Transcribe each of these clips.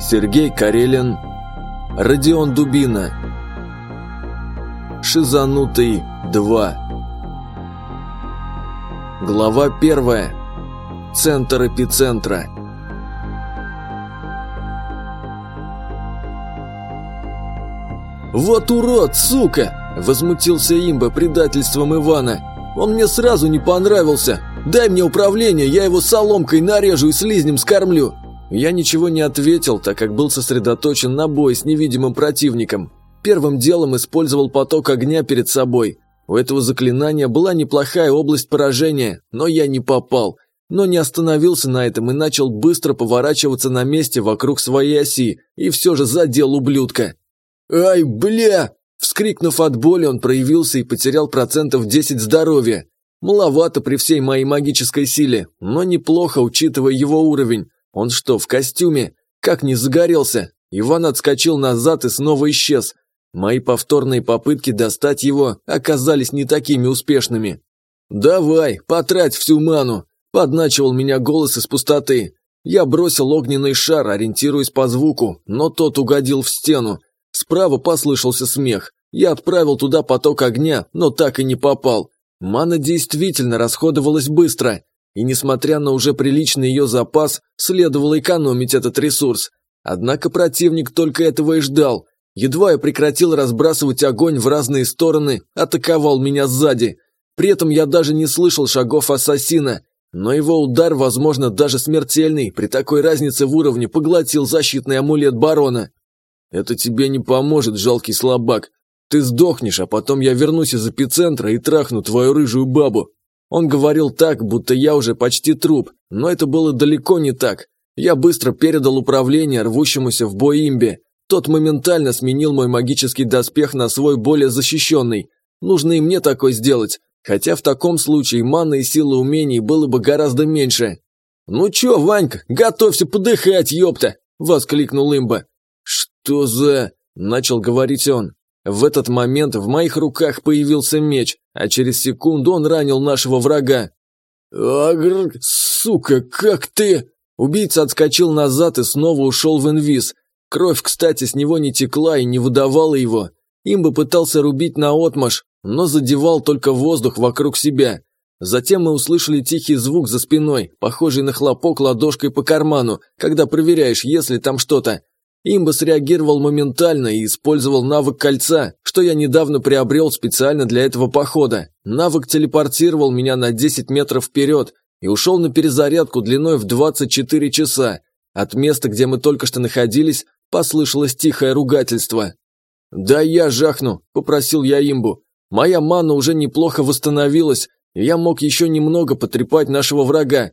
Сергей Карелин, Родион Дубина. Шизанутый 2. Глава 1. Центр эпицентра. «Вот урод, сука!» – возмутился имба предательством Ивана. «Он мне сразу не понравился. Дай мне управление, я его соломкой нарежу и слизнем скормлю». Я ничего не ответил, так как был сосредоточен на бой с невидимым противником. Первым делом использовал поток огня перед собой. У этого заклинания была неплохая область поражения, но я не попал. Но не остановился на этом и начал быстро поворачиваться на месте вокруг своей оси, и все же задел ублюдка. «Ай, бля!» Вскрикнув от боли, он проявился и потерял процентов 10 здоровья. Маловато при всей моей магической силе, но неплохо, учитывая его уровень. Он что, в костюме? Как не загорелся? Иван отскочил назад и снова исчез. Мои повторные попытки достать его оказались не такими успешными. «Давай, потрать всю ману!» – подначивал меня голос из пустоты. Я бросил огненный шар, ориентируясь по звуку, но тот угодил в стену. Справа послышался смех. Я отправил туда поток огня, но так и не попал. Мана действительно расходовалась быстро. И несмотря на уже приличный ее запас, следовало экономить этот ресурс. Однако противник только этого и ждал. Едва я прекратил разбрасывать огонь в разные стороны, атаковал меня сзади. При этом я даже не слышал шагов ассасина, но его удар, возможно, даже смертельный, при такой разнице в уровне поглотил защитный амулет барона. «Это тебе не поможет, жалкий слабак. Ты сдохнешь, а потом я вернусь из эпицентра и трахну твою рыжую бабу. Он говорил так, будто я уже почти труп, но это было далеко не так. Я быстро передал управление рвущемуся в бой имбе. Тот моментально сменил мой магический доспех на свой более защищенный. Нужно и мне такой сделать, хотя в таком случае маны и силы умений было бы гораздо меньше. «Ну чё, Ванька, готовься подыхать, ёпта!» – воскликнул имба. «Что за...» – начал говорить он. В этот момент в моих руках появился меч, а через секунду он ранил нашего врага. «Агр, сука, как ты?» Убийца отскочил назад и снова ушел в инвиз. Кровь, кстати, с него не текла и не выдавала его. Им бы пытался рубить наотмашь, но задевал только воздух вокруг себя. Затем мы услышали тихий звук за спиной, похожий на хлопок ладошкой по карману, когда проверяешь, есть ли там что-то. Имба среагировал моментально и использовал навык кольца, что я недавно приобрел специально для этого похода. Навык телепортировал меня на 10 метров вперед и ушел на перезарядку длиной в 24 часа. От места, где мы только что находились, послышалось тихое ругательство. «Да я жахну», – попросил я имбу. «Моя мана уже неплохо восстановилась, и я мог еще немного потрепать нашего врага,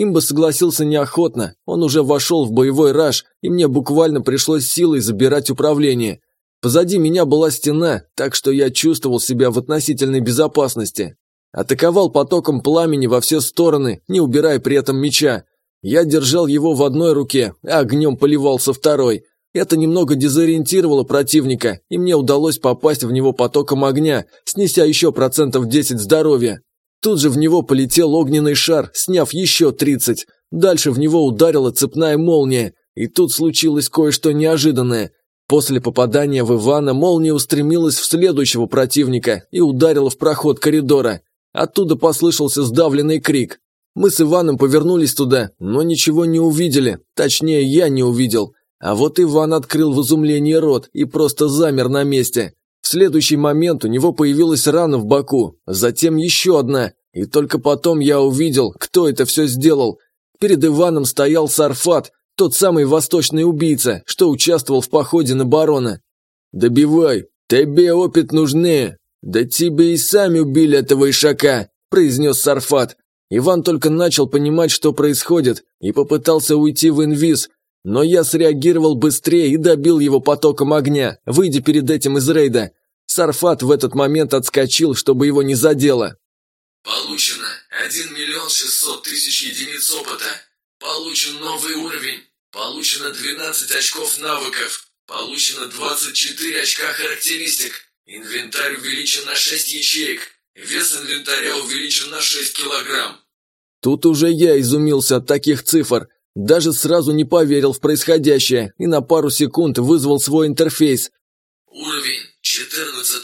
Имба согласился неохотно, он уже вошел в боевой раж, и мне буквально пришлось силой забирать управление. Позади меня была стена, так что я чувствовал себя в относительной безопасности. Атаковал потоком пламени во все стороны, не убирая при этом меча. Я держал его в одной руке, а огнем поливал со второй. Это немного дезориентировало противника, и мне удалось попасть в него потоком огня, снеся еще процентов 10 здоровья. Тут же в него полетел огненный шар, сняв еще 30. Дальше в него ударила цепная молния, и тут случилось кое-что неожиданное. После попадания в Ивана молния устремилась в следующего противника и ударила в проход коридора. Оттуда послышался сдавленный крик. Мы с Иваном повернулись туда, но ничего не увидели, точнее я не увидел. А вот Иван открыл в изумлении рот и просто замер на месте. В следующий момент у него появилась рана в боку, затем еще одна, и только потом я увидел, кто это все сделал. Перед Иваном стоял Сарфат, тот самый восточный убийца, что участвовал в походе на барона. «Добивай, тебе опыт нужнее. Да тебе и сами убили этого ишака», – произнес Сарфат. Иван только начал понимать, что происходит, и попытался уйти в инвиз, но я среагировал быстрее и добил его потоком огня, выйдя перед этим из рейда. Сарфат в этот момент отскочил, чтобы его не задело. Получено 1 миллион 600 тысяч единиц опыта. Получен новый уровень. Получено 12 очков навыков. Получено 24 очка характеристик. Инвентарь увеличен на 6 ячеек. Вес инвентаря увеличен на 6 килограмм. Тут уже я изумился от таких цифр. Даже сразу не поверил в происходящее и на пару секунд вызвал свой интерфейс. Уровень 14.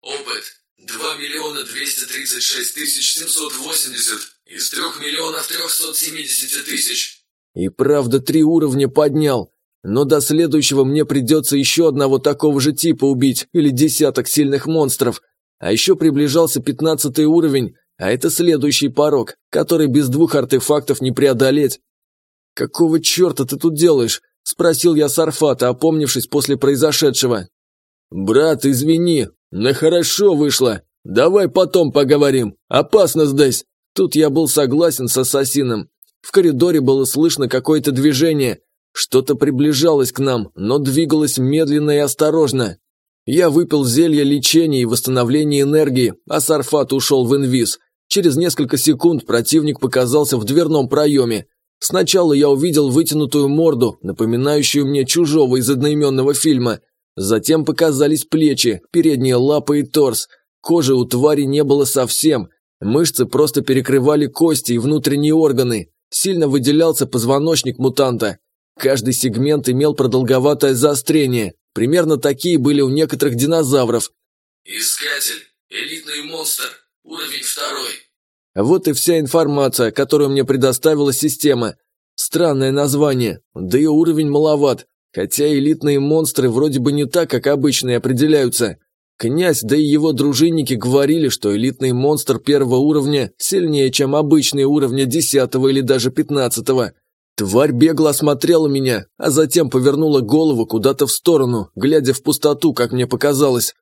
Опыт 2 миллиона 236 тысяч 780 из 3 миллионов 370 тысяч. И правда три уровня поднял. Но до следующего мне придется еще одного такого же типа убить или десяток сильных монстров. А еще приближался пятнадцатый уровень, а это следующий порог, который без двух артефактов не преодолеть. «Какого черта ты тут делаешь?» – спросил я Сарфата, опомнившись после произошедшего. «Брат, извини, но хорошо вышло. Давай потом поговорим. Опасно здесь». Тут я был согласен с ассасином. В коридоре было слышно какое-то движение. Что-то приближалось к нам, но двигалось медленно и осторожно. Я выпил зелье лечения и восстановления энергии, а Сарфат ушел в инвиз. Через несколько секунд противник показался в дверном проеме. Сначала я увидел вытянутую морду, напоминающую мне чужого из одноименного фильма. Затем показались плечи, передние лапы и торс. Кожи у твари не было совсем. Мышцы просто перекрывали кости и внутренние органы. Сильно выделялся позвоночник мутанта. Каждый сегмент имел продолговатое заострение. Примерно такие были у некоторых динозавров. Искатель. Элитный монстр. Уровень второй. Вот и вся информация, которую мне предоставила система. Странное название, да и уровень маловат. Хотя элитные монстры вроде бы не так, как обычные определяются. Князь, да и его дружинники говорили, что элитный монстр первого уровня сильнее, чем обычные уровня десятого или даже пятнадцатого. Тварь бегло осмотрела меня, а затем повернула голову куда-то в сторону, глядя в пустоту, как мне показалось.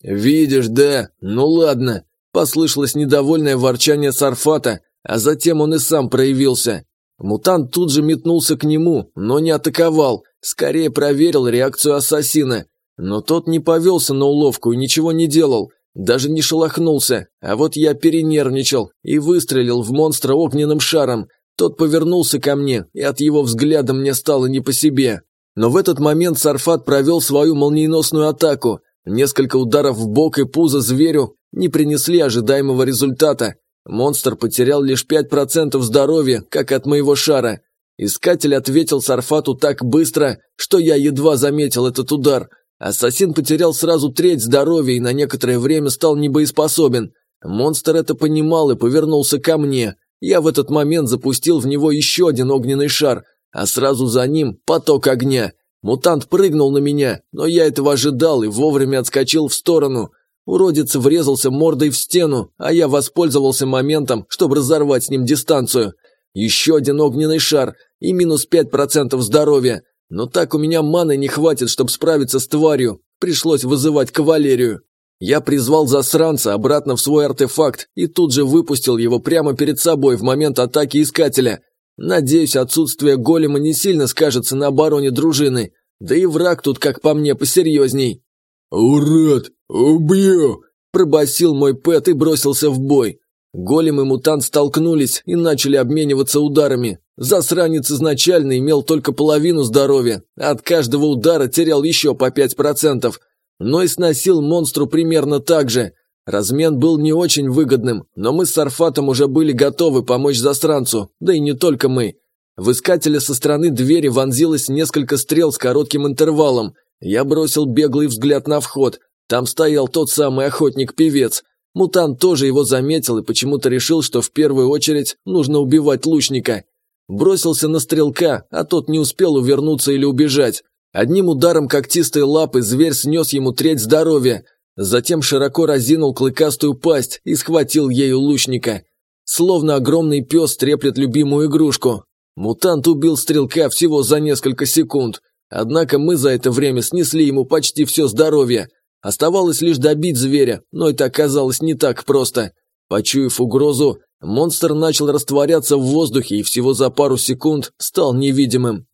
«Видишь, да? Ну ладно». Послышалось недовольное ворчание Сарфата, а затем он и сам проявился. Мутант тут же метнулся к нему, но не атаковал, скорее проверил реакцию ассасина. Но тот не повелся на уловку и ничего не делал, даже не шелохнулся, а вот я перенервничал и выстрелил в монстра огненным шаром, тот повернулся ко мне, и от его взгляда мне стало не по себе. Но в этот момент Сарфат провел свою молниеносную атаку. Несколько ударов в бок и пузо зверю не принесли ожидаемого результата. Монстр потерял лишь 5% здоровья, как от моего шара. Искатель ответил Сарфату так быстро, что я едва заметил этот удар. Ассасин потерял сразу треть здоровья и на некоторое время стал небоеспособен. Монстр это понимал и повернулся ко мне. Я в этот момент запустил в него еще один огненный шар, а сразу за ним поток огня. Мутант прыгнул на меня, но я этого ожидал и вовремя отскочил в сторону. Уродец врезался мордой в стену, а я воспользовался моментом, чтобы разорвать с ним дистанцию. Еще один огненный шар и минус 5% здоровья. Но так у меня маны не хватит, чтобы справиться с тварью. Пришлось вызывать кавалерию. Я призвал засранца обратно в свой артефакт и тут же выпустил его прямо перед собой в момент атаки Искателя. Надеюсь, отсутствие голема не сильно скажется на обороне дружины. Да и враг тут, как по мне, посерьезней. «Урод! Убью!» – пробасил мой Пэт и бросился в бой. Голем и мутант столкнулись и начали обмениваться ударами. Засранец изначально имел только половину здоровья, а от каждого удара терял еще по пять процентов – но и сносил монстру примерно так же. Размен был не очень выгодным, но мы с Сарфатом уже были готовы помочь застранцу, да и не только мы. В искателя со стороны двери вонзилось несколько стрел с коротким интервалом. Я бросил беглый взгляд на вход. Там стоял тот самый охотник-певец. Мутант тоже его заметил и почему-то решил, что в первую очередь нужно убивать лучника. Бросился на стрелка, а тот не успел увернуться или убежать. Одним ударом когтистой лапы зверь снес ему треть здоровья, затем широко разинул клыкастую пасть и схватил ею лучника. Словно огромный пес треплет любимую игрушку. Мутант убил стрелка всего за несколько секунд, однако мы за это время снесли ему почти все здоровье. Оставалось лишь добить зверя, но это оказалось не так просто. Почуяв угрозу, монстр начал растворяться в воздухе и всего за пару секунд стал невидимым.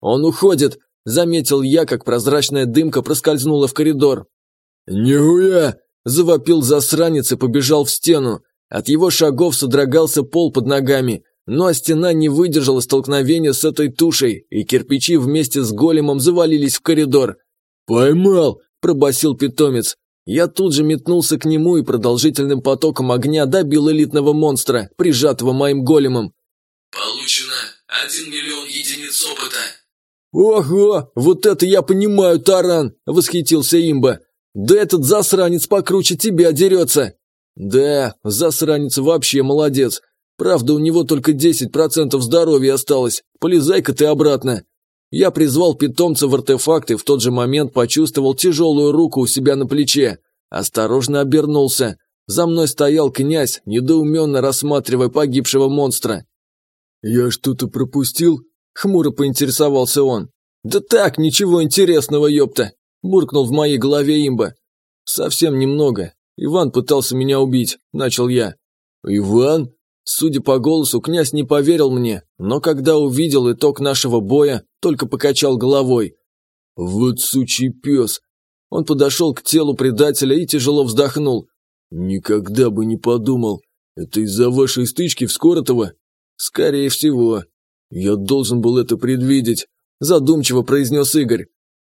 «Он уходит!» Заметил я, как прозрачная дымка проскользнула в коридор. «Нихуя!» – завопил засранец и побежал в стену. От его шагов содрогался пол под ногами, но а стена не выдержала столкновения с этой тушей, и кирпичи вместе с големом завалились в коридор. «Поймал!» – пробасил питомец. Я тут же метнулся к нему и продолжительным потоком огня добил элитного монстра, прижатого моим големом. Получено 1 миллион единиц опыта. «Ого, вот это я понимаю, Таран!» – восхитился имба. «Да этот засранец покруче тебя дерется!» «Да, засранец вообще молодец. Правда, у него только 10% здоровья осталось. Полезай-ка ты обратно!» Я призвал питомца в артефакт и в тот же момент почувствовал тяжелую руку у себя на плече. Осторожно обернулся. За мной стоял князь, недоуменно рассматривая погибшего монстра. «Я что-то пропустил?» – хмуро поинтересовался он. «Да так, ничего интересного, ёпта!» – буркнул в моей голове имба. «Совсем немного. Иван пытался меня убить», – начал я. «Иван?» Судя по голосу, князь не поверил мне, но когда увидел итог нашего боя, только покачал головой. «Вот сучий пес!» Он подошел к телу предателя и тяжело вздохнул. «Никогда бы не подумал. Это из-за вашей стычки в Скоротово?» «Скорее всего. Я должен был это предвидеть», – задумчиво произнес Игорь.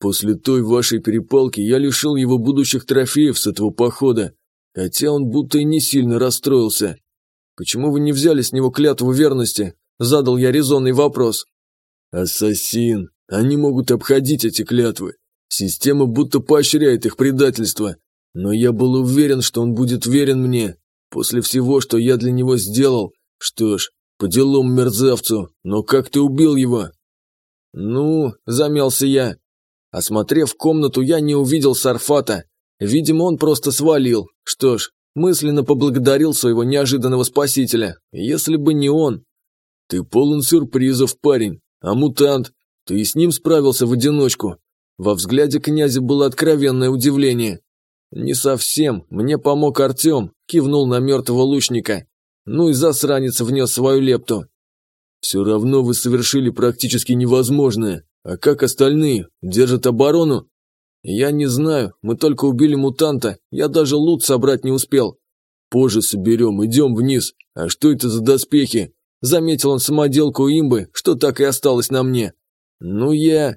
«После той вашей перепалки я лишил его будущих трофеев с этого похода, хотя он будто и не сильно расстроился. Почему вы не взяли с него клятву верности?» – задал я резонный вопрос. «Ассасин. Они могут обходить эти клятвы. Система будто поощряет их предательство. Но я был уверен, что он будет верен мне. После всего, что я для него сделал. Что ж, по делам мерзавцу, но как ты убил его?» «Ну», – замялся я. Осмотрев комнату, я не увидел Сарфата. Видимо, он просто свалил. Что ж, мысленно поблагодарил своего неожиданного спасителя. Если бы не он. «Ты полон сюрпризов, парень. А мутант? Ты и с ним справился в одиночку?» Во взгляде князя было откровенное удивление. «Не совсем. Мне помог Артем», – кивнул на мертвого лучника. Ну и засранец внес свою лепту. Все равно вы совершили практически невозможное. А как остальные? Держат оборону? Я не знаю, мы только убили мутанта, я даже лут собрать не успел. Позже соберем, идем вниз. А что это за доспехи? Заметил он самоделку имбы, что так и осталось на мне. Ну я...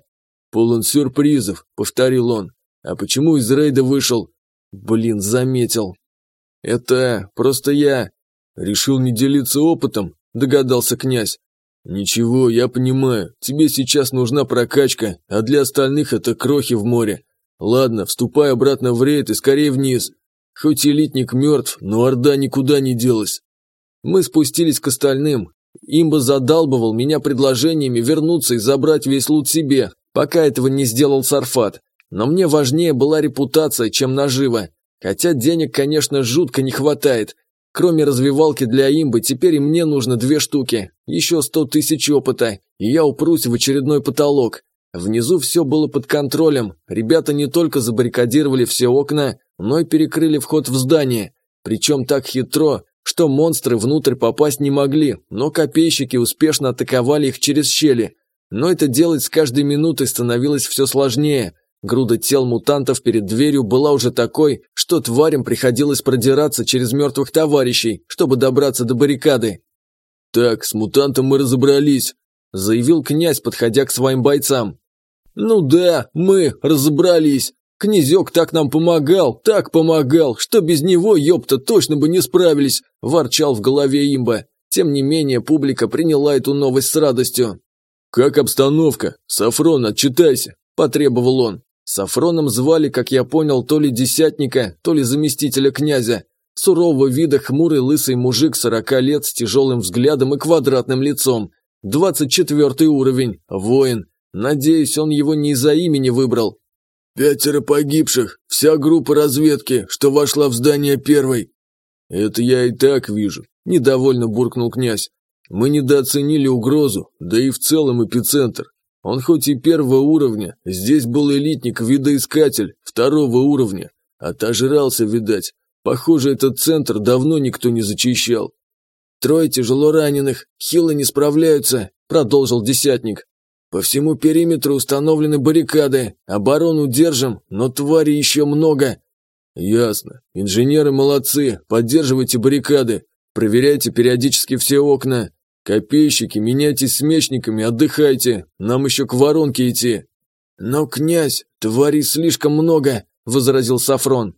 Полон сюрпризов, повторил он. А почему из рейда вышел? Блин, заметил. Это просто я «Решил не делиться опытом?» – догадался князь. «Ничего, я понимаю, тебе сейчас нужна прокачка, а для остальных это крохи в море. Ладно, вступай обратно в рейд и скорее вниз. Хоть элитник мертв, но Орда никуда не делась». Мы спустились к остальным. Имба задалбывал меня предложениями вернуться и забрать весь лут себе, пока этого не сделал Сарфат. Но мне важнее была репутация, чем нажива. Хотя денег, конечно, жутко не хватает, Кроме развивалки для имбы, теперь и мне нужно две штуки, еще сто тысяч опыта, и я упрусь в очередной потолок. Внизу все было под контролем, ребята не только забаррикадировали все окна, но и перекрыли вход в здание, причем так хитро, что монстры внутрь попасть не могли, но копейщики успешно атаковали их через щели. Но это делать с каждой минутой становилось все сложнее – Груда тел мутантов перед дверью была уже такой, что тварям приходилось продираться через мертвых товарищей, чтобы добраться до баррикады. «Так, с мутантом мы разобрались», – заявил князь, подходя к своим бойцам. «Ну да, мы разобрались. Князек так нам помогал, так помогал, что без него, ёпта, точно бы не справились», – ворчал в голове имба. Тем не менее, публика приняла эту новость с радостью. «Как обстановка? Сафрон, отчитайся», – потребовал он. Сафроном звали, как я понял, то ли десятника, то ли заместителя князя. Сурового вида хмурый лысый мужик сорока лет с тяжелым взглядом и квадратным лицом. Двадцать четвертый уровень, воин. Надеюсь, он его не из-за имени выбрал. «Пятеро погибших, вся группа разведки, что вошла в здание первой». «Это я и так вижу», – недовольно буркнул князь. «Мы недооценили угрозу, да и в целом эпицентр. Он хоть и первого уровня, здесь был элитник-видоискатель второго уровня. Отожрался, видать. Похоже, этот центр давно никто не зачищал. «Трое тяжело раненых, хило не справляются», – продолжил десятник. «По всему периметру установлены баррикады, оборону держим, но твари еще много». «Ясно. Инженеры молодцы, поддерживайте баррикады, проверяйте периодически все окна, «Копейщики, меняйтесь с мечниками, отдыхайте, нам еще к воронке идти». «Но, князь, тварей слишком много», – возразил Сафрон.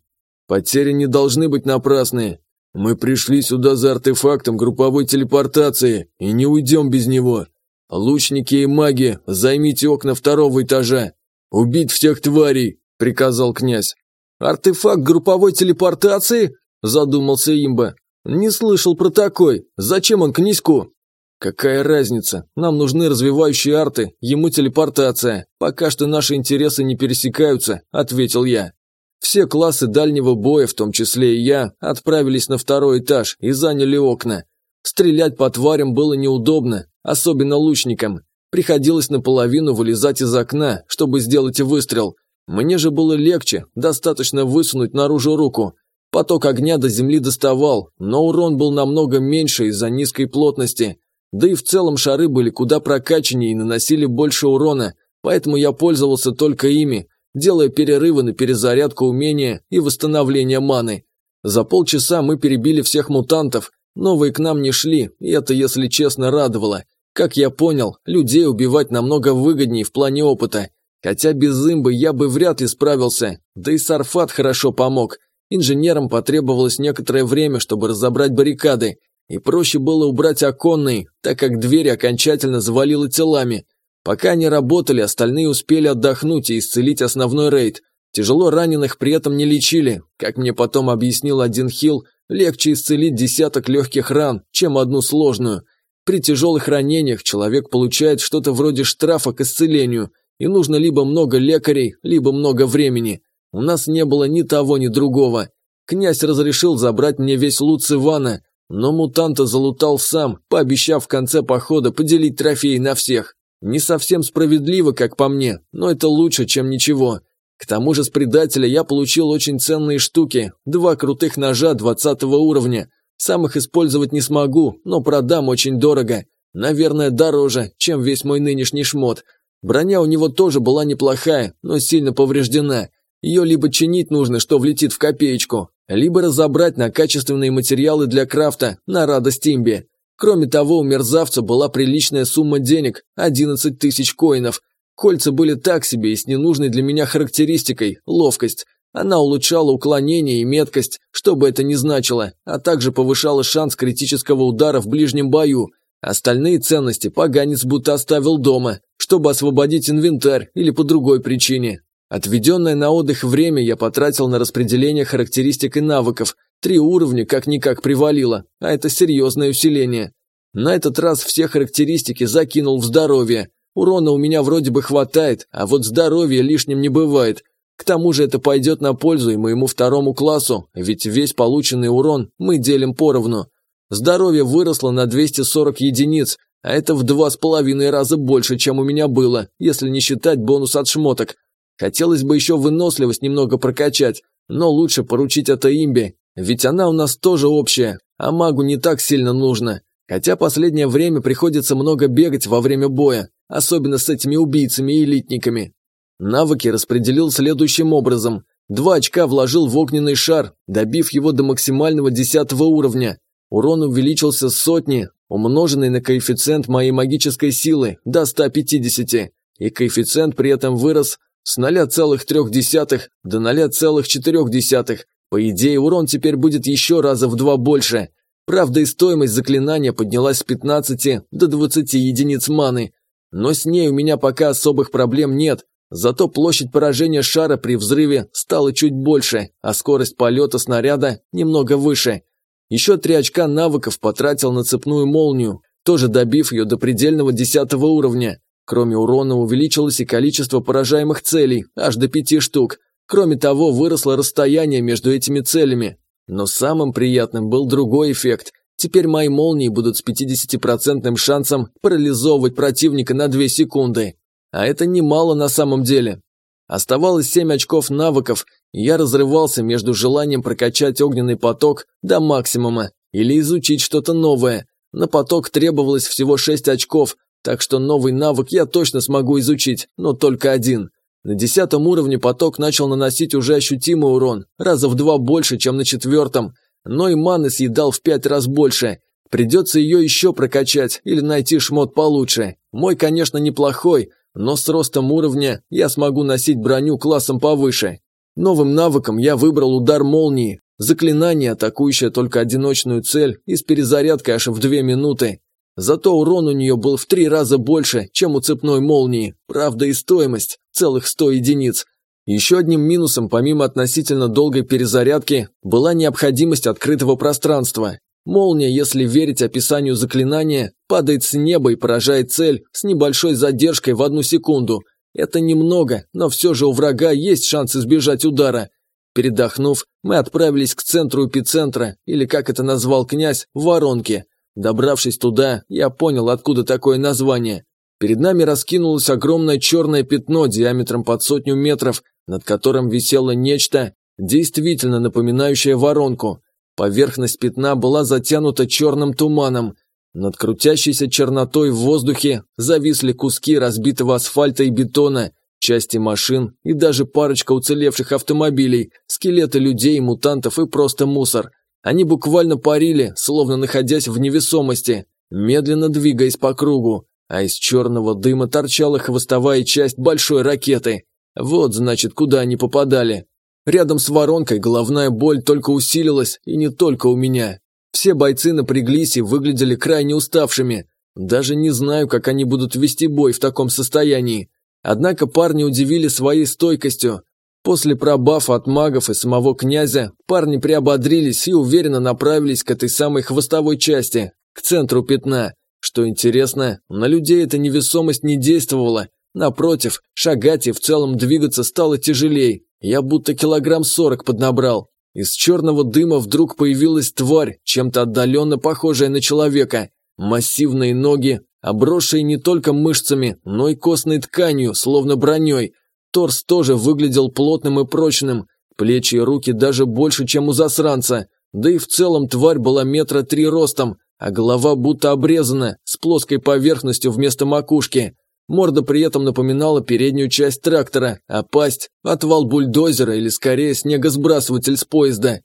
«Потери не должны быть напрасные. Мы пришли сюда за артефактом групповой телепортации и не уйдем без него. Лучники и маги, займите окна второго этажа. Убить всех тварей, приказал князь. Артефакт групповой телепортации? Задумался имба. Не слышал про такой. Зачем он князьку? Какая разница? Нам нужны развивающие арты, ему телепортация. Пока что наши интересы не пересекаются, ответил я. Все классы дальнего боя, в том числе и я, отправились на второй этаж и заняли окна. Стрелять по тварям было неудобно, особенно лучникам. Приходилось наполовину вылезать из окна, чтобы сделать выстрел. Мне же было легче, достаточно высунуть наружу руку. Поток огня до земли доставал, но урон был намного меньше из-за низкой плотности. Да и в целом шары были куда прокачаннее и наносили больше урона, поэтому я пользовался только ими, делая перерывы на перезарядку умения и восстановление маны. За полчаса мы перебили всех мутантов, новые к нам не шли, и это, если честно, радовало. Как я понял, людей убивать намного выгоднее в плане опыта. Хотя без имбы я бы вряд ли справился, да и Сарфат хорошо помог. Инженерам потребовалось некоторое время, чтобы разобрать баррикады, и проще было убрать оконные, так как дверь окончательно завалила телами. Пока они работали, остальные успели отдохнуть и исцелить основной рейд. Тяжело раненых при этом не лечили. Как мне потом объяснил один хил, легче исцелить десяток легких ран, чем одну сложную. При тяжелых ранениях человек получает что-то вроде штрафа к исцелению, и нужно либо много лекарей, либо много времени. У нас не было ни того, ни другого. Князь разрешил забрать мне весь лут с Ивана, но мутанта залутал сам, пообещав в конце похода поделить трофеи на всех. Не совсем справедливо, как по мне, но это лучше, чем ничего. К тому же с предателя я получил очень ценные штуки, два крутых ножа 20 уровня. Сам их использовать не смогу, но продам очень дорого. Наверное, дороже, чем весь мой нынешний шмот. Броня у него тоже была неплохая, но сильно повреждена. Ее либо чинить нужно, что влетит в копеечку, либо разобрать на качественные материалы для крафта на радость имбе. Кроме того, у мерзавца была приличная сумма денег – 11 тысяч коинов. Кольца были так себе и с ненужной для меня характеристикой – ловкость. Она улучшала уклонение и меткость, что бы это ни значило, а также повышала шанс критического удара в ближнем бою. Остальные ценности поганец будто оставил дома, чтобы освободить инвентарь или по другой причине. Отведенное на отдых время я потратил на распределение характеристик и навыков. Три уровня как-никак привалило, а это серьезное усиление. На этот раз все характеристики закинул в здоровье. Урона у меня вроде бы хватает, а вот здоровья лишним не бывает. К тому же это пойдет на пользу и моему второму классу, ведь весь полученный урон мы делим поровну. Здоровье выросло на 240 единиц, а это в два с половиной раза больше, чем у меня было, если не считать бонус от шмоток, Хотелось бы еще выносливость немного прокачать, но лучше поручить это имбе, ведь она у нас тоже общая, а магу не так сильно нужно. Хотя последнее время приходится много бегать во время боя, особенно с этими убийцами и элитниками. Навыки распределил следующим образом. Два очка вложил в огненный шар, добив его до максимального десятого уровня. Урон увеличился с сотни, умноженный на коэффициент моей магической силы до 150, и коэффициент при этом вырос с 0,3 до 0,4. По идее, урон теперь будет еще раза в два больше. Правда, и стоимость заклинания поднялась с 15 до 20 единиц маны. Но с ней у меня пока особых проблем нет. Зато площадь поражения шара при взрыве стала чуть больше, а скорость полета снаряда немного выше. Еще три очка навыков потратил на цепную молнию, тоже добив ее до предельного 10 уровня. Кроме урона увеличилось и количество поражаемых целей, аж до пяти штук. Кроме того, выросло расстояние между этими целями. Но самым приятным был другой эффект. Теперь мои молнии будут с 50% шансом парализовывать противника на 2 секунды. А это немало на самом деле. Оставалось 7 очков навыков, и я разрывался между желанием прокачать огненный поток до максимума или изучить что-то новое. На поток требовалось всего 6 очков, так что новый навык я точно смогу изучить, но только один. На десятом уровне поток начал наносить уже ощутимый урон, раза в два больше, чем на четвертом, но и маны съедал в пять раз больше. Придется ее еще прокачать или найти шмот получше. Мой, конечно, неплохой, но с ростом уровня я смогу носить броню классом повыше. Новым навыком я выбрал удар молнии, заклинание, атакующее только одиночную цель и с перезарядкой аж в две минуты. Зато урон у нее был в три раза больше, чем у цепной молнии. Правда и стоимость – целых 100 единиц. Еще одним минусом, помимо относительно долгой перезарядки, была необходимость открытого пространства. Молния, если верить описанию заклинания, падает с неба и поражает цель с небольшой задержкой в одну секунду. Это немного, но все же у врага есть шанс избежать удара. Передохнув, мы отправились к центру эпицентра, или как это назвал князь, воронки – Добравшись туда, я понял, откуда такое название. Перед нами раскинулось огромное черное пятно диаметром под сотню метров, над которым висело нечто, действительно напоминающее воронку. Поверхность пятна была затянута черным туманом. Над крутящейся чернотой в воздухе зависли куски разбитого асфальта и бетона, части машин и даже парочка уцелевших автомобилей, скелеты людей, мутантов и просто мусор. Они буквально парили, словно находясь в невесомости, медленно двигаясь по кругу, а из черного дыма торчала хвостовая часть большой ракеты. Вот, значит, куда они попадали. Рядом с воронкой головная боль только усилилась, и не только у меня. Все бойцы напряглись и выглядели крайне уставшими. Даже не знаю, как они будут вести бой в таком состоянии. Однако парни удивили своей стойкостью. После пробафа от магов и самого князя парни приободрились и уверенно направились к этой самой хвостовой части, к центру пятна. Что интересно, на людей эта невесомость не действовала. Напротив, шагать и в целом двигаться стало тяжелее. Я будто килограмм сорок поднабрал. Из черного дыма вдруг появилась тварь, чем-то отдаленно похожая на человека. Массивные ноги, обросшие не только мышцами, но и костной тканью, словно броней – Торс тоже выглядел плотным и прочным, плечи и руки даже больше, чем у засранца, да и в целом тварь была метра три ростом, а голова будто обрезана, с плоской поверхностью вместо макушки. Морда при этом напоминала переднюю часть трактора, а пасть – отвал бульдозера или скорее снегосбрасыватель с поезда.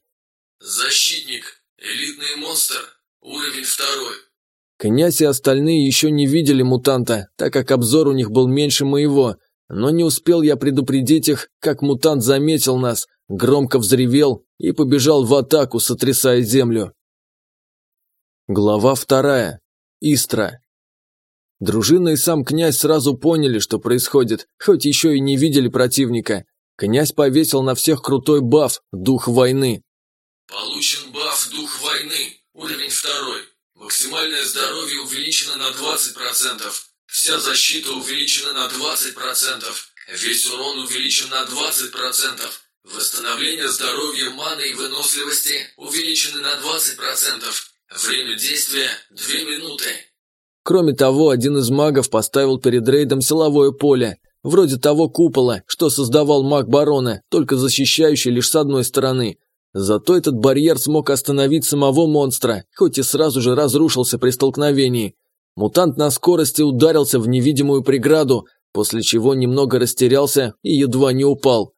«Защитник. Элитный монстр. Уровень второй». Князь и остальные еще не видели мутанта, так как обзор у них был меньше моего – но не успел я предупредить их, как мутант заметил нас, громко взревел и побежал в атаку, сотрясая землю. Глава вторая. Истра. Дружина и сам князь сразу поняли, что происходит, хоть еще и не видели противника. Князь повесил на всех крутой баф «Дух войны». Получен баф «Дух войны», уровень второй. Максимальное здоровье увеличено на 20%. Вся защита увеличена на 20%, весь урон увеличен на 20%, восстановление здоровья, маны и выносливости увеличены на 20%, время действия – 2 минуты. Кроме того, один из магов поставил перед рейдом силовое поле, вроде того купола, что создавал маг барона, только защищающий лишь с одной стороны. Зато этот барьер смог остановить самого монстра, хоть и сразу же разрушился при столкновении. Мутант на скорости ударился в невидимую преграду, после чего немного растерялся и едва не упал.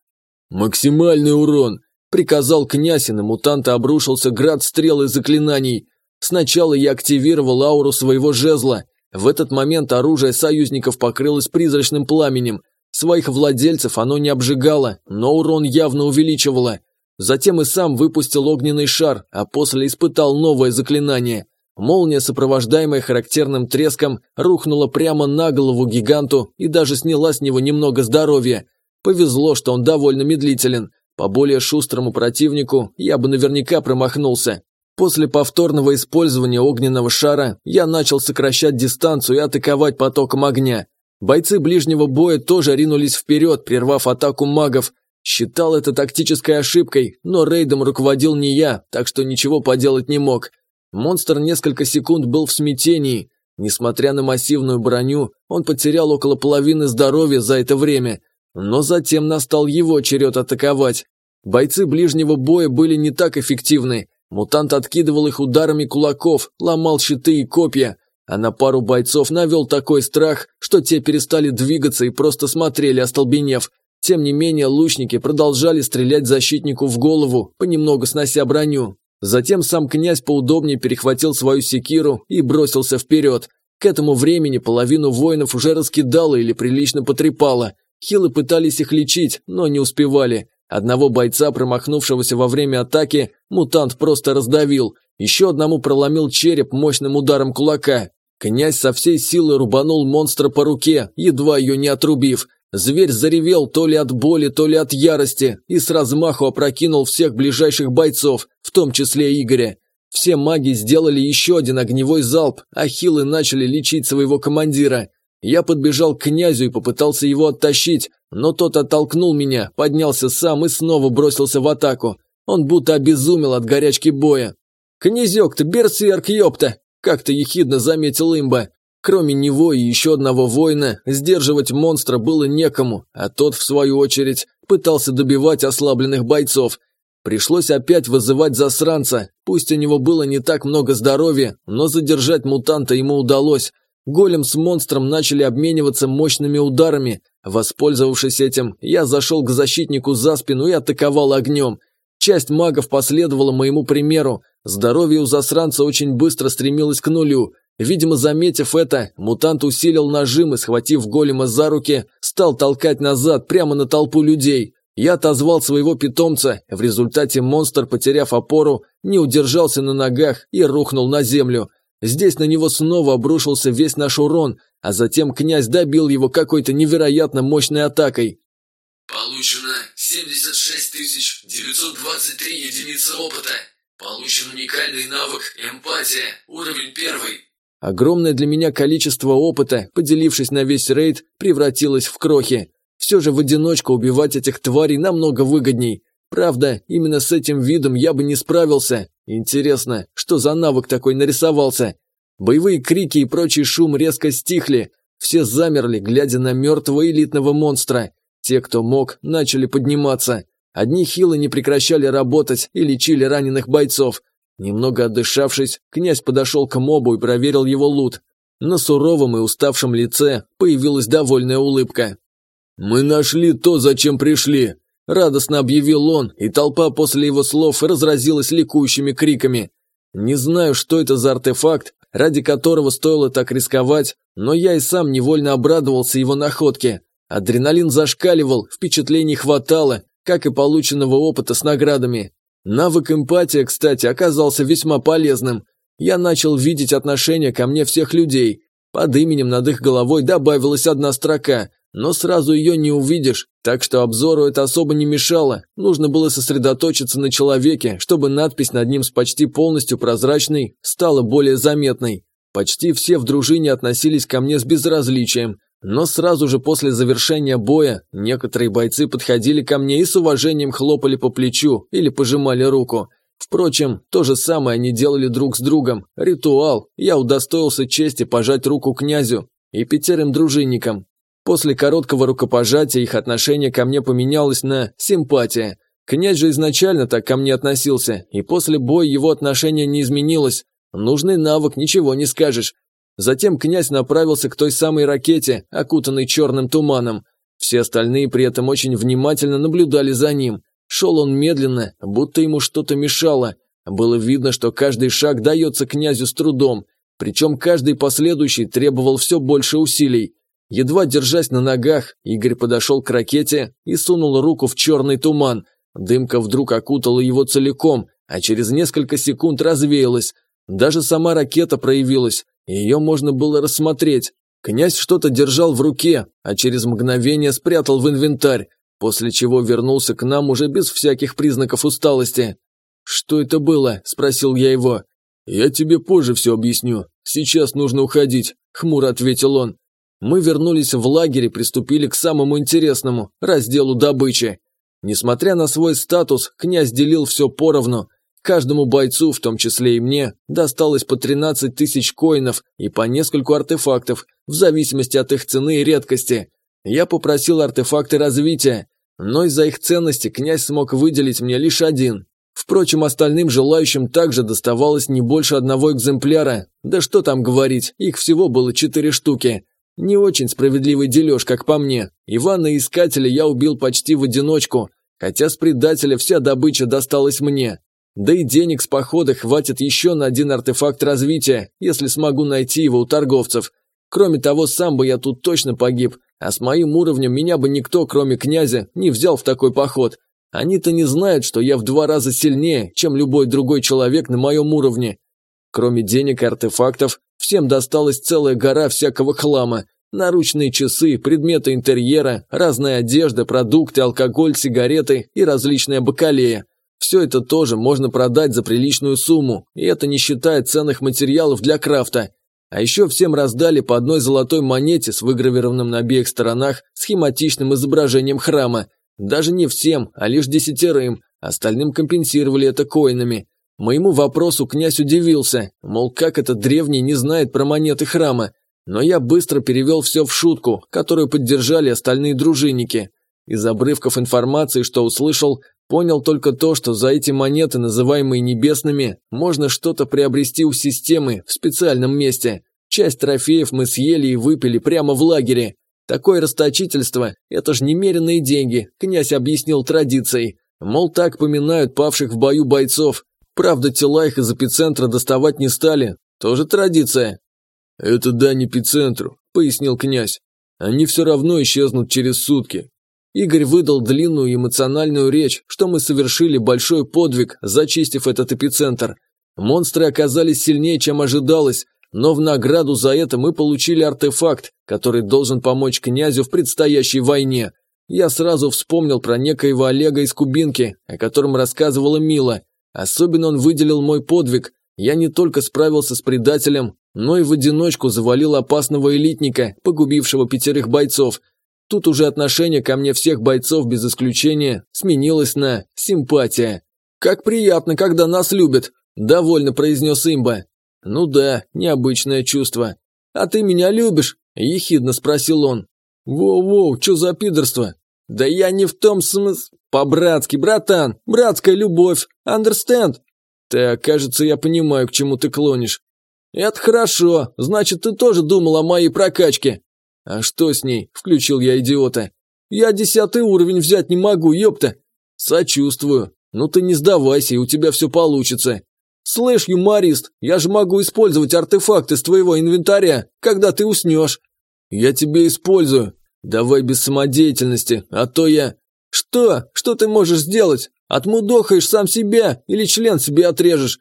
«Максимальный урон!» – приказал князь, и на мутанта обрушился град стрел и заклинаний. Сначала я активировал ауру своего жезла. В этот момент оружие союзников покрылось призрачным пламенем. Своих владельцев оно не обжигало, но урон явно увеличивало. Затем и сам выпустил огненный шар, а после испытал новое заклинание – Молния, сопровождаемая характерным треском, рухнула прямо на голову гиганту и даже сняла с него немного здоровья. Повезло, что он довольно медлителен. По более шустрому противнику я бы наверняка промахнулся. После повторного использования огненного шара я начал сокращать дистанцию и атаковать потоком огня. Бойцы ближнего боя тоже ринулись вперед, прервав атаку магов. Считал это тактической ошибкой, но рейдом руководил не я, так что ничего поделать не мог. Монстр несколько секунд был в смятении. Несмотря на массивную броню, он потерял около половины здоровья за это время. Но затем настал его черед атаковать. Бойцы ближнего боя были не так эффективны. Мутант откидывал их ударами кулаков, ломал щиты и копья, а на пару бойцов навел такой страх, что те перестали двигаться и просто смотрели, остолбенев. Тем не менее, лучники продолжали стрелять защитнику в голову, понемногу снося броню. Затем сам князь поудобнее перехватил свою секиру и бросился вперед. К этому времени половину воинов уже раскидало или прилично потрепало. Хилы пытались их лечить, но не успевали. Одного бойца, промахнувшегося во время атаки, мутант просто раздавил. Еще одному проломил череп мощным ударом кулака. Князь со всей силы рубанул монстра по руке, едва ее не отрубив. Зверь заревел то ли от боли, то ли от ярости и с размаху опрокинул всех ближайших бойцов, в том числе Игоря. Все маги сделали еще один огневой залп, а хилы начали лечить своего командира. Я подбежал к князю и попытался его оттащить, но тот оттолкнул меня, поднялся сам и снова бросился в атаку. Он будто обезумел от горячки боя. «Князек-то берсерк, ёпта!» – как-то ехидно заметил имба. Кроме него и еще одного воина, сдерживать монстра было некому, а тот, в свою очередь, пытался добивать ослабленных бойцов. Пришлось опять вызывать засранца, пусть у него было не так много здоровья, но задержать мутанта ему удалось. Голем с монстром начали обмениваться мощными ударами. Воспользовавшись этим, я зашел к защитнику за спину и атаковал огнем. Часть магов последовала моему примеру. Здоровье у засранца очень быстро стремилось к нулю. Видимо, заметив это, мутант усилил нажим и, схватив голема за руки, стал толкать назад прямо на толпу людей. Я отозвал своего питомца, в результате монстр, потеряв опору, не удержался на ногах и рухнул на землю. Здесь на него снова обрушился весь наш урон, а затем князь добил его какой-то невероятно мощной атакой. Получено 76 923 единицы опыта. Получен уникальный навык «Эмпатия», уровень первый. Огромное для меня количество опыта, поделившись на весь рейд, превратилось в крохи. Все же в одиночку убивать этих тварей намного выгодней. Правда, именно с этим видом я бы не справился. Интересно, что за навык такой нарисовался? Боевые крики и прочий шум резко стихли. Все замерли, глядя на мертвого элитного монстра. Те, кто мог, начали подниматься. Одни хилы не прекращали работать и лечили раненых бойцов. Немного отдышавшись, князь подошел к мобу и проверил его лут. На суровом и уставшем лице появилась довольная улыбка. «Мы нашли то, зачем пришли», Радостно объявил он, и толпа после его слов разразилась ликующими криками. Не знаю, что это за артефакт, ради которого стоило так рисковать, но я и сам невольно обрадовался его находке. Адреналин зашкаливал, впечатлений хватало, как и полученного опыта с наградами. Навык эмпатия, кстати, оказался весьма полезным. Я начал видеть отношение ко мне всех людей. Под именем над их головой добавилась одна строка, но сразу ее не увидишь, так что обзору это особо не мешало. Нужно было сосредоточиться на человеке, чтобы надпись над ним с почти полностью прозрачной стала более заметной. Почти все в дружине относились ко мне с безразличием, но сразу же после завершения боя некоторые бойцы подходили ко мне и с уважением хлопали по плечу или пожимали руку. Впрочем, то же самое они делали друг с другом. Ритуал. Я удостоился чести пожать руку князю и пятерым дружинникам. После короткого рукопожатия их отношение ко мне поменялось на симпатия. Князь же изначально так ко мне относился, и после боя его отношение не изменилось. Нужный навык, ничего не скажешь. Затем князь направился к той самой ракете, окутанной черным туманом. Все остальные при этом очень внимательно наблюдали за ним. Шел он медленно, будто ему что-то мешало. Было видно, что каждый шаг дается князю с трудом, причем каждый последующий требовал все больше усилий. Едва держась на ногах, Игорь подошел к ракете и сунул руку в черный туман. Дымка вдруг окутала его целиком, а через несколько секунд развеялась. Даже сама ракета проявилась, и ее можно было рассмотреть. Князь что-то держал в руке, а через мгновение спрятал в инвентарь, после чего вернулся к нам уже без всяких признаков усталости. «Что это было?» – спросил я его. «Я тебе позже все объясню. Сейчас нужно уходить», – хмуро ответил он. Мы вернулись в лагерь и приступили к самому интересному – разделу добычи. Несмотря на свой статус, князь делил все поровну. Каждому бойцу, в том числе и мне, досталось по 13 тысяч коинов и по нескольку артефактов, в зависимости от их цены и редкости. Я попросил артефакты развития, но из-за их ценности князь смог выделить мне лишь один. Впрочем, остальным желающим также доставалось не больше одного экземпляра. Да что там говорить, их всего было четыре штуки. Не очень справедливый дележ, как по мне. Ивана Искателя я убил почти в одиночку, хотя с предателя вся добыча досталась мне. Да и денег с похода хватит еще на один артефакт развития, если смогу найти его у торговцев. Кроме того, сам бы я тут точно погиб, а с моим уровнем меня бы никто, кроме князя, не взял в такой поход. Они-то не знают, что я в два раза сильнее, чем любой другой человек на моем уровне. Кроме денег и артефактов, Всем досталась целая гора всякого хлама. Наручные часы, предметы интерьера, разная одежда, продукты, алкоголь, сигареты и различная бакалея. Все это тоже можно продать за приличную сумму, и это не считая ценных материалов для крафта. А еще всем раздали по одной золотой монете с выгравированным на обеих сторонах схематичным изображением храма. Даже не всем, а лишь десятерым, остальным компенсировали это коинами. Моему вопросу князь удивился, мол, как этот древний не знает про монеты храма. Но я быстро перевел все в шутку, которую поддержали остальные дружинники. Из обрывков информации, что услышал, понял только то, что за эти монеты, называемые небесными, можно что-то приобрести у системы в специальном месте. Часть трофеев мы съели и выпили прямо в лагере. Такое расточительство – это ж немеренные деньги, князь объяснил традицией. Мол, так поминают павших в бою бойцов. Правда, тела их из эпицентра доставать не стали. Тоже традиция. «Это дань эпицентру», – пояснил князь. «Они все равно исчезнут через сутки». Игорь выдал длинную эмоциональную речь, что мы совершили большой подвиг, зачистив этот эпицентр. Монстры оказались сильнее, чем ожидалось, но в награду за это мы получили артефакт, который должен помочь князю в предстоящей войне. Я сразу вспомнил про некоего Олега из Кубинки, о котором рассказывала Мила. Особенно он выделил мой подвиг. Я не только справился с предателем, но и в одиночку завалил опасного элитника, погубившего пятерых бойцов. Тут уже отношение ко мне всех бойцов без исключения сменилось на симпатия. «Как приятно, когда нас любят», – довольно произнес имба. «Ну да, необычное чувство». «А ты меня любишь?» – ехидно спросил он. «Воу-воу, что за пидорство?» «Да я не в том смысле...» «По-братски, братан, братская любовь, understand?» «Так, кажется, я понимаю, к чему ты клонишь». «Это хорошо, значит, ты тоже думал о моей прокачке». «А что с ней?» – включил я идиота. «Я десятый уровень взять не могу, ёпта». «Сочувствую. Ну ты не сдавайся, и у тебя все получится». «Слышь, юморист, я же могу использовать артефакты с твоего инвентаря, когда ты уснешь». «Я тебе использую. Давай без самодеятельности, а то я...» «Что? Что ты можешь сделать? Отмудохаешь сам себя или член себе отрежешь?»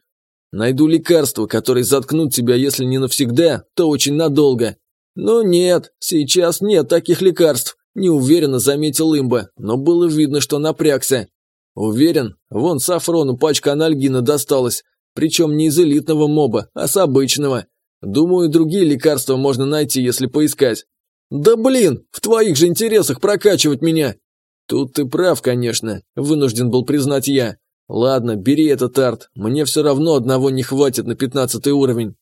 «Найду лекарство, которое заткнут тебя, если не навсегда, то очень надолго». «Ну нет, сейчас нет таких лекарств», – неуверенно заметил имба, но было видно, что напрягся. «Уверен? Вон Сафрону пачка анальгина досталась, причем не из элитного моба, а с обычного. Думаю, другие лекарства можно найти, если поискать. Да блин, в твоих же интересах прокачивать меня. Тут ты прав, конечно, вынужден был признать я. Ладно, бери этот арт, мне все равно одного не хватит на пятнадцатый уровень.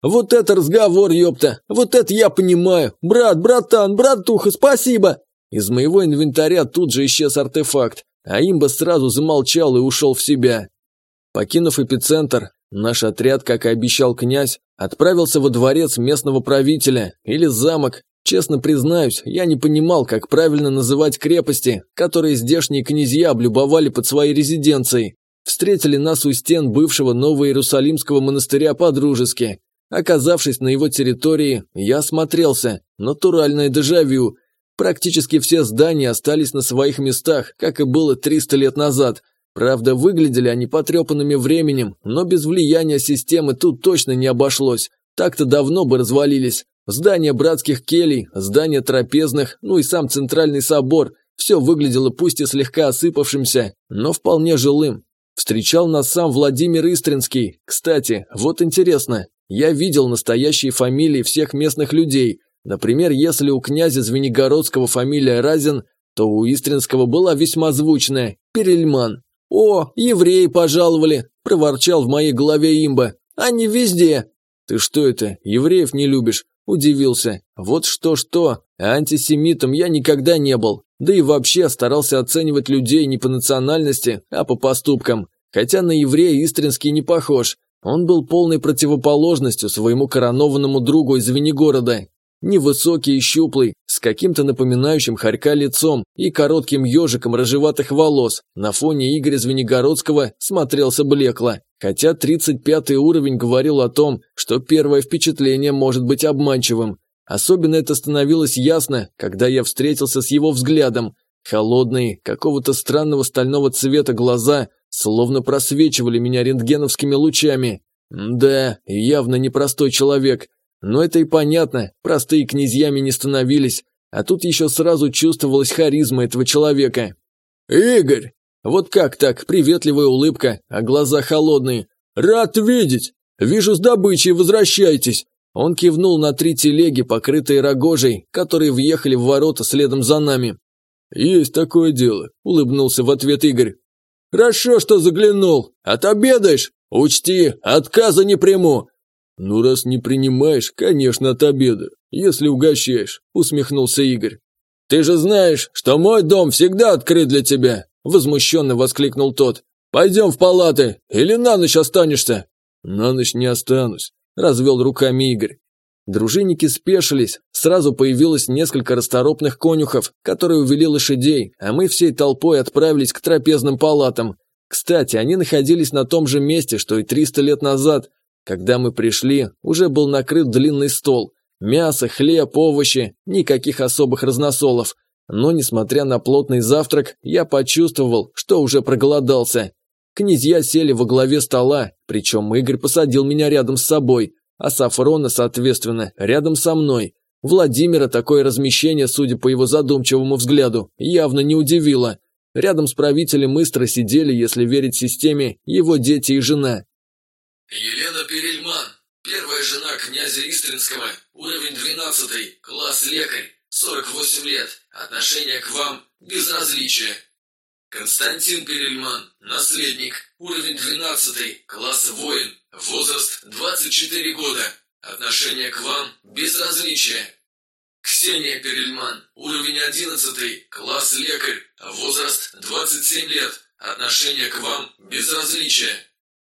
Вот это разговор, ёпта, вот это я понимаю. Брат, братан, братуха, спасибо. Из моего инвентаря тут же исчез артефакт, а имба сразу замолчал и ушел в себя. Покинув эпицентр, наш отряд, как и обещал князь, отправился во дворец местного правителя или замок. Честно признаюсь, я не понимал, как правильно называть крепости, которые здешние князья облюбовали под своей резиденцией. Встретили нас у стен бывшего Новоиерусалимского монастыря по-дружески. Оказавшись на его территории, я осмотрелся. Натуральное дежавю. Практически все здания остались на своих местах, как и было 300 лет назад – Правда, выглядели они потрепанными временем, но без влияния системы тут точно не обошлось. Так-то давно бы развалились. Здание братских келей, здание трапезных, ну и сам центральный собор. Все выглядело пусть и слегка осыпавшимся, но вполне жилым. Встречал нас сам Владимир Истринский. Кстати, вот интересно, я видел настоящие фамилии всех местных людей. Например, если у князя Звенигородского фамилия Разин, то у Истринского была весьма звучная – Перельман. «О, евреи пожаловали!» – проворчал в моей голове имба. «Они везде!» «Ты что это, евреев не любишь?» – удивился. «Вот что-что, антисемитом я никогда не был. Да и вообще старался оценивать людей не по национальности, а по поступкам. Хотя на еврея Истринский не похож. Он был полной противоположностью своему коронованному другу из Венегорода. Невысокий и щуплый, с каким-то напоминающим хорька лицом и коротким ежиком рыжеватых волос, на фоне Игоря Звенигородского смотрелся блекло. Хотя 35 уровень говорил о том, что первое впечатление может быть обманчивым. Особенно это становилось ясно, когда я встретился с его взглядом. Холодные, какого-то странного стального цвета глаза словно просвечивали меня рентгеновскими лучами. Да, явно непростой человек. Но это и понятно, простые князьями не становились, а тут еще сразу чувствовалась харизма этого человека. «Игорь!» Вот как так, приветливая улыбка, а глаза холодные. «Рад видеть! Вижу, с добычей возвращайтесь!» Он кивнул на три телеги, покрытые рогожей, которые въехали в ворота следом за нами. «Есть такое дело», – улыбнулся в ответ Игорь. «Хорошо, что заглянул. Отобедаешь? Учти, отказа не приму». «Ну, раз не принимаешь, конечно, от обеда, если угощаешь», – усмехнулся Игорь. «Ты же знаешь, что мой дом всегда открыт для тебя», – возмущенно воскликнул тот. «Пойдем в палаты, или на ночь останешься?» «На ночь не останусь», – развел руками Игорь. Дружинники спешились, сразу появилось несколько расторопных конюхов, которые увели лошадей, а мы всей толпой отправились к трапезным палатам. Кстати, они находились на том же месте, что и 300 лет назад. Когда мы пришли, уже был накрыт длинный стол. Мясо, хлеб, овощи, никаких особых разносолов. Но, несмотря на плотный завтрак, я почувствовал, что уже проголодался. Князья сели во главе стола, причем Игорь посадил меня рядом с собой – а Сафрона, соответственно, рядом со мной. Владимира такое размещение, судя по его задумчивому взгляду, явно не удивило. Рядом с правителем Истра сидели, если верить системе, его дети и жена. Елена Перельман, первая жена князя Истринского, уровень 12, класс лекарь, 48 лет, отношение к вам безразличие. Константин Перельман, наследник, уровень 12, класс воин, возраст 24 года, отношение к вам безразличие. Ксения Перельман, уровень 11, класс лекарь, возраст 27 лет, отношение к вам безразличие.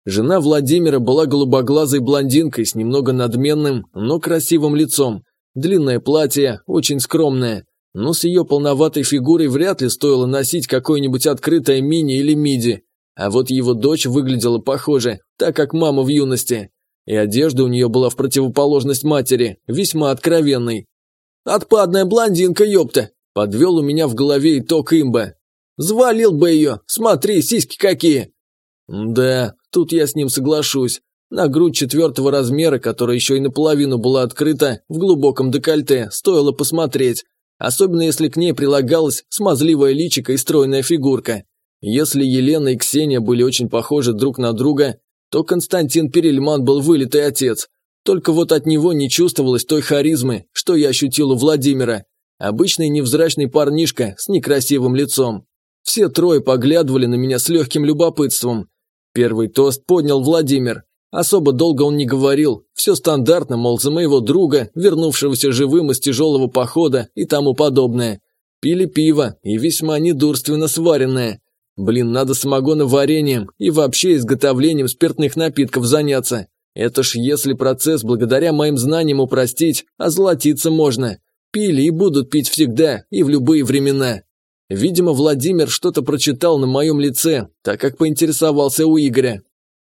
Жена Владимира была голубоглазой блондинкой с немного надменным, но красивым лицом. Длинное платье, очень скромное, но с ее полноватой фигурой вряд ли стоило носить какое-нибудь открытое мини или миди. А вот его дочь выглядела похоже, так как мама в юности. И одежда у нее была в противоположность матери, весьма откровенной. «Отпадная блондинка, ёпта!» Подвел у меня в голове итог имба. «Звалил бы ее! Смотри, сиськи какие!» Да, тут я с ним соглашусь. На грудь четвертого размера, которая еще и наполовину была открыта, в глубоком декольте, стоило посмотреть. Особенно если к ней прилагалась смазливая личико и стройная фигурка. Если Елена и Ксения были очень похожи друг на друга, то Константин Перельман был вылитый отец. Только вот от него не чувствовалось той харизмы, что я ощутил у Владимира. Обычный невзрачный парнишка с некрасивым лицом. Все трое поглядывали на меня с легким любопытством. Первый тост поднял Владимир. Особо долго он не говорил, все стандартно, мол, за моего друга, вернувшегося живым из тяжелого похода и тому подобное. Пили пиво, и весьма недурственно сваренное. Блин, надо самогоноварением и вообще изготовлением спиртных напитков заняться. Это ж если процесс благодаря моим знаниям упростить, а золотиться можно. Пили и будут пить всегда и в любые времена. Видимо, Владимир что-то прочитал на моем лице, так как поинтересовался у Игоря.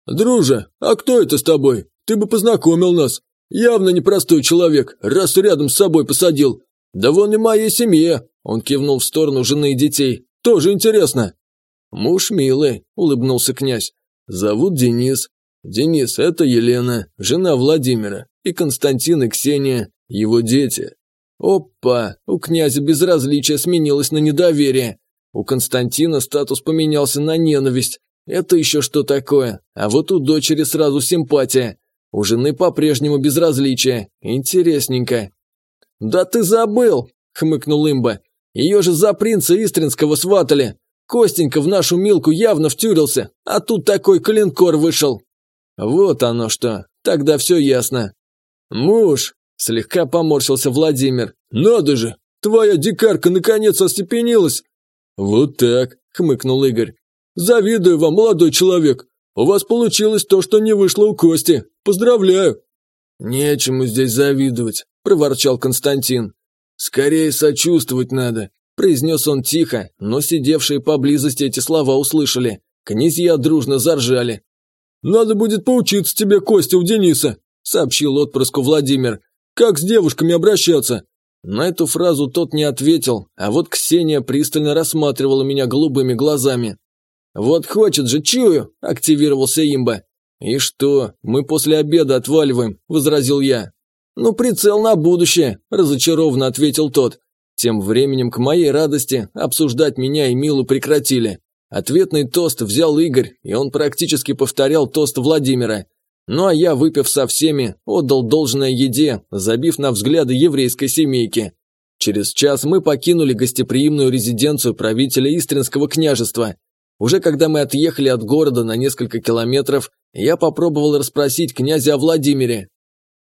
«Друже, а кто это с тобой? Ты бы познакомил нас. Явно непростой человек, раз рядом с собой посадил. Да вон и моей семье!» Он кивнул в сторону жены и детей. «Тоже интересно!» «Муж милый», – улыбнулся князь. «Зовут Денис. Денис – это Елена, жена Владимира, и Константин и Ксения, его дети». Опа, у князя безразличие сменилось на недоверие. У Константина статус поменялся на ненависть, это еще что такое? А вот у дочери сразу симпатия. У жены по-прежнему безразличие. Интересненько. «Да ты забыл!» – хмыкнул имба. «Ее же за принца Истринского сватали. Костенька в нашу Милку явно втюрился, а тут такой клинкор вышел». «Вот оно что. Тогда все ясно». «Муж!» – слегка поморщился Владимир. «Надо же! Твоя дикарка наконец остепенилась!» «Вот так!» – хмыкнул Игорь. «Завидую вам, молодой человек. У вас получилось то, что не вышло у Кости. Поздравляю!» «Нечему здесь завидовать», – проворчал Константин. «Скорее сочувствовать надо», – произнес он тихо, но сидевшие поблизости эти слова услышали. Князья дружно заржали. «Надо будет поучиться тебе, Костя, у Дениса», – сообщил отпрыску Владимир. «Как с девушками обращаться?» На эту фразу тот не ответил, а вот Ксения пристально рассматривала меня голубыми глазами. «Вот хочет же, чую!» – активировался имба. «И что, мы после обеда отваливаем», – возразил я. Ну, прицел на будущее, разочарованно ответил тот. Тем временем, к моей радости, обсуждать меня и Милу прекратили. Ответный тост взял Игорь, и он практически повторял тост Владимира. Ну а я, выпив со всеми, отдал должное еде, забив на взгляды еврейской семейки. Через час мы покинули гостеприимную резиденцию правителя Истринского княжества. Уже когда мы отъехали от города на несколько километров, я попробовал расспросить князя о Владимире.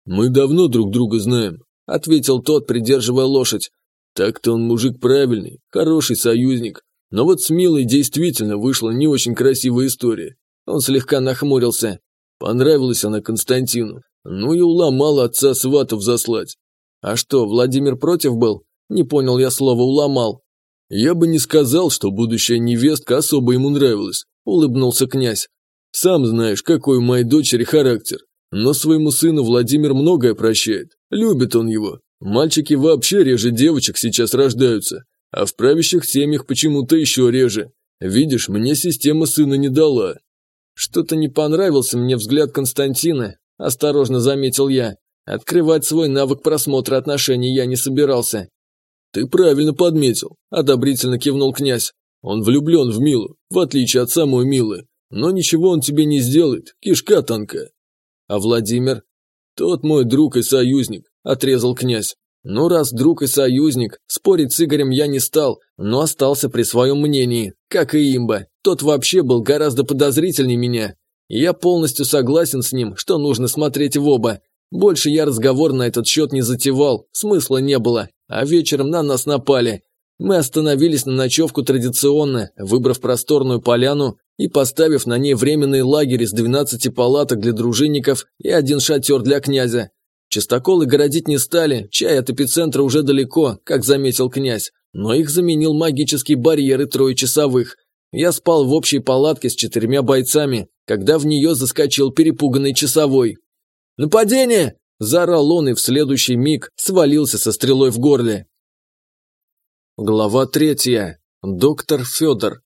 «Мы давно друг друга знаем», – ответил тот, придерживая лошадь. «Так-то он мужик правильный, хороший союзник. Но вот с Милой действительно вышла не очень красивая история. Он слегка нахмурился. Понравилась она Константину. Ну и уломал отца сватов заслать. А что, Владимир против был? Не понял я слова «уломал». Я бы не сказал, что будущая невестка особо ему нравилась, улыбнулся князь. Сам знаешь, какой у моей дочери характер. Но своему сыну Владимир многое прощает. Любит он его. Мальчики вообще реже девочек сейчас рождаются. А в правящих семьях почему-то еще реже. Видишь, мне система сына не дала. Что-то не понравился мне взгляд Константина, осторожно заметил я. Открывать свой навык просмотра отношений я не собирался. Ты правильно подметил, одобрительно кивнул князь. Он влюблен в Милу, в отличие от самой Милы. Но ничего он тебе не сделает, кишка тонкая. А Владимир? Тот мой друг и союзник, отрезал князь. Ну, раз друг и союзник, спорить с Игорем я не стал, но остался при своем мнении, как и имба. Тот вообще был гораздо подозрительнее меня. Я полностью согласен с ним, что нужно смотреть в оба. Больше я разговор на этот счет не затевал, смысла не было, а вечером на нас напали. Мы остановились на ночевку традиционно, выбрав просторную поляну и поставив на ней временный лагерь из 12 палаток для дружинников и один шатер для князя. Чистоколы городить не стали, чай от эпицентра уже далеко, как заметил князь, но их заменил магический барьер и трое часовых. Я спал в общей палатке с четырьмя бойцами, когда в нее заскочил перепуганный часовой. «Нападение!» – заорал он и в следующий миг свалился со стрелой в горле. Глава третья. Доктор Федор.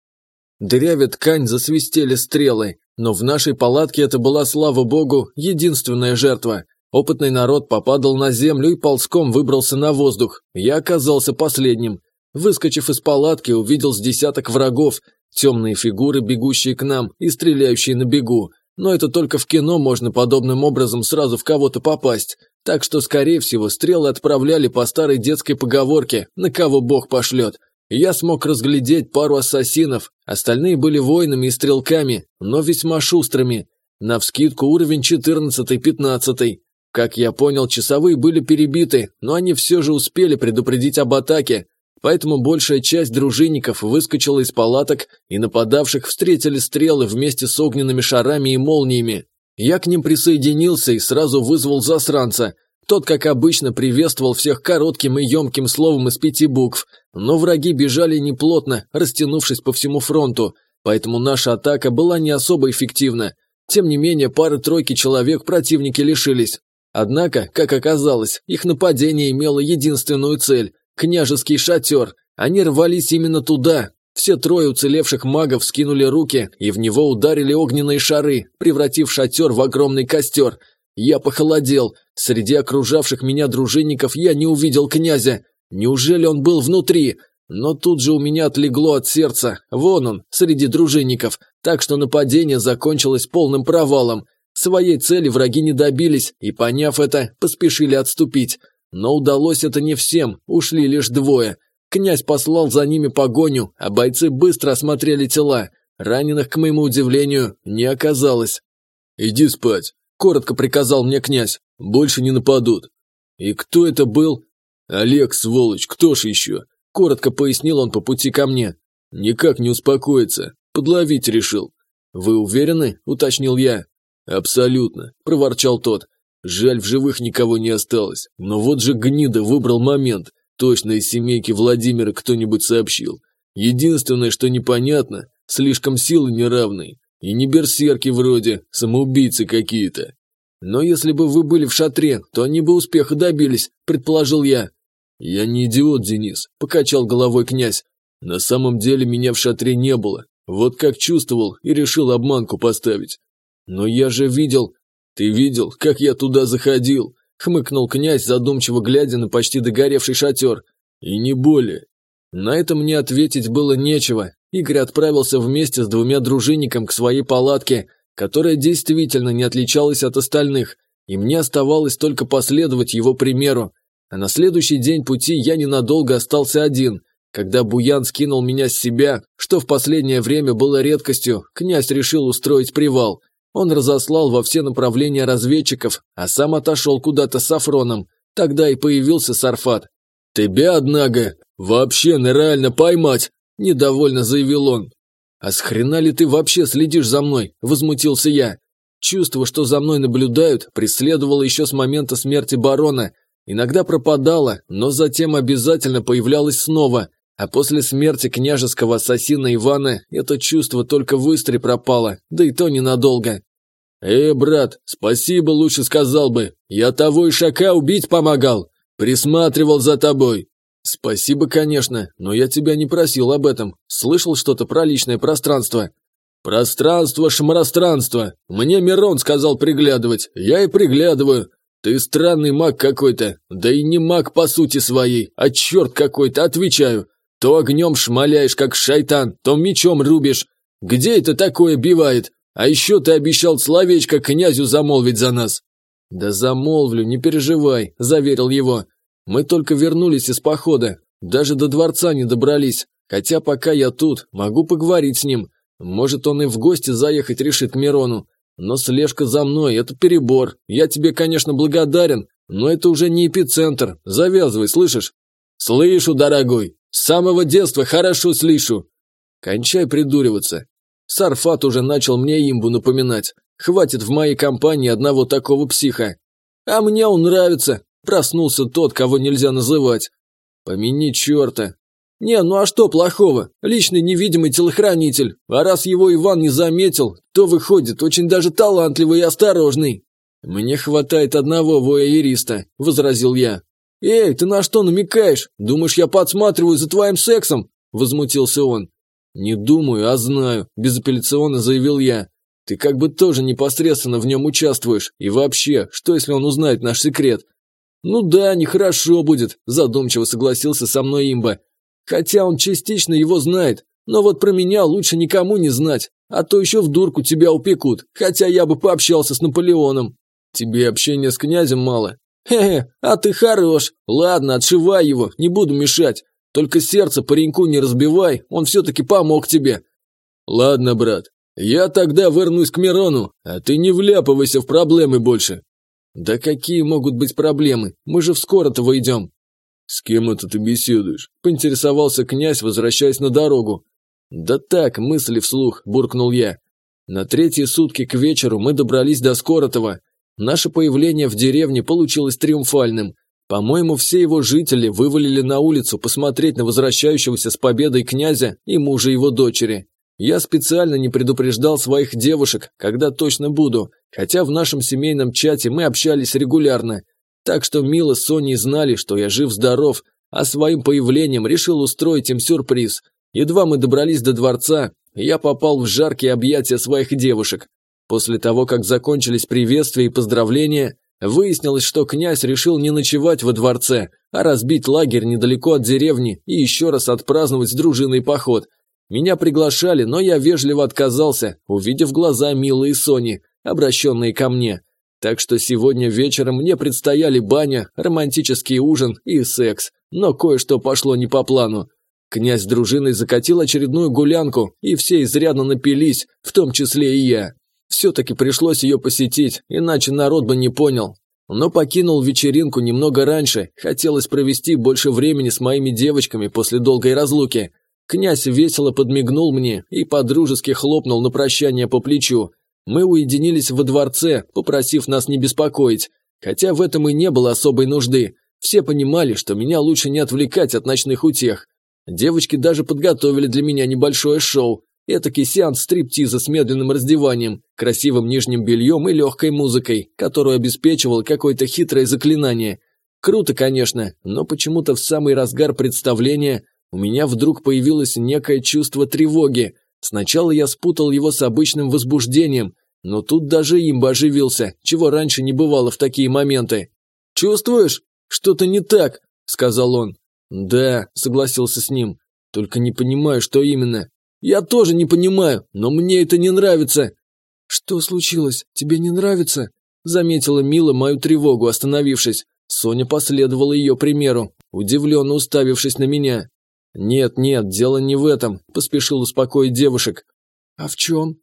Дырявя ткань, засвистели стрелы, но в нашей палатке это была, слава богу, единственная жертва. Опытный народ попадал на землю и ползком выбрался на воздух. Я оказался последним. Выскочив из палатки, увидел с десяток врагов, темные фигуры, бегущие к нам и стреляющие на бегу. Но это только в кино можно подобным образом сразу в кого-то попасть. Так что, скорее всего, стрелы отправляли по старой детской поговорке «на кого Бог пошлет». Я смог разглядеть пару ассасинов, остальные были воинами и стрелками, но весьма шустрыми. Навскидку уровень 14-15. Как я понял, часовые были перебиты, но они все же успели предупредить об атаке, поэтому большая часть дружинников выскочила из палаток и нападавших встретили стрелы вместе с огненными шарами и молниями. Я к ним присоединился и сразу вызвал засранца. Тот, как обычно, приветствовал всех коротким и емким словом из пяти букв, но враги бежали неплотно, растянувшись по всему фронту, поэтому наша атака была не особо эффективна. Тем не менее, пары-тройки человек противники лишились. Однако, как оказалось, их нападение имело единственную цель – княжеский шатер. Они рвались именно туда. Все трое уцелевших магов скинули руки и в него ударили огненные шары, превратив шатер в огромный костер. Я похолодел. Среди окружавших меня дружинников я не увидел князя. Неужели он был внутри? Но тут же у меня отлегло от сердца. Вон он, среди дружинников. Так что нападение закончилось полным провалом. Своей цели враги не добились и, поняв это, поспешили отступить. Но удалось это не всем, ушли лишь двое. Князь послал за ними погоню, а бойцы быстро осмотрели тела. Раненых, к моему удивлению, не оказалось. «Иди спать», – коротко приказал мне князь. «Больше не нападут». «И кто это был?» «Олег, сволочь, кто ж еще?» – коротко пояснил он по пути ко мне. «Никак не успокоится. Подловить решил». «Вы уверены?» – уточнил я. «Абсолютно», – проворчал тот. «Жаль, в живых никого не осталось. Но вот же гнида выбрал момент. Точно из семейки Владимира кто-нибудь сообщил. Единственное, что непонятно, слишком силы неравные. И не берсерки вроде, самоубийцы какие-то». «Но если бы вы были в шатре, то они бы успеха добились», – предположил я. «Я не идиот, Денис», – покачал головой князь. «На самом деле меня в шатре не было. Вот как чувствовал и решил обманку поставить. «Но я же видел...» «Ты видел, как я туда заходил? – хмыкнул князь, задумчиво глядя на почти догоревший шатер. «И не более». На это мне ответить было нечего. Игорь отправился вместе с двумя дружинниками к своей палатке, которая действительно не отличалась от остальных, и мне оставалось только последовать его примеру. А на следующий день пути я ненадолго остался один. Когда Буян скинул меня с себя, что в последнее время было редкостью, князь решил устроить привал. Он разослал во все направления разведчиков, а сам отошел куда-то с Афроном. Тогда и появился Сарфат. «Тебя, однако, вообще нереально поймать!» – недовольно заявил он. «А с хрена ли ты вообще следишь за мной?» – возмутился я. Чувство, что за мной наблюдают, преследовало еще с момента смерти барона. Иногда пропадало, но затем обязательно появлялось снова. А после смерти княжеского ассасина Ивана это чувство только в Истре пропало, да и то ненадолго. «Э, брат, спасибо лучше сказал бы. Я того ишака убить помогал. Присматривал за тобой». «Спасибо, конечно, но я тебя не просил об этом. Слышал что-то про личное пространство?» «Пространство, шмаространство. Мне Мирон сказал приглядывать. Я и приглядываю. Ты странный маг какой-то. Да и не маг по сути своей, а черт какой-то, отвечаю. То огнем шмаляешь, как шайтан, то мечом рубишь. Где это такое бивает? А еще ты обещал словечко князю замолвить за нас». «Да замолвлю, не переживай», – заверил его. «Мы только вернулись из похода, даже до дворца не добрались. Хотя пока я тут, могу поговорить с ним. Может, он и в гости заехать решит к Мирону. Но слежка за мной – это перебор. Я тебе, конечно, благодарен, но это уже не эпицентр. Завязывай, слышишь?» «Слышу, дорогой. С самого детства хорошо слышу. Кончай придуриваться. Сарфат уже начал мне имбу напоминать. Хватит в моей компании одного такого психа. А мне он нравится. Проснулся тот, кого нельзя называть. Помяни черта. Не, ну а что плохого? Личный невидимый телохранитель. А раз его Иван не заметил, то выходит очень даже талантливый и осторожный. Мне хватает одного воя-ириста, возразил я. «Эй, ты на что намекаешь? Думаешь, я подсматриваю за твоим сексом?» – возмутился он. «Не думаю, а знаю», – безапелляционно заявил я. «Ты как бы тоже непосредственно в нем участвуешь. И вообще, что если он узнает наш секрет?» «Ну да, нехорошо будет», – задумчиво согласился со мной имба. «Хотя он частично его знает, но вот про меня лучше никому не знать, а то еще в дурку тебя упекут, хотя я бы пообщался с Наполеоном». «Тебе общения с князем мало?» «Хе-хе, а ты хорош. Ладно, отшивай его, не буду мешать. Только сердце пареньку не разбивай, он все-таки помог тебе». «Ладно, брат, я тогда вернусь к Мирону, а ты не вляпывайся в проблемы больше». «Да какие могут быть проблемы? Мы же вскоро-то выйдем». «С кем это ты беседуешь?» – поинтересовался князь, возвращаясь на дорогу. «Да так, мысли вслух», – буркнул я. На третьи сутки к вечеру мы добрались до Скоротова. Наше появление в деревне получилось триумфальным. По-моему, все его жители вывалили на улицу посмотреть на возвращающегося с победой князя и мужа его дочери. Я специально не предупреждал своих девушек, когда точно буду, хотя в нашем семейном чате мы общались регулярно. Так что Мила с Соней знали, что я жив-здоров, а своим появлением решил устроить им сюрприз. Едва мы добрались до дворца, я попал в жаркие объятия своих девушек. После того, как закончились приветствия и поздравления, выяснилось, что князь решил не ночевать во дворце, а разбить лагерь недалеко от деревни и еще раз отпраздновать с дружиной поход. Меня приглашали, но я вежливо отказался, увидев глаза Милы и Сони, обращенные ко мне. Так что сегодня вечером мне предстояли баня, романтический ужин и секс, но кое-что пошло не по плану. Князь с дружиной закатил очередную гулянку, и все изрядно напились, в том числе и я. Все-таки пришлось ее посетить, иначе народ бы не понял. Но покинул вечеринку немного раньше, хотелось провести больше времени с моими девочками после долгой разлуки. Князь весело подмигнул мне и подружески хлопнул на прощание по плечу. Мы уединились во дворце, попросив нас не беспокоить, хотя в этом и не было особой нужды. Все понимали, что меня лучше не отвлекать от ночных утех. Девочки даже подготовили для меня небольшое шоу, Этакий сеанс стриптиза с медленным раздеванием, красивым нижним бельем и легкой музыкой, которую обеспечивал какое-то хитрое заклинание. Круто, конечно, но почему-то в самый разгар представления у меня вдруг появилось некое чувство тревоги. Сначала я спутал его с обычным возбуждением, но тут даже имба оживился, чего раньше не бывало в такие моменты. «Чувствуешь? Что-то не так», – сказал он. «Да», – согласился с ним. «Только не понимаю, что именно». «Я тоже не понимаю, но мне это не нравится». «Что случилось? Тебе не нравится?» Заметила Мила мою тревогу, остановившись. Соня последовала ее примеру, удивленно уставившись на меня. «Нет, нет, дело не в этом», – поспешил успокоить девушек. «А в чем?»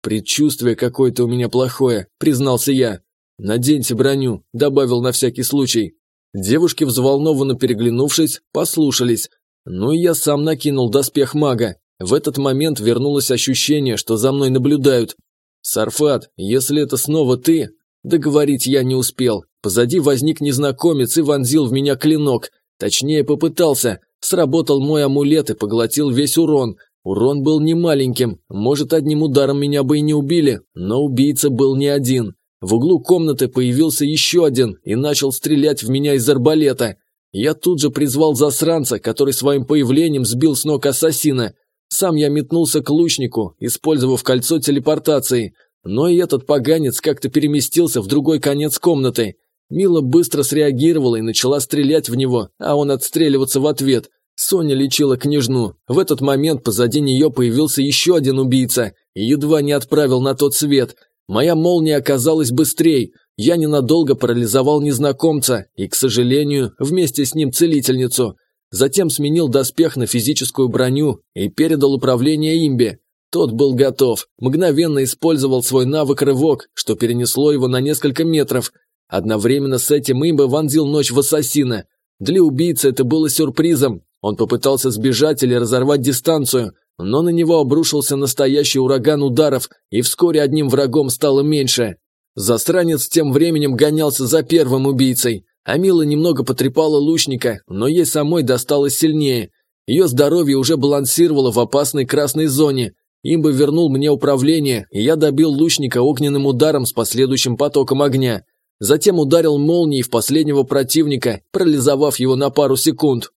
«Предчувствие какое-то у меня плохое», – признался я. «Наденьте броню», – добавил на всякий случай. Девушки, взволнованно переглянувшись, послушались. Ну и я сам накинул доспех мага. В этот момент вернулось ощущение, что за мной наблюдают. «Сарфат, если это снова ты...» Договорить я не успел. Позади возник незнакомец и вонзил в меня клинок. Точнее, попытался. Сработал мой амулет и поглотил весь урон. Урон был немаленьким. Может, одним ударом меня бы и не убили, но убийца был не один. В углу комнаты появился еще один и начал стрелять в меня из арбалета. Я тут же призвал засранца, который своим появлением сбил с ног ассасина. Сам я метнулся к лучнику, использовав кольцо телепортации. Но и этот поганец как-то переместился в другой конец комнаты. Мила быстро среагировала и начала стрелять в него, а он отстреливаться в ответ. Соня лечила княжну. В этот момент позади нее появился еще один убийца и едва не отправил на тот свет. Моя молния оказалась быстрее. Я ненадолго парализовал незнакомца и, к сожалению, вместе с ним целительницу. Затем сменил доспех на физическую броню и передал управление имбе. Тот был готов, мгновенно использовал свой навык рывок, что перенесло его на несколько метров. Одновременно с этим имба вонзил ночь в ассасина. Для убийцы это было сюрпризом. Он попытался сбежать или разорвать дистанцию, но на него обрушился настоящий ураган ударов, и вскоре одним врагом стало меньше. Застранец тем временем гонялся за первым убийцей, а Мила немного потрепала лучника, но ей самой досталось сильнее. Ее здоровье уже балансировало в опасной красной зоне. Им бы вернул мне управление, и я добил лучника огненным ударом с последующим потоком огня. Затем ударил молнией в последнего противника, парализовав его на пару секунд.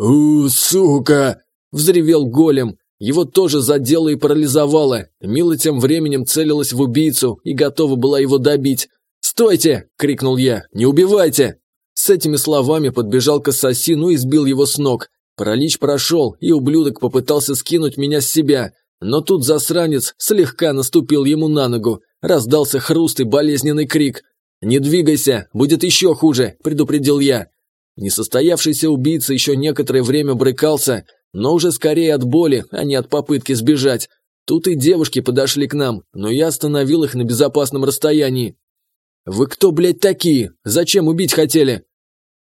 «У, сука!» – взревел голем. Его тоже задело и парализовало. Мила тем временем целилась в убийцу и готова была его добить. «Стойте!» – крикнул я. «Не убивайте!» С этими словами подбежал к ассасину и сбил его с ног. Паралич прошел, и ублюдок попытался скинуть меня с себя. Но тут засранец слегка наступил ему на ногу. Раздался хруст и болезненный крик. «Не двигайся, будет еще хуже», – предупредил я. Несостоявшийся убийца еще некоторое время брыкался, но уже скорее от боли, а не от попытки сбежать. Тут и девушки подошли к нам, но я остановил их на безопасном расстоянии. «Вы кто, блядь, такие? Зачем убить хотели?»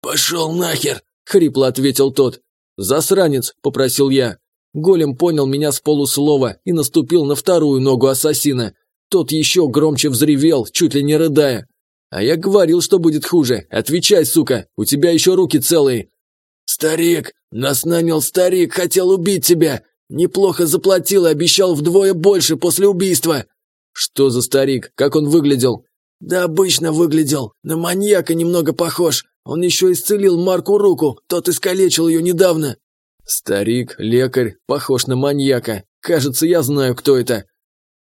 «Пошел нахер!» – хрипло ответил тот. «Засранец!» – попросил я. Голем понял меня с полуслова и наступил на вторую ногу ассасина. Тот еще громче взревел, чуть ли не рыдая. «А я говорил, что будет хуже. Отвечай, сука, у тебя еще руки целые». «Старик, нас нанял старик, хотел убить тебя. Неплохо заплатил и обещал вдвое больше после убийства». «Что за старик? Как он выглядел?» «Да обычно выглядел. На маньяка немного похож. Он еще исцелил Марку руку, тот искалечил ее недавно». «Старик, лекарь, похож на маньяка. Кажется, я знаю, кто это».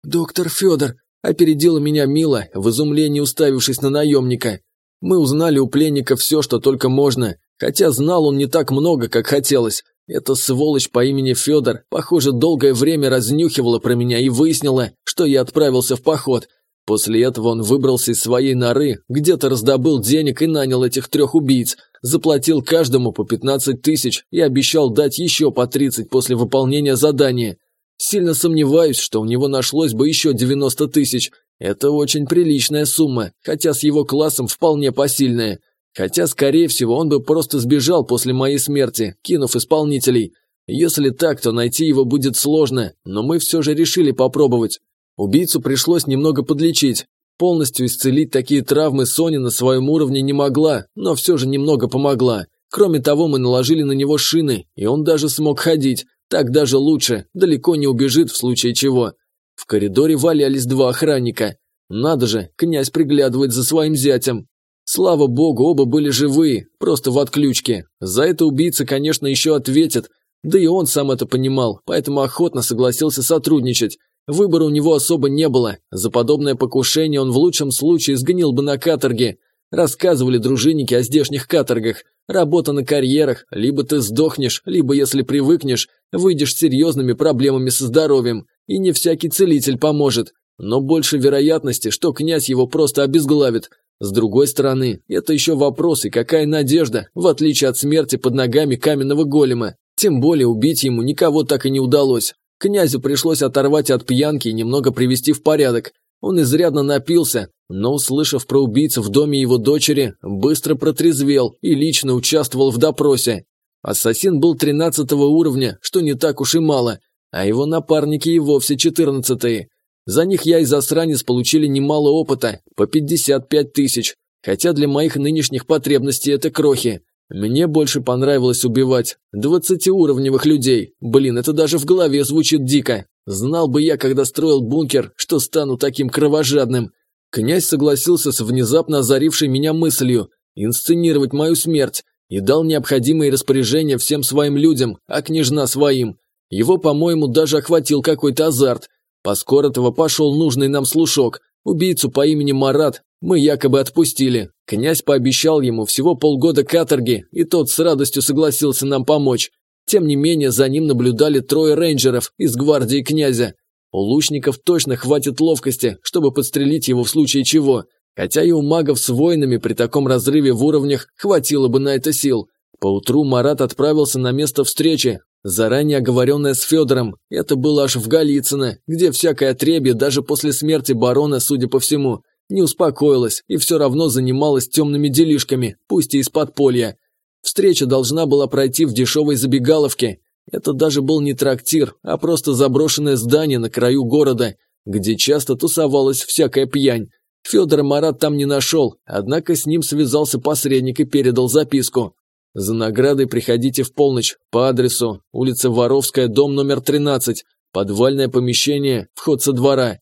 «Доктор Федор», – опередила меня Мила, в изумлении уставившись на наемника. Мы узнали у пленника все, что только можно, Хотя знал он не так много, как хотелось. Эта сволочь по имени Федор, похоже, долгое время разнюхивала про меня и выяснила, что я отправился в поход. После этого он выбрался из своей норы, где-то раздобыл денег и нанял этих трех убийц, заплатил каждому по 15 тысяч и обещал дать еще по 30 после выполнения задания. Сильно сомневаюсь, что у него нашлось бы еще 90 тысяч. Это очень приличная сумма, хотя с его классом вполне посильная. Хотя, скорее всего, он бы просто сбежал после моей смерти, кинув исполнителей. Если так, то найти его будет сложно, но мы все же решили попробовать. Убийцу пришлось немного подлечить. Полностью исцелить такие травмы Соня на своем уровне не могла, но все же немного помогла. Кроме того, мы наложили на него шины, и он даже смог ходить. Так даже лучше, далеко не убежит в случае чего. В коридоре валялись два охранника. Надо же, князь приглядывает за своим зятем. Слава богу, оба были живые, просто в отключке. За это убийца, конечно, еще ответит. Да и он сам это понимал, поэтому охотно согласился сотрудничать. Выбора у него особо не было. За подобное покушение он в лучшем случае сгнил бы на каторге. Рассказывали дружинники о здешних каторгах. Работа на карьерах, либо ты сдохнешь, либо, если привыкнешь, выйдешь с серьезными проблемами со здоровьем, и не всякий целитель поможет. Но больше вероятности, что князь его просто обезглавит. С другой стороны, это еще вопрос и какая надежда, в отличие от смерти под ногами каменного голема. Тем более убить ему никого так и не удалось. Князю пришлось оторвать от пьянки и немного привести в порядок. Он изрядно напился, но, услышав про убийцу в доме его дочери, быстро протрезвел и лично участвовал в допросе. Ассасин был 13 уровня, что не так уж и мало, а его напарники и вовсе 14 -е. За них я и засранец получили немало опыта, по 55 тысяч, хотя для моих нынешних потребностей это крохи. Мне больше понравилось убивать 20-уровневых людей. Блин, это даже в голове звучит дико. Знал бы я, когда строил бункер, что стану таким кровожадным. Князь согласился с внезапно озарившей меня мыслью инсценировать мою смерть и дал необходимые распоряжения всем своим людям, а княжна своим. Его, по-моему, даже охватил какой-то азарт. По Скоротова пошел нужный нам слушок. Убийцу по имени Марат мы якобы отпустили. Князь пообещал ему всего полгода каторги, и тот с радостью согласился нам помочь. Тем не менее, за ним наблюдали трое рейнджеров из гвардии князя. У лучников точно хватит ловкости, чтобы подстрелить его в случае чего. Хотя и у магов с воинами при таком разрыве в уровнях хватило бы на это сил. Поутру Марат отправился на место встречи, заранее оговоренное с Федором. Это было аж в Голицыно, где всякое отребье даже после смерти барона, судя по всему, не успокоилась и все равно занималась темными делишками, пусть и из подполья. Встреча должна была пройти в дешевой забегаловке, это даже был не трактир, а просто заброшенное здание на краю города, где часто тусовалась всякая пьянь. Федор Марат там не нашел, однако с ним связался посредник и передал записку. За наградой приходите в полночь по адресу улица Воровская, дом номер 13, подвальное помещение, вход со двора.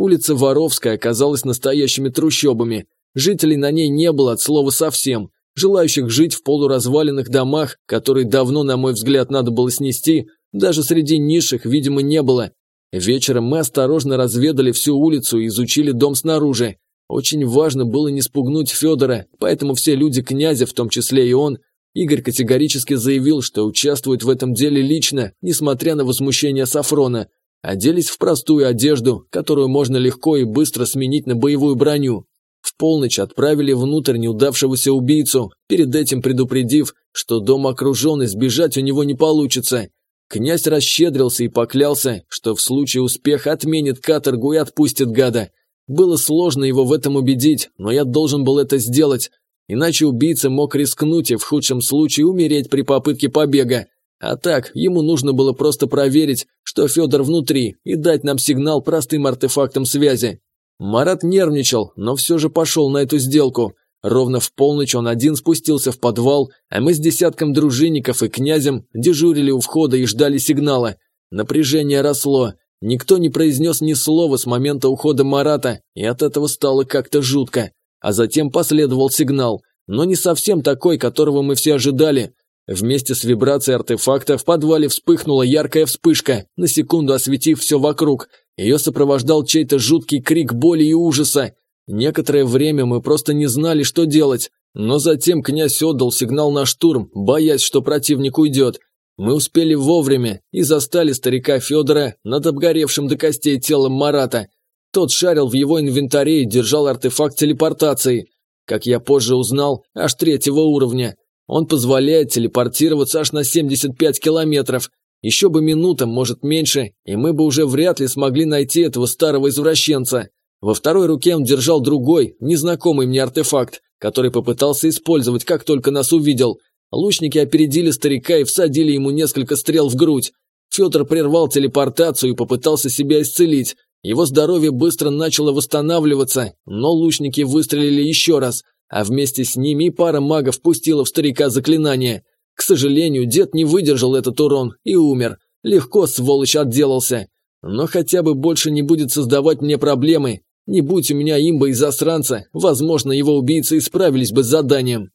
Улица Воровская оказалась настоящими трущобами. Жителей на ней не было от слова совсем. Желающих жить в полуразваленных домах, которые давно, на мой взгляд, надо было снести, даже среди низших, видимо, не было. Вечером мы осторожно разведали всю улицу и изучили дом снаружи. Очень важно было не спугнуть Федора, поэтому все люди князя, в том числе и он, Игорь категорически заявил, что участвует в этом деле лично, несмотря на возмущение Сафрона. Оделись в простую одежду, которую можно легко и быстро сменить на боевую броню. В полночь отправили внутрь неудавшегося убийцу, перед этим предупредив, что дом окружен и сбежать у него не получится. Князь расщедрился и поклялся, что в случае успеха отменит каторгу и отпустит гада. Было сложно его в этом убедить, но я должен был это сделать. Иначе убийца мог рискнуть и в худшем случае умереть при попытке побега. А так, ему нужно было просто проверить, что Федор внутри, и дать нам сигнал простым артефактом связи. Марат нервничал, но все же пошел на эту сделку. Ровно в полночь он один спустился в подвал, а мы с десятком дружинников и князем дежурили у входа и ждали сигнала. Напряжение росло. Никто не произнес ни слова с момента ухода Марата, и от этого стало как-то жутко. А затем последовал сигнал, но не совсем такой, которого мы все ожидали. Вместе с вибрацией артефакта в подвале вспыхнула яркая вспышка, на секунду осветив все вокруг, ее сопровождал чей-то жуткий крик боли и ужаса. Некоторое время мы просто не знали, что делать, но затем князь отдал сигнал на штурм, боясь, что противник уйдет. Мы успели вовремя и застали старика Федора над обгоревшим до костей телом Марата. Тот шарил в его инвентаре и держал артефакт телепортации. Как я позже узнал, аж третьего уровня. Он позволяет телепортироваться аж на 75 километров, еще бы минута, может меньше, и мы бы уже вряд ли смогли найти этого старого извращенца. Во второй руке он держал другой, незнакомый мне артефакт, который попытался использовать, как только нас увидел. Лучники опередили старика и всадили ему несколько стрел в грудь. Федор прервал телепортацию и попытался себя исцелить. Его здоровье быстро начало восстанавливаться, но лучники выстрелили еще раз, а вместе с ними и пара магов пустила в старика заклинание. К сожалению, дед не выдержал этот урон и умер. Легко, сволочь, отделался. Но хотя бы больше не будет создавать мне проблемы. Не будь у меня имба и засранца, возможно, его убийцы исправились бы с заданием.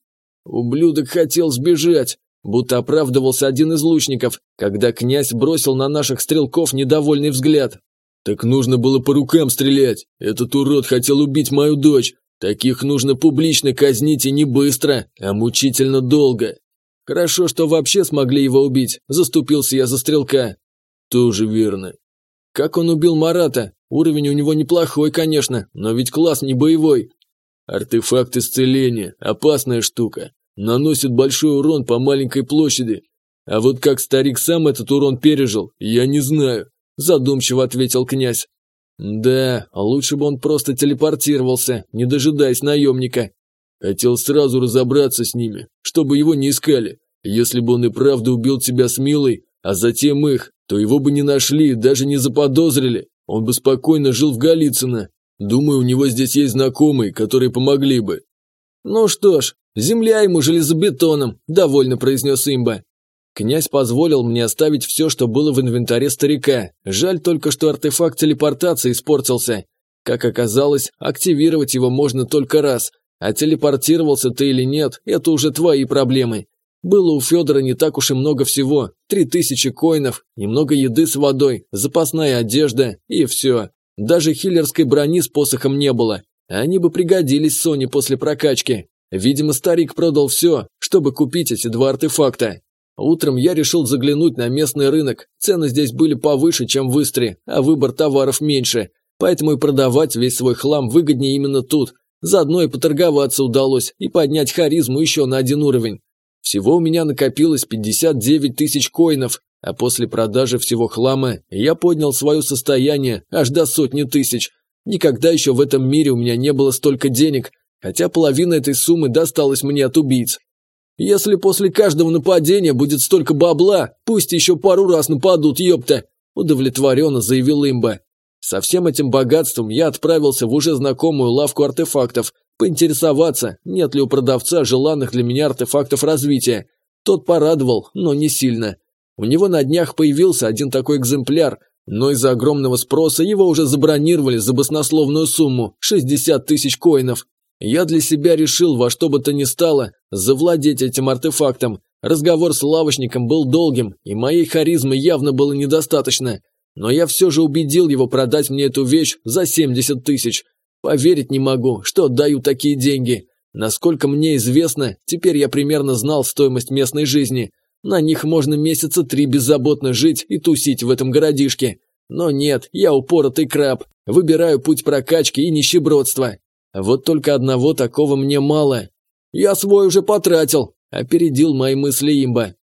Ублюдок хотел сбежать, будто оправдывался один из лучников, когда князь бросил на наших стрелков недовольный взгляд. Так нужно было по рукам стрелять. Этот урод хотел убить мою дочь. Таких нужно публично казнить и не быстро, а мучительно долго. Хорошо, что вообще смогли его убить, заступился я за стрелка. Тоже верно. Как он убил Марата? Уровень у него неплохой, конечно, но ведь класс не боевой. Артефакт исцеления – опасная штука. Наносит большой урон по маленькой площади. А вот как старик сам этот урон пережил, я не знаю, задумчиво ответил князь. Да, лучше бы он просто телепортировался, не дожидаясь наемника. Хотел сразу разобраться с ними, чтобы его не искали. Если бы он и правда убил тебя с Милой, а затем их, то его бы не нашли, даже не заподозрили. Он бы спокойно жил в Голицыно. Думаю, у него здесь есть знакомые, которые помогли бы. Ну что ж, земля ему железобетоном, довольно произнес имба. Князь позволил мне оставить все, что было в инвентаре старика. Жаль только, что артефакт телепортации испортился. Как оказалось, активировать его можно только раз, а телепортировался ты или нет, это уже твои проблемы. Было у Федора не так уж и много всего. Три тысячи коинов, немного еды с водой, запасная одежда и все. Даже хиллерской брони с посохом не было. Они бы пригодились Соне после прокачки. Видимо, старик продал все, чтобы купить эти два артефакта. Утром я решил заглянуть на местный рынок. Цены здесь были повыше, чем в Истре, а выбор товаров меньше. Поэтому и продавать весь свой хлам выгоднее именно тут. Заодно и поторговаться удалось, и поднять харизму еще на один уровень. Всего у меня накопилось 59 тысяч коинов, а после продажи всего хлама я поднял свое состояние аж до сотни тысяч. Никогда еще в этом мире у меня не было столько денег, хотя половина этой суммы досталась мне от убийц. Если после каждого нападения будет столько бабла, пусть еще пару раз нападут, ёпта!» Удовлетворенно заявил имба. Со всем этим богатством я отправился в уже знакомую лавку артефактов, поинтересоваться, нет ли у продавца желанных для меня артефактов развития. Тот порадовал, но не сильно. У него на днях появился один такой экземпляр, но из-за огромного спроса его уже забронировали за баснословную сумму – 60 тысяч коинов. Я для себя решил во что бы то ни стало завладеть этим артефактом. Разговор с лавочником был долгим, и моей харизмы явно было недостаточно. Но я все же убедил его продать мне эту вещь за 70 тысяч. Поверить не могу, что отдаю такие деньги. Насколько мне известно, теперь я примерно знал стоимость местной жизни. На них можно месяца три беззаботно жить и тусить в этом городишке. Но нет, я упоротый краб. Выбираю путь прокачки и нищебродства. Вот только одного такого мне мало. Я свой уже потратил, опередил мои мысли имба.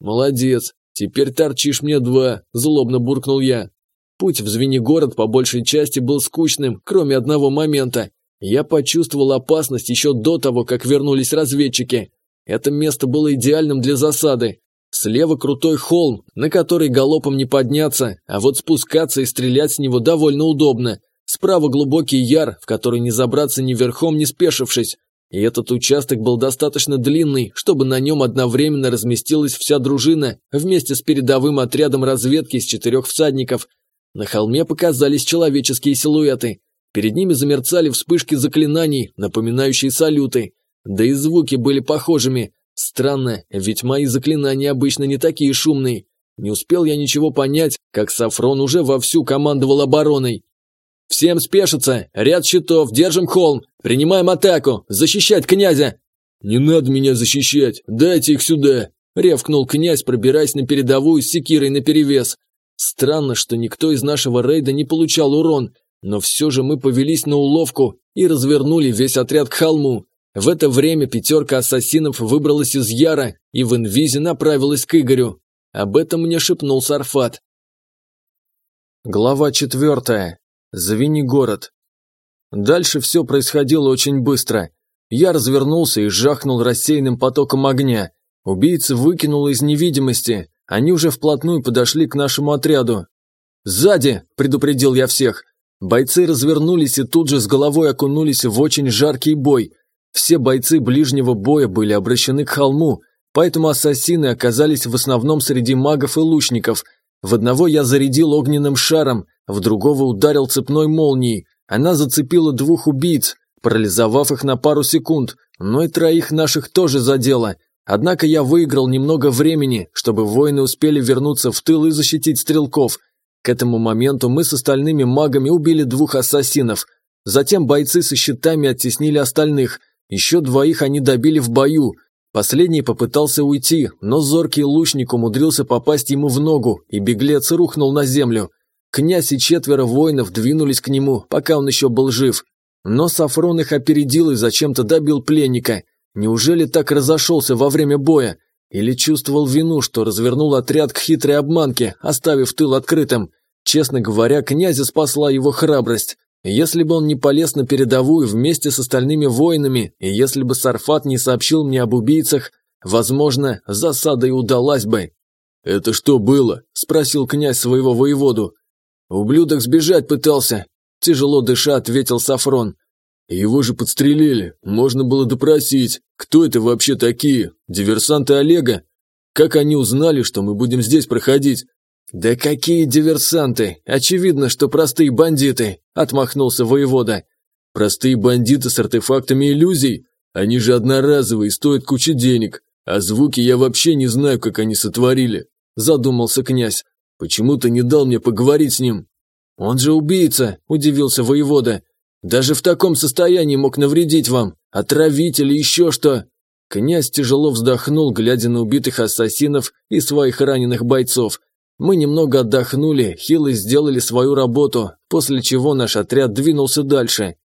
Молодец, теперь торчишь мне два, злобно буркнул я. Путь в Звенигород по большей части был скучным, кроме одного момента. Я почувствовал опасность еще до того, как вернулись разведчики. Это место было идеальным для засады. Слева крутой холм, на который галопом не подняться, а вот спускаться и стрелять с него довольно удобно. Справа глубокий яр, в который не забраться ни верхом, ни спешившись. И этот участок был достаточно длинный, чтобы на нем одновременно разместилась вся дружина вместе с передовым отрядом разведки из четырех всадников. На холме показались человеческие силуэты. Перед ними замерцали вспышки заклинаний, напоминающие салюты. Да и звуки были похожими. Странно, ведь мои заклинания обычно не такие шумные. Не успел я ничего понять, как Сафрон уже вовсю командовал обороной. «Всем спешиться! Ряд щитов! Держим холм! Принимаем атаку! Защищать князя!» «Не надо меня защищать! Дайте их сюда!» – ревкнул князь, пробираясь на передовую с секирой наперевес. Странно, что никто из нашего рейда не получал урон, но все же мы повелись на уловку и развернули весь отряд к холму. В это время пятерка ассасинов выбралась из Яра и в инвизе направилась к Игорю. Об этом мне шепнул Сарфат. Глава четвертая. Завини город. Дальше все происходило очень быстро. Я развернулся и жахнул рассеянным потоком огня. Убийца выкинул из невидимости. Они уже вплотную подошли к нашему отряду. «Сзади!» – предупредил я всех. Бойцы развернулись и тут же с головой окунулись в очень жаркий бой. Все бойцы ближнего боя были обращены к холму, поэтому ассасины оказались в основном среди магов и лучников. В одного я зарядил огненным шаром, в другого ударил цепной молнией. Она зацепила двух убийц, парализовав их на пару секунд, но и троих наших тоже задела. Однако я выиграл немного времени, чтобы воины успели вернуться в тыл и защитить стрелков. К этому моменту мы с остальными магами убили двух ассасинов. Затем бойцы со щитами оттеснили остальных. Еще двоих они добили в бою. Последний попытался уйти, но зоркий лучник умудрился попасть ему в ногу, и беглец рухнул на землю. Князь и четверо воинов двинулись к нему, пока он еще был жив. Но Сафрон их опередил и зачем-то добил пленника. Неужели так разошелся во время боя? Или чувствовал вину, что развернул отряд к хитрой обманке, оставив тыл открытым? Честно говоря, князя спасла его храбрость. Если бы он не полез на передовую вместе с остальными воинами, и если бы Сарфат не сообщил мне об убийцах, возможно, засада и удалась бы. «Это что было?» – спросил князь своего воеводу. «Ублюдок сбежать пытался», – тяжело дыша ответил Сафрон. «Его же подстрелили, можно было допросить. Кто это вообще такие? Диверсанты Олега? Как они узнали, что мы будем здесь проходить? «Да какие диверсанты! Очевидно, что простые бандиты!» – отмахнулся воевода. «Простые бандиты с артефактами иллюзий? Они же одноразовые стоят кучу денег, а звуки я вообще не знаю, как они сотворили», – задумался князь. «Почему ты не дал мне поговорить с ним?» «Он же убийца!» – удивился воевода. «Даже в таком состоянии мог навредить вам, отравить или еще что!» Князь тяжело вздохнул, глядя на убитых ассасинов и своих раненых бойцов – мы немного отдохнули, хилы сделали свою работу, после чего наш отряд двинулся дальше.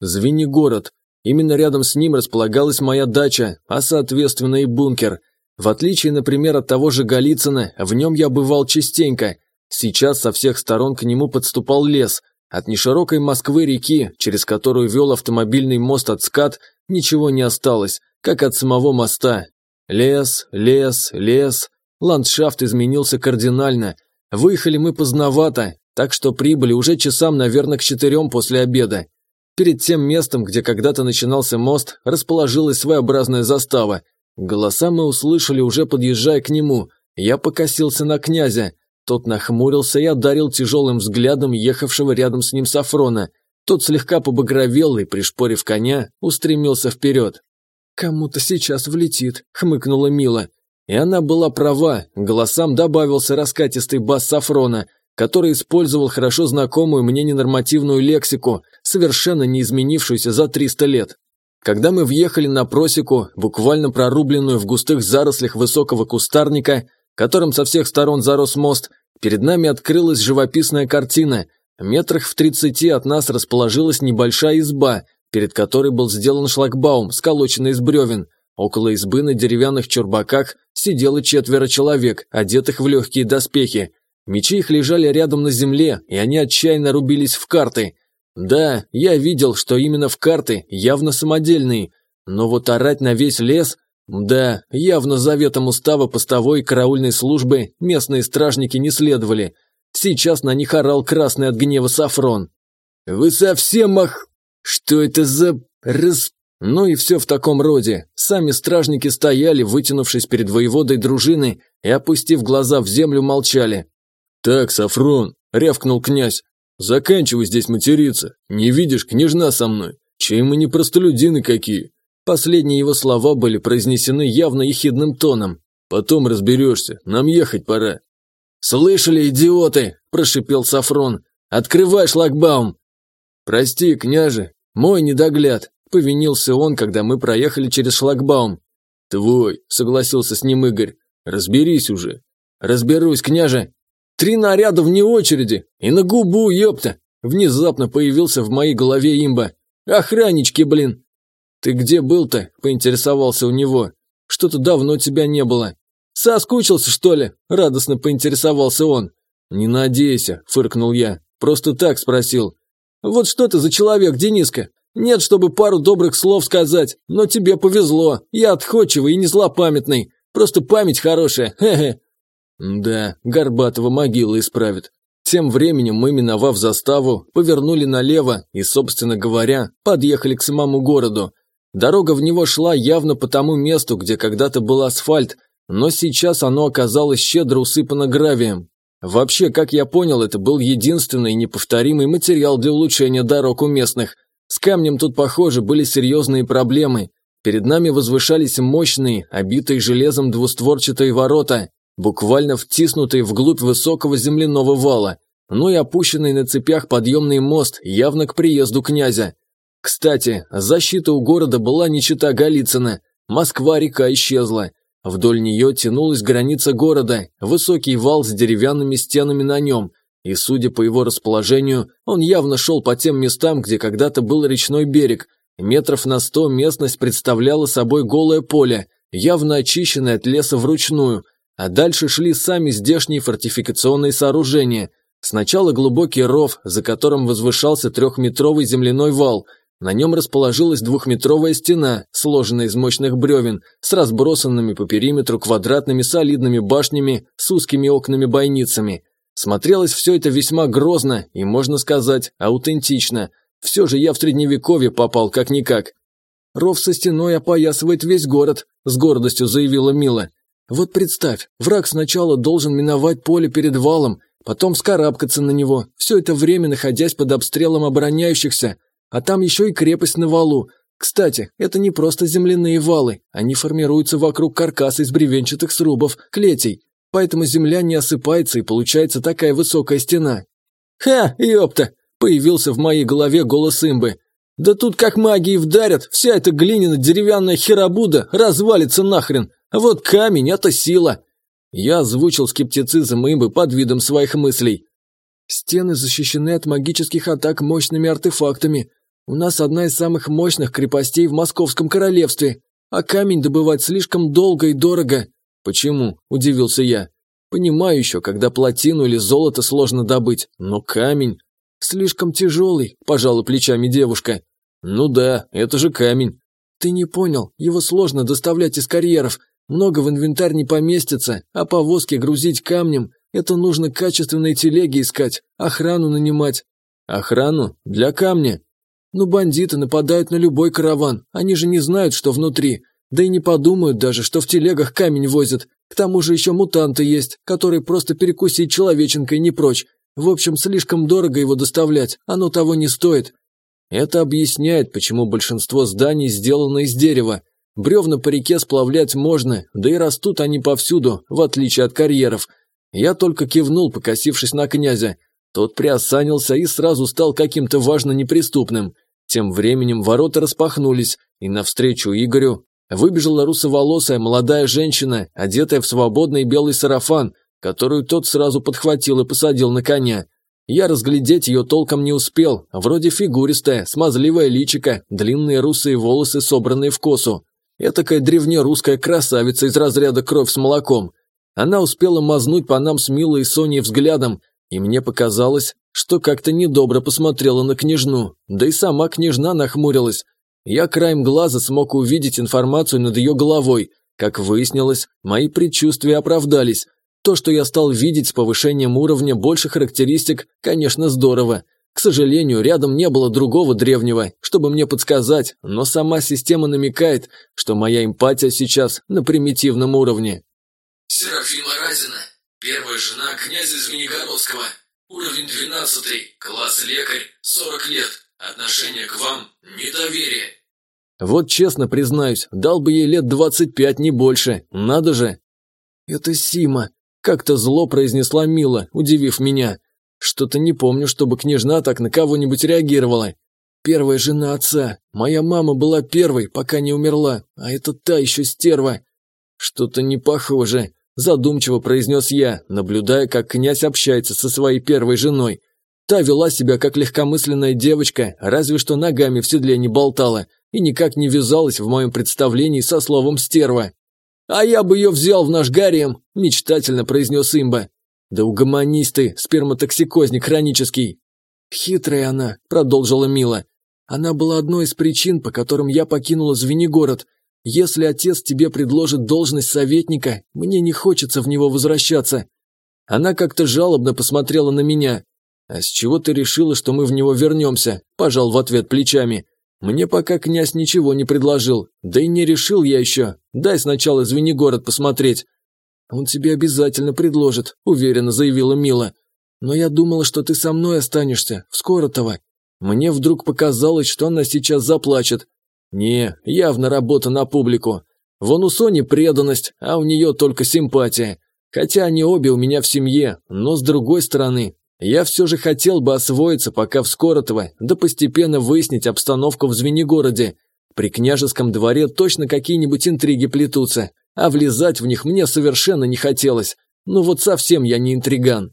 Звенигород. Именно рядом с ним располагалась моя дача, а соответственно и бункер. В отличие, например, от того же Голицына, в нем я бывал частенько. Сейчас со всех сторон к нему подступал лес. От неширокой Москвы-реки, через которую вел автомобильный мост от скат, ничего не осталось, как от самого моста. Лес, лес, лес. Ландшафт изменился кардинально. Выехали мы поздновато, так что прибыли уже часам, наверное, к четырем после обеда. Перед тем местом, где когда-то начинался мост, расположилась своеобразная застава. Голоса мы услышали, уже подъезжая к нему. Я покосился на князя. Тот нахмурился и одарил тяжелым взглядом ехавшего рядом с ним Сафрона. Тот слегка побагровел и, пришпорив коня, устремился вперед. «Кому-то сейчас влетит», — хмыкнула Мила. И она была права, голосам добавился раскатистый бас Сафрона, который использовал хорошо знакомую мне ненормативную лексику, совершенно не изменившуюся за 300 лет. Когда мы въехали на просеку, буквально прорубленную в густых зарослях высокого кустарника, которым со всех сторон зарос мост, перед нами открылась живописная картина. Метрах в тридцати от нас расположилась небольшая изба, перед которой был сделан шлагбаум, сколоченный из бревен – Около избы на деревянных чурбаках сидело четверо человек, одетых в легкие доспехи. Мечи их лежали рядом на земле, и они отчаянно рубились в карты. Да, я видел, что именно в карты, явно самодельные. Но вот орать на весь лес... Да, явно заветом устава постовой и караульной службы местные стражники не следовали. Сейчас на них орал красный от гнева Сафрон. «Вы совсем ох... Что это за... рас... Ну и все в таком роде. Сами стражники стояли, вытянувшись перед воеводой дружины, и, опустив глаза в землю, молчали. «Так, Сафрон», — рявкнул князь, — «заканчивай здесь материться. Не видишь, княжна со мной. Чей мы не простолюдины какие». Последние его слова были произнесены явно ехидным тоном. «Потом разберешься, нам ехать пора». «Слышали, идиоты!» – прошипел Сафрон. «Открывай шлагбаум!» «Прости, княже, мой недогляд. Повинился он, когда мы проехали через шлагбаум. «Твой», — согласился с ним Игорь. «Разберись уже». «Разберусь, княже». «Три наряда вне очереди! И на губу, ёпта!» Внезапно появился в моей голове имба. «Охраннички, блин!» «Ты где был-то?» – поинтересовался у него. «Что-то давно тебя не было». «Соскучился, что ли?» – радостно поинтересовался он. «Не надейся», – фыркнул я. «Просто так спросил». «Вот что ты за человек, Дениска? Нет, чтобы пару добрых слов сказать, но тебе повезло. Я отходчивый и не злопамятный. Просто память хорошая, хе-хе». Да, Горбатова могила исправит. Тем временем мы, миновав заставу, повернули налево и, собственно говоря, подъехали к самому городу. Дорога в него шла явно по тому месту, где когда-то был асфальт, но сейчас оно оказалось щедро усыпано гравием. Вообще, как я понял, это был единственный неповторимый материал для улучшения дорог у местных – с камнем тут, похоже, были серьезные проблемы. Перед нами возвышались мощные, обитые железом двустворчатые ворота, буквально втиснутые вглубь высокого земляного вала. ну и опущенный на цепях подъемный мост, явно к приезду князя. Кстати, защита у города была не чета Голицына. Москва-река исчезла. Вдоль нее тянулась граница города, высокий вал с деревянными стенами на нем, и, судя по его расположению, он явно шел по тем местам, где когда-то был речной берег. Метров на сто местность представляла собой голое поле, явно очищенное от леса вручную, а дальше шли сами здешние фортификационные сооружения. Сначала глубокий ров, за которым возвышался трехметровый земляной вал – на нем расположилась двухметровая стена, сложенная из мощных бревен, с разбросанными по периметру квадратными солидными башнями с узкими окнами-бойницами. Смотрелось все это весьма грозно и, можно сказать, аутентично. Все же я в средневековье попал как-никак. «Ров со стеной опоясывает весь город», – с гордостью заявила Мила. «Вот представь, враг сначала должен миновать поле перед валом, потом скарабкаться на него, все это время находясь под обстрелом обороняющихся, а там еще и крепость на валу. Кстати, это не просто земляные валы, они формируются вокруг каркаса из бревенчатых срубов, клетей, поэтому земля не осыпается и получается такая высокая стена. «Ха, ёпта!» – появился в моей голове голос имбы. «Да тут как магии вдарят, вся эта глиняная деревянная херабуда развалится нахрен, вот камень – это сила!» Я озвучил скептицизм имбы под видом своих мыслей. Стены защищены от магических атак мощными артефактами. У нас одна из самых мощных крепостей в Московском королевстве, а камень добывать слишком долго и дорого. Почему? Удивился я. Понимаю еще, когда плотину или золото сложно добыть, но камень... Слишком тяжелый, пожала плечами девушка. Ну да, это же камень. Ты не понял, его сложно доставлять из карьеров, много в инвентарь не поместится, а повозки грузить камнем – это нужно качественные телеги искать, охрану нанимать. Охрану? Для камня? Ну, бандиты нападают на любой караван, они же не знают, что внутри. Да и не подумают даже, что в телегах камень возят. К тому же еще мутанты есть, которые просто перекусить человеченкой не прочь. В общем, слишком дорого его доставлять, оно того не стоит. Это объясняет, почему большинство зданий сделано из дерева. Бревна по реке сплавлять можно, да и растут они повсюду, в отличие от карьеров. Я только кивнул, покосившись на князя. Тот приосанился и сразу стал каким-то важно неприступным. Тем временем ворота распахнулись, и навстречу Игорю выбежала русоволосая молодая женщина, одетая в свободный белый сарафан, которую тот сразу подхватил и посадил на коня. Я разглядеть ее толком не успел, вроде фигуристая, смазливая личика, длинные русые волосы, собранные в косу. Этакая древнерусская красавица из разряда кровь с молоком. Она успела мазнуть по нам с Милой Соней взглядом, и мне показалось, что как-то недобро посмотрела на княжну, да и сама княжна нахмурилась. Я краем глаза смог увидеть информацию над ее головой. Как выяснилось, мои предчувствия оправдались. То, что я стал видеть с повышением уровня больше характеристик, конечно, здорово. К сожалению, рядом не было другого древнего, чтобы мне подсказать, но сама система намекает, что моя эмпатия сейчас на примитивном уровне. Серафима Разина, первая жена князя Звенигородского, Уровень 12, класс лекарь, 40 лет. Отношение к вам – недоверие. Вот честно признаюсь, дал бы ей лет 25, не больше. Надо же. Это Сима. Как-то зло произнесла Мила, удивив меня. Что-то не помню, чтобы княжна так на кого-нибудь реагировала. Первая жена отца. Моя мама была первой, пока не умерла, а это та еще стерва. Что-то не похоже задумчиво произнес я, наблюдая, как князь общается со своей первой женой. Та вела себя как легкомысленная девочка, разве что ногами в седле не болтала и никак не вязалась в моем представлении со словом «стерва». «А я бы ее взял в наш гарем», – мечтательно произнес имба. «Да угомонись ты, сперматоксикозник хронический». «Хитрая она», – продолжила Мила. «Она была одной из причин, по которым я покинула Звенигород – если отец тебе предложит должность советника, мне не хочется в него возвращаться». Она как-то жалобно посмотрела на меня. «А с чего ты решила, что мы в него вернемся?» – пожал в ответ плечами. «Мне пока князь ничего не предложил. Да и не решил я еще. Дай сначала Звенигород посмотреть». «Он тебе обязательно предложит», – уверенно заявила Мила. «Но я думала, что ты со мной останешься, в Скоротово». Мне вдруг показалось, что она сейчас заплачет. Не, явно работа на публику. Вон у Сони преданность, а у нее только симпатия. Хотя они обе у меня в семье, но с другой стороны, Я все же хотел бы освоиться пока в да постепенно выяснить обстановку в Звенигороде. При княжеском дворе точно какие-нибудь интриги плетутся, а влезать в них мне совершенно не хотелось. Ну вот совсем я не интриган.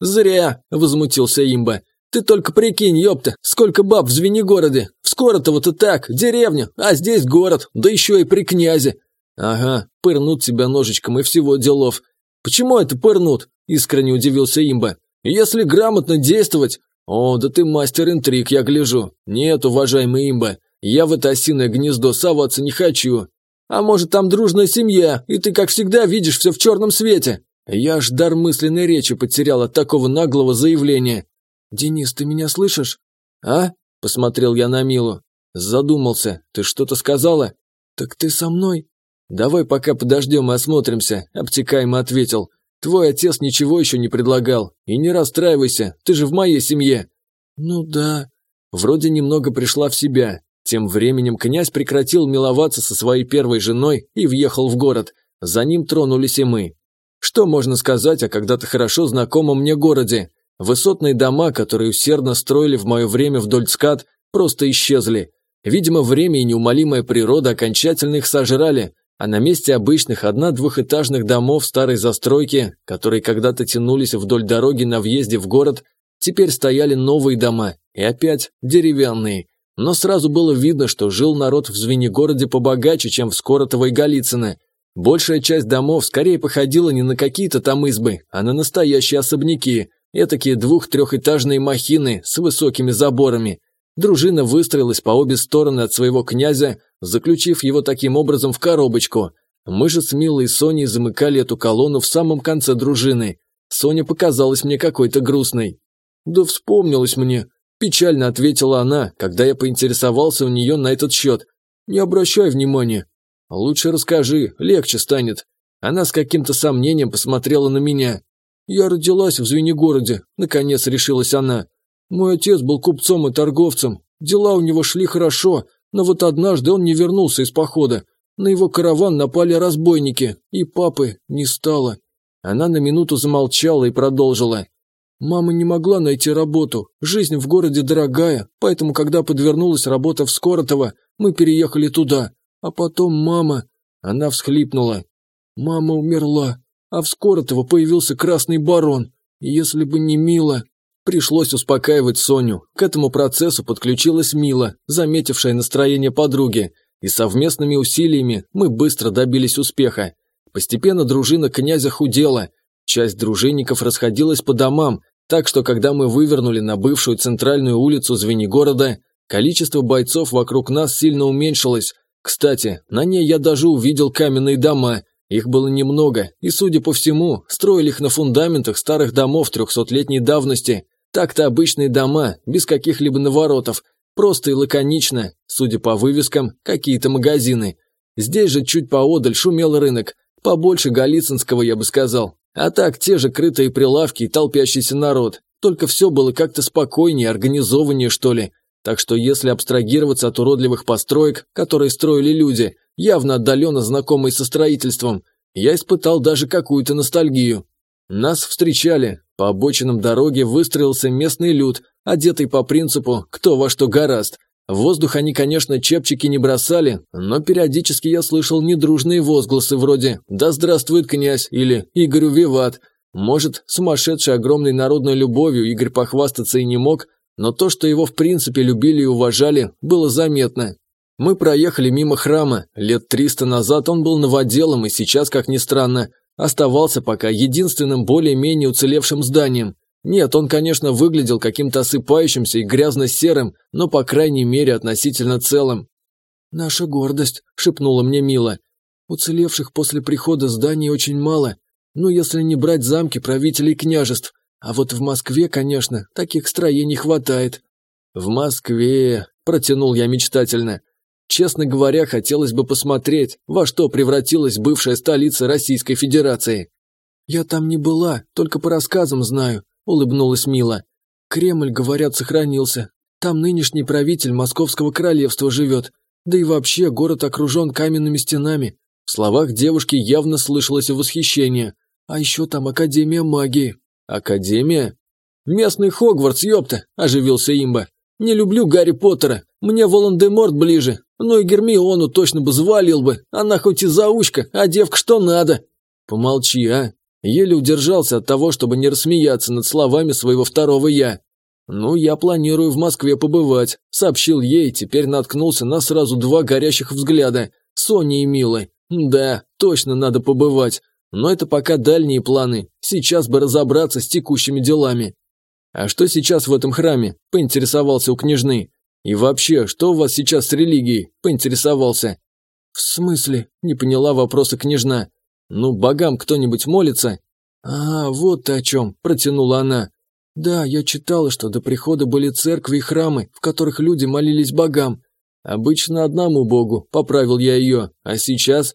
«Зря!» – возмутился имба. «Ты только прикинь, ёпта, сколько баб в Звенигороде! В Скоротово-то так, деревня, а здесь город, да еще и при князе!» «Ага, пырнут тебя ножичком и всего делов». «Почему это пырнут?» – искренне удивился имба. «Если грамотно действовать...» «О, да ты мастер интриг, я гляжу. Нет, уважаемый имба, я в это осиное гнездо соваться не хочу. А может, там дружная семья, и ты, как всегда, видишь все в черном свете?» Я аж дар мысленной речи потерял от такого наглого заявления. «Денис, ты меня слышишь?» «А?» – посмотрел я на Милу. Задумался. «Ты что-то сказала?» «Так ты со мной?» «Давай пока подождем и осмотримся», – обтекаемо ответил. «Твой отец ничего еще не предлагал. И не расстраивайся, ты же в моей семье». «Ну да». Вроде немного пришла в себя. Тем временем князь прекратил миловаться со своей первой женой и въехал в город. За ним тронулись и мы. Что можно сказать о когда-то хорошо знакомом мне городе? Высотные дома, которые усердно строили в мое время вдоль скат, просто исчезли. Видимо, время и неумолимая природа окончательно их сожрали, а на месте обычных одна-двухэтажных домов старой застройки, которые когда-то тянулись вдоль дороги на въезде в город, теперь стояли новые дома, и опять деревянные. Но сразу было видно, что жил народ в Звенигороде побогаче, чем в Скоротово и Голицыно, Большая часть домов скорее походила не на какие-то там избы, а на настоящие особняки, этакие двух-трехэтажные махины с высокими заборами. Дружина выстроилась по обе стороны от своего князя, заключив его таким образом в коробочку. Мы же с Милой Соней замыкали эту колонну в самом конце дружины. Соня показалась мне какой-то грустной. «Да вспомнилось мне», – печально ответила она, когда я поинтересовался у нее на этот счет. «Не обращай внимания, «Лучше расскажи, легче станет». Она с каким-то сомнением посмотрела на меня. «Я родилась в Звенигороде», – наконец решилась она. «Мой отец был купцом и торговцем. Дела у него шли хорошо, но вот однажды он не вернулся из похода. На его караван напали разбойники, и папы не стало». Она на минуту замолчала и продолжила. «Мама не могла найти работу. Жизнь в городе дорогая, поэтому, когда подвернулась работа в Скоротово, мы переехали туда. А потом мама... Она всхлипнула. Мама умерла, а в Скоротово появился красный барон. Если бы не Мила... Пришлось успокаивать Соню. К этому процессу подключилась Мила, заметившая настроение подруги. И совместными усилиями мы быстро добились успеха. Постепенно дружина князя худела. Часть дружинников расходилась по домам, так что когда мы вывернули на бывшую центральную улицу Звенигорода, количество бойцов вокруг нас сильно уменьшилось, кстати, на ней я даже увидел каменные дома. Их было немного, и, судя по всему, строили их на фундаментах старых домов трехсотлетней давности. Так-то обычные дома, без каких-либо наворотов, просто и лаконично, судя по вывескам, какие-то магазины. Здесь же чуть поодаль шумел рынок, побольше Голицынского, я бы сказал. А так, те же крытые прилавки и толпящийся народ. Только все было как-то спокойнее, организованнее, что ли. Так что если абстрагироваться от уродливых построек, которые строили люди, явно отдаленно знакомые со строительством, я испытал даже какую-то ностальгию. Нас встречали. По обочинам дороги выстроился местный люд, одетый по принципу «кто во что гораст». В воздух они, конечно, чепчики не бросали, но периодически я слышал недружные возгласы вроде «Да здравствует князь» или «Игорю виват». Может, сумасшедший огромной народной любовью Игорь похвастаться и не мог, но то, что его в принципе любили и уважали, было заметно. Мы проехали мимо храма, лет триста назад он был новоделом и сейчас, как ни странно, оставался пока единственным более-менее уцелевшим зданием. Нет, он, конечно, выглядел каким-то осыпающимся и грязно-серым, но, по крайней мере, относительно целым. «Наша гордость», – шепнула мне Мила. «Уцелевших после прихода зданий очень мало, ну, если не брать замки правителей княжеств, а вот в Москве, конечно, таких строений хватает. В Москве, протянул я мечтательно. Честно говоря, хотелось бы посмотреть, во что превратилась бывшая столица Российской Федерации. Я там не была, только по рассказам знаю, улыбнулась Мила. Кремль, говорят, сохранился. Там нынешний правитель Московского королевства живет. Да и вообще город окружен каменными стенами. В словах девушки явно слышалось восхищение. А еще там Академия магии. «Академия?» Местный Хогвартс, ёпта!» – оживился имба. «Не люблю Гарри Поттера, мне Волан-де-Морт ближе, ну и Гермиону точно бы завалил бы, она хоть и заучка, а девка что надо». «Помолчи, а!» Еле удержался от того, чтобы не рассмеяться над словами своего второго «я». «Ну, я планирую в Москве побывать», – сообщил ей, теперь наткнулся на сразу два горящих взгляда – Сони и Милы. «Да, точно надо побывать. Но это пока дальние планы, сейчас бы разобраться с текущими делами». «А что сейчас в этом храме?» – поинтересовался у княжны. «И вообще, что у вас сейчас с религией?» – поинтересовался. «В смысле?» – не поняла вопроса княжна. «Ну, богам кто-нибудь молится?» «А, вот ты о чем», – протянула она. «Да, я читала, что до прихода были церкви и храмы, в которых люди молились богам. Обычно одному богу, поправил я ее, а сейчас...»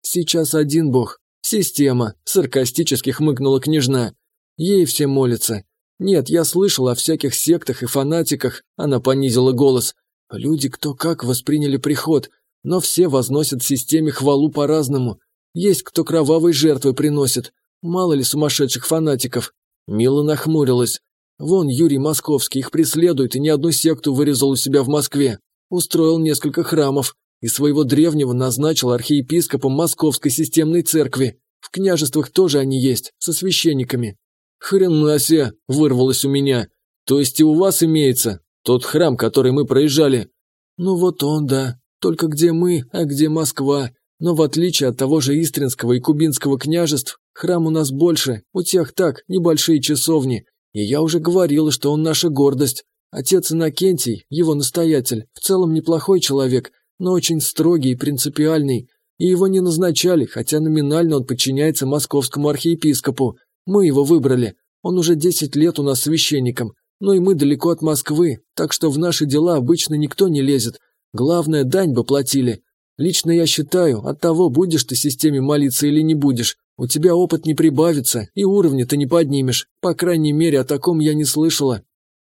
«Сейчас один бог. Система», – саркастически хмыкнула княжна. «Ей все молятся. Нет, я слышал о всяких сектах и фанатиках», – она понизила голос. «Люди кто как восприняли приход, но все возносят системе хвалу по-разному. Есть кто кровавые жертвы приносит. Мало ли сумасшедших фанатиков. Мила нахмурилась. Вон Юрий Московский их преследует и ни одну секту вырезал у себя в Москве. Устроил несколько храмов и своего древнего назначил архиепископом Московской системной церкви. В княжествах тоже они есть, со священниками. «Хрена себе!» – вырвалось у меня. «То есть и у вас имеется тот храм, который мы проезжали?» «Ну вот он, да. Только где мы, а где Москва? Но в отличие от того же Истринского и Кубинского княжеств, храм у нас больше, у тех так, небольшие часовни. И я уже говорила, что он наша гордость. Отец Иннокентий, его настоятель, в целом неплохой человек, но очень строгий и принципиальный. И его не назначали, хотя номинально он подчиняется московскому архиепископу. Мы его выбрали. Он уже 10 лет у нас священником. Но и мы далеко от Москвы, так что в наши дела обычно никто не лезет. Главное, дань бы платили. Лично я считаю, от того, будешь ты системе молиться или не будешь, у тебя опыт не прибавится, и уровня ты не поднимешь. По крайней мере, о таком я не слышала.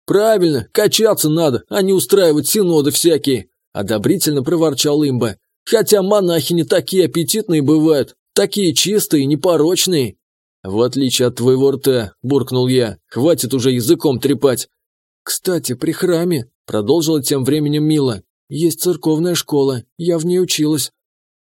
Правильно, качаться надо, а не устраивать синоды всякие, одобрительно проворчал имба. Хотя монахи не такие аппетитные бывают, такие чистые, непорочные. В отличие от твоего рта, буркнул я, хватит уже языком трепать. Кстати, при храме, продолжила тем временем Мила, «Есть церковная школа, я в ней училась».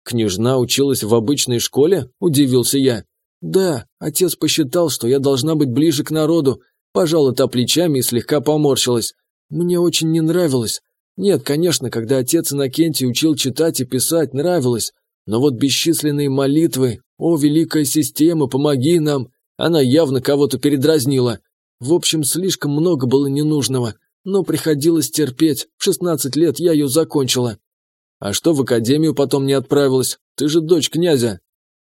«Княжна училась в обычной школе?» – удивился я. «Да, отец посчитал, что я должна быть ближе к народу, пожала та плечами и слегка поморщилась. Мне очень не нравилось. Нет, конечно, когда отец Иннокентий учил читать и писать, нравилось. Но вот бесчисленные молитвы «О, великая система, помоги нам!» Она явно кого-то передразнила. В общем, слишком много было ненужного но приходилось терпеть. В 16 лет я ее закончила. А что в академию потом не отправилась? Ты же дочь князя.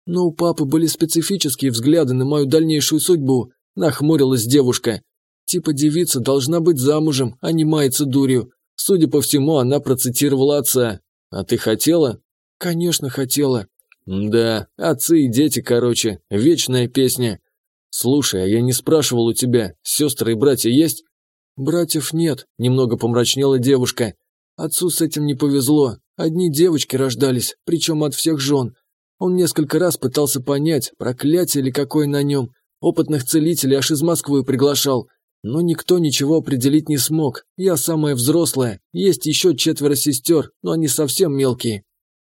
Но у папы были специфические взгляды на мою дальнейшую судьбу, нахмурилась девушка. Типа девица должна быть замужем, а не мается дурью. Судя по всему, она процитировала отца. А ты хотела? Конечно, хотела. Да, отцы и дети, короче, вечная песня. Слушай, а я не спрашивал у тебя, сестры и братья есть? «Братьев нет», – немного помрачнела девушка. «Отцу с этим не повезло. Одни девочки рождались, причем от всех жен. Он несколько раз пытался понять, проклятие ли какое на нем. Опытных целителей аж из Москвы приглашал. Но никто ничего определить не смог. Я самая взрослая. Есть еще четверо сестер, но они совсем мелкие».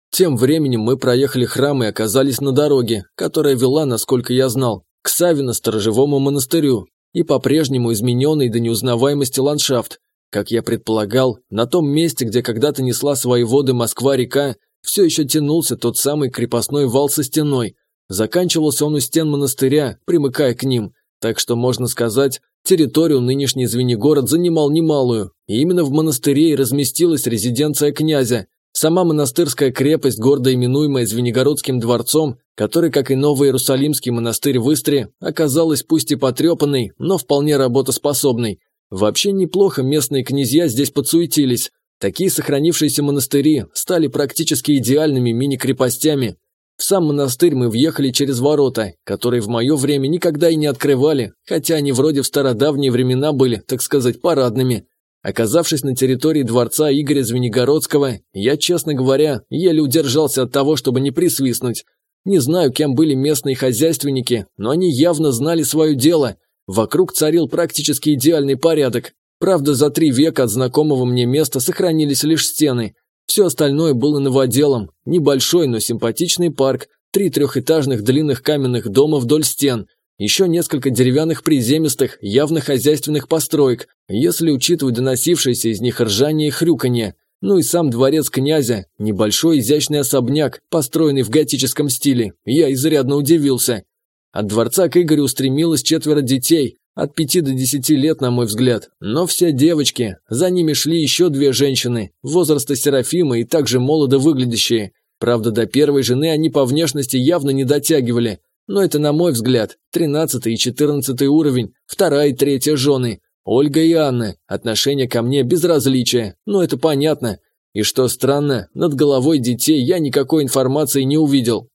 Тем временем мы проехали храм и оказались на дороге, которая вела, насколько я знал, к Савино-сторожевому монастырю, и по-прежнему измененный до неузнаваемости ландшафт. Как я предполагал, на том месте, где когда-то несла свои воды Москва-река, все еще тянулся тот самый крепостной вал со стеной. Заканчивался он у стен монастыря, примыкая к ним, так что, можно сказать, территорию нынешний Звенигород занимал немалую, и именно в монастыре и разместилась резиденция князя, Сама монастырская крепость, гордо именуемая Звенигородским дворцом, который, как и Новый Иерусалимский монастырь в Истре, оказалась пусть и потрепанной, но вполне работоспособной. Вообще неплохо местные князья здесь подсуетились. Такие сохранившиеся монастыри стали практически идеальными мини-крепостями. В сам монастырь мы въехали через ворота, которые в мое время никогда и не открывали, хотя они вроде в стародавние времена были, так сказать, парадными. Оказавшись на территории дворца Игоря Звенигородского, я, честно говоря, еле удержался от того, чтобы не присвистнуть. Не знаю, кем были местные хозяйственники, но они явно знали свое дело. Вокруг царил практически идеальный порядок. Правда, за три века от знакомого мне места сохранились лишь стены. Все остальное было новоделом. Небольшой, но симпатичный парк, три трехэтажных длинных каменных дома вдоль стен, еще несколько деревянных приземистых, явно хозяйственных построек, если учитывать доносившееся из них ржание и хрюканье. Ну и сам дворец князя, небольшой изящный особняк, построенный в готическом стиле. Я изрядно удивился. От дворца к Игорю устремилось четверо детей, от пяти до десяти лет, на мой взгляд. Но все девочки. За ними шли еще две женщины, возраста Серафима и также молодо выглядящие. Правда, до первой жены они по внешности явно не дотягивали. Но это, на мой взгляд, тринадцатый и четырнадцатый уровень, вторая и третья жены. Ольга и Анна. Отношение ко мне безразличие. Но это понятно. И что странно, над головой детей я никакой информации не увидел.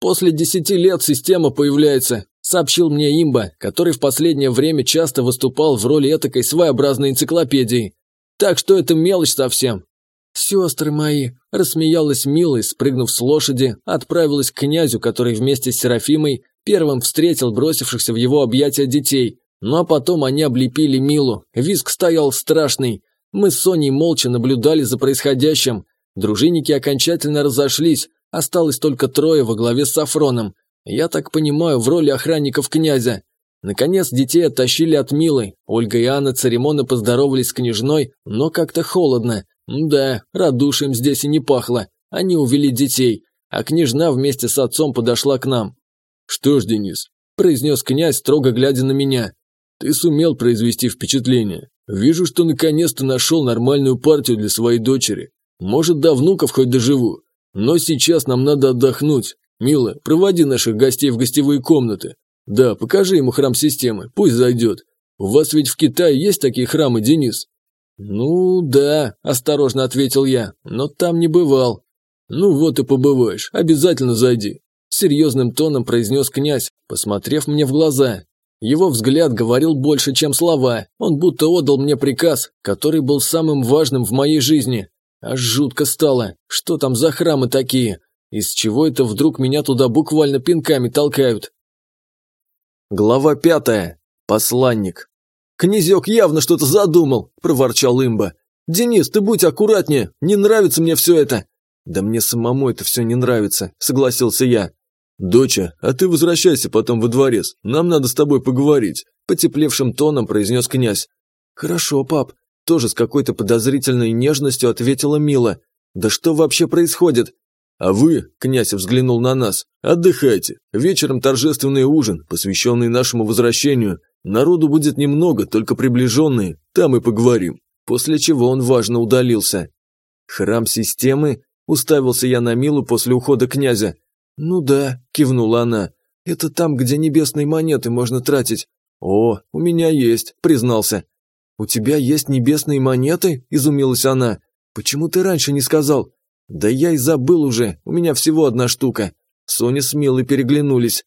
После десяти лет система появляется, сообщил мне имба, который в последнее время часто выступал в роли этакой своеобразной энциклопедии. Так что это мелочь совсем. «Сестры мои!» – рассмеялась Мила спрыгнув с лошади, отправилась к князю, который вместе с Серафимой первым встретил бросившихся в его объятия детей. Ну а потом они облепили Милу. Виск стоял страшный. Мы с Соней молча наблюдали за происходящим. Дружинники окончательно разошлись, Осталось только трое во главе с Сафроном. Я так понимаю, в роли охранников князя. Наконец детей оттащили от Милы. Ольга и Анна церемонно поздоровались с княжной, но как-то холодно. Да, радушием здесь и не пахло. Они увели детей, а княжна вместе с отцом подошла к нам. «Что ж, Денис», – произнес князь, строго глядя на меня, – «ты сумел произвести впечатление. Вижу, что наконец-то нашел нормальную партию для своей дочери. Может, до внуков хоть доживу. Но сейчас нам надо отдохнуть. Мила, проводи наших гостей в гостевые комнаты. Да, покажи ему храм системы, пусть зайдет. У вас ведь в Китае есть такие храмы, Денис? Ну, да, осторожно ответил я, но там не бывал. Ну вот и побываешь, обязательно зайди. Серьезным тоном произнес князь, посмотрев мне в глаза. Его взгляд говорил больше, чем слова. Он будто отдал мне приказ, который был самым важным в моей жизни. Аж жутко стало. Что там за храмы такие? Из чего это вдруг меня туда буквально пинками толкают? Глава пятая. Посланник. «Князек явно что-то задумал», – проворчал имба. «Денис, ты будь аккуратнее, не нравится мне все это». «Да мне самому это все не нравится», – согласился я. «Доча, а ты возвращайся потом во дворец, нам надо с тобой поговорить», – потеплевшим тоном произнес князь. «Хорошо, пап», тоже с какой-то подозрительной нежностью ответила Мила. «Да что вообще происходит?» «А вы», – князь взглянул на нас, – «отдыхайте. Вечером торжественный ужин, посвященный нашему возвращению. Народу будет немного, только приближенные. Там и поговорим». После чего он важно удалился. «Храм системы?» – уставился я на Милу после ухода князя. «Ну да», – кивнула она. «Это там, где небесные монеты можно тратить». «О, у меня есть», – признался. «У тебя есть небесные монеты?» – изумилась она. «Почему ты раньше не сказал?» «Да я и забыл уже, у меня всего одна штука». Соня с Милой переглянулись.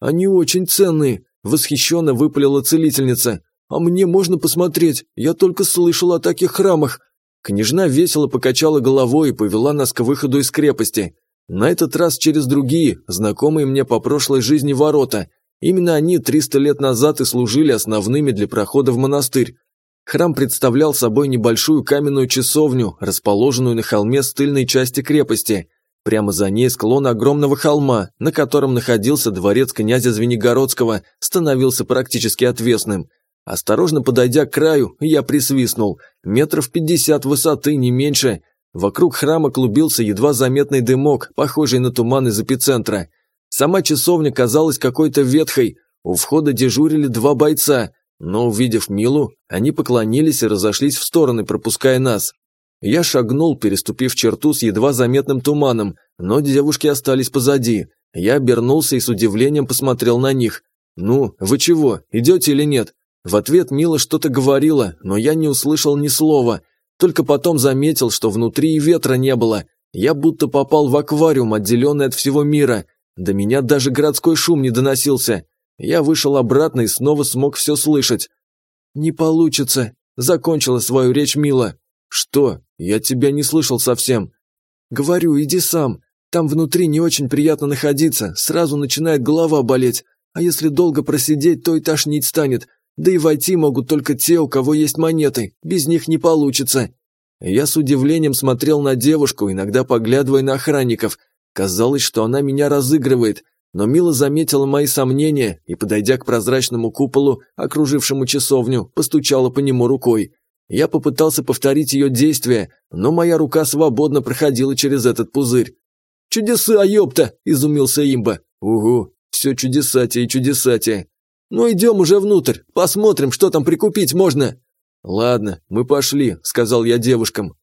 «Они очень ценные», – восхищенно выпалила целительница. «А мне можно посмотреть, я только слышала о таких храмах». Княжна весело покачала головой и повела нас к выходу из крепости. На этот раз через другие, знакомые мне по прошлой жизни ворота. Именно они 300 лет назад и служили основными для прохода в монастырь. Храм представлял собой небольшую каменную часовню, расположенную на холме с тыльной части крепости. Прямо за ней склон огромного холма, на котором находился дворец князя Звенигородского, становился практически отвесным. Осторожно подойдя к краю, я присвистнул. Метров пятьдесят высоты, не меньше. Вокруг храма клубился едва заметный дымок, похожий на туман из эпицентра. Сама часовня казалась какой-то ветхой. У входа дежурили два бойца. Но, увидев Милу, они поклонились и разошлись в стороны, пропуская нас. Я шагнул, переступив черту с едва заметным туманом, но девушки остались позади. Я обернулся и с удивлением посмотрел на них. «Ну, вы чего, идете или нет?» В ответ Мила что-то говорила, но я не услышал ни слова. Только потом заметил, что внутри и ветра не было. Я будто попал в аквариум, отделенный от всего мира. До меня даже городской шум не доносился. Я вышел обратно и снова смог все слышать. «Не получится», – закончила свою речь Мила. «Что? Я тебя не слышал совсем». «Говорю, иди сам. Там внутри не очень приятно находиться, сразу начинает голова болеть. А если долго просидеть, то и тошнить станет. Да и войти могут только те, у кого есть монеты. Без них не получится. Я с удивлением смотрел на девушку, иногда поглядывая на охранников. Казалось, что она меня разыгрывает, но Мила заметила мои сомнения и, подойдя к прозрачному куполу, окружившему часовню, постучала по нему рукой. Я попытался повторить ее действия, но моя рука свободно проходила через этот пузырь. «Чудеса, ёпта!» – изумился имба. «Угу, все чудесатие и чудесатие. Ну идем уже внутрь, посмотрим, что там прикупить можно». «Ладно, мы пошли», – сказал я девушкам.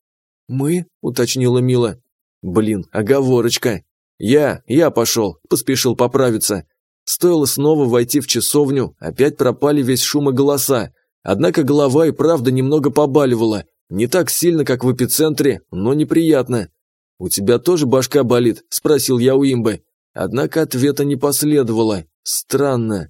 «Мы?» – уточнила Мила. «Блин, оговорочка». «Я, я пошел», – поспешил поправиться. Стоило снова войти в часовню, опять пропали весь шум и голоса. Однако голова и правда немного побаливала. Не так сильно, как в эпицентре, но неприятно. «У тебя тоже башка болит?» – спросил я у имбы. Однако ответа не последовало. Странно.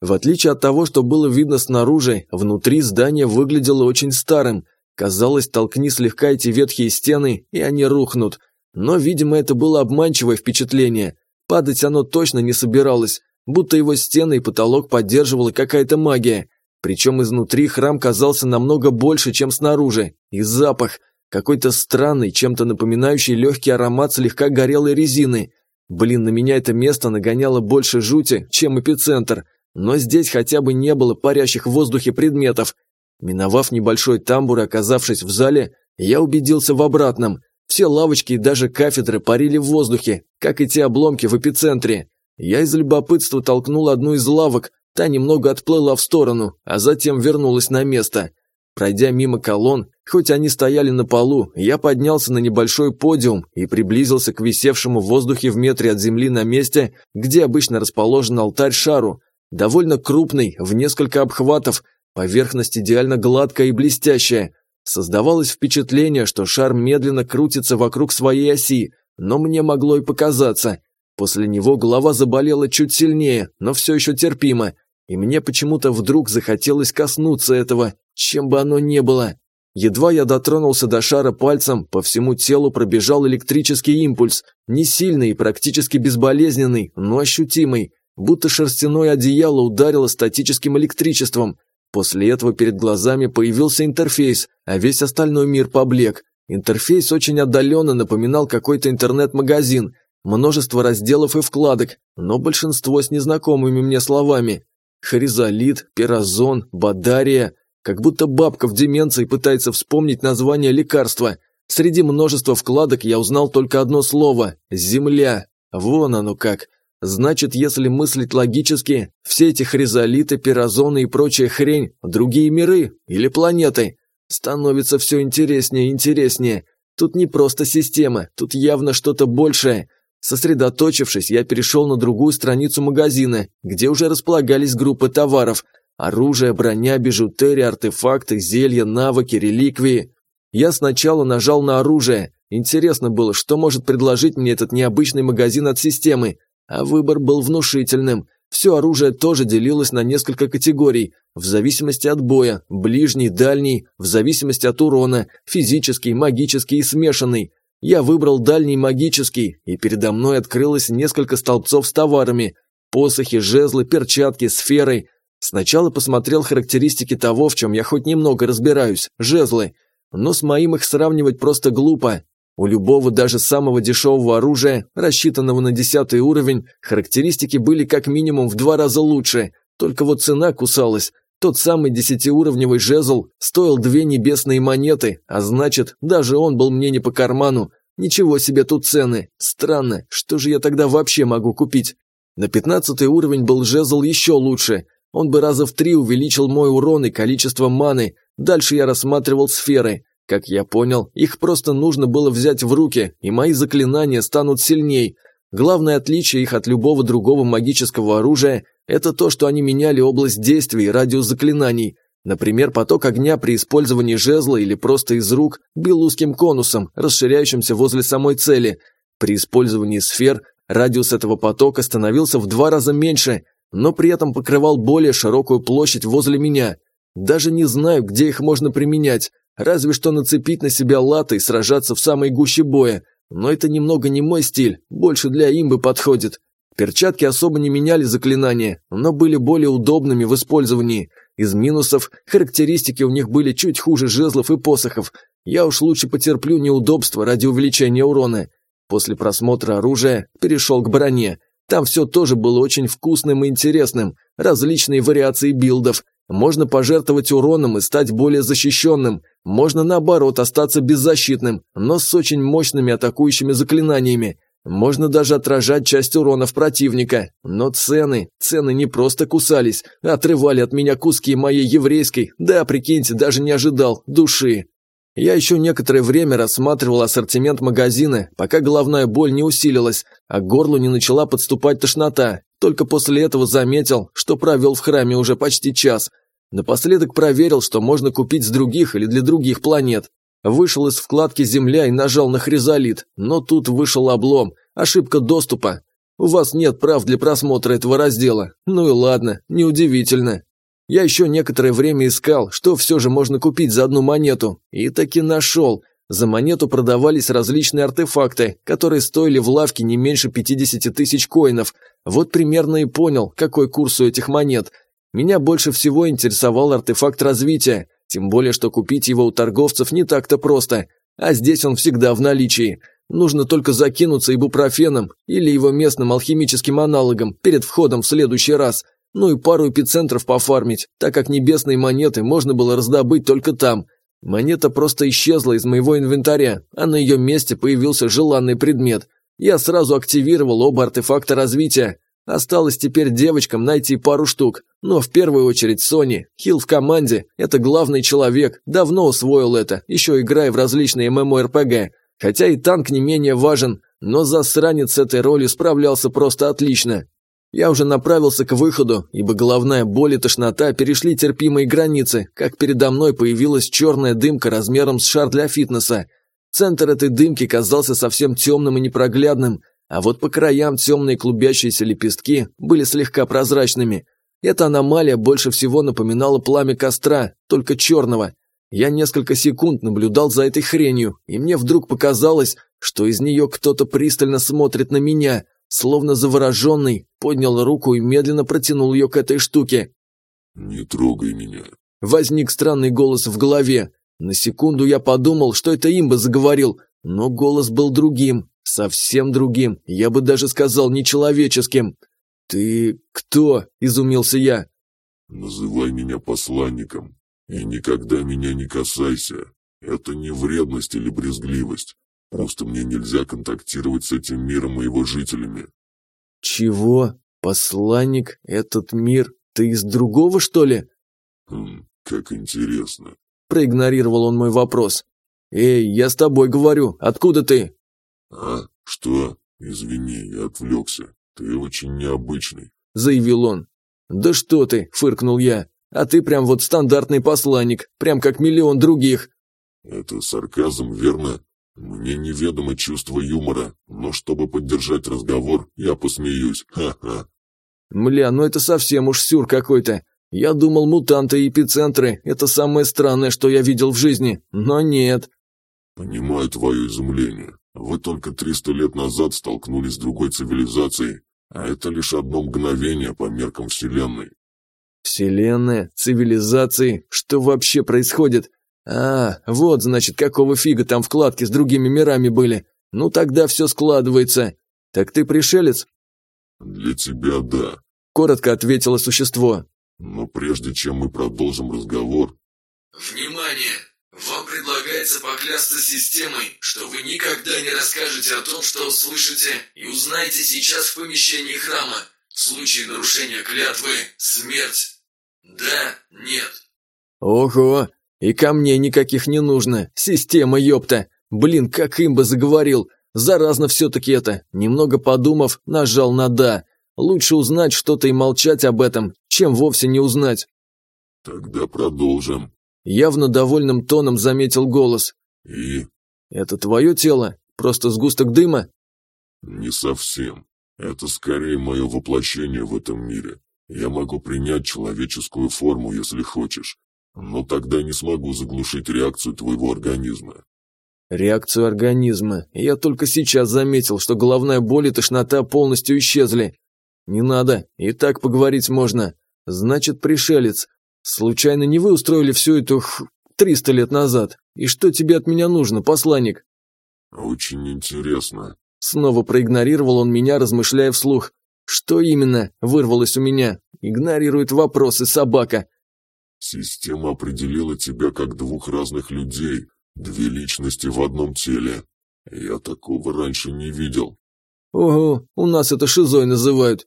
В отличие от того, что было видно снаружи, внутри здание выглядело очень старым. Казалось, толкни слегка эти ветхие стены, и они рухнут. Но, видимо, это было обманчивое впечатление. Падать оно точно не собиралось, будто его стены и потолок поддерживала какая-то магия. Причем изнутри храм казался намного больше, чем снаружи. И запах. Какой-то странный, чем-то напоминающий легкий аромат слегка горелой резины. Блин, на меня это место нагоняло больше жути, чем эпицентр. Но здесь хотя бы не было парящих в воздухе предметов. Миновав небольшой тамбур и оказавшись в зале, я убедился в обратном. Все лавочки и даже кафедры парили в воздухе, как и те обломки в эпицентре. Я из любопытства толкнул одну из лавок, та немного отплыла в сторону, а затем вернулась на место. Пройдя мимо колонн, хоть они стояли на полу, я поднялся на небольшой подиум и приблизился к висевшему в воздухе в метре от земли на месте, где обычно расположен алтарь шару. Довольно крупный, в несколько обхватов, поверхность идеально гладкая и блестящая. Создавалось впечатление, что шар медленно крутится вокруг своей оси, но мне могло и показаться. После него голова заболела чуть сильнее, но все еще терпимо, и мне почему-то вдруг захотелось коснуться этого, чем бы оно ни было. Едва я дотронулся до шара пальцем, по всему телу пробежал электрический импульс, не сильный и практически безболезненный, но ощутимый, будто шерстяное одеяло ударило статическим электричеством. После этого перед глазами появился интерфейс, а весь остальной мир поблек. Интерфейс очень отдаленно напоминал какой-то интернет-магазин, множество разделов и вкладок, но большинство с незнакомыми мне словами. Хоризолит, пиразон, бадария – как будто бабка в деменции пытается вспомнить название лекарства. Среди множества вкладок я узнал только одно слово – «земля». Вон оно как. Значит, если мыслить логически, все эти хризолиты, пиразоны и прочая хрень – другие миры или планеты. Становится все интереснее и интереснее. Тут не просто система, тут явно что-то большее. Сосредоточившись, я перешел на другую страницу магазина, где уже располагались группы товаров – Оружие, броня, бижутерия, артефакты, зелья, навыки, реликвии. Я сначала нажал на оружие. Интересно было, что может предложить мне этот необычный магазин от системы. А выбор был внушительным. Все оружие тоже делилось на несколько категорий, в зависимости от боя, ближний, дальний, в зависимости от урона, физический, магический и смешанный. Я выбрал дальний магический, и передо мной открылось несколько столбцов с товарами. Посохи, жезлы, перчатки, сферы, Сначала посмотрел характеристики того, в чем я хоть немного разбираюсь, жезлы, но с моим их сравнивать просто глупо. У любого даже самого дешевого оружия, рассчитанного на десятый уровень, характеристики были как минимум в два раза лучше, только вот цена кусалась. Тот самый десятиуровневый жезл стоил две небесные монеты, а значит, даже он был мне не по карману. Ничего себе тут цены. Странно, что же я тогда вообще могу купить? На пятнадцатый уровень был жезл еще лучше – он бы раза в три увеличил мой урон и количество маны. Дальше я рассматривал сферы. Как я понял, их просто нужно было взять в руки, и мои заклинания станут сильней. Главное отличие их от любого другого магического оружия – это то, что они меняли область действия и радиус заклинаний. Например, поток огня при использовании жезла или просто из рук бил узким конусом, расширяющимся возле самой цели. При использовании сфер радиус этого потока становился в два раза меньше – но при этом покрывал более широкую площадь возле меня. Даже не знаю, где их можно применять, разве что нацепить на себя латы и сражаться в самой гуще боя. Но это немного не мой стиль, больше для имбы подходит. Перчатки особо не меняли заклинания, но были более удобными в использовании. Из минусов характеристики у них были чуть хуже жезлов и посохов. Я уж лучше потерплю неудобства ради увеличения урона. После просмотра оружия перешел к броне. Там все тоже было очень вкусным и интересным. Различные вариации билдов. Можно пожертвовать уроном и стать более защищенным. Можно наоборот остаться беззащитным, но с очень мощными атакующими заклинаниями. Можно даже отражать часть уронов противника. Но цены, цены не просто кусались, отрывали от меня куски моей еврейской, да, прикиньте, даже не ожидал, души. Я еще некоторое время рассматривал ассортимент магазина, пока головная боль не усилилась, а к горлу не начала подступать тошнота. Только после этого заметил, что провел в храме уже почти час. Напоследок проверил, что можно купить с других или для других планет. Вышел из вкладки «Земля» и нажал на хризолит, но тут вышел облом, ошибка доступа. У вас нет прав для просмотра этого раздела. Ну и ладно, неудивительно. Я еще некоторое время искал, что все же можно купить за одну монету, и таки нашел. За монету продавались различные артефакты, которые стоили в лавке не меньше 50 тысяч коинов. Вот примерно и понял, какой курс у этих монет. Меня больше всего интересовал артефакт развития. Тем более, что купить его у торговцев не так-то просто, а здесь он всегда в наличии. Нужно только закинуться ибупрофеном или его местным алхимическим аналогом перед входом в следующий раз. Ну и пару эпицентров пофармить, так как небесные монеты можно было раздобыть только там. Монета просто исчезла из моего инвентаря, а на ее месте появился желанный предмет. Я сразу активировал оба артефакта развития, Осталось теперь девочкам найти пару штук, но в первую очередь Сони. Хилл в команде – это главный человек, давно усвоил это, еще играя в различные ММО-РПГ. Хотя и танк не менее важен, но засранец с этой ролью справлялся просто отлично. Я уже направился к выходу, ибо головная боль и тошнота перешли терпимые границы, как передо мной появилась черная дымка размером с шар для фитнеса. Центр этой дымки казался совсем темным и непроглядным, а вот по краям темные клубящиеся лепестки были слегка прозрачными. Эта аномалия больше всего напоминала пламя костра, только черного. Я несколько секунд наблюдал за этой хренью, и мне вдруг показалось, что из нее кто-то пристально смотрит на меня, словно завороженный, поднял руку и медленно протянул ее к этой штуке. «Не трогай меня». Возник странный голос в голове. На секунду я подумал, что это имба заговорил, но голос был другим, Совсем другим, я бы даже сказал нечеловеческим. «Ты кто?» – изумился я. «Называй меня посланником, и никогда меня не касайся. Это не вредность или брезгливость. Просто мне нельзя контактировать с этим миром и его жителями». «Чего? Посланник? Этот мир? Ты из другого, что ли?» «Хм, как интересно». Проигнорировал он мой вопрос. «Эй, я с тобой говорю. Откуда ты?» «А? Что? Извини, я отвлекся. Ты очень необычный», – заявил он. «Да что ты!» – фыркнул я. «А ты прям вот стандартный посланник, прям как миллион других». «Это сарказм, верно? Мне неведомо чувство юмора, но чтобы поддержать разговор, я посмеюсь. Ха-ха». «Мля, ну это совсем уж сюр какой-то. Я думал, мутанты и эпицентры – это самое странное, что я видел в жизни, но нет». «Понимаю твое изумление. Вы только 300 лет назад столкнулись с другой цивилизацией, а это лишь одно мгновение по меркам Вселенной. Вселенная? Цивилизации? Что вообще происходит? А, вот, значит, какого фига там вкладки с другими мирами были. Ну тогда все складывается. Так ты пришелец? Для тебя да. Коротко ответило существо. Но прежде чем мы продолжим разговор... Внимание! Вам предлагается поклясться системой, что вы никогда не расскажете о том, что услышите, и узнаете сейчас в помещении храма. В случае нарушения клятвы – смерть. Да, нет. Ого, и ко мне никаких не нужно. Система, ёпта. Блин, как имба заговорил. Заразно все-таки это. Немного подумав, нажал на «да». Лучше узнать что-то и молчать об этом, чем вовсе не узнать. Тогда продолжим. Явно довольным тоном заметил голос. «И?» «Это твое тело? Просто сгусток дыма?» «Не совсем. Это скорее мое воплощение в этом мире. Я могу принять человеческую форму, если хочешь, но тогда не смогу заглушить реакцию твоего организма». «Реакцию организма. Я только сейчас заметил, что головная боль и тошнота полностью исчезли. Не надо, и так поговорить можно. Значит, пришелец. Случайно не вы устроили всю эту х... 300 лет назад? И что тебе от меня нужно, посланник? Очень интересно. Снова проигнорировал он меня, размышляя вслух. Что именно? Вырвалось у меня. Игнорирует вопросы собака. Система определила тебя как двух разных людей, две личности в одном теле. Я такого раньше не видел. Ого, у нас это шизой называют.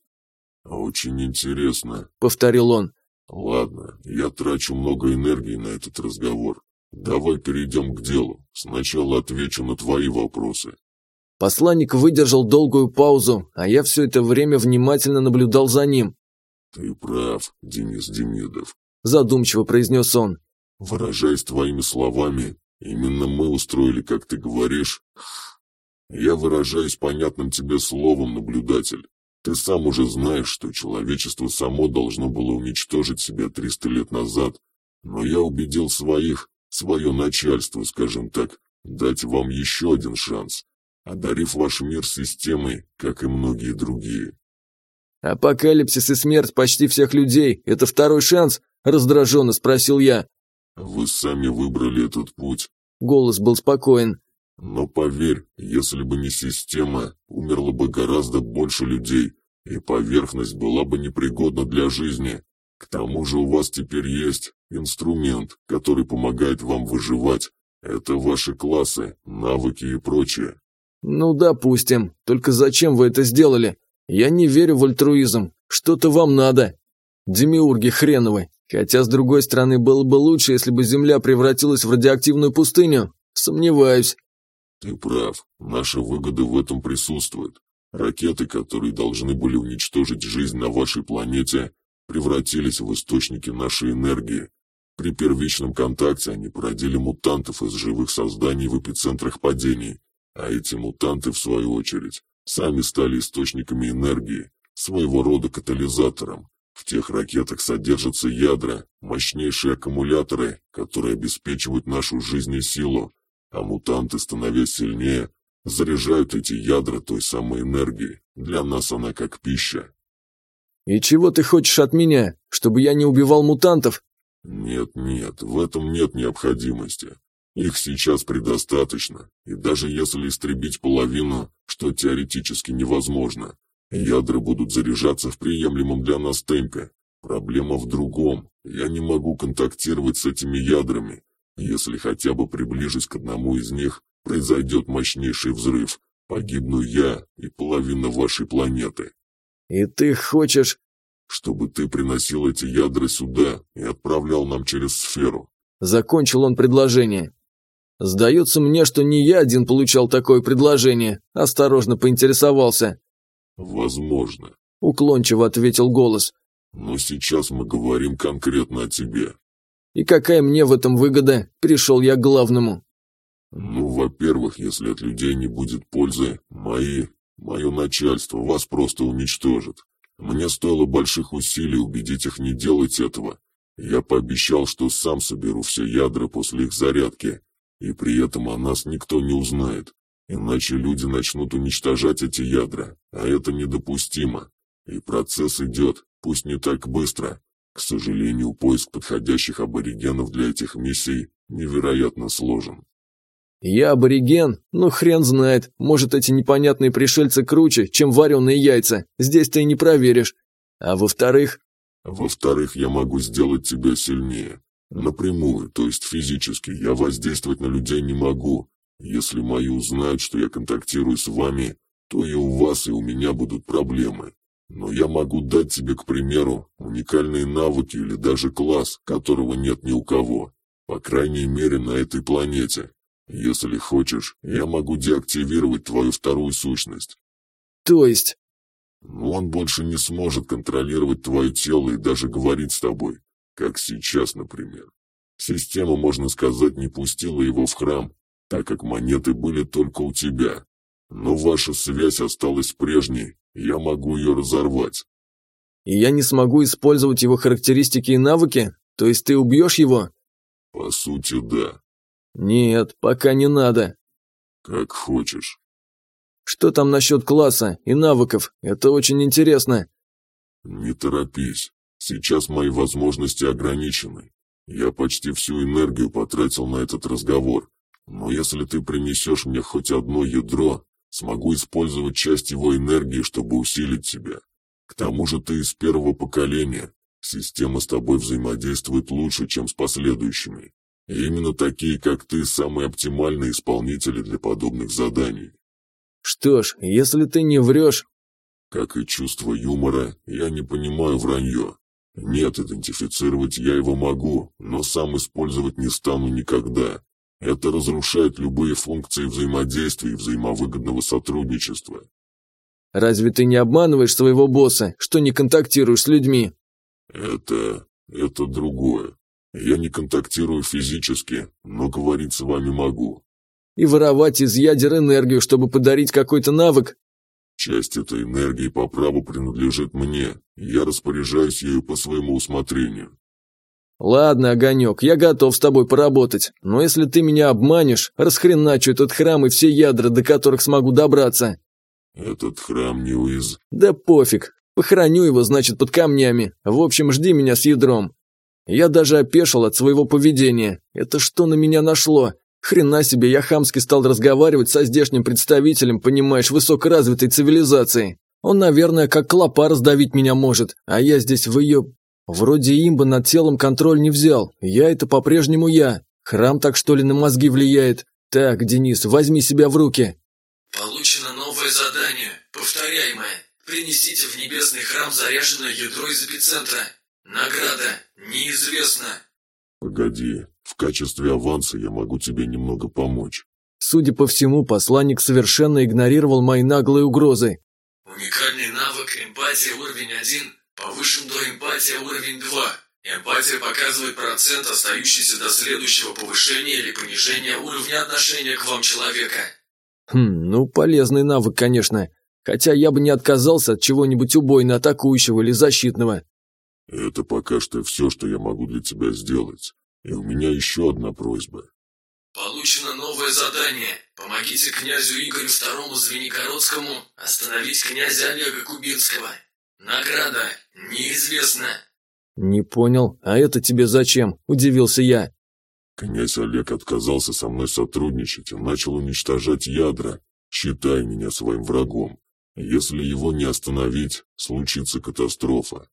Очень интересно, повторил он. Ладно, я трачу много энергии на этот разговор. Давай перейдем к делу. Сначала отвечу на твои вопросы. Посланник выдержал долгую паузу, а я все это время внимательно наблюдал за ним. «Ты прав, Денис Демидов», – задумчиво произнес он. «Выражаясь твоими словами, именно мы устроили, как ты говоришь. Я выражаюсь понятным тебе словом, наблюдатель. Ты сам уже знаешь, что человечество само должно было уничтожить себя 300 лет назад, но я убедил своих, свое начальство, скажем так, дать вам еще один шанс, одарив ваш мир системой, как и многие другие. «Апокалипсис и смерть почти всех людей – это второй шанс?» – раздраженно спросил я. «Вы сами выбрали этот путь». Голос был спокоен. «Но поверь, если бы не система, умерло бы гораздо больше людей, и поверхность была бы непригодна для жизни. К тому же у вас теперь есть инструмент, который помогает вам выживать. Это ваши классы, навыки и прочее». «Ну, допустим. Только зачем вы это сделали?» Я не верю в альтруизм. Что-то вам надо. Демиурги хреновы. Хотя, с другой стороны, было бы лучше, если бы Земля превратилась в радиоактивную пустыню. Сомневаюсь. Ты прав. Наша выгода в этом присутствует. Ракеты, которые должны были уничтожить жизнь на вашей планете, превратились в источники нашей энергии. При первичном контакте они породили мутантов из живых созданий в эпицентрах падений, а эти мутанты, в свою очередь, сами стали источниками энергии, своего рода катализатором. В тех ракетах содержатся ядра, мощнейшие аккумуляторы, которые обеспечивают нашу жизнь и силу, а мутанты, становясь сильнее, заряжают эти ядра той самой энергией. Для нас она как пища. «И чего ты хочешь от меня? Чтобы я не убивал мутантов?» «Нет, нет, в этом нет необходимости. Их сейчас предостаточно, и даже если истребить половину, что теоретически невозможно, ядра будут заряжаться в приемлемом для нас темпе. Проблема в другом. Я не могу контактировать с этими ядрами. Если хотя бы приближусь к одному из них, произойдет мощнейший взрыв. Погибну я и половина вашей планеты. И ты хочешь... Чтобы ты приносил эти ядра сюда и отправлял нам через сферу. Закончил он предложение. Сдается мне, что не я один получал такое предложение. Осторожно поинтересовался. Возможно. Уклончиво ответил голос. Но сейчас мы говорим конкретно о тебе. И какая мне в этом выгода? Пришел я к главному. Ну, во-первых, если от людей не будет пользы, мои, мое начальство вас просто уничтожит. Мне стоило больших усилий убедить их не делать этого. Я пообещал, что сам соберу все ядра после их зарядки, и при этом о нас никто не узнает. Иначе люди начнут уничтожать эти ядра, а это недопустимо. И процесс идет, пусть не так быстро. К сожалению, поиск подходящих аборигенов для этих миссий невероятно сложен. Я абориген? Ну хрен знает. Может эти непонятные пришельцы круче, чем вареные яйца. Здесь ты и не проверишь. А во-вторых... Во-вторых, я могу сделать тебя сильнее. Напрямую, то есть физически, я воздействовать на людей не могу. Если мои узнают, что я контактирую с вами, то и у вас, и у меня будут проблемы. Но я могу дать тебе, к примеру, уникальные навыки или даже класс, которого нет ни у кого. По крайней мере, на этой планете. Если хочешь, я могу деактивировать твою вторую сущность. То есть? Он больше не сможет контролировать твое тело и даже говорить с тобой. Как сейчас, например. Система, можно сказать, не пустила его в храм, так как монеты были только у тебя. Но ваша связь осталась прежней, я могу ее разорвать. И я не смогу использовать его характеристики и навыки? То есть ты убьешь его? По сути, да. Нет, пока не надо. Как хочешь. Что там насчет класса и навыков? Это очень интересно. Не торопись. Сейчас мои возможности ограничены. Я почти всю энергию потратил на этот разговор. Но если ты принесешь мне хоть одно ядро, смогу использовать часть его энергии, чтобы усилить тебя. К тому же ты из первого поколения. Система с тобой взаимодействует лучше, чем с последующими. И именно такие, как ты, самые оптимальные исполнители для подобных заданий. Что ж, если ты не врешь... Как и чувство юмора, я не понимаю вранье. Нет, идентифицировать я его могу, но сам использовать не стану никогда. Это разрушает любые функции взаимодействия и взаимовыгодного сотрудничества. Разве ты не обманываешь своего босса, что не контактируешь с людьми? Это... это другое. Я не контактирую физически, но говорить с вами могу. И воровать из ядер энергию, чтобы подарить какой-то навык? Часть этой энергии по праву принадлежит мне, я распоряжаюсь ею по своему усмотрению. Ладно, Огонек, я готов с тобой поработать, но если ты меня обманешь, расхреначу этот храм и все ядра, до которых смогу добраться. Этот храм не уяз... Да пофиг, похороню его, значит, под камнями. В общем, жди меня с ядром. Я даже опешил от своего поведения. Это что на меня нашло? Хрена себе, я хамски стал разговаривать со здешним представителем, понимаешь, высокоразвитой цивилизации. Он, наверное, как клопа раздавить меня может, а я здесь в ее... Вроде имба над телом контроль не взял. Я это по-прежнему я. Храм так что ли на мозги влияет? Так, Денис, возьми себя в руки. Получено новое задание, повторяемое. Принесите в небесный храм заряженное ядро из эпицентра. Награда неизвестна. Погоди, в качестве аванса я могу тебе немного помочь. Судя по всему, посланник совершенно игнорировал мои наглые угрозы. Уникальный навык эмпатия уровень 1 повышен до эмпатия уровень 2. Эмпатия показывает процент, остающийся до следующего повышения или понижения уровня отношения к вам человека. Хм, ну полезный навык, конечно. Хотя я бы не отказался от чего-нибудь убойно атакующего или защитного. Это пока что все, что я могу для тебя сделать. И у меня еще одна просьба. Получено новое задание. Помогите князю Игорю II Звенигородскому остановить князя Олега Кубинского. Награда неизвестна. Не понял, а это тебе зачем? Удивился я. Князь Олег отказался со мной сотрудничать и начал уничтожать ядра. Считай меня своим врагом. Если его не остановить, случится катастрофа.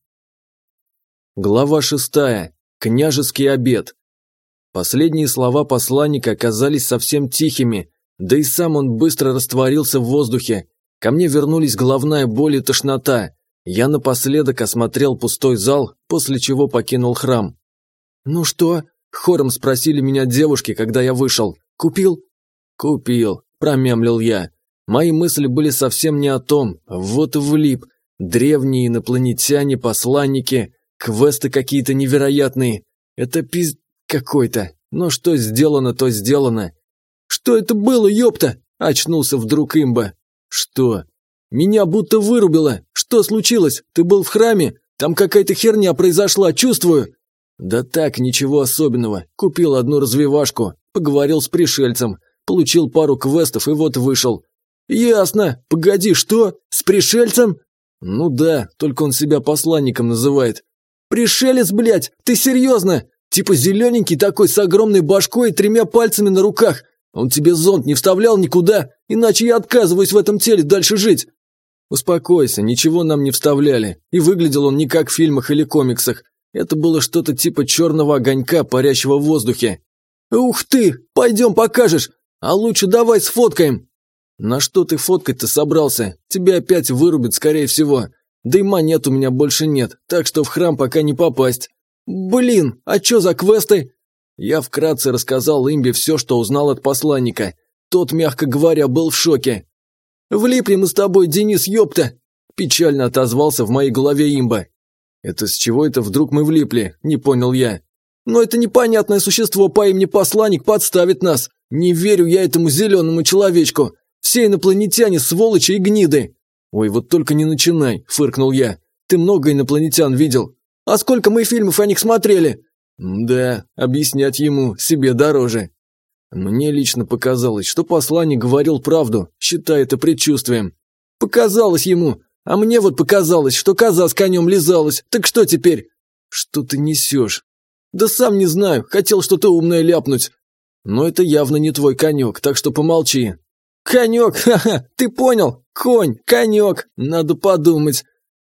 Глава шестая. Княжеский обед. Последние слова посланника оказались совсем тихими, да и сам он быстро растворился в воздухе. Ко мне вернулись головная боль и тошнота. Я напоследок осмотрел пустой зал, после чего покинул храм. «Ну что?» – хором спросили меня девушки, когда я вышел. «Купил?» «Купил», – промямлил я. Мои мысли были совсем не о том. Вот влип. Древние инопланетяне, посланники, квесты какие-то невероятные. Это пиз... какой-то. Но что сделано, то сделано. «Что это было, ёпта?» – очнулся вдруг имба. «Что?» «Меня будто вырубило. Что случилось? Ты был в храме? Там какая-то херня произошла, чувствую». «Да так, ничего особенного. Купил одну развивашку, поговорил с пришельцем, получил пару квестов и вот вышел». «Ясно. Погоди, что? С пришельцем?» «Ну да, только он себя посланником называет». «Пришелец, блядь, ты серьезно? Типа зелененький такой с огромной башкой и тремя пальцами на руках. Он тебе зонт не вставлял никуда, иначе я отказываюсь в этом теле дальше жить». «Успокойся, ничего нам не вставляли, и выглядел он не как в фильмах или комиксах. Это было что-то типа черного огонька, парящего в воздухе». «Ух ты! Пойдем покажешь! А лучше давай сфоткаем!» «На что ты фоткать-то собрался? Тебя опять вырубят, скорее всего. Да и монет у меня больше нет, так что в храм пока не попасть». «Блин, а чё за квесты?» Я вкратце рассказал имбе все, что узнал от посланника. Тот, мягко говоря, был в шоке. «Влипли мы с тобой, Денис, ёпта!» Печально отозвался в моей голове имба. «Это с чего это вдруг мы влипли?» – не понял я. «Но это непонятное существо по имени Посланник подставит нас. Не верю я этому зеленому человечку. Все инопланетяне сволочи и гниды!» «Ой, вот только не начинай», – фыркнул я. «Ты много инопланетян видел?» «А сколько мы фильмов о них смотрели?» «Да, объяснять ему себе дороже». Мне лично показалось, что посланник говорил правду, считая это предчувствием. Показалось ему. А мне вот показалось, что коза с конем лизалась. Так что теперь? Что ты несешь? Да сам не знаю, хотел что-то умное ляпнуть. Но это явно не твой конек, так что помолчи. Конек, ха-ха, ты понял? Конь, конек, надо подумать.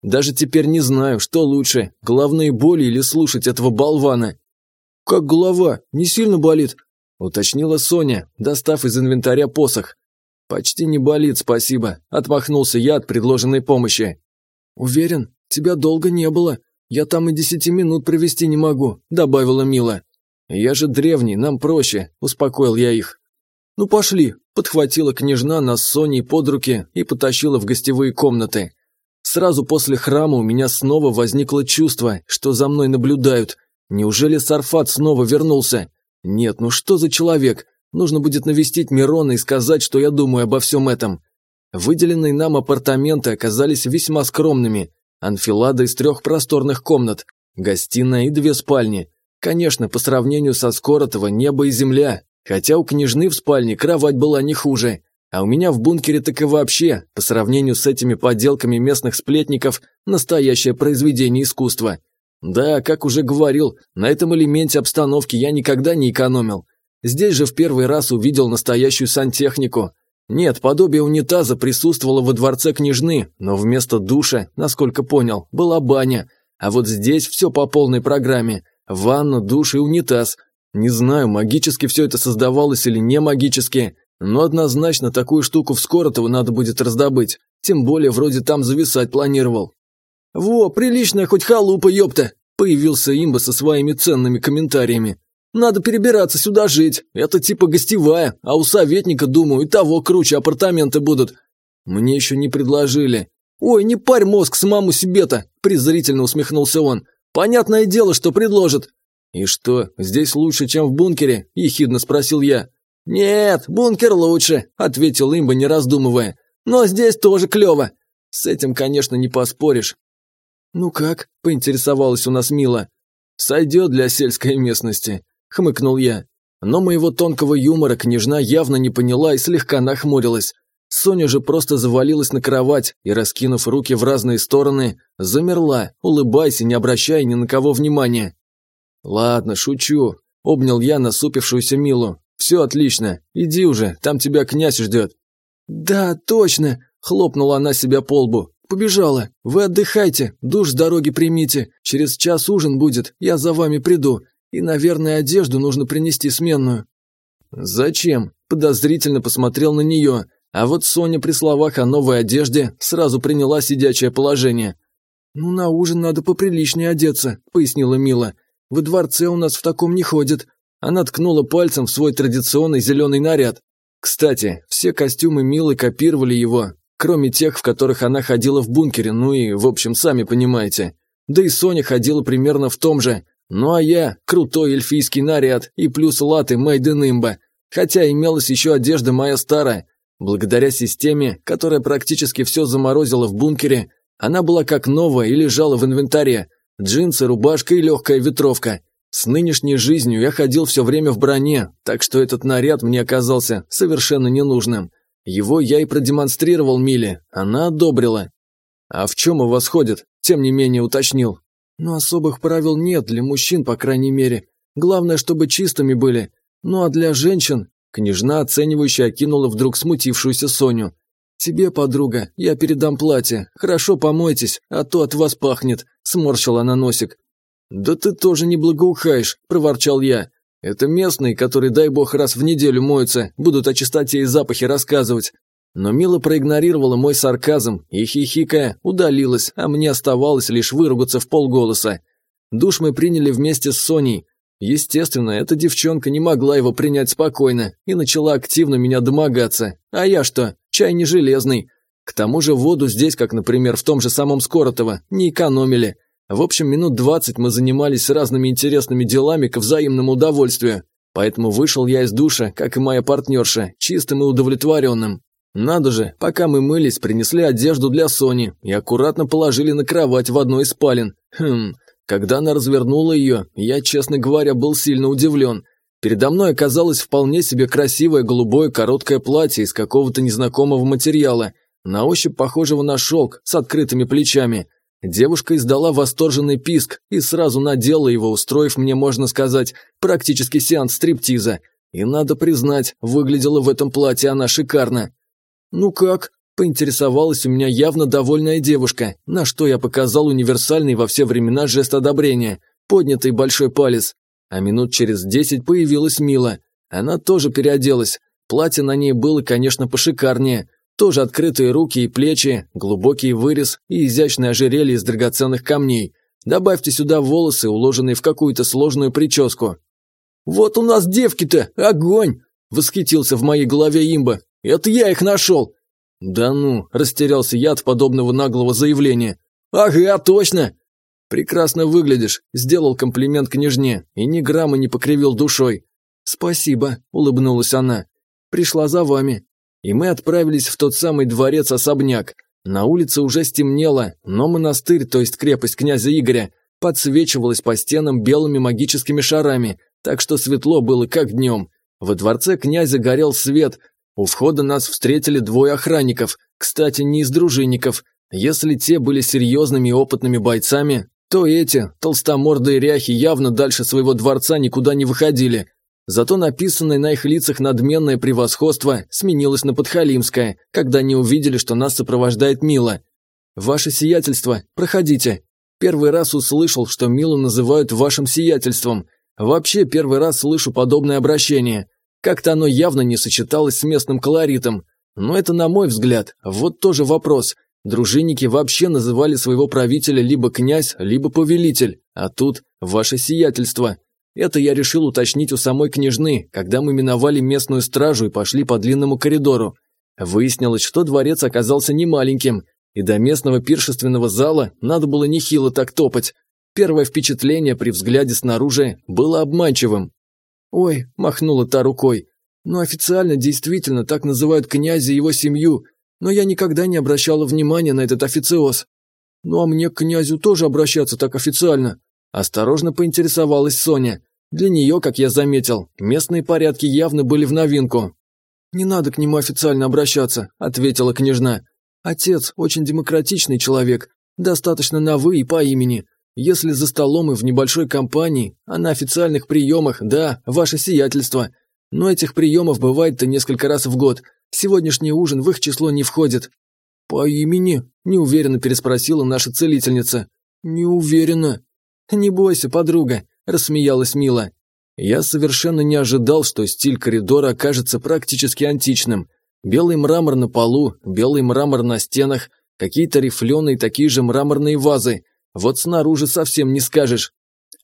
Даже теперь не знаю, что лучше, головные боли или слушать этого болвана. Как голова, не сильно болит? Уточнила Соня, достав из инвентаря посох. «Почти не болит, спасибо», – отмахнулся я от предложенной помощи. «Уверен, тебя долго не было. Я там и десяти минут провести не могу», – добавила Мила. «Я же древний, нам проще», – успокоил я их. «Ну пошли», – подхватила княжна нас с Соней под руки и потащила в гостевые комнаты. Сразу после храма у меня снова возникло чувство, что за мной наблюдают. Неужели Сарфат снова вернулся? Нет, ну что за человек? Нужно будет навестить Мирона и сказать, что я думаю обо всем этом. Выделенные нам апартаменты оказались весьма скромными. Анфилада из трех просторных комнат, гостиная и две спальни. Конечно, по сравнению со Скоротова небо и земля, хотя у княжны в спальне кровать была не хуже. А у меня в бункере так и вообще, по сравнению с этими подделками местных сплетников, настоящее произведение искусства. Да, как уже говорил, на этом элементе обстановки я никогда не экономил. Здесь же в первый раз увидел настоящую сантехнику. Нет, подобие унитаза присутствовало во дворце княжны, но вместо душа, насколько понял, была баня. А вот здесь все по полной программе. Ванна, душ и унитаз. Не знаю, магически все это создавалось или не магически, но однозначно такую штуку в Скоротово надо будет раздобыть. Тем более вроде там зависать планировал. «Во, приличная хоть халупа, ёпта!» Появился имба со своими ценными комментариями. Надо перебираться сюда жить. Это типа гостевая, а у советника, думаю, и того круче апартаменты будут. Мне еще не предложили. Ой, не парь мозг самому себе-то, презрительно усмехнулся он. Понятное дело, что предложат. И что, здесь лучше, чем в бункере? Ехидно спросил я. Нет, бункер лучше, ответил имба, не раздумывая. Но здесь тоже клево. С этим, конечно, не поспоришь. «Ну как?» – поинтересовалась у нас Мила. «Сойдет для сельской местности», – хмыкнул я. Но моего тонкого юмора княжна явно не поняла и слегка нахмурилась. Соня же просто завалилась на кровать и, раскинув руки в разные стороны, замерла, улыбаясь и не обращая ни на кого внимания. «Ладно, шучу», – обнял я насупившуюся Милу. «Все отлично, иди уже, там тебя князь ждет». «Да, точно», – хлопнула она себя по лбу. «Побежала. Вы отдыхайте, душ с дороги примите. Через час ужин будет, я за вами приду. И, наверное, одежду нужно принести сменную». «Зачем?» – подозрительно посмотрел на нее. А вот Соня при словах о новой одежде сразу приняла сидячее положение. «Ну, на ужин надо поприличнее одеться», – пояснила Мила. «Во дворце у нас в таком не ходят». Она ткнула пальцем в свой традиционный зеленый наряд. Кстати, все костюмы Милы копировали его, кроме тех, в которых она ходила в бункере, ну и, в общем, сами понимаете. Да и Соня ходила примерно в том же, ну а я – крутой эльфийский наряд и плюс латы Мэйден Имба. Хотя имелась еще одежда моя старая. Благодаря системе, которая практически все заморозила в бункере, она была как новая и лежала в инвентаре. Джинсы, рубашка и легкая ветровка. С нынешней жизнью я ходил все время в броне, так что этот наряд мне оказался совершенно ненужным. Его я и продемонстрировал Миле, она одобрила. «А в чем у вас ходит?» – тем не менее уточнил. Но особых правил нет для мужчин, по крайней мере. Главное, чтобы чистыми были. Ну а для женщин...» Княжна, оценивающе окинула вдруг смутившуюся Соню. «Тебе, подруга, я передам платье. Хорошо помойтесь, а то от вас пахнет», – сморщила она носик. «Да ты тоже не благоухаешь», – проворчал я. «Это местные, которые, дай бог, раз в неделю моются, будут о чистоте и запахе рассказывать. Но Мила проигнорировала мой сарказм и, хихикая, удалилась, а мне оставалось лишь выругаться в полголоса. Душ мы приняли вместе с Соней. Естественно, эта девчонка не могла его принять спокойно и начала активно меня домогаться. А я что, чай не железный. К тому же воду здесь, как, например, в том же самом Скоротово, не экономили. В общем, минут двадцать мы занимались разными интересными делами к взаимному удовольствию. Поэтому вышел я из душа, как и моя партнерша, чистым и удовлетворенным. Надо же, пока мы мылись, принесли одежду для Сони и аккуратно положили на кровать в одной из спален. Хм, когда она развернула ее, я, честно говоря, был сильно удивлен. Передо мной оказалось вполне себе красивое голубое короткое платье из какого-то незнакомого материала, на ощупь похожего на шелк, с открытыми плечами. Девушка издала восторженный писк и сразу надела его, устроив мне, можно сказать, практически сеанс стриптиза. И надо признать, выглядела в этом платье она шикарно. «Ну как?» – поинтересовалась у меня явно довольная девушка, на что я показал универсальный во все времена жест одобрения, поднятый большой палец. А минут через десять появилась Мила. Она тоже переоделась. Платье на ней было, конечно, пошикарнее. Тоже открытые руки и плечи, глубокий вырез и изящное ожерелье из драгоценных камней. Добавьте сюда волосы, уложенные в какую-то сложную прическу. «Вот у нас девки-то, огонь!» – восхитился в моей голове имба. «Это я их нашел!» «Да ну!» – растерялся я от подобного наглого заявления. «Ага, точно!» «Прекрасно выглядишь», – сделал комплимент княжне и ни грамма не покривил душой. «Спасибо», – улыбнулась она. «Пришла за вами». И мы отправились в тот самый дворец-особняк. На улице уже стемнело, но монастырь, то есть крепость князя Игоря, подсвечивалась по стенам белыми магическими шарами, так что светло было как днем. Во дворце князя горел свет. У входа нас встретили двое охранников, кстати, не из дружинников. Если те были серьезными и опытными бойцами, то эти, толстомордые ряхи, явно дальше своего дворца никуда не выходили. Зато написанное на их лицах надменное превосходство сменилось на подхалимское, когда они увидели, что нас сопровождает Мила. «Ваше сиятельство, проходите». Первый раз услышал, что Милу называют вашим сиятельством. Вообще первый раз слышу подобное обращение. Как-то оно явно не сочеталось с местным колоритом. Но это на мой взгляд. Вот тоже вопрос – Дружинники вообще называли своего правителя либо князь, либо повелитель, а тут ваше сиятельство. Это я решил уточнить у самой княжны, когда мы миновали местную стражу и пошли по длинному коридору. Выяснилось, что дворец оказался немаленьким, и до местного пиршественного зала надо было нехило так топать. Первое впечатление при взгляде снаружи было обманчивым. «Ой», – махнула та рукой, – «ну официально действительно так называют князя и его семью, но я никогда не обращала внимания на этот официоз. Ну а мне к князю тоже обращаться так официально. Осторожно поинтересовалась Соня. Для нее, как я заметил, местные порядки явно были в новинку. «Не надо к нему официально обращаться», – ответила княжна. «Отец очень демократичный человек, достаточно на «вы» и по имени. Если за столом и в небольшой компании, а на официальных приемах, да, ваше сиятельство. Но этих приемов бывает-то несколько раз в год, Сегодняшний ужин в их число не входит». «По имени?» – неуверенно переспросила наша целительница. «Не уверена». «Не бойся, подруга», – рассмеялась Мила. Я совершенно не ожидал, что стиль коридора окажется практически античным. Белый мрамор на полу, белый мрамор на стенах, какие-то рифленые такие же мраморные вазы. Вот снаружи совсем не скажешь.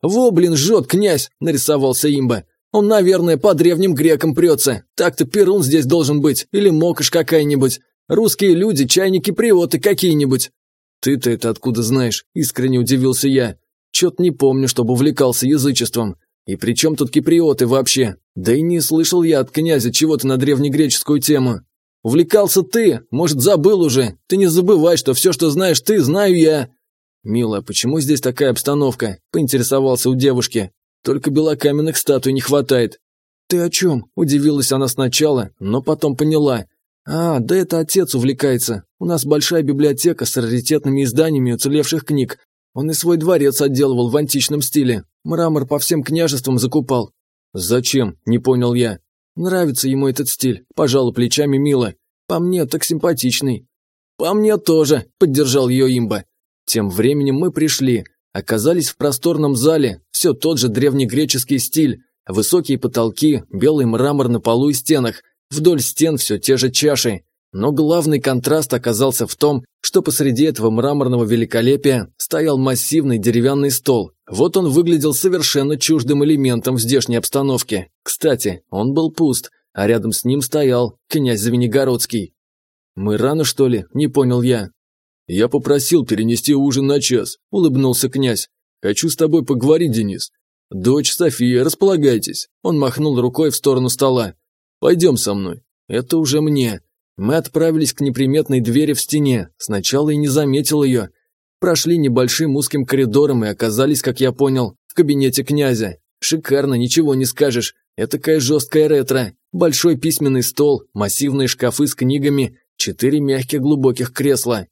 «Во, блин, жжет, князь!» – нарисовался имба. Он, наверное, по древним грекам прется. Так-то Перун здесь должен быть, или Мокаш какая-нибудь. Русские люди, чайники-приоты какие-нибудь». «Ты-то это откуда знаешь?» – искренне удивился я. «Чё-то не помню, чтобы увлекался язычеством. И при чем тут киприоты вообще? Да и не слышал я от князя чего-то на древнегреческую тему. Увлекался ты, может, забыл уже. Ты не забывай, что все, что знаешь ты, знаю я». «Мила, почему здесь такая обстановка?» – поинтересовался у девушки. Только белокаменных статуй не хватает. Ты о чем? Удивилась она сначала, но потом поняла. А, да это отец увлекается. У нас большая библиотека с раритетными изданиями уцелевших книг. Он и свой дворец отделывал в античном стиле. Мрамор по всем княжествам закупал. Зачем? Не понял я. Нравится ему этот стиль. Пожалуй, плечами мило. По мне так симпатичный. По мне тоже, поддержал ее имба. Тем временем мы пришли. Оказались в просторном зале, все тот же древнегреческий стиль, высокие потолки, белый мрамор на полу и стенах, вдоль стен все те же чаши. Но главный контраст оказался в том, что посреди этого мраморного великолепия стоял массивный деревянный стол. Вот он выглядел совершенно чуждым элементом в здешней обстановке. Кстати, он был пуст, а рядом с ним стоял князь Звенигородский. «Мы рано, что ли?» – не понял я. «Я попросил перенести ужин на час», – улыбнулся князь. «Хочу с тобой поговорить, Денис. Дочь София, располагайтесь». Он махнул рукой в сторону стола. «Пойдем со мной». «Это уже мне». Мы отправились к неприметной двери в стене. Сначала и не заметил ее. Прошли небольшим узким коридором и оказались, как я понял, в кабинете князя. Шикарно, ничего не скажешь. Это такая жесткая ретро. Большой письменный стол, массивные шкафы с книгами, четыре мягких глубоких кресла.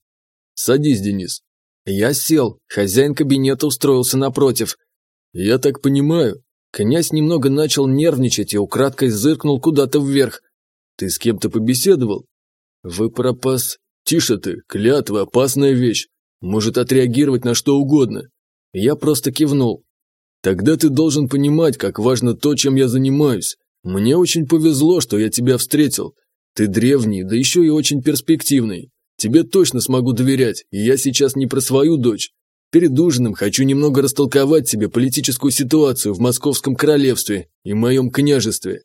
«Садись, Денис». Я сел, хозяин кабинета устроился напротив. «Я так понимаю». Князь немного начал нервничать и украдкой зыркнул куда-то вверх. «Ты с кем-то побеседовал?» «Вы пропас...» «Тише ты, клятва – опасная вещь. Может отреагировать на что угодно». Я просто кивнул. «Тогда ты должен понимать, как важно то, чем я занимаюсь. Мне очень повезло, что я тебя встретил. Ты древний, да еще и очень перспективный. Тебе точно смогу доверять, и я сейчас не про свою дочь. Перед ужином хочу немного растолковать тебе политическую ситуацию в Московском королевстве и моем княжестве».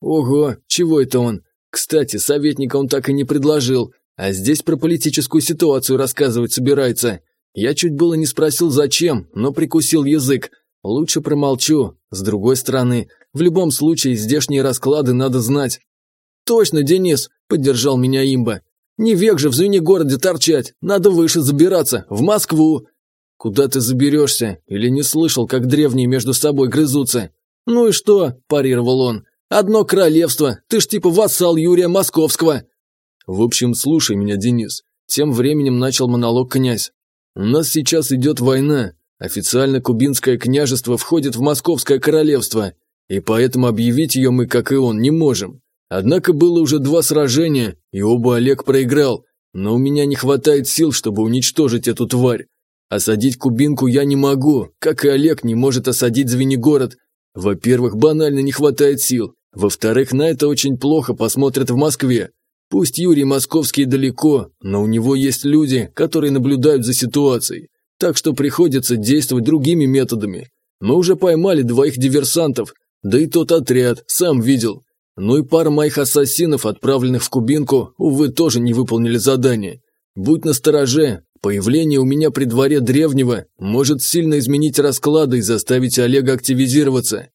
«Ого, чего это он? Кстати, советника он так и не предложил, а здесь про политическую ситуацию рассказывать собирается. Я чуть было не спросил, зачем, но прикусил язык. Лучше промолчу. С другой стороны, в любом случае здешние расклады надо знать. «Точно, Денис!» – поддержал меня имба. «Не век же в Звенигороде торчать, надо выше забираться, в Москву!» «Куда ты заберешься? Или не слышал, как древние между собой грызутся?» «Ну и что?» – парировал он. «Одно королевство, ты ж типа вассал Юрия Московского!» «В общем, слушай меня, Денис». Тем временем начал монолог князь. «У нас сейчас идет война. Официально Кубинское княжество входит в Московское королевство, и поэтому объявить ее мы, как и он, не можем. Однако было уже два сражения, и оба Олег проиграл, но у меня не хватает сил, чтобы уничтожить эту тварь. Осадить Кубинку я не могу, как и Олег не может осадить Звенигород. Во-первых, банально не хватает сил. Во-вторых, на это очень плохо посмотрят в Москве. Пусть Юрий Московский далеко, но у него есть люди, которые наблюдают за ситуацией. Так что приходится действовать другими методами. Мы уже поймали двоих диверсантов, да и тот отряд, сам видел. Ну и пара моих ассасинов, отправленных в Кубинку, увы, тоже не выполнили задание. Будь настороже, появление у меня при дворе древнего может сильно изменить расклады и заставить Олега активизироваться.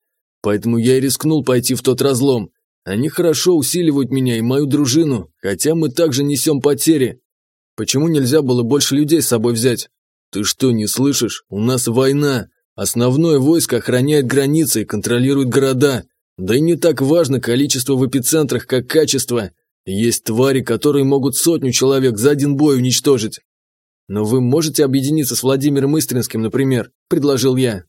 Поэтому я и рискнул пойти в тот разлом, они хорошо усиливают меня и мою дружину, хотя мы также несем потери. Почему нельзя было больше людей с собой взять? Ты что, не слышишь? У нас война. Основное войско охраняет границы и контролирует города. Да и не так важно количество в эпицентрах, как качество. Есть твари, которые могут сотню человек за один бой уничтожить. Но вы можете объединиться с Владимиром Истринским, например, предложил я.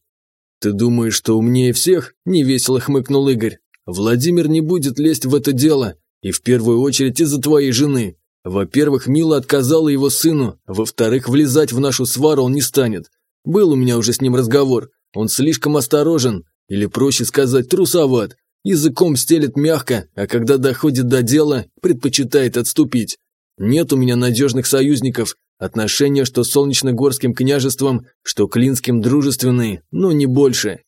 Ты думаешь, что умнее всех? Невесело хмыкнул Игорь. Владимир не будет лезть в это дело, и в первую очередь из-за твоей жены. Во-первых, Мила отказала его сыну, во-вторых, влезать в нашу свару он не станет. Был у меня уже с ним разговор, он слишком осторожен, или проще сказать, трусоват. Языком стелет мягко, а когда доходит до дела, предпочитает отступить. Нет у меня надежных союзников, отношения что с Солнечногорским княжеством, что Клинским дружественные, но не больше.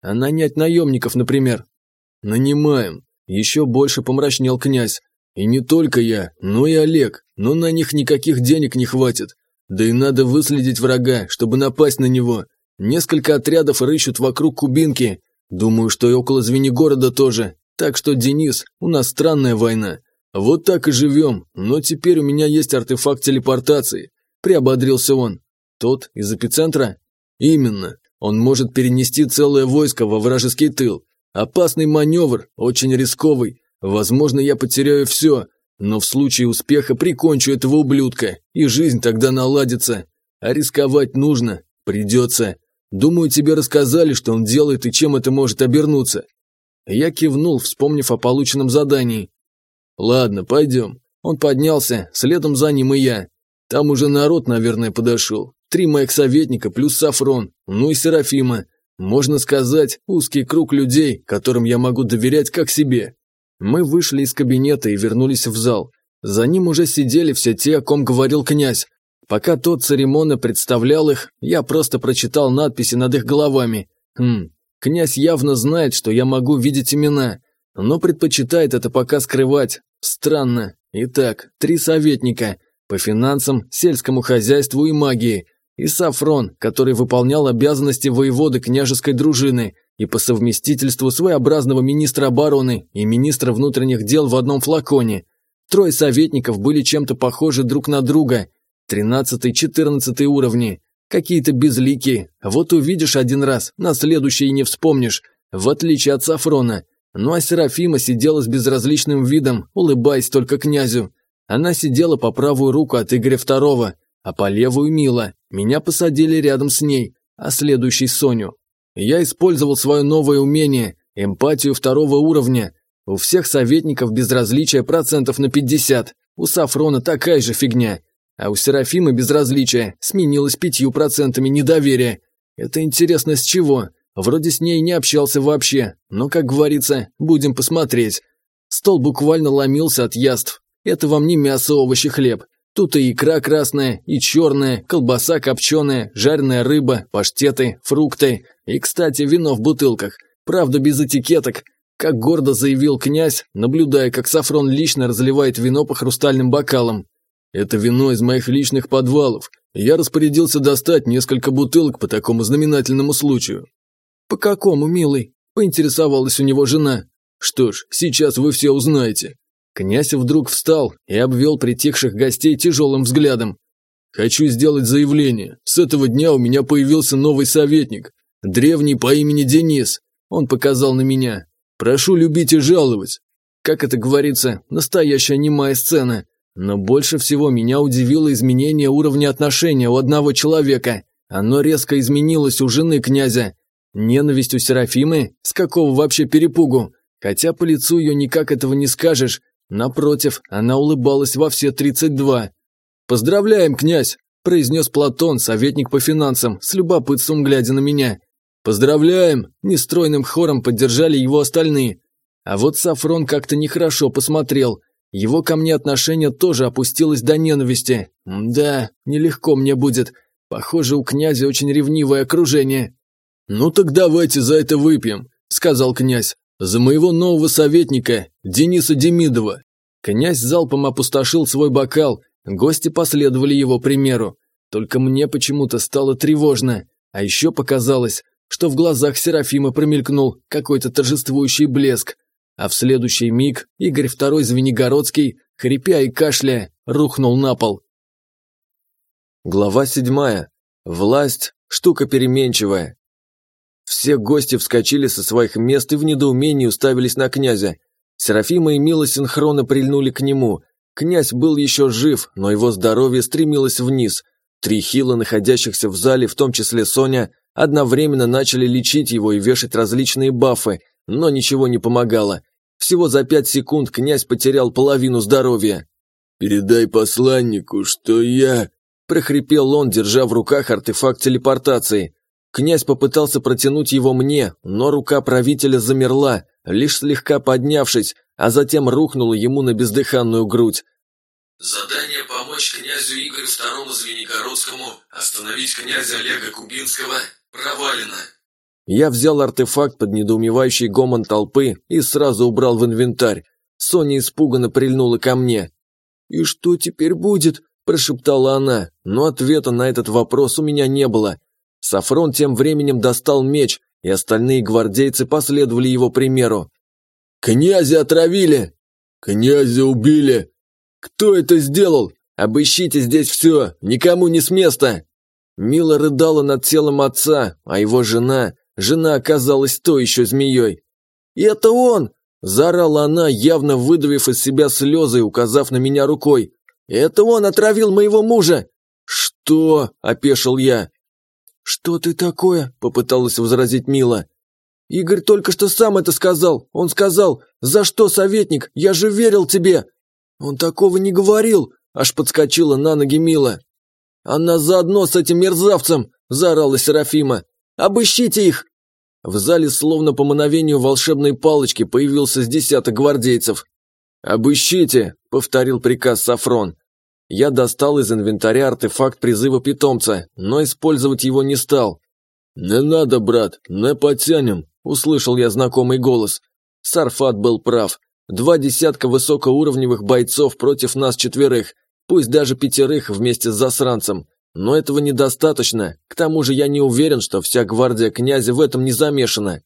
А нанять наемников, например, «Нанимаем». Еще больше помрачнел князь. «И не только я, но и Олег, но на них никаких денег не хватит. Да и надо выследить врага, чтобы напасть на него. Несколько отрядов рыщут вокруг Кубинки. Думаю, что и около Звенигорода тоже. Так что, Денис, у нас странная война. Вот так и живем, но теперь у меня есть артефакт телепортации. Приободрился он. Тот из эпицентра? Именно. Он может перенести целое войско во вражеский тыл. Опасный маневр, очень рисковый. Возможно, я потеряю все, но в случае успеха прикончу этого ублюдка, и жизнь тогда наладится. А рисковать нужно, придется. Думаю, тебе рассказали, что он делает и чем это может обернуться. Я кивнул, вспомнив о полученном задании. Ладно, пойдем. Он поднялся, следом за ним и я. Там уже народ, наверное, подошел. Три моих советника плюс Сафрон, ну и Серафима. Можно сказать, узкий круг людей, которым я могу доверять как себе. Мы вышли из кабинета и вернулись в зал. За ним уже сидели все те, о ком говорил князь. Пока тот церемонно представлял их, я просто прочитал надписи над их головами. Хм, князь явно знает, что я могу видеть имена, но предпочитает это пока скрывать. Странно. Итак, три советника по финансам, сельскому хозяйству и магии – и Сафрон, который выполнял обязанности воеводы княжеской дружины и по совместительству своеобразного министра обороны и министра внутренних дел в одном флаконе. Трое советников были чем-то похожи друг на друга. Тринадцатый-четырнадцатый уровни. Какие-то безликие. Вот увидишь один раз, на следующий не вспомнишь. В отличие от Сафрона. Ну а Серафима сидела с безразличным видом, улыбаясь только князю. Она сидела по правую руку от Игоря Второго, а по левую Мила. Меня посадили рядом с ней, а следующий Соню. Я использовал свое новое умение – эмпатию второго уровня. У всех советников безразличие процентов на 50, у Сафрона такая же фигня. А у Серафимы безразличие сменилось пятью процентами недоверия. Это интересно с чего? Вроде с ней не общался вообще, но, как говорится, будем посмотреть. Стол буквально ломился от яств. Это вам не мясо, овощи, хлеб. Тут и икра красная, и черная, колбаса копченая, жареная рыба, паштеты, фрукты. И, кстати, вино в бутылках. Правда, без этикеток. Как гордо заявил князь, наблюдая, как Сафрон лично разливает вино по хрустальным бокалам. Это вино из моих личных подвалов. Я распорядился достать несколько бутылок по такому знаменательному случаю. «По какому, милый?» – поинтересовалась у него жена. «Что ж, сейчас вы все узнаете». Князь вдруг встал и обвел притихших гостей тяжелым взглядом. «Хочу сделать заявление. С этого дня у меня появился новый советник. Древний по имени Денис. Он показал на меня. Прошу любить и жаловать. Как это говорится, настоящая немая сцена. Но больше всего меня удивило изменение уровня отношения у одного человека. Оно резко изменилось у жены князя. Ненависть у Серафимы? С какого вообще перепугу? Хотя по лицу ее никак этого не скажешь. Напротив, она улыбалась во все 32. «Поздравляем, князь!» – произнес Платон, советник по финансам, с любопытством глядя на меня. «Поздравляем!» – нестройным хором поддержали его остальные. А вот Сафрон как-то нехорошо посмотрел. Его ко мне отношение тоже опустилось до ненависти. Да, нелегко мне будет. Похоже, у князя очень ревнивое окружение. «Ну так давайте за это выпьем», – сказал князь. «За моего нового советника, Дениса Демидова». Князь залпом опустошил свой бокал, гости последовали его примеру. Только мне почему-то стало тревожно, а еще показалось, что в глазах Серафима промелькнул какой-то торжествующий блеск, а в следующий миг Игорь II Звенигородский, хрипя и кашляя, рухнул на пол. Глава седьмая. Власть – штука переменчивая. Все гости вскочили со своих мест и в недоумении уставились на князя. Серафима и Мила синхронно прильнули к нему. Князь был еще жив, но его здоровье стремилось вниз. Три хила, находящихся в зале, в том числе Соня, одновременно начали лечить его и вешать различные бафы, но ничего не помогало. Всего за пять секунд князь потерял половину здоровья. «Передай посланнику, что я...» – прохрипел он, держа в руках артефакт телепортации. Князь попытался протянуть его мне, но рука правителя замерла, лишь слегка поднявшись, а затем рухнула ему на бездыханную грудь. Задание помочь князю Игорю II Звенигородскому остановить князя Олега Кубинского провалено. Я взял артефакт под недоумевающий гомон толпы и сразу убрал в инвентарь. Соня испуганно прильнула ко мне. «И что теперь будет?» – прошептала она, но ответа на этот вопрос у меня не было. Сафрон тем временем достал меч, и остальные гвардейцы последовали его примеру. «Князя отравили!» «Князя убили!» «Кто это сделал? Обыщите здесь все, никому не с места!» Мила рыдала над телом отца, а его жена, жена оказалась то еще змеей. «И это он!» – заорала она, явно выдавив из себя слезы и указав на меня рукой. «Это он отравил моего мужа!» «Что?» – опешил я. «Что ты такое?» – попыталась возразить Мила. «Игорь только что сам это сказал. Он сказал, за что, советник? Я же верил тебе!» «Он такого не говорил!» – аж подскочила на ноги Мила. «Она заодно с этим мерзавцем!» – заорала Серафима. «Обыщите их!» В зале словно по мановению волшебной палочки появился с десяток гвардейцев. «Обыщите!» – повторил приказ Сафрон. Я достал из инвентаря артефакт призыва питомца, но использовать его не стал. «Не надо, брат, не потянем», – услышал я знакомый голос. Сарфат был прав. Два десятка высокоуровневых бойцов против нас четверых, пусть даже пятерых вместе с засранцем. Но этого недостаточно, к тому же я не уверен, что вся гвардия князя в этом не замешана.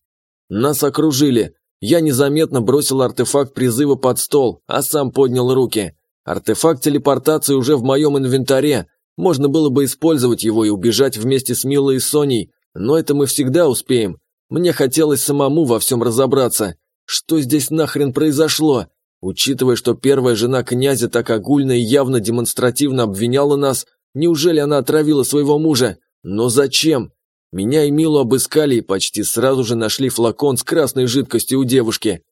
Нас окружили. Я незаметно бросил артефакт призыва под стол, а сам поднял руки. Артефакт телепортации уже в моем инвентаре. Можно было бы использовать его и убежать вместе с Милой и Соней, но это мы всегда успеем. Мне хотелось самому во всем разобраться. Что здесь нахрен произошло? Учитывая, что первая жена князя так огульно и явно демонстративно обвиняла нас, неужели она отравила своего мужа? Но зачем? Меня и Милу обыскали и почти сразу же нашли флакон с красной жидкостью у девушки.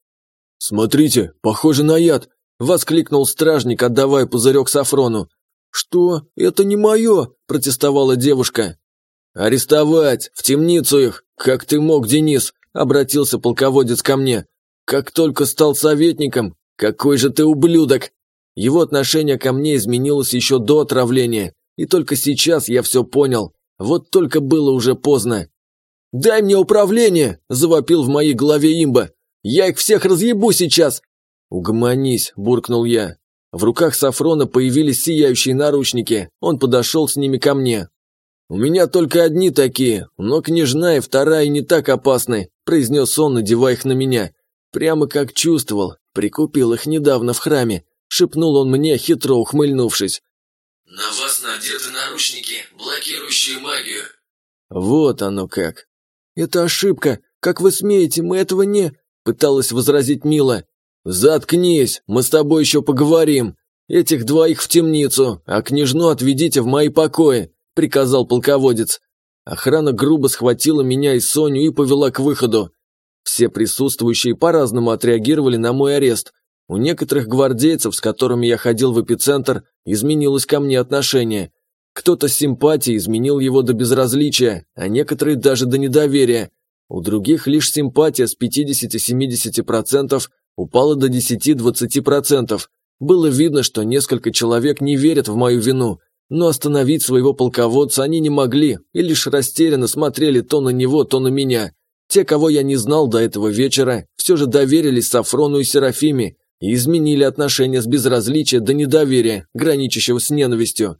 «Смотрите, похоже на яд!» – воскликнул стражник, отдавая пузырек Сафрону. «Что? Это не мое!» – протестовала девушка. «Арестовать! В темницу их! Как ты мог, Денис?» – обратился полководец ко мне. «Как только стал советником, какой же ты ублюдок!» Его отношение ко мне изменилось еще до отравления, и только сейчас я все понял. Вот только было уже поздно. «Дай мне управление!» – завопил в моей голове имба. «Я их всех разъебу сейчас!» «Угомонись!» – буркнул я. В руках Сафрона появились сияющие наручники. Он подошел с ними ко мне. «У меня только одни такие, но княжна и вторая не так опасны», – произнес он, надевая их на меня. Прямо как чувствовал, прикупил их недавно в храме. Шепнул он мне, хитро ухмыльнувшись. На вас надеты наручники, блокирующие магию. Вот оно как. Это ошибка. Как вы смеете, мы этого не... Пыталась возразить Мила. Заткнись, мы с тобой еще поговорим. Этих двоих в темницу, а княжну отведите в мои покои, приказал полководец. Охрана грубо схватила меня и Соню и повела к выходу. Все присутствующие по-разному отреагировали на мой арест. У некоторых гвардейцев, с которыми я ходил в эпицентр, изменилось ко мне отношение. Кто-то с симпатией изменил его до безразличия, а некоторые даже до недоверия. У других лишь симпатия с 50-70% упала до 10-20%. Было видно, что несколько человек не верят в мою вину, но остановить своего полководца они не могли и лишь растерянно смотрели то на него, то на меня. Те, кого я не знал до этого вечера, все же доверились Сафрону и Серафиме, и изменили отношения с безразличия до недоверия, граничащего с ненавистью.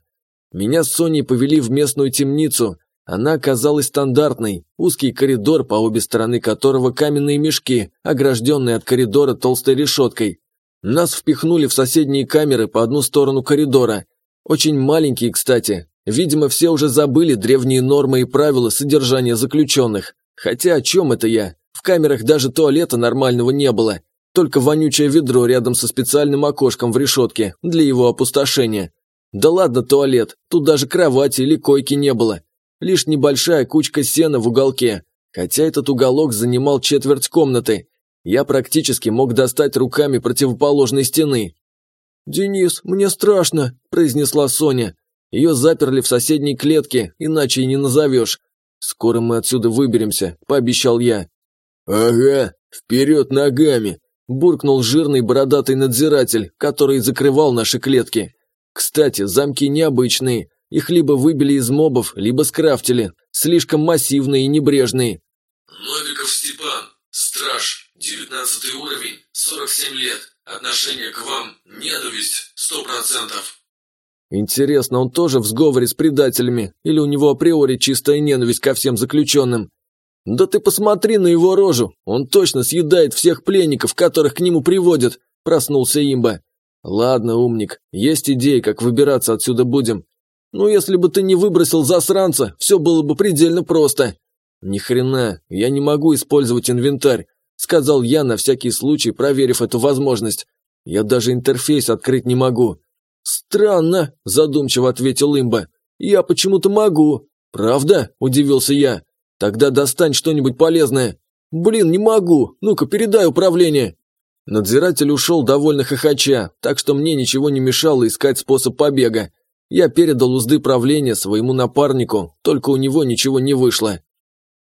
Меня с Соней повели в местную темницу. Она оказалась стандартной, узкий коридор, по обе стороны которого каменные мешки, огражденные от коридора толстой решеткой. Нас впихнули в соседние камеры по одну сторону коридора. Очень маленькие, кстати. Видимо, все уже забыли древние нормы и правила содержания заключенных. Хотя о чем это я? В камерах даже туалета нормального не было. Только вонючее ведро рядом со специальным окошком в решетке для его опустошения. Да ладно туалет, тут даже кровати или койки не было. Лишь небольшая кучка сена в уголке, хотя этот уголок занимал четверть комнаты. Я практически мог достать руками противоположной стены. «Денис, мне страшно», – произнесла Соня. Ее заперли в соседней клетке, иначе и не назовешь. «Скоро мы отсюда выберемся», – пообещал я. «Ага, вперед ногами», буркнул жирный бородатый надзиратель, который закрывал наши клетки. Кстати, замки необычные, их либо выбили из мобов, либо скрафтили, слишком массивные и небрежные. Новиков Степан, страж, девятнадцатый уровень, сорок семь лет, отношение к вам, ненависть, сто процентов. Интересно, он тоже в сговоре с предателями, или у него априори чистая ненависть ко всем заключенным? «Да ты посмотри на его рожу! Он точно съедает всех пленников, которых к нему приводят!» – проснулся имба. «Ладно, умник, есть идеи, как выбираться отсюда будем. Ну, если бы ты не выбросил засранца, все было бы предельно просто». «Ни хрена, я не могу использовать инвентарь», – сказал я на всякий случай, проверив эту возможность. «Я даже интерфейс открыть не могу». «Странно», – задумчиво ответил имба. «Я почему-то могу». «Правда?» – удивился я. Тогда достань что-нибудь полезное. Блин, не могу. Ну-ка, передай управление. Надзиратель ушел довольно хохоча, так что мне ничего не мешало искать способ побега. Я передал узды правления своему напарнику, только у него ничего не вышло.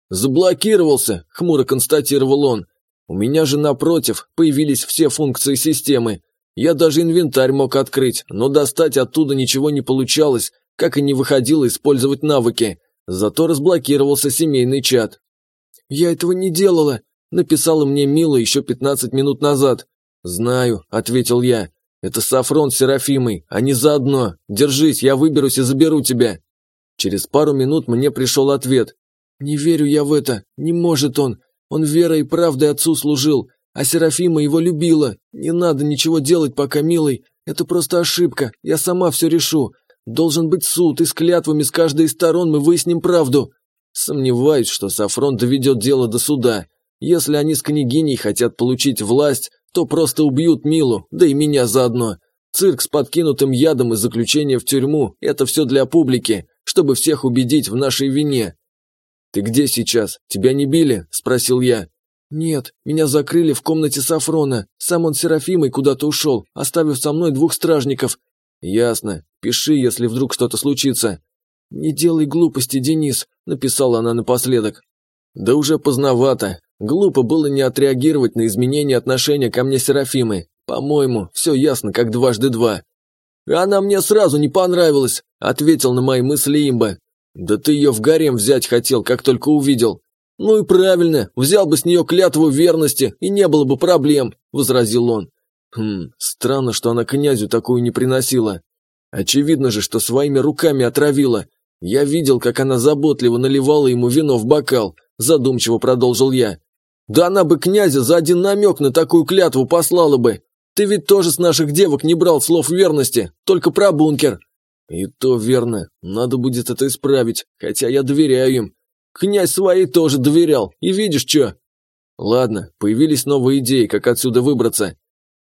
«Заблокировался», – хмуро констатировал он. «У меня же, напротив, появились все функции системы. Я даже инвентарь мог открыть, но достать оттуда ничего не получалось, как и не выходило использовать навыки. Зато разблокировался семейный чат. «Я этого не делала», – написала мне Мила еще 15 минут назад. «Знаю», – ответил я. «Это Сафрон с Серафимой, они заодно. Держись, я выберусь и заберу тебя». Через пару минут мне пришел ответ. «Не верю я в это. Не может он. Он верой и правдой отцу служил, а Серафима его любила. Не надо ничего делать пока, милый. Это просто ошибка. Я сама все решу. Должен быть суд, и с клятвами с каждой из сторон мы выясним правду. Сомневаюсь, что Сафрон доведет дело до суда. Если они с княгиней хотят получить власть, то просто убьют Милу, да и меня заодно. Цирк с подкинутым ядом и заключение в тюрьму – это все для публики, чтобы всех убедить в нашей вине. «Ты где сейчас? Тебя не били?» – спросил я. «Нет, меня закрыли в комнате Сафрона. Сам он Серафимой куда-то ушел, оставив со мной двух стражников». «Ясно. Пиши, если вдруг что-то случится». «Не делай глупости, Денис», – написала она напоследок. «Да уже поздновато. Глупо было не отреагировать на изменение отношения ко мне Серафимы. По-моему, все ясно, как дважды два». «Она мне сразу не понравилась», – ответил на мои мысли имба. «Да ты ее в гарем взять хотел, как только увидел. «Ну и правильно, взял бы с нее клятву верности, и не было бы проблем», – возразил он. «Хм, странно, что она князю такую не приносила. Очевидно же, что своими руками отравила. Я видел, как она заботливо наливала ему вино в бокал», – задумчиво продолжил я. «Да она бы князя за один намек на такую клятву послала бы. Ты ведь тоже с наших девок не брал слов верности, только про бункер». «И то верно. Надо будет это исправить, хотя я доверяю им. Князь своей тоже доверял, и видишь что? Ладно, появились новые идеи, как отсюда выбраться.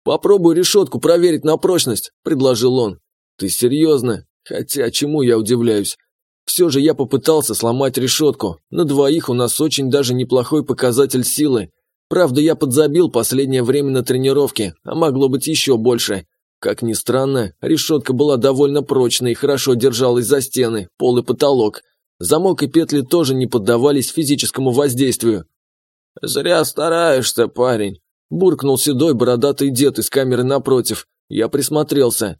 Попробуй решетку проверить на прочность, предложил он. Ты серьезно? Хотя чему я удивляюсь? Все же я попытался сломать решетку. На двоих у нас очень даже неплохой показатель силы. Правда, я подзабил последнее время на тренировке, а могло быть еще больше. Как ни странно, решетка была довольно прочной и хорошо держалась за стены, пол и потолок. Замок и петли тоже не поддавались физическому воздействию. «Зря стараешься, парень», – буркнул седой бородатый дед из камеры напротив. Я присмотрелся.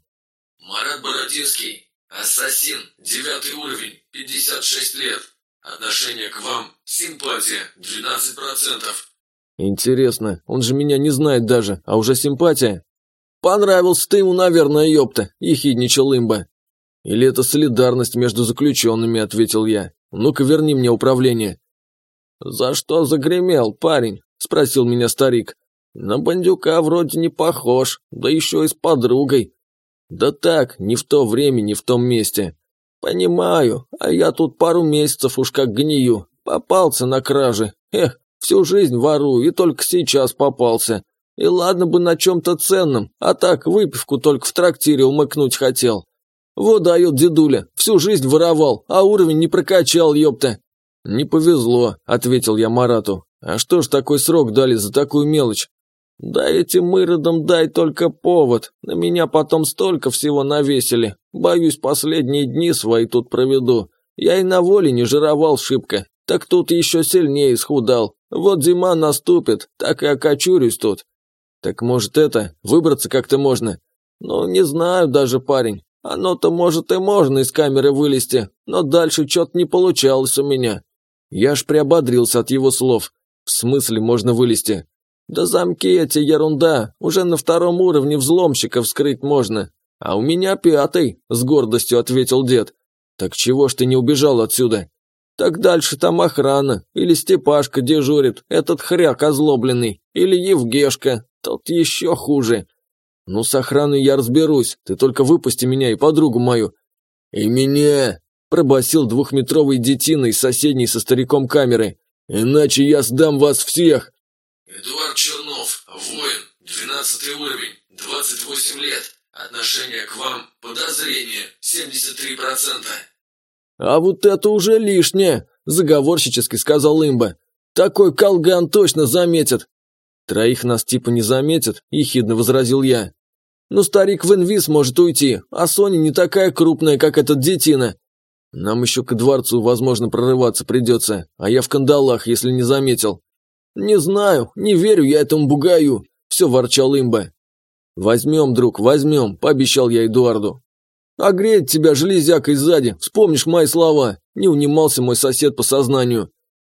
«Марат Бородинский, ассасин, девятый уровень, 56 лет. Отношение к вам, симпатия, 12%. Интересно, он же меня не знает даже, а уже симпатия? Понравился ты ему, наверное, ёпта, ехидничал имба. «Или это солидарность между заключенными», — ответил я. «Ну-ка верни мне управление». «За что загремел, парень?» — спросил меня старик. «На бандюка вроде не похож, да еще и с подругой». «Да так, не в то время, не в том месте». «Понимаю, а я тут пару месяцев уж как гнию. Попался на краже. Эх, всю жизнь ворую и только сейчас попался. И ладно бы на чем-то ценном, а так выпивку только в трактире умыкнуть хотел. Вот дает дедуля, всю жизнь воровал, а уровень не прокачал, ёпта. Не повезло, ответил я Марату. А что ж такой срок дали за такую мелочь? Да этим иродам дай только повод. На меня потом столько всего навесили. Боюсь, последние дни свои тут проведу. Я и на воле не жировал шибко. Так тут еще сильнее исхудал. Вот зима наступит, так и окочурюсь тут. Так может это, выбраться как-то можно? Ну, не знаю даже, парень. Оно-то, может, и можно из камеры вылезти, но дальше что-то не получалось у меня. Я аж приободрился от его слов. В смысле можно вылезти? Да замки эти ерунда, уже на втором уровне взломщика вскрыть можно. А у меня пятый, с гордостью ответил дед. Так чего ж ты не убежал отсюда? Так дальше там охрана, или Степашка дежурит, этот хряк озлобленный, или Евгешка, тот еще хуже. «Ну, с охраной я разберусь, ты только выпусти меня и подругу мою». «И меня!» – пробасил двухметровый детина из соседней со стариком камеры. «Иначе я сдам вас всех!» «Эдуард Чернов, воин, двенадцатый уровень, двадцать восемь лет. Отношение к вам, подозрение, семьдесят три процента». «А вот это уже лишнее!» – заговорщически сказал имба. «Такой колган точно заметит!» «Троих нас типа не заметят», – ехидно возразил я. «Ну, старик в инвиз может уйти, а Соня не такая крупная, как этот детина. Нам еще к дворцу, возможно, прорываться придется, а я в кандалах, если не заметил». «Не знаю, не верю я этому бугаю», – все ворчал имба. «Возьмем, друг, возьмем», – пообещал я Эдуарду. «А греет тебя железякой сзади, вспомнишь мои слова», – не унимался мой сосед по сознанию.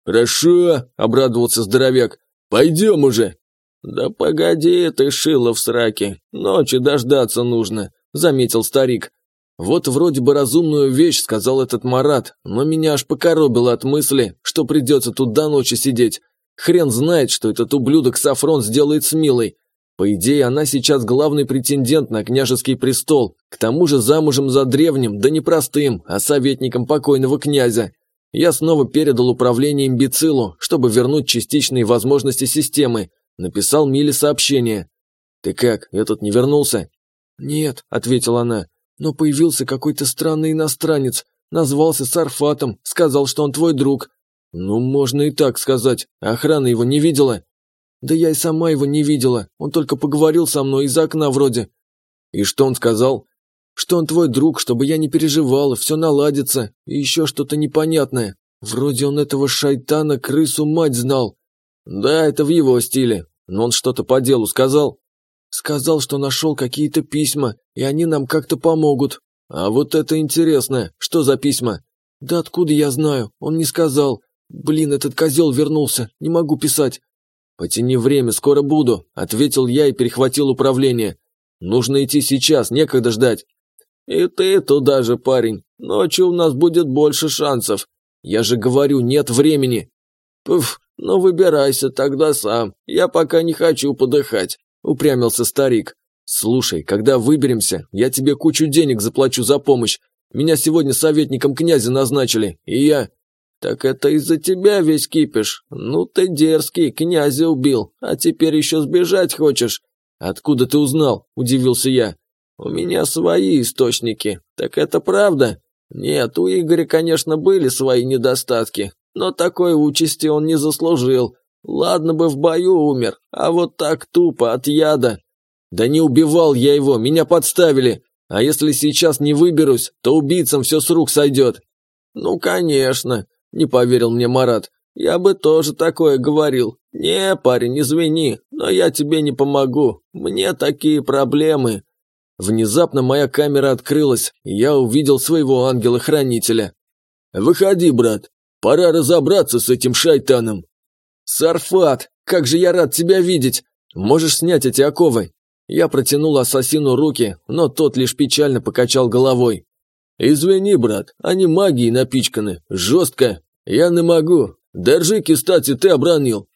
«Хорошо», – обрадовался здоровяк. Пойдем уже!» «Да погоди ты, шило в сраке, ночи дождаться нужно», — заметил старик. Вот вроде бы разумную вещь сказал этот Марат, но меня аж покоробило от мысли, что придется тут до ночи сидеть. Хрен знает, что этот ублюдок Сафрон сделает с Милой. По идее, она сейчас главный претендент на княжеский престол, к тому же замужем за древним, да не простым, а советником покойного князя. Я снова передал управление имбецилу, чтобы вернуть частичные возможности системы. Написал Миле сообщение. Ты как, этот не вернулся?» «Нет», — ответила она, — «но появился какой-то странный иностранец, назвался Сарфатом, сказал, что он твой друг». «Ну, можно и так сказать. Охрана его не видела?» «Да я и сама его не видела, он только поговорил со мной из окна вроде». «И что он сказал?» «Что он твой друг, чтобы я не переживала, все наладится, и еще что-то непонятное. Вроде он этого шайтана крысу мать знал». «Да, это в его стиле. Но он что-то по делу сказал?» Сказал, что нашел какие-то письма, и они нам как-то помогут. А вот это интересно. Что за письма? Да откуда я знаю? Он не сказал. Блин, этот козел вернулся. Не могу писать. Потяни время, скоро буду, ответил я и перехватил управление. Нужно идти сейчас, некогда ждать. И ты туда же, парень. Ночью у нас будет больше шансов. Я же говорю, нет времени. Пф, ну выбирайся тогда сам. Я пока не хочу подыхать упрямился старик. «Слушай, когда выберемся, я тебе кучу денег заплачу за помощь. Меня сегодня советником князя назначили, и я...» «Так это из-за тебя весь кипиш. Ну ты дерзкий, князя убил, а теперь еще сбежать хочешь». «Откуда ты узнал?» – удивился я. «У меня свои источники. Так это правда?» «Нет, у Игоря, конечно, были свои недостатки, но такой участи он не заслужил. Ладно бы в бою умер, а вот так тупо, от яда. Да не убивал я его, меня подставили. А если сейчас не выберусь, то убийцам все с рук сойдет. Ну, конечно, не поверил мне Марат. Я бы тоже такое говорил. Не, парень, извини, но я тебе не помогу. Мне такие проблемы. Внезапно моя камера открылась, и я увидел своего ангела-хранителя. «Выходи, брат, пора разобраться с этим шайтаном», «Сарфат, как же я рад тебя видеть! Можешь снять эти оковы!» Я протянул ассасину руки, но тот лишь печально покачал головой. «Извини, брат, они магией напичканы, жестко. Я не могу. Держи, кстати, ты обронил».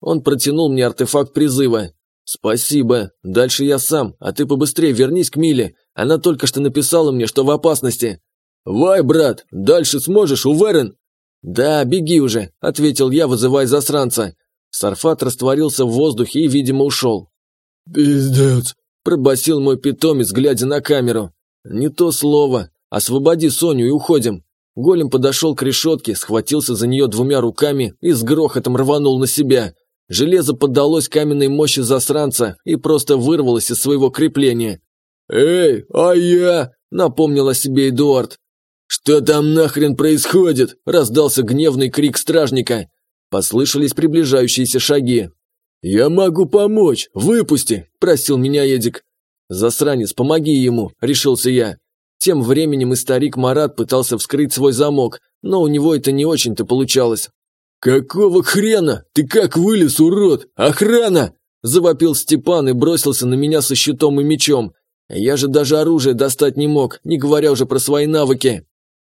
Он протянул мне артефакт призыва. «Спасибо. Дальше я сам, а ты побыстрее вернись к Миле. Она только что написала мне, что в опасности». «Вай, брат, дальше сможешь, уверен?» «Да, беги уже», – ответил я, вызывая засранца. Сарфат растворился в воздухе и, видимо, ушел. «Пиздец», – пробасил мой питомец, глядя на камеру. «Не то слово. Освободи Соню и уходим». Голем подошел к решетке, схватился за нее двумя руками и с грохотом рванул на себя. Железо поддалось каменной мощи засранца и просто вырвалось из своего крепления. «Эй, а я?» – напомнил о себе Эдуард. «Что там нахрен происходит?» – раздался гневный крик стражника. Послышались приближающиеся шаги. «Я могу помочь! Выпусти!» – просил меня Эдик. «Засранец, помоги ему!» – решился я. Тем временем и старик Марат пытался вскрыть свой замок, но у него это не очень-то получалось. «Какого хрена? Ты как вылез, урод? Охрана!» – завопил Степан и бросился на меня со щитом и мечом. Я же даже оружие достать не мог, не говоря уже про свои навыки.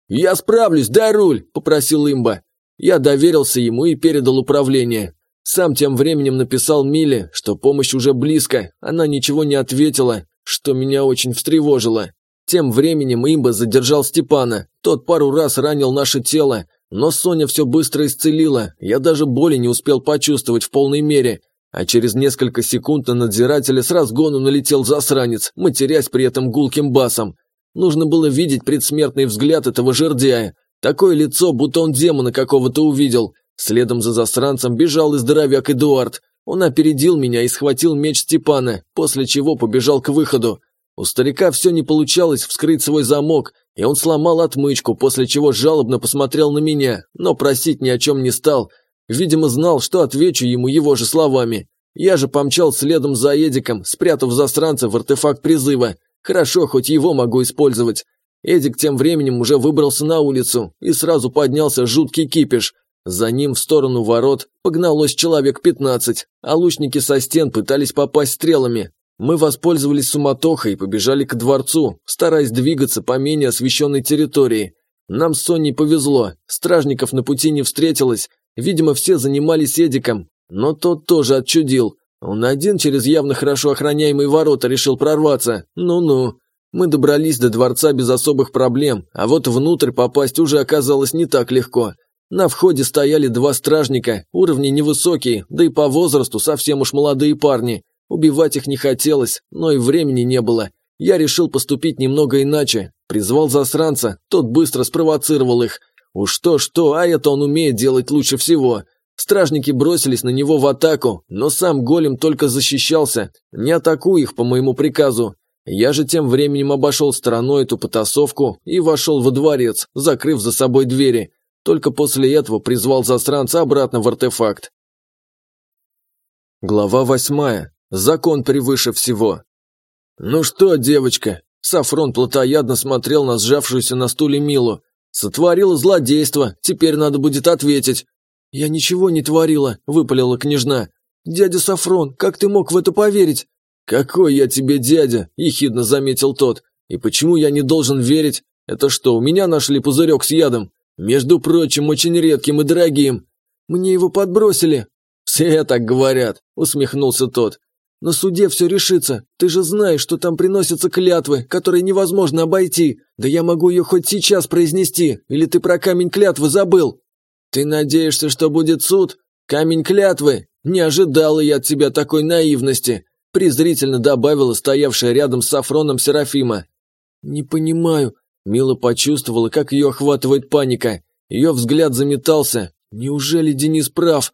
«Я справлюсь, дай руль!» – попросил имба. Я доверился ему и передал управление. Сам тем временем написал Миле, что помощь уже близко, она ничего не ответила, что меня очень встревожило. Тем временем имба задержал Степана, тот пару раз ранил наше тело, но Соня все быстро исцелила, я даже боли не успел почувствовать в полной мере. А через несколько секунд на надзирателя с разгону налетел засранец, матерясь при этом гулким басом. Нужно было видеть предсмертный взгляд этого жердяя. Такое лицо, будто он демона какого-то увидел. Следом за засранцем бежал и здоровяк Эдуард. Он опередил меня и схватил меч Степана, после чего побежал к выходу. У старика все не получалось вскрыть свой замок, и он сломал отмычку, после чего жалобно посмотрел на меня, но просить ни о чем не стал. Видимо, знал, что отвечу ему его же словами. Я же помчал следом за Эдиком, спрятав засранца в артефакт призыва. Хорошо, хоть его могу использовать. Эдик тем временем уже выбрался на улицу, и сразу поднялся жуткий кипиш. За ним в сторону ворот погналось человек пятнадцать, а лучники со стен пытались попасть стрелами. Мы воспользовались суматохой и побежали к дворцу, стараясь двигаться по менее освещенной территории. Нам с Соней повезло, стражников на пути не встретилось, видимо, все занимались Эдиком, но тот тоже отчудил. Он один через явно хорошо охраняемые ворота решил прорваться. Ну-ну. Мы добрались до дворца без особых проблем, а вот внутрь попасть уже оказалось не так легко. На входе стояли два стражника, уровни невысокие, да и по возрасту совсем уж молодые парни. Убивать их не хотелось, но и времени не было. Я решил поступить немного иначе. Призвал засранца, тот быстро спровоцировал их. Уж то-что, а это он умеет делать лучше всего. Стражники бросились на него в атаку, но сам голем только защищался. Не атакуй их по моему приказу. Я же тем временем обошел стороной эту потасовку и вошел во дворец, закрыв за собой двери. Только после этого призвал засранца обратно в артефакт. Глава восьмая. Закон превыше всего. «Ну что, девочка?» Сафрон плотоядно смотрел на сжавшуюся на стуле Милу. «Сотворила злодейство, теперь надо будет ответить». «Я ничего не творила», – выпалила княжна. «Дядя Сафрон, как ты мог в это поверить?» «Какой я тебе дядя?» – ехидно заметил тот. «И почему я не должен верить? Это что, у меня нашли пузырек с ядом? Между прочим, очень редким и дорогим. Мне его подбросили». «Все так говорят», – усмехнулся тот. «На суде все решится. Ты же знаешь, что там приносятся клятвы, которые невозможно обойти. Да я могу ее хоть сейчас произнести, или ты про камень клятвы забыл?» «Ты надеешься, что будет суд? Камень клятвы? Не ожидала я от тебя такой наивности презрительно добавила стоявшая рядом с Сафроном Серафима. «Не понимаю». Мила почувствовала, как ее охватывает паника. Ее взгляд заметался. «Неужели Денис прав?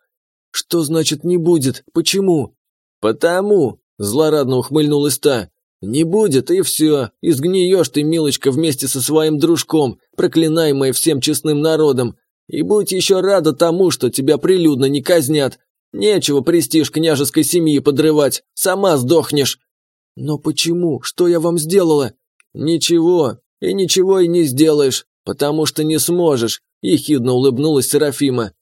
Что значит не будет? Почему?» «Потому», – злорадно ухмыльнулась та. «Не будет, и все. Изгниешь ты, милочка, вместе со своим дружком, проклинаемая всем честным народом. И будь еще рада тому, что тебя прилюдно не казнят. Нечего престиж княжеской семьи подрывать, сама сдохнешь. Но почему? Что я вам сделала? Ничего, и ничего и не сделаешь, потому что не сможешь, ехидно улыбнулась Серафима.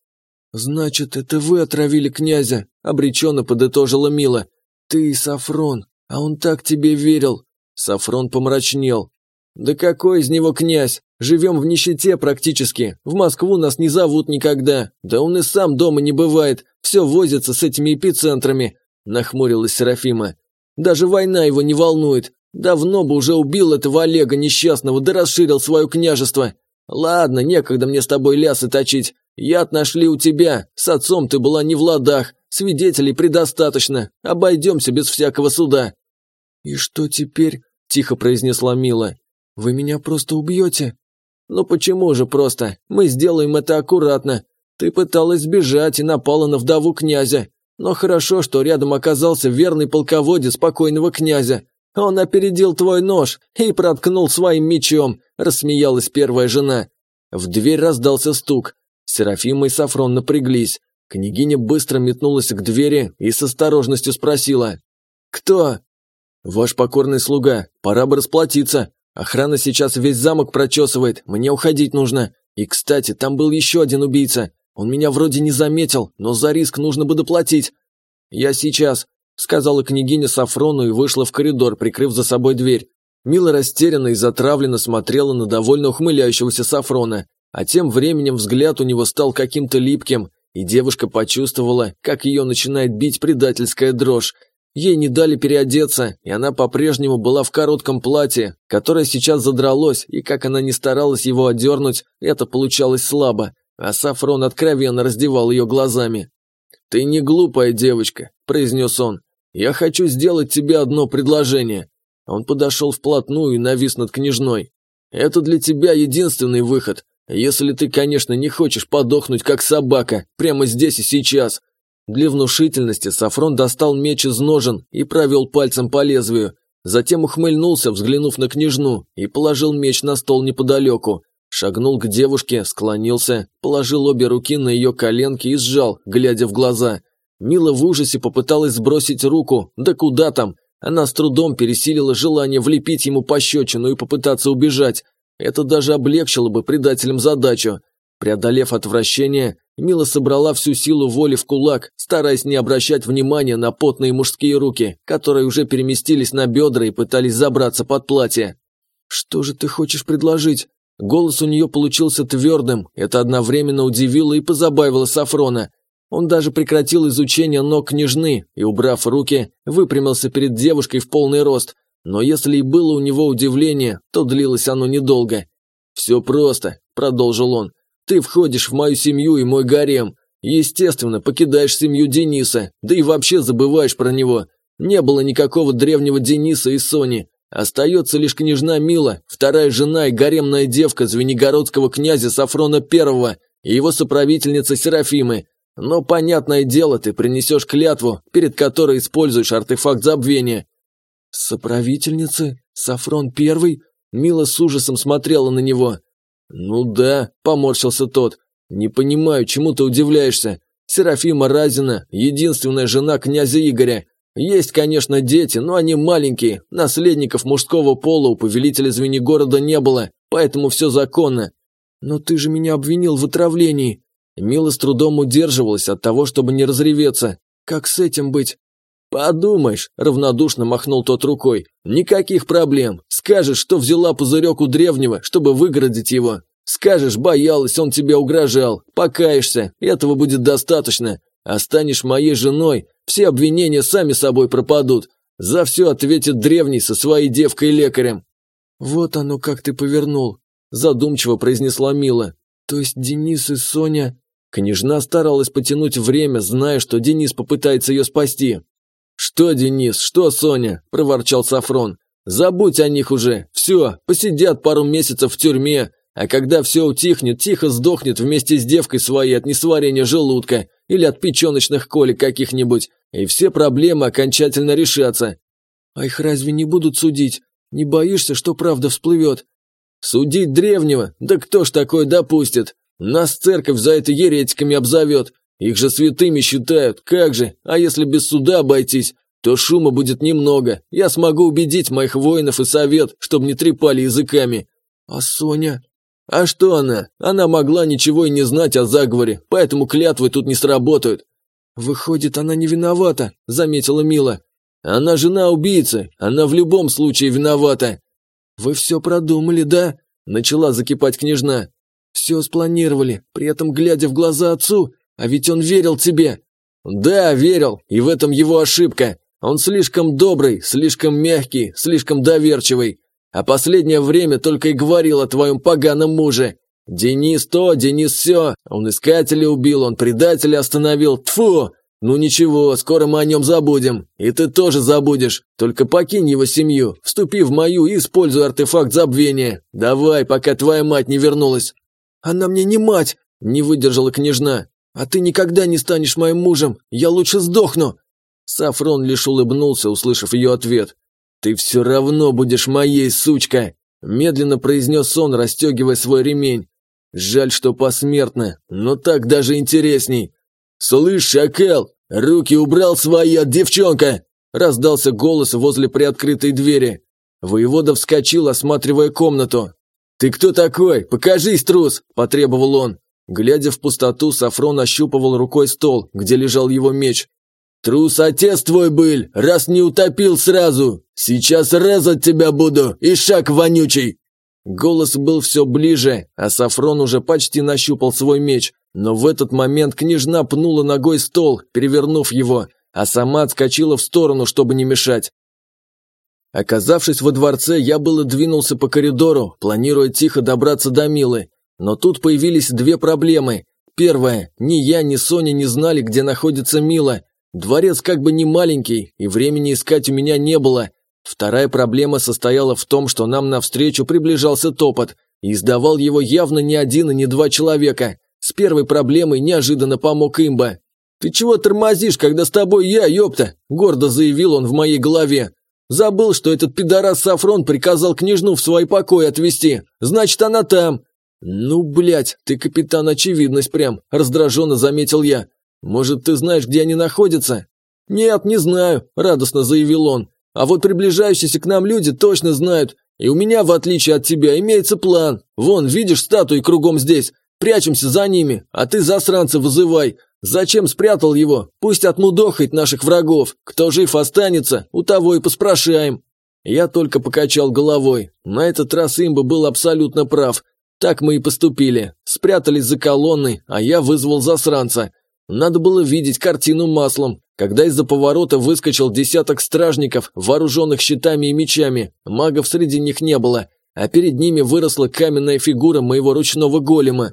Значит, это вы отравили князя, обреченно подытожила Мила. Ты и Сафрон, а он так тебе верил. Сафрон помрачнел. Да какой из него князь? Живем в нищете практически. В Москву нас не зовут никогда. Да он и сам дома не бывает. Все возится с этими эпицентрами. Нахмурилась Серафима. Даже война его не волнует. Давно бы уже убил этого Олега несчастного, да расширил свое княжество. Ладно, некогда мне с тобой лясы точить. Яд нашли у тебя. С отцом ты была не в ладах. Свидетелей предостаточно. Обойдемся без всякого суда. И что теперь? Тихо произнесла Мила. Вы меня просто убьете? «Ну почему же просто? Мы сделаем это аккуратно. Ты пыталась сбежать и напала на вдову князя. Но хорошо, что рядом оказался верный полководец спокойного князя. Он опередил твой нож и проткнул своим мечом», – рассмеялась первая жена. В дверь раздался стук. Серафима и Сафрон напряглись. Княгиня быстро метнулась к двери и с осторожностью спросила. «Кто?» «Ваш покорный слуга. Пора бы расплатиться», Охрана сейчас весь замок прочесывает, мне уходить нужно. И, кстати, там был еще один убийца. Он меня вроде не заметил, но за риск нужно бы доплатить. Я сейчас, сказала княгиня Сафрону и вышла в коридор, прикрыв за собой дверь. Мила растерянно и затравленно смотрела на довольно ухмыляющегося Сафрона, а тем временем взгляд у него стал каким-то липким, и девушка почувствовала, как ее начинает бить предательская дрожь, Ей не дали переодеться, и она по-прежнему была в коротком платье, которое сейчас задралось, и как она не старалась его отдернуть, это получалось слабо, а Сафрон откровенно раздевал ее глазами. «Ты не глупая девочка», – произнес он. «Я хочу сделать тебе одно предложение». Он подошел вплотную и навис над княжной. «Это для тебя единственный выход, если ты, конечно, не хочешь подохнуть как собака, прямо здесь и сейчас. Для внушительности Сафрон достал меч из ножен и провел пальцем по лезвию. Затем ухмыльнулся, взглянув на княжну, и положил меч на стол неподалеку. Шагнул к девушке, склонился, положил обе руки на ее коленки и сжал, глядя в глаза. Мила в ужасе попыталась сбросить руку, да куда там. Она с трудом пересилила желание влепить ему пощечину и попытаться убежать. Это даже облегчило бы предателям задачу. Преодолев отвращение, Мила собрала всю силу воли в кулак, стараясь не обращать внимания на потные мужские руки, которые уже переместились на бедра и пытались забраться под платье. «Что же ты хочешь предложить?» Голос у нее получился твердым, это одновременно удивило и позабавило Сафрона. Он даже прекратил изучение ног княжны и, убрав руки, выпрямился перед девушкой в полный рост. Но если и было у него удивление, то длилось оно недолго. «Все просто», – продолжил он. Ты входишь в мою семью и мой гарем. Естественно, покидаешь семью Дениса, да и вообще забываешь про него. Не было никакого древнего Дениса и Сони. Остается лишь княжна Мила, вторая жена и гаремная девка звенигородского князя Сафрона I и его соправительница Серафимы. Но, понятное дело, ты принесешь клятву, перед которой используешь артефакт забвения. Соправительницы? Сафрон Первый? Мила с ужасом смотрела на него. «Ну да», – поморщился тот. «Не понимаю, чему ты удивляешься. Серафима Разина – единственная жена князя Игоря. Есть, конечно, дети, но они маленькие. Наследников мужского пола у повелителя Звенигорода не было, поэтому все законно. Но ты же меня обвинил в отравлении. Мила с трудом удерживалась от того, чтобы не разреветься. Как с этим быть? «Подумаешь», – равнодушно махнул тот рукой. «Никаких проблем. Скажешь, что взяла пузырек у древнего, чтобы выгородить его. Скажешь, боялась, он тебе угрожал. Покаешься, этого будет достаточно. Останешь моей женой, все обвинения сами собой пропадут. За все ответит древний со своей девкой-лекарем». «Вот оно, как ты повернул», – задумчиво произнесла Мила. «То есть Денис и Соня...» Княжна старалась потянуть время, зная, что Денис попытается ее спасти. «Что, Денис, что, Соня?» – проворчал Сафрон. «Забудь о них уже. Все, посидят пару месяцев в тюрьме, а когда все утихнет, тихо сдохнет вместе с девкой своей от несварения желудка или от печеночных колик каких-нибудь, и все проблемы окончательно решатся». «А их разве не будут судить? Не боишься, что правда всплывет?» «Судить древнего? Да кто ж такое допустит? Нас церковь за это еретиками обзовет. Их же святыми считают, как же, а если без суда обойтись, то шума будет немного. Я смогу убедить моих воинов и совет, чтобы не трепали языками. А Соня? А что она? Она могла ничего и не знать о заговоре, поэтому клятвы тут не сработают. Выходит, она не виновата, заметила Мила. Она жена убийцы, она в любом случае виновата. Вы все продумали, да? Начала закипать княжна. Все спланировали, при этом глядя в глаза отцу, а ведь он верил тебе. Да, верил, и в этом его ошибка. Он слишком добрый, слишком мягкий, слишком доверчивый. А последнее время только и говорил о твоем поганом муже. Денис то, Денис все. Он искателя убил, он предателя остановил. Тфу! Ну ничего, скоро мы о нем забудем. И ты тоже забудешь. Только покинь его семью, вступи в мою и используй артефакт забвения. Давай, пока твоя мать не вернулась. Она мне не мать, не выдержала княжна. «А ты никогда не станешь моим мужем! Я лучше сдохну!» Сафрон лишь улыбнулся, услышав ее ответ. «Ты все равно будешь моей, сучка!» Медленно произнес он, расстегивая свой ремень. «Жаль, что посмертно, но так даже интересней!» «Слышь, шакал, руки убрал свои от девчонка!» Раздался голос возле приоткрытой двери. Воевода вскочил, осматривая комнату. «Ты кто такой? Покажись, трус!» – потребовал он. Глядя в пустоту, Сафрон ощупывал рукой стол, где лежал его меч. «Трус отец твой был, раз не утопил сразу! Сейчас резать тебя буду, и шаг вонючий!» Голос был все ближе, а Сафрон уже почти нащупал свой меч, но в этот момент княжна пнула ногой стол, перевернув его, а сама отскочила в сторону, чтобы не мешать. Оказавшись во дворце, я было двинулся по коридору, планируя тихо добраться до Милы, но тут появились две проблемы. Первая, ни я, ни Соня не знали, где находится Мила. Дворец как бы не маленький, и времени искать у меня не было. Вторая проблема состояла в том, что нам навстречу приближался топот, и издавал его явно не один и не два человека. С первой проблемой неожиданно помог имба. «Ты чего тормозишь, когда с тобой я, ёпта?» – гордо заявил он в моей голове. «Забыл, что этот пидорас Сафрон приказал княжну в свой покой отвезти. Значит, она там. «Ну, блядь, ты капитан очевидность прям», – раздраженно заметил я. «Может, ты знаешь, где они находятся?» «Нет, не знаю», – радостно заявил он. «А вот приближающиеся к нам люди точно знают. И у меня, в отличие от тебя, имеется план. Вон, видишь статуи кругом здесь? Прячемся за ними, а ты засранца вызывай. Зачем спрятал его? Пусть отмудохает наших врагов. Кто жив останется, у того и поспрашаем». Я только покачал головой. На этот раз имба был абсолютно прав. Так мы и поступили. Спрятались за колонной, а я вызвал засранца. Надо было видеть картину маслом, когда из-за поворота выскочил десяток стражников, вооруженных щитами и мечами. Магов среди них не было, а перед ними выросла каменная фигура моего ручного голема.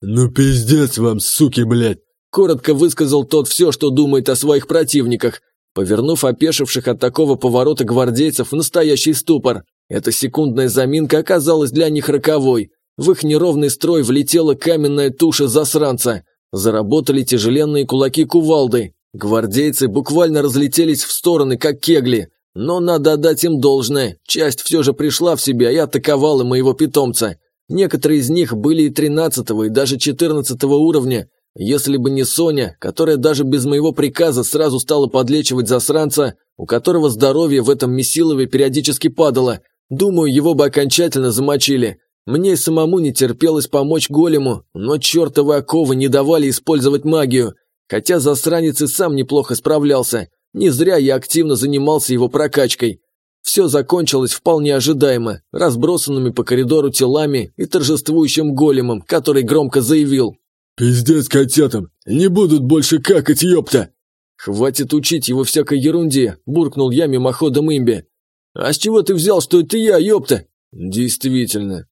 «Ну пиздец вам, суки, блядь!» Коротко высказал тот все, что думает о своих противниках. повернув опешивших от такого поворота гвардейцев в настоящий ступор. Эта секундная заминка оказалась для них роковой. В их неровный строй влетела каменная туша засранца. Заработали тяжеленные кулаки кувалды. Гвардейцы буквально разлетелись в стороны, как кегли. Но надо отдать им должное. Часть все же пришла в себя и атаковала моего питомца. Некоторые из них были и 13 и даже 14 уровня. Если бы не Соня, которая даже без моего приказа сразу стала подлечивать засранца, у которого здоровье в этом месилове периодически падало, думаю, его бы окончательно замочили. Мне самому не терпелось помочь голему, но чертовы оковы не давали использовать магию. Хотя засранец и сам неплохо справлялся. Не зря я активно занимался его прокачкой. Все закончилось вполне ожидаемо, разбросанными по коридору телами и торжествующим големом, который громко заявил. «Пиздец котятам! Не будут больше какать, ёпта!» «Хватит учить его всякой ерунде», – буркнул я мимоходом имби. «А с чего ты взял, что это я, ёпта?» «Действительно,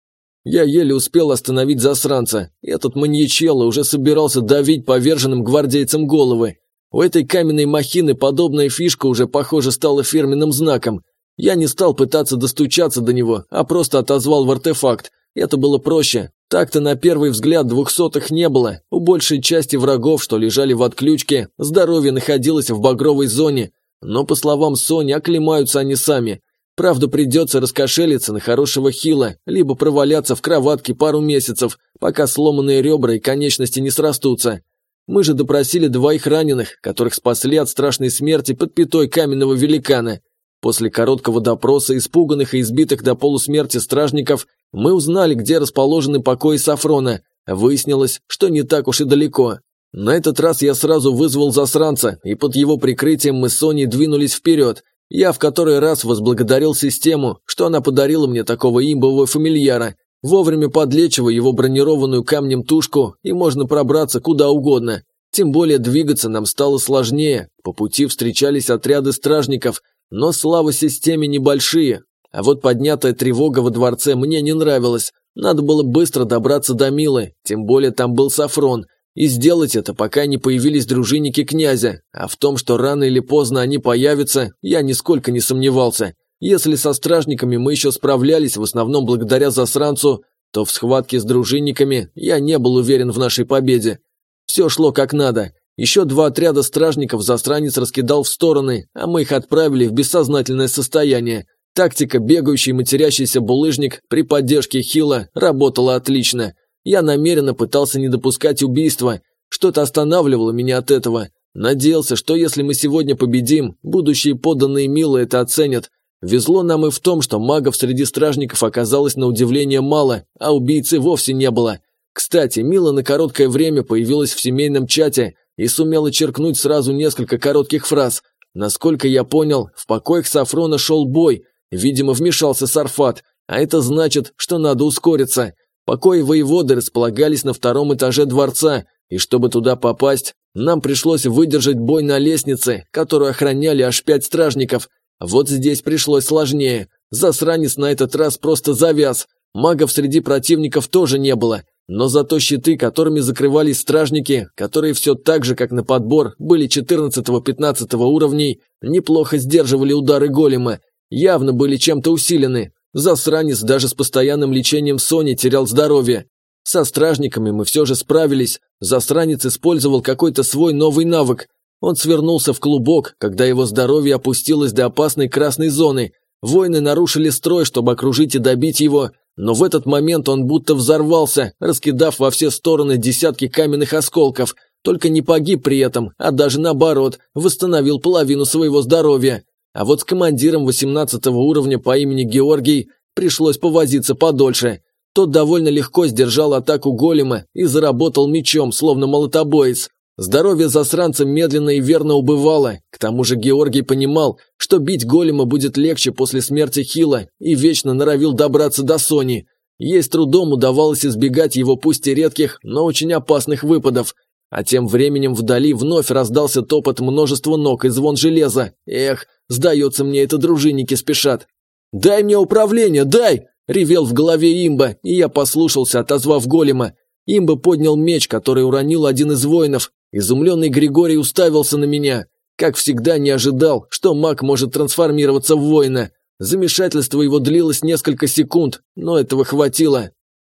я еле успел остановить засранца. Этот маньячелло уже собирался давить поверженным гвардейцам головы. У этой каменной махины подобная фишка уже, похоже, стала фирменным знаком. Я не стал пытаться достучаться до него, а просто отозвал в артефакт. Это было проще. Так-то на первый взгляд двухсотых не было. У большей части врагов, что лежали в отключке, здоровье находилось в багровой зоне. Но, по словам Сони, оклемаются они сами. Правда, придется раскошелиться на хорошего хила, либо проваляться в кроватке пару месяцев, пока сломанные ребра и конечности не срастутся. Мы же допросили двоих раненых, которых спасли от страшной смерти под пятой каменного великана. После короткого допроса испуганных и избитых до полусмерти стражников мы узнали, где расположены покои Сафрона. Выяснилось, что не так уж и далеко. На этот раз я сразу вызвал засранца, и под его прикрытием мы с Соней двинулись вперед – я в который раз возблагодарил систему, что она подарила мне такого имбового фамильяра, вовремя подлечивая его бронированную камнем тушку, и можно пробраться куда угодно. Тем более двигаться нам стало сложнее, по пути встречались отряды стражников, но слава системе небольшие. А вот поднятая тревога во дворце мне не нравилась, надо было быстро добраться до Милы, тем более там был Сафрон, и сделать это, пока не появились дружинники князя, а в том, что рано или поздно они появятся, я нисколько не сомневался. Если со стражниками мы еще справлялись в основном благодаря засранцу, то в схватке с дружинниками я не был уверен в нашей победе. Все шло как надо. Еще два отряда стражников засранец раскидал в стороны, а мы их отправили в бессознательное состояние. Тактика бегающий матерящийся булыжник при поддержке Хила работала отлично – я намеренно пытался не допускать убийства. Что-то останавливало меня от этого. Надеялся, что если мы сегодня победим, будущие подданные Мила это оценят. Везло нам и в том, что магов среди стражников оказалось на удивление мало, а убийцы вовсе не было. Кстати, Мила на короткое время появилась в семейном чате и сумела черкнуть сразу несколько коротких фраз. Насколько я понял, в покоях Сафрона шел бой. Видимо, вмешался Сарфат, а это значит, что надо ускориться. Покои воеводы располагались на втором этаже дворца, и чтобы туда попасть, нам пришлось выдержать бой на лестнице, которую охраняли аж пять стражников. Вот здесь пришлось сложнее. Засранец на этот раз просто завяз. Магов среди противников тоже не было. Но зато щиты, которыми закрывались стражники, которые все так же, как на подбор, были 14-15 уровней, неплохо сдерживали удары голема. Явно были чем-то усилены, Засранец даже с постоянным лечением Сони терял здоровье. Со стражниками мы все же справились. Засранец использовал какой-то свой новый навык. Он свернулся в клубок, когда его здоровье опустилось до опасной красной зоны. Воины нарушили строй, чтобы окружить и добить его, но в этот момент он будто взорвался, раскидав во все стороны десятки каменных осколков. Только не погиб при этом, а даже наоборот, восстановил половину своего здоровья. А вот с командиром 18 уровня по имени Георгий пришлось повозиться подольше. Тот довольно легко сдержал атаку голема и заработал мечом, словно молотобоец. Здоровье засранца медленно и верно убывало. К тому же Георгий понимал, что бить голема будет легче после смерти Хила и вечно норовил добраться до Сони. Ей с трудом удавалось избегать его пусть и редких, но очень опасных выпадов. А тем временем вдали вновь раздался топот множества ног и звон железа. Эх, сдается мне, это дружинники спешат. «Дай мне управление, дай!» – ревел в голове имба, и я послушался, отозвав голема. Имба поднял меч, который уронил один из воинов. Изумленный Григорий уставился на меня. Как всегда не ожидал, что маг может трансформироваться в воина. Замешательство его длилось несколько секунд, но этого хватило.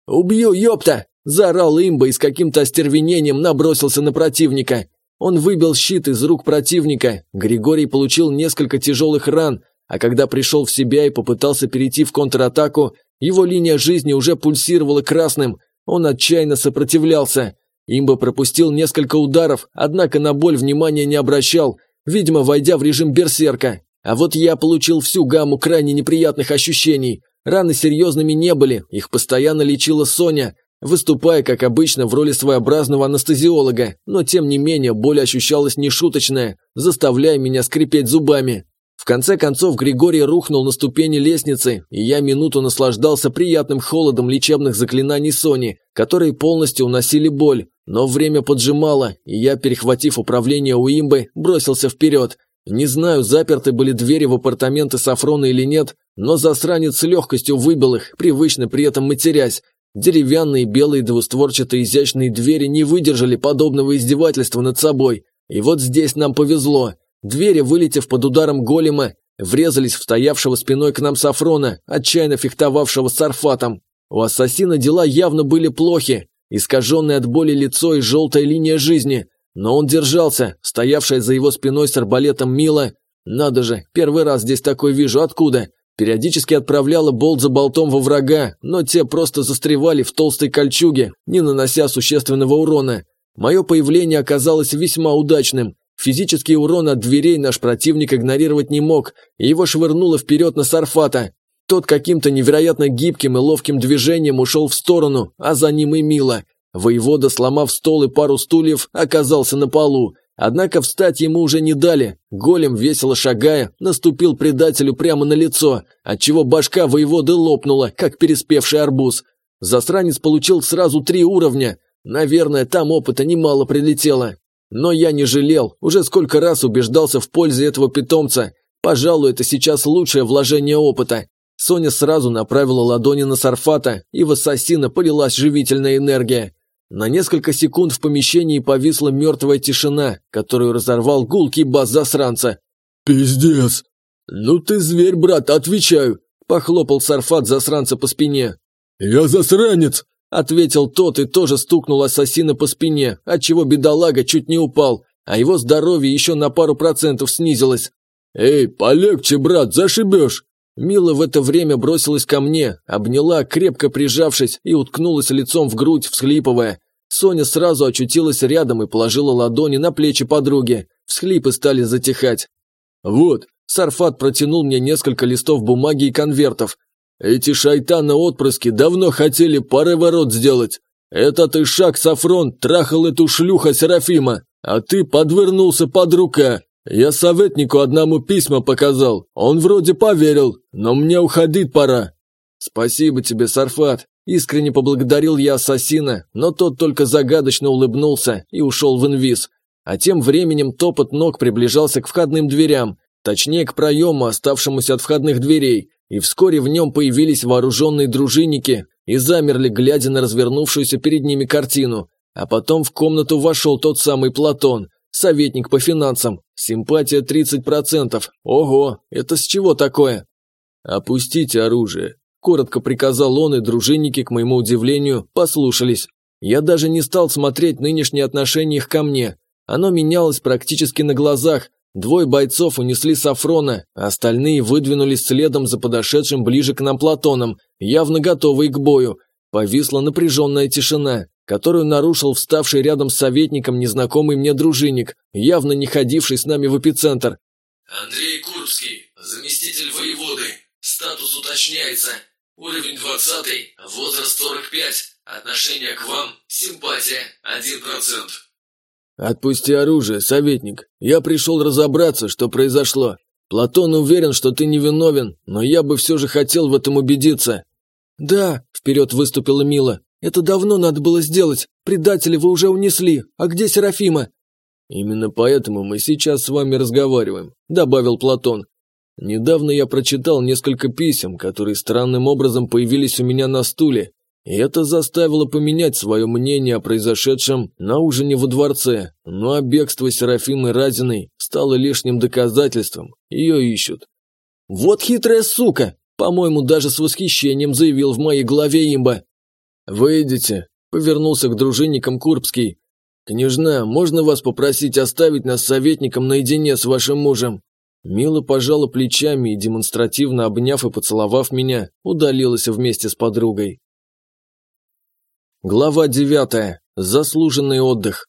«Убью, ёпта!» – заорал имба и с каким-то остервенением набросился на противника. Он выбил щит из рук противника, Григорий получил несколько тяжелых ран, а когда пришел в себя и попытался перейти в контратаку, его линия жизни уже пульсировала красным, он отчаянно сопротивлялся. Имба пропустил несколько ударов, однако на боль внимания не обращал, видимо, войдя в режим берсерка. А вот я получил всю гамму крайне неприятных ощущений. Раны серьезными не были, их постоянно лечила Соня, выступая, как обычно, в роли своеобразного анестезиолога, но тем не менее боль ощущалась нешуточная, заставляя меня скрипеть зубами. В конце концов Григорий рухнул на ступени лестницы, и я минуту наслаждался приятным холодом лечебных заклинаний Сони, которые полностью уносили боль, но время поджимало, и я, перехватив управление у имбы, бросился вперед. Не знаю, заперты были двери в апартаменты Сафрона или нет, но засранец с легкостью выбил их, привычно при этом матерясь, Деревянные белые двустворчатые изящные двери не выдержали подобного издевательства над собой. И вот здесь нам повезло. Двери, вылетев под ударом голема, врезались в стоявшего спиной к нам Сафрона, отчаянно фехтовавшего с Арфатом. У ассасина дела явно были плохи, искаженное от боли лицо и желтая линия жизни. Но он держался, стоявшая за его спиной с арбалетом Мила. Надо же, первый раз здесь такой вижу, откуда? Периодически отправляла болт за болтом во врага, но те просто застревали в толстой кольчуге, не нанося существенного урона. Мое появление оказалось весьма удачным. Физический урон от дверей наш противник игнорировать не мог, и его швырнуло вперед на Сарфата. Тот каким-то невероятно гибким и ловким движением ушел в сторону, а за ним и Мила. Воевода, сломав стол и пару стульев, оказался на полу. Однако встать ему уже не дали. Голем, весело шагая, наступил предателю прямо на лицо, отчего башка воеводы лопнула, как переспевший арбуз. Засранец получил сразу три уровня. Наверное, там опыта немало прилетело. Но я не жалел, уже сколько раз убеждался в пользе этого питомца. Пожалуй, это сейчас лучшее вложение опыта. Соня сразу направила ладони на Сарфата, и в ассасина полилась живительная энергия. На несколько секунд в помещении повисла мертвая тишина, которую разорвал гулкий бас засранца. «Пиздец!» «Ну ты зверь, брат, отвечаю!» – похлопал Сарфат засранца по спине. «Я засранец!» – ответил тот и тоже стукнул ассасина по спине, отчего бедолага чуть не упал, а его здоровье еще на пару процентов снизилось. «Эй, полегче, брат, зашибешь!» Мила в это время бросилась ко мне, обняла, крепко прижавшись, и уткнулась лицом в грудь, всхлипывая. Соня сразу очутилась рядом и положила ладони на плечи подруги. Всхлипы стали затихать. «Вот», Сарфат протянул мне несколько листов бумаги и конвертов. «Эти шайтаны-отпрыски давно хотели пореворот сделать. Этот Ишак Сафрон трахал эту шлюха Серафима, а ты подвернулся под рука. Я советнику одному письма показал, он вроде поверил, но мне уходить пора». «Спасибо тебе, Сарфат», – искренне поблагодарил я ассасина, но тот только загадочно улыбнулся и ушел в инвиз. А тем временем топот ног приближался к входным дверям, точнее к проему, оставшемуся от входных дверей, и вскоре в нем появились вооруженные дружинники и замерли, глядя на развернувшуюся перед ними картину. А потом в комнату вошел тот самый Платон, советник по финансам, Симпатия 30%. Ого, это с чего такое? Опустите оружие. Коротко приказал он, и дружинники, к моему удивлению, послушались. Я даже не стал смотреть нынешнее отношение их ко мне. Оно менялось практически на глазах. Двое бойцов унесли Сафрона, а остальные выдвинулись следом за подошедшим ближе к нам Платоном, явно готовые к бою. Повисла напряженная тишина которую нарушил вставший рядом с советником незнакомый мне дружинник, явно не ходивший с нами в эпицентр. «Андрей Курбский, заместитель воеводы. Статус уточняется. Уровень 20, возраст 45. Отношение к вам, симпатия 1%. «Отпусти оружие, советник. Я пришел разобраться, что произошло. Платон уверен, что ты невиновен, но я бы все же хотел в этом убедиться». «Да», – вперед выступила Мила, это давно надо было сделать. Предателя вы уже унесли. А где Серафима?» «Именно поэтому мы сейчас с вами разговариваем», – добавил Платон. «Недавно я прочитал несколько писем, которые странным образом появились у меня на стуле. И это заставило поменять свое мнение о произошедшем на ужине во дворце, ну а бегство Серафимы Разиной стало лишним доказательством, ее ищут. «Вот хитрая сука!» – по-моему, даже с восхищением заявил в моей голове имба. «Выйдите», – повернулся к дружинникам Курбский. «Княжна, можно вас попросить оставить нас советником наедине с вашим мужем?» Мила пожала плечами и, демонстративно обняв и поцеловав меня, удалилась вместе с подругой. Глава девятая. Заслуженный отдых.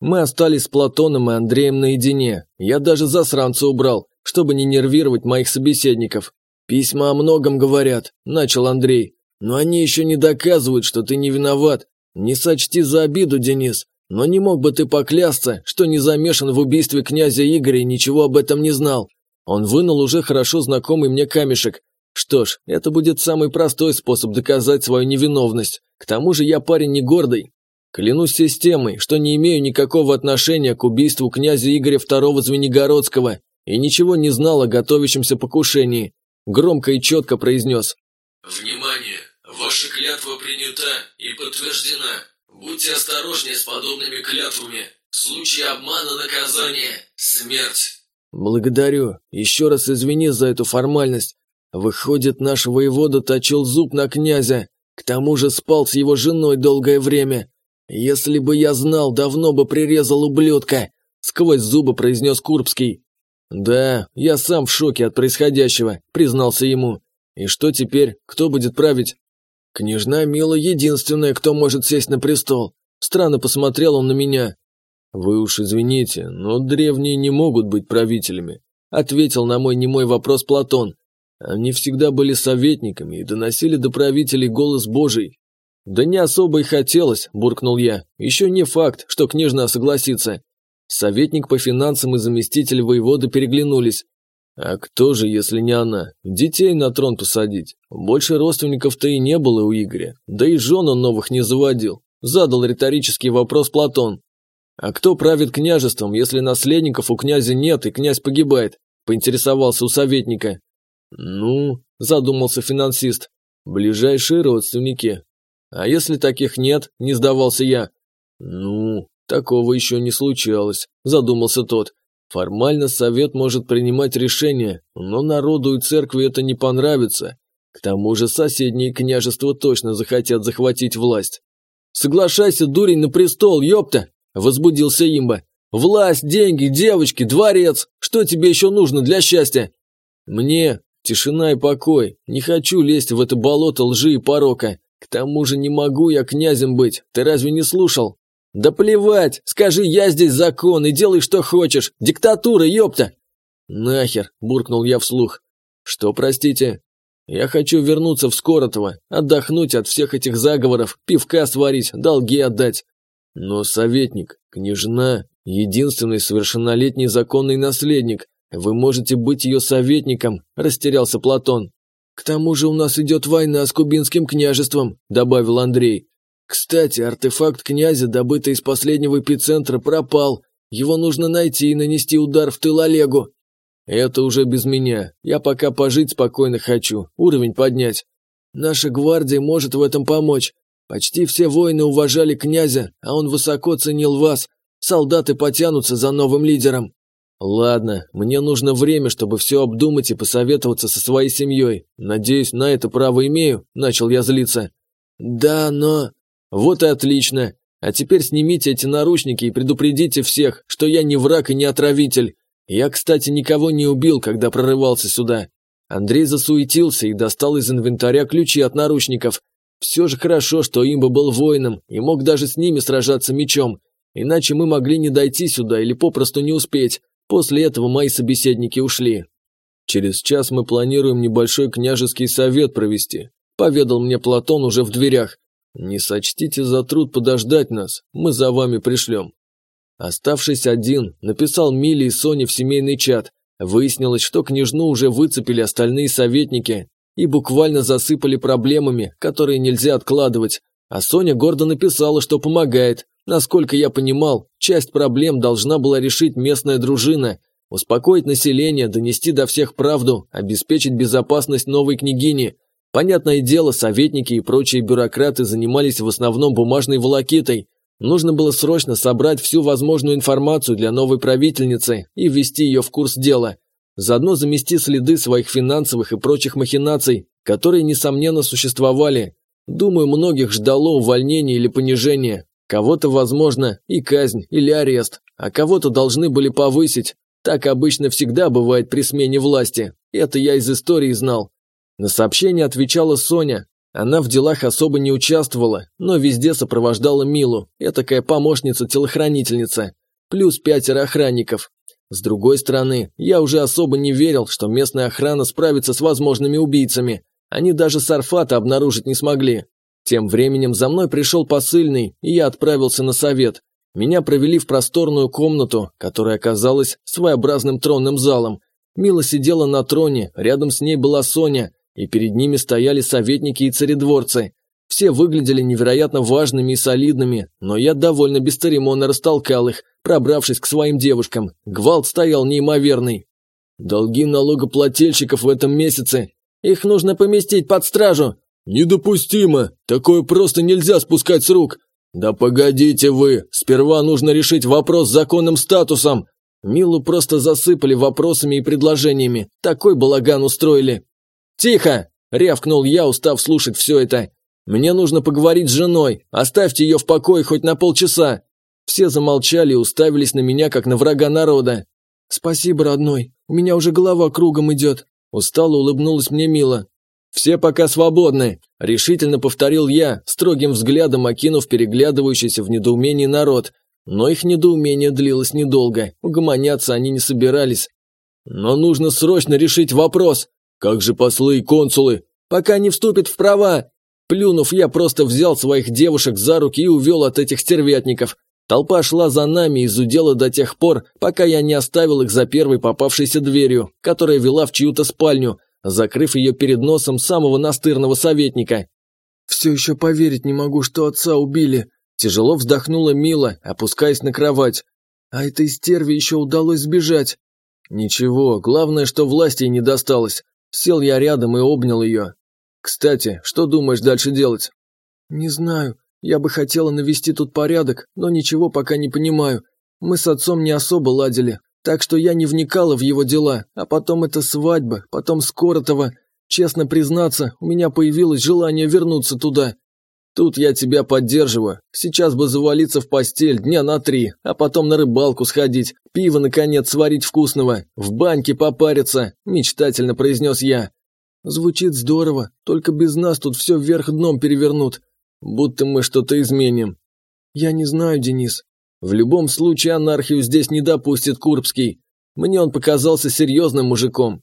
Мы остались с Платоном и Андреем наедине. Я даже засранца убрал, чтобы не нервировать моих собеседников. «Письма о многом говорят», – начал Андрей. «Но они еще не доказывают, что ты не виноват. Не сочти за обиду, Денис. Но не мог бы ты поклясться, что не замешан в убийстве князя Игоря и ничего об этом не знал? Он вынул уже хорошо знакомый мне камешек. Что ж, это будет самый простой способ доказать свою невиновность. К тому же я парень не гордый. Клянусь системой, что не имею никакого отношения к убийству князя Игоря II Звенигородского и ничего не знал о готовящемся покушении. Громко и четко произнес. «Внимание! Ваша клятва принята и подтверждена. Будьте осторожнее с подобными клятвами. В случае обмана наказание – смерть. Благодарю. Еще раз извини за эту формальность. Выходит, наш воевода точил зуб на князя. К тому же спал с его женой долгое время. Если бы я знал, давно бы прирезал ублюдка. Сквозь зубы произнес Курбский. Да, я сам в шоке от происходящего, признался ему. И что теперь? Кто будет править? «Княжна Мила единственная, кто может сесть на престол. Странно посмотрел он на меня». «Вы уж извините, но древние не могут быть правителями», ответил на мой немой вопрос Платон. Они всегда были советниками и доносили до правителей голос Божий. «Да не особо и хотелось», – буркнул я. «Еще не факт, что княжна согласится». Советник по финансам и заместитель воеводы переглянулись. А кто же, если не она? Детей на трон посадить. Больше родственников-то и не было у Игоря. Да и жен он новых не заводил. Задал риторический вопрос Платон. А кто правит княжеством, если наследников у князя нет и князь погибает? Поинтересовался у советника. Ну, задумался финансист. Ближайшие родственники. А если таких нет, не сдавался я. Ну, такого еще не случалось, задумался тот. Формально совет может принимать решения, но народу и церкви это не понравится. К тому же соседние княжества точно захотят захватить власть. «Соглашайся, дурень, на престол, ёпта!» – возбудился имба. «Власть, деньги, девочки, дворец! Что тебе еще нужно для счастья?» «Мне тишина и покой. Не хочу лезть в это болото лжи и порока. К тому же не могу я князем быть. Ты разве не слушал?» «Да плевать! Скажи, я здесь закон и делай, что хочешь! Диктатура, ёпта!» «Нахер!» – буркнул я вслух. «Что, простите?» «Я хочу вернуться в Скоротово, отдохнуть от всех этих заговоров, пивка сварить, долги отдать. Но советник, княжна, единственный совершеннолетний законный наследник. Вы можете быть ее советником», – растерялся Платон. «К тому же у нас идет война с Кубинским княжеством», – добавил Андрей. Кстати, артефакт князя, добытый из последнего эпицентра, пропал. Его нужно найти и нанести удар в тыл Олегу. Это уже без меня. Я пока пожить спокойно хочу, уровень поднять. Наша гвардия может в этом помочь. Почти все воины уважали князя, а он высоко ценил вас. Солдаты потянутся за новым лидером. Ладно, мне нужно время, чтобы все обдумать и посоветоваться со своей семьей. Надеюсь, на это право имею, начал я злиться. Да, но... «Вот и отлично. А теперь снимите эти наручники и предупредите всех, что я не враг и не отравитель. Я, кстати, никого не убил, когда прорывался сюда». Андрей засуетился и достал из инвентаря ключи от наручников. Все же хорошо, что имба был воином и мог даже с ними сражаться мечом. Иначе мы могли не дойти сюда или попросту не успеть. После этого мои собеседники ушли. Через час мы планируем небольшой княжеский совет провести, поведал мне Платон уже в дверях. «Не сочтите за труд подождать нас, мы за вами пришлем». Оставшись один, написал Миле и Соне в семейный чат. Выяснилось, что княжну уже выцепили остальные советники и буквально засыпали проблемами, которые нельзя откладывать. А Соня гордо написала, что помогает. Насколько я понимал, часть проблем должна была решить местная дружина, успокоить население, донести до всех правду, обеспечить безопасность новой княгини – Понятное дело, советники и прочие бюрократы занимались в основном бумажной волокитой. Нужно было срочно собрать всю возможную информацию для новой правительницы и ввести ее в курс дела. Заодно замести следы своих финансовых и прочих махинаций, которые, несомненно, существовали. Думаю, многих ждало увольнение или понижение. Кого-то, возможно, и казнь, или арест, а кого-то должны были повысить. Так обычно всегда бывает при смене власти. Это я из истории знал. На сообщение отвечала Соня. Она в делах особо не участвовала, но везде сопровождала Милу, этакая помощница-телохранительница. Плюс пятеро охранников. С другой стороны, я уже особо не верил, что местная охрана справится с возможными убийцами. Они даже Сарфата обнаружить не смогли. Тем временем за мной пришел посыльный, и я отправился на совет. Меня провели в просторную комнату, которая оказалась своеобразным тронным залом. Мила сидела на троне, рядом с ней была Соня, и перед ними стояли советники и царедворцы. Все выглядели невероятно важными и солидными, но я довольно бесцеремонно растолкал их, пробравшись к своим девушкам. Гвалт стоял неимоверный. Долги налогоплательщиков в этом месяце. Их нужно поместить под стражу. Недопустимо. Такое просто нельзя спускать с рук. Да погодите вы. Сперва нужно решить вопрос с законным статусом. Милу просто засыпали вопросами и предложениями. Такой балаган устроили. «Тихо!» – рявкнул я, устав слушать все это. «Мне нужно поговорить с женой. Оставьте ее в покое хоть на полчаса». Все замолчали и уставились на меня, как на врага народа. «Спасибо, родной. У меня уже голова кругом идет». Устало улыбнулась мне Мила. «Все пока свободны», – решительно повторил я, строгим взглядом окинув переглядывающийся в недоумении народ. Но их недоумение длилось недолго, угомоняться они не собирались. «Но нужно срочно решить вопрос. Как же послы и консулы? Пока не вступят в права!» Плюнув, я просто взял своих девушек за руки и увел от этих стервятников. Толпа шла за нами и зудела до тех пор, пока я не оставил их за первой попавшейся дверью, которая вела в чью-то спальню, закрыв ее перед носом самого настырного советника. «Все еще поверить не могу, что отца убили», – тяжело вздохнула Мила, опускаясь на кровать. «А этой стерве еще удалось сбежать». «Ничего, главное, что власти не досталось. Сел я рядом и обнял ее. «Кстати, что думаешь дальше делать?» «Не знаю. Я бы хотела навести тут порядок, но ничего пока не понимаю. Мы с отцом не особо ладили, так что я не вникала в его дела, а потом это свадьба, потом Скоротова. Честно признаться, у меня появилось желание вернуться туда. Тут я тебя поддерживаю. Сейчас бы завалиться в постель дня на три, а потом на рыбалку сходить, пиво, наконец, сварить вкусного, в баньке попариться», – мечтательно произнес я. «Звучит здорово, только без нас тут все вверх дном перевернут. Будто мы что-то изменим». «Я не знаю, Денис. В любом случае анархию здесь не допустит Курбский. Мне он показался серьезным мужиком».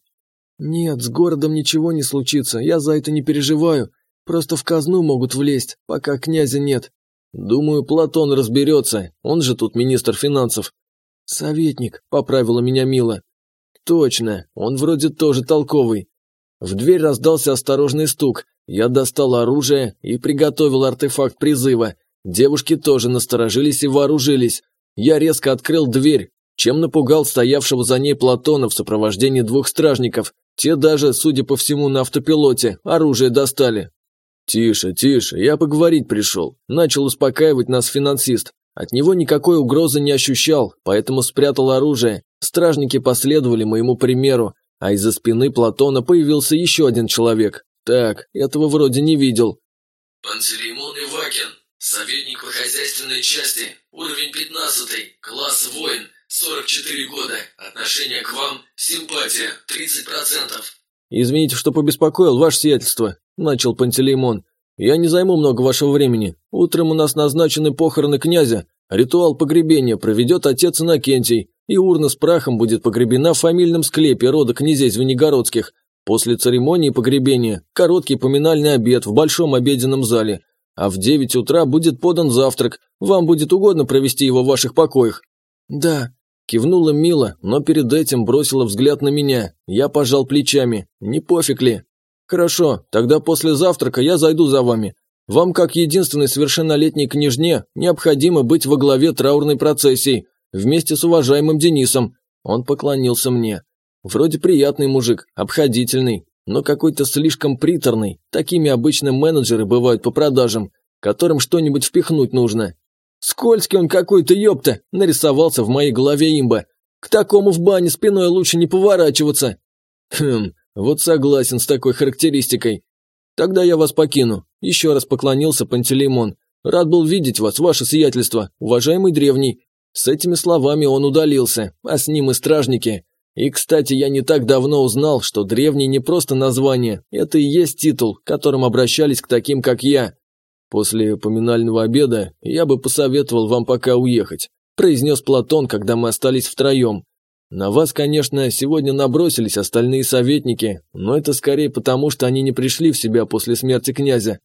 «Нет, с городом ничего не случится, я за это не переживаю. Просто в казну могут влезть, пока князя нет. Думаю, Платон разберется, он же тут министр финансов. Советник, поправила меня Мила. Точно, он вроде тоже толковый. В дверь раздался осторожный стук. Я достал оружие и приготовил артефакт призыва. Девушки тоже насторожились и вооружились. Я резко открыл дверь, чем напугал стоявшего за ней Платона в сопровождении двух стражников. Те даже, судя по всему, на автопилоте оружие достали. «Тише, тише, я поговорить пришел», – начал успокаивать нас финансист. От него никакой угрозы не ощущал, поэтому спрятал оружие. Стражники последовали моему примеру, а из-за спины Платона появился еще один человек. Так, этого вроде не видел. Панцелеймон Ивакин, советник по хозяйственной части, уровень 15, класс воин, 44 года, отношение к вам, симпатия, 30%. «Извините, что побеспокоил, ваше сиятельство», – начал Пантелеймон. «Я не займу много вашего времени. Утром у нас назначены похороны князя. Ритуал погребения проведет отец Иннокентий, и урна с прахом будет погребена в фамильном склепе рода князей Звенигородских. После церемонии погребения – короткий поминальный обед в большом обеденном зале. А в девять утра будет подан завтрак. Вам будет угодно провести его в ваших покоях?» «Да», Кивнула мило, но перед этим бросила взгляд на меня. Я пожал плечами. Не пофиг ли? Хорошо, тогда после завтрака я зайду за вами. Вам, как единственной совершеннолетней княжне, необходимо быть во главе траурной процессии, вместе с уважаемым Денисом. Он поклонился мне. Вроде приятный мужик, обходительный. но какой-то слишком приторный. Такими обычно менеджеры бывают по продажам, которым что-нибудь впихнуть нужно. Скользкий он какой-то, ёпта, нарисовался в моей голове имба. К такому в бане спиной лучше не поворачиваться. Хм, вот согласен с такой характеристикой. Тогда я вас покину. Еще раз поклонился Пантелеймон. Рад был видеть вас, ваше сиятельство, уважаемый древний. С этими словами он удалился, а с ним и стражники. И, кстати, я не так давно узнал, что древний не просто название, это и есть титул, которым обращались к таким, как я. После поминального обеда я бы посоветовал вам пока уехать, произнес Платон, когда мы остались втроем. На вас, конечно, сегодня набросились остальные советники, но это скорее потому, что они не пришли в себя после смерти князя.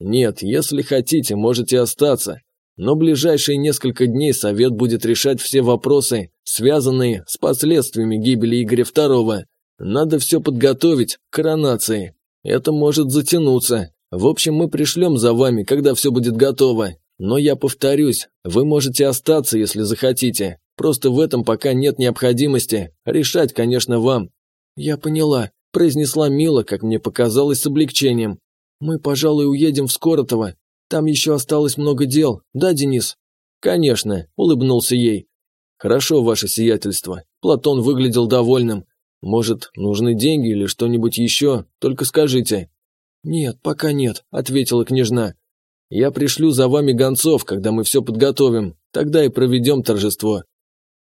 Нет, если хотите, можете остаться. Но ближайшие несколько дней совет будет решать все вопросы, связанные с последствиями гибели Игоря II. Надо все подготовить к коронации. Это может затянуться. В общем, мы пришлем за вами, когда все будет готово. Но я повторюсь, вы можете остаться, если захотите. Просто в этом пока нет необходимости. Решать, конечно, вам». «Я поняла», – произнесла Мила, как мне показалось, с облегчением. «Мы, пожалуй, уедем в Скоротово. Там еще осталось много дел. Да, Денис?» «Конечно», – улыбнулся ей. «Хорошо, ваше сиятельство». Платон выглядел довольным. «Может, нужны деньги или что-нибудь еще? Только скажите». «Нет, пока нет», – ответила княжна. «Я пришлю за вами гонцов, когда мы все подготовим. Тогда и проведем торжество.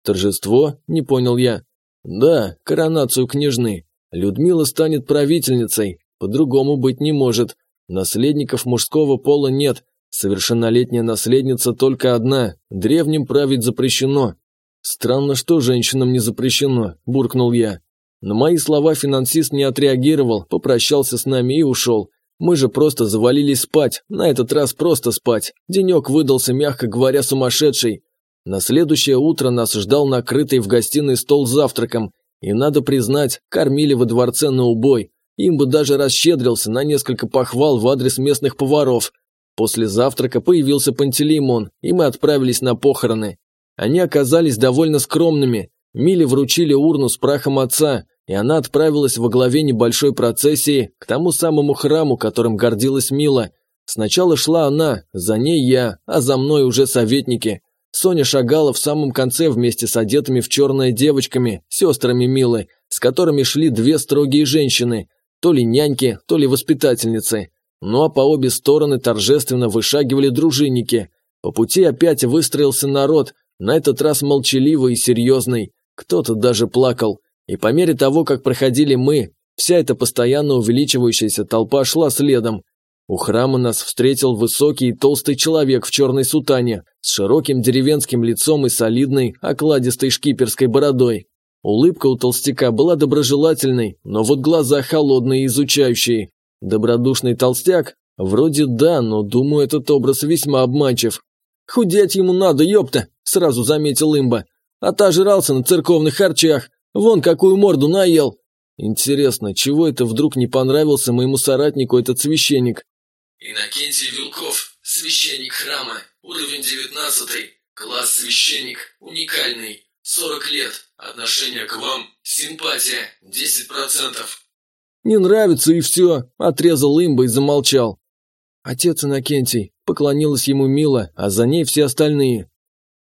Торжество? Не понял я. Да, коронацию княжны. Людмила станет правительницей. По-другому быть не может. Наследников мужского пола нет. Совершеннолетняя наследница только одна. Древним править запрещено. Странно, что женщинам не запрещено, буркнул я. На мои слова финансист не отреагировал, попрощался с нами и ушел. Мы же просто завалились спать, на этот раз просто спать. Денек выдался, мягко говоря, сумасшедший. На следующее утро нас ждал накрытый в гостиной стол с завтраком, и, надо признать, кормили во дворце на убой. Им бы даже расщедрился на несколько похвал в адрес местных поваров. После завтрака появился Пантелеймон, и мы отправились на похороны. Они оказались довольно скромными. Миле вручили урну с прахом отца, и она отправилась во главе небольшой процессии к тому самому храму, которым гордилась Мила. Сначала шла она, за ней я, а за мной уже советники – Соня шагала в самом конце вместе с одетыми в черное девочками, сестрами Милы, с которыми шли две строгие женщины, то ли няньки, то ли воспитательницы. Ну а по обе стороны торжественно вышагивали дружинники. По пути опять выстроился народ, на этот раз молчаливый и серьезный. Кто-то даже плакал. И по мере того, как проходили мы, вся эта постоянно увеличивающаяся толпа шла следом. У храма нас встретил высокий и толстый человек в черной сутане, с широким деревенским лицом и солидной, окладистой шкиперской бородой. Улыбка у толстяка была доброжелательной, но вот глаза холодные и изучающие. Добродушный толстяк? Вроде да, но думаю, этот образ весьма обманчив. «Худеть ему надо, ёпта!» – сразу заметил имба. «Отожрался на церковных харчах, вон какую морду наел!» Интересно, чего это вдруг не понравился моему соратнику этот священник? Иннокентий Вилков, священник храма, уровень 19, класс священник, уникальный, 40 лет, отношение к вам, симпатия, 10%. Не нравится и все, отрезал имба и замолчал. Отец Иннокентий, поклонилась ему Мила, а за ней все остальные.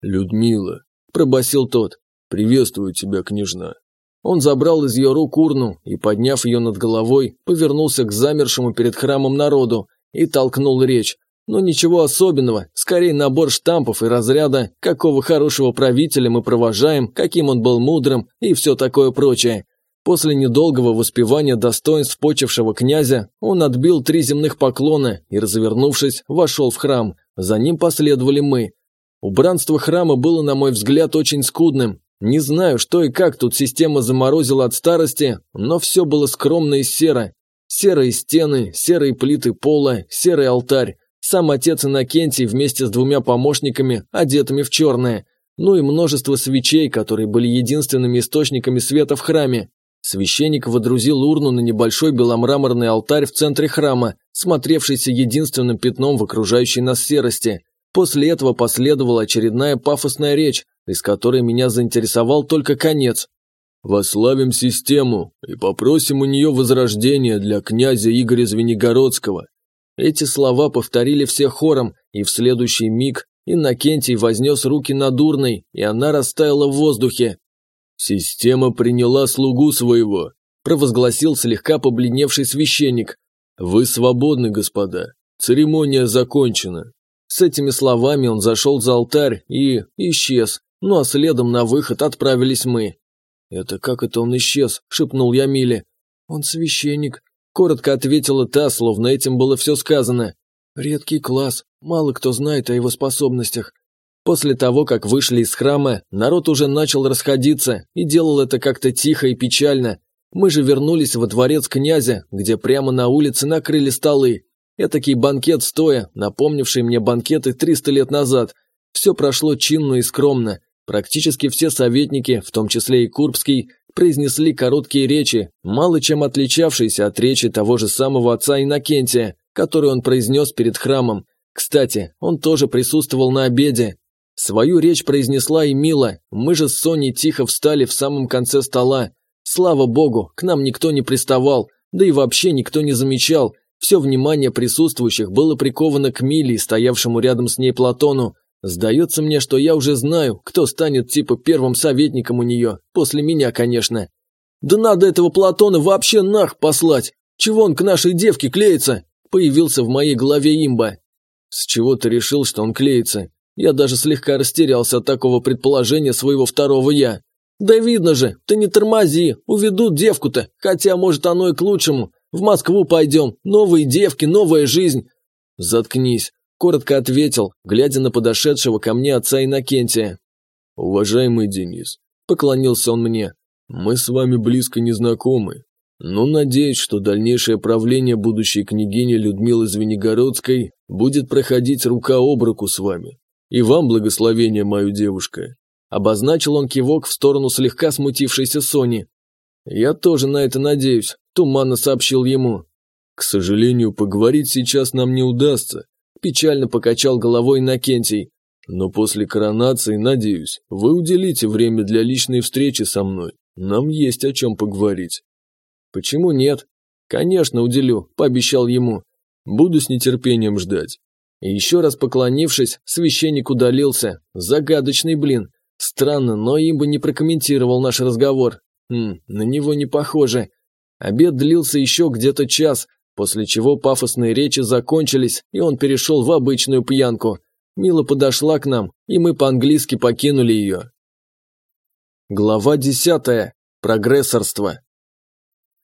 Людмила, пробасил тот, приветствую тебя, княжна. Он забрал из ее рук урну и, подняв ее над головой, повернулся к замершему перед храмом народу, и толкнул речь. Но ничего особенного, скорее набор штампов и разряда, какого хорошего правителя мы провожаем, каким он был мудрым и все такое прочее. После недолгого воспевания достоинств почившего князя он отбил три земных поклона и, развернувшись, вошел в храм. За ним последовали мы. Убранство храма было, на мой взгляд, очень скудным. Не знаю, что и как тут система заморозила от старости, но все было скромно и серо. Серые стены, серые плиты пола, серый алтарь. Сам отец Иннокентий вместе с двумя помощниками, одетыми в черное. Ну и множество свечей, которые были единственными источниками света в храме. Священник водрузил урну на небольшой беломраморный алтарь в центре храма, смотревшийся единственным пятном в окружающей нас серости. После этого последовала очередная пафосная речь, из которой меня заинтересовал только конец. Вославим систему и попросим у нее возрождения для князя Игоря Звенигородского». Эти слова повторили все хором, и в следующий миг Иннокентий вознес руки над урной, и она растаяла в воздухе. «Система приняла слугу своего», – провозгласил слегка побледневший священник. «Вы свободны, господа. Церемония закончена». С этими словами он зашел за алтарь и исчез, ну а следом на выход отправились мы. «Это как это он исчез?» – шепнул я Миле. «Он священник», – коротко ответила та, словно этим было все сказано. «Редкий класс, мало кто знает о его способностях». После того, как вышли из храма, народ уже начал расходиться и делал это как-то тихо и печально. Мы же вернулись во дворец князя, где прямо на улице накрыли столы. Этакий банкет стоя, напомнивший мне банкеты 300 лет назад. Все прошло чинно и скромно. Практически все советники, в том числе и Курбский, произнесли короткие речи, мало чем отличавшиеся от речи того же самого отца Иннокентия, которую он произнес перед храмом. Кстати, он тоже присутствовал на обеде. Свою речь произнесла и Мила, мы же с Соней тихо встали в самом конце стола. Слава богу, к нам никто не приставал, да и вообще никто не замечал, все внимание присутствующих было приковано к Миле, стоявшему рядом с ней Платону. Сдается мне, что я уже знаю, кто станет типа первым советником у нее, после меня, конечно. Да надо этого Платона вообще нах послать! Чего он к нашей девке клеится? Появился в моей голове имба. С чего ты решил, что он клеится? Я даже слегка растерялся от такого предположения своего второго «я». Да видно же, ты не тормози, уведут девку-то, хотя, может, оно и к лучшему. В Москву пойдем, новые девки, новая жизнь». «Заткнись», – коротко ответил, глядя на подошедшего ко мне отца Иннокентия. «Уважаемый Денис», – поклонился он мне, – «мы с вами близко не знакомы, но надеюсь, что дальнейшее правление будущей княгини Людмилы Звенигородской будет проходить рука об руку с вами. И вам благословение, мою девушка». Обозначил он кивок в сторону слегка смутившейся Сони. «Я тоже на это надеюсь», – туманно сообщил ему. «К сожалению, поговорить сейчас нам не удастся», – печально покачал головой Накентий. «Но после коронации, надеюсь, вы уделите время для личной встречи со мной. Нам есть о чем поговорить». «Почему нет?» «Конечно, уделю», – пообещал ему. «Буду с нетерпением ждать». И еще раз поклонившись, священник удалился. Загадочный блин. Странно, но им бы не прокомментировал наш разговор. Хм, на него не похоже. Обед длился еще где-то час, после чего пафосные речи закончились, и он перешел в обычную пьянку. Мила подошла к нам, и мы по-английски покинули ее. Глава десятая. Прогрессорство.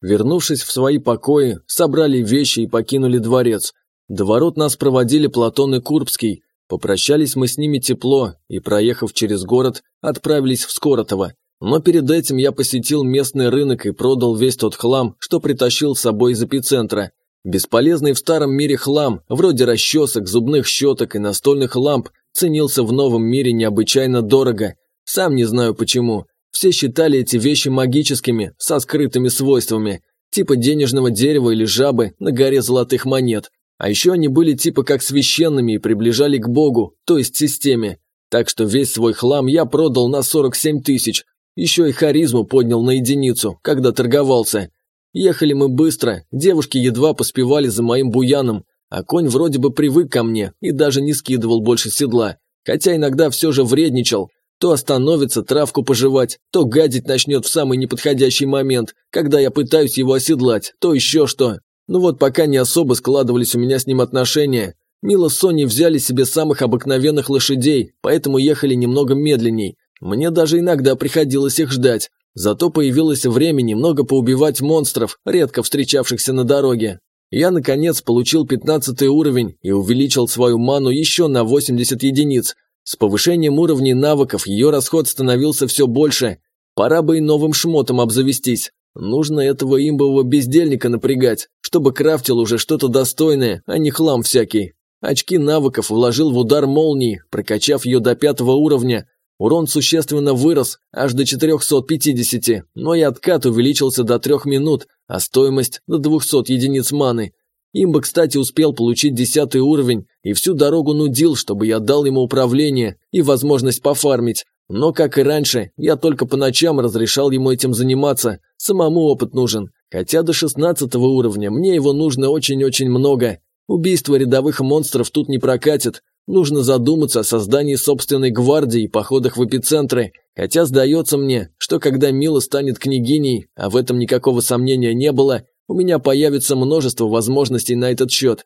Вернувшись в свои покои, собрали вещи и покинули дворец. До ворот нас проводили Платон и Курбский. Попрощались мы с ними тепло и, проехав через город, отправились в Скоротово. Но перед этим я посетил местный рынок и продал весь тот хлам, что притащил с собой из эпицентра. Бесполезный в старом мире хлам, вроде расчесок, зубных щеток и настольных ламп, ценился в новом мире необычайно дорого. Сам не знаю почему. Все считали эти вещи магическими, со скрытыми свойствами, типа денежного дерева или жабы на горе золотых монет. А еще они были типа как священными и приближали к Богу, то есть системе. Так что весь свой хлам я продал на 47 тысяч, еще и харизму поднял на единицу, когда торговался. Ехали мы быстро, девушки едва поспевали за моим буяном, а конь вроде бы привык ко мне и даже не скидывал больше седла, хотя иногда все же вредничал. То остановится травку пожевать, то гадить начнет в самый неподходящий момент, когда я пытаюсь его оседлать, то еще что. Ну вот пока не особо складывались у меня с ним отношения. Мила с Соней взяли себе самых обыкновенных лошадей, поэтому ехали немного медленней, мне даже иногда приходилось их ждать, зато появилось время немного поубивать монстров, редко встречавшихся на дороге. Я, наконец, получил 15 уровень и увеличил свою ману еще на 80 единиц. С повышением уровней навыков ее расход становился все больше. Пора бы и новым шмотом обзавестись. Нужно этого имбового бездельника напрягать, чтобы крафтил уже что-то достойное, а не хлам всякий. Очки навыков вложил в удар молнии, прокачав ее до пятого уровня, Урон существенно вырос, аж до 450, но и откат увеличился до 3 минут, а стоимость до 200 единиц маны. Имба, кстати, успел получить 10 уровень и всю дорогу нудил, чтобы я дал ему управление и возможность пофармить. Но, как и раньше, я только по ночам разрешал ему этим заниматься, самому опыт нужен. Хотя до шестнадцатого уровня мне его нужно очень-очень много. Убийство рядовых монстров тут не прокатит. Нужно задуматься о создании собственной гвардии и походах в эпицентры. Хотя сдается мне, что когда Мила станет княгиней, а в этом никакого сомнения не было, у меня появится множество возможностей на этот счет.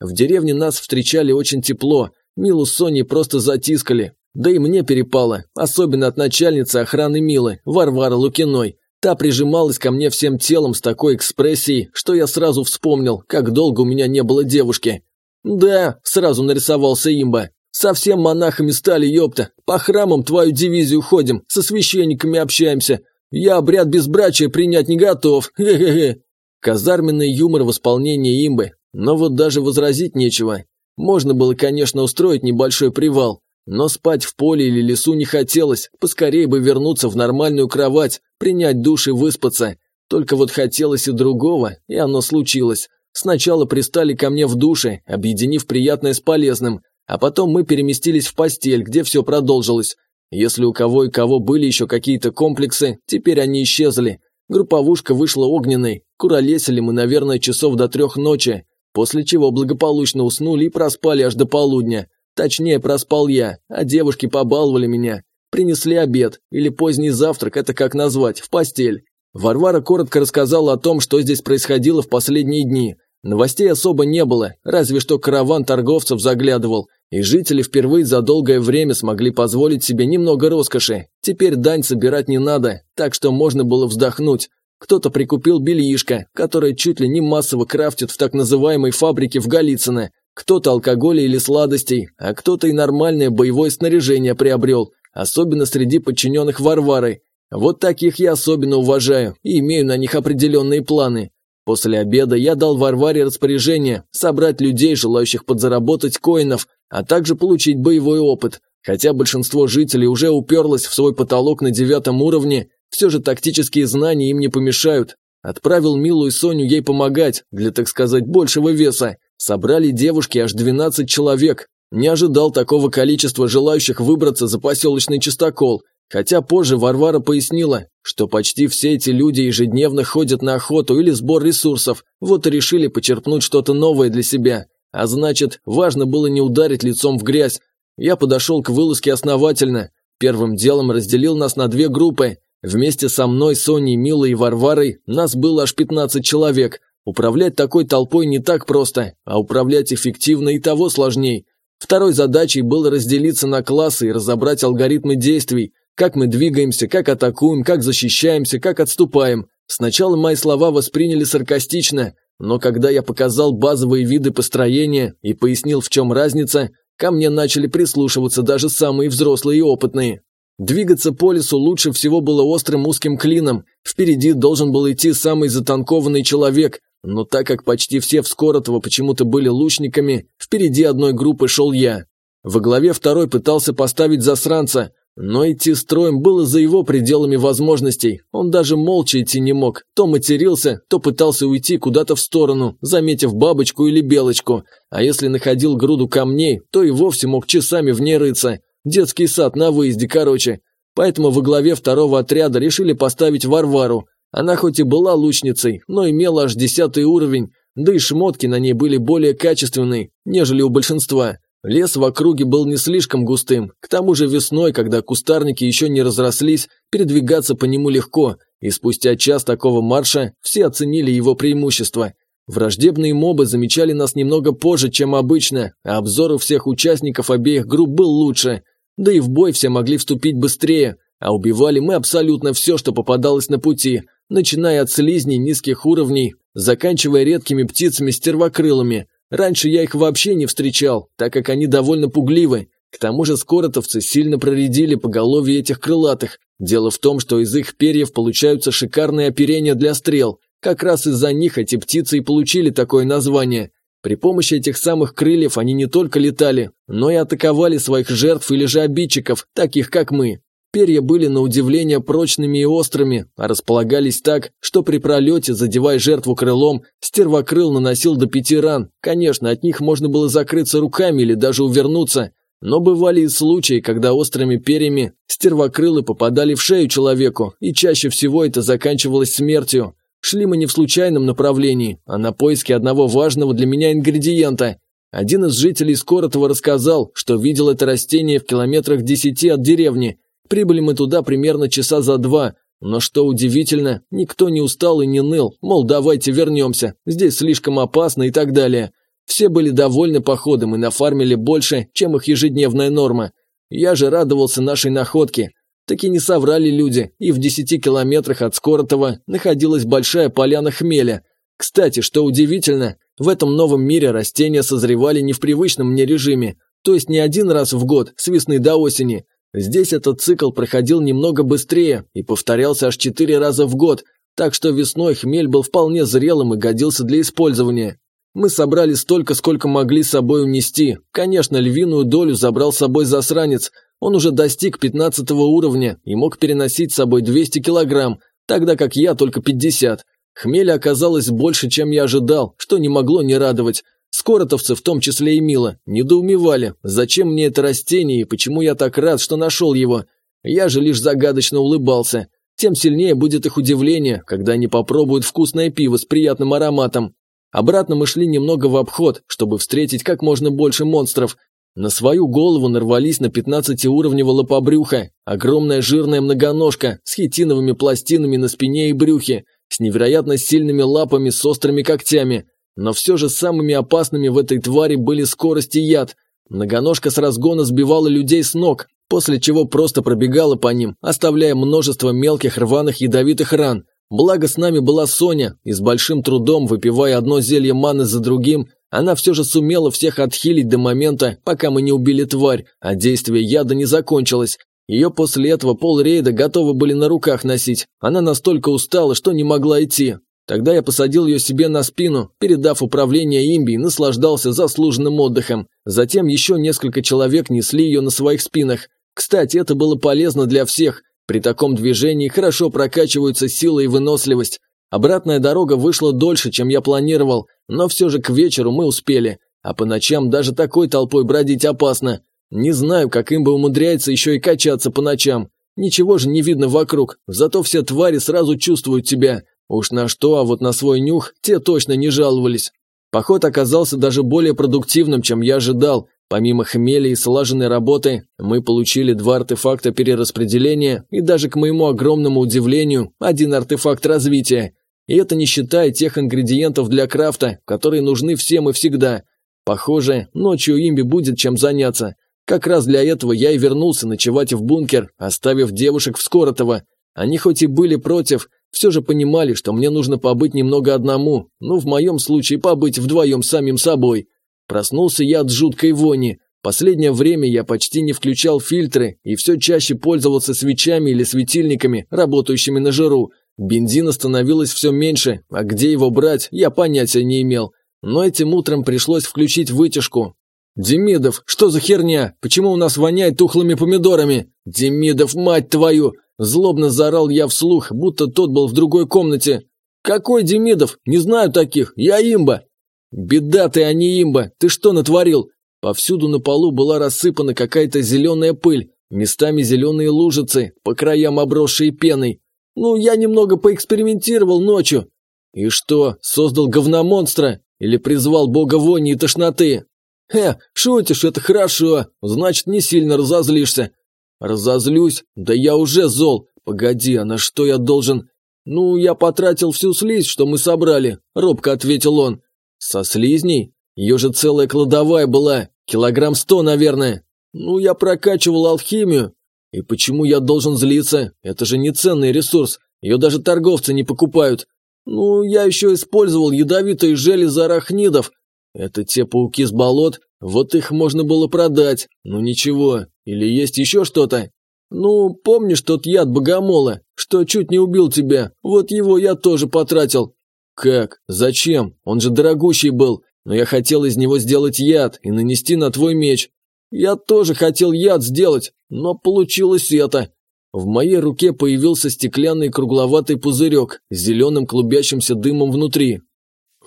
В деревне нас встречали очень тепло, Милу с Соней просто затискали. Да и мне перепало, особенно от начальницы охраны Милы, Варвары Лукиной. Та прижималась ко мне всем телом с такой экспрессией, что я сразу вспомнил, как долго у меня не было девушки. Да, сразу нарисовался имба. Совсем монахами стали, ёпта. По храмам твою дивизию ходим, со священниками общаемся. Я обряд безбрачия принять не готов. Хе-хе-хе. Казарменный юмор в исполнении имбы. Но вот даже возразить нечего. Можно было, конечно, устроить небольшой привал, но спать в поле или лесу не хотелось, поскорее бы вернуться в нормальную кровать, принять душ и выспаться. Только вот хотелось и другого, и оно случилось. Сначала пристали ко мне в душе, объединив приятное с полезным, а потом мы переместились в постель, где все продолжилось. Если у кого и кого были еще какие-то комплексы, теперь они исчезли. Групповушка вышла огненной, куролесили мы, наверное, часов до трех ночи, после чего благополучно уснули и проспали аж до полудня. Точнее, проспал я, а девушки побаловали меня. Принесли обед, или поздний завтрак, это как назвать, в постель. Варвара коротко рассказала о том, что здесь происходило в последние дни. Новостей особо не было, разве что караван торговцев заглядывал, и жители впервые за долгое время смогли позволить себе немного роскоши. Теперь дань собирать не надо, так что можно было вздохнуть. Кто-то прикупил бельишко, которое чуть ли не массово крафтят в так называемой фабрике в Голицыно. Кто-то алкоголя или сладостей, а кто-то и нормальное боевое снаряжение приобрел, особенно среди подчиненных Варвары. Вот таких я особенно уважаю и имею на них определенные планы. После обеда я дал Варваре распоряжение собрать людей, желающих подзаработать коинов, а также получить боевой опыт. Хотя большинство жителей уже уперлось в свой потолок на девятом уровне, все же тактические знания им не помешают. Отправил Милу и Соню ей помогать, для, так сказать, большего веса. Собрали девушки аж 12 человек. Не ожидал такого количества желающих выбраться за поселочный чистокол. Хотя позже Варвара пояснила, что почти все эти люди ежедневно ходят на охоту или сбор ресурсов, вот и решили почерпнуть что-то новое для себя. А значит, важно было не ударить лицом в грязь. Я подошел к вылазке основательно. Первым делом разделил нас на две группы. Вместе со мной, Соней, Милой и Варварой нас было аж 15 человек. Управлять такой толпой не так просто, а управлять эффективно и того сложней. Второй задачей было разделиться на классы и разобрать алгоритмы действий, как мы двигаемся, как атакуем, как защищаемся, как отступаем. Сначала мои слова восприняли саркастично, но когда я показал базовые виды построения и пояснил, в чем разница, ко мне начали прислушиваться даже самые взрослые и опытные. Двигаться по лесу лучше всего было острым узким клином. Впереди должен был идти самый затанкованный человек, но так как почти все в Скоротово почему-то были лучниками, впереди одной группы шел я. Во главе второй пытался поставить засранца, но идти строем было за его пределами возможностей. Он даже молча идти не мог. То матерился, то пытался уйти куда-то в сторону, заметив бабочку или белочку. А если находил груду камней, то и вовсе мог часами в ней рыться. Детский сад на выезде, короче. Поэтому во главе второго отряда решили поставить Варвару. Она хоть и была лучницей, но имела аж десятый уровень, да и шмотки на ней были более качественные, нежели у большинства. Лес в округе был не слишком густым, к тому же весной, когда кустарники еще не разрослись, передвигаться по нему легко, и спустя час такого марша все оценили его преимущества. Враждебные мобы замечали нас немного позже, чем обычно, а обзор у всех участников обеих групп был лучше. Да и в бой все могли вступить быстрее, а убивали мы абсолютно все, что попадалось на пути, начиная от слизней низких уровней, заканчивая редкими птицами-стервокрылыми. Раньше я их вообще не встречал, так как они довольно пугливы. К тому же скоротовцы сильно проредили поголовье этих крылатых. Дело в том, что из их перьев получаются шикарные оперения для стрел. Как раз из-за них эти птицы и получили такое название. При помощи этих самых крыльев они не только летали, но и атаковали своих жертв или же обидчиков, таких как мы. Перья были на удивление прочными и острыми, а располагались так, что при пролете, задевая жертву крылом, стервокрыл наносил до пяти ран. Конечно, от них можно было закрыться руками или даже увернуться. Но бывали и случаи, когда острыми перьями стервокрылы попадали в шею человеку, и чаще всего это заканчивалось смертью. Шли мы не в случайном направлении, а на поиски одного важного для меня ингредиента. Один из жителей Скоротова рассказал, что видел это растение в километрах десяти от деревни. Прибыли мы туда примерно часа за два, но что удивительно, никто не устал и не ныл, мол, давайте вернемся, здесь слишком опасно и так далее. Все были довольны походом и нафармили больше, чем их ежедневная норма. Я же радовался нашей находке. Таки не соврали люди, и в десяти километрах от Скоротова находилась большая поляна хмеля. Кстати, что удивительно, в этом новом мире растения созревали не в привычном мне режиме, то есть не один раз в год, с весны до осени. Здесь этот цикл проходил немного быстрее и повторялся аж четыре раза в год, так что весной хмель был вполне зрелым и годился для использования. Мы собрали столько, сколько могли с собой унести. Конечно, львиную долю забрал с собой засранец. Он уже достиг 15 уровня и мог переносить с собой 200 килограмм, тогда как я только 50. Хмеля оказалось больше, чем я ожидал, что не могло не радовать. Скоротовцы, в том числе и Мила, недоумевали, зачем мне это растение и почему я так рад, что нашел его. Я же лишь загадочно улыбался. Тем сильнее будет их удивление, когда они попробуют вкусное пиво с приятным ароматом. Обратно мы шли немного в обход, чтобы встретить как можно больше монстров. На свою голову нарвались на 15-уровневого лопобрюха, огромная жирная многоножка с хитиновыми пластинами на спине и брюхе, с невероятно сильными лапами с острыми когтями. Но все же самыми опасными в этой твари были скорость и яд. Многоножка с разгона сбивала людей с ног, после чего просто пробегала по ним, оставляя множество мелких рваных ядовитых ран. Благо с нами была Соня, и с большим трудом, выпивая одно зелье маны за другим, она все же сумела всех отхилить до момента, пока мы не убили тварь, а действие яда не закончилось. Ее после этого пол рейда готовы были на руках носить. Она настолько устала, что не могла идти. Тогда я посадил ее себе на спину, передав управление имби и наслаждался заслуженным отдыхом. Затем еще несколько человек несли ее на своих спинах. Кстати, это было полезно для всех. При таком движении хорошо прокачиваются сила и выносливость. Обратная дорога вышла дольше, чем я планировал, но все же к вечеру мы успели. А по ночам даже такой толпой бродить опасно. Не знаю, как им бы умудряется еще и качаться по ночам. Ничего же не видно вокруг, зато все твари сразу чувствуют тебя. Уж на что, а вот на свой нюх те точно не жаловались. Поход оказался даже более продуктивным, чем я ожидал. Помимо хмели и слаженной работы, мы получили два артефакта перераспределения и даже, к моему огромному удивлению, один артефакт развития. И это не считая тех ингредиентов для крафта, которые нужны всем и всегда. Похоже, ночью имби будет чем заняться. Как раз для этого я и вернулся ночевать в бункер, оставив девушек в Скоротово. Они хоть и были против, все же понимали, что мне нужно побыть немного одному, ну, в моем случае побыть вдвоем самим собой. Проснулся я от жуткой вони. Последнее время я почти не включал фильтры и все чаще пользовался свечами или светильниками, работающими на жиру. Бензина становилось все меньше, а где его брать, я понятия не имел. Но этим утром пришлось включить вытяжку. «Демидов, что за херня? Почему у нас воняет тухлыми помидорами? Демидов, мать твою!» Злобно заорал я вслух, будто тот был в другой комнате. «Какой Демидов? Не знаю таких. Я имба!» «Беда ты, а не имба! Ты что натворил?» Повсюду на полу была рассыпана какая-то зеленая пыль, местами зеленые лужицы, по краям обросшие пеной. «Ну, я немного поэкспериментировал ночью». «И что, создал говномонстра? Или призвал бога вони и тошноты?» «Хе, шутишь, это хорошо, значит, не сильно разозлишься». «Разозлюсь? Да я уже зол. Погоди, а на что я должен...» «Ну, я потратил всю слизь, что мы собрали», — робко ответил он. «Со слизней? Ее же целая кладовая была, килограмм сто, наверное. Ну, я прокачивал алхимию. И почему я должен злиться? Это же не ценный ресурс, ее даже торговцы не покупают. Ну, я еще использовал ядовитые железы арахнидов. Это те пауки с болот, вот их можно было продать. Ну ничего, или есть еще что-то? Ну, помнишь тот яд богомола, что чуть не убил тебя? Вот его я тоже потратил. «Как? Зачем? Он же дорогущий был, но я хотел из него сделать яд и нанести на твой меч. Я тоже хотел яд сделать, но получилось это». В моей руке появился стеклянный кругловатый пузырек с зеленым клубящимся дымом внутри.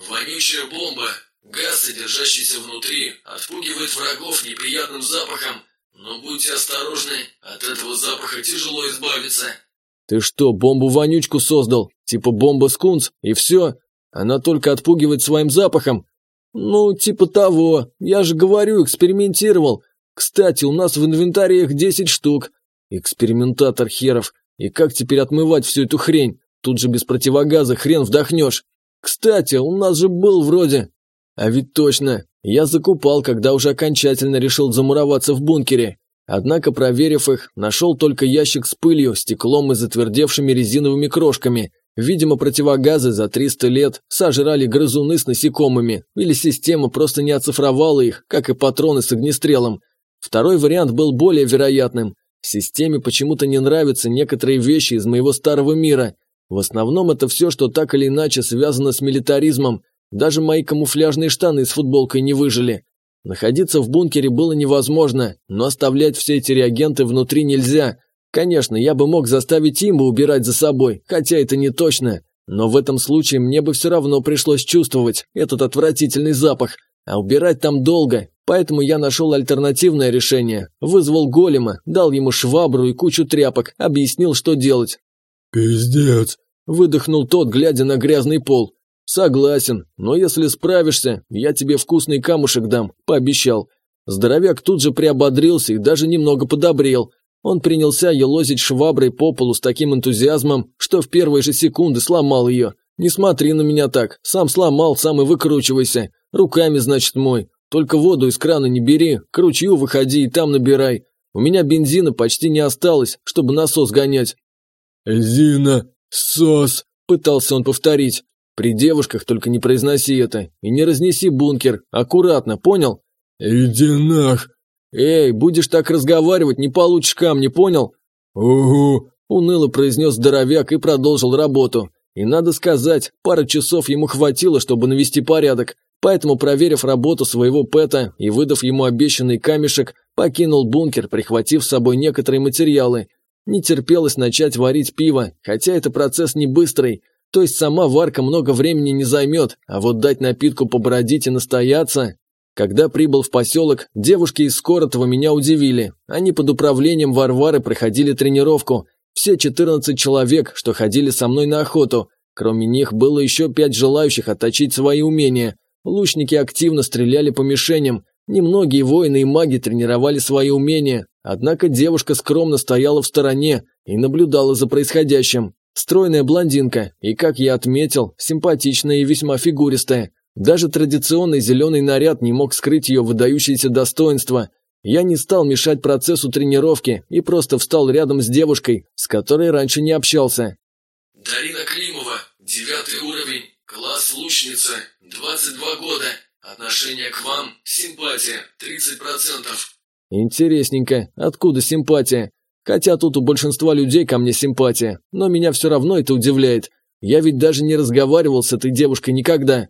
«Вонючая бомба. Газ, содержащийся внутри, отпугивает врагов неприятным запахом, но будьте осторожны, от этого запаха тяжело избавиться. Ты что, бомбу-вонючку создал? Типа бомба скунс, и все? Она только отпугивает своим запахом? Ну, типа того. Я же говорю, экспериментировал. Кстати, у нас в инвентаре их 10 штук. Экспериментатор херов. И как теперь отмывать всю эту хрень? Тут же без противогаза хрен вдохнешь. Кстати, у нас же был вроде... А ведь точно, я закупал, когда уже окончательно решил замуроваться в бункере. Однако, проверив их, нашел только ящик с пылью, стеклом и затвердевшими резиновыми крошками. Видимо, противогазы за 300 лет сожрали грызуны с насекомыми, или система просто не оцифровала их, как и патроны с огнестрелом. Второй вариант был более вероятным. Системе почему-то не нравятся некоторые вещи из моего старого мира. В основном это все, что так или иначе связано с милитаризмом. Даже мои камуфляжные штаны с футболкой не выжили. Находиться в бункере было невозможно, но оставлять все эти реагенты внутри нельзя. Конечно, я бы мог заставить имбу убирать за собой, хотя это не точно. Но в этом случае мне бы все равно пришлось чувствовать этот отвратительный запах. А убирать там долго, Поэтому я нашел альтернативное решение. Вызвал голема, дал ему швабру и кучу тряпок, объяснил, что делать. «Пиздец!» – выдохнул тот, глядя на грязный пол. «Согласен, но если справишься, я тебе вкусный камушек дам», – пообещал. Здоровяк тут же приободрился и даже немного подобрел. Он принялся елозить шваброй по полу с таким энтузиазмом, что в первые же секунды сломал ее. «Не смотри на меня так, сам сломал, сам и выкручивайся. Руками, значит, мой. Только воду из крана не бери, к ручью выходи и там набирай. У меня бензина почти не осталось, чтобы насос гонять». «Зина, сос», – пытался он повторить. «При девушках только не произноси это и не разнеси бункер. Аккуратно, понял?» «Иди нах!» «Эй, будешь так разговаривать, не получишь камни, понял?» «Угу», – уныло произнес здоровяк и продолжил работу. И надо сказать, пара часов ему хватило, чтобы навести порядок. Поэтому, проверив работу своего Пэта и выдав ему обещанный камешек, покинул бункер, прихватив с собой некоторые материалы. Не терпелось начать варить пиво, хотя это процесс не быстрый, то есть сама варка много времени не займет, а вот дать напитку побродить и настояться... Когда прибыл в поселок, девушки из Скоротова меня удивили. Они под управлением Варвары проходили тренировку. Все 14 человек, что ходили со мной на охоту. Кроме них было еще пять желающих отточить свои умения. Лучники активно стреляли по мишеням, немногие воины и маги тренировали свои умения, однако девушка скромно стояла в стороне и наблюдала за происходящим. Стройная блондинка и, как я отметил, симпатичная и весьма фигуристая. Даже традиционный зеленый наряд не мог скрыть ее выдающееся достоинство. Я не стал мешать процессу тренировки и просто встал рядом с девушкой, с которой раньше не общался. «Дарина Климова, девятый уровень, класс лучница, 22 года. Отношение к вам – симпатия, 30%. Интересненько. Откуда симпатия? Хотя тут у большинства людей ко мне симпатия, но меня все равно это удивляет. Я ведь даже не разговаривал с этой девушкой никогда.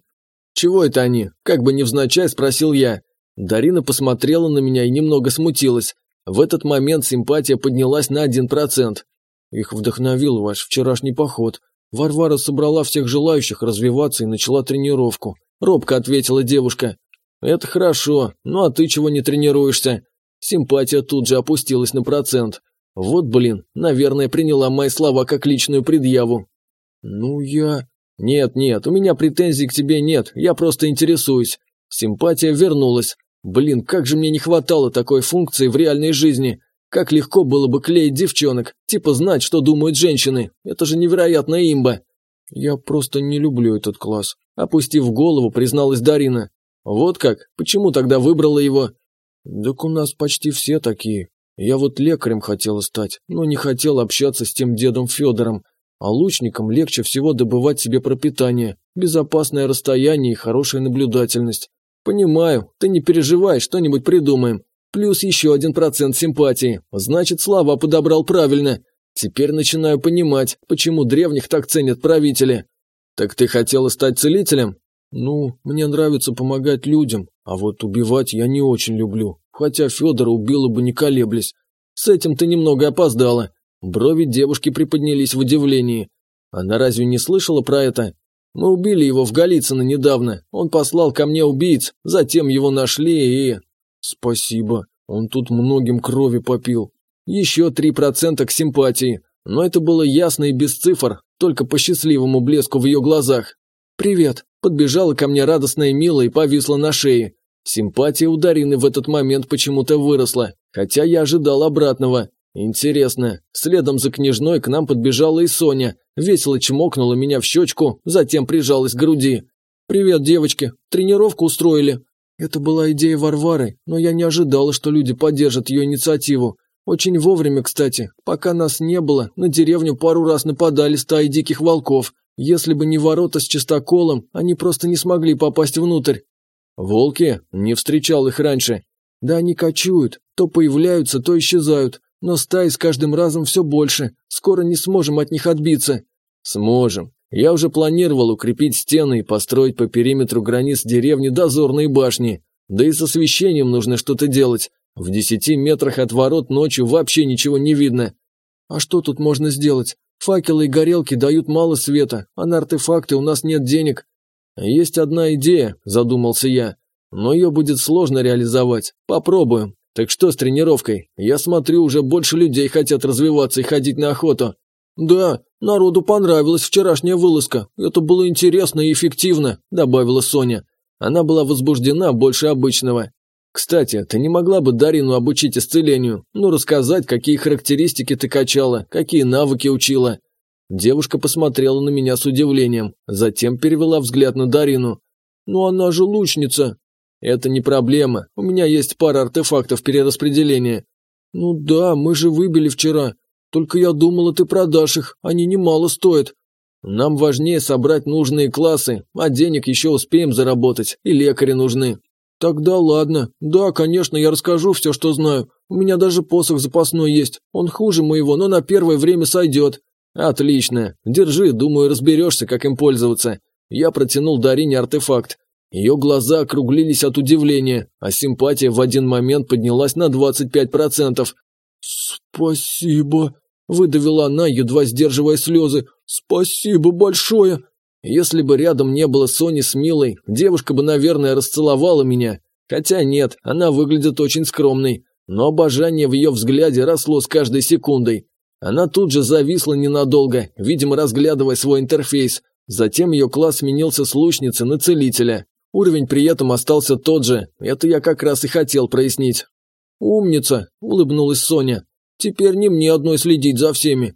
Чего это они? Как бы невзначай спросил я. Дарина посмотрела на меня и немного смутилась. В этот момент симпатия поднялась на один процент. Их вдохновил ваш вчерашний поход. Варвара собрала всех желающих развиваться и начала тренировку. Робко ответила девушка. «Это хорошо, ну а ты чего не тренируешься?» Симпатия тут же опустилась на процент. Вот, блин, наверное, приняла мои слова как личную предъяву. «Ну я...» «Нет, нет, у меня претензий к тебе нет, я просто интересуюсь». Симпатия вернулась. Блин, как же мне не хватало такой функции в реальной жизни. Как легко было бы клеить девчонок, типа знать, что думают женщины. Это же невероятная имба. Я просто не люблю этот класс. Опустив голову, призналась Дарина. Вот как? Почему тогда выбрала его? Так у нас почти все такие. Я вот лекарем хотела стать, но не хотела общаться с тем дедом Федором. А лучникам легче всего добывать себе пропитание, безопасное расстояние и хорошая наблюдательность. Понимаю, ты не переживай, что-нибудь придумаем. Плюс еще один процент симпатии. Значит, слова подобрал правильно. Теперь начинаю понимать, почему древних так ценят правители. Так ты хотела стать целителем? Ну, мне нравится помогать людям, а вот убивать я не очень люблю. Хотя Федора убила бы не колеблясь. С этим ты немного опоздала. Брови девушки приподнялись в удивлении. Она разве не слышала про это? Мы убили его в Голицыно недавно. Он послал ко мне убийц, затем его нашли и... Спасибо. Он тут многим крови попил. Еще три процента к симпатии. Но это было ясно и без цифр, только по счастливому блеску в ее глазах. «Привет!» – подбежала ко мне радостная Мила и повисла на шее. Симпатия у Дарины в этот момент почему-то выросла, хотя я ожидал обратного. Интересно, следом за княжной к нам подбежала и Соня, весело чмокнула меня в щечку, затем прижалась к груди. «Привет, девочки, тренировку устроили?» Это была идея Варвары, но я не ожидала, что люди поддержат ее инициативу. Очень вовремя, кстати. Пока нас не было, на деревню пару раз нападали стаи диких волков. Если бы не ворота с чистоколом, они просто не смогли попасть внутрь. Волки? Не встречал их раньше. Да они кочуют, то появляются, то исчезают. Но стаи с каждым разом все больше. Скоро не сможем от них отбиться. Сможем. Я уже планировал укрепить стены и построить по периметру границ деревни дозорные башни. Да и с освещением нужно что-то делать. В десяти метрах от ворот ночью вообще ничего не видно. А что тут можно сделать? Факелы и горелки дают мало света, а на артефакты у нас нет денег. Есть одна идея, задумался я. Но ее будет сложно реализовать. Попробуем. Так что с тренировкой? Я смотрю, уже больше людей хотят развиваться и ходить на охоту. Да, народу понравилась вчерашняя вылазка. Это было интересно и эффективно, добавила Соня. Она была возбуждена больше обычного. Кстати, ты не могла бы Дарину обучить исцелению? Ну, рассказать, какие характеристики ты качала, какие навыки учила?» Девушка посмотрела на меня с удивлением, затем перевела взгляд на Дарину. «Ну она же лучница!» «Это не проблема, у меня есть пара артефактов перераспределения». «Ну да, мы же выбили вчера. Только я думала, ты продашь их, они немало стоят». «Нам важнее собрать нужные классы, а денег еще успеем заработать, и лекари нужны». «Тогда ладно. Да, конечно, я расскажу все, что знаю. У меня даже посох запасной есть. Он хуже моего, но на первое время сойдет». «Отлично. Держи, думаю, разберешься, как им пользоваться». Я протянул Дарине артефакт. Ее глаза округлились от удивления, а симпатия в один момент поднялась на 25%. «Спасибо», – выдавила она, едва сдерживая слезы. «Спасибо большое». Если бы рядом не было Сони с Милой, девушка бы, наверное, расцеловала меня. Хотя нет, она выглядит очень скромной, но обожание в ее взгляде росло с каждой секундой. Она тут же зависла ненадолго, видимо, разглядывая свой интерфейс. Затем ее класс сменился с лучницы на целителя. Уровень при этом остался тот же, это я как раз и хотел прояснить. «Умница!» – улыбнулась Соня. «Теперь не мне одной следить за всеми».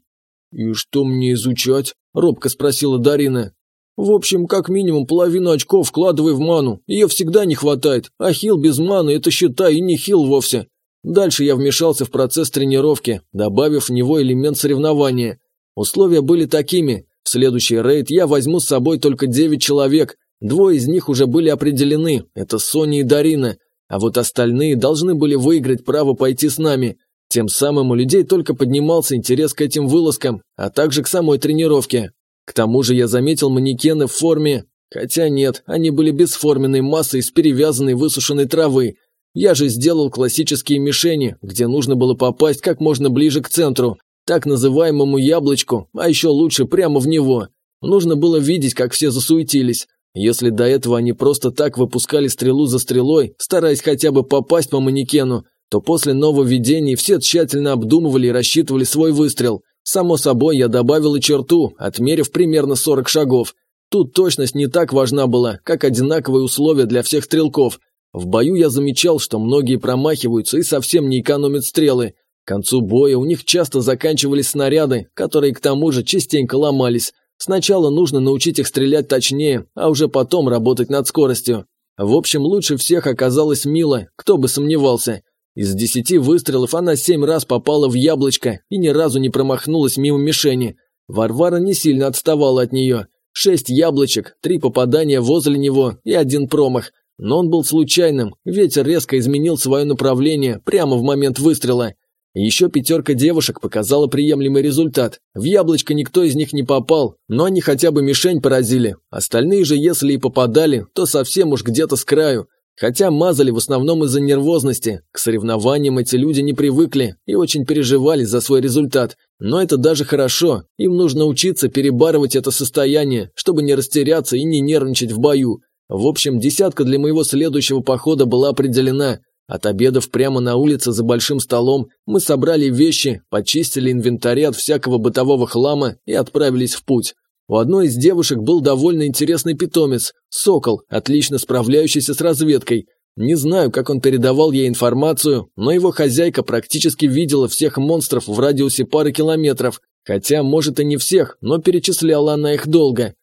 «И что мне изучать?» – робко спросила Дарина. В общем, как минимум половину очков вкладывай в ману, ее всегда не хватает, а хил без маны – это считай и не хил вовсе. Дальше я вмешался в процесс тренировки, добавив в него элемент соревнования. Условия были такими. В следующий рейд я возьму с собой только 9 человек. Двое из них уже были определены – это Соня и Дарина. А вот остальные должны были выиграть право пойти с нами. Тем самым у людей только поднимался интерес к этим вылазкам, а также к самой тренировке. К тому же я заметил манекены в форме... Хотя нет, они были бесформенной массой из перевязанной высушенной травы. Я же сделал классические мишени, где нужно было попасть как можно ближе к центру, так называемому яблочку, а еще лучше прямо в него. Нужно было видеть, как все засуетились. Если до этого они просто так выпускали стрелу за стрелой, стараясь хотя бы попасть по манекену, то после нововведений все тщательно обдумывали и рассчитывали свой выстрел – Само собой, я добавил и черту, отмерив примерно 40 шагов. Тут точность не так важна была, как одинаковые условия для всех стрелков. В бою я замечал, что многие промахиваются и совсем не экономят стрелы. К концу боя у них часто заканчивались снаряды, которые к тому же частенько ломались. Сначала нужно научить их стрелять точнее, а уже потом работать над скоростью. В общем, лучше всех оказалась Мила, кто бы сомневался. Из десяти выстрелов она семь раз попала в яблочко и ни разу не промахнулась мимо мишени. Варвара не сильно отставала от нее. Шесть яблочек, три попадания возле него и один промах. Но он был случайным, ветер резко изменил свое направление прямо в момент выстрела. Еще пятерка девушек показала приемлемый результат. В яблочко никто из них не попал, но они хотя бы мишень поразили. Остальные же, если и попадали, то совсем уж где-то с краю. Хотя мазали в основном из-за нервозности, к соревнованиям эти люди не привыкли и очень переживали за свой результат. Но это даже хорошо, им нужно учиться перебарывать это состояние, чтобы не растеряться и не нервничать в бою. В общем, десятка для моего следующего похода была определена. От обедов прямо на улице за большим столом мы собрали вещи, почистили инвентарь от всякого бытового хлама и отправились в путь. У одной из девушек был довольно интересный питомец – сокол, отлично справляющийся с разведкой. Не знаю, как он передавал ей информацию, но его хозяйка практически видела всех монстров в радиусе пары километров. Хотя, может, и не всех, но перечисляла она их долго.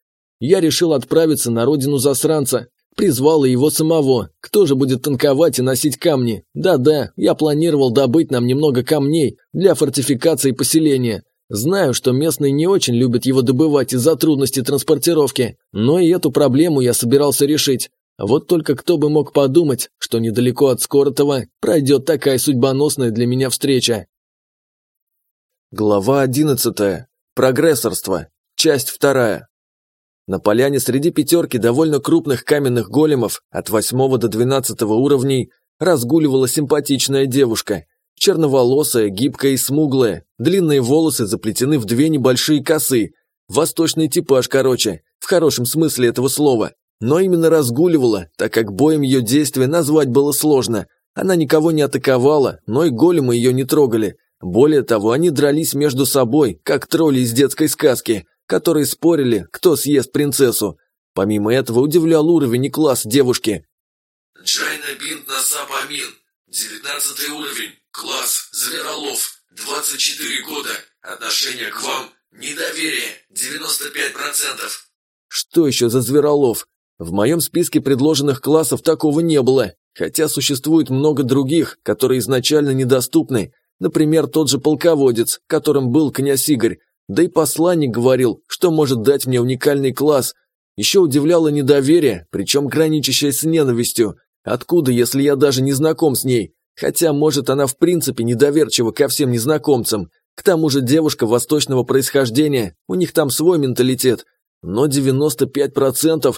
Я решил отправиться на родину засранца. Призвала его самого. Кто же будет танковать и носить камни? Да-да, я планировал добыть нам немного камней для фортификации поселения. Знаю, что местные не очень любят его добывать из-за трудностей транспортировки, но и эту проблему я собирался решить. Вот только кто бы мог подумать, что недалеко от Скоротова пройдет такая судьбоносная для меня встреча. Глава одиннадцатая. Прогрессорство. Часть вторая. На поляне среди пятерки довольно крупных каменных големов от восьмого до двенадцатого уровней разгуливала симпатичная девушка, Черноволосая, гибкая и смуглая, длинные волосы заплетены в две небольшие косы. Восточный типаж, короче, в хорошем смысле этого слова. Но именно разгуливала, так как боем ее действия назвать было сложно. Она никого не атаковала, но и големы ее не трогали. Более того, они дрались между собой, как тролли из детской сказки, которые спорили, кто съест принцессу. Помимо этого удивлял уровень и класс девушки. Джайна Бинт Насап Амин, девятнадцатый уровень. Класс Зверолов, 24 года. Отношение к вам недоверие 95%. Что еще за Зверолов? В моем списке предложенных классов такого не было, хотя существует много других, которые изначально недоступны. Например, тот же полководец, которым был князь Игорь. Да и посланник говорил, что может дать мне уникальный класс. Еще удивляло недоверие, причем граничащее с ненавистью. Откуда, если я даже не знаком с ней? Хотя, может, она в принципе недоверчива ко всем незнакомцам. К тому же девушка восточного происхождения, у них там свой менталитет. Но 95%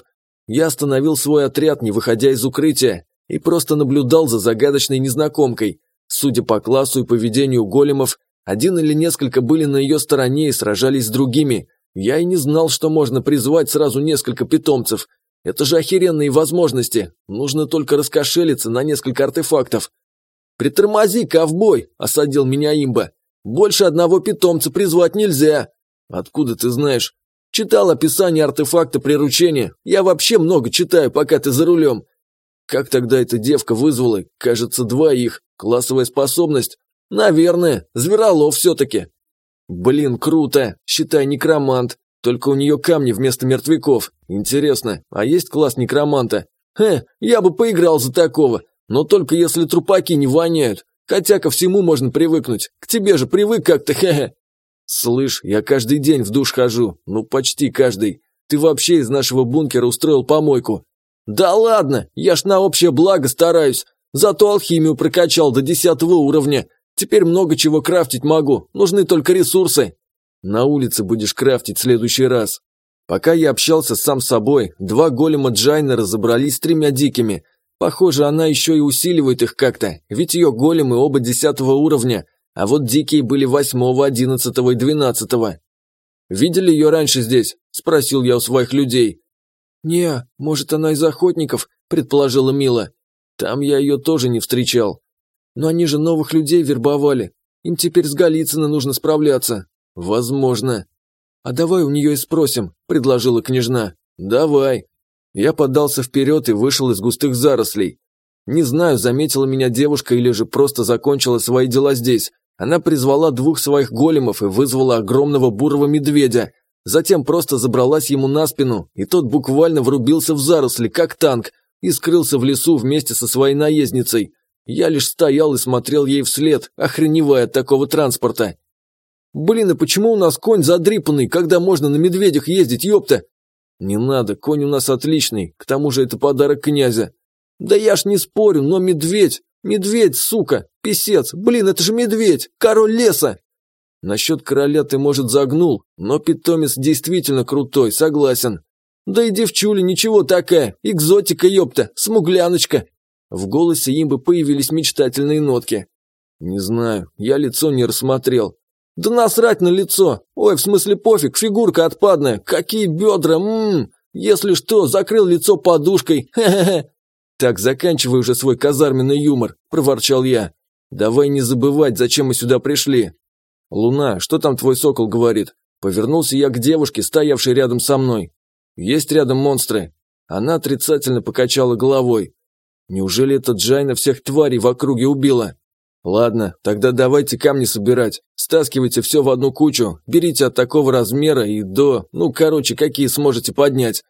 я остановил свой отряд, не выходя из укрытия, и просто наблюдал за загадочной незнакомкой. Судя по классу и поведению големов, один или несколько были на ее стороне и сражались с другими. Я и не знал, что можно призвать сразу несколько питомцев. Это же охеренные возможности. Нужно только раскошелиться на несколько артефактов. «Притормози, ковбой!» – осадил меня имба. «Больше одного питомца призвать нельзя!» «Откуда ты знаешь?» «Читал описание артефакта приручения. Я вообще много читаю, пока ты за рулем». «Как тогда эта девка вызвала? Кажется, два их. Классовая способность?» «Наверное. Зверолов все-таки». «Блин, круто. Считай, некромант. Только у нее камни вместо мертвяков. Интересно, а есть класс некроманта?» «Хе, я бы поиграл за такого. Но только если трупаки не воняют. Хотя ко всему можно привыкнуть. К тебе же привык как-то, хе-хе. Слышь, я каждый день в душ хожу. Ну, почти каждый. Ты вообще из нашего бункера устроил помойку. Да ладно, я ж на общее благо стараюсь. Зато алхимию прокачал до десятого уровня. Теперь много чего крафтить могу. Нужны только ресурсы. На улице будешь крафтить в следующий раз. Пока я общался сам с собой, два голема Джайна разобрались с тремя дикими – Похоже, она еще и усиливает их как-то, ведь ее големы оба десятого уровня, а вот дикие были восьмого, одиннадцатого и двенадцатого. «Видели ее раньше здесь?» – спросил я у своих людей. «Не, может, она из охотников», – предположила Мила. «Там я ее тоже не встречал. Но они же новых людей вербовали. Им теперь с Голицыно нужно справляться». «Возможно». «А давай у нее и спросим», – предложила княжна. «Давай». Я поддался вперед и вышел из густых зарослей. Не знаю, заметила меня девушка или же просто закончила свои дела здесь. Она призвала двух своих големов и вызвала огромного бурого медведя. Затем просто забралась ему на спину, и тот буквально врубился в заросли, как танк, и скрылся в лесу вместе со своей наездницей. Я лишь стоял и смотрел ей вслед, охреневая от такого транспорта. «Блин, и почему у нас конь задрипанный, когда можно на медведях ездить, ёпта?» «Не надо, конь у нас отличный, к тому же это подарок князя». «Да я ж не спорю, но медведь, медведь, сука, писец, блин, это же медведь, король леса!» Насчет короля ты, может, загнул, но питомец действительно крутой, согласен. Да и девчуля ничего такая, экзотика, ёпта, смугляночка. В голосе имбы появились мечтательные нотки. «Не знаю, я лицо не рассмотрел». «Да насрать на лицо! Ой, в смысле пофиг, фигурка отпадная! Какие бедра, ммм! Если что, закрыл лицо подушкой, хе-хе-хе!» «Так, заканчивай уже свой казарменный юмор», – проворчал я. «Давай не забывать, зачем мы сюда пришли». «Луна, что там твой сокол говорит?» Повернулся я к девушке, стоявшей рядом со мной. «Есть рядом монстры?» Она отрицательно покачала головой. «Неужели эта Джайна всех тварей в округе убила?» «Ладно, тогда давайте камни собирать. Стаскивайте все в одну кучу, берите от такого размера и до... Ну, короче, какие сможете поднять».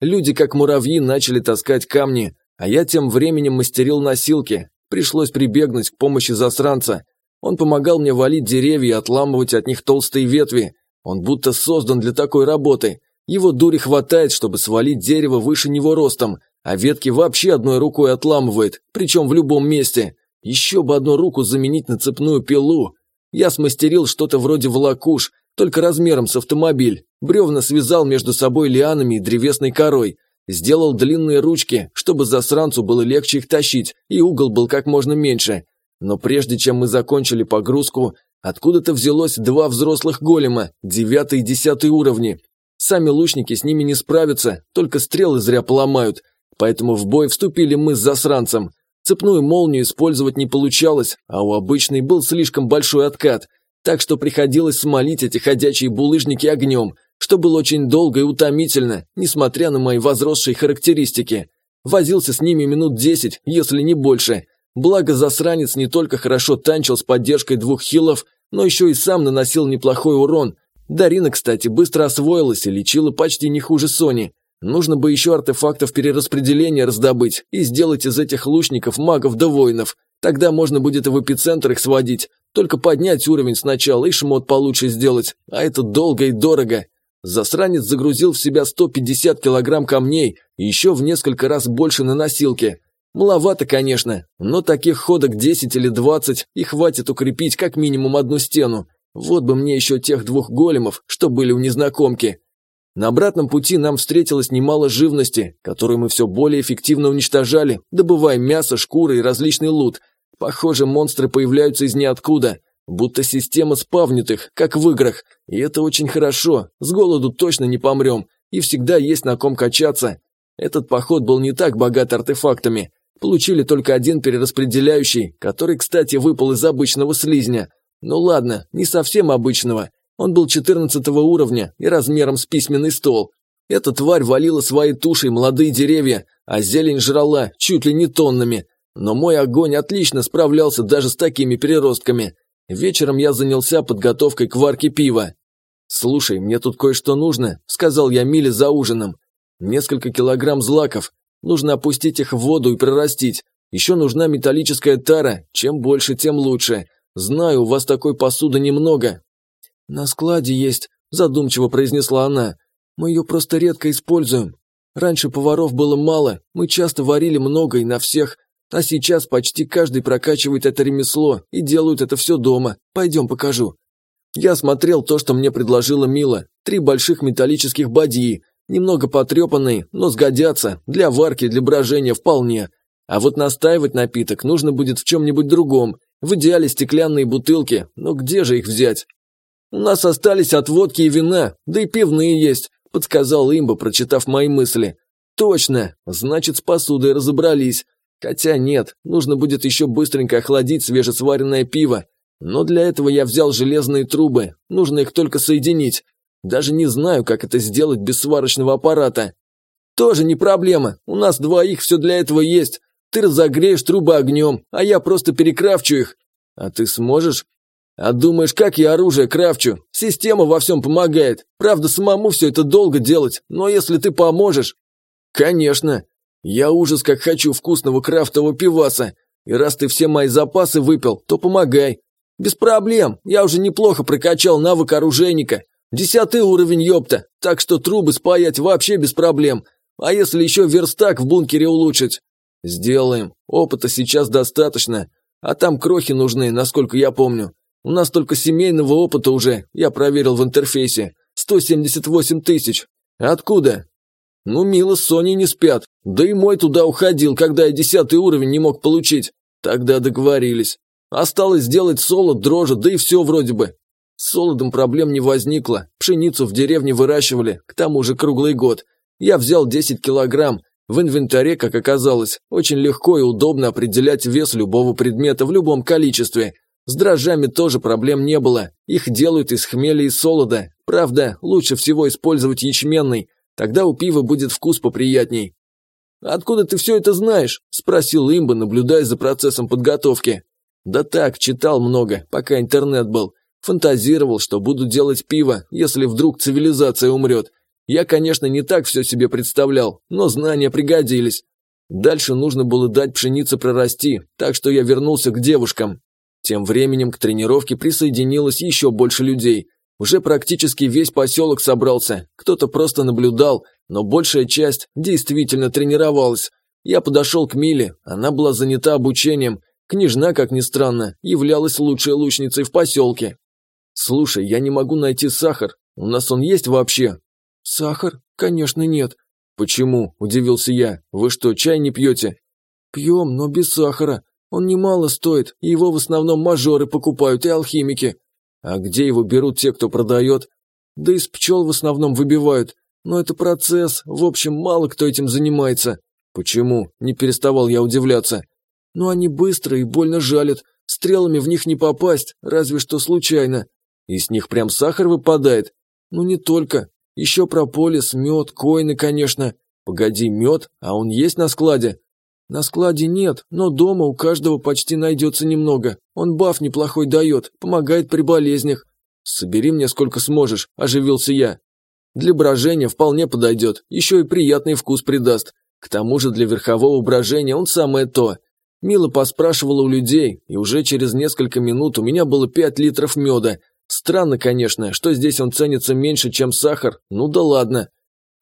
Люди, как муравьи, начали таскать камни, а я тем временем мастерил носилки. Пришлось прибегнуть к помощи засранца. Он помогал мне валить деревья и отламывать от них толстые ветви. Он будто создан для такой работы. Его дури хватает, чтобы свалить дерево выше него ростом, а ветки вообще одной рукой отламывает, причем в любом месте. Еще бы одну руку заменить на цепную пилу. Я смастерил что-то вроде волокуш, только размером с автомобиль. Бревна связал между собой лианами и древесной корой. Сделал длинные ручки, чтобы засранцу было легче их тащить, и угол был как можно меньше. Но прежде чем мы закончили погрузку, откуда-то взялось два взрослых голема, девятый и десятый уровни. Сами лучники с ними не справятся, только стрелы зря поломают. Поэтому в бой вступили мы с засранцем. Цепную молнию использовать не получалось, а у обычной был слишком большой откат, так что приходилось смолить эти ходячие булыжники огнем, что было очень долго и утомительно, несмотря на мои возросшие характеристики. Возился с ними минут десять, если не больше. Благо засранец не только хорошо танчил с поддержкой двух хилов, но еще и сам наносил неплохой урон. Дарина, кстати, быстро освоилась и лечила почти не хуже Сони. Нужно бы еще артефактов перераспределения раздобыть и сделать из этих лучников магов да воинов. Тогда можно будет и в эпицентр их сводить. Только поднять уровень сначала и шмот получше сделать. А это долго и дорого. Засранец загрузил в себя 150 килограмм камней и еще в несколько раз больше на носилке. Маловато, конечно, но таких ходок 10 или 20 и хватит укрепить как минимум одну стену. Вот бы мне еще тех двух големов, что были у незнакомки. На обратном пути нам встретилось немало живности, которую мы все более эффективно уничтожали, добывая мясо, шкуры и различный лут. Похоже, монстры появляются из ниоткуда – Будто система спавнит их, как в играх. И это очень хорошо. С голоду точно не помрем. И всегда есть на ком качаться. Этот поход был не так богат артефактами. Получили только один перераспределяющий, который, кстати, выпал из обычного слизня. Ну ладно, не совсем обычного. Он был 14 уровня и размером с письменный стол. Эта тварь валила своей тушей молодые деревья, а зелень жрала чуть ли не тоннами. Но мой огонь отлично справлялся даже с такими переростками. Вечером я занялся подготовкой к варке пива. «Слушай, мне тут кое-что нужно», – сказал я Миле за ужином. «Несколько килограмм злаков. Нужно опустить их в воду и прорастить. Еще нужна металлическая тара. Чем больше, тем лучше. Знаю, у вас такой посуды немного». «На складе есть», – задумчиво произнесла она. «Мы ее просто редко используем. Раньше поваров было мало, мы часто варили много и на всех, а сейчас почти каждый прокачивает это ремесло и делают это все дома. Пойдем покажу. Я смотрел то, что мне предложила Мила. Три больших металлических бадьи. Немного потрепанные, но сгодятся. Для варки, для брожения вполне. А вот настаивать напиток нужно будет в чем-нибудь другом. В идеале стеклянные бутылки, но где же их взять? У нас остались от водки и вина, да и пивные есть, подсказал имба, прочитав мои мысли. Точно, значит, с посудой разобрались. Хотя нет, нужно будет еще быстренько охладить свежесваренное пиво. Но для этого я взял железные трубы, нужно их только соединить. Даже не знаю, как это сделать без сварочного аппарата. Тоже не проблема, у нас двоих все для этого есть. Ты разогреешь трубы огнем, а я просто перекрафчу их. А ты сможешь? А думаешь, как я оружие крафчу? Система во всем помогает. Правда, самому все это долго делать, но если ты поможешь... Конечно, я ужас как хочу вкусного крафтового пиваса, и раз ты все мои запасы выпил, то помогай. Без проблем, я уже неплохо прокачал навык оружейника. Десятый уровень, ёпта, так что трубы спаять вообще без проблем. А если еще верстак в бункере улучшить? Сделаем, опыта сейчас достаточно, а там крохи нужны, насколько я помню. У нас только семейного опыта уже, я проверил в интерфейсе, 178 тысяч. Откуда? Ну, Мила с Соней не спят. Да и мой туда уходил, когда я десятый уровень не мог получить. Тогда договорились. Осталось сделать солод, дрожжи, да и все вроде бы. С солодом проблем не возникло. Пшеницу в деревне выращивали, к тому же круглый год. Я взял 10 килограмм. В инвентаре, как оказалось, очень легко и удобно определять вес любого предмета в любом количестве. С дрожжами тоже проблем не было. Их делают из хмеля и солода. Правда, лучше всего использовать ячменный. Тогда у пива будет вкус поприятней. «Откуда ты все это знаешь?» – спросил имба, наблюдая за процессом подготовки. «Да так, читал много, пока интернет был. Фантазировал, что буду делать пиво, если вдруг цивилизация умрет. Я, конечно, не так все себе представлял, но знания пригодились. Дальше нужно было дать пшенице прорасти, так что я вернулся к девушкам. Тем временем к тренировке присоединилось еще больше людей. Уже практически весь поселок собрался, кто-то просто наблюдал, но большая часть действительно тренировалась. Я подошел к Миле, она была занята обучением. Княжна, как ни странно, являлась лучшей лучницей в поселке. «Слушай, я не могу найти сахар. У нас он есть вообще?» «Сахар? Конечно, нет». «Почему?» – удивился я. «Вы что, чай не пьете?» «Пьем, но без сахара. Он немало стоит, его в основном мажоры покупают и алхимики. А где его берут те, кто продает? Да из пчел в основном выбивают. Но это процесс, в общем, мало кто этим занимается. Почему? Не переставал я удивляться. Ну они быстро и больно жалят. Стрелами в них не попасть, разве что случайно. И с них прям сахар выпадает. Ну не только. Еще прополис, мед, коины, конечно. Погоди, мед? А он есть на складе? На складе нет, но дома у каждого почти найдется немного. Он баф неплохой дает, помогает при болезнях. Собери мне сколько сможешь, оживился я. Для брожения вполне подойдет, еще и приятный вкус придаст. К тому же для верхового брожения он самое то. Мила поспрашивала у людей, и уже через несколько минут у меня было пять литров меда. Странно, конечно, что здесь он ценится меньше, чем сахар, ну да ладно.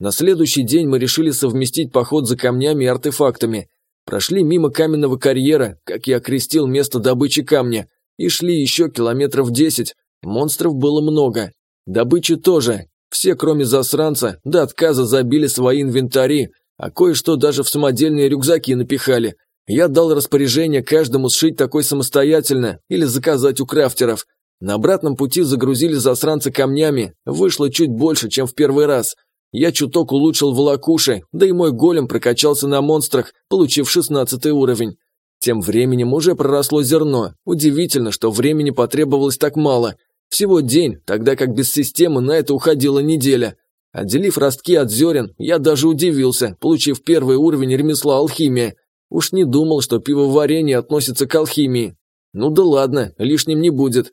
На следующий день мы решили совместить поход за камнями и артефактами. Прошли мимо каменного карьера, как я окрестил место добычи камня, и шли еще километров десять. Монстров было много. Добычи тоже. Все, кроме засранца, до отказа забили свои инвентари, а кое-что даже в самодельные рюкзаки напихали. Я дал распоряжение каждому сшить такой самостоятельно или заказать у крафтеров. На обратном пути загрузили засранца камнями, вышло чуть больше, чем в первый раз – я чуток улучшил волокуши, да и мой голем прокачался на монстрах, получив шестнадцатый уровень. Тем временем уже проросло зерно. Удивительно, что времени потребовалось так мало. Всего день, тогда как без системы на это уходила неделя. Отделив ростки от зерен, я даже удивился, получив первый уровень ремесла алхимия. Уж не думал, что пивоварение относится к алхимии. Ну да ладно, лишним не будет.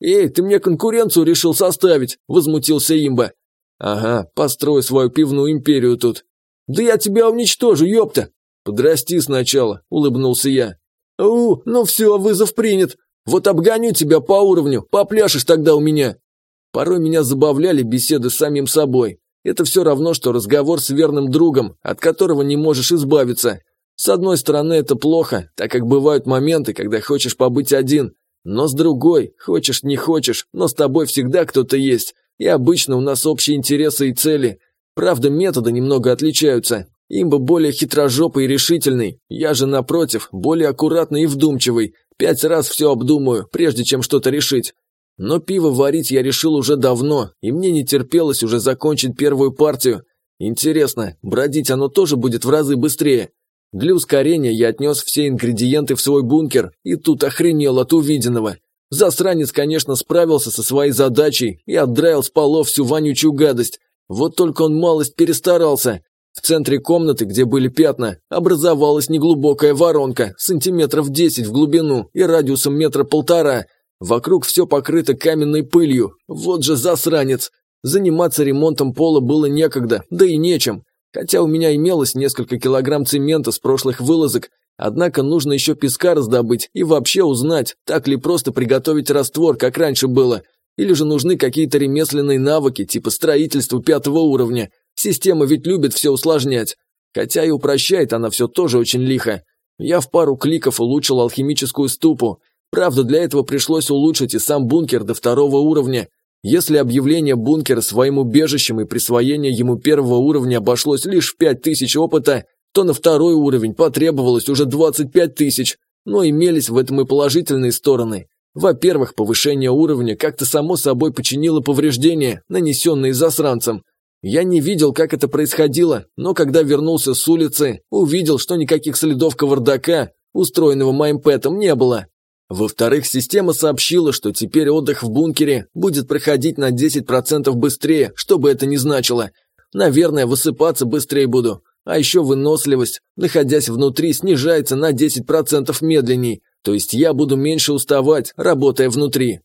«Эй, ты мне конкуренцию решил составить!» – возмутился имба. Ага, построй свою пивную империю тут. Да я тебя уничтожу, ёпта. Подрасти сначала, улыбнулся я. У, ну все, вызов принят. Вот обгоню тебя по уровню, попляшешь тогда у меня. Порой меня забавляли беседы с самим собой. Это все равно, что разговор с верным другом, от которого не можешь избавиться. С одной стороны, это плохо, так как бывают моменты, когда хочешь побыть один. Но с другой, хочешь не хочешь, но с тобой всегда кто-то есть. И обычно у нас общие интересы и цели. Правда, методы немного отличаются. Имба более хитрожопый и решительный. Я же, напротив, более аккуратный и вдумчивый. Пять раз все обдумаю, прежде чем что-то решить. Но пиво варить я решил уже давно, и мне не терпелось уже закончить первую партию. Интересно, бродить оно тоже будет в разы быстрее. Для ускорения я отнес все ингредиенты в свой бункер, и тут охренел от увиденного. Засранец, конечно, справился со своей задачей и отдраил с полов всю вонючую гадость. Вот только он малость перестарался. В центре комнаты, где были пятна, образовалась неглубокая воронка, сантиметров 10 в глубину и радиусом метра полтора. Вокруг все покрыто каменной пылью. Вот же засранец. Заниматься ремонтом пола было некогда, да и нечем. Хотя у меня имелось несколько килограмм цемента с прошлых вылазок, Однако нужно еще песка раздобыть и вообще узнать, так ли просто приготовить раствор, как раньше было. Или же нужны какие-то ремесленные навыки, типа строительства пятого уровня. Система ведь любит все усложнять. Хотя и упрощает она все тоже очень лихо. Я в пару кликов улучшил алхимическую ступу. Правда, для этого пришлось улучшить и сам бункер до второго уровня. Если объявление бункера своим убежищем и присвоение ему первого уровня обошлось лишь в 5000 опыта, то на второй уровень потребовалось уже 25 тысяч, но имелись в этом и положительные стороны. Во-первых, повышение уровня как-то само собой починило повреждения, нанесенные засранцем. Я не видел, как это происходило, но когда вернулся с улицы, увидел, что никаких следов кавардака, устроенного моим пэтом, не было. Во-вторых, система сообщила, что теперь отдых в бункере будет проходить на 10% быстрее, что бы это ни значило. Наверное, высыпаться быстрее буду. А еще выносливость, находясь внутри, снижается на 10% медленней, то есть я буду меньше уставать, работая внутри.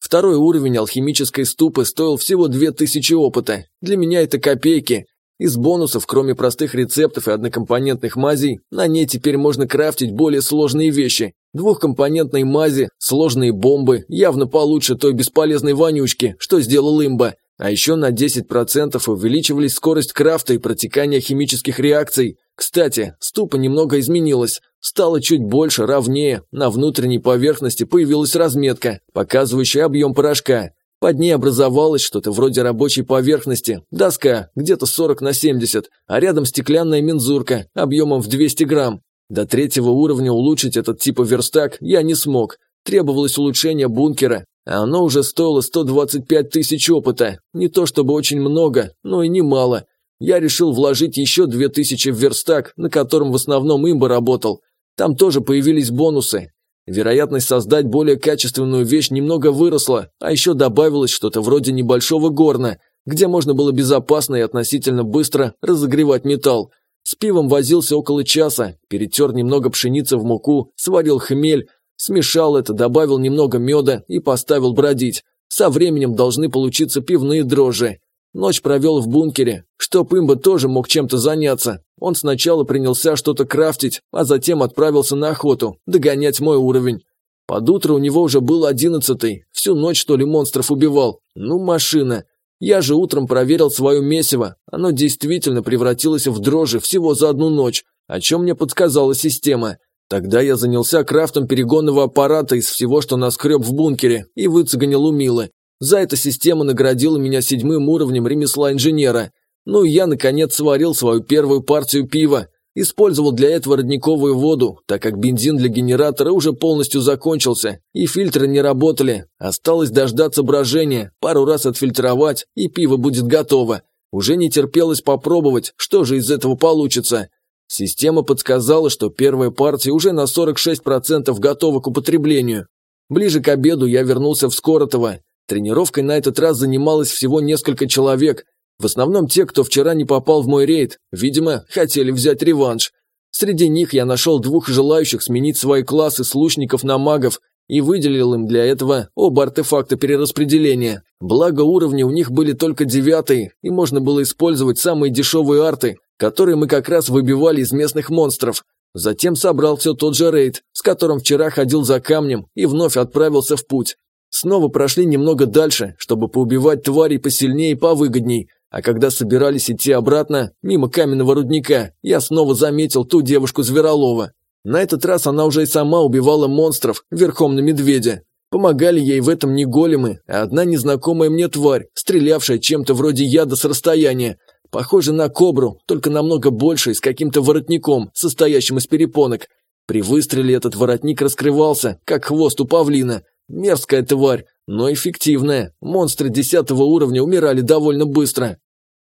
Второй уровень алхимической ступы стоил всего 2000 опыта. Для меня это копейки, из бонусов, кроме простых рецептов и однокомпонентных мазей, на ней теперь можно крафтить более сложные вещи. Двухкомпонентные мази, сложные бомбы, явно получше той бесполезной вонючки, что сделал имба. А еще на 10% увеличивались скорость крафта и протекания химических реакций. Кстати, ступа немного изменилась. Стало чуть больше, ровнее. На внутренней поверхности появилась разметка, показывающая объем порошка. Под ней образовалось что-то вроде рабочей поверхности, доска, где-то 40 на 70, а рядом стеклянная мензурка, объемом в 200 грамм. До третьего уровня улучшить этот типа верстак я не смог. Требовалось улучшение бункера, а оно уже стоило 125 тысяч опыта. Не то чтобы очень много, но и немало. Я решил вложить еще 2000 в верстак, на котором в основном имба работал. Там тоже появились бонусы. Вероятность создать более качественную вещь немного выросла, а еще добавилось что-то вроде небольшого горна, где можно было безопасно и относительно быстро разогревать металл. С пивом возился около часа, перетер немного пшеницы в муку, сварил хмель, смешал это, добавил немного меда и поставил бродить. Со временем должны получиться пивные дрожжи. Ночь провел в бункере, чтоб имба тоже мог чем-то заняться. Он сначала принялся что-то крафтить, а затем отправился на охоту, догонять мой уровень. Под утро у него уже был одиннадцатый, всю ночь что ли монстров убивал. Ну, машина. Я же утром проверил свое месиво, оно действительно превратилось в дрожжи всего за одну ночь, о чем мне подсказала система. Тогда я занялся крафтом перегонного аппарата из всего, что наскреб в бункере, и выцеганил у Милы. За это система наградила меня седьмым уровнем ремесла инженера. Ну и я, наконец, сварил свою первую партию пива. Использовал для этого родниковую воду, так как бензин для генератора уже полностью закончился, и фильтры не работали. Осталось дождаться брожения, пару раз отфильтровать, и пиво будет готово. Уже не терпелось попробовать, что же из этого получится. Система подсказала, что первая партия уже на 46% готова к употреблению. Ближе к обеду я вернулся в Скоротово. Тренировкой на этот раз занималось всего несколько человек, в основном те, кто вчера не попал в мой рейд, видимо, хотели взять реванш. Среди них я нашел двух желающих сменить свои классы с лучников на магов и выделил им для этого оба артефакта перераспределения. Благо уровни у них были только девятые, и можно было использовать самые дешевые арты, которые мы как раз выбивали из местных монстров. Затем собрал все тот же рейд, с которым вчера ходил за камнем и вновь отправился в путь. Снова прошли немного дальше, чтобы поубивать тварей посильнее и повыгодней, а когда собирались идти обратно, мимо каменного рудника, я снова заметил ту девушку Зверолова. На этот раз она уже и сама убивала монстров верхом на медведя. Помогали ей в этом не големы, а одна незнакомая мне тварь, стрелявшая чем-то вроде яда с расстояния. Похоже на кобру, только намного больше и с каким-то воротником, состоящим из перепонок. При выстреле этот воротник раскрывался, как хвост у павлина. Мерзкая тварь, но эффективная. Монстры десятого уровня умирали довольно быстро.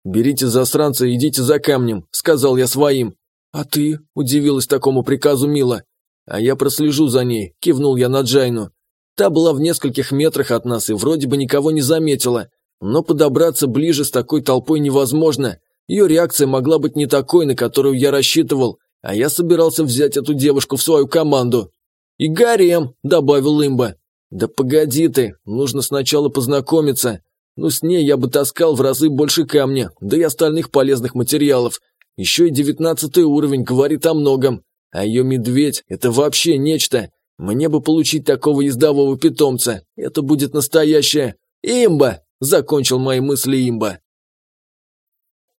«Берите засранца и идите за камнем», – сказал я своим. «А ты?» – удивилась такому приказу Мила. «А я прослежу за ней», – кивнул я на Джайну. Та была в нескольких метрах от нас и вроде бы никого не заметила. Но подобраться ближе с такой толпой невозможно. Ее реакция могла быть не такой, на которую я рассчитывал, а я собирался взять эту девушку в свою команду. «И гарем», – добавил Имба. «Да погоди ты, нужно сначала познакомиться. Ну, с ней я бы таскал в разы больше камня, да и остальных полезных материалов. Еще и девятнадцатый уровень говорит о многом. А ее медведь – это вообще нечто. Мне бы получить такого ездового питомца. Это будет настоящая имба, закончил мои мысли имба.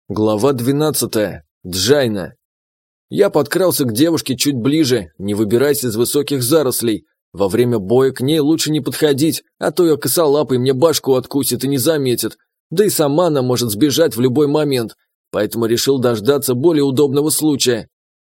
Глава двенадцатая. Джайна. Я подкрался к девушке чуть ближе, не выбираясь из высоких зарослей. Во время боя к ней лучше не подходить, а то ее косолапый мне башку откусит и не заметит. Да и сама она может сбежать в любой момент, поэтому решил дождаться более удобного случая.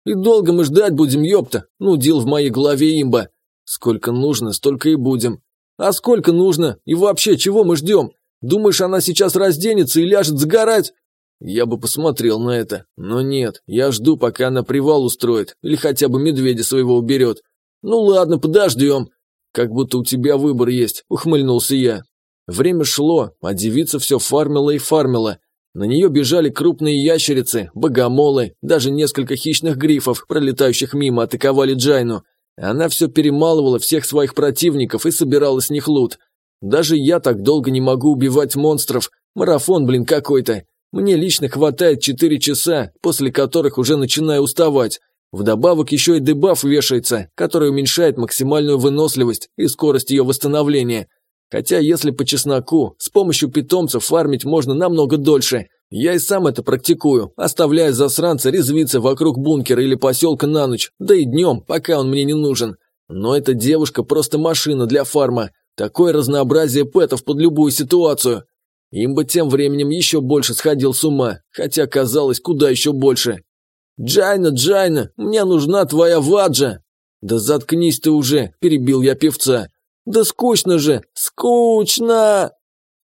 И долго мы ждать будем, ёпта, нудил в моей голове имба. Сколько нужно, столько и будем. А сколько нужно? И вообще, чего мы ждем? Думаешь, она сейчас разденется и ляжет загорать? Я бы посмотрел на это, но нет, я жду, пока она привал устроит, или хотя бы медведя своего уберет. Ну ладно, подождем. Как будто у тебя выбор есть, ухмыльнулся я. Время шло, а девица все фармила и фармила. На нее бежали крупные ящерицы, богомолы, даже несколько хищных грифов, пролетающих мимо, атаковали Джайну. Она все перемалывала всех своих противников и собирала с них лут. Даже я так долго не могу убивать монстров. Марафон, блин, какой-то. Мне лично хватает 4 часа, после которых уже начинаю уставать. Вдобавок еще и дебаф вешается, который уменьшает максимальную выносливость и скорость ее восстановления. Хотя, если по чесноку, с помощью питомцев фармить можно намного дольше. Я и сам это практикую, оставляя засранца резвиться вокруг бункера или поселка на ночь, да и днем, пока он мне не нужен. Но эта девушка просто машина для фарма. Такое разнообразие пэтов под любую ситуацию. Имба тем временем еще больше сходил с ума, хотя казалось куда еще больше. «Джайна, Джайна, мне нужна твоя ваджа!» «Да заткнись ты уже!» – перебил я певца. «Да скучно же! Скучно!»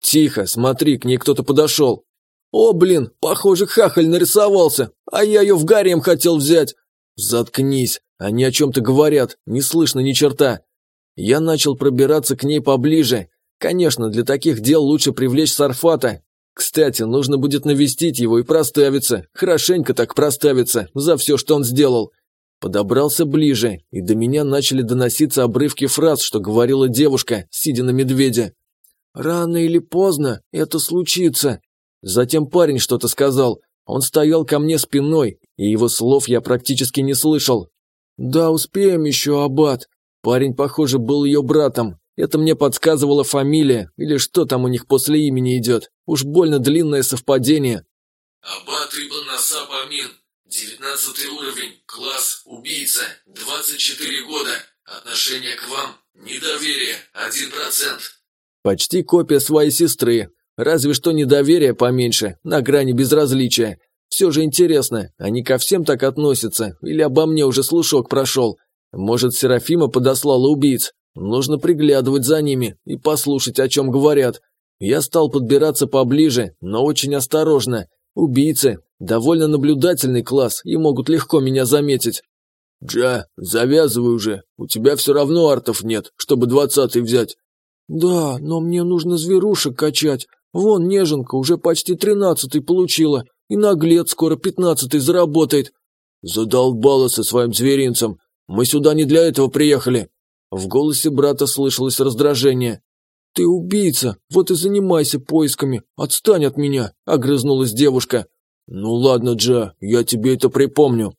«Тихо, смотри, к ней кто-то подошел!» «О, блин, похоже, хахаль нарисовался, а я ее в гарем хотел взять!» «Заткнись, они о чем-то говорят, не слышно ни черта!» Я начал пробираться к ней поближе. Конечно, для таких дел лучше привлечь Сарфата, кстати, нужно будет навестить его и проставиться, хорошенько так проставиться, за все, что он сделал. Подобрался ближе, и до меня начали доноситься обрывки фраз, что говорила девушка, сидя на медведе. «Рано или поздно это случится». Затем парень что-то сказал. Он стоял ко мне спиной, и его слов я практически не слышал. «Да, успеем еще, Аббат». Парень, похоже, был ее братом. Это мне подсказывала фамилия, или что там у них после имени идет. Уж больно длинное совпадение. Аббат Ибн Насаб Амин, 19 уровень, класс, убийца, 24 года, отношение к вам, недоверие, 1%. Почти копия своей сестры, разве что недоверие поменьше, на грани безразличия. Все же интересно, они ко всем так относятся, или обо мне уже слушок прошел? Может, Серафима подослала убийц? Нужно приглядывать за ними и послушать, о чем говорят. Я стал подбираться поближе, но очень осторожно. Убийцы – довольно наблюдательный класс и могут легко меня заметить. «Джа, завязывай уже, у тебя все равно артов нет, чтобы двадцатый взять». «Да, но мне нужно зверушек качать. Вон, неженка уже почти тринадцатый получила, и наглец скоро пятнадцатый заработает». «Задолбала со своим зверинцем. Мы сюда не для этого приехали». В голосе брата слышалось раздражение. «Ты убийца, вот и занимайся поисками, отстань от меня», – огрызнулась девушка. «Ну ладно, Джа, я тебе это припомню».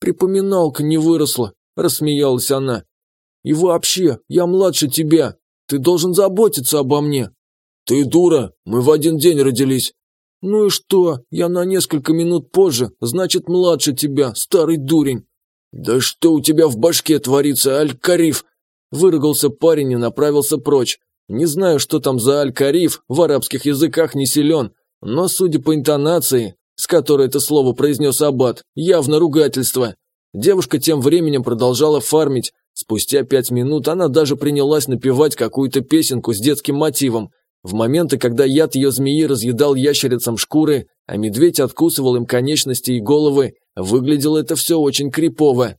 «Припоминалка не выросла», – рассмеялась она. «И вообще, я младше тебя, ты должен заботиться обо мне». «Ты дура, мы в один день родились». «Ну и что, я на несколько минут позже, значит младше тебя, старый дурень». «Да что у тебя в башке творится, Аль-Кариф?» Выругался парень и направился прочь. Не знаю, что там за аль-кариф, в арабских языках не силен, но, судя по интонации, с которой это слово произнес Аббат, явно ругательство. Девушка тем временем продолжала фармить. Спустя пять минут она даже принялась напевать какую-то песенку с детским мотивом. В моменты, когда яд ее змеи разъедал ящерицам шкуры, а медведь откусывал им конечности и головы, выглядело это все очень крипово.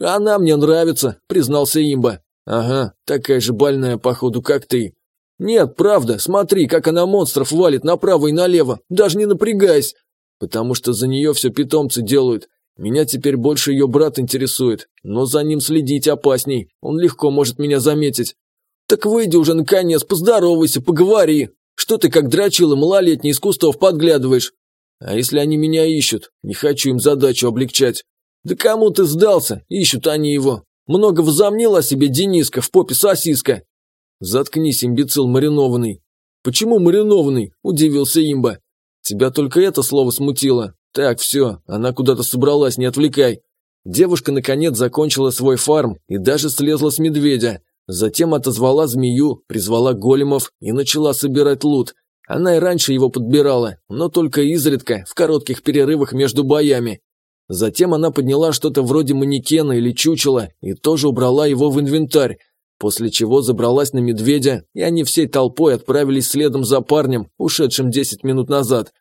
«Она мне нравится», – признался имба. «Ага, такая же больная, походу, как ты». «Нет, правда, смотри, как она монстров валит направо и налево, даже не напрягаясь». «Потому что за нее все питомцы делают. Меня теперь больше ее брат интересует, но за ним следить опасней, он легко может меня заметить». «Так выйди уже наконец, поздоровайся, поговори. Что ты как дрочила малолетний из кустов подглядываешь?» «А если они меня ищут? Не хочу им задачу облегчать». «Да кому ты сдался? Ищут они его. Много возомнил о себе Дениска в попе сосиска. Заткнись, имбецил маринованный. Почему маринованный? Удивился имба. Тебя только это слово смутило. Так, все, она куда-то собралась, не отвлекай. Девушка наконец закончила свой фарм и даже слезла с медведя. Затем отозвала змею, призвала големов и начала собирать лут. Она и раньше его подбирала, но только изредка, в коротких перерывах между боями. Затем она подняла что-то вроде манекена или чучела и тоже убрала его в инвентарь, после чего забралась на медведя, и они всей толпой отправились следом за парнем, ушедшим 10 минут назад.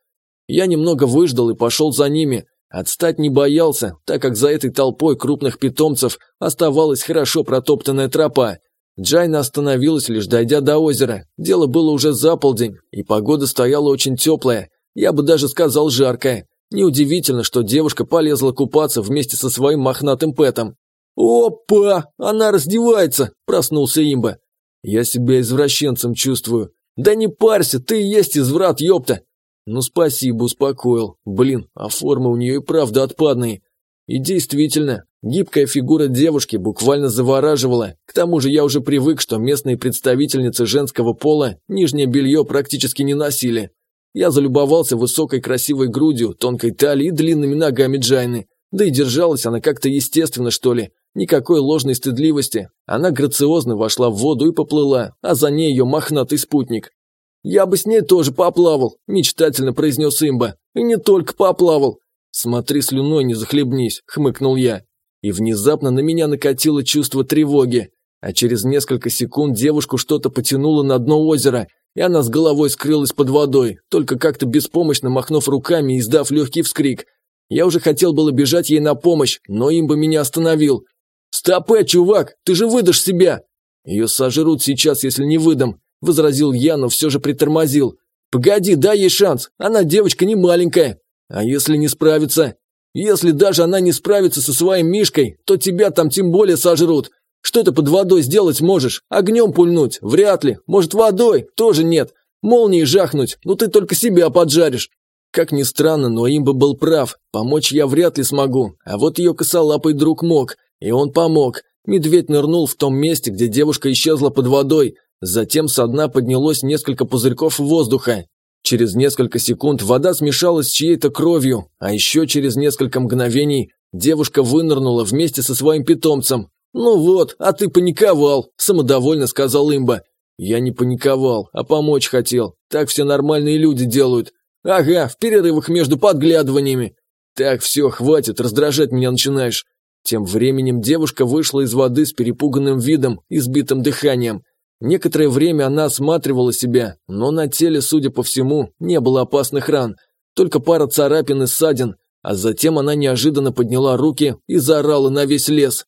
Я немного выждал и пошел за ними. Отстать не боялся, так как за этой толпой крупных питомцев оставалась хорошо протоптанная тропа. Джайна остановилась, лишь дойдя до озера. Дело было уже за полдень, и погода стояла очень теплая, я бы даже сказал жаркая. Неудивительно, что девушка полезла купаться вместе со своим мохнатым пэтом. «Опа! Она раздевается!» – проснулся имба. «Я себя извращенцем чувствую». «Да не парься, ты и есть изврат, ёпта!» «Ну спасибо, успокоил. Блин, а форма у нее и правда отпадные». И действительно, гибкая фигура девушки буквально завораживала. К тому же я уже привык, что местные представительницы женского пола нижнее белье практически не носили. Я залюбовался высокой красивой грудью, тонкой талией и длинными ногами Джайны. Да и держалась она как-то естественно, что ли. Никакой ложной стыдливости. Она грациозно вошла в воду и поплыла, а за ней ее мохнатый спутник. «Я бы с ней тоже поплавал», – мечтательно произнес имба. «И не только поплавал». «Смотри, слюной не захлебнись», – хмыкнул я. И внезапно на меня накатило чувство тревоги. А через несколько секунд девушку что-то потянуло на дно озера, и она с головой скрылась под водой, только как-то беспомощно махнув руками и издав легкий вскрик. Я уже хотел было бежать ей на помощь, но имба меня остановил. «Стопэ, чувак, ты же выдашь себя!» «Ее сожрут сейчас, если не выдам», – возразил я, но все же притормозил. «Погоди, дай ей шанс, она девочка не маленькая. А если не справится? Если даже она не справится со своим Мишкой, то тебя там тем более сожрут. Что ты под водой сделать можешь? Огнем пульнуть? Вряд ли. Может, водой? Тоже нет. Молнией жахнуть? Ну ты только себя поджаришь. Как ни странно, но имба был прав. Помочь я вряд ли смогу. А вот ее косолапый друг мог. И он помог. Медведь нырнул в том месте, где девушка исчезла под водой. Затем со дна поднялось несколько пузырьков воздуха. Через несколько секунд вода смешалась с чьей-то кровью, а еще через несколько мгновений девушка вынырнула вместе со своим питомцем, «Ну вот, а ты паниковал», – самодовольно сказал имба. «Я не паниковал, а помочь хотел. Так все нормальные люди делают. Ага, в перерывах между подглядываниями. Так, все, хватит, раздражать меня начинаешь». Тем временем девушка вышла из воды с перепуганным видом и сбитым дыханием. Некоторое время она осматривала себя, но на теле, судя по всему, не было опасных ран, только пара царапин и ссадин, а затем она неожиданно подняла руки и заорала на весь лес.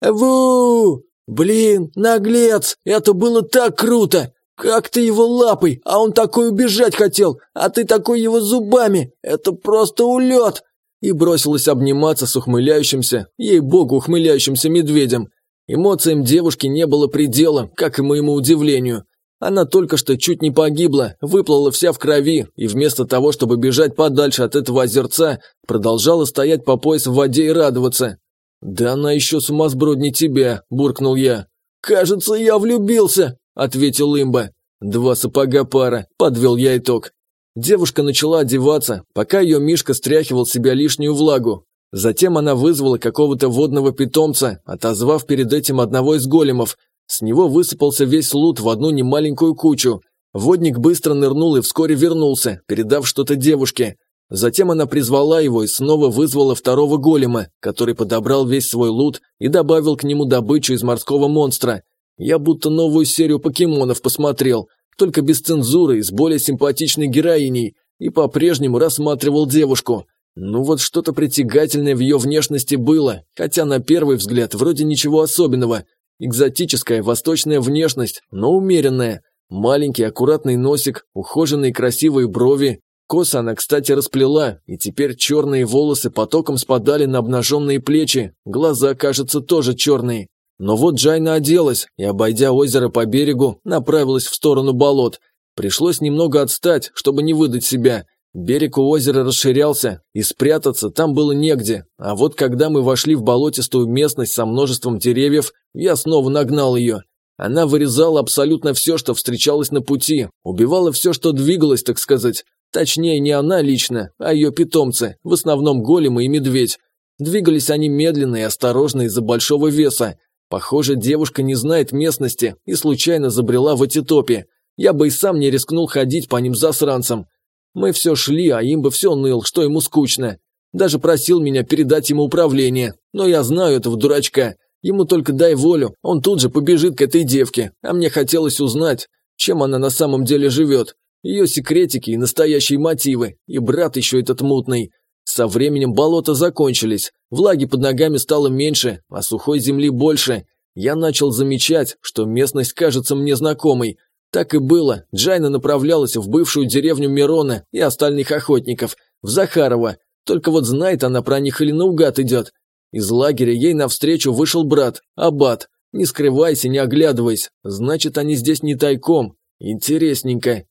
«Ву! Блин, наглец! Это было так круто! Как ты его лапой, а он такой убежать хотел, а ты такой его зубами! Это просто улет!» И бросилась обниматься с ухмыляющимся, ей-богу, ухмыляющимся медведем. Эмоциям девушки не было предела, как и моему удивлению. Она только что чуть не погибла, выплыла вся в крови, и вместо того, чтобы бежать подальше от этого озерца, продолжала стоять по пояс в воде и радоваться. «Да она еще сумасброднее тебя», – буркнул я. «Кажется, я влюбился», – ответил имба. «Два сапога пара», – подвел я итог. Девушка начала одеваться, пока ее Мишка стряхивал себя лишнюю влагу. Затем она вызвала какого-то водного питомца, отозвав перед этим одного из големов. С него высыпался весь лут в одну немаленькую кучу. Водник быстро нырнул и вскоре вернулся, передав что-то девушке. Затем она призвала его и снова вызвала второго голема, который подобрал весь свой лут и добавил к нему добычу из морского монстра. Я будто новую серию покемонов посмотрел, только без цензуры и с более симпатичной героиней, и по-прежнему рассматривал девушку. Ну вот что-то притягательное в ее внешности было, хотя на первый взгляд вроде ничего особенного. Экзотическая восточная внешность, но умеренная. Маленький аккуратный носик, ухоженные красивые брови, Косы она, кстати, расплела, и теперь черные волосы потоком спадали на обнаженные плечи, глаза, кажется, тоже черные. Но вот Джайна оделась и, обойдя озеро по берегу, направилась в сторону болот. Пришлось немного отстать, чтобы не выдать себя. Берег у озера расширялся, и спрятаться там было негде. А вот когда мы вошли в болотистую местность со множеством деревьев, я снова нагнал ее. Она вырезала абсолютно все, что встречалось на пути, убивала все, что двигалось, так сказать. Точнее, не она лично, а ее питомцы, в основном големы и медведь. Двигались они медленно и осторожно из-за большого веса. Похоже, девушка не знает местности и случайно забрела в эти топи. Я бы и сам не рискнул ходить по ним засранцам. Мы все шли, а им бы все ныл, что ему скучно. Даже просил меня передать ему управление, но я знаю этого дурачка. Ему только дай волю, он тут же побежит к этой девке, а мне хотелось узнать, чем она на самом деле живет. Ее секретики и настоящие мотивы, и брат еще этот мутный. Со временем болота закончились, влаги под ногами стало меньше, а сухой земли больше. Я начал замечать, что местность кажется мне знакомой. Так и было, Джайна направлялась в бывшую деревню Мирона и остальных охотников, в Захарова. Только вот знает она про них или наугад идет. Из лагеря ей навстречу вышел брат, Аббат. Не скрываясь, не оглядываясь, значит, они здесь не тайком. Интересненько.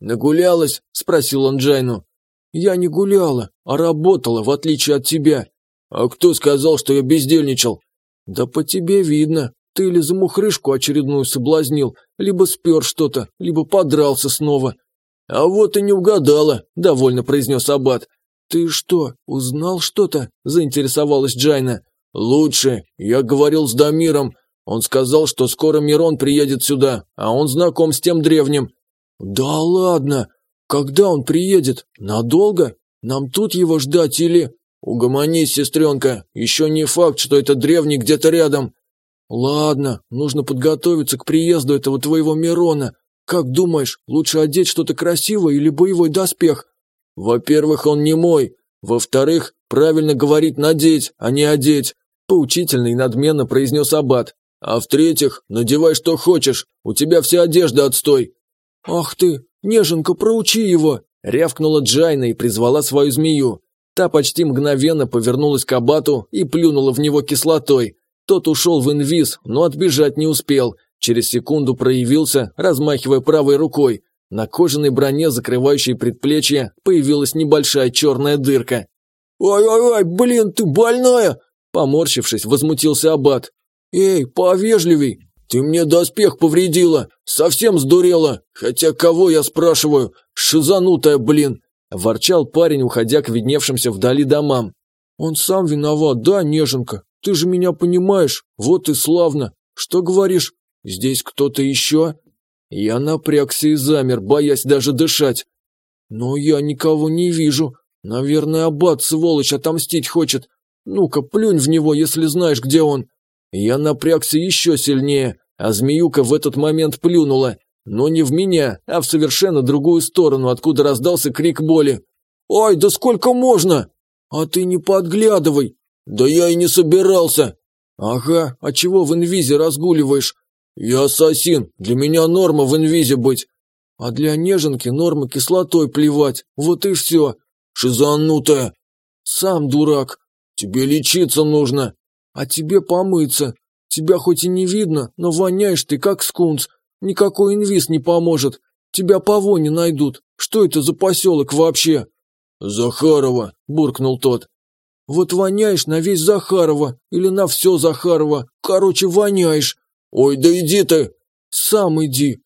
«Нагулялась?» – спросил он Джайну. «Я не гуляла, а работала, в отличие от тебя». «А кто сказал, что я бездельничал?» «Да по тебе видно. Ты или замухрышку очередную соблазнил, либо спер что-то, либо подрался снова». «А вот и не угадала», – довольно произнес Аббат. «Ты что, узнал что-то?» – заинтересовалась Джайна. «Лучше. Я говорил с Дамиром. Он сказал, что скоро Мирон приедет сюда, а он знаком с тем древним. «Да ладно! Когда он приедет? Надолго? Нам тут его ждать или...» «Угомонись, сестренка, еще не факт, что это древний где-то рядом». «Ладно, нужно подготовиться к приезду этого твоего Мирона. Как думаешь, лучше одеть что-то красивое или боевой доспех?» «Во-первых, он не мой. Во-вторых, правильно говорить надеть, а не одеть», – поучительно и надменно произнес Аббат. «А в-третьих, надевай что хочешь, у тебя вся одежда отстой. «Ах ты, неженка, проучи его!» – рявкнула Джайна и призвала свою змею. Та почти мгновенно повернулась к абату и плюнула в него кислотой. Тот ушел в инвиз, но отбежать не успел. Через секунду проявился, размахивая правой рукой. На кожаной броне, закрывающей предплечье, появилась небольшая черная дырка. «Ой-ой-ой, блин, ты больная!» Поморщившись, возмутился абат. «Эй, повежливей, «Ты мне доспех повредила! Совсем сдурела! Хотя кого я спрашиваю? Шизанутая, блин!» Ворчал парень, уходя к видневшимся вдали домам. «Он сам виноват, да, неженка? Ты же меня понимаешь? Вот и славно! Что говоришь? Здесь кто-то еще?» Я напрягся и замер, боясь даже дышать. «Но я никого не вижу. Наверное, аббат, сволочь, отомстить хочет. Ну-ка, плюнь в него, если знаешь, где он». Я напрягся еще сильнее, а змеюка в этот момент плюнула. Но не в меня, а в совершенно другую сторону, откуда раздался крик боли. «Ой, да сколько можно?» «А ты не подглядывай!» «Да я и не собирался!» «Ага, а чего в инвизе разгуливаешь?» «Я ассасин, для меня норма в инвизе быть». «А для неженки норма кислотой плевать, вот и все». «Шизанутая!» «Сам дурак». «Тебе лечиться нужно». А тебе помыться. Тебя хоть и не видно, но воняешь ты как скунс. Никакой инвиз не поможет. Тебя по воне найдут. Что это за поселок вообще?» «Захарова», – буркнул тот. «Вот воняешь на весь Захарова или на все Захарова. Короче, воняешь». «Ой, да иди ты!» «Сам иди».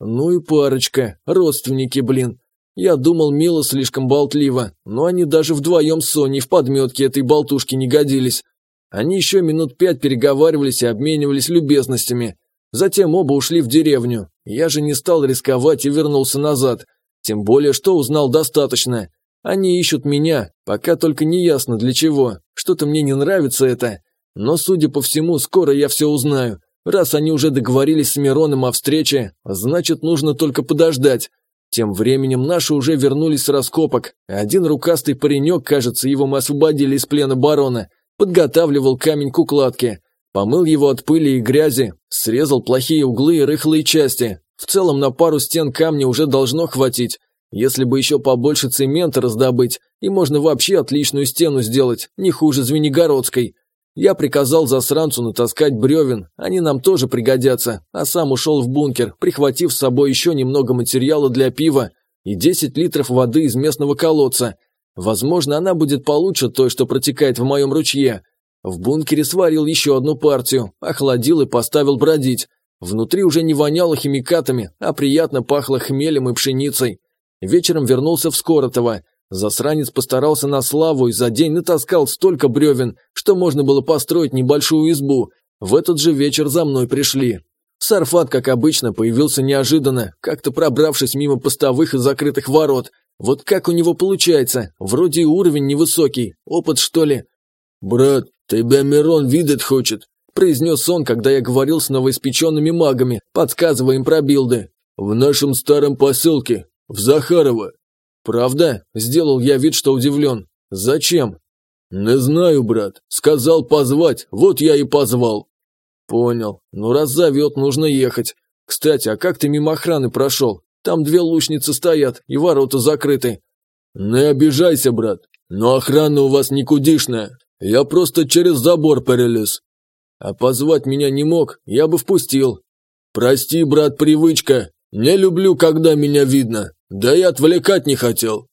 Ну и парочка, родственники, блин. Я думал, Мила слишком болтливо, но они даже вдвоем с Соней в подметке этой болтушки не годились. Они еще минут пять переговаривались и обменивались любезностями. Затем оба ушли в деревню. Я же не стал рисковать и вернулся назад. Тем более, что узнал достаточно. Они ищут меня, пока только не ясно для чего. Что-то мне не нравится это. Но, судя по всему, скоро я все узнаю. Раз они уже договорились с Мироном о встрече, значит, нужно только подождать. Тем временем наши уже вернулись с раскопок. Один рукастый паренек, кажется, его мы освободили из плена барона, Подготавливал камень к укладке. Помыл его от пыли и грязи, срезал плохие углы и рыхлые части. В целом на пару стен камня уже должно хватить. Если бы еще побольше цемента раздобыть, и можно вообще отличную стену сделать, не хуже Звенигородской. Я приказал засранцу натаскать бревен, они нам тоже пригодятся, а сам ушел в бункер, прихватив с собой еще немного материала для пива и 10 литров воды из местного колодца, Возможно, она будет получше той, что протекает в моем ручье. В бункере сварил еще одну партию, охладил и поставил бродить. Внутри уже не воняло химикатами, а приятно пахло хмелем и пшеницей. Вечером вернулся в Скоротово. Засранец постарался на славу и за день натаскал столько бревен, что можно было построить небольшую избу. В этот же вечер за мной пришли. Сарфат, как обычно, появился неожиданно, как-то пробравшись мимо постовых и закрытых ворот. Вот как у него получается? Вроде и уровень невысокий. Опыт, что ли? «Брат, тебя Мирон видеть хочет», – произнес он, когда я говорил с новоиспеченными магами, подсказывая им про билды. «В нашем старом поселке, в Захарово». «Правда?» – сделал я вид, что удивлен. «Зачем?» «Не знаю, брат. Сказал позвать, вот я и позвал». «Понял. Ну, раз зовет, нужно ехать. Кстати, а как ты мимо охраны прошел? Там две лучницы стоят, и ворота закрыты». «Не обижайся, брат, но охрана у вас никудишная. Я просто через забор перелез». «А позвать меня не мог, я бы впустил». «Прости, брат, привычка. Не люблю, когда меня видно. Да и отвлекать не хотел».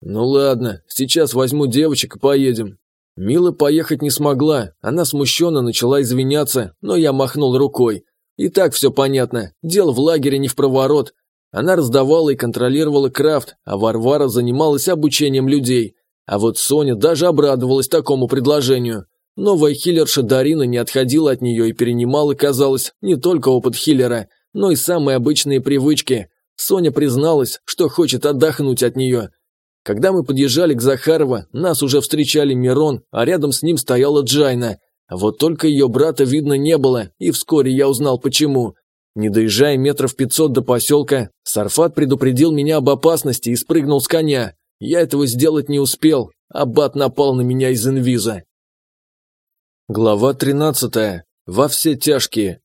«Ну ладно, сейчас возьму девочек и поедем. Мила поехать не смогла, она смущенно начала извиняться, но я махнул рукой. И так все понятно, дело в лагере не в проворот. Она раздавала и контролировала крафт, а Варвара занималась обучением людей. А вот Соня даже обрадовалась такому предложению. Новая хиллерша Дарина не отходила от нее и перенимала, казалось, не только опыт хиллера, но и самые обычные привычки. Соня призналась, что хочет отдохнуть от нее, когда мы подъезжали к Захарова, нас уже встречали Мирон, а рядом с ним стояла Джайна. Вот только ее брата видно не было, и вскоре я узнал почему. Не доезжая метров пятьсот до поселка, Сарфат предупредил меня об опасности и спрыгнул с коня. Я этого сделать не успел, Аббат напал на меня из инвиза. Глава тринадцатая. Во все тяжкие.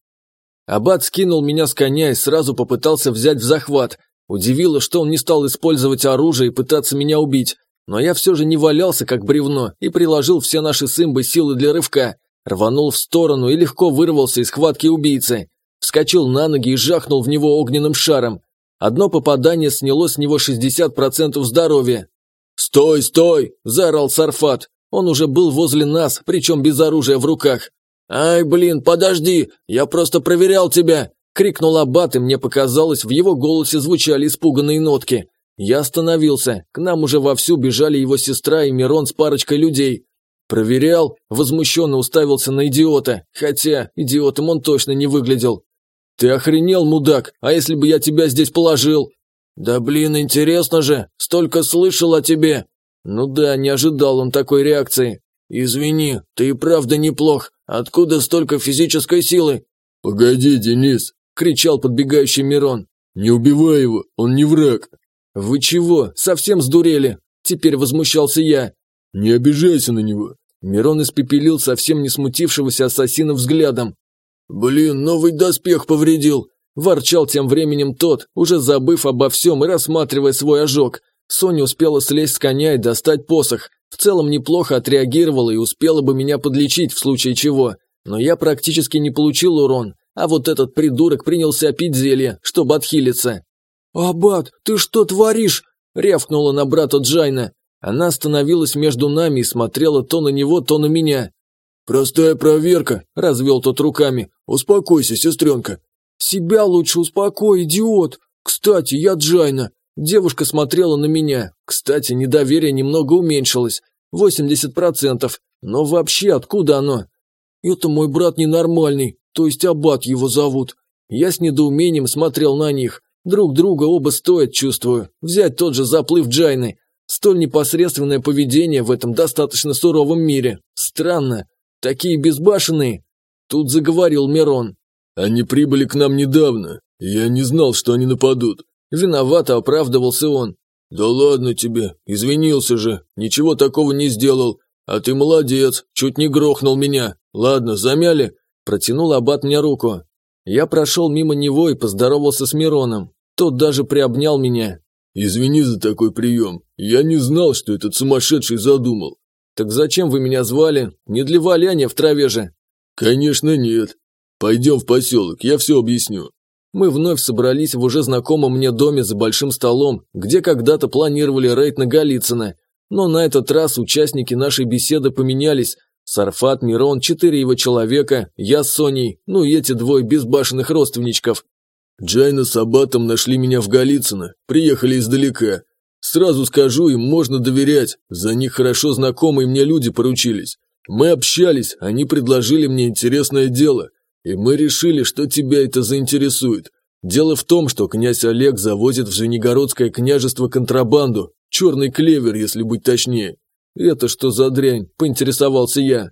Аббат скинул меня с коня и сразу попытался взять в захват, Удивило, что он не стал использовать оружие и пытаться меня убить, но я все же не валялся, как бревно, и приложил все наши сымбы силы для рывка, рванул в сторону и легко вырвался из хватки убийцы. Вскочил на ноги и жахнул в него огненным шаром. Одно попадание сняло с него 60% здоровья. «Стой, стой!» – заорал Сарфат. Он уже был возле нас, причем без оружия в руках. «Ай, блин, подожди! Я просто проверял тебя!» Крикнул Аббат, и мне показалось, в его голосе звучали испуганные нотки. Я остановился, к нам уже вовсю бежали его сестра и Мирон с парочкой людей. Проверял, возмущенно уставился на идиота, хотя идиотом он точно не выглядел. «Ты охренел, мудак, а если бы я тебя здесь положил?» «Да блин, интересно же, столько слышал о тебе!» «Ну да, не ожидал он такой реакции». «Извини, ты и правда неплох. Откуда столько физической силы?» «Погоди, Денис, кричал подбегающий Мирон. «Не убивай его, он не враг!» «Вы чего, совсем сдурели?» Теперь возмущался я. «Не обижайся на него!» Мирон испепелил совсем не смутившегося ассасина взглядом. «Блин, новый доспех повредил!» Ворчал тем временем тот, уже забыв обо всем и рассматривая свой ожог. Соня успела слезть с коня и достать посох. В целом неплохо отреагировала и успела бы меня подлечить в случае чего. Но я практически не получил урон, а вот этот придурок принялся пить зелье, чтобы отхилиться. «Аббат, ты что творишь?» – рявкнула на брата Джайна. Она остановилась между нами и смотрела то на него, то на меня. «Простая проверка», – развел тот руками. «Успокойся, сестренка». «Себя лучше успокой, идиот. Кстати, я Джайна». Девушка смотрела на меня. Кстати, недоверие немного уменьшилось. 80%. Но вообще откуда оно? «Это мой брат ненормальный то есть Аббат его зовут. Я с недоумением смотрел на них. Друг друга оба стоят, чувствую. Взять тот же заплыв Джайны. Столь непосредственное поведение в этом достаточно суровом мире. Странно. Такие безбашенные. Тут заговорил Мирон. Они прибыли к нам недавно. Я не знал, что они нападут. Виновато оправдывался он. Да ладно тебе, извинился же. Ничего такого не сделал. А ты молодец, чуть не грохнул меня. Ладно, замяли. Протянул Аббат мне руку. Я прошел мимо него и поздоровался с Мироном. Тот даже приобнял меня. «Извини за такой прием. Я не знал, что этот сумасшедший задумал». «Так зачем вы меня звали? Не для валяния в траве же». «Конечно нет. Пойдем в поселок, я все объясню». Мы вновь собрались в уже знакомом мне доме за большим столом, где когда-то планировали рейд на Голицына. Но на этот раз участники нашей беседы поменялись, Сарфат, Мирон, четыре его человека, я с Соней, ну и эти двое безбашенных родственничков. Джайна с Абатом нашли меня в Голицыно, приехали издалека. Сразу скажу, им можно доверять, за них хорошо знакомые мне люди поручились. Мы общались, они предложили мне интересное дело, и мы решили, что тебя это заинтересует. Дело в том, что князь Олег завозит в Звенигородское княжество контрабанду, черный клевер, если быть точнее. Это что за дрянь, поинтересовался я.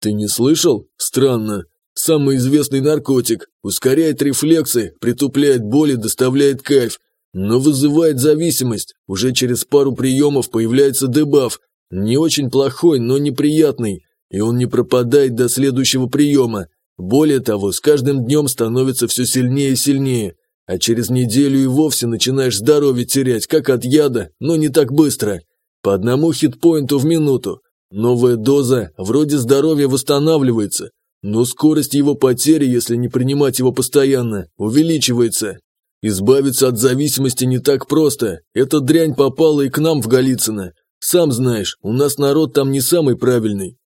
Ты не слышал? Странно. Самый известный наркотик. Ускоряет рефлексы, притупляет боли, доставляет кайф. Но вызывает зависимость. Уже через пару приемов появляется дебаф. Не очень плохой, но неприятный. И он не пропадает до следующего приема. Более того, с каждым днем становится все сильнее и сильнее. А через неделю и вовсе начинаешь здоровье терять, как от яда, но не так быстро. По одному хитпоинту в минуту. Новая доза, вроде здоровья восстанавливается, но скорость его потери, если не принимать его постоянно, увеличивается. Избавиться от зависимости не так просто. Эта дрянь попала и к нам в Голицыно. Сам знаешь, у нас народ там не самый правильный.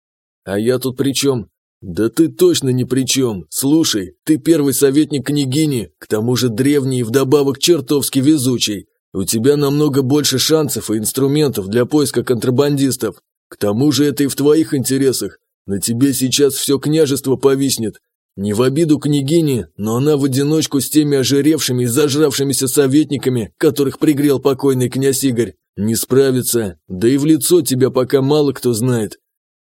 А я тут при чем? Да ты точно ни при чем. Слушай, ты первый советник княгини, к тому же древний и вдобавок чертовски везучий. У тебя намного больше шансов и инструментов для поиска контрабандистов. К тому же это и в твоих интересах. На тебе сейчас все княжество повиснет. Не в обиду княгини, но она в одиночку с теми ожиревшими и зажравшимися советниками, которых пригрел покойный князь Игорь, не справится. Да и в лицо тебя пока мало кто знает.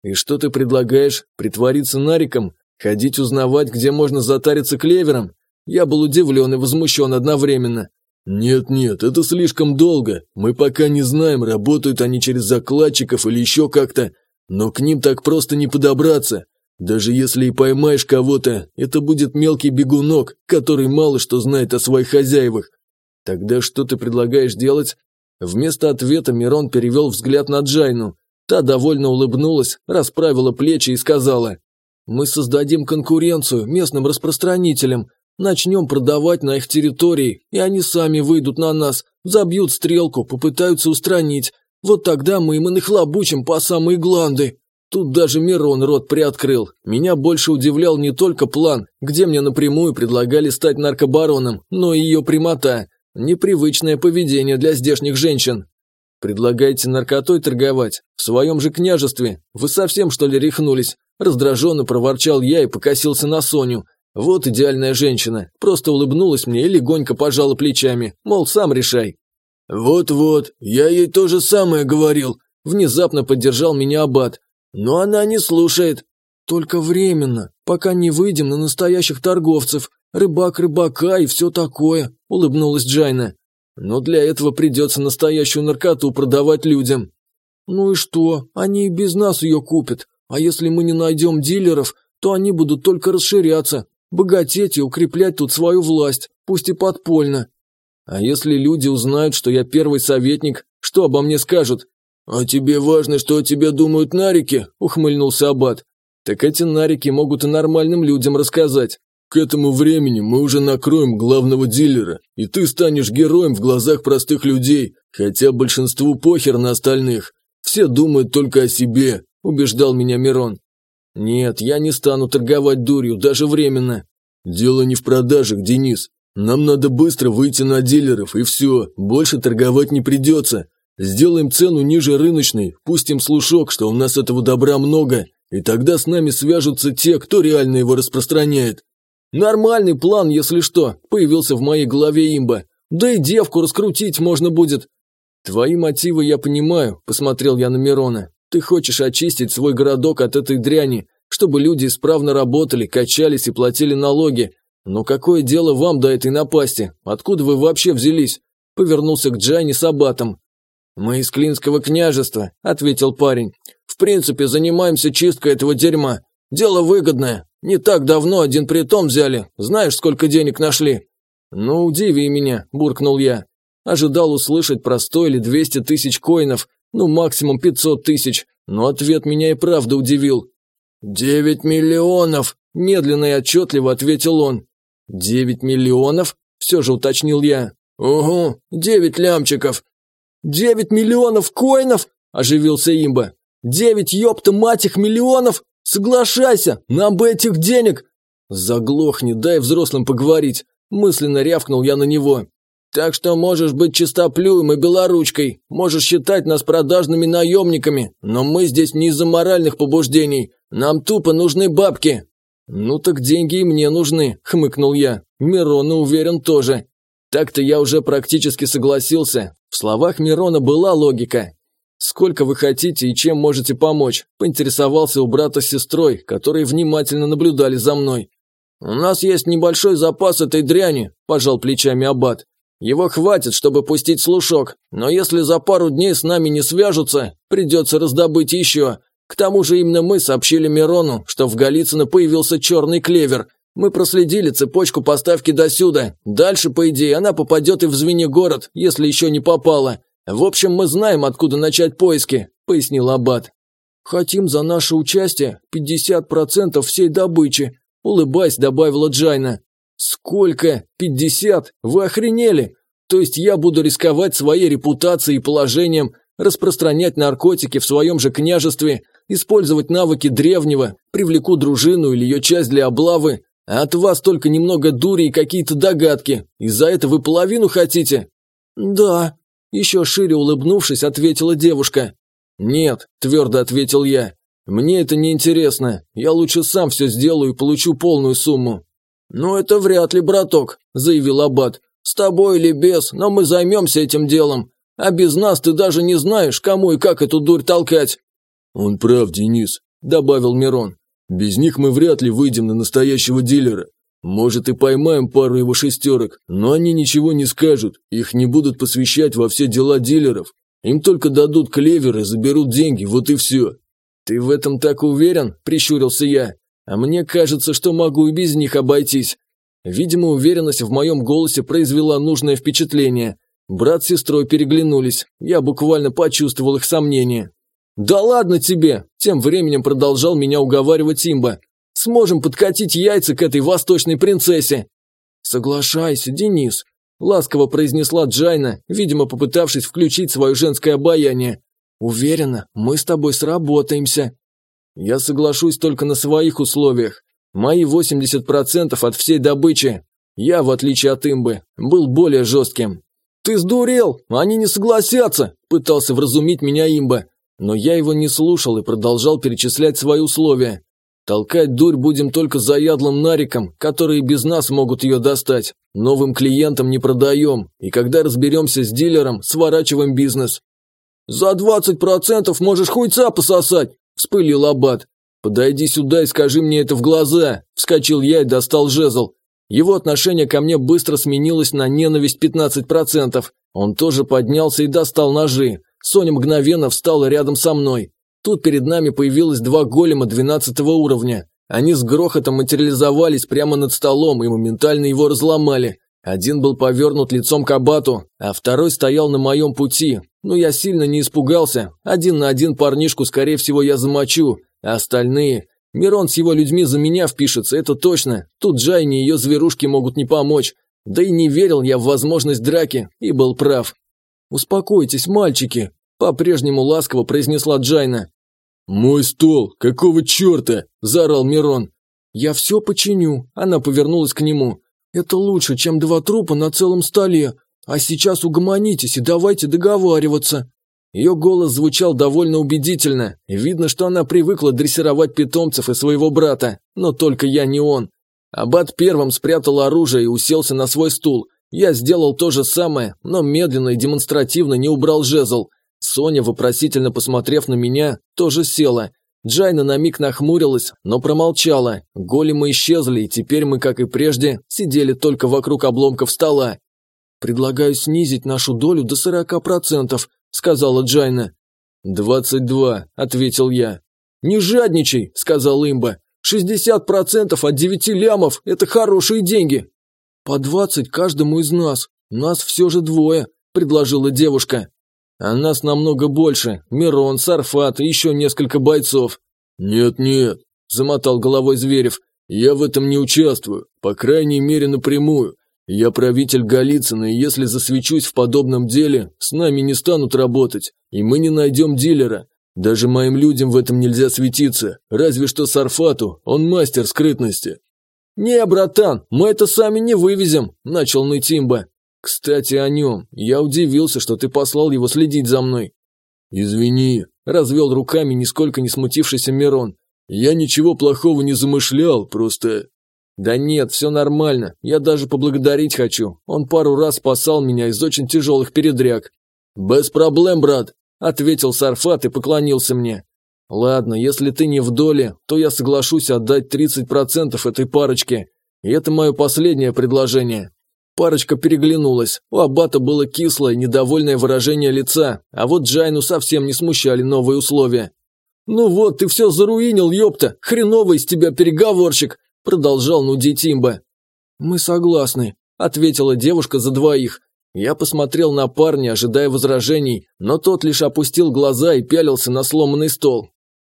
И что ты предлагаешь? Притвориться нариком? Ходить узнавать, где можно затариться клевером? Я был удивлен и возмущен одновременно. «Нет-нет, это слишком долго. Мы пока не знаем, работают они через закладчиков или еще как-то. Но к ним так просто не подобраться. Даже если и поймаешь кого-то, это будет мелкий бегунок, который мало что знает о своих хозяевах. Тогда что ты предлагаешь делать?» Вместо ответа Мирон перевел взгляд на Джайну. Та довольно улыбнулась, расправила плечи и сказала, «Мы создадим конкуренцию местным распространителям, начнем продавать на их территории, и они сами выйдут на нас, забьют стрелку, попытаются устранить, вот тогда мы им и нахлобучим по самые гланды. Тут даже Мирон рот приоткрыл. Меня больше удивлял не только план, где мне напрямую предлагали стать наркобароном, но и ее прямота. Непривычное поведение для здешних женщин. Предлагаете наркотой торговать? В своем же княжестве? Вы совсем что ли рехнулись? Раздраженно проворчал я и покосился на Соню. Вот идеальная женщина. Просто улыбнулась мне и легонько пожала плечами. Мол, сам решай. «Вот-вот, я ей то же самое говорил», – внезапно поддержал меня Аббат. «Но она не слушает». «Только временно, пока не выйдем на настоящих торговцев, рыбак рыбака и все такое», – улыбнулась Джайна. «Но для этого придется настоящую наркоту продавать людям». «Ну и что, они и без нас ее купят, а если мы не найдем дилеров, то они будут только расширяться, богатеть и укреплять тут свою власть, пусть и подпольно. А если люди узнают, что я первый советник, что обо мне скажут? А тебе важно, что о тебе думают нарики? Ухмыльнулся Аббат. Так эти нарики могут и нормальным людям рассказать. К этому времени мы уже накроем главного дилера, и ты станешь героем в глазах простых людей, хотя большинству похер на остальных. Все думают только о себе, убеждал меня Мирон. Нет, я не стану торговать дурью, даже временно. Дело не в продажах, Денис. Нам надо быстро выйти на дилеров, и все, больше торговать не придется. Сделаем цену ниже рыночной, пустим слушок, что у нас этого добра много, и тогда с нами свяжутся те, кто реально его распространяет. Нормальный план, если что, появился в моей голове имба. Да и девку раскрутить можно будет. Твои мотивы я понимаю, посмотрел я на Мирона. Ты хочешь очистить свой городок от этой дряни, чтобы люди исправно работали, качались и платили налоги, «Но какое дело вам до этой напасти? Откуда вы вообще взялись?» Повернулся к Джайне с абатом. «Мы из Клинского княжества», – ответил парень. «В принципе, занимаемся чисткой этого дерьма. Дело выгодное. Не так давно один притом взяли. Знаешь, сколько денег нашли?» «Ну, удиви меня», – буркнул я. Ожидал услышать про сто или двести тысяч коинов, ну, максимум пятьсот тысяч, но ответ меня и правда удивил. «Девять миллионов!» – медленно и отчетливо ответил он. «Девять миллионов?» – все же уточнил я. «Угу, девять лямчиков». «Девять миллионов коинов?» – оживился имба. «Девять, ёпта, мать их, миллионов? Соглашайся, нам бы этих денег!» «Заглохни, дай взрослым поговорить», – мысленно рявкнул я на него. «Так что можешь быть чистоплюем и белоручкой, можешь считать нас продажными наемниками, но мы здесь не из-за моральных побуждений, Нам тупо нужны бабки!» «Ну так деньги и мне нужны», – хмыкнул я. Мирона уверен тоже. Так-то я уже практически согласился. В словах Мирона была логика. «Сколько вы хотите и чем можете помочь?» – поинтересовался у брата с сестрой, которые внимательно наблюдали за мной. «У нас есть небольшой запас этой дряни», – пожал плечами Аббат. «Его хватит, чтобы пустить слушок, но если за пару дней с нами не свяжутся, придется раздобыть еще. К тому же именно мы сообщили Мирону, что в Голицыно появился черный клевер. Мы проследили цепочку поставки до сюда. Дальше, по идее, она попадет и в Звенигород, если еще не попала. В общем, мы знаем, откуда начать поиски», – пояснил Аббат. «Хотим за наше участие 50% всей добычи», – улыбаясь, добавила Джайна. «Сколько? 50? Вы охренели? То есть я буду рисковать своей репутацией и положением, распространять наркотики в своем же княжестве, использовать навыки древнего, привлеку дружину или ее часть для облавы, а от вас только немного дури и какие-то догадки, и за это вы половину хотите?» «Да», – еще шире улыбнувшись, ответила девушка. «Нет», – твердо ответил я, – «мне это не интересно, я лучше сам все сделаю и получу полную сумму». «Ну это вряд ли, браток», – заявил Аббат. «С тобой или без, но мы займемся этим делом. А без нас ты даже не знаешь, кому и как эту дурь толкать». «Он прав, Денис», – добавил Мирон. «Без них мы вряд ли выйдем на настоящего дилера. Может и поймаем пару его шестерок, но они ничего не скажут, их не будут посвящать во все дела дилеров. Им только дадут клевер и заберут деньги, вот и все». «Ты в этом так уверен?» – прищурился я. «А мне кажется, что могу и без них обойтись». Видимо, уверенность в моем голосе произвела нужное впечатление – Брат с сестрой переглянулись, я буквально почувствовал их сомнения. «Да ладно тебе!» – тем временем продолжал меня уговаривать Имба. «Сможем подкатить яйца к этой восточной принцессе!» «Соглашайся, Денис!» – ласково произнесла Джайна, видимо, попытавшись включить свое женское обаяние. «Уверена, мы с тобой сработаемся!» «Я соглашусь только на своих условиях. Мои 80% от всей добычи. Я, в отличие от имбы, был более жестким. «Ты сдурел! Они не согласятся!» – пытался вразумить меня имба. Но я его не слушал и продолжал перечислять свои условия. Толкать дурь будем только заядлым нариком, которые без нас могут ее достать. Новым клиентам не продаем, и когда разберемся с дилером, сворачиваем бизнес. «За двадцать процентов можешь хуйца пососать!» – вспылил Аббат. «Подойди сюда и скажи мне это в глаза!» – вскочил я и достал жезл. Его отношение ко мне быстро сменилось на ненависть 15%. Он тоже поднялся и достал ножи. Соня мгновенно встала рядом со мной. Тут перед нами появилось два голема 12 уровня. Они с грохотом материализовались прямо над столом и моментально его разломали. Один был повернут лицом к абату, а второй стоял на моем пути. Но я сильно не испугался. Один на один парнишку, скорее всего, я замочу, а остальные Мирон с его людьми за меня впишется, это точно. Тут Джайне и ее зверушки могут не помочь. Да и не верил я в возможность драки, и был прав. «Успокойтесь, мальчики», – по-прежнему ласково произнесла Джайна. «Мой стол! Какого черта?» – заорал Мирон. «Я все починю», – она повернулась к нему. «Это лучше, чем два трупа на целом столе. А сейчас угомонитесь и давайте договариваться». Ее голос звучал довольно убедительно. Видно, что она привыкла дрессировать питомцев и своего брата, но только я не он. Абат первым спрятал оружие и уселся на свой стул. Я сделал то же самое, но медленно и демонстративно не убрал жезл. Соня, вопросительно посмотрев на меня, тоже села. Джайна на миг нахмурилась, но промолчала. Големы исчезли, и теперь мы, как и прежде, сидели только вокруг обломков стола. «Предлагаю снизить нашу долю до сорока процентов», – сказала Джайна. «Двадцать два», – ответил я. «Не жадничай», – сказал Имба. «Шестьдесят процентов от девяти лямов – это хорошие деньги». «По двадцать каждому из нас. Нас все же двое», – предложила девушка. «А нас намного больше. Мирон, Сарфат и еще несколько бойцов». «Нет-нет», – замотал головой Зверев. «Я в этом не участвую, по крайней мере напрямую. Я правитель Голицына, и если засвечусь в подобном деле, с нами не станут работать, и мы не найдем дилера. Даже моим людям в этом нельзя светиться, разве что Сарфату, он мастер скрытности». «Не, братан, мы это сами не вывезем», – начал ныть имба. «Кстати, о нем. Я удивился, что ты послал его следить за мной». «Извини», – развел руками нисколько не смутившийся Мирон. Я ничего плохого не замышлял, просто... Да нет, все нормально. Я даже поблагодарить хочу. Он пару раз спасал меня из очень тяжелых передряг. Без проблем, брат, ответил Сарфат и поклонился мне. Ладно, если ты не в доле, то я соглашусь отдать 30% этой парочке. И это мое последнее предложение. Парочка переглянулась. У Аббата было кислое, недовольное выражение лица, а вот Джайну совсем не смущали новые условия. «Ну вот, ты все заруинил, ёпта! Хреновый из тебя переговорщик!» Продолжал нудить имба. «Мы согласны», – ответила девушка за двоих. Я посмотрел на парня, ожидая возражений, но тот лишь опустил глаза и пялился на сломанный стол.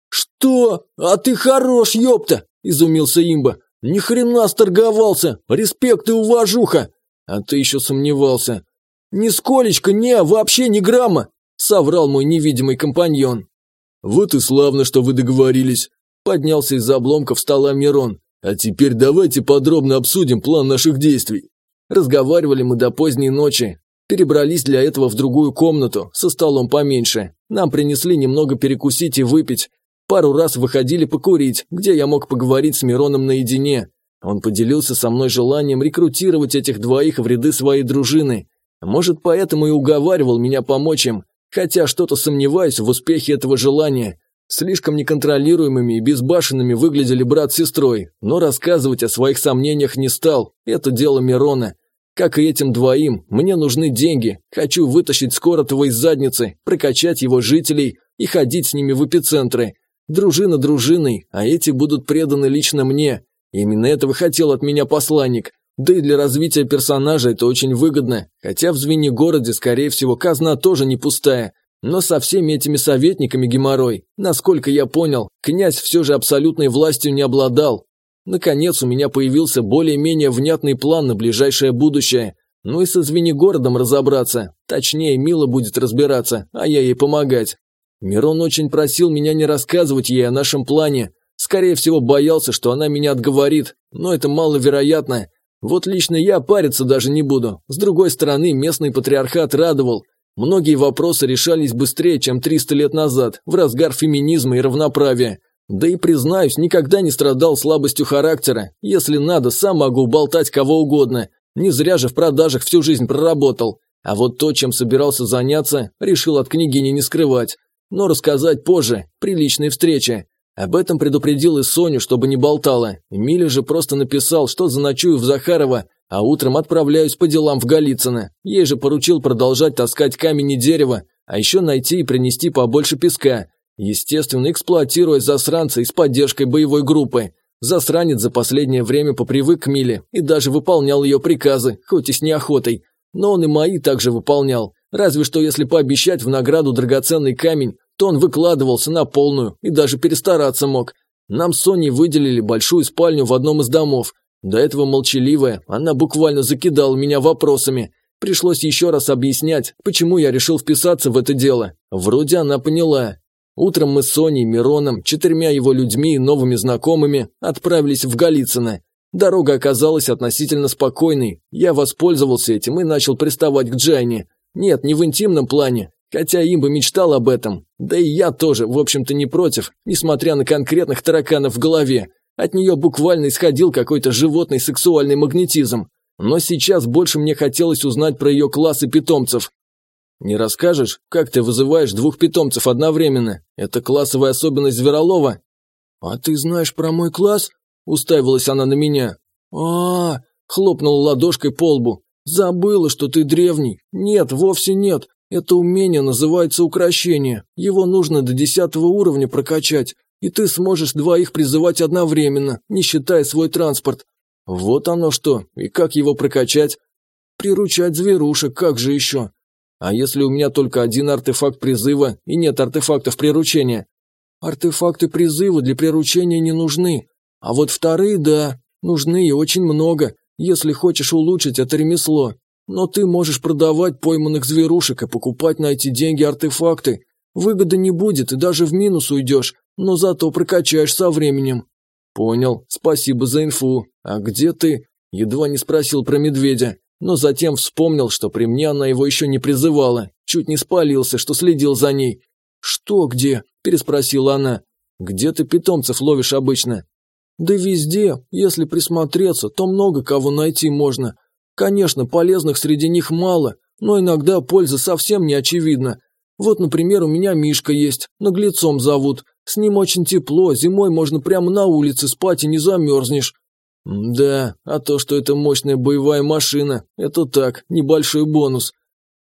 «Что? А ты хорош, ёпта!» – изумился имба. «Ни хрена сторговался! Респект и уважуха!» А ты еще сомневался. «Нисколечко, не, вообще ни грамма!» – соврал мой невидимый компаньон. «Вот и славно, что вы договорились», – поднялся из-за обломков стола Мирон. «А теперь давайте подробно обсудим план наших действий». Разговаривали мы до поздней ночи. Перебрались для этого в другую комнату, со столом поменьше. Нам принесли немного перекусить и выпить. Пару раз выходили покурить, где я мог поговорить с Мироном наедине. Он поделился со мной желанием рекрутировать этих двоих в ряды своей дружины. Может, поэтому и уговаривал меня помочь им, хотя что-то сомневаюсь в успехе этого желания. Слишком неконтролируемыми и безбашенными выглядели брат с сестрой, но рассказывать о своих сомнениях не стал, это дело Мирона. Как и этим двоим, мне нужны деньги, хочу вытащить Скоротова из задницы, прокачать его жителей и ходить с ними в эпицентры. Дружина дружиной, а эти будут преданы лично мне, Именно этого хотел от меня посланник. Да и для развития персонажа это очень выгодно, хотя в Звенигороде, скорее всего, казна тоже не пустая. Но со всеми этими советниками геморрой, насколько я понял, князь все же абсолютной властью не обладал. Наконец у меня появился более-менее внятный план на ближайшее будущее. Ну и со Звенигородом разобраться, точнее, Мила будет разбираться, а я ей помогать. Мирон очень просил меня не рассказывать ей о нашем плане, Скорее всего, боялся, что она меня отговорит, но это маловероятно. Вот лично я париться даже не буду. С другой стороны, местный патриархат радовал. Многие вопросы решались быстрее, чем 300 лет назад, в разгар феминизма и равноправия. Да и, признаюсь, никогда не страдал слабостью характера. Если надо, сам могу болтать кого угодно. Не зря же в продажах всю жизнь проработал. А вот то, чем собирался заняться, решил от княгини не скрывать. Но рассказать позже, при личной встрече. Об этом предупредил и Соню, чтобы не болтала. Миля же просто написал, что заночую в Захарова, а утром отправляюсь по делам в Голицыно. Ей же поручил продолжать таскать камень и дерево, а еще найти и принести побольше песка. Естественно, эксплуатируя засранца и с поддержкой боевой группы. Засранец за последнее время попривык к Миле и даже выполнял ее приказы, хоть и с неохотой. Но он и мои также выполнял. Разве что если пообещать в награду драгоценный камень, то он выкладывался на полную и даже перестараться мог. Нам с Соней выделили большую спальню в одном из домов. До этого молчаливая, она буквально закидала меня вопросами. Пришлось еще раз объяснять, почему я решил вписаться в это дело. Вроде она поняла. Утром мы с Соней, Мироном, четырьмя его людьми и новыми знакомыми отправились в Голицыно. Дорога оказалась относительно спокойной. Я воспользовался этим и начал приставать к Джайне. Нет, не в интимном плане, Хотя им бы мечтал об этом. Да и я тоже, в общем-то, не против, несмотря на конкретных тараканов в голове. От нее буквально исходил какой-то животный сексуальный магнетизм. Но сейчас больше мне хотелось узнать про ее классы питомцев. Не расскажешь, как ты вызываешь двух питомцев одновременно? Это классовая особенность Зверолова. А ты знаешь про мой класс? Уставилась она на меня. А, -а, -а хлопнула ладошкой по лбу. Забыла, что ты древний. Нет, вовсе нет. Это умение называется украшение. Его нужно до десятого уровня прокачать, и ты сможешь двоих призывать одновременно, не считая свой транспорт. Вот оно что, и как его прокачать? Приручать зверушек, как же еще? А если у меня только один артефакт призыва и нет артефактов приручения? Артефакты призыва для приручения не нужны. А вот вторые, да, нужны и очень много, если хочешь улучшить это ремесло. Но ты можешь продавать пойманных зверушек и покупать на эти деньги артефакты. Выгоды не будет и даже в минус уйдешь, но зато прокачаешь со временем. Понял, спасибо за инфу. А где ты? Едва не спросил про медведя, но затем вспомнил, что при мне она его еще не призывала. Чуть не спалился, что следил за ней. «Что где?» – переспросила она. Где ты питомцев ловишь обычно?» «Да везде. Если присмотреться, то много кого найти можно. Конечно, полезных среди них мало, но иногда польза совсем не очевидна. Вот, например, у меня Мишка есть, наглецом зовут. С ним очень тепло, зимой можно прямо на улице спать и не замерзнешь. Да, а то, что это мощная боевая машина, это так, небольшой бонус.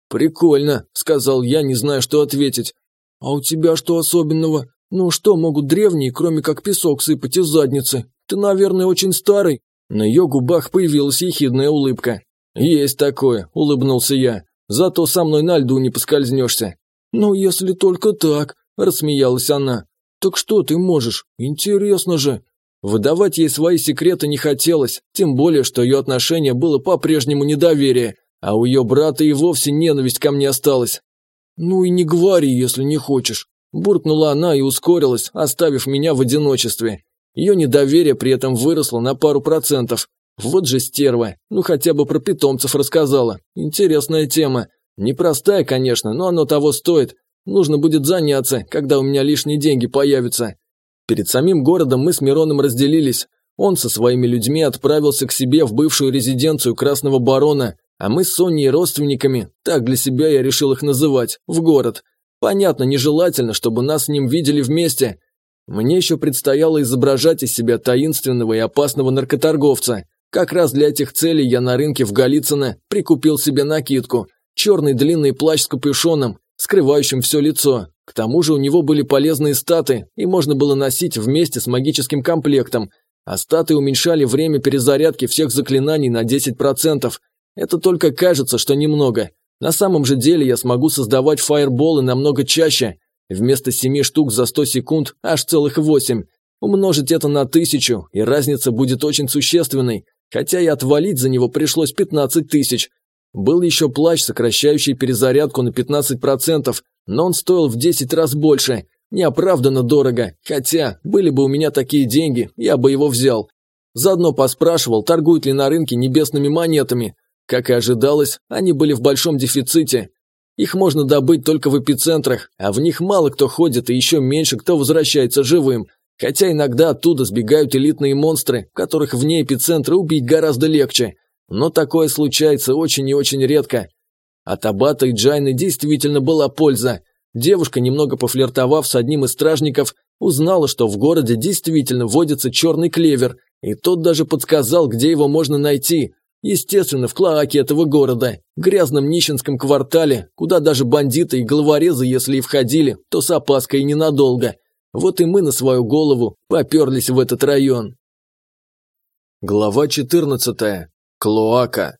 Прикольно, сказал я, не зная, что ответить. А у тебя что особенного? Ну что могут древние, кроме как песок сыпать из задницы? Ты, наверное, очень старый. На ее губах появилась ехидная улыбка. «Есть такое», – улыбнулся я. «Зато со мной на льду не поскользнешься». «Ну, если только так», – рассмеялась она. «Так что ты можешь? Интересно же». Выдавать ей свои секреты не хотелось, тем более, что ее отношение было по-прежнему недоверие, а у ее брата и вовсе ненависть ко мне осталась. «Ну и не говори, если не хочешь», – буркнула она и ускорилась, оставив меня в одиночестве. Ее недоверие при этом выросло на пару процентов. Вот же стерва, ну хотя бы про питомцев рассказала. Интересная тема. Непростая, конечно, но оно того стоит. Нужно будет заняться, когда у меня лишние деньги появятся. Перед самим городом мы с Мироном разделились. Он со своими людьми отправился к себе в бывшую резиденцию Красного Барона, а мы с Соней родственниками, так для себя я решил их называть, в город. Понятно, нежелательно, чтобы нас с ним видели вместе. Мне еще предстояло изображать из себя таинственного и опасного наркоторговца. Как раз для этих целей я на рынке в Голицыно прикупил себе накидку, черный длинный плащ с капюшоном, скрывающим все лицо, к тому же у него были полезные статы, и можно было носить вместе с магическим комплектом, а статы уменьшали время перезарядки всех заклинаний на 10%. Это только кажется, что немного. На самом же деле я смогу создавать фаерболы намного чаще. Вместо 7 штук за 100 секунд аж целых 8. Умножить это на тысячу, и разница будет очень существенной, хотя и отвалить за него пришлось 15 тысяч. Был еще плащ, сокращающий перезарядку на 15%, но он стоил в 10 раз больше. Неоправданно дорого, хотя были бы у меня такие деньги, я бы его взял. Заодно поспрашивал, торгуют ли на рынке небесными монетами. Как и ожидалось, они были в большом дефиците. Их можно добыть только в эпицентрах, а в них мало кто ходит и еще меньше кто возвращается живым. Хотя иногда оттуда сбегают элитные монстры, которых вне эпицентра убить гораздо легче. Но такое случается очень и очень редко. От Абата и Джайны действительно была польза. Девушка, немного пофлиртовав с одним из стражников, узнала, что в городе действительно водится черный клевер, и тот даже подсказал, где его можно найти. Естественно, в клоаке этого города, грязном нищенском квартале, куда даже бандиты и головорезы, если и входили, то с опаской и ненадолго. Вот и мы на свою голову поперлись в этот район. Глава 14. Клоака.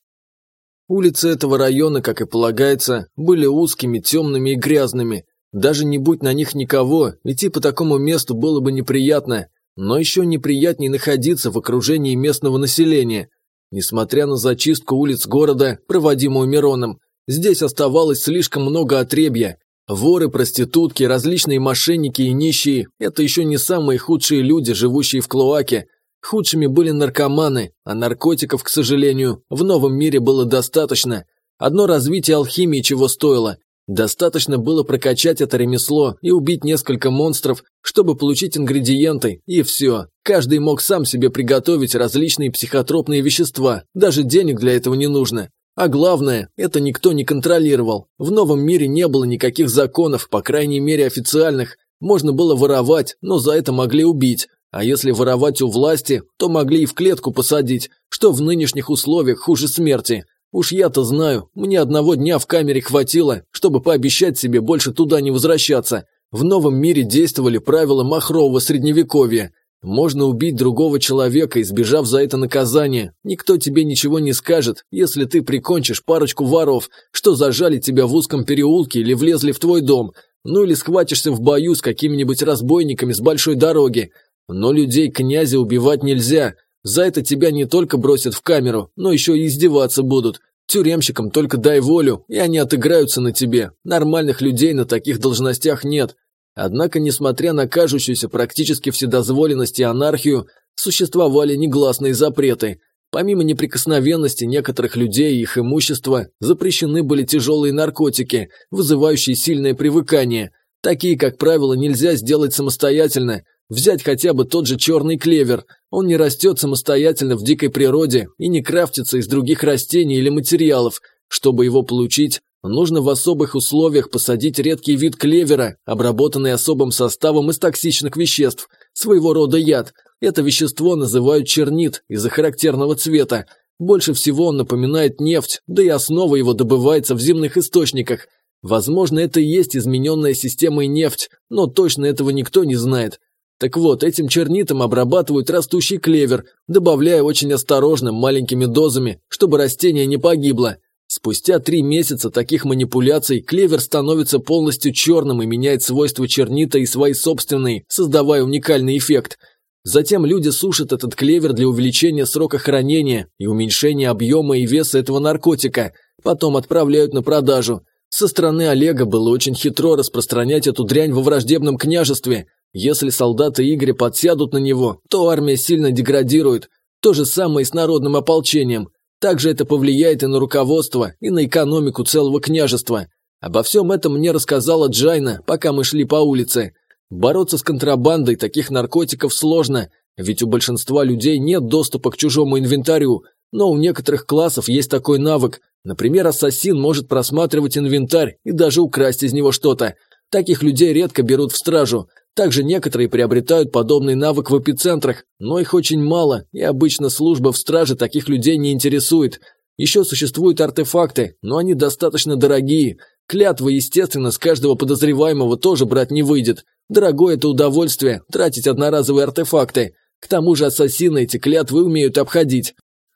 Улицы этого района, как и полагается, были узкими, темными и грязными. Даже не будь на них никого, идти по такому месту было бы неприятно, но еще неприятнее находиться в окружении местного населения. Несмотря на зачистку улиц города, проводимую Мироном, здесь оставалось слишком много отребья. Воры, проститутки, различные мошенники и нищие – это еще не самые худшие люди, живущие в Клоаке, Худшими были наркоманы, а наркотиков, к сожалению, в новом мире было достаточно. Одно развитие алхимии чего стоило. Достаточно было прокачать это ремесло и убить несколько монстров, чтобы получить ингредиенты, и все. Каждый мог сам себе приготовить различные психотропные вещества, даже денег для этого не нужно. А главное, это никто не контролировал. В новом мире не было никаких законов, по крайней мере официальных. Можно было воровать, но за это могли убить. А если воровать у власти, то могли и в клетку посадить, что в нынешних условиях хуже смерти. Уж я-то знаю, мне одного дня в камере хватило, чтобы пообещать себе больше туда не возвращаться. В новом мире действовали правила махрового средневековья. Можно убить другого человека, избежав за это наказания. Никто тебе ничего не скажет, если ты прикончишь парочку воров, что зажали тебя в узком переулке или влезли в твой дом. Ну или схватишься в бою с какими-нибудь разбойниками с большой дороги. Но людей князя убивать нельзя. За это тебя не только бросят в камеру, но еще и издеваться будут. Тюремщикам только дай волю, и они отыграются на тебе. Нормальных людей на таких должностях нет. Однако, несмотря на кажущуюся практически вседозволенность и анархию, существовали негласные запреты. Помимо неприкосновенности некоторых людей и их имущества, запрещены были тяжелые наркотики, вызывающие сильное привыкание. Такие, как правило, нельзя сделать самостоятельно, Взять хотя бы тот же черный клевер. Он не растет самостоятельно в дикой природе и не крафтится из других растений или материалов. Чтобы его получить, нужно в особых условиях посадить редкий вид клевера, обработанный особым составом из токсичных веществ, своего рода яд. Это вещество называют чернит из-за характерного цвета. Больше всего он напоминает нефть, да и основа его добывается в земных источниках. Возможно, это и есть измененная системой нефть, но точно этого никто не знает. Так вот, этим чернитом обрабатывают растущий клевер, добавляя очень осторожно, маленькими дозами, чтобы растение не погибло. Спустя три месяца таких манипуляций клевер становится полностью черным и меняет свойства чернита и свои собственные, создавая уникальный эффект – Затем люди сушат этот клевер для увеличения срока хранения и уменьшения объема и веса этого наркотика, потом отправляют на продажу. Со стороны Олега было очень хитро распространять эту дрянь во враждебном княжестве. Если солдаты Игоря подсядут на него, то армия сильно деградирует. То же самое и с народным ополчением. Также это повлияет и на руководство, и на экономику целого княжества. Обо всем этом мне рассказала Джайна, пока мы шли по улице. Бороться с контрабандой таких наркотиков сложно, ведь у большинства людей нет доступа к чужому инвентарю, но у некоторых классов есть такой навык. Например, ассасин может просматривать инвентарь и даже украсть из него что-то. Таких людей редко берут в стражу. Также некоторые приобретают подобный навык в эпицентрах, но их очень мало, и обычно служба в страже таких людей не интересует. Еще существуют артефакты, но они достаточно дорогие. Клятвы, естественно, с каждого подозреваемого тоже брать не выйдет. Дорогое это удовольствие – тратить одноразовые артефакты. К тому же ассасины эти клятвы умеют обходить.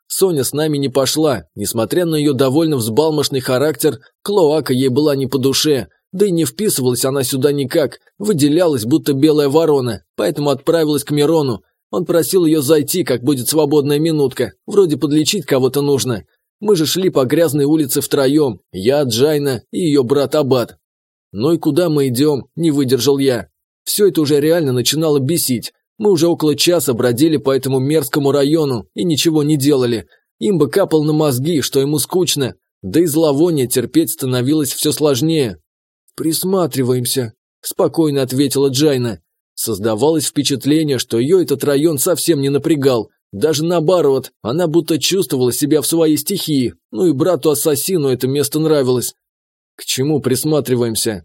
Соня с нами не пошла, несмотря на ее довольно взбалмошный характер, Клоака ей была не по душе, да и не вписывалась она сюда никак, выделялась, будто белая ворона, поэтому отправилась к Мирону. Он просил ее зайти, как будет свободная минутка, вроде подлечить кого-то нужно. Мы же шли по грязной улице втроем, я, Джайна и ее брат Абат. «Ну и куда мы идем?» – не выдержал я. Все это уже реально начинало бесить. Мы уже около часа бродили по этому мерзкому району и ничего не делали. Им бы капал на мозги, что ему скучно. Да и зловоние терпеть становилось все сложнее. «Присматриваемся», – спокойно ответила Джайна. Создавалось впечатление, что ее этот район совсем не напрягал. Даже наоборот, она будто чувствовала себя в своей стихии. Ну и брату-ассасину это место нравилось. «К чему присматриваемся?»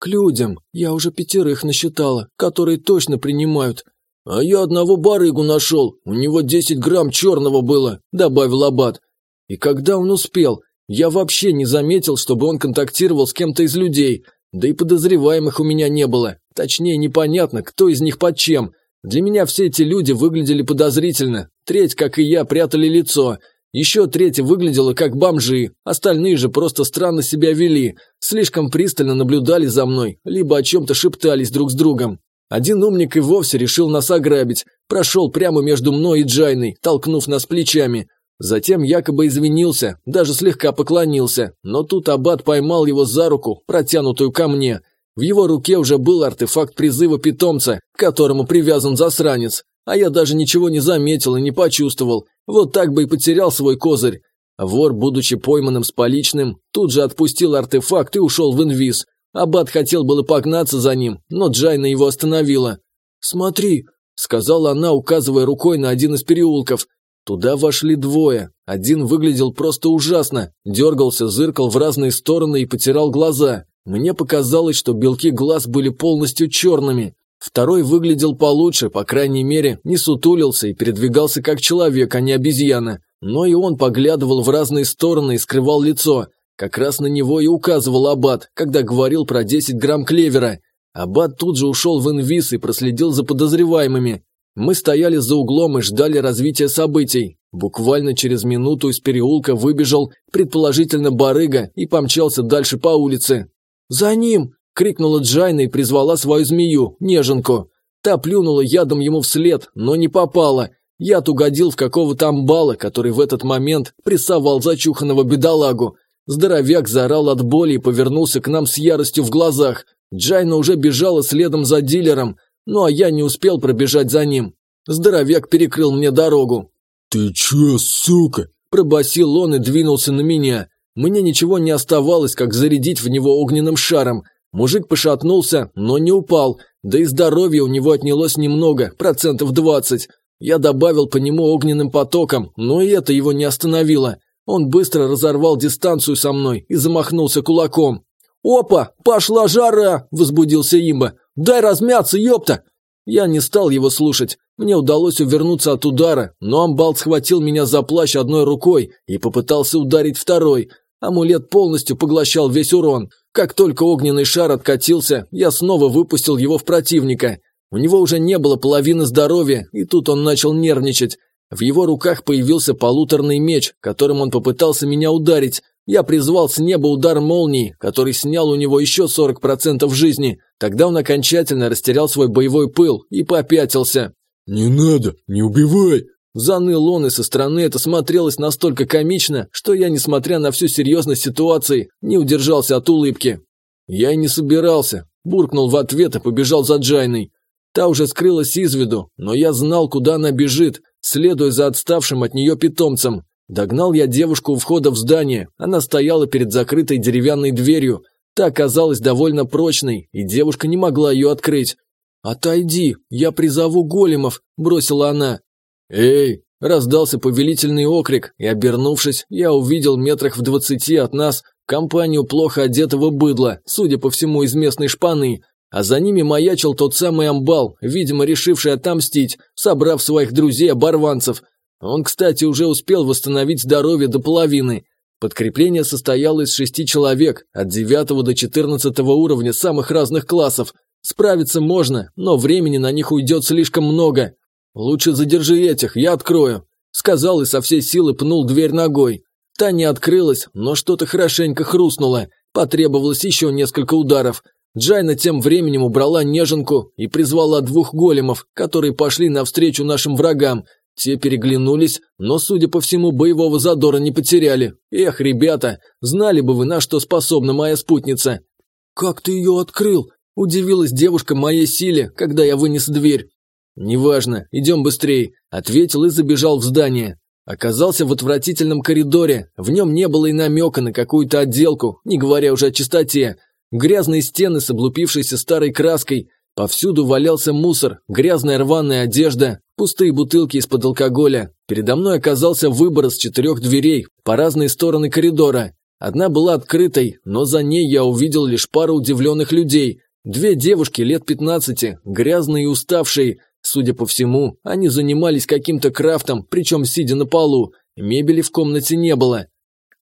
«К людям. Я уже пятерых насчитала, которые точно принимают». «А я одного барыгу нашел. У него десять грамм черного было», – добавил Аббат. «И когда он успел? Я вообще не заметил, чтобы он контактировал с кем-то из людей. Да и подозреваемых у меня не было. Точнее, непонятно, кто из них под чем. Для меня все эти люди выглядели подозрительно. Треть, как и я, прятали лицо. Еще третья выглядела как бомжи, остальные же просто странно себя вели, слишком пристально наблюдали за мной, либо о чем-то шептались друг с другом. Один умник и вовсе решил нас ограбить, прошел прямо между мной и Джайной, толкнув нас плечами. Затем якобы извинился, даже слегка поклонился, но тут Аббат поймал его за руку, протянутую ко мне. В его руке уже был артефакт призыва питомца, к которому привязан засранец. А я даже ничего не заметил и не почувствовал. Вот так бы и потерял свой козырь. Вор, будучи пойманным с поличным, тут же отпустил артефакт и ушел в инвиз. Аббат хотел было погнаться за ним, но Джайна его остановила. «Смотри», – сказала она, указывая рукой на один из переулков. Туда вошли двое. Один выглядел просто ужасно, дергался, зыркал в разные стороны и потирал глаза. Мне показалось, что белки глаз были полностью черными. Второй выглядел получше, по крайней мере, не сутулился и передвигался как человек, а не обезьяна. Но и он поглядывал в разные стороны и скрывал лицо. Как раз на него и указывал Аббат, когда говорил про 10 грамм клевера. Аббат тут же ушел в инвиз и проследил за подозреваемыми. Мы стояли за углом и ждали развития событий. Буквально через минуту из переулка выбежал, предположительно, барыга и помчался дальше по улице. «За ним!» Крикнула Джайна и призвала свою змею, неженку. Та плюнула ядом ему вслед, но не попала. Яд угодил в какого-то амбала, который в этот момент прессовал зачуханного бедолагу. Здоровяк заорал от боли и повернулся к нам с яростью в глазах. Джайна уже бежала следом за дилером, ну а я не успел пробежать за ним. Здоровяк перекрыл мне дорогу. «Ты чё, сука?» – пробасил он и двинулся на меня. Мне ничего не оставалось, как зарядить в него огненным шаром. Мужик пошатнулся, но не упал, да и здоровья у него отнялось немного, процентов двадцать. Я добавил по нему огненным потоком, но и это его не остановило. Он быстро разорвал дистанцию со мной и замахнулся кулаком. «Опа! Пошла жара!» – возбудился имба. «Дай размяться, ёпта!» Я не стал его слушать. Мне удалось увернуться от удара, но амбал схватил меня за плащ одной рукой и попытался ударить второй. Амулет полностью поглощал весь урон. Как только огненный шар откатился, я снова выпустил его в противника. У него уже не было половины здоровья, и тут он начал нервничать. В его руках появился полуторный меч, которым он попытался меня ударить. Я призвал с неба удар молнии, который снял у него еще 40% жизни. Тогда он окончательно растерял свой боевой пыл и попятился. «Не надо, не убивай!» Заныл он, и со стороны это смотрелось настолько комично, что я, несмотря на всю серьезность ситуации, не удержался от улыбки. Я и не собирался, буркнул в ответ и побежал за Джайной. Та уже скрылась из виду, но я знал, куда она бежит, следуя за отставшим от нее питомцем. Догнал я девушку у входа в здание, она стояла перед закрытой деревянной дверью. Та оказалась довольно прочной, и девушка не могла ее открыть. «Отойди, я призову големов», – бросила она. «Эй!» – раздался повелительный окрик, и, обернувшись, я увидел метрах в двадцати от нас компанию плохо одетого быдла, судя по всему, из местной шпаны, а за ними маячил тот самый амбал, видимо, решивший отомстить, собрав своих друзей-оборванцев. Он, кстати, уже успел восстановить здоровье до половины. Подкрепление состояло из шести человек, от девятого до четырнадцатого уровня самых разных классов. Справиться можно, но времени на них уйдет слишком много. «Лучше задержи этих, я открою», – сказал и со всей силы пнул дверь ногой. Та не открылась, но что-то хорошенько хрустнуло. Потребовалось еще несколько ударов. Джайна тем временем убрала неженку и призвала двух големов, которые пошли навстречу нашим врагам. Те переглянулись, но, судя по всему, боевого задора не потеряли. Эх, ребята, знали бы вы, на что способна моя спутница. «Как ты ее открыл?» – удивилась девушка моей силе, когда я вынес дверь. «Неважно, идем быстрее», – ответил и забежал в здание. Оказался в отвратительном коридоре, в нем не было и намека на какую-то отделку, не говоря уже о чистоте. Грязные стены с облупившейся старой краской, повсюду валялся мусор, грязная рваная одежда, пустые бутылки из-под алкоголя. Передо мной оказался выбор из четырех дверей по разные стороны коридора. Одна была открытой, но за ней я увидел лишь пару удивленных людей. Две девушки лет 15, грязные и уставшие, Судя по всему, они занимались каким-то крафтом, причем сидя на полу. Мебели в комнате не было.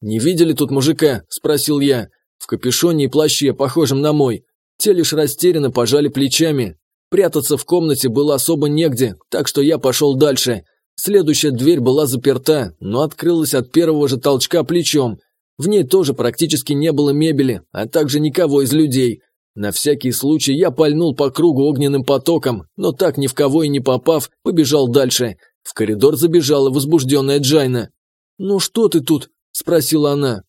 «Не видели тут мужика?» – спросил я. В капюшоне и плаще, похожем на мой. Те лишь растерянно пожали плечами. Прятаться в комнате было особо негде, так что я пошел дальше. Следующая дверь была заперта, но открылась от первого же толчка плечом. В ней тоже практически не было мебели, а также никого из людей. На всякий случай я пальнул по кругу огненным потоком, но так ни в кого и не попав, побежал дальше. В коридор забежала возбужденная Джайна. «Ну что ты тут?» – спросила она.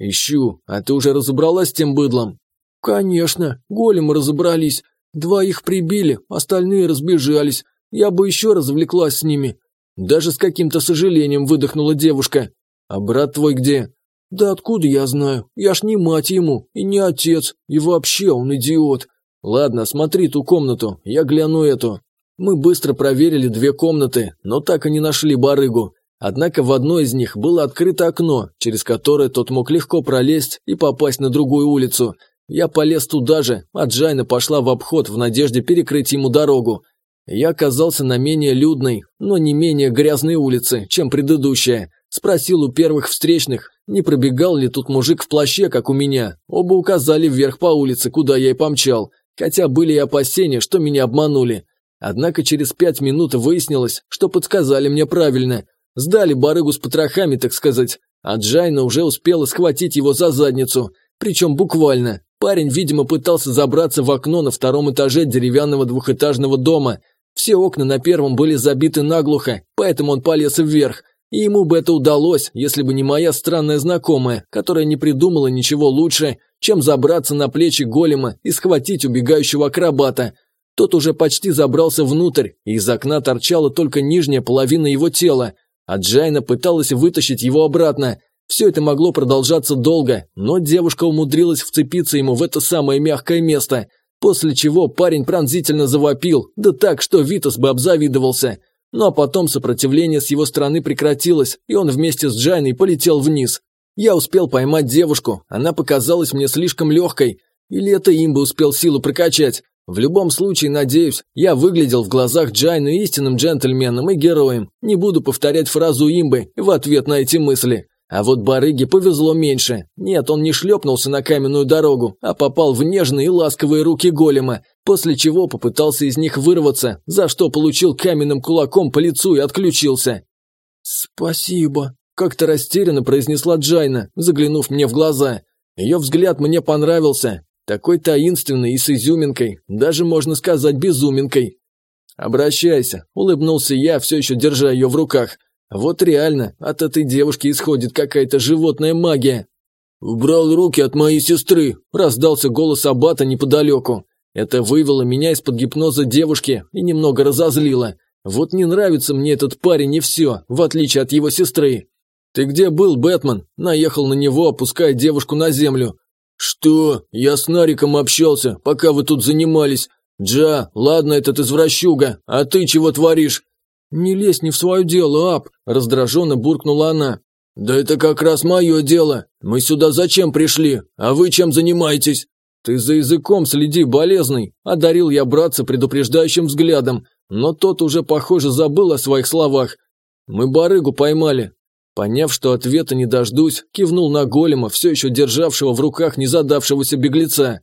«Ищу. А ты уже разобралась с тем быдлом?» «Конечно. Големы разобрались. Два их прибили, остальные разбежались. Я бы еще развлеклась с ними». Даже с каким-то сожалением выдохнула девушка. «А брат твой где?» «Да откуда я знаю? Я ж не мать ему, и не отец, и вообще он идиот. Ладно, смотри ту комнату, я гляну эту». Мы быстро проверили две комнаты, но так и не нашли барыгу. Однако в одной из них было открыто окно, через которое тот мог легко пролезть и попасть на другую улицу. Я полез туда же, а Джайна пошла в обход в надежде перекрыть ему дорогу. Я оказался на менее людной, но не менее грязной улице, чем предыдущая. Спросил у первых встречных, не пробегал ли тут мужик в плаще, как у меня. Оба указали вверх по улице, куда я и помчал, хотя были и опасения, что меня обманули. Однако через пять минут выяснилось, что подсказали мне правильно. Сдали барыгу с потрохами, так сказать. А Джайна уже успела схватить его за задницу. Причем буквально. Парень, видимо, пытался забраться в окно на втором этаже деревянного двухэтажного дома. Все окна на первом были забиты наглухо, поэтому он полез вверх. И ему бы это удалось, если бы не моя странная знакомая, которая не придумала ничего лучше, чем забраться на плечи голема и схватить убегающего акробата. Тот уже почти забрался внутрь, и из окна торчала только нижняя половина его тела, а Джайна пыталась вытащить его обратно. Все это могло продолжаться долго, но девушка умудрилась вцепиться ему в это самое мягкое место, после чего парень пронзительно завопил, да так, что Витас бы обзавидовался. Ну а потом сопротивление с его стороны прекратилось, и он вместе с Джайной полетел вниз. Я успел поймать девушку, она показалась мне слишком легкой, или это имба успел силу прокачать. В любом случае, надеюсь, я выглядел в глазах Джайны истинным джентльменом и героем. Не буду повторять фразу имбы в ответ на эти мысли. А вот барыге повезло меньше. Нет, он не шлепнулся на каменную дорогу, а попал в нежные и ласковые руки голема, после чего попытался из них вырваться, за что получил каменным кулаком по лицу и отключился. «Спасибо», – как-то растерянно произнесла Джайна, заглянув мне в глаза. Ее взгляд мне понравился, такой таинственный и с изюминкой, даже можно сказать безуминкой. «Обращайся», – улыбнулся я, все еще держа ее в руках. Вот реально, от этой девушки исходит какая-то животная магия. «Убрал руки от моей сестры!» – раздался голос Аббата неподалеку. Это вывело меня из-под гипноза девушки и немного разозлило. Вот не нравится мне этот парень и все, в отличие от его сестры. «Ты где был, Бэтмен?» – наехал на него, опуская девушку на землю. «Что? Я с Нариком общался, пока вы тут занимались. Джа, ладно этот извращуга, а ты чего творишь?» «Не лезь не в свое дело, Ап!» – раздраженно буркнула она. «Да это как раз мое дело. Мы сюда зачем пришли? А вы чем занимаетесь?» «Ты за языком следи, болезный!» – одарил я братца предупреждающим взглядом, но тот уже, похоже, забыл о своих словах. «Мы барыгу поймали». Поняв, что ответа не дождусь, кивнул на голема, все еще державшего в руках незадавшегося беглеца.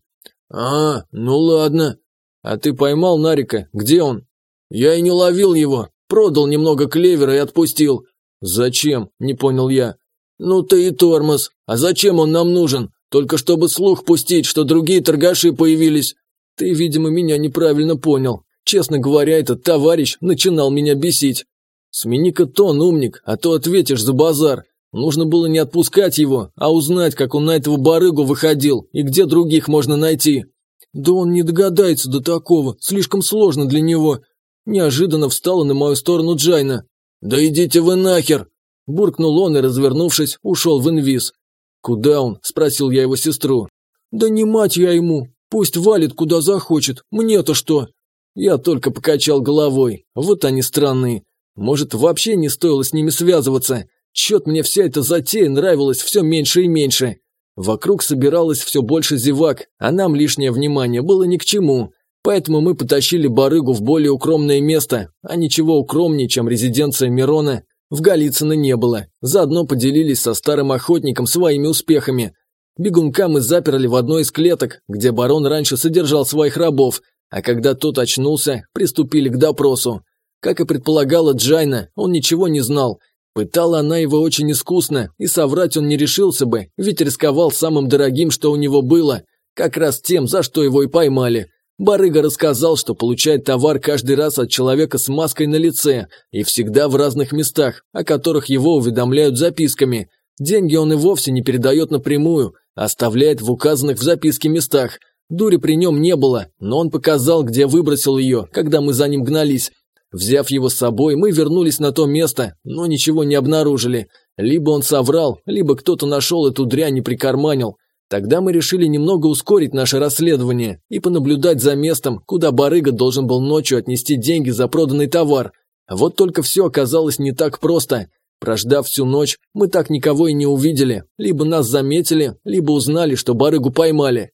«А, ну ладно. А ты поймал Нарика? Где он?» «Я и не ловил его. Продал немного клевера и отпустил. Зачем? Не понял я. Ну ты и тормоз. А зачем он нам нужен? Только чтобы слух пустить, что другие торгаши появились. Ты, видимо, меня неправильно понял. Честно говоря, этот товарищ начинал меня бесить. Смени-ка тон, умник, а то ответишь за базар. Нужно было не отпускать его, а узнать, как он на этого барыгу выходил и где других можно найти. Да он не догадается до такого, слишком сложно для него. Неожиданно встала на мою сторону Джайна. «Да идите вы нахер!» Буркнул он и, развернувшись, ушел в инвиз. «Куда он?» – спросил я его сестру. «Да не мать я ему! Пусть валит куда захочет, мне-то что?» Я только покачал головой. Вот они странные. Может, вообще не стоило с ними связываться. Чет мне вся эта затея нравилась все меньше и меньше. Вокруг собиралось все больше зевак, а нам лишнее внимание было ни к чему. Поэтому мы потащили барыгу в более укромное место, а ничего укромнее, чем резиденция Мирона, в Голицыно не было. Заодно поделились со старым охотником своими успехами. Бегунка мы заперли в одной из клеток, где барон раньше содержал своих рабов, а когда тот очнулся, приступили к допросу. Как и предполагала Джайна, он ничего не знал. Пытала она его очень искусно, и соврать он не решился бы, ведь рисковал самым дорогим, что у него было, как раз тем, за что его и поймали. Барыга рассказал, что получает товар каждый раз от человека с маской на лице и всегда в разных местах, о которых его уведомляют записками. Деньги он и вовсе не передает напрямую, оставляет в указанных в записке местах. Дури при нем не было, но он показал, где выбросил ее, когда мы за ним гнались. Взяв его с собой, мы вернулись на то место, но ничего не обнаружили. Либо он соврал, либо кто-то нашел эту дрянь и прикарманил. Тогда мы решили немного ускорить наше расследование и понаблюдать за местом, куда барыга должен был ночью отнести деньги за проданный товар. Вот только все оказалось не так просто. Прождав всю ночь, мы так никого и не увидели. Либо нас заметили, либо узнали, что барыгу поймали.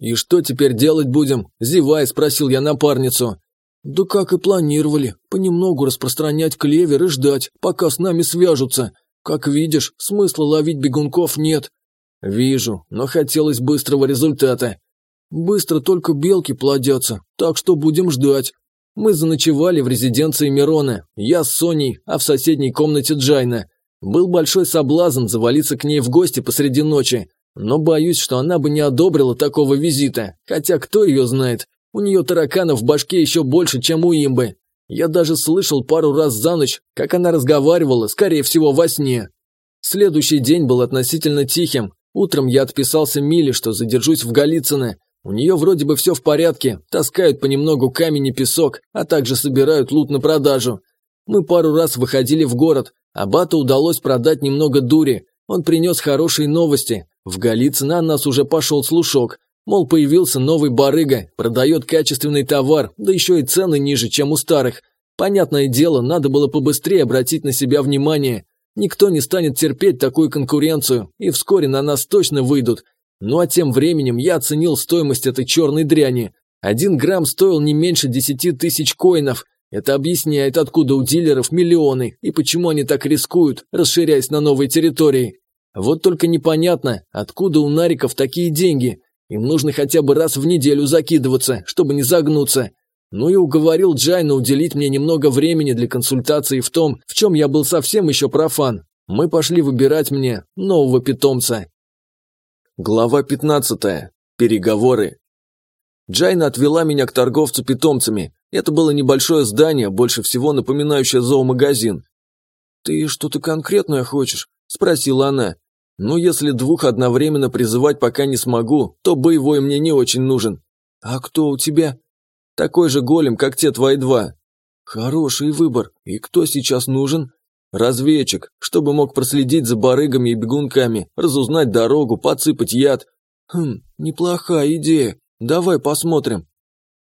«И что теперь делать будем?» – зевая, спросил я напарницу. «Да как и планировали, понемногу распространять клевер и ждать, пока с нами свяжутся. Как видишь, смысла ловить бегунков нет. «Вижу, но хотелось быстрого результата». «Быстро только белки плодятся, так что будем ждать». Мы заночевали в резиденции Мирона, я с Соней, а в соседней комнате Джайна. Был большой соблазн завалиться к ней в гости посреди ночи, но боюсь, что она бы не одобрила такого визита, хотя кто ее знает, у нее тараканов в башке еще больше, чем у имбы. Я даже слышал пару раз за ночь, как она разговаривала, скорее всего, во сне. Следующий день был относительно тихим, Утром я отписался Миле, что задержусь в Голицыно. У нее вроде бы все в порядке, таскают понемногу камень и песок, а также собирают лут на продажу. Мы пару раз выходили в город, а Бату удалось продать немного дури. Он принес хорошие новости. В Голицыно о нас уже пошел слушок. Мол, появился новый барыга, продает качественный товар, да еще и цены ниже, чем у старых. Понятное дело, надо было побыстрее обратить на себя внимание. Никто не станет терпеть такую конкуренцию, и вскоре на нас точно выйдут. Ну а тем временем я оценил стоимость этой черной дряни. Один грамм стоил не меньше десяти тысяч коинов. Это объясняет, откуда у дилеров миллионы и почему они так рискуют, расширяясь на новой территории. Вот только непонятно, откуда у нариков такие деньги. Им нужно хотя бы раз в неделю закидываться, чтобы не загнуться. Ну и уговорил Джайну уделить мне немного времени для консультации в том, в чем я был совсем еще профан. Мы пошли выбирать мне нового питомца. Глава 15. Переговоры. Джайна отвела меня к торговцу питомцами. Это было небольшое здание, больше всего напоминающее зоомагазин. «Ты что-то конкретное хочешь?» – спросила она. Ну, если двух одновременно призывать пока не смогу, то боевой мне не очень нужен. А кто у тебя? Такой же голем, как те твои два. Хороший выбор. И кто сейчас нужен? Разведчик, чтобы мог проследить за барыгами и бегунками, разузнать дорогу, подсыпать яд. Хм, неплохая идея. Давай посмотрим.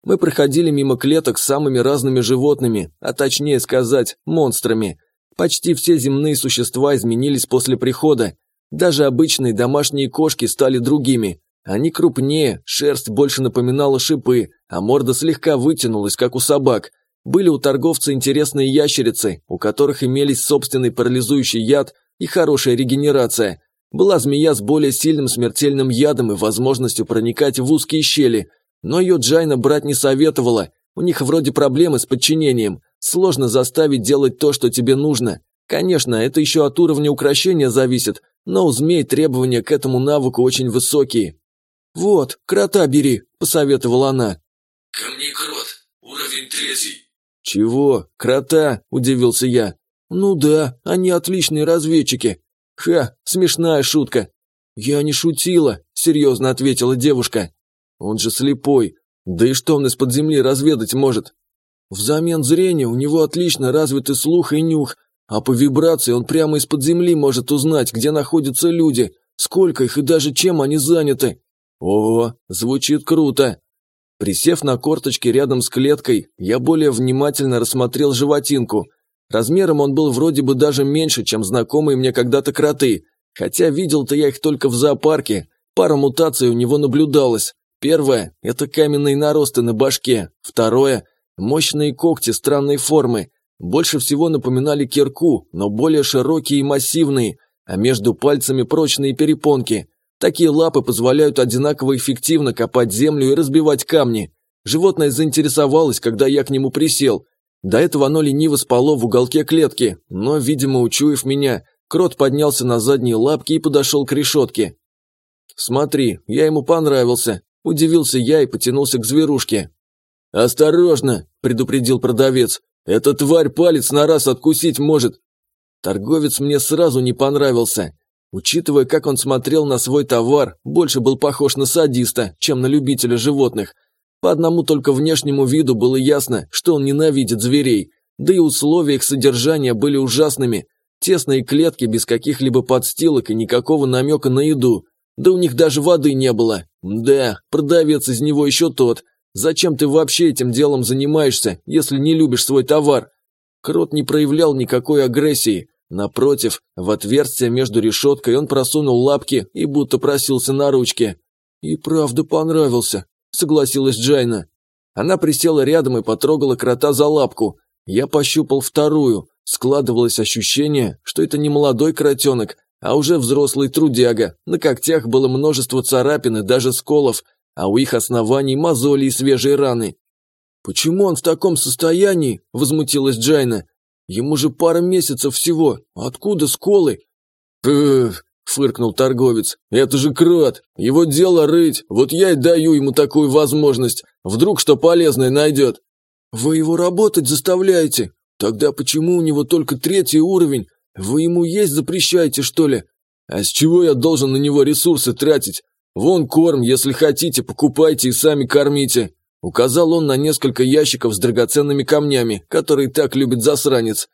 Мы проходили мимо клеток с самыми разными животными, а точнее сказать, монстрами. Почти все земные существа изменились после прихода, даже обычные домашние кошки стали другими. Они крупнее, шерсть больше напоминала шипы, а морда слегка вытянулась, как у собак. Были у торговца интересные ящерицы, у которых имелись собственный парализующий яд и хорошая регенерация. Была змея с более сильным смертельным ядом и возможностью проникать в узкие щели. Но ее Джайна брать не советовала. У них вроде проблемы с подчинением. Сложно заставить делать то, что тебе нужно. Конечно, это еще от уровня украшения зависит, но у змей требования к этому навыку очень высокие. «Вот, крота бери», – посоветовала она. «Ко мне крот, уровень третий». «Чего? Крота?» – удивился я. «Ну да, они отличные разведчики». «Ха, смешная шутка». «Я не шутила», – серьезно ответила девушка. «Он же слепой. Да и что он из-под земли разведать может?» «Взамен зрения у него отлично развиты слух и нюх, а по вибрации он прямо из-под земли может узнать, где находятся люди, сколько их и даже чем они заняты. О, звучит круто. Присев на корточки рядом с клеткой, я более внимательно рассмотрел животинку. Размером он был вроде бы даже меньше, чем знакомые мне когда-то кроты, хотя видел-то я их только в зоопарке. Пара мутаций у него наблюдалось. Первое – это каменные наросты на башке. Второе – мощные когти странной формы больше всего напоминали кирку, но более широкие и массивные, а между пальцами прочные перепонки. Такие лапы позволяют одинаково эффективно копать землю и разбивать камни. Животное заинтересовалось, когда я к нему присел. До этого оно лениво спало в уголке клетки, но, видимо, учуяв меня, крот поднялся на задние лапки и подошел к решетке. «Смотри, я ему понравился», – удивился я и потянулся к зверушке. «Осторожно!» – предупредил продавец. Эта тварь палец на раз откусить может. Торговец мне сразу не понравился. Учитывая, как он смотрел на свой товар, больше был похож на садиста, чем на любителя животных. По одному только внешнему виду было ясно, что он ненавидит зверей. Да и условия их содержания были ужасными. Тесные клетки без каких-либо подстилок и никакого намека на еду. Да у них даже воды не было. Да, продавец из него еще тот. Зачем ты вообще этим делом занимаешься, если не любишь свой товар? Крот не проявлял никакой агрессии. Напротив, в отверстие между решеткой он просунул лапки и будто просился на ручке. «И правда понравился», — согласилась Джайна. Она присела рядом и потрогала крота за лапку. Я пощупал вторую. Складывалось ощущение, что это не молодой кротенок, а уже взрослый трудяга. На когтях было множество царапин и даже сколов, а у их оснований мозоли и свежие раны. «Почему он в таком состоянии?» – возмутилась Джайна. «Ему же пара месяцев всего. Откуда сколы?» «Пф!» – фыркнул торговец. «Это же крот. Его дело рыть. Вот я и даю ему такую возможность. Вдруг что полезное найдет». «Вы его работать заставляете? Тогда почему у него только третий уровень? Вы ему есть запрещаете, что ли?» «А с чего я должен на него ресурсы тратить? «Вон корм, если хотите, покупайте и сами кормите», – указал он на несколько ящиков с драгоценными камнями, которые так любит засранец.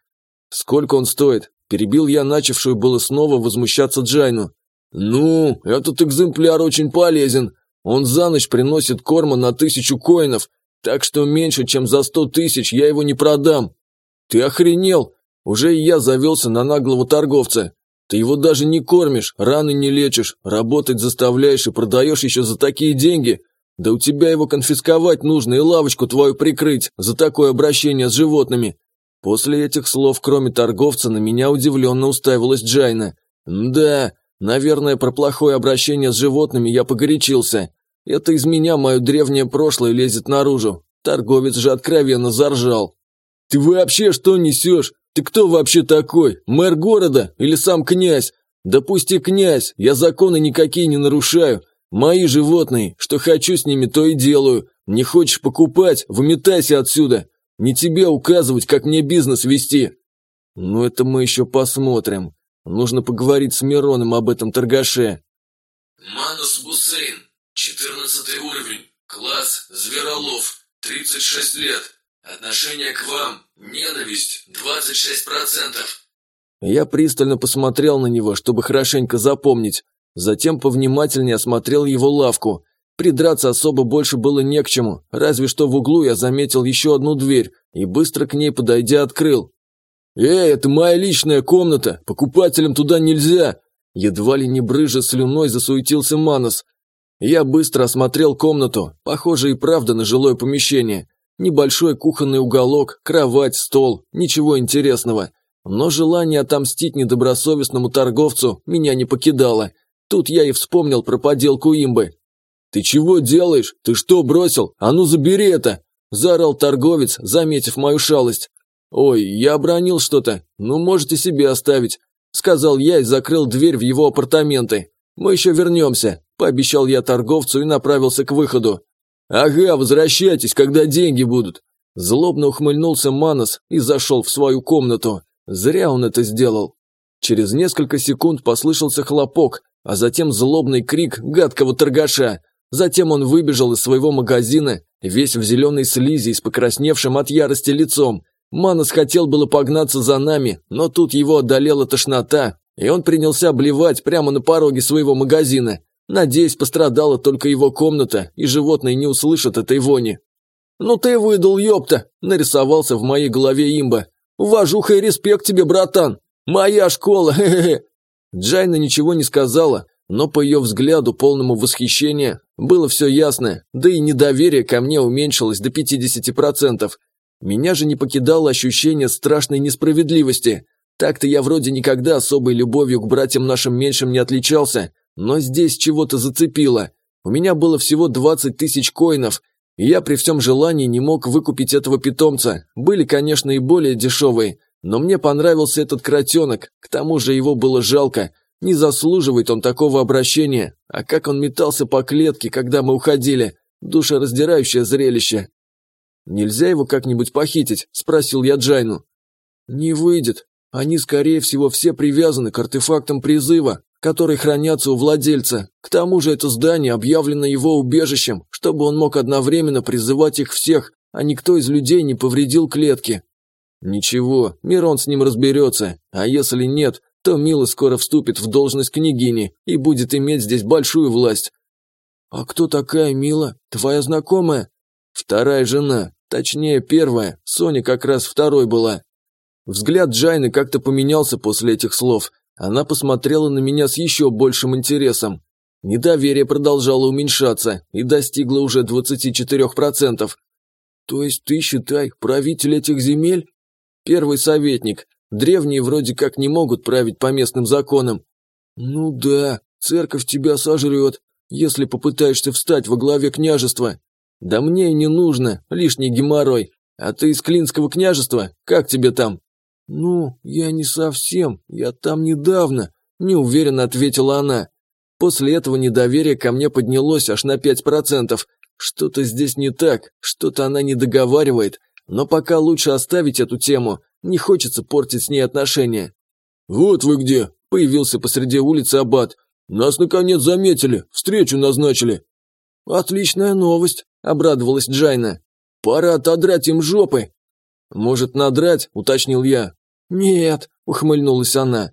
«Сколько он стоит?» Перебил я начавшую было снова возмущаться Джайну. «Ну, этот экземпляр очень полезен. Он за ночь приносит корма на тысячу коинов, так что меньше, чем за сто тысяч я его не продам». «Ты охренел? Уже и я завелся на наглого торговца. Ты его даже не кормишь, раны не лечишь, работать заставляешь и продаешь еще за такие деньги. Да у тебя его конфисковать нужно и лавочку твою прикрыть за такое обращение с животными. После этих слов, кроме торговца, на меня удивленно уставилась Джайна. Да, наверное, про плохое обращение с животными я погорячился. Это из меня мое древнее прошлое лезет наружу. Торговец же откровенно заржал. «Ты вообще что несешь? Ты кто вообще такой? Мэр города или сам князь? Да пусть князь, я законы никакие не нарушаю. Мои животные, что хочу с ними, то и делаю. Не хочешь покупать, выметайся отсюда. Не тебе указывать, как мне бизнес вести. Ну это мы еще посмотрим. Нужно поговорить с Мироном об этом торгаше. Манус Бусейн, 14 уровень, класс Зверолов, 36 лет. Отношение к вам, ненависть, 26%. Я пристально посмотрел на него, чтобы хорошенько запомнить. Затем повнимательнее осмотрел его лавку. Придраться особо больше было не к чему, разве что в углу я заметил еще одну дверь и быстро к ней подойдя открыл. «Эй, это моя личная комната, покупателям туда нельзя!» Едва ли не брыжа слюной засуетился Манос. Я быстро осмотрел комнату, похоже и правда на жилое помещение. Небольшой кухонный уголок, кровать, стол, ничего интересного. Но желание отомстить недобросовестному торговцу меня не покидало. Тут я и вспомнил про поделку имбы. «Ты чего делаешь? Ты что бросил? А ну забери это!» Заорал торговец, заметив мою шалость. «Ой, я обронил что-то. Ну, можете себе оставить», – сказал я и закрыл дверь в его апартаменты. «Мы еще вернемся», – пообещал я торговцу и направился к выходу. «Ага, возвращайтесь, когда деньги будут». Злобно ухмыльнулся Манос и зашел в свою комнату. Зря он это сделал. Через несколько секунд послышался хлопок, а затем злобный крик гадкого торгаша. Затем он выбежал из своего магазина, весь в зеленой слизи и с покрасневшим от ярости лицом. Манос хотел было погнаться за нами, но тут его одолела тошнота, и он принялся обливать прямо на пороге своего магазина. Надеюсь, пострадала только его комната, и животные не услышат этой вони. «Ну ты выдал, ёпта!» – нарисовался в моей голове имба. «Уважуха и респект тебе, братан! Моя школа, хе-хе-хе!» Джайна ничего не сказала, но по ее взгляду, полному восхищения, было все ясно, да и недоверие ко мне уменьшилось до 50%. Меня же не покидало ощущение страшной несправедливости. Так-то я вроде никогда особой любовью к братьям нашим меньшим не отличался, но здесь чего-то зацепило. У меня было всего 20 тысяч коинов, и я при всем желании не мог выкупить этого питомца. Были, конечно, и более дешевые, но мне понравился этот кротенок, к тому же его было жалко. Не заслуживает он такого обращения, а как он метался по клетке, когда мы уходили. Душераздирающее зрелище. «Нельзя его как-нибудь похитить?» – спросил я Джайну. «Не выйдет. Они, скорее всего, все привязаны к артефактам призыва, которые хранятся у владельца. К тому же это здание объявлено его убежищем, чтобы он мог одновременно призывать их всех, а никто из людей не повредил клетки. Ничего, Мирон с ним разберется, а если нет, то Мила скоро вступит в должность княгини и будет иметь здесь большую власть. А кто такая Мила? Твоя знакомая? Вторая жена, точнее первая, Соня как раз второй была. Взгляд Джайны как-то поменялся после этих слов. Она посмотрела на меня с еще большим интересом. Недоверие продолжало уменьшаться и достигло уже 24%. То есть ты, считай, правитель этих земель? Первый советник. Древние вроде как не могут править по местным законам. Ну да, церковь тебя сожрет, если попытаешься встать во главе княжества. Да мне и не нужно, лишний геморрой. А ты из Клинского княжества? Как тебе там? Ну, я не совсем, я там недавно, неуверенно ответила она. После этого недоверие ко мне поднялось аж на пять процентов. Что-то здесь не так, что-то она не договаривает, но пока лучше оставить эту тему, не хочется портить с ней отношения. «Вот вы где!» – появился посреди улицы Аббат. «Нас наконец заметили, встречу назначили». «Отличная новость», – обрадовалась Джайна. «Пора отодрать им жопы». «Может, надрать?» – уточнил я. «Нет, ухмыльнулась она.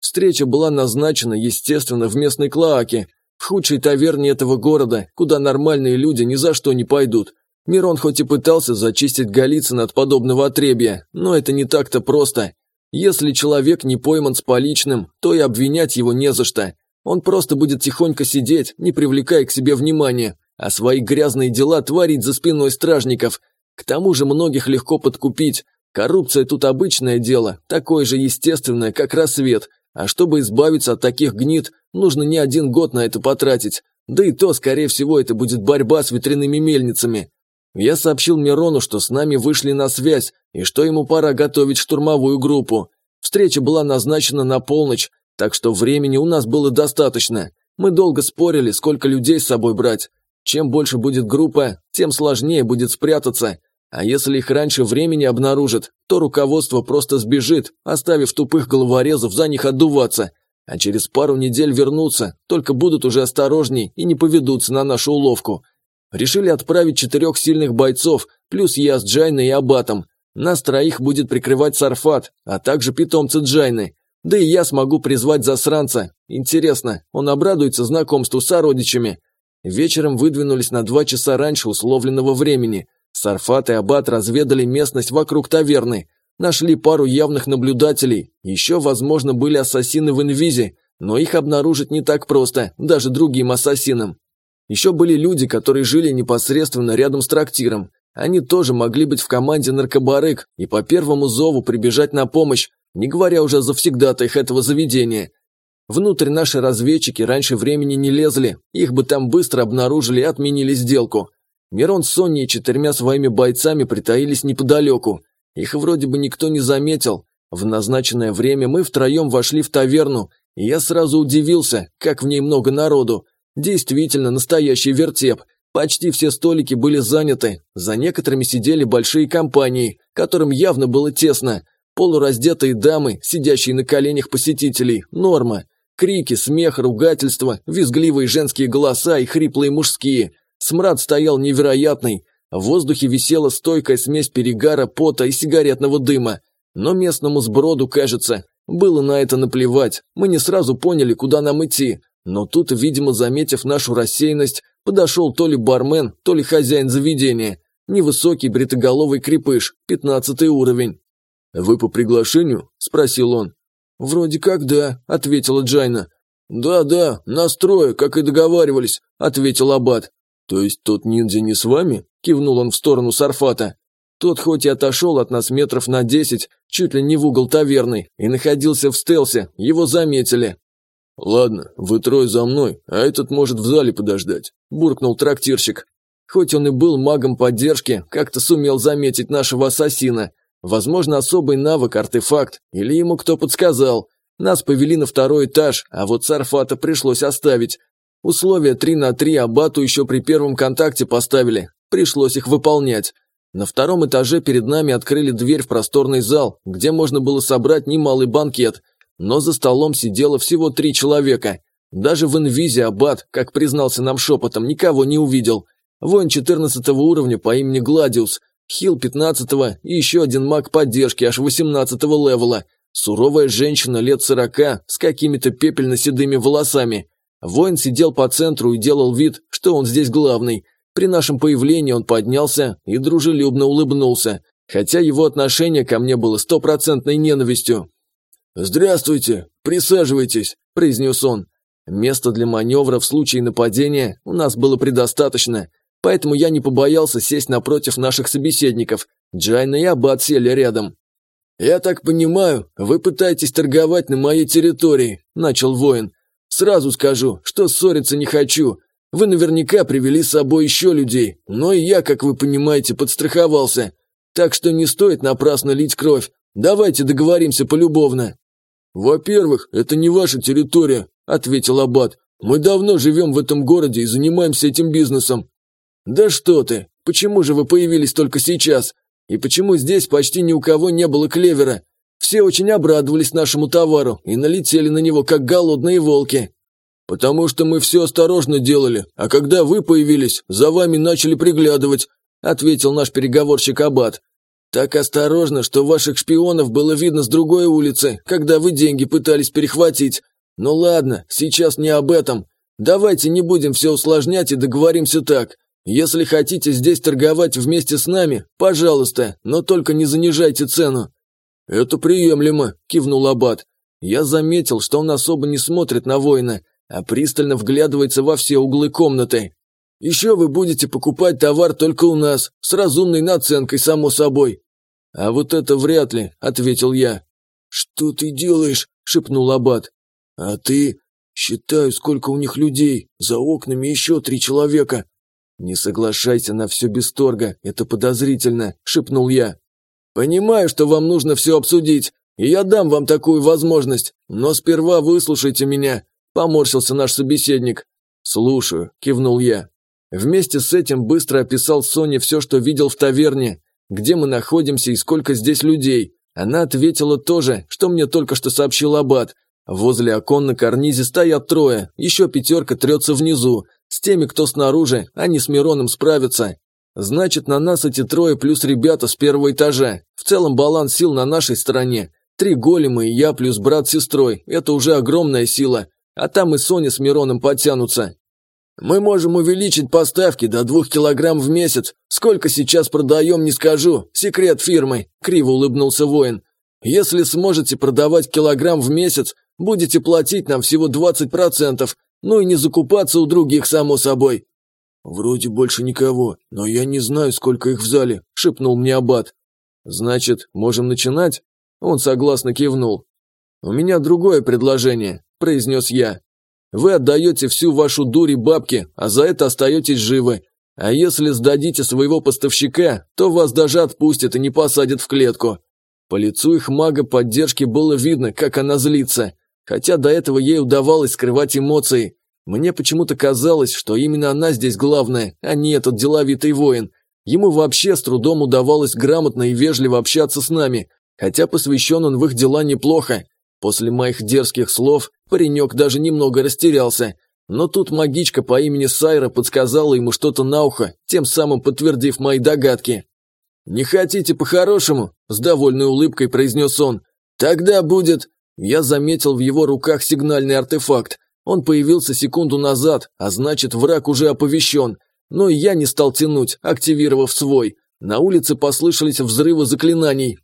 Встреча была назначена, естественно, в местной клоаке, в худшей таверне этого города, куда нормальные люди ни за что не пойдут. Мирон хоть и пытался зачистить Голицын от подобного отребья, но это не так-то просто. Если человек не пойман с поличным, то и обвинять его не за что. Он просто будет тихонько сидеть, не привлекая к себе внимания, а свои грязные дела творить за спиной стражников. К тому же многих легко подкупить. Коррупция тут обычное дело, такое же естественное, как рассвет. А чтобы избавиться от таких гнид, нужно не один год на это потратить. Да и то, скорее всего, это будет борьба с ветряными мельницами. Я сообщил Мирону, что с нами вышли на связь, и что ему пора готовить штурмовую группу. Встреча была назначена на полночь, так что времени у нас было достаточно. Мы долго спорили, сколько людей с собой брать. Чем больше будет группа, тем сложнее будет спрятаться. А если их раньше времени обнаружат, то руководство просто сбежит, оставив тупых головорезов за них отдуваться. А через пару недель вернутся, только будут уже осторожней и не поведутся на нашу уловку. Решили отправить четырех сильных бойцов, плюс я с Джайной и Абатом. Нас троих будет прикрывать Сарфат, а также питомцы Джайны. Да и я смогу призвать засранца. Интересно, он обрадуется знакомству с сородичами. Вечером выдвинулись на два часа раньше условленного времени. Сарфат и Абат разведали местность вокруг таверны. Нашли пару явных наблюдателей. Еще, возможно, были ассасины в инвизе, но их обнаружить не так просто, даже другим ассасинам. Еще были люди, которые жили непосредственно рядом с трактиром. Они тоже могли быть в команде наркобарык и по первому зову прибежать на помощь, не говоря уже о завсегдатаях этого заведения. Внутрь наши разведчики раньше времени не лезли, их бы там быстро обнаружили и отменили сделку. Мирон с Соней и четырьмя своими бойцами притаились неподалеку. Их вроде бы никто не заметил. В назначенное время мы втроем вошли в таверну, и я сразу удивился, как в ней много народу. Действительно, настоящий вертеп. Почти все столики были заняты, за некоторыми сидели большие компании, которым явно было тесно. Полураздетые дамы, сидящие на коленях посетителей, норма. Крики, смех, ругательства, визгливые женские голоса и хриплые мужские. Смрад стоял невероятный. В воздухе висела стойкая смесь перегара, пота и сигаретного дыма. Но местному сброду, кажется, было на это наплевать. Мы не сразу поняли, куда нам идти. Но тут, видимо, заметив нашу рассеянность, подошел то ли бармен, то ли хозяин заведения. Невысокий бритоголовый крепыш, пятнадцатый уровень. «Вы по приглашению?» – спросил он. «Вроде как да», – ответила Джайна. «Да-да, настрое, как и договаривались», – ответил Аббат. «То есть тот ниндзя не с вами?» – кивнул он в сторону Сарфата. Тот хоть и отошел от нас метров на десять, чуть ли не в угол таверны, и находился в стелсе, его заметили. «Ладно, вы трое за мной, а этот может в зале подождать», – буркнул трактирщик. Хоть он и был магом поддержки, как-то сумел заметить нашего ассасина. Возможно, особый навык, артефакт, или ему кто подсказал. Нас повели на второй этаж, а вот Сарфата пришлось оставить. Условия 3 на 3 Абату еще при первом контакте поставили, пришлось их выполнять. На втором этаже перед нами открыли дверь в просторный зал, где можно было собрать немалый банкет – но за столом сидело всего три человека. Даже в инвизе Аббат, как признался нам шепотом, никого не увидел. Воин 14 уровня по имени Гладиус, Хил 15 и еще один маг поддержки аж 18 левела. Суровая женщина лет 40 с какими-то пепельно-седыми волосами. Воин сидел по центру и делал вид, что он здесь главный. При нашем появлении он поднялся и дружелюбно улыбнулся, хотя его отношение ко мне было стопроцентной ненавистью. «Здравствуйте, присаживайтесь», – произнес он. Места для маневра в случае нападения у нас было предостаточно, поэтому я не побоялся сесть напротив наших собеседников. Джайна и Аббат сели рядом. «Я так понимаю, вы пытаетесь торговать на моей территории», – начал воин. «Сразу скажу, что ссориться не хочу. Вы наверняка привели с собой еще людей, но и я, как вы понимаете, подстраховался. Так что не стоит напрасно лить кровь. Давайте договоримся полюбовно». «Во-первых, это не ваша территория», – ответил Аббат. «Мы давно живем в этом городе и занимаемся этим бизнесом». «Да что ты! Почему же вы появились только сейчас? И почему здесь почти ни у кого не было клевера? Все очень обрадовались нашему товару и налетели на него, как голодные волки». «Потому что мы все осторожно делали, а когда вы появились, за вами начали приглядывать», – ответил наш переговорщик Аббат. Так осторожно, что ваших шпионов было видно с другой улицы, когда вы деньги пытались перехватить. Ну ладно, сейчас не об этом. Давайте не будем все усложнять и договоримся так. Если хотите здесь торговать вместе с нами, пожалуйста, но только не занижайте цену». «Это приемлемо», – кивнул Аббат. Я заметил, что он особо не смотрит на воина, а пристально вглядывается во все углы комнаты. «Еще вы будете покупать товар только у нас, с разумной наценкой, само собой». «А вот это вряд ли», – ответил я. «Что ты делаешь?» – шепнул Аббат. «А ты?» «Считаю, сколько у них людей. За окнами еще три человека. «Не соглашайся на все без торга, это подозрительно», – шепнул я. «Понимаю, что вам нужно все обсудить, и я дам вам такую возможность, но сперва выслушайте меня», – поморщился наш собеседник. «Слушаю», – кивнул я. Вместе с этим быстро описал Соне все, что видел в таверне, где мы находимся и сколько здесь людей. Она ответила тоже, что мне только что сообщил Аббат. Возле окон на карнизе стоят трое, еще пятерка трется внизу, с теми, кто снаружи, они с Мироном справятся. Значит, на нас эти трое плюс ребята с первого этажа. В целом баланс сил на нашей стороне. Три голема и я плюс брат с сестрой. Это уже огромная сила. А там и Соня с Мироном подтянутся. Мы можем увеличить поставки до двух килограмм в месяц. Сколько сейчас продаем, не скажу. Секрет фирмы. Криво улыбнулся воин. Если сможете продавать килограмм в месяц, будете платить нам всего 20%, ну и не закупаться у других, само собой. Вроде больше никого, но я не знаю, сколько их в зале, шепнул мне аббат. Значит, можем начинать? Он согласно кивнул. У меня другое предложение, произнес я. Вы отдаете всю вашу дурь и бабки, а за это остаетесь живы. А если сдадите своего поставщика, то вас даже отпустят и не посадят в клетку. По лицу их мага поддержки было видно, как она злится. Хотя до этого ей удавалось скрывать эмоции. Мне почему-то казалось, что именно она здесь главная, а не этот деловитый воин. Ему вообще с трудом удавалось грамотно и вежливо общаться с нами, хотя посвящен он в их дела неплохо. После моих дерзких слов паренек даже немного растерялся. Но тут магичка по имени Сайра подсказала ему что-то на ухо, тем самым подтвердив мои догадки. «Не хотите по-хорошему?» – с довольной улыбкой произнес он. «Тогда будет...» Я заметил в его руках сигнальный артефакт. Он появился секунду назад, а значит враг уже оповещен. Но я не стал тянуть, активировав свой. На улице послышались взрывы заклинаний.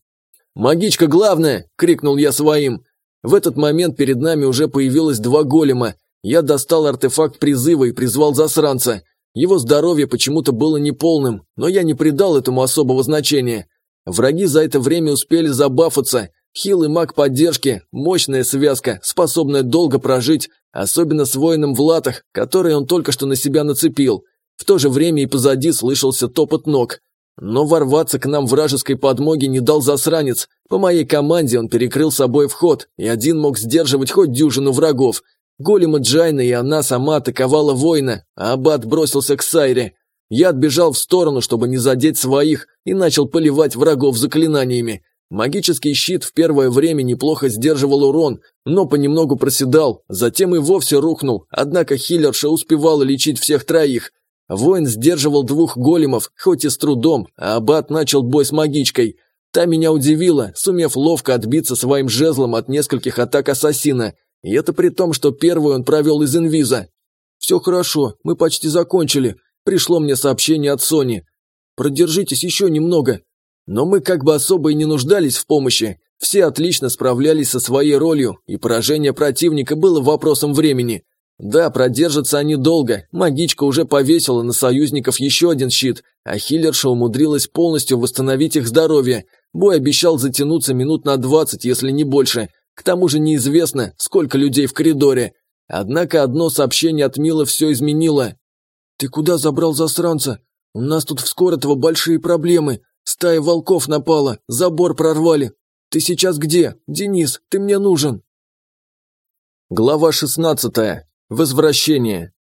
«Магичка главная!» – крикнул я своим. В этот момент перед нами уже появилось два голема. Я достал артефакт призыва и призвал засранца. Его здоровье почему-то было неполным, но я не придал этому особого значения. Враги за это время успели забафаться, Хилый маг поддержки, мощная связка, способная долго прожить, особенно с воином в латах, который он только что на себя нацепил. В то же время и позади слышался топот ног. Но ворваться к нам вражеской подмоги не дал засранец. По моей команде он перекрыл собой вход, и один мог сдерживать хоть дюжину врагов. Голем Джайны и она сама атаковала воина, а Аббат бросился к Сайре. Я отбежал в сторону, чтобы не задеть своих, и начал поливать врагов заклинаниями. Магический щит в первое время неплохо сдерживал урон, но понемногу проседал, затем и вовсе рухнул, однако хиллерша успевала лечить всех троих. Воин сдерживал двух големов, хоть и с трудом, а аббат начал бой с магичкой. Та меня удивила, сумев ловко отбиться своим жезлом от нескольких атак ассасина. И это при том, что первую он провел из инвиза. «Все хорошо, мы почти закончили. Пришло мне сообщение от Сони. Продержитесь еще немного, но мы как бы особо и не нуждались в помощи. Все отлично справлялись со своей ролью, и поражение противника было вопросом времени. Да, продержатся они долго. Магичка уже повесила на союзников еще один щит, а хиллерша умудрилась полностью восстановить их здоровье. Бой обещал затянуться минут на 20, если не больше. К тому же неизвестно, сколько людей в коридоре. Однако одно сообщение от Мила все изменило. «Ты куда забрал засранца? У нас тут в Скоротово большие проблемы. Стая волков напала, забор прорвали. Ты сейчас где? Денис, ты мне нужен. Глава 16. Возвращение.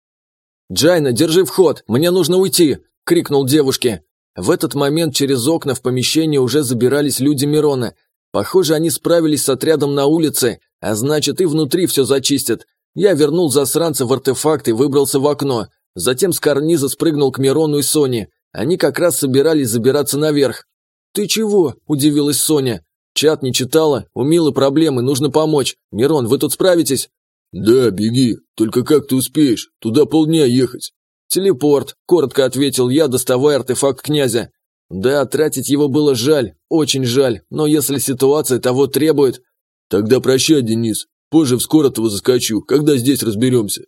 «Джайна, держи вход, мне нужно уйти!» – крикнул девушке. В этот момент через окна в помещение уже забирались люди Мирона. Похоже, они справились с отрядом на улице, а значит и внутри все зачистят. Я вернул засранца в артефакт и выбрался в окно. Затем с карниза спрыгнул к Мирону и Соне. Они как раз собирались забираться наверх. «Ты чего?» – удивилась Соня. «Чат не читала, у Милы проблемы, нужно помочь. Мирон, вы тут справитесь?» «Да, беги, только как ты успеешь? Туда полдня ехать». «Телепорт», – коротко ответил я, доставая артефакт князя. Да, тратить его было жаль, очень жаль, но если ситуация того требует... Тогда прощай, Денис, позже в Скоротово заскочу, когда здесь разберемся.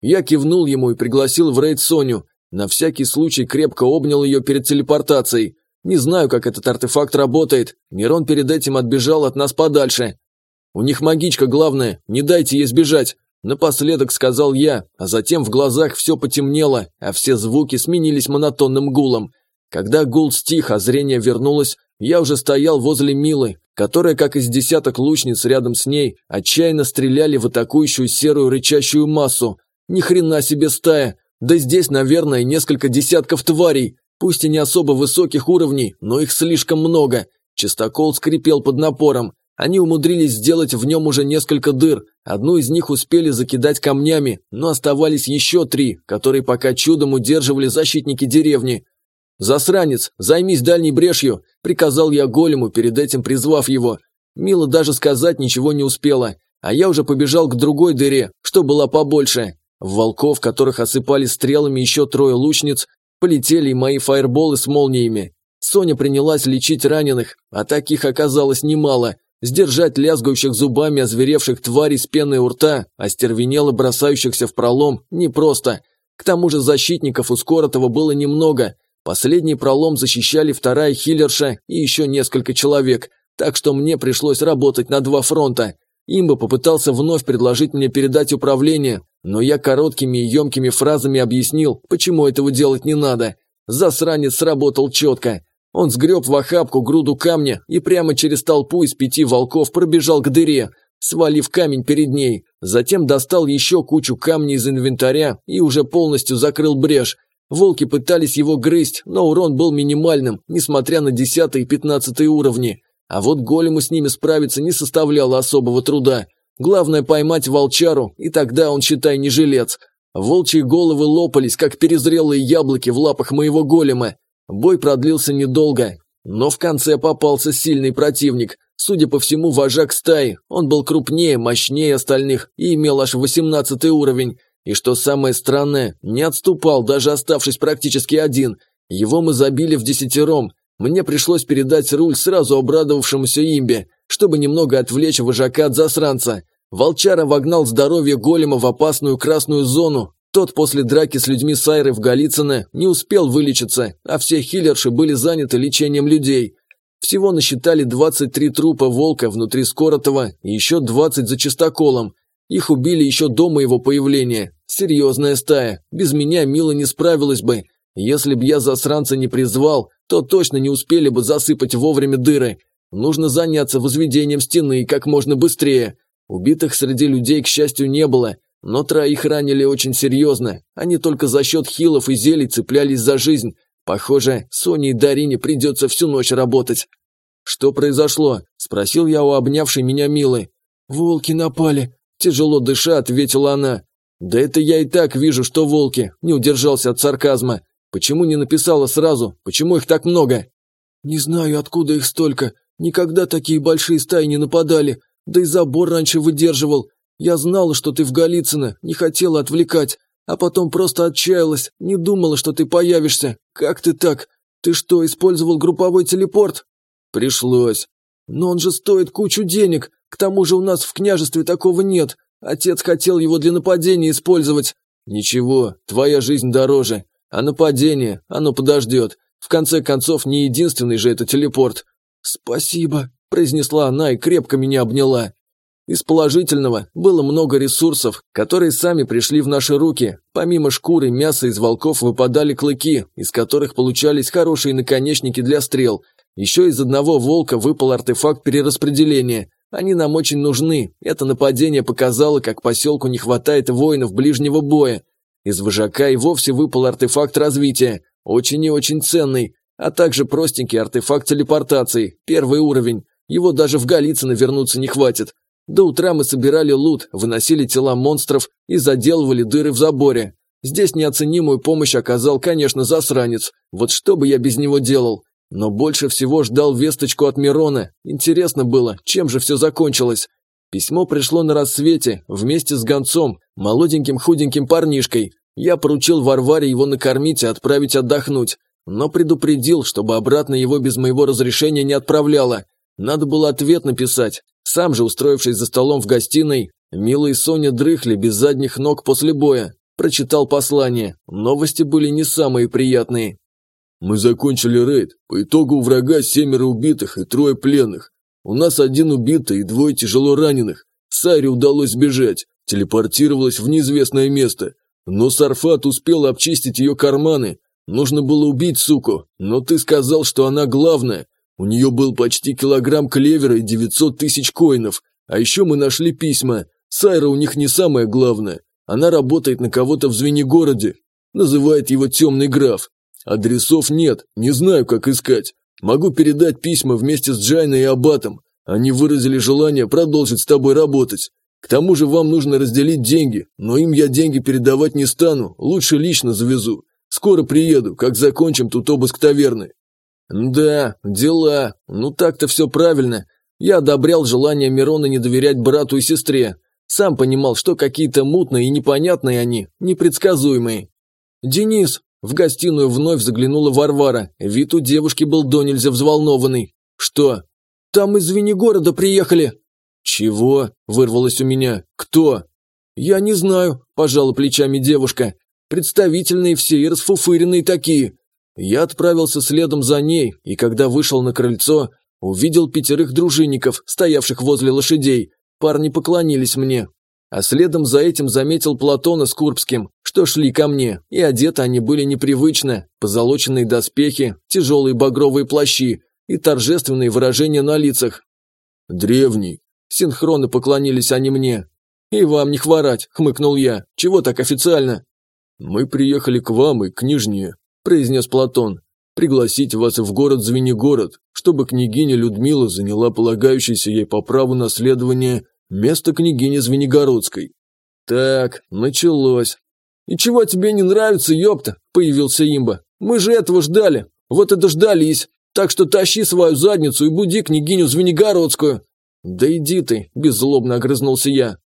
Я кивнул ему и пригласил в рейд Соню. На всякий случай крепко обнял ее перед телепортацией. Не знаю, как этот артефакт работает. Мирон перед этим отбежал от нас подальше. У них магичка главная, не дайте ей сбежать. Напоследок сказал я, а затем в глазах все потемнело, а все звуки сменились монотонным гулом. Когда гул стих, а зрение вернулось, я уже стоял возле Милы, которая, как из десяток лучниц рядом с ней, отчаянно стреляли в атакующую серую рычащую массу. Ни хрена себе стая, да здесь, наверное, несколько десятков тварей. Пусть и не особо высоких уровней, но их слишком много. Чистокол скрипел под напором. Они умудрились сделать в нем уже несколько дыр. Одну из них успели закидать камнями, но оставались еще три, которые пока чудом удерживали защитники деревни. «Засранец, займись дальней брешью!» – приказал я голему, перед этим призвав его. Мила даже сказать ничего не успела, а я уже побежал к другой дыре, что была побольше. В волков, которых осыпали стрелами еще трое лучниц, Полетели и мои фаерболы с молниями. Соня принялась лечить раненых, а таких оказалось немало. Сдержать лязгающих зубами озверевших тварей с пеной у рта, остервенело бросающихся в пролом, непросто. К тому же защитников у Скоротова было немного. Последний пролом защищали вторая хиллерша и еще несколько человек, так что мне пришлось работать на два фронта. Имба попытался вновь предложить мне передать управление, но я короткими и емкими фразами объяснил, почему этого делать не надо. Засранец сработал четко. Он сгреб в охапку груду камня и прямо через толпу из пяти волков пробежал к дыре, свалив камень перед ней. Затем достал еще кучу камней из инвентаря и уже полностью закрыл брешь. Волки пытались его грызть, но урон был минимальным, несмотря на 10 и 15 уровни. А вот голему с ними справиться не составляло особого труда. Главное поймать волчару, и тогда он, считай, не жилец. Волчьи головы лопались, как перезрелые яблоки в лапах моего голема. Бой продлился недолго, но в конце попался сильный противник. Судя по всему, вожак стаи. Он был крупнее, мощнее остальных и имел аж 18 уровень. И что самое странное, не отступал, даже оставшись практически один. Его мы забили в десятером. Мне пришлось передать руль сразу обрадовавшемуся имбе чтобы немного отвлечь вожака от засранца. Волчара вогнал здоровье голема в опасную красную зону. Тот после драки с людьми Сайры в Голицыно не успел вылечиться, а все хиллерши были заняты лечением людей. Всего насчитали 23 трупа волка внутри Скоротова и еще 20 за чистоколом. Их убили еще до моего появления. Серьезная стая. Без меня Мила не справилась бы. Если б я засранца не призвал, то точно не успели бы засыпать вовремя дыры. Нужно заняться возведением стены как можно быстрее. Убитых среди людей, к счастью, не было, но троих ранили очень серьезно. Они только за счет хилов и зелий цеплялись за жизнь. Похоже, Соне и Дарине придется всю ночь работать. «Что произошло?» – спросил я у обнявшей меня Милы. «Волки напали», – тяжело дыша ответила она. «Да это я и так вижу, что волки», – не удержался от сарказма. «Почему не написала сразу? Почему их так много?» «Не знаю, откуда их столько. Никогда такие большие стаи не нападали, да и забор раньше выдерживал. Я знала, что ты в Голицыно, не хотела отвлекать, а потом просто отчаялась, не думала, что ты появишься. Как ты так? Ты что, использовал групповой телепорт? Пришлось. Но он же стоит кучу денег, к тому же у нас в княжестве такого нет. Отец хотел его для нападения использовать. Ничего, твоя жизнь дороже. А нападение, оно подождет. В конце концов, не единственный же это телепорт. «Спасибо», – произнесла она и крепко меня обняла. Из положительного было много ресурсов, которые сами пришли в наши руки. Помимо шкуры, мяса из волков выпадали клыки, из которых получались хорошие наконечники для стрел. Еще из одного волка выпал артефакт перераспределения. Они нам очень нужны. Это нападение показало, как поселку не хватает воинов ближнего боя. Из вожака и вовсе выпал артефакт развития. Очень и очень ценный а также простенький артефакт телепортации, первый уровень. Его даже в Голицыно вернуться не хватит. До утра мы собирали лут, выносили тела монстров и заделывали дыры в заборе. Здесь неоценимую помощь оказал, конечно, засранец. Вот что бы я без него делал? Но больше всего ждал весточку от Мирона. Интересно было, чем же все закончилось. Письмо пришло на рассвете, вместе с гонцом, молоденьким худеньким парнишкой. Я поручил Варваре его накормить и отправить отдохнуть, но предупредил, чтобы обратно его без моего разрешения не отправляла. Надо было ответ написать. Сам же, устроившись за столом в гостиной, Мила и Соня дрыхли без задних ног после боя. Прочитал послание. Новости были не самые приятные. Мы закончили рейд. По итогу у врага семеро убитых и трое пленных. У нас один убитый и двое тяжело раненых. Сайре удалось сбежать. Телепортировалась в неизвестное место. Но Сарфат успел обчистить ее карманы. Нужно было убить суку, но ты сказал, что она главная. У нее был почти килограмм клевера и 900 тысяч коинов. А еще мы нашли письма. Сайра у них не самое главное. Она работает на кого-то в Звенигороде. Называет его темный граф. Адресов нет, не знаю, как искать. Могу передать письма вместе с Джайной и Абатом. Они выразили желание продолжить с тобой работать. К тому же вам нужно разделить деньги, но им я деньги передавать не стану, лучше лично завезу. Скоро приеду, как закончим тут обыск таверны». «Да, дела. Ну так-то все правильно. Я одобрял желание Мирона не доверять брату и сестре. Сам понимал, что какие-то мутные и непонятные они, непредсказуемые. «Денис!» В гостиную вновь заглянула Варвара. Вид у девушки был до нельзя взволнованный. «Что?» «Там из Звенигорода приехали!» «Чего?» – вырвалось у меня. «Кто?» «Я не знаю», – пожала плечами девушка. «Представительные все и расфуфыренные такие». Я отправился следом за ней, и когда вышел на крыльцо, увидел пятерых дружинников, стоявших возле лошадей. Парни поклонились мне. А следом за этим заметил Платона с Курбским, что шли ко мне, и одеты они были непривычно, позолоченные доспехи, тяжелые багровые плащи и торжественные выражения на лицах. «Древний», Синхронно поклонились они мне. «И вам не хворать», – хмыкнул я. «Чего так официально?» «Мы приехали к вам и к княжне», – произнес Платон. «Пригласить вас в город Звенигород, чтобы княгиня Людмила заняла полагающееся ей по праву наследования место княгини Звенигородской». «Так, началось». «И чего тебе не нравится, ёпта?» – появился имба. «Мы же этого ждали. Вот и дождались. Так что тащи свою задницу и буди княгиню Звенигородскую. «Да иди ты!» – беззлобно огрызнулся я.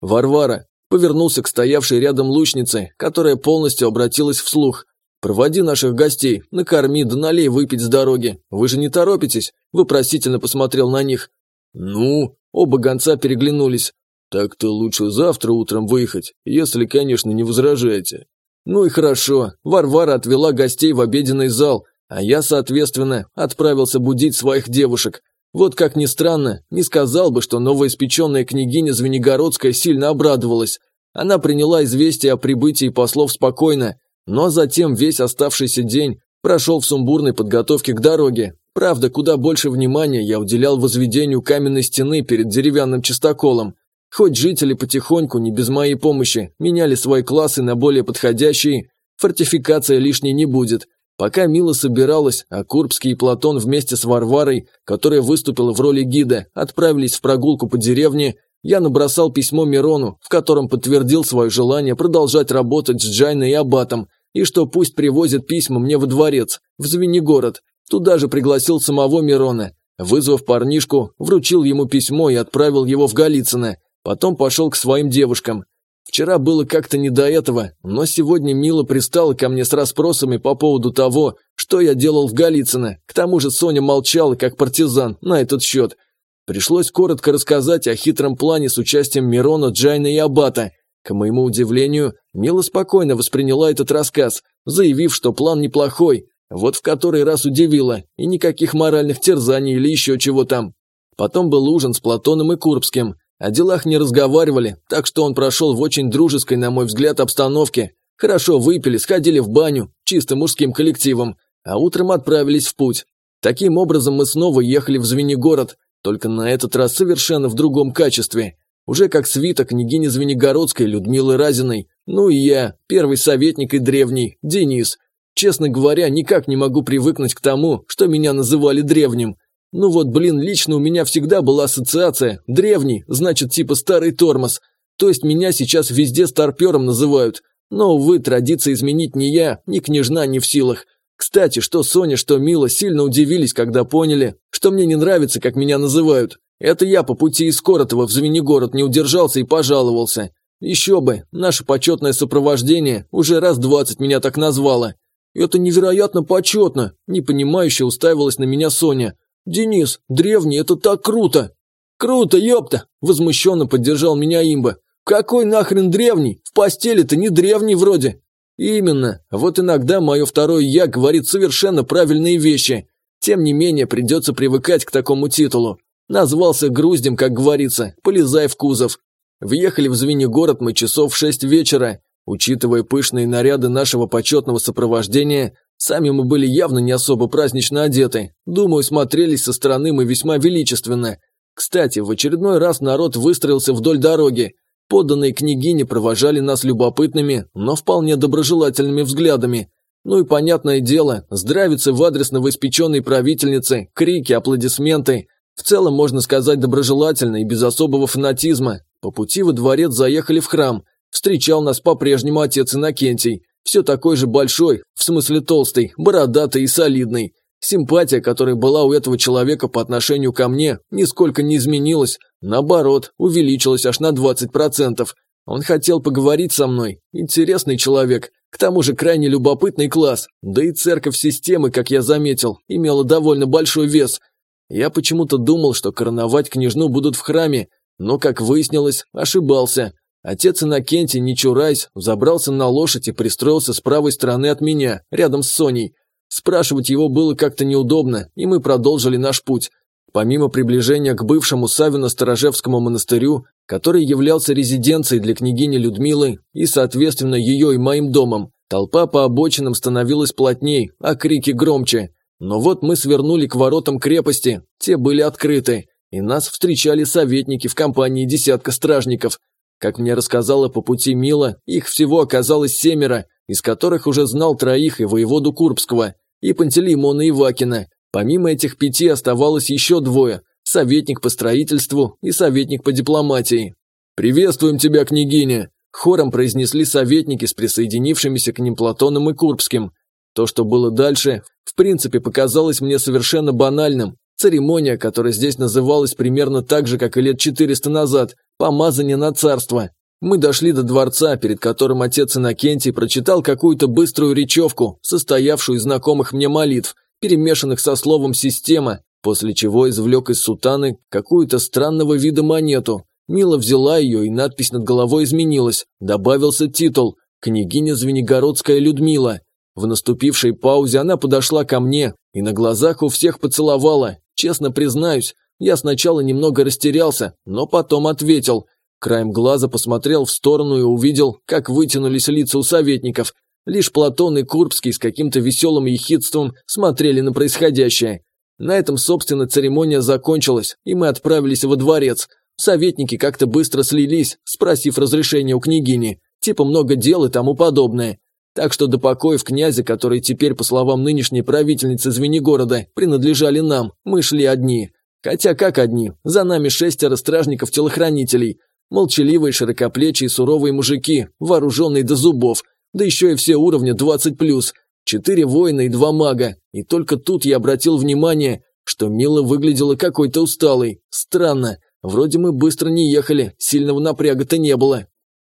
Варвара повернулся к стоявшей рядом лучнице, которая полностью обратилась вслух. «Проводи наших гостей, накорми да налей выпить с дороги. Вы же не торопитесь?» – вопросительно посмотрел на них. «Ну?» – оба гонца переглянулись. «Так-то лучше завтра утром выехать, если, конечно, не возражаете». «Ну и хорошо». Варвара отвела гостей в обеденный зал, а я, соответственно, отправился будить своих девушек. Вот как ни странно, не сказал бы, что новоиспеченная княгиня Звенигородская сильно обрадовалась. Она приняла известие о прибытии послов спокойно, но затем весь оставшийся день прошел в сумбурной подготовке к дороге. Правда, куда больше внимания я уделял возведению каменной стены перед деревянным чистоколом. Хоть жители потихоньку, не без моей помощи, меняли свои классы на более подходящие, фортификация лишней не будет. Пока Мила собиралась, а Курбский и Платон вместе с Варварой, которая выступила в роли гида, отправились в прогулку по деревне, я набросал письмо Мирону, в котором подтвердил свое желание продолжать работать с Джайной и Абатом, и что пусть привозят письма мне во дворец, в Звенигород. Туда же пригласил самого Мирона. Вызвав парнишку, вручил ему письмо и отправил его в Голицыно. Потом пошел к своим девушкам. Вчера было как-то не до этого, но сегодня Мила пристала ко мне с расспросами по поводу того, что я делал в Голицыно. К тому же Соня молчала, как партизан, на этот счет. Пришлось коротко рассказать о хитром плане с участием Мирона, Джайна и Абата. К моему удивлению, Мила спокойно восприняла этот рассказ, заявив, что план неплохой. Вот в который раз удивила, и никаких моральных терзаний или еще чего там. Потом был ужин с Платоном и Курбским. О делах не разговаривали, так что он прошел в очень дружеской, на мой взгляд, обстановке. Хорошо выпили, сходили в баню, чисто мужским коллективом, а утром отправились в путь. Таким образом мы снова ехали в Звенигород, только на этот раз совершенно в другом качестве. Уже как свита княгини Звенигородской Людмилы Разиной, ну и я, первый советник и древний, Денис. Честно говоря, никак не могу привыкнуть к тому, что меня называли древним. Ну вот, блин, лично у меня всегда была ассоциация. Древний, значит, типа старый тормоз. То есть меня сейчас везде старпером называют. Но, увы, традиции изменить ни я, ни княжна не в силах. Кстати, что Соня, что Мила сильно удивились, когда поняли, что мне не нравится, как меня называют. Это я по пути из Коротова в Звенигород не удержался и пожаловался. Еще бы, наше почетное сопровождение уже раз двадцать меня так назвало. Это невероятно почетно, непонимающе уставилась на меня Соня. Денис, древний, это так круто. Круто, ёпта, возмущенно поддержал меня имба. Какой нахрен древний? В постели-то не древний вроде. Именно, вот иногда мое второе «я» говорит совершенно правильные вещи. Тем не менее, придется привыкать к такому титулу. Назвался груздем, как говорится, полезай в кузов. Въехали в Звенигород мы часов в шесть вечера. Учитывая пышные наряды нашего почетного сопровождения, сами мы были явно не особо празднично одеты. Думаю, смотрелись со стороны мы весьма величественно. Кстати, в очередной раз народ выстроился вдоль дороги. Подданные княгини провожали нас любопытными, но вполне доброжелательными взглядами. Ну и понятное дело, здравицы в адрес новоиспеченной правительницы, крики, аплодисменты. В целом, можно сказать, доброжелательно и без особого фанатизма. По пути во дворец заехали в храм. Встречал нас по-прежнему отец Иннокентий. Все такой же большой, в смысле толстый, бородатый и солидный. Симпатия, которая была у этого человека по отношению ко мне, нисколько не изменилась. Наоборот, увеличилась аж на 20%. Он хотел поговорить со мной. Интересный человек. К тому же крайне любопытный класс. Да и церковь системы, как я заметил, имела довольно большой вес. Я почему-то думал, что короновать княжну будут в храме, но, как выяснилось, ошибался. Отец Иннокентий, не чураясь, забрался на лошадь и пристроился с правой стороны от меня, рядом с Соней. Спрашивать его было как-то неудобно, и мы продолжили наш путь. Помимо приближения к бывшему Савино-Сторожевскому монастырю, который являлся резиденцией для княгини Людмилы и, соответственно, ее и моим домом, толпа по обочинам становилась плотней, а крики громче. Но вот мы свернули к воротам крепости, те были открыты, и нас встречали советники в компании десятка стражников. Как мне рассказала по пути Мила, их всего оказалось семеро, из которых уже знал троих и воеводу Курбского, и Пантелеймона Ивакина. Помимо этих пяти оставалось еще двое – советник по строительству и советник по дипломатии. «Приветствуем тебя, княгиня!» – хором произнесли советники с присоединившимися к ним Платоном и Курбским. То, что было дальше, в принципе, показалось мне совершенно банальным. Церемония, которая здесь называлась примерно так же, как и лет 400 назад – помазание на царство. Мы дошли до дворца, перед которым отец Иннокентий прочитал какую-то быструю речевку, состоявшую из знакомых мне молитв, перемешанных со словом «система», после чего извлек из сутаны какую-то странного вида монету. Мила взяла ее, и надпись над головой изменилась. Добавился титул «Княгиня Звенигородская Людмила». В наступившей паузе она подошла ко мне и на глазах у всех поцеловала. Честно признаюсь, я сначала немного растерялся, но потом ответил – Краем глаза посмотрел в сторону и увидел, как вытянулись лица у советников. Лишь Платон и Курбский с каким-то веселым ехидством смотрели на происходящее. На этом, собственно, церемония закончилась, и мы отправились во дворец. Советники как-то быстро слились, спросив разрешения у княгини, типа много дел и тому подобное. Так что до покоев князя, которые теперь, по словам нынешней правительницы Звенигорода, принадлежали нам, мы шли одни. Хотя как одни, за нами шестеро стражников-телохранителей, Молчаливые, широкоплечие, суровые мужики, вооруженные до зубов, да еще и все уровня 20+, четыре воина и два мага. И только тут я обратил внимание, что Мила выглядела какой-то усталой. Странно, вроде мы быстро не ехали, сильного напряга-то не было.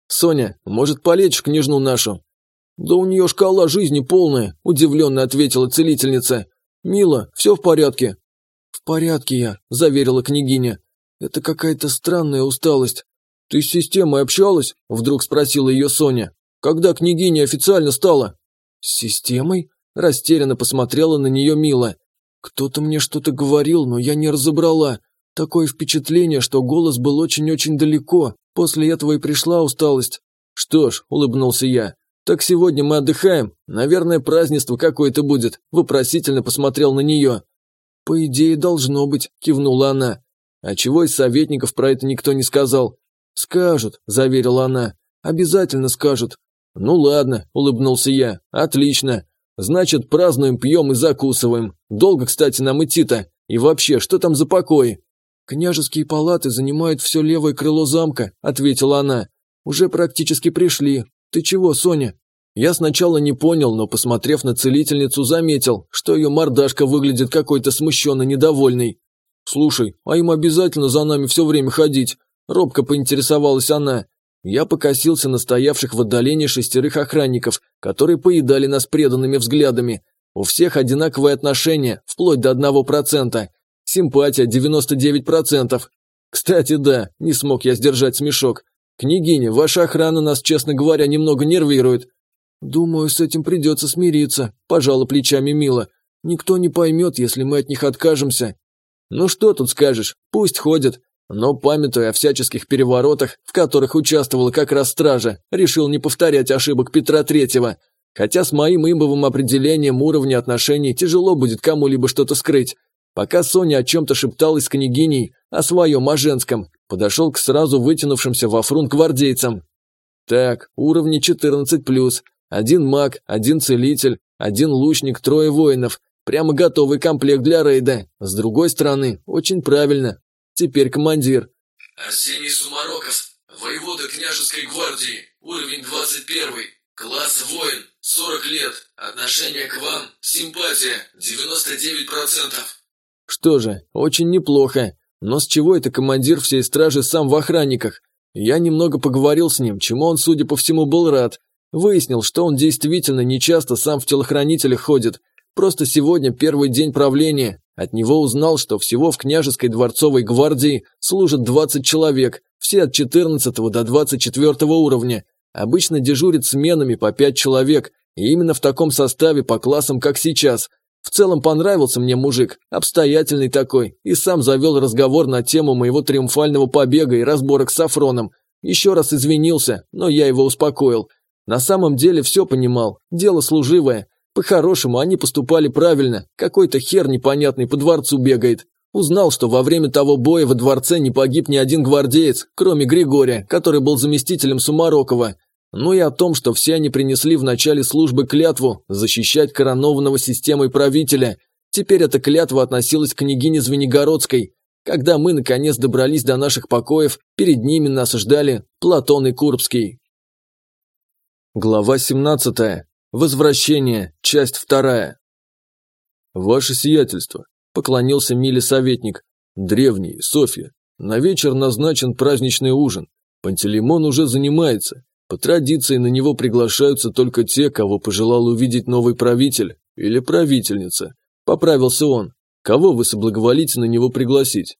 «Соня, может, полечишь княжну нашу?» «Да у нее шкала жизни полная», – удивленно ответила целительница. «Мила, все в порядке?» «В порядке я», – заверила княгиня. «Это какая-то странная усталость. «Ты с системой общалась?» – вдруг спросила ее Соня. «Когда княгиня официально стала?» «С системой?» – растерянно посмотрела на нее Мила. «Кто-то мне что-то говорил, но я не разобрала. Такое впечатление, что голос был очень-очень далеко. После этого и пришла усталость». «Что ж», – улыбнулся я, – «так сегодня мы отдыхаем. Наверное, празднество какое-то будет», – вопросительно посмотрел на нее. «По идее, должно быть», – кивнула она. «А чего из советников про это никто не сказал?» «Скажут», – заверила она. «Обязательно скажут». «Ну ладно», – улыбнулся я. «Отлично. Значит, празднуем, пьем и закусываем. Долго, кстати, нам идти-то. И вообще, что там за покои?» «Княжеские палаты занимают все левое крыло замка», – ответила она. «Уже практически пришли. Ты чего, Соня?» Я сначала не понял, но, посмотрев на целительницу, заметил, что ее мордашка выглядит какой-то смущенно недовольной. «Слушай, а им обязательно за нами все время ходить?» Робко поинтересовалась она. Я покосился на стоявших в отдалении шестерых охранников, которые поедали нас преданными взглядами. У всех одинаковые отношения, вплоть до одного процента. Симпатия 99%. Кстати, да, не смог я сдержать смешок. Княгиня, ваша охрана нас, честно говоря, немного нервирует. Думаю, с этим придется смириться, пожала плечами Мила. Никто не поймет, если мы от них откажемся. Ну что тут скажешь, пусть ходят. Но, памятуя о всяческих переворотах, в которых участвовала как раз стража, решил не повторять ошибок Петра Третьего. Хотя с моим имбовым определением уровня отношений тяжело будет кому-либо что-то скрыть. Пока Соня о чем-то шепталась с княгиней, о своем, о женском, подошел к сразу вытянувшимся во фрунт гвардейцам. Так, уровни 14+, один маг, один целитель, один лучник, трое воинов. Прямо готовый комплект для рейда. С другой стороны, очень правильно. Теперь командир. Арсений Сумароков, воевода княжеской гвардии, уровень 21, класс воин, 40 лет, отношение к вам, симпатия, 99%. Что же, очень неплохо. Но с чего это командир всей стражи сам в охранниках? Я немного поговорил с ним, чему он, судя по всему, был рад. Выяснил, что он действительно нечасто сам в телохранителях ходит. Просто сегодня первый день правления. От него узнал, что всего в княжеской дворцовой гвардии служат 20 человек, все от 14 до 24 уровня. Обычно дежурят сменами по 5 человек, и именно в таком составе по классам, как сейчас – в целом понравился мне мужик, обстоятельный такой, и сам завел разговор на тему моего триумфального побега и разборок с Сафроном. Еще раз извинился, но я его успокоил. На самом деле все понимал, дело служивое. По-хорошему они поступали правильно, какой-то хер непонятный по дворцу бегает. Узнал, что во время того боя во дворце не погиб ни один гвардеец, кроме Григория, который был заместителем Сумарокова но и о том, что все они принесли в начале службы клятву защищать коронованного системой правителя. Теперь эта клятва относилась к княгине Звенигородской. Когда мы наконец добрались до наших покоев, перед ними нас ждали Платон и Курбский. Глава 17. Возвращение. Часть 2. Ваше сиятельство, поклонился Миле советник. Древний, Софья. На вечер назначен праздничный ужин. Пантелеймон уже занимается. По традиции на него приглашаются только те, кого пожелал увидеть новый правитель или правительница. Поправился он. Кого вы соблаговолите на него пригласить?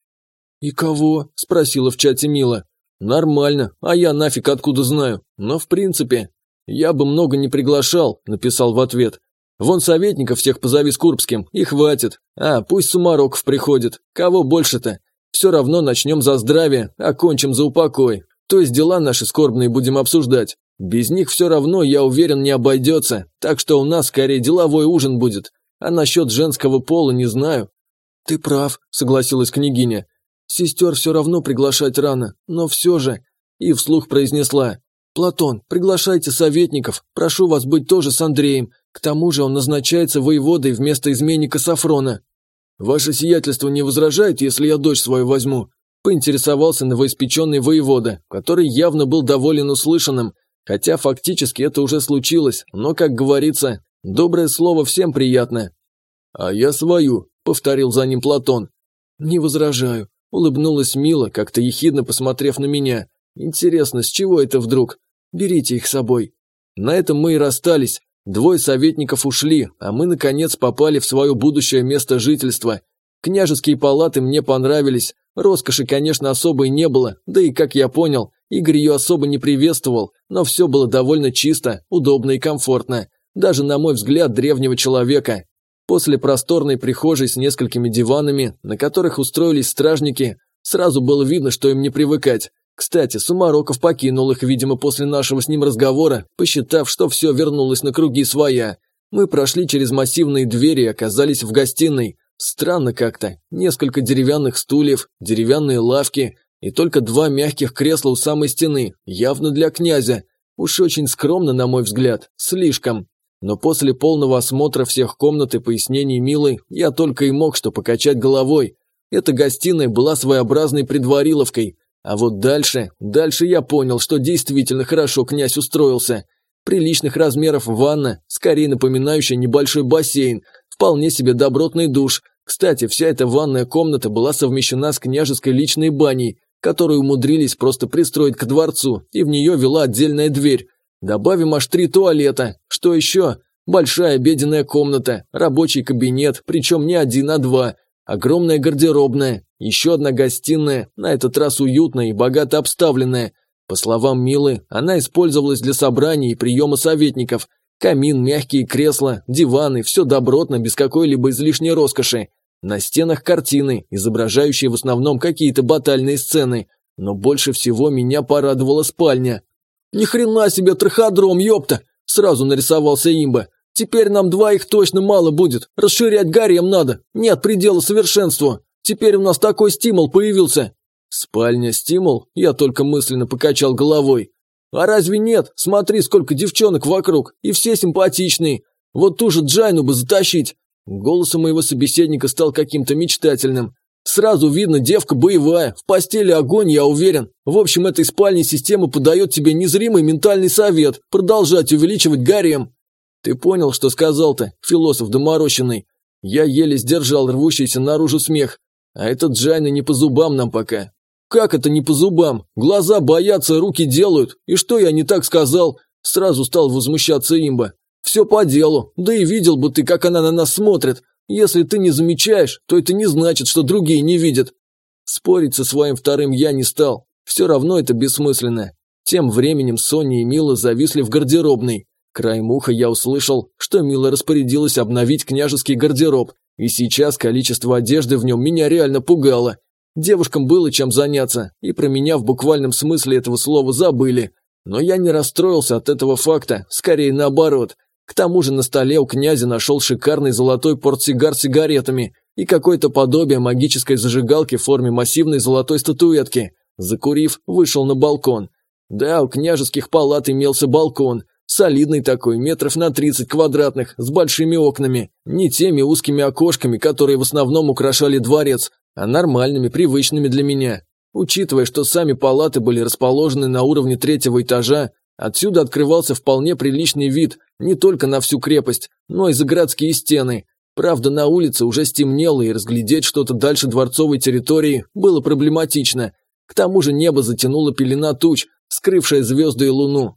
«И кого?» – спросила в чате Мила. «Нормально, а я нафиг откуда знаю. Но в принципе, я бы много не приглашал», – написал в ответ. «Вон советников всех позови с Курбским, и хватит. А, пусть Сумароков приходит. Кого больше-то? Все равно начнем за здравие, а кончим за упокой. То есть дела наши скорбные будем обсуждать. Без них все равно, я уверен, не обойдется, так что у нас скорее деловой ужин будет. А насчет женского пола не знаю». «Ты прав», – согласилась княгиня. «Сестер все равно приглашать рано, но все же...» И вслух произнесла. «Платон, приглашайте советников, прошу вас быть тоже с Андреем. К тому же он назначается воеводой вместо изменника Сафрона». «Ваше сиятельство не возражает, если я дочь свою возьму?» Поинтересовался новоиспеченный воевода, который явно был доволен услышанным, хотя фактически это уже случилось, но, как говорится, доброе слово всем приятно. «А я свою», — повторил за ним Платон. «Не возражаю», — улыбнулась Мила, как-то ехидно посмотрев на меня. «Интересно, с чего это вдруг? Берите их с собой». На этом мы и расстались. Двое советников ушли, а мы, наконец, попали в свое будущее место жительства. Княжеские палаты мне понравились, Роскоши, конечно, особой не было, да и, как я понял, Игорь ее особо не приветствовал, но все было довольно чисто, удобно и комфортно, даже на мой взгляд древнего человека. После просторной прихожей с несколькими диванами, на которых устроились стражники, сразу было видно, что им не привыкать. Кстати, Сумароков покинул их, видимо, после нашего с ним разговора, посчитав, что все вернулось на круги своя. Мы прошли через массивные двери и оказались в гостиной, Странно как-то. Несколько деревянных стульев, деревянные лавки и только два мягких кресла у самой стены, явно для князя. Уж очень скромно, на мой взгляд, слишком. Но после полного осмотра всех комнат и пояснений Милой, я только и мог что покачать головой. Эта гостиная была своеобразной предвариловкой. А вот дальше, дальше я понял, что действительно хорошо князь устроился. Приличных размеров ванна, скорее напоминающая небольшой бассейн, вполне себе добротный душ. Кстати, вся эта ванная комната была совмещена с княжеской личной баней, которую умудрились просто пристроить к дворцу, и в нее вела отдельная дверь. Добавим аж три туалета. Что еще? Большая обеденная комната, рабочий кабинет, причем не один, а два. Огромная гардеробная, еще одна гостиная, на этот раз уютная и богато обставленная. По словам Милы, она использовалась для собраний и приема советников. Камин, мягкие кресла, диваны, все добротно, без какой-либо излишней роскоши. На стенах картины, изображающие в основном какие-то батальные сцены. Но больше всего меня порадовала спальня. «Ни хрена себе траходром, ёпта!» Сразу нарисовался имба. «Теперь нам двоих точно мало будет. Расширять гарем надо. Нет предела совершенству. Теперь у нас такой стимул появился». «Спальня стимул?» Я только мысленно покачал головой. «А разве нет? Смотри, сколько девчонок вокруг, и все симпатичные. Вот ту же Джайну бы затащить. Голос у моего собеседника стал каким-то мечтательным. Сразу видно, девка боевая, в постели огонь, я уверен. В общем, этой спальни система подает тебе незримый ментальный совет, продолжать увеличивать гарем. Ты понял, что сказал-то, философ доморощенный? Я еле сдержал рвущийся наружу смех. А этот Джайна не по зубам нам пока. Как это не по зубам? Глаза боятся, руки делают. И что я не так сказал? Сразу стал возмущаться имба. Все по делу, да и видел бы ты, как она на нас смотрит. Если ты не замечаешь, то это не значит, что другие не видят. Спорить со своим вторым я не стал. Все равно это бессмысленно. Тем временем Соня и Мила зависли в гардеробной. Краем уха я услышал, что Мила распорядилась обновить княжеский гардероб, и сейчас количество одежды в нем меня реально пугало. Девушкам было чем заняться, и про меня в буквальном смысле этого слова забыли. Но я не расстроился от этого факта, скорее наоборот. К тому же на столе у князя нашел шикарный золотой портсигар с сигаретами и какое-то подобие магической зажигалки в форме массивной золотой статуэтки. Закурив, вышел на балкон. Да, у княжеских палат имелся балкон, солидный такой, метров на 30 квадратных, с большими окнами. Не теми узкими окошками, которые в основном украшали дворец, а нормальными, привычными для меня. Учитывая, что сами палаты были расположены на уровне третьего этажа, Отсюда открывался вполне приличный вид не только на всю крепость, но и за городские стены. Правда, на улице уже стемнело, и разглядеть что-то дальше дворцовой территории было проблематично. К тому же небо затянуло пелена туч, скрывшая звезды и луну.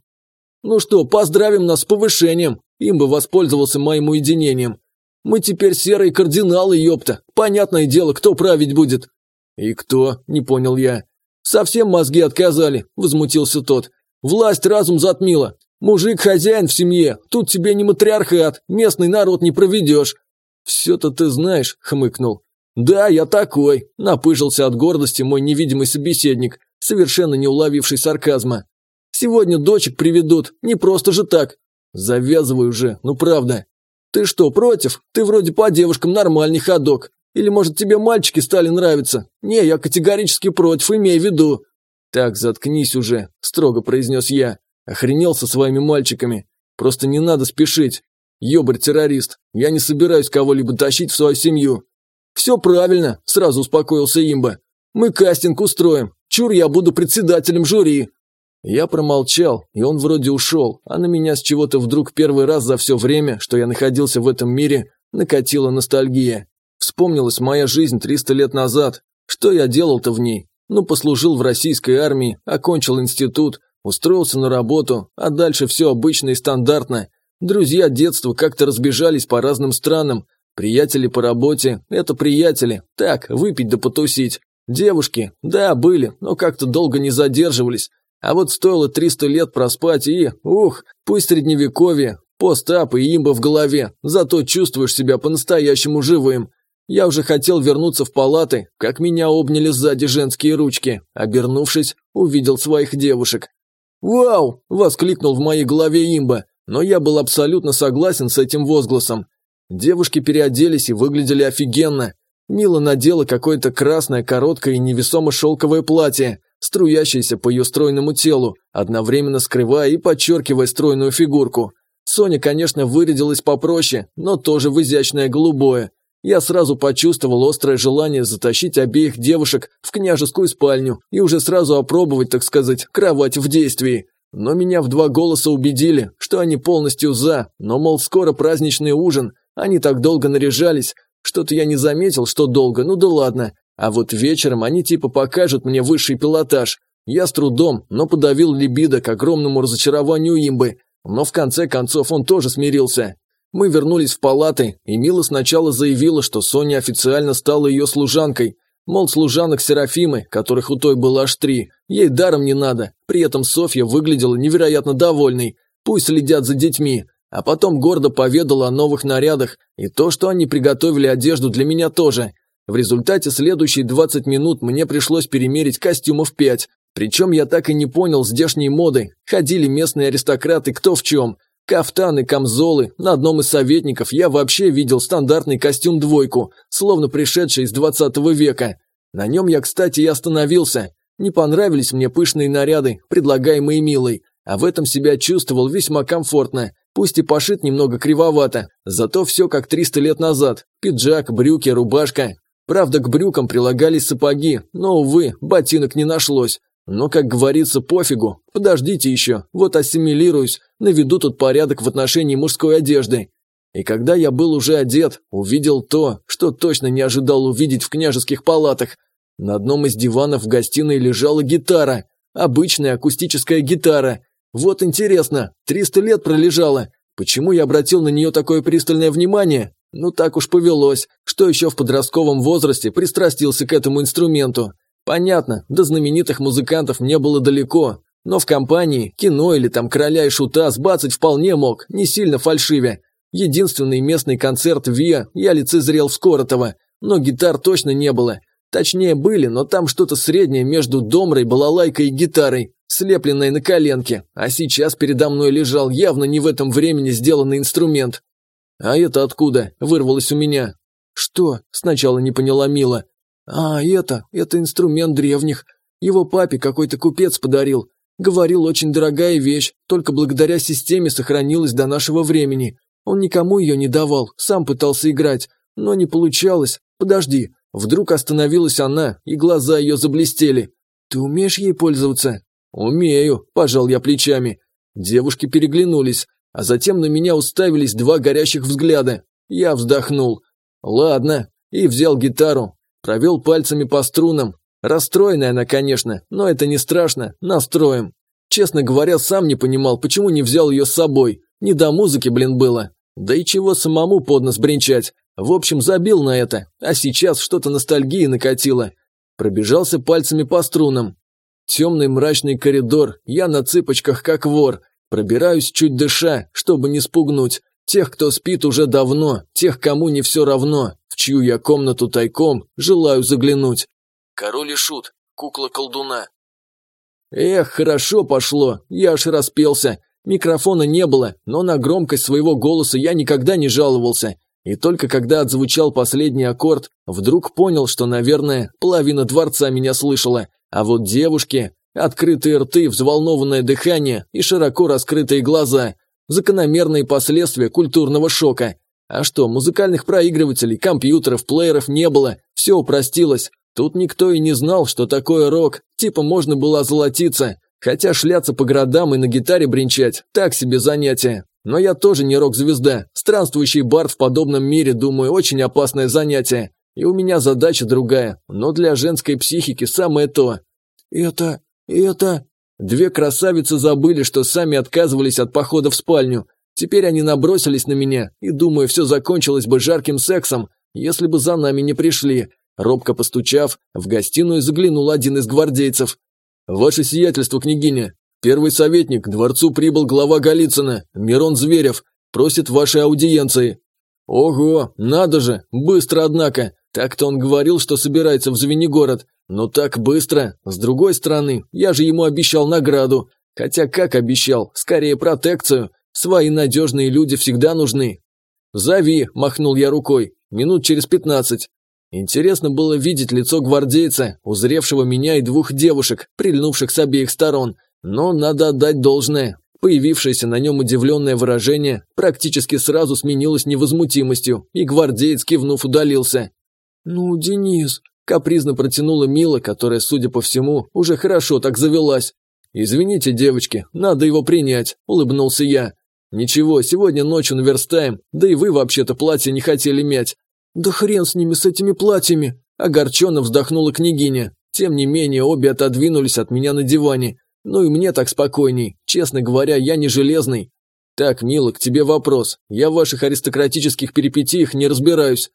«Ну что, поздравим нас с повышением!» Им бы воспользовался моим уединением. «Мы теперь серые кардиналы, ёпта! Понятное дело, кто править будет!» «И кто?» – не понял я. «Совсем мозги отказали», – возмутился тот. Власть разум затмила. Мужик хозяин в семье, тут тебе не матриархат, местный народ не проведешь. Все-то ты знаешь, хмыкнул. Да, я такой, напыжился от гордости мой невидимый собеседник, совершенно не уловивший сарказма. Сегодня дочек приведут, не просто же так. Завязывай уже, ну правда. Ты что, против? Ты вроде по девушкам нормальный ходок. Или, может, тебе мальчики стали нравиться? Не, я категорически против, имей в виду. «Так, заткнись уже», – строго произнес я. «Охренел со своими мальчиками. Просто не надо спешить. Ёбарь-террорист, я не собираюсь кого-либо тащить в свою семью». «Все правильно», – сразу успокоился имба. «Мы кастинг устроим. Чур, я буду председателем жюри». Я промолчал, и он вроде ушел, а на меня с чего-то вдруг первый раз за все время, что я находился в этом мире, накатила ностальгия. Вспомнилась моя жизнь 300 лет назад. Что я делал-то в ней? Ну, послужил в российской армии, окончил институт, устроился на работу, а дальше все обычно и стандартно. Друзья детства как-то разбежались по разным странам. Приятели по работе – это приятели. Так, выпить да потусить. Девушки, да, были, но как-то долго не задерживались. А вот стоило 300 лет проспать и, ух, пусть средневековье, постап и имба в голове, зато чувствуешь себя по-настоящему живым. Я уже хотел вернуться в палаты, как меня обняли сзади женские ручки. Обернувшись, увидел своих девушек. «Вау!» – воскликнул в моей голове имба, но я был абсолютно согласен с этим возгласом. Девушки переоделись и выглядели офигенно. Мила надела какое-то красное, короткое и невесомо шелковое платье, струящееся по ее стройному телу, одновременно скрывая и подчеркивая стройную фигурку. Соня, конечно, вырядилась попроще, но тоже в изящное голубое, я сразу почувствовал острое желание затащить обеих девушек в княжескую спальню и уже сразу опробовать, так сказать, кровать в действии. Но меня в два голоса убедили, что они полностью за, но, мол, скоро праздничный ужин, они так долго наряжались, что-то я не заметил, что долго, ну да ладно. А вот вечером они типа покажут мне высший пилотаж. Я с трудом, но подавил либидо к огромному разочарованию имбы. Но в конце концов он тоже смирился. Мы вернулись в палаты, и Мила сначала заявила, что Соня официально стала ее служанкой. Мол, служанок Серафимы, которых у той было аж три, ей даром не надо. При этом Софья выглядела невероятно довольной. Пусть следят за детьми а потом гордо поведала о новых нарядах и то, что они приготовили одежду для меня тоже. В результате следующие 20 минут мне пришлось перемерить костюмов 5, причем я так и не понял здешней моды, ходили местные аристократы кто в чем. Кафтаны, камзолы, на одном из советников я вообще видел стандартный костюм двойку, словно пришедший из 20 века. На нем я, кстати, и остановился. Не понравились мне пышные наряды, предлагаемые Милой, а в этом себя чувствовал весьма комфортно. Пусть и пошит немного кривовато, зато все как 300 лет назад. Пиджак, брюки, рубашка. Правда, к брюкам прилагались сапоги, но, увы, ботинок не нашлось. Но, как говорится, пофигу. Подождите еще, вот ассимилируюсь, наведу тут порядок в отношении мужской одежды. И когда я был уже одет, увидел то, что точно не ожидал увидеть в княжеских палатах. На одном из диванов в гостиной лежала гитара. Обычная акустическая гитара, вот интересно, 300 лет пролежала. Почему я обратил на нее такое пристальное внимание? Ну так уж повелось, что еще в подростковом возрасте пристрастился к этому инструменту. Понятно, до знаменитых музыкантов мне было далеко, но в компании, кино или там короля и шута сбацать вполне мог, не сильно фальшивя. Единственный местный концерт ВИА я лицезрел в Скоротово, но гитар точно не было. Точнее были, но там что-то среднее между домрой, балалайкой и гитарой слепленной на коленке, а сейчас передо мной лежал явно не в этом времени сделанный инструмент. «А это откуда?» – вырвалось у меня. «Что?» – сначала не поняла Мила. «А, это, это инструмент древних. Его папе какой-то купец подарил. Говорил, очень дорогая вещь, только благодаря системе сохранилась до нашего времени. Он никому ее не давал, сам пытался играть, но не получалось. Подожди, вдруг остановилась она, и глаза ее заблестели. Ты умеешь ей пользоваться?» «Умею», – пожал я плечами. Девушки переглянулись, а затем на меня уставились два горящих взгляда. Я вздохнул. «Ладно», и взял гитару, провел пальцами по струнам. Расстроенная она, конечно, но это не страшно, настроим. Честно говоря, сам не понимал, почему не взял ее с собой. Не до музыки, блин, было. Да и чего самому под нос бренчать. В общем, забил на это, а сейчас что-то ностальгии накатило. Пробежался пальцами по струнам. Темный мрачный коридор, я на цыпочках как вор. Пробираюсь чуть дыша, чтобы не спугнуть. Тех, кто спит уже давно, тех, кому не все равно, в чью я комнату тайком желаю заглянуть. Король и шут, кукла колдуна. Эх, хорошо пошло, я аж распелся. Микрофона не было, но на громкость своего голоса я никогда не жаловался. И только когда отзвучал последний аккорд, вдруг понял, что, наверное, половина дворца меня слышала. А вот девушки, открытые рты, взволнованное дыхание и широко раскрытые глаза – закономерные последствия культурного шока. А что, музыкальных проигрывателей, компьютеров, плееров не было, все упростилось. Тут никто и не знал, что такое рок, типа можно было озолотиться. Хотя шляться по городам и на гитаре бренчать – так себе занятие. Но я тоже не рок-звезда. Странствующий бард в подобном мире, думаю, очень опасное занятие. И у меня задача другая, но для женской психики самое то. Это... это... Две красавицы забыли, что сами отказывались от похода в спальню. Теперь они набросились на меня, и, думаю, все закончилось бы жарким сексом, если бы за нами не пришли. Робко постучав, в гостиную заглянул один из гвардейцев. «Ваше сиятельство, княгиня, первый советник, дворцу прибыл глава Голицына, Мирон Зверев, просит вашей аудиенции». «Ого, надо же, быстро, однако. Так-то он говорил, что собирается в Звенигород, но так быстро. С другой стороны, я же ему обещал награду. Хотя как обещал, скорее протекцию. Свои надежные люди всегда нужны. «Зови», – махнул я рукой, – «минут через пятнадцать». Интересно было видеть лицо гвардейца, узревшего меня и двух девушек, прильнувших с обеих сторон. Но надо отдать должное. Появившееся на нем удивленное выражение практически сразу сменилось невозмутимостью, и гвардеец, кивнув, удалился. «Ну, Денис», – капризно протянула Мила, которая, судя по всему, уже хорошо так завелась. «Извините, девочки, надо его принять», – улыбнулся я. «Ничего, сегодня ночью наверстаем, да и вы вообще-то платье не хотели мять». «Да хрен с ними, с этими платьями!» – огорченно вздохнула княгиня. Тем не менее, обе отодвинулись от меня на диване. Ну и мне так спокойней. Честно говоря, я не железный. Так, Мила, к тебе вопрос. Я в ваших аристократических перипетиях не разбираюсь.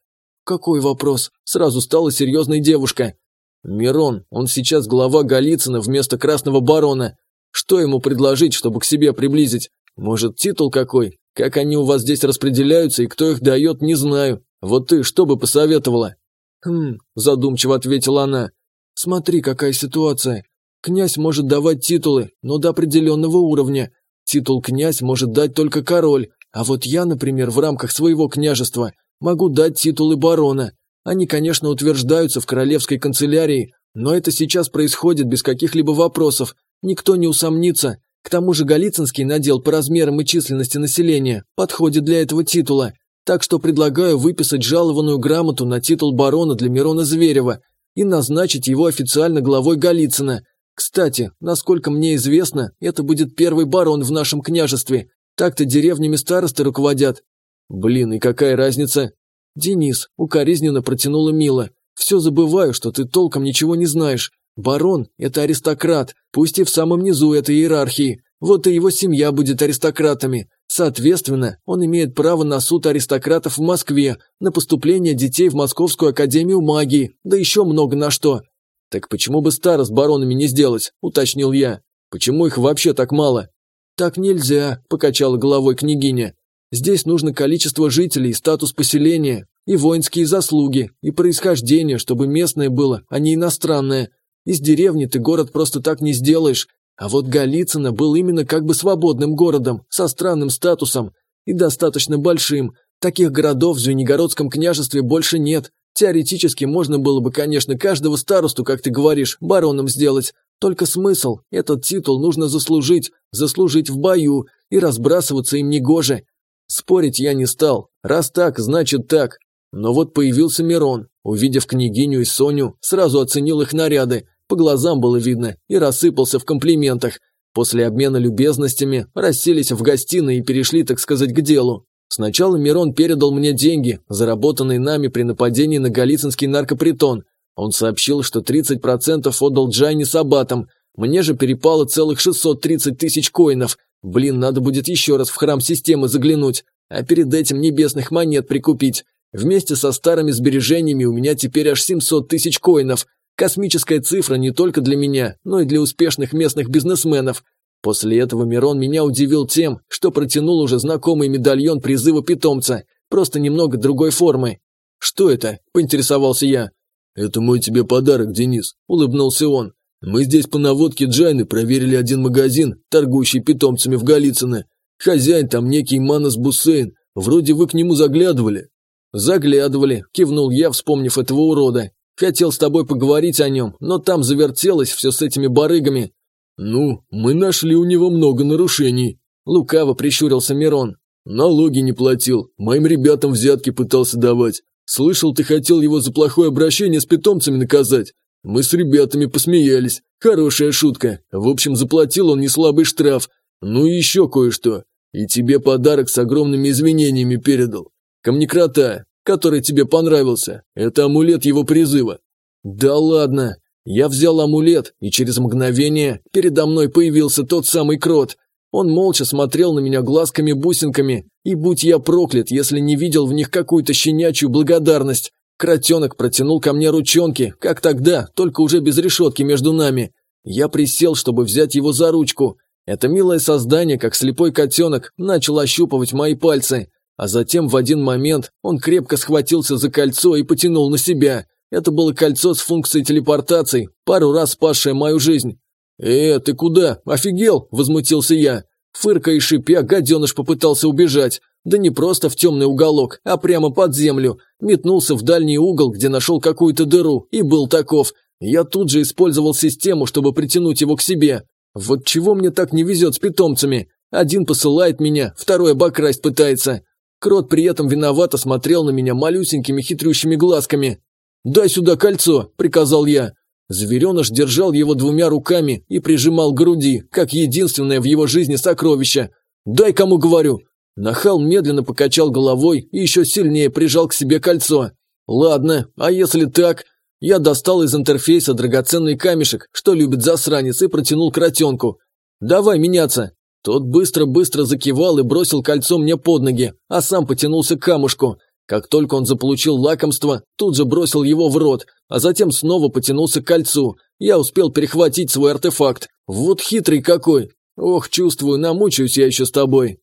Какой вопрос? Сразу стала серьезной девушка. Мирон, он сейчас глава Голицына вместо Красного Барона. Что ему предложить, чтобы к себе приблизить? Может, титул какой? Как они у вас здесь распределяются и кто их дает, не знаю. Вот ты что бы посоветовала? Хм, задумчиво ответила она. Смотри, какая ситуация. Князь может давать титулы, но до определенного уровня. Титул князь может дать только король, а вот я, например, в рамках своего княжества могу дать титулы барона. Они, конечно, утверждаются в королевской канцелярии, но это сейчас происходит без каких-либо вопросов, никто не усомнится. К тому же Голицынский надел по размерам и численности населения подходит для этого титула. Так что предлагаю выписать жалованную грамоту на титул барона для Мирона Зверева и назначить его официально главой Голицына. Кстати, насколько мне известно, это будет первый барон в нашем княжестве. Так-то деревнями старосты руководят. Блин, и какая разница? Денис, укоризненно протянула Мила. Все забываю, что ты толком ничего не знаешь. Барон – это аристократ, пусть и в самом низу этой иерархии. Вот и его семья будет аристократами. Соответственно, он имеет право на суд аристократов в Москве, на поступление детей в Московскую академию магии, да еще много на что. Так почему бы старо с баронами не сделать, уточнил я. Почему их вообще так мало? Так нельзя, покачала головой княгиня. Здесь нужно количество жителей, статус поселения, и воинские заслуги, и происхождение, чтобы местное было, а не иностранное. Из деревни ты город просто так не сделаешь, а вот Голицыно был именно как бы свободным городом, со странным статусом и достаточно большим. Таких городов в Звенигородском княжестве больше нет. Теоретически можно было бы, конечно, каждого старосту, как ты говоришь, бароном сделать. Только смысл, этот титул нужно заслужить, заслужить в бою, и разбрасываться им не гоже. Спорить я не стал. Раз так, значит так. Но вот появился Мирон. Увидев княгиню и Соню, сразу оценил их наряды, по глазам было видно, и рассыпался в комплиментах. После обмена любезностями расселись в гостиной и перешли, так сказать, к делу. Сначала Мирон передал мне деньги, заработанные нами при нападении на Голицынский наркопритон. Он сообщил, что 30% отдал Джайне Сабатам. Мне же перепало целых 630 тысяч коинов. Блин, надо будет еще раз в храм системы заглянуть, а перед этим небесных монет прикупить. Вместе со старыми сбережениями у меня теперь аж 700 тысяч коинов. Космическая цифра не только для меня, но и для успешных местных бизнесменов. После этого Мирон меня удивил тем, что протянул уже знакомый медальон призыва питомца, просто немного другой формы. «Что это?» – поинтересовался я. «Это мой тебе подарок, Денис», – улыбнулся он. «Мы здесь по наводке Джайны проверили один магазин, торгующий питомцами в Голицыно. Хозяин там некий Манас Бусейн. Вроде вы к нему заглядывали». «Заглядывали», – кивнул я, вспомнив этого урода. Хотел с тобой поговорить о нем, но там завертелось все с этими барыгами». «Ну, мы нашли у него много нарушений», – лукаво прищурился Мирон. «Налоги не платил, моим ребятам взятки пытался давать. Слышал, ты хотел его за плохое обращение с питомцами наказать. Мы с ребятами посмеялись. Хорошая шутка. В общем, заплатил он неслабый штраф. Ну и еще кое-что. И тебе подарок с огромными извинениями передал. Камнекрота, который тебе понравился. Это амулет его призыва». «Да ладно!» Я взял амулет, и через мгновение передо мной появился тот самый крот. Он молча смотрел на меня глазками-бусинками, и будь я проклят, если не видел в них какую-то щенячью благодарность. Кротенок протянул ко мне ручонки, как тогда, только уже без решетки между нами. Я присел, чтобы взять его за ручку. Это милое создание, как слепой котенок, начал ощупывать мои пальцы. А затем в один момент он крепко схватился за кольцо и потянул на себя. Это было кольцо с функцией телепортации, пару раз спасшее мою жизнь. «Э, ты куда? Офигел?» – возмутился я. Фыркая и шипя, гаденыш попытался убежать. Да не просто в темный уголок, а прямо под землю. Метнулся в дальний угол, где нашел какую-то дыру, и был таков. Я тут же использовал систему, чтобы притянуть его к себе. Вот чего мне так не везет с питомцами? Один посылает меня, второй обокрасть пытается. Крот при этом виновато смотрел на меня малюсенькими хитрющими глазками. «Дай сюда кольцо», – приказал я. Звереныш держал его двумя руками и прижимал к груди, как единственное в его жизни сокровище. «Дай кому говорю!» Нахал медленно покачал головой и еще сильнее прижал к себе кольцо. «Ладно, а если так?» Я достал из интерфейса драгоценный камешек, что любит засранец, и протянул кротенку. «Давай меняться!» Тот быстро-быстро закивал и бросил кольцо мне под ноги, а сам потянулся к камушку. Как только он заполучил лакомство, тут же бросил его в рот, а затем снова потянулся к кольцу. Я успел перехватить свой артефакт. Вот хитрый какой. Ох, чувствую, намучаюсь я еще с тобой.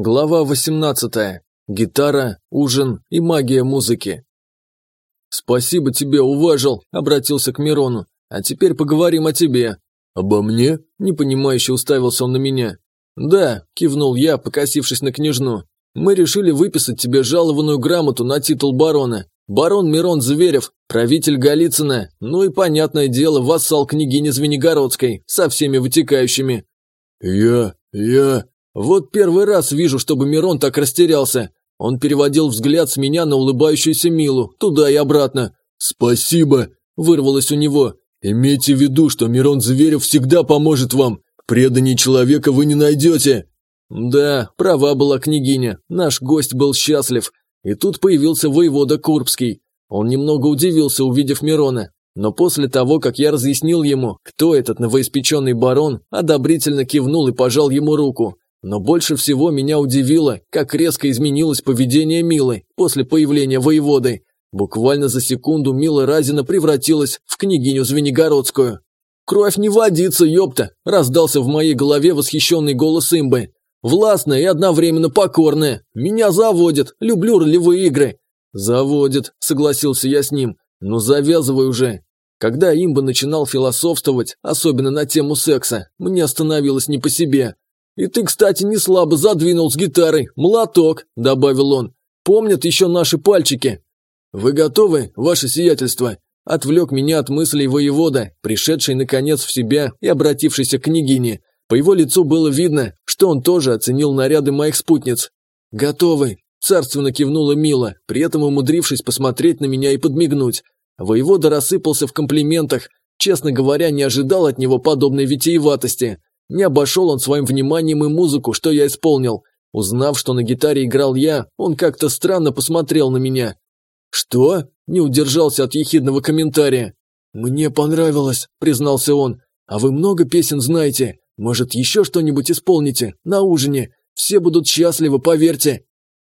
Глава 18. Гитара, ужин и магия музыки. «Спасибо тебе, уважил», – обратился к Мирону. «А теперь поговорим о тебе». «Обо мне?» – непонимающе уставился он на меня. «Да», – кивнул я, покосившись на княжну. Мы решили выписать тебе жалованную грамоту на титул барона. Барон Мирон Зверев, правитель Голицына, ну и, понятное дело, вассал княгини Звенигородской, со всеми вытекающими». «Я... я...» «Вот первый раз вижу, чтобы Мирон так растерялся. Он переводил взгляд с меня на улыбающуюся Милу, туда и обратно. «Спасибо!» – вырвалось у него. «Имейте в виду, что Мирон Зверев всегда поможет вам. Преданий человека вы не найдете!» Да, права была княгиня, наш гость был счастлив. И тут появился воевода Курбский. Он немного удивился, увидев Мирона, но после того, как я разъяснил ему, кто этот новоиспеченный барон, одобрительно кивнул и пожал ему руку. Но больше всего меня удивило, как резко изменилось поведение Милы после появления воеводы. Буквально за секунду Мила Разина превратилась в княгиню Звенигородскую. «Кровь не водится, ёпта!» – раздался в моей голове восхищенный голос имбы. Властная и одновременно покорная. Меня заводит. Люблю ролевые игры. Заводит, согласился я с ним. Но завязывай уже. Когда имба начинал философствовать, особенно на тему секса, мне становилось не по себе. «И ты, кстати, не слабо задвинул с гитарой. Молоток», – добавил он. «Помнят еще наши пальчики». «Вы готовы, ваше сиятельство?» Отвлек меня от мыслей воевода, пришедший наконец в себя и обратившийся к княгине. По его лицу было видно, что он тоже оценил наряды моих спутниц. «Готовы!» – царственно кивнула Мила, при этом умудрившись посмотреть на меня и подмигнуть. Воевода рассыпался в комплиментах, честно говоря, не ожидал от него подобной витиеватости. Не обошел он своим вниманием и музыку, что я исполнил. Узнав, что на гитаре играл я, он как-то странно посмотрел на меня. «Что?» – не удержался от ехидного комментария. «Мне понравилось», – признался он. «А вы много песен знаете? Может, еще что-нибудь исполните? На ужине? Все будут счастливы, поверьте».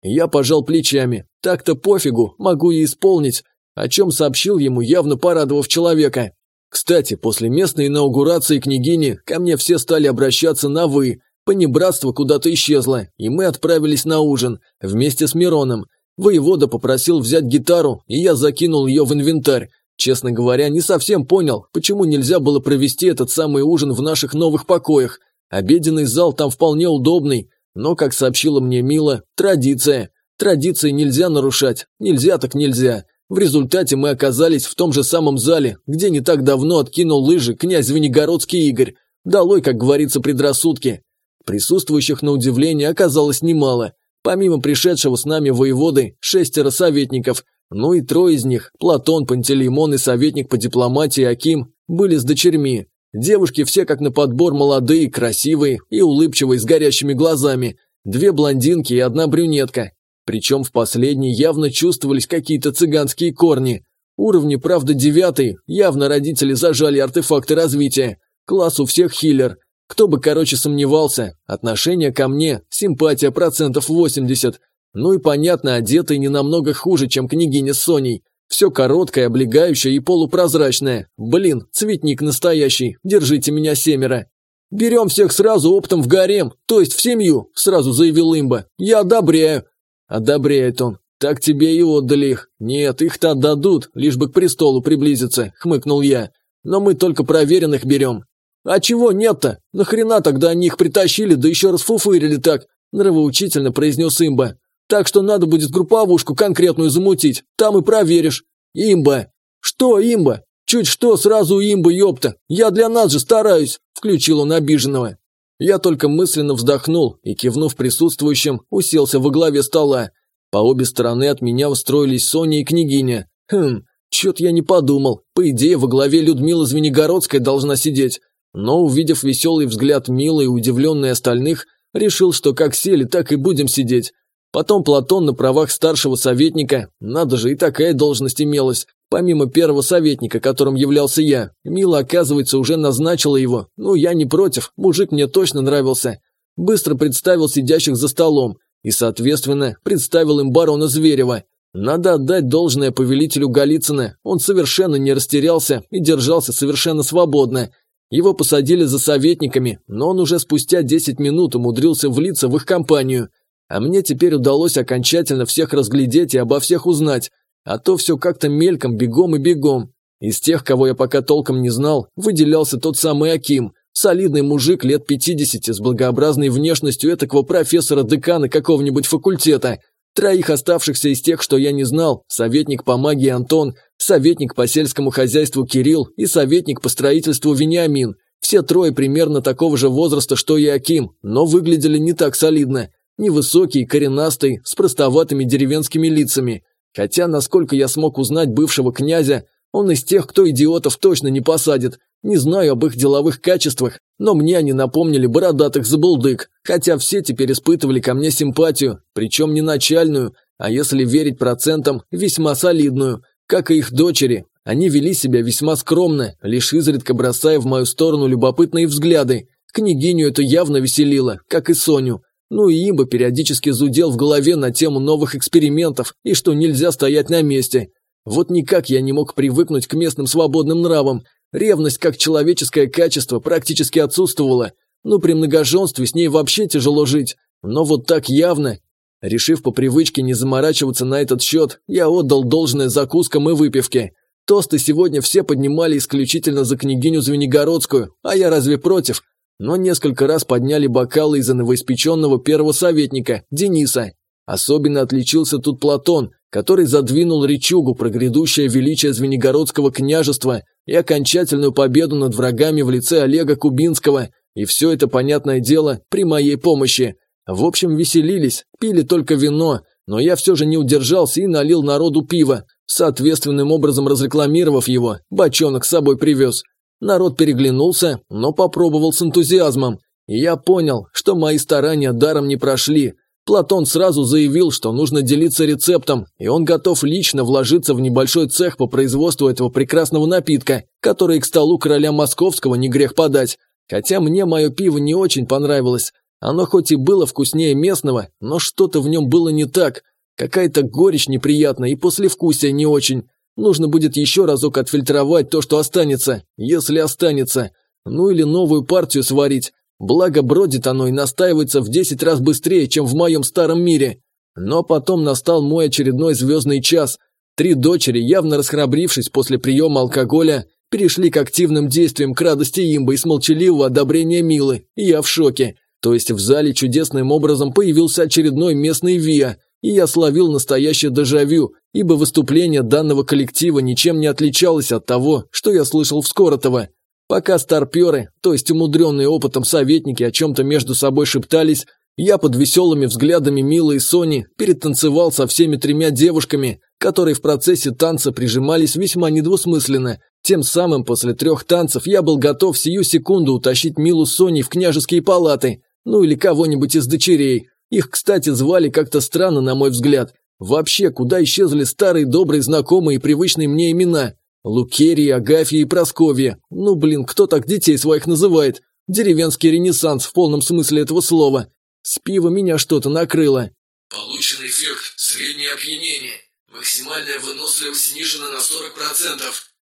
Я пожал плечами. Так-то пофигу, могу и исполнить. О чем сообщил ему, явно порадовав человека. Кстати, после местной инаугурации княгини ко мне все стали обращаться на «вы». Понебратство куда-то исчезло, и мы отправились на ужин, вместе с Мироном. Воевода попросил взять гитару, и я закинул ее в инвентарь. Честно говоря, не совсем понял, почему нельзя было провести этот самый ужин в наших новых покоях. Обеденный зал там вполне удобный, но, как сообщила мне Мила, традиция. Традиции нельзя нарушать, нельзя так нельзя. В результате мы оказались в том же самом зале, где не так давно откинул лыжи князь Венегородский Игорь. Долой, как говорится, предрассудки. Присутствующих на удивление оказалось немало. Помимо пришедшего с нами воеводы, шестеро советников – ну и трое из них, Платон, Пантелеймон и советник по дипломатии Аким, были с дочерьми. Девушки все как на подбор молодые, красивые и улыбчивые с горящими глазами. Две блондинки и одна брюнетка. Причем в последней явно чувствовались какие-то цыганские корни. Уровни, правда, девятый, явно родители зажали артефакты развития. Класс у всех хиллер. Кто бы, короче, сомневался, отношение ко мне, симпатия процентов 80, ну и понятно, одетый не намного хуже, чем княгиня с Соней. Все короткое, облегающее и полупрозрачное. Блин, цветник настоящий, держите меня семеро. «Берем всех сразу оптом в гарем, то есть в семью», – сразу заявил имба. «Я одобряю». «Одобряет он. Так тебе и отдали их. Нет, их-то отдадут, лишь бы к престолу приблизиться», – хмыкнул я. «Но мы только проверенных берем». «А чего нет-то? Нахрена тогда они их притащили, да еще раз фуфырили так?» – нравоучительно произнес имба. Так что надо будет групповушку конкретную замутить, там и проверишь. Имба. Что имба? Чуть что, сразу имба, ёпта. Я для нас же стараюсь, включил он обиженного. Я только мысленно вздохнул и, кивнув присутствующим, уселся во главе стола. По обе стороны от меня устроились Соня и княгиня. Хм, Чет я не подумал. По идее, во главе Людмила Звенигородская должна сидеть. Но, увидев веселый взгляд Милы и удивленный остальных, решил, что как сели, так и будем сидеть. Потом Платон на правах старшего советника, надо же, и такая должность имелась. Помимо первого советника, которым являлся я, Мила, оказывается, уже назначила его. Ну, я не против, мужик мне точно нравился. Быстро представил сидящих за столом и, соответственно, представил им барона Зверева. Надо отдать должное повелителю Голицына, он совершенно не растерялся и держался совершенно свободно. Его посадили за советниками, но он уже спустя 10 минут умудрился влиться в их компанию. А мне теперь удалось окончательно всех разглядеть и обо всех узнать, а то все как-то мельком, бегом и бегом. Из тех, кого я пока толком не знал, выделялся тот самый Аким, солидный мужик лет 50 с благообразной внешностью этакого профессора-декана какого-нибудь факультета. Троих оставшихся из тех, что я не знал, советник по магии Антон, советник по сельскому хозяйству Кирилл и советник по строительству Вениамин. Все трое примерно такого же возраста, что и Аким, но выглядели не так солидно. Невысокий, коренастый, с простоватыми деревенскими лицами. Хотя, насколько я смог узнать бывшего князя, он из тех, кто идиотов точно не посадит. Не знаю об их деловых качествах, но мне они напомнили бородатых забулдык, хотя все теперь испытывали ко мне симпатию, причем не начальную, а если верить процентам, весьма солидную, как и их дочери. Они вели себя весьма скромно, лишь изредка бросая в мою сторону любопытные взгляды. Княгиню это явно веселило, как и Соню. Ну и имба периодически зудел в голове на тему новых экспериментов и что нельзя стоять на месте. Вот никак я не мог привыкнуть к местным свободным нравам. Ревность как человеческое качество практически отсутствовала. Ну при многоженстве с ней вообще тяжело жить. Но вот так явно. Решив по привычке не заморачиваться на этот счет, я отдал должное закускам и выпивке. Тосты сегодня все поднимали исключительно за княгиню Звенигородскую, а я разве против? Но несколько раз подняли бокалы из-за новоиспеченного первого советника, Дениса. Особенно отличился тут Платон, который задвинул речугу про грядущее величие Звенигородского княжества и окончательную победу над врагами в лице Олега Кубинского, и все это, понятное дело, при моей помощи. В общем, веселились, пили только вино, но я все же не удержался и налил народу пиво, соответственным образом разрекламировав его, бочонок с собой привез. Народ переглянулся, но попробовал с энтузиазмом. Я понял, что мои старания даром не прошли. Платон сразу заявил, что нужно делиться рецептом, и он готов лично вложиться в небольшой цех по производству этого прекрасного напитка, который к столу короля московского не грех подать. Хотя мне мое пиво не очень понравилось. Оно хоть и было вкуснее местного, но что-то в нем было не так. Какая-то горечь неприятная и послевкусие не очень. Нужно будет еще разок отфильтровать то, что останется, если останется. Ну или новую партию сварить. Благо бродит оно и настаивается в 10 раз быстрее, чем в моем старом мире. Но потом настал мой очередной звездный час. Три дочери, явно расхрабрившись после приема алкоголя, перешли к активным действиям к радости имба и с молчаливого одобрения Милы. И я в шоке. То есть в зале чудесным образом появился очередной местный ВИА, и я словил настоящее дежавю, ибо выступление данного коллектива ничем не отличалось от того, что я слышал в Скоротово. Пока старперы, то есть умудренные опытом советники о чем-то между собой шептались, я под веселыми взглядами Милы и Сони перетанцевал со всеми тремя девушками, которые в процессе танца прижимались весьма недвусмысленно. Тем самым после трех танцев я был готов сию секунду утащить Милу с Соней в княжеские палаты, ну или кого-нибудь из дочерей. Их, кстати, звали как-то странно, на мой взгляд. Вообще, куда исчезли старые добрые знакомые и привычные мне имена? Лукерия, Агафья и Просковья. Ну, блин, кто так детей своих называет? Деревенский ренессанс в полном смысле этого слова. С пива меня что-то накрыло. Получен эффект среднее опьянение. Максимальная выносливость снижена на 40%.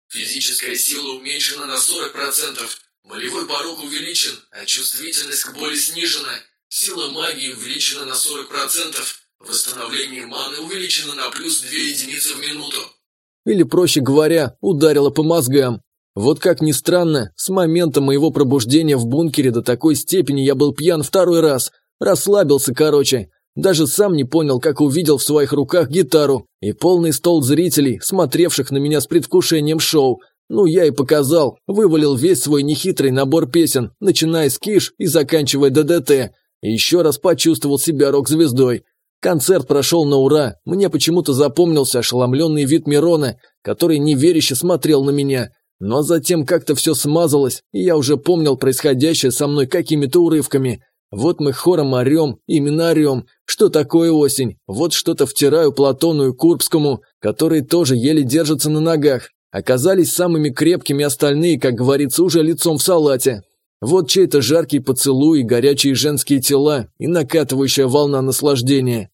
Физическая сила уменьшена на 40%. Болевой порог увеличен, а чувствительность к боли снижена. Сила магии увеличена на 40%, восстановление маны увеличено на плюс 2 единицы в минуту. Или, проще говоря, ударило по мозгам. Вот как ни странно, с момента моего пробуждения в бункере до такой степени я был пьян второй раз. Расслабился, короче. Даже сам не понял, как увидел в своих руках гитару и полный стол зрителей, смотревших на меня с предвкушением шоу. Ну, я и показал, вывалил весь свой нехитрый набор песен, начиная с Киш и заканчивая ДДТ. И еще раз почувствовал себя рок-звездой. Концерт прошел на ура. Мне почему-то запомнился ошеломленный вид Мирона, который неверяще смотрел на меня. Но затем как-то все смазалось, и я уже помнил происходящее со мной какими-то урывками. Вот мы хором орем, именно орем. Что такое осень? Вот что-то втираю Платону и Курбскому, которые тоже еле держатся на ногах. Оказались самыми крепкими остальные, как говорится, уже лицом в салате. Вот чей-то жаркий поцелуй горячие женские тела, и накатывающая волна наслаждения.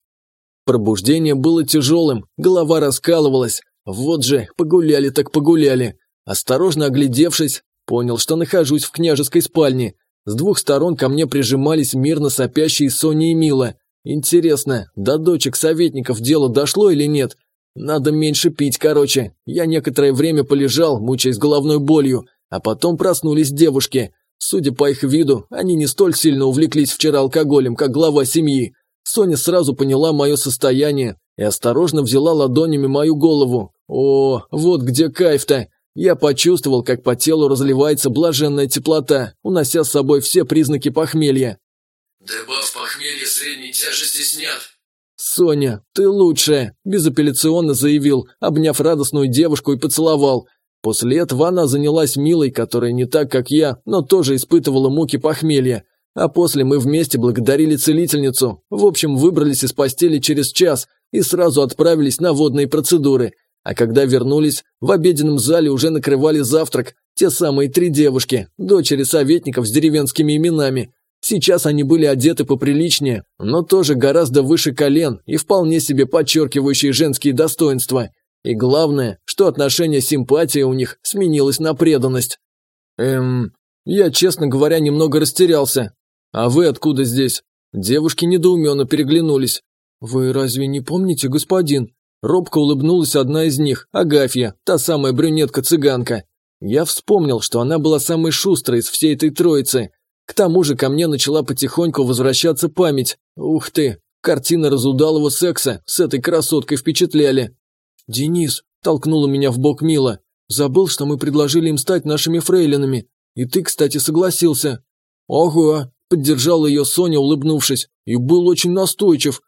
Пробуждение было тяжелым, голова раскалывалась. Вот же, погуляли так погуляли. Осторожно оглядевшись, понял, что нахожусь в княжеской спальне. С двух сторон ко мне прижимались мирно сопящие Соня и Мила. Интересно, до дочек советников дело дошло или нет? Надо меньше пить, короче. Я некоторое время полежал, мучаясь головной болью, а потом проснулись девушки. Судя по их виду, они не столь сильно увлеклись вчера алкоголем, как глава семьи. Соня сразу поняла мое состояние и осторожно взяла ладонями мою голову. О, вот где кайф-то! Я почувствовал, как по телу разливается блаженная теплота, унося с собой все признаки похмелья. Дебаф похмелья средней тяжести снят. «Соня, ты лучшая!» – безапелляционно заявил, обняв радостную девушку и поцеловал. После этого она занялась Милой, которая не так, как я, но тоже испытывала муки похмелья. А после мы вместе благодарили целительницу. В общем, выбрались из постели через час и сразу отправились на водные процедуры. А когда вернулись, в обеденном зале уже накрывали завтрак те самые три девушки, дочери советников с деревенскими именами. Сейчас они были одеты поприличнее, но тоже гораздо выше колен и вполне себе подчеркивающие женские достоинства. И главное, что отношение симпатии у них сменилось на преданность. Эм, я, честно говоря, немного растерялся. А вы откуда здесь? Девушки недоуменно переглянулись. Вы разве не помните, господин? Робко улыбнулась одна из них, Агафья, та самая брюнетка-цыганка. Я вспомнил, что она была самой шустрой из всей этой троицы. К тому же ко мне начала потихоньку возвращаться память. Ух ты, картина разудалого секса с этой красоткой впечатляли. «Денис», – толкнула меня в бок Мила, – «забыл, что мы предложили им стать нашими фрейлинами. И ты, кстати, согласился». «Ага», – поддержала ее Соня, улыбнувшись, – «и был очень настойчив».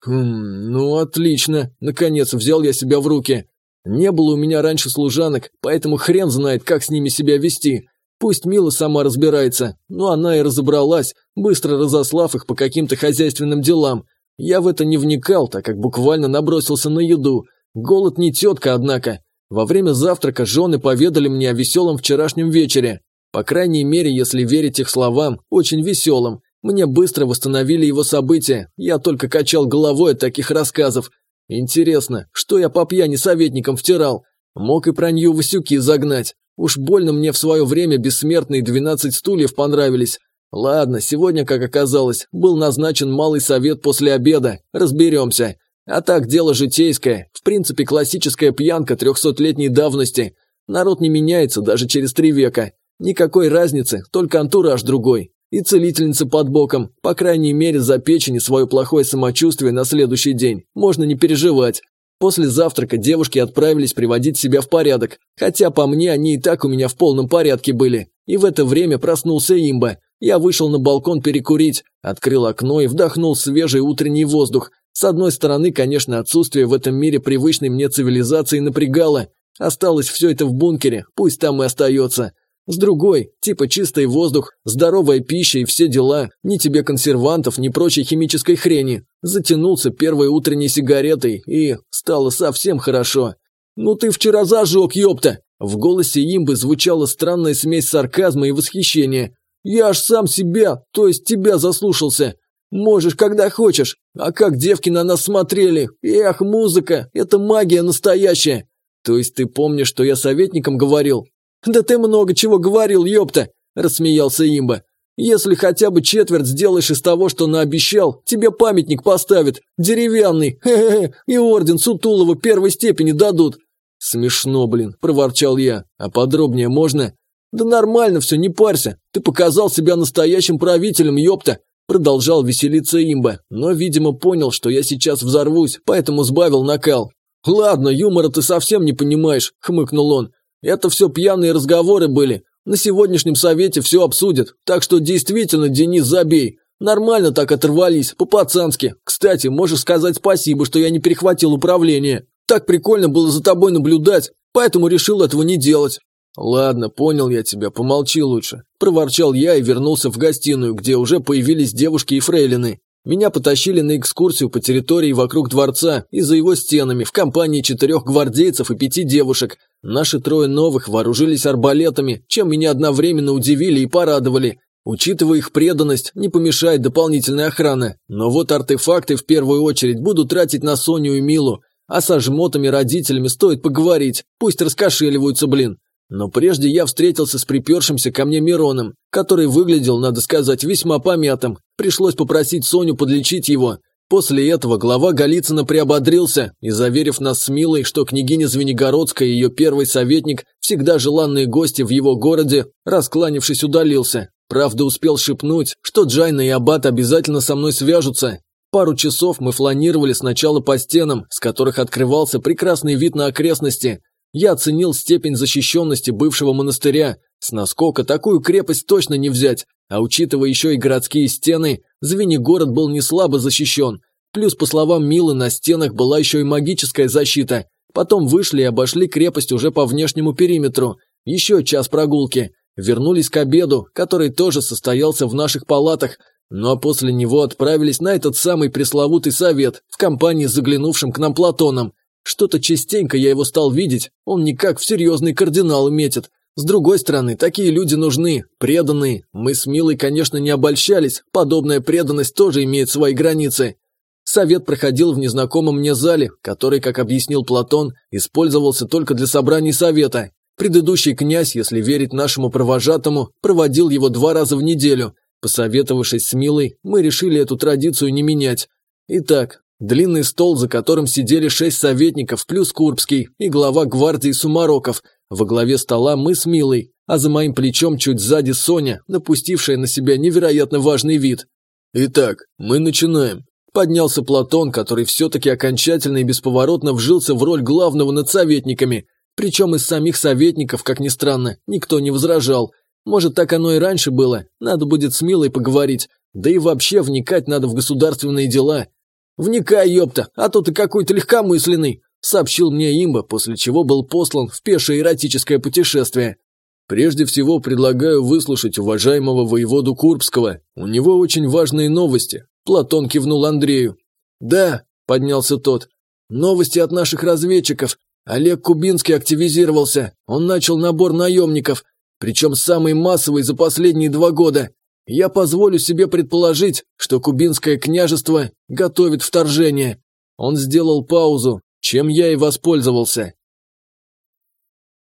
«Хм, ну отлично, наконец взял я себя в руки. Не было у меня раньше служанок, поэтому хрен знает, как с ними себя вести. Пусть Мила сама разбирается, но она и разобралась, быстро разослав их по каким-то хозяйственным делам. Я в это не вникал, так как буквально набросился на еду. Голод не тетка, однако. Во время завтрака жены поведали мне о веселом вчерашнем вечере. По крайней мере, если верить их словам, очень веселым. Мне быстро восстановили его события, я только качал головой от таких рассказов. Интересно, что я по пьяни советникам втирал? Мог и про нью Васюки загнать. Уж больно мне в свое время бессмертные двенадцать стульев понравились. Ладно, сегодня, как оказалось, был назначен малый совет после обеда. Разберемся. А так, дело житейское, в принципе, классическая пьянка трехсотлетней давности. Народ не меняется даже через три века. Никакой разницы, только антураж другой. И целительница под боком, по крайней мере, за печень и свое плохое самочувствие на следующий день. Можно не переживать. После завтрака девушки отправились приводить себя в порядок, хотя по мне они и так у меня в полном порядке были. И в это время проснулся имба. Я вышел на балкон перекурить, открыл окно и вдохнул свежий утренний воздух, с одной стороны, конечно, отсутствие в этом мире привычной мне цивилизации напрягало. Осталось все это в бункере, пусть там и остается. С другой, типа чистый воздух, здоровая пища и все дела, ни тебе консервантов, ни прочей химической хрени. Затянулся первой утренней сигаретой и стало совсем хорошо. «Ну ты вчера зажег, ёпта!» В голосе имбы звучала странная смесь сарказма и восхищения. «Я аж сам себя, то есть тебя заслушался. Можешь, когда хочешь. А как девки на нас смотрели. Эх, музыка, это магия настоящая. То есть ты помнишь, что я советником говорил? Да ты много чего говорил, ёпта, рассмеялся имба. Если хотя бы четверть сделаешь из того, что наобещал, тебе памятник поставят. Деревянный, хе-хе, и орден Сутулова первой степени дадут. Смешно, блин, проворчал я. А подробнее можно? Да нормально все, не парься. Ты показал себя настоящим правителем, ёпта. Продолжал веселиться имба, но, видимо, понял, что я сейчас взорвусь, поэтому сбавил накал. «Ладно, юмора ты совсем не понимаешь», – хмыкнул он. «Это все пьяные разговоры были. На сегодняшнем совете все обсудят, так что действительно, Денис, забей. Нормально так оторвались, по-пацански. Кстати, можешь сказать спасибо, что я не перехватил управление. Так прикольно было за тобой наблюдать, поэтому решил этого не делать. «Ладно, понял я тебя, помолчи лучше», – проворчал я и вернулся в гостиную, где уже появились девушки и фрейлины. Меня потащили на экскурсию по территории вокруг дворца и за его стенами в компании четырех гвардейцев и пяти девушек. Наши трое новых вооружились арбалетами, чем меня одновременно удивили и порадовали. Учитывая их преданность, не помешает дополнительная охрана. Но вот артефакты в первую очередь буду тратить на Соню и Милу. А со жмотами родителями стоит поговорить, пусть раскошеливаются, блин. Но прежде я встретился с припершимся ко мне Мироном, который выглядел, надо сказать, весьма помятым. Пришлось попросить Соню подлечить его. После этого глава Голицына приободрился и, заверив нас с Милой, что княгиня Звенигородская и ее первый советник, всегда желанные гости в его городе, раскланившись, удалился. Правда, успел шепнуть, что Джайна и Аббат обязательно со мной свяжутся. Пару часов мы фланировали сначала по стенам, с которых открывался прекрасный вид на окрестности, я оценил степень защищенности бывшего монастыря. С наскока такую крепость точно не взять, а учитывая еще и городские стены, Звенигород был не слабо защищен. Плюс, по словам Милы, на стенах была еще и магическая защита. Потом вышли и обошли крепость уже по внешнему периметру. Еще час прогулки. Вернулись к обеду, который тоже состоялся в наших палатах, ну а после него отправились на этот самый пресловутый совет в компании с заглянувшим к нам Платоном. Что-то частенько я его стал видеть, он никак в серьезный кардинал метит. С другой стороны, такие люди нужны, преданные. Мы с Милой, конечно, не обольщались, подобная преданность тоже имеет свои границы. Совет проходил в незнакомом мне зале, который, как объяснил Платон, использовался только для собраний совета. Предыдущий князь, если верить нашему провожатому, проводил его два раза в неделю. Посоветовавшись с Милой, мы решили эту традицию не менять. Итак, Длинный стол, за которым сидели шесть советников плюс Курбский и глава гвардии Сумароков. Во главе стола мы с Милой, а за моим плечом чуть сзади Соня, напустившая на себя невероятно важный вид. «Итак, мы начинаем», Поднялся Платон, который все-таки окончательно и бесповоротно вжился в роль главного над советниками. Причем из самих советников, как ни странно, никто не возражал. Может, так оно и раньше было, надо будет с Милой поговорить. Да и вообще вникать надо в государственные дела. «Вникай, ёпта, а то ты какой-то легкомысленный», сообщил мне имба, после чего был послан в пешее эротическое путешествие. Прежде всего предлагаю выслушать уважаемого воеводу Курбского. У него очень важные новости. Платон кивнул Андрею. Да, поднялся тот. Новости от наших разведчиков. Олег Кубинский активизировался. Он начал набор наемников, причем самый массовый за последние два года. Я позволю себе предположить, что кубинское княжество готовит вторжение. Он сделал паузу, чем я и воспользовался.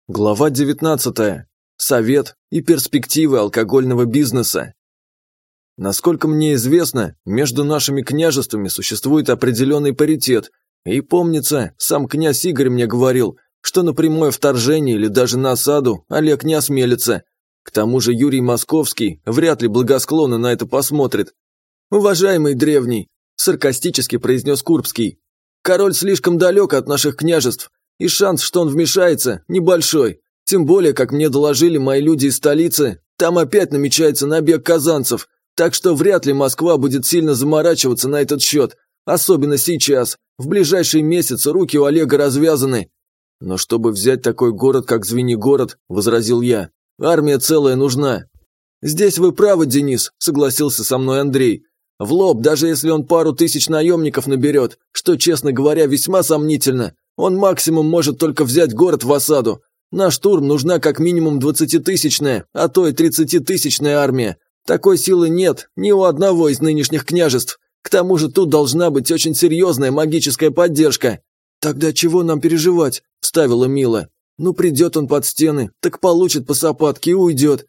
Глава 19. Совет и перспективы алкогольного бизнеса. Насколько мне известно, между нашими княжествами существует определенный паритет, и помнится, сам князь Игорь мне говорил, что на прямое вторжение или даже на осаду Олег не осмелится, к тому же Юрий Московский вряд ли благосклонно на это посмотрит. «Уважаемый древний», – саркастически произнес Курбский, – «король слишком далек от наших княжеств, и шанс, что он вмешается, небольшой. Тем более, как мне доложили мои люди из столицы, там опять намечается набег казанцев, так что вряд ли Москва будет сильно заморачиваться на этот счет, особенно сейчас. В ближайшие месяцы руки у Олега развязаны». «Но чтобы взять такой город, как Звенигород», – возразил я, Армия целая нужна. Здесь вы правы, Денис, согласился со мной Андрей. В лоб, даже если он пару тысяч наемников наберет, что, честно говоря, весьма сомнительно, он максимум может только взять город в осаду. На штурм нужна как минимум двадцатитысячная, а то и тридцатитысячная армия. Такой силы нет ни у одного из нынешних княжеств. К тому же тут должна быть очень серьезная магическая поддержка. «Тогда чего нам переживать?» – вставила Мила. Ну, придет он под стены, так получит по сапатке и уйдет.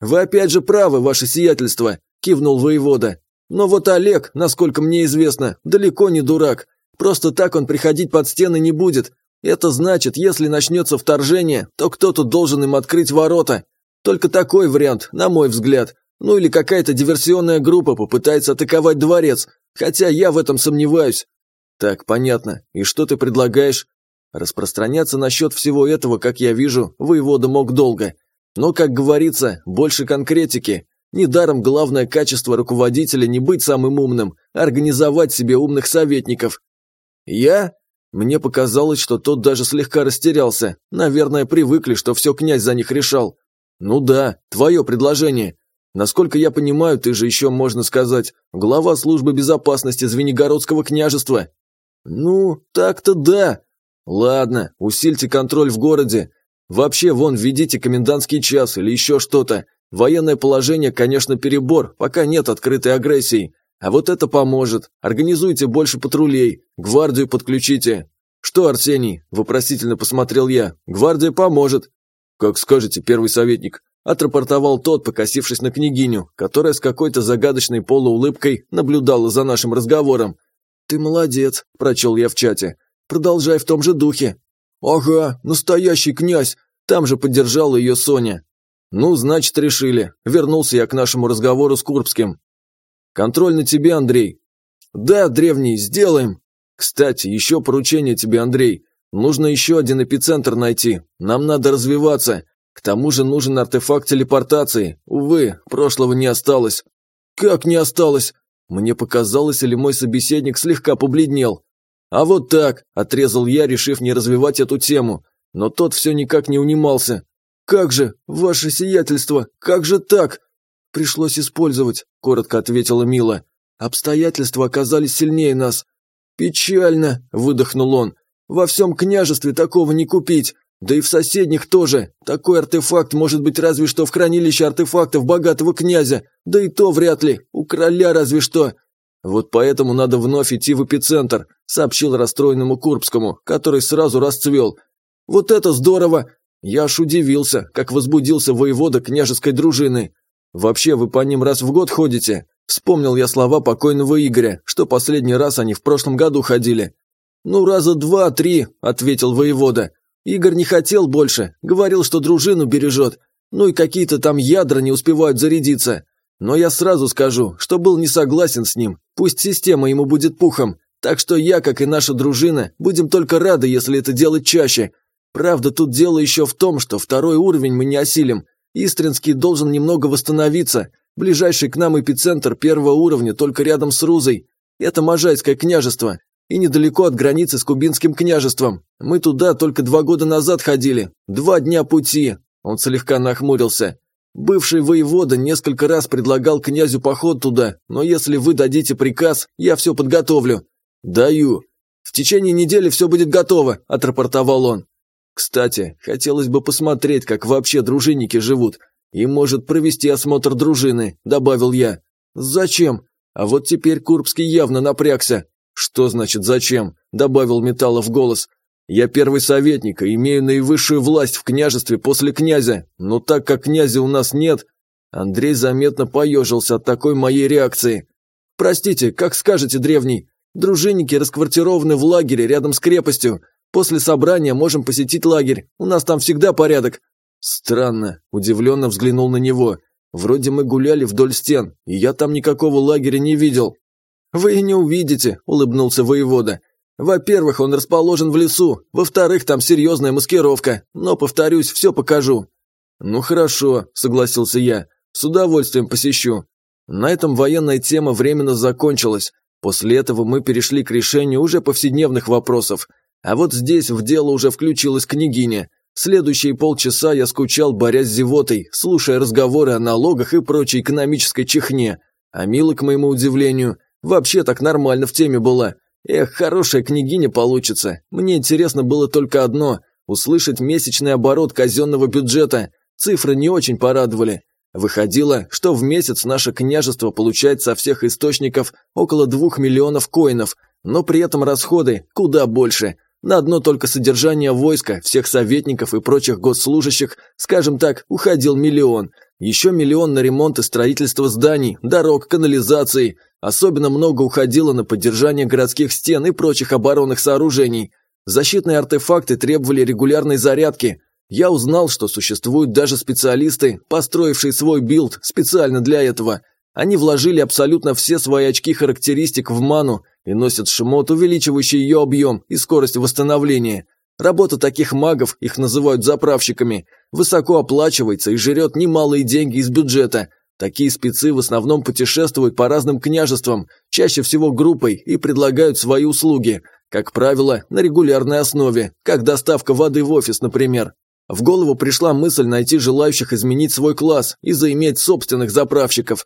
Вы опять же правы, ваше сиятельство, кивнул воевода. Но вот Олег, насколько мне известно, далеко не дурак. Просто так он приходить под стены не будет. Это значит, если начнется вторжение, то кто-то должен им открыть ворота. Только такой вариант, на мой взгляд. Ну или какая-то диверсионная группа попытается атаковать дворец, хотя я в этом сомневаюсь. Так, понятно. И что ты предлагаешь? Распространяться насчет всего этого, как я вижу, воевода мог долго. Но, как говорится, больше конкретики. Недаром главное качество руководителя не быть самым умным, а организовать себе умных советников. Я? Мне показалось, что тот даже слегка растерялся. Наверное, привыкли, что все князь за них решал. Ну да, твое предложение. Насколько я понимаю, ты же еще, можно сказать, глава службы безопасности Звенигородского княжества. Ну, так-то да. Ладно, усильте контроль в городе. Вообще, вон, введите комендантский час или еще что-то. Военное положение, конечно, перебор, пока нет открытой агрессии. А вот это поможет. Организуйте больше патрулей, гвардию подключите. Что, Арсений? Вопросительно посмотрел я. Гвардия поможет. Как скажете, первый советник. Отрапортовал тот, покосившись на княгиню, которая с какой-то загадочной полуулыбкой наблюдала за нашим разговором. «Ты молодец», – прочел я в чате. «Продолжай в том же духе». «Ага, настоящий князь!» Там же поддержала ее Соня. «Ну, значит, решили». Вернулся я к нашему разговору с Курбским. «Контроль на тебе, Андрей». «Да, древний, сделаем». «Кстати, еще поручение тебе, Андрей. Нужно еще один эпицентр найти. Нам надо развиваться. К тому же нужен артефакт телепортации. Увы, прошлого не осталось. Как не осталось? Мне показалось, или мой собеседник слегка побледнел. А вот так, отрезал я, решив не развивать эту тему. Но тот все никак не унимался. Как же, ваше сиятельство, как же так? Пришлось использовать, коротко ответила Мила. Обстоятельства оказались сильнее нас. Печально, выдохнул он. Во всем княжестве такого не купить. Да и в соседних тоже. Такой артефакт может быть разве что в хранилище артефактов богатого князя. Да и то вряд ли. У короля разве что. Вот поэтому надо вновь идти в эпицентр, сообщил расстроенному Курбскому, который сразу расцвел. Вот это здорово! Я аж удивился, как возбудился воевода княжеской дружины. Вообще, вы по ним раз в год ходите? Вспомнил я слова покойного Игоря, что последний раз они в прошлом году ходили. «Ну, раза два-три», – ответил воевода. Игорь не хотел больше, говорил, что дружину бережет. Ну и какие-то там ядра не успевают зарядиться. Но я сразу скажу, что был не согласен с ним. Пусть система ему будет пухом. Так что я, как и наша дружина, будем только рады, если это делать чаще. Правда, тут дело еще в том, что второй уровень мы не осилим. Истринский должен немного восстановиться. Ближайший к нам эпицентр первого уровня только рядом с Рузой. Это Можайское княжество. И недалеко от границы с Кубинским княжеством. Мы туда только два года назад ходили. Два дня пути. Он слегка нахмурился. Бывший воевода несколько раз предлагал князю поход туда, но если вы дадите приказ, я все подготовлю. Даю. В течение недели все будет готово, отрапортовал он. Кстати, хотелось бы посмотреть, как вообще дружинники живут. И может провести осмотр дружины, добавил я. Зачем? А вот теперь Курбский явно напрягся. «Что значит зачем?» – добавил Металлов голос. «Я первый советник и имею наивысшую власть в княжестве после князя, но так как князя у нас нет...» Андрей заметно поежился от такой моей реакции. «Простите, как скажете, древний. Дружинники расквартированы в лагере рядом с крепостью. После собрания можем посетить лагерь, у нас там всегда порядок». «Странно», – удивленно взглянул на него. «Вроде мы гуляли вдоль стен, и я там никакого лагеря не видел». «Вы и не увидите», – улыбнулся воевода. «Во-первых, он расположен в лесу, во-вторых, там серьезная маскировка, но, повторюсь, все покажу». «Ну хорошо», – согласился я, – «с удовольствием посещу». На этом военная тема временно закончилась. После этого мы перешли к решению уже повседневных вопросов. А вот здесь в дело уже включилась княгиня. Следующие полчаса я скучал, борясь с зевотой, слушая разговоры о налогах и прочей экономической чехне. А Мила, к моему удивлению, Вообще так нормально в теме была. Эх, хорошая княгиня получится. Мне интересно было только одно – услышать месячный оборот казенного бюджета. Цифры не очень порадовали. Выходило, что в месяц наше княжество получает со всех источников около двух миллионов коинов, но при этом расходы куда больше. На одно только содержание войска, всех советников и прочих госслужащих, скажем так, уходил миллион. Еще миллион на ремонт и строительство зданий, дорог, канализации. Особенно много уходило на поддержание городских стен и прочих оборонных сооружений. Защитные артефакты требовали регулярной зарядки. Я узнал, что существуют даже специалисты, построившие свой билд специально для этого. Они вложили абсолютно все свои очки характеристик в ману и носят шмот, увеличивающий ее объем и скорость восстановления. Работа таких магов, их называют заправщиками, высоко оплачивается и жрет немалые деньги из бюджета, Такие спецы в основном путешествуют по разным княжествам, чаще всего группой, и предлагают свои услуги, как правило, на регулярной основе, как доставка воды в офис, например. В голову пришла мысль найти желающих изменить свой класс и заиметь собственных заправщиков.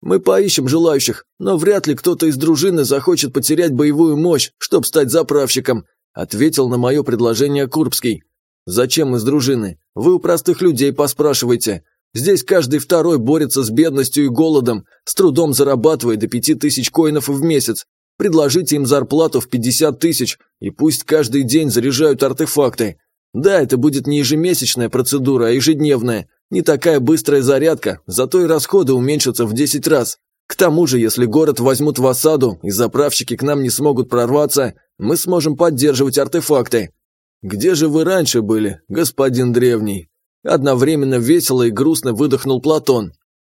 Мы поищем желающих, но вряд ли кто-то из дружины захочет потерять боевую мощь, чтобы стать заправщиком, ответил на мое предложение Курбский. Зачем из дружины? Вы у простых людей поспрашивайте. Здесь каждый второй борется с бедностью и голодом, с трудом зарабатывая до пяти тысяч коинов в месяц. Предложите им зарплату в 50 тысяч, и пусть каждый день заряжают артефакты. Да, это будет не ежемесячная процедура, а ежедневная. Не такая быстрая зарядка, зато и расходы уменьшатся в 10 раз. К тому же, если город возьмут в осаду и заправщики к нам не смогут прорваться, мы сможем поддерживать артефакты. Где же вы раньше были, господин древний? Одновременно весело и грустно выдохнул Платон.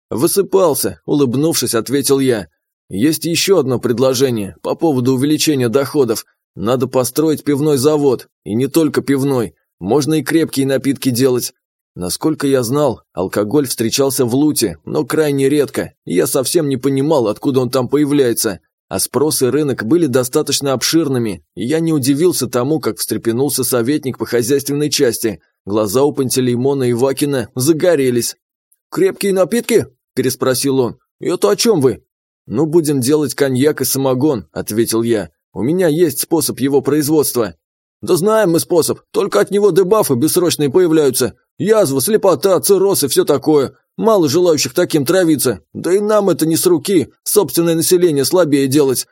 «Высыпался», – улыбнувшись, ответил я. «Есть еще одно предложение по поводу увеличения доходов. Надо построить пивной завод, и не только пивной. Можно и крепкие напитки делать. Насколько я знал, алкоголь встречался в луте, но крайне редко, я совсем не понимал, откуда он там появляется. А спрос и рынок были достаточно обширными, и я не удивился тому, как встрепенулся советник по хозяйственной части – Глаза у Пантелеймона и Вакина загорелись. «Крепкие напитки?» – переспросил он. «Это о чем вы?» «Ну, будем делать коньяк и самогон», – ответил я. «У меня есть способ его производства». «Да знаем мы способ, только от него дебафы бессрочные появляются. Язва, слепота, цирроз и все такое. Мало желающих таким травиться. Да и нам это не с руки, собственное население слабее делать.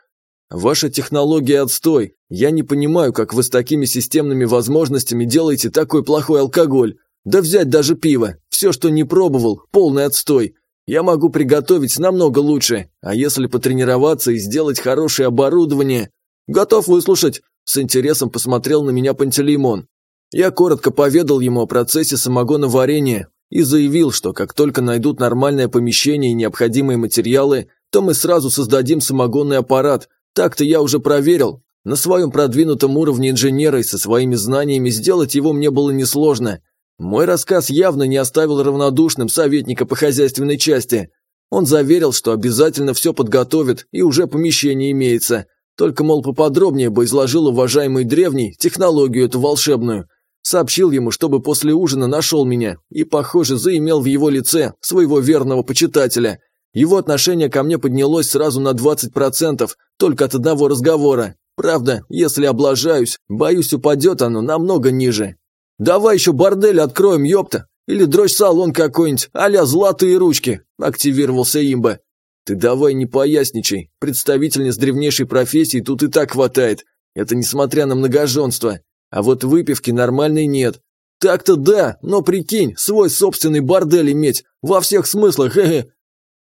Ваша технология отстой. Я не понимаю, как вы с такими системными возможностями делаете такой плохой алкоголь. Да взять даже пиво. Все, что не пробовал, полный отстой. Я могу приготовить намного лучше. А если потренироваться и сделать хорошее оборудование... Готов выслушать. С интересом посмотрел на меня Пантелеймон. Я коротко поведал ему о процессе самогоноварения и заявил, что как только найдут нормальное помещение и необходимые материалы, то мы сразу создадим самогонный аппарат, так-то я уже проверил. На своем продвинутом уровне инженера и со своими знаниями сделать его мне было несложно. Мой рассказ явно не оставил равнодушным советника по хозяйственной части. Он заверил, что обязательно все подготовит и уже помещение имеется. Только, мол, поподробнее бы изложил уважаемый древний технологию эту волшебную. Сообщил ему, чтобы после ужина нашел меня и, похоже, заимел в его лице своего верного почитателя – его отношение ко мне поднялось сразу на 20%, только от одного разговора. Правда, если облажаюсь, боюсь, упадет оно намного ниже. «Давай еще бордель откроем, ёпта! Или дрочь-салон какой-нибудь, а золотые ручки!» – активировался имба. «Ты давай не поясничай, представительниц древнейшей профессии тут и так хватает. Это несмотря на многоженство. А вот выпивки нормальной нет. Так-то да, но прикинь, свой собственный бордель иметь, во всех смыслах, хе-хе,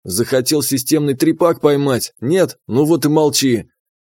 Захотел системный трипак поймать? Нет? Ну вот и молчи.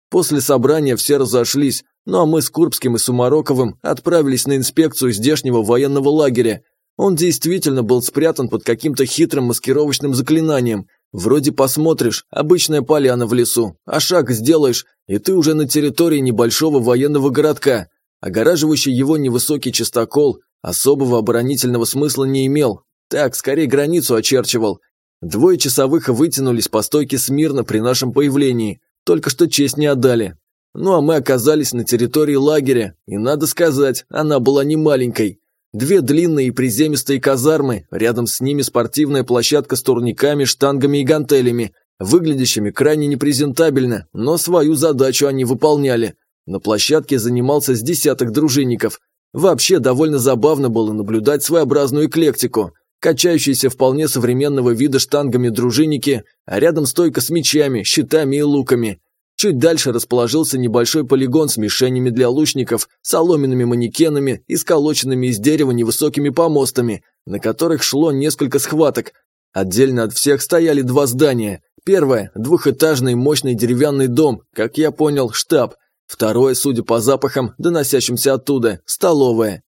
После собрания все разошлись, ну а мы с Курбским и Сумароковым отправились на инспекцию здешнего военного лагеря. Он действительно был спрятан под каким-то хитрым маскировочным заклинанием. Вроде посмотришь, обычная поляна в лесу, а шаг сделаешь, и ты уже на территории небольшого военного городка. Огораживающий его невысокий частокол особого оборонительного смысла не имел. Так, скорее границу очерчивал. Двое часовых вытянулись по стойке смирно при нашем появлении, только что честь не отдали. Ну а мы оказались на территории лагеря, и надо сказать, она была не маленькой. Две длинные и приземистые казармы, рядом с ними спортивная площадка с турниками, штангами и гантелями, выглядящими крайне непрезентабельно, но свою задачу они выполняли. На площадке занимался с десяток дружинников. Вообще довольно забавно было наблюдать своеобразную эклектику качающиеся вполне современного вида штангами дружинники, а рядом стойка с мечами, щитами и луками. Чуть дальше расположился небольшой полигон с мишенями для лучников, соломенными манекенами и сколоченными из дерева невысокими помостами, на которых шло несколько схваток. Отдельно от всех стояли два здания. Первое – двухэтажный мощный деревянный дом, как я понял, штаб. Второе, судя по запахам, доносящимся оттуда, столовая.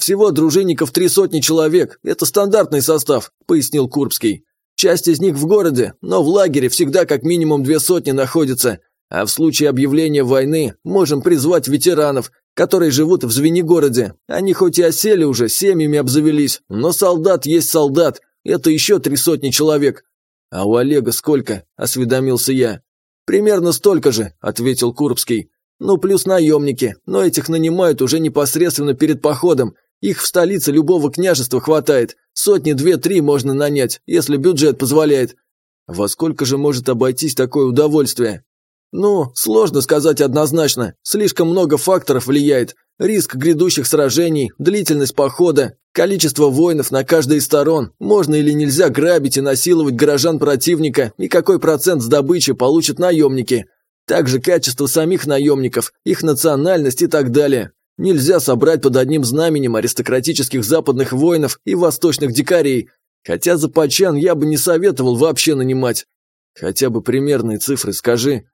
«Всего дружинников три сотни человек, это стандартный состав», – пояснил Курбский. «Часть из них в городе, но в лагере всегда как минимум две сотни находятся, а в случае объявления войны можем призвать ветеранов, которые живут в Звенигороде. Они хоть и осели уже, семьями обзавелись, но солдат есть солдат, это еще три сотни человек. «А у Олега сколько?» – осведомился я. «Примерно столько же», – ответил Курбский. «Ну, плюс наемники, но этих нанимают уже непосредственно перед походом. Их в столице любого княжества хватает. Сотни две-три можно нанять, если бюджет позволяет. Во сколько же может обойтись такое удовольствие? Ну, сложно сказать однозначно. Слишком много факторов влияет. Риск грядущих сражений, длительность похода, количество воинов на каждой из сторон, можно или нельзя грабить и насиловать горожан противника и какой процент с добычи получат наемники. Также качество самих наемников, их национальность и так далее. Нельзя собрать под одним знаменем аристократических западных воинов и восточных дикарей, Хотя за почан я бы не советовал вообще нанимать. Хотя бы примерные цифры скажи.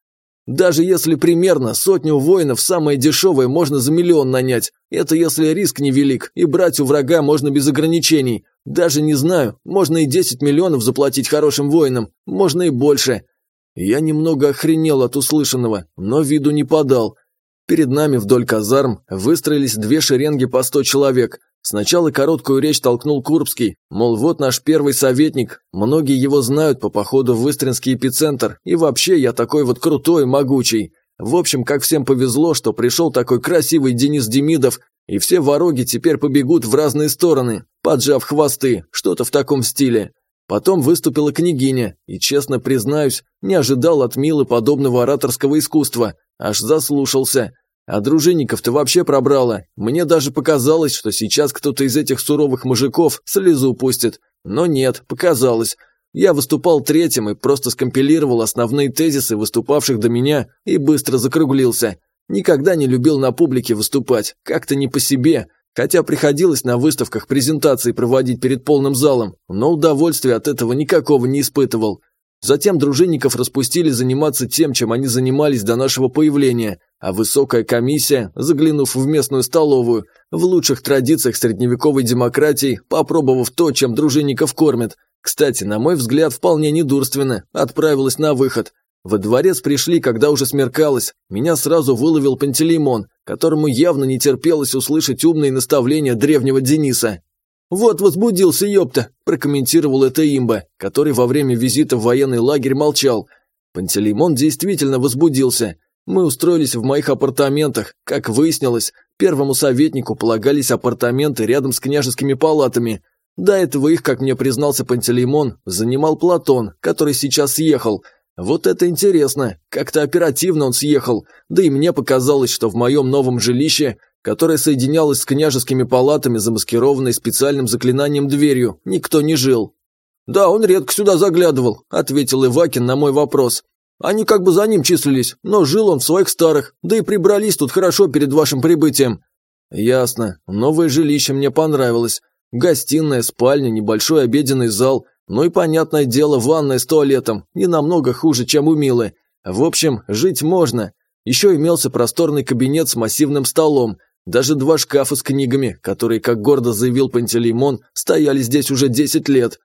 Даже если примерно сотню воинов самое дешевое можно за миллион нанять. Это если риск невелик, и брать у врага можно без ограничений. Даже не знаю, можно и 10 миллионов заплатить хорошим воинам, можно и больше. Я немного охренел от услышанного, но виду не подал. Перед нами вдоль казарм выстроились две шеренги по сто человек. Сначала короткую речь толкнул Курбский, мол, вот наш первый советник, многие его знают по походу в Выстринский эпицентр, и вообще я такой вот крутой, могучий. В общем, как всем повезло, что пришел такой красивый Денис Демидов, и все вороги теперь побегут в разные стороны, поджав хвосты, что-то в таком стиле. Потом выступила княгиня, и, честно признаюсь, не ожидал от Милы подобного ораторского искусства, аж заслушался – а дружинников-то вообще пробрало. Мне даже показалось, что сейчас кто-то из этих суровых мужиков слезу пустит. Но нет, показалось. Я выступал третьим и просто скомпилировал основные тезисы выступавших до меня и быстро закруглился. Никогда не любил на публике выступать, как-то не по себе, хотя приходилось на выставках презентации проводить перед полным залом, но удовольствия от этого никакого не испытывал. Затем дружинников распустили заниматься тем, чем они занимались до нашего появления, а высокая комиссия, заглянув в местную столовую, в лучших традициях средневековой демократии, попробовав то, чем дружинников кормят, кстати, на мой взгляд, вполне недурственно, отправилась на выход. Во дворец пришли, когда уже смеркалось. Меня сразу выловил Пантелеймон, которому явно не терпелось услышать умные наставления древнего Дениса. «Вот возбудился, ёпта!» – прокомментировал это имба, который во время визита в военный лагерь молчал. Пантелеймон действительно возбудился. Мы устроились в моих апартаментах. Как выяснилось, первому советнику полагались апартаменты рядом с княжескими палатами. До этого их, как мне признался Пантелеймон, занимал Платон, который сейчас съехал. Вот это интересно, как-то оперативно он съехал, да и мне показалось, что в моем новом жилище, которое соединялось с княжескими палатами, замаскированной специальным заклинанием дверью, никто не жил. «Да, он редко сюда заглядывал», – ответил Ивакин на мой вопрос. Они как бы за ним числились, но жил он в своих старых, да и прибрались тут хорошо перед вашим прибытием». «Ясно. Новое жилище мне понравилось. Гостиная, спальня, небольшой обеденный зал, ну и, понятное дело, ванная с туалетом, не намного хуже, чем у Милы. В общем, жить можно. Еще имелся просторный кабинет с массивным столом, даже два шкафа с книгами, которые, как гордо заявил Пантелеймон, стояли здесь уже 10 лет.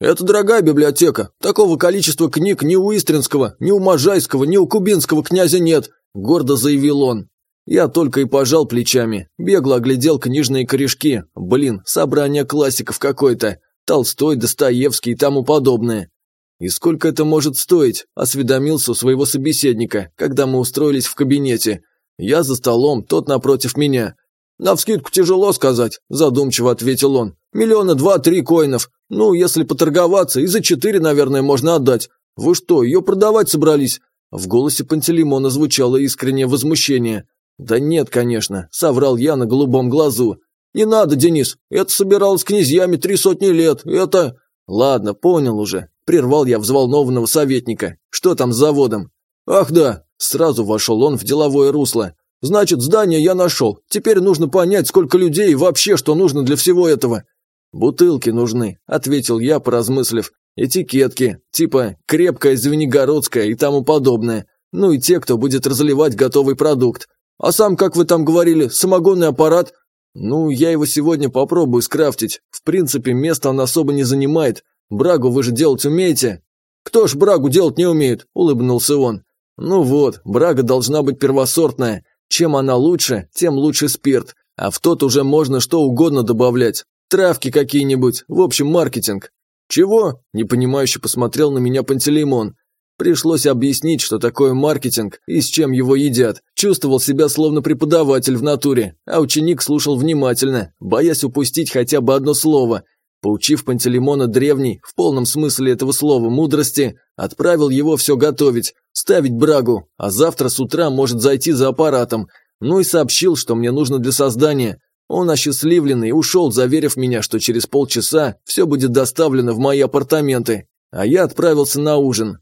«Это дорогая библиотека. Такого количества книг ни у Истринского, ни у Можайского, ни у Кубинского князя нет», – гордо заявил он. Я только и пожал плечами, бегло оглядел книжные корешки. Блин, собрание классиков какое-то. Толстой, Достоевский и тому подобное. «И сколько это может стоить?» – осведомился у своего собеседника, когда мы устроились в кабинете. Я за столом, тот напротив меня. «Навскидку тяжело сказать», – задумчиво ответил он. «Миллиона два-три коинов. Ну, если поторговаться, и за четыре, наверное, можно отдать. Вы что, ее продавать собрались?» В голосе Пантелеймона звучало искреннее возмущение. «Да нет, конечно», – соврал я на голубом глазу. «Не надо, Денис, это собиралось князьями три сотни лет, это...» «Ладно, понял уже», – прервал я взволнованного советника. «Что там с заводом?» «Ах да», – сразу вошел он в деловое русло. Значит, здание я нашел. Теперь нужно понять, сколько людей и вообще, что нужно для всего этого. Бутылки нужны, ответил я, поразмыслив. Этикетки, типа крепкая звенигородская и тому подобное. Ну и те, кто будет разливать готовый продукт. А сам, как вы там говорили, самогонный аппарат? Ну, я его сегодня попробую скрафтить. В принципе, места он особо не занимает. Брагу вы же делать умеете? Кто ж брагу делать не умеет? Улыбнулся он. Ну вот, брага должна быть первосортная. Чем она лучше, тем лучше спирт, а в тот уже можно что угодно добавлять. Травки какие-нибудь, в общем, маркетинг. «Чего?» – непонимающе посмотрел на меня Пантелеймон. Пришлось объяснить, что такое маркетинг и с чем его едят. Чувствовал себя словно преподаватель в натуре, а ученик слушал внимательно, боясь упустить хотя бы одно слово. Поучив Пантелеймона древней, в полном смысле этого слова, мудрости, отправил его все готовить, ставить брагу, а завтра с утра может зайти за аппаратом. Ну и сообщил, что мне нужно для создания. Он осчастливленный ушел, заверив меня, что через полчаса все будет доставлено в мои апартаменты. А я отправился на ужин.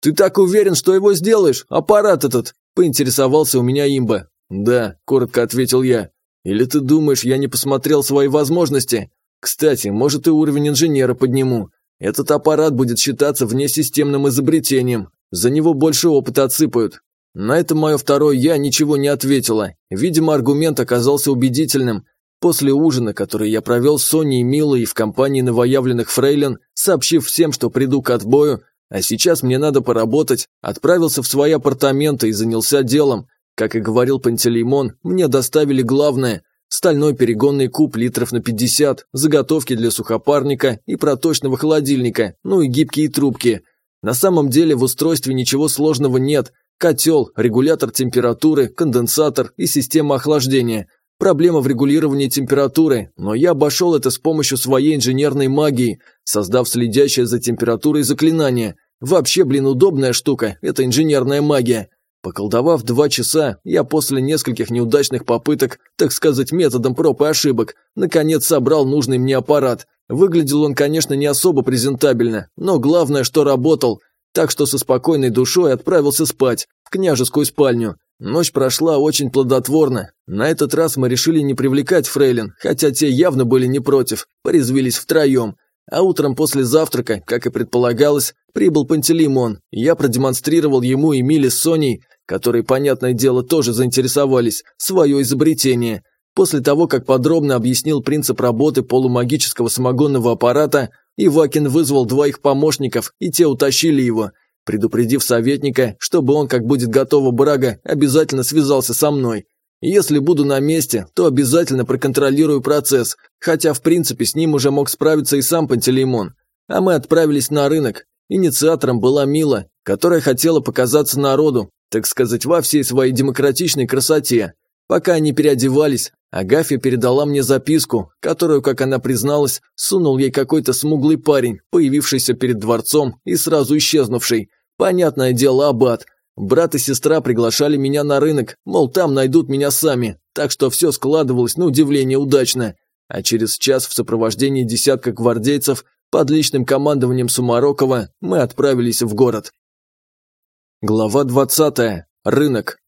«Ты так уверен, что его сделаешь? Аппарат этот?» – поинтересовался у меня имба. «Да», – коротко ответил я. «Или ты думаешь, я не посмотрел свои возможности? Кстати, может и уровень инженера подниму. Этот аппарат будет считаться внесистемным изобретением. За него больше опыта отсыпают». На это мое второе «я» ничего не ответила. Видимо, аргумент оказался убедительным. После ужина, который я провел с Соней и Милой в компании новоявленных фрейлин, сообщив всем, что приду к отбою, а сейчас мне надо поработать, отправился в свои апартаменты и занялся делом. Как и говорил Пантелеймон, мне доставили главное – стальной перегонный куб литров на 50, заготовки для сухопарника и проточного холодильника, ну и гибкие трубки. На самом деле в устройстве ничего сложного нет. Котел, регулятор температуры, конденсатор и система охлаждения. Проблема в регулировании температуры, но я обошел это с помощью своей инженерной магии, создав следящее за температурой заклинание. Вообще, блин, удобная штука, это инженерная магия. Поколдовав два часа, я после нескольких неудачных попыток, так сказать, методом проб и ошибок, наконец собрал нужный мне аппарат. Выглядел он, конечно, не особо презентабельно, но главное, что работал. Так что со спокойной душой отправился спать, в княжескую спальню. Ночь прошла очень плодотворно. На этот раз мы решили не привлекать фрейлин, хотя те явно были не против, порезвились втроем. А утром после завтрака, как и предполагалось, прибыл Пантелеймон, я продемонстрировал ему и Миле с Соней, которые, понятное дело, тоже заинтересовались, свое изобретение. После того, как подробно объяснил принцип работы полумагического самогонного аппарата, Ивакин вызвал двоих помощников, и те утащили его – предупредив советника, чтобы он, как будет готова брага, обязательно связался со мной. Если буду на месте, то обязательно проконтролирую процесс, хотя в принципе с ним уже мог справиться и сам Пантелеймон. А мы отправились на рынок. Инициатором была Мила, которая хотела показаться народу, так сказать, во всей своей демократичной красоте. Пока они переодевались, Агафья передала мне записку, которую, как она призналась, сунул ей какой-то смуглый парень, появившийся перед дворцом и сразу исчезнувший. Понятное дело, аббат. Брат и сестра приглашали меня на рынок, мол, там найдут меня сами, так что все складывалось на удивление удачно. А через час в сопровождении десятка гвардейцев под личным командованием Сумарокова мы отправились в город. Глава 20. Рынок.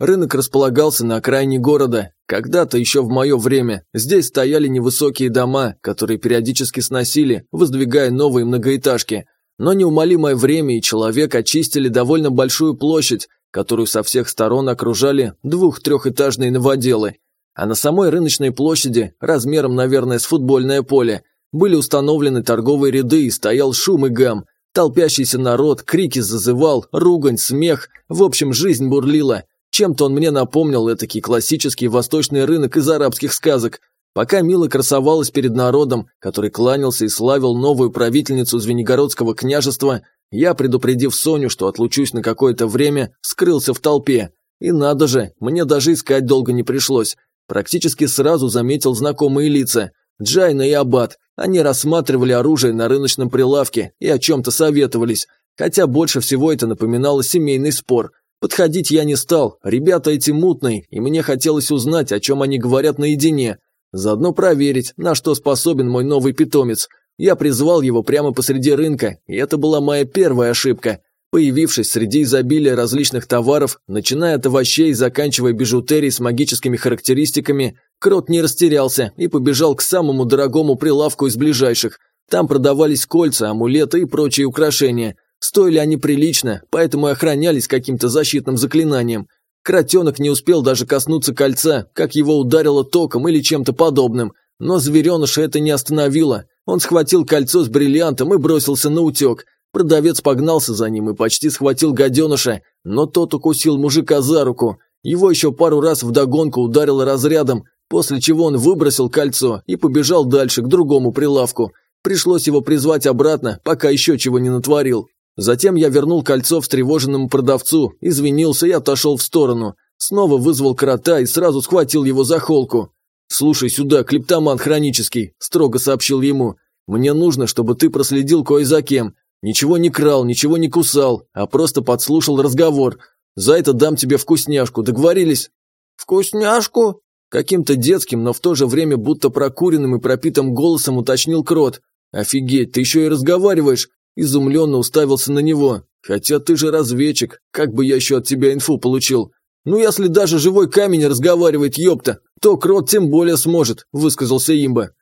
Рынок располагался на окраине города. Когда-то, еще в мое время, здесь стояли невысокие дома, которые периодически сносили, воздвигая новые многоэтажки. Но неумолимое время и человек очистили довольно большую площадь, которую со всех сторон окружали двух-трехэтажные новоделы. А на самой рыночной площади, размером, наверное, с футбольное поле, были установлены торговые ряды и стоял шум и гам. Толпящийся народ, крики зазывал, ругань, смех, в общем, жизнь бурлила. Чем-то он мне напомнил этакий классический восточный рынок из арабских сказок. Пока Мила красовалась перед народом, который кланялся и славил новую правительницу Звенигородского княжества, я, предупредив Соню, что отлучусь на какое-то время, скрылся в толпе. И надо же, мне даже искать долго не пришлось. Практически сразу заметил знакомые лица. Джайна и Аббат. Они рассматривали оружие на рыночном прилавке и о чем-то советовались. Хотя больше всего это напоминало семейный спор. Подходить я не стал, ребята эти мутные, и мне хотелось узнать, о чем они говорят наедине. Заодно проверить, на что способен мой новый питомец. Я призвал его прямо посреди рынка, и это была моя первая ошибка. Появившись среди изобилия различных товаров, начиная от овощей и заканчивая бижутерией с магическими характеристиками, Крот не растерялся и побежал к самому дорогому прилавку из ближайших. Там продавались кольца, амулеты и прочие украшения – Стоили они прилично, поэтому и охранялись каким-то защитным заклинанием. Кротенок не успел даже коснуться кольца, как его ударило током или чем-то подобным. Но звереныша это не остановило. Он схватил кольцо с бриллиантом и бросился на утек. Продавец погнался за ним и почти схватил гаденыша, но тот укусил мужика за руку. Его еще пару раз вдогонку ударило разрядом, после чего он выбросил кольцо и побежал дальше, к другому прилавку. Пришлось его призвать обратно, пока еще чего не натворил. Затем я вернул кольцо встревоженному продавцу, извинился и отошел в сторону. Снова вызвал крота и сразу схватил его за холку. «Слушай сюда, клептоман хронический», – строго сообщил ему. «Мне нужно, чтобы ты проследил кое за кем. Ничего не крал, ничего не кусал, а просто подслушал разговор. За это дам тебе вкусняшку, договорились?» «Вкусняшку?» Каким-то детским, но в то же время будто прокуренным и пропитым голосом уточнил Крот. «Офигеть, ты еще и разговариваешь!» Изумленно уставился на него. «Хотя ты же разведчик, как бы я еще от тебя инфу получил?» «Ну, если даже живой камень разговаривает, ёпта, то Крот тем более сможет», – высказался имба.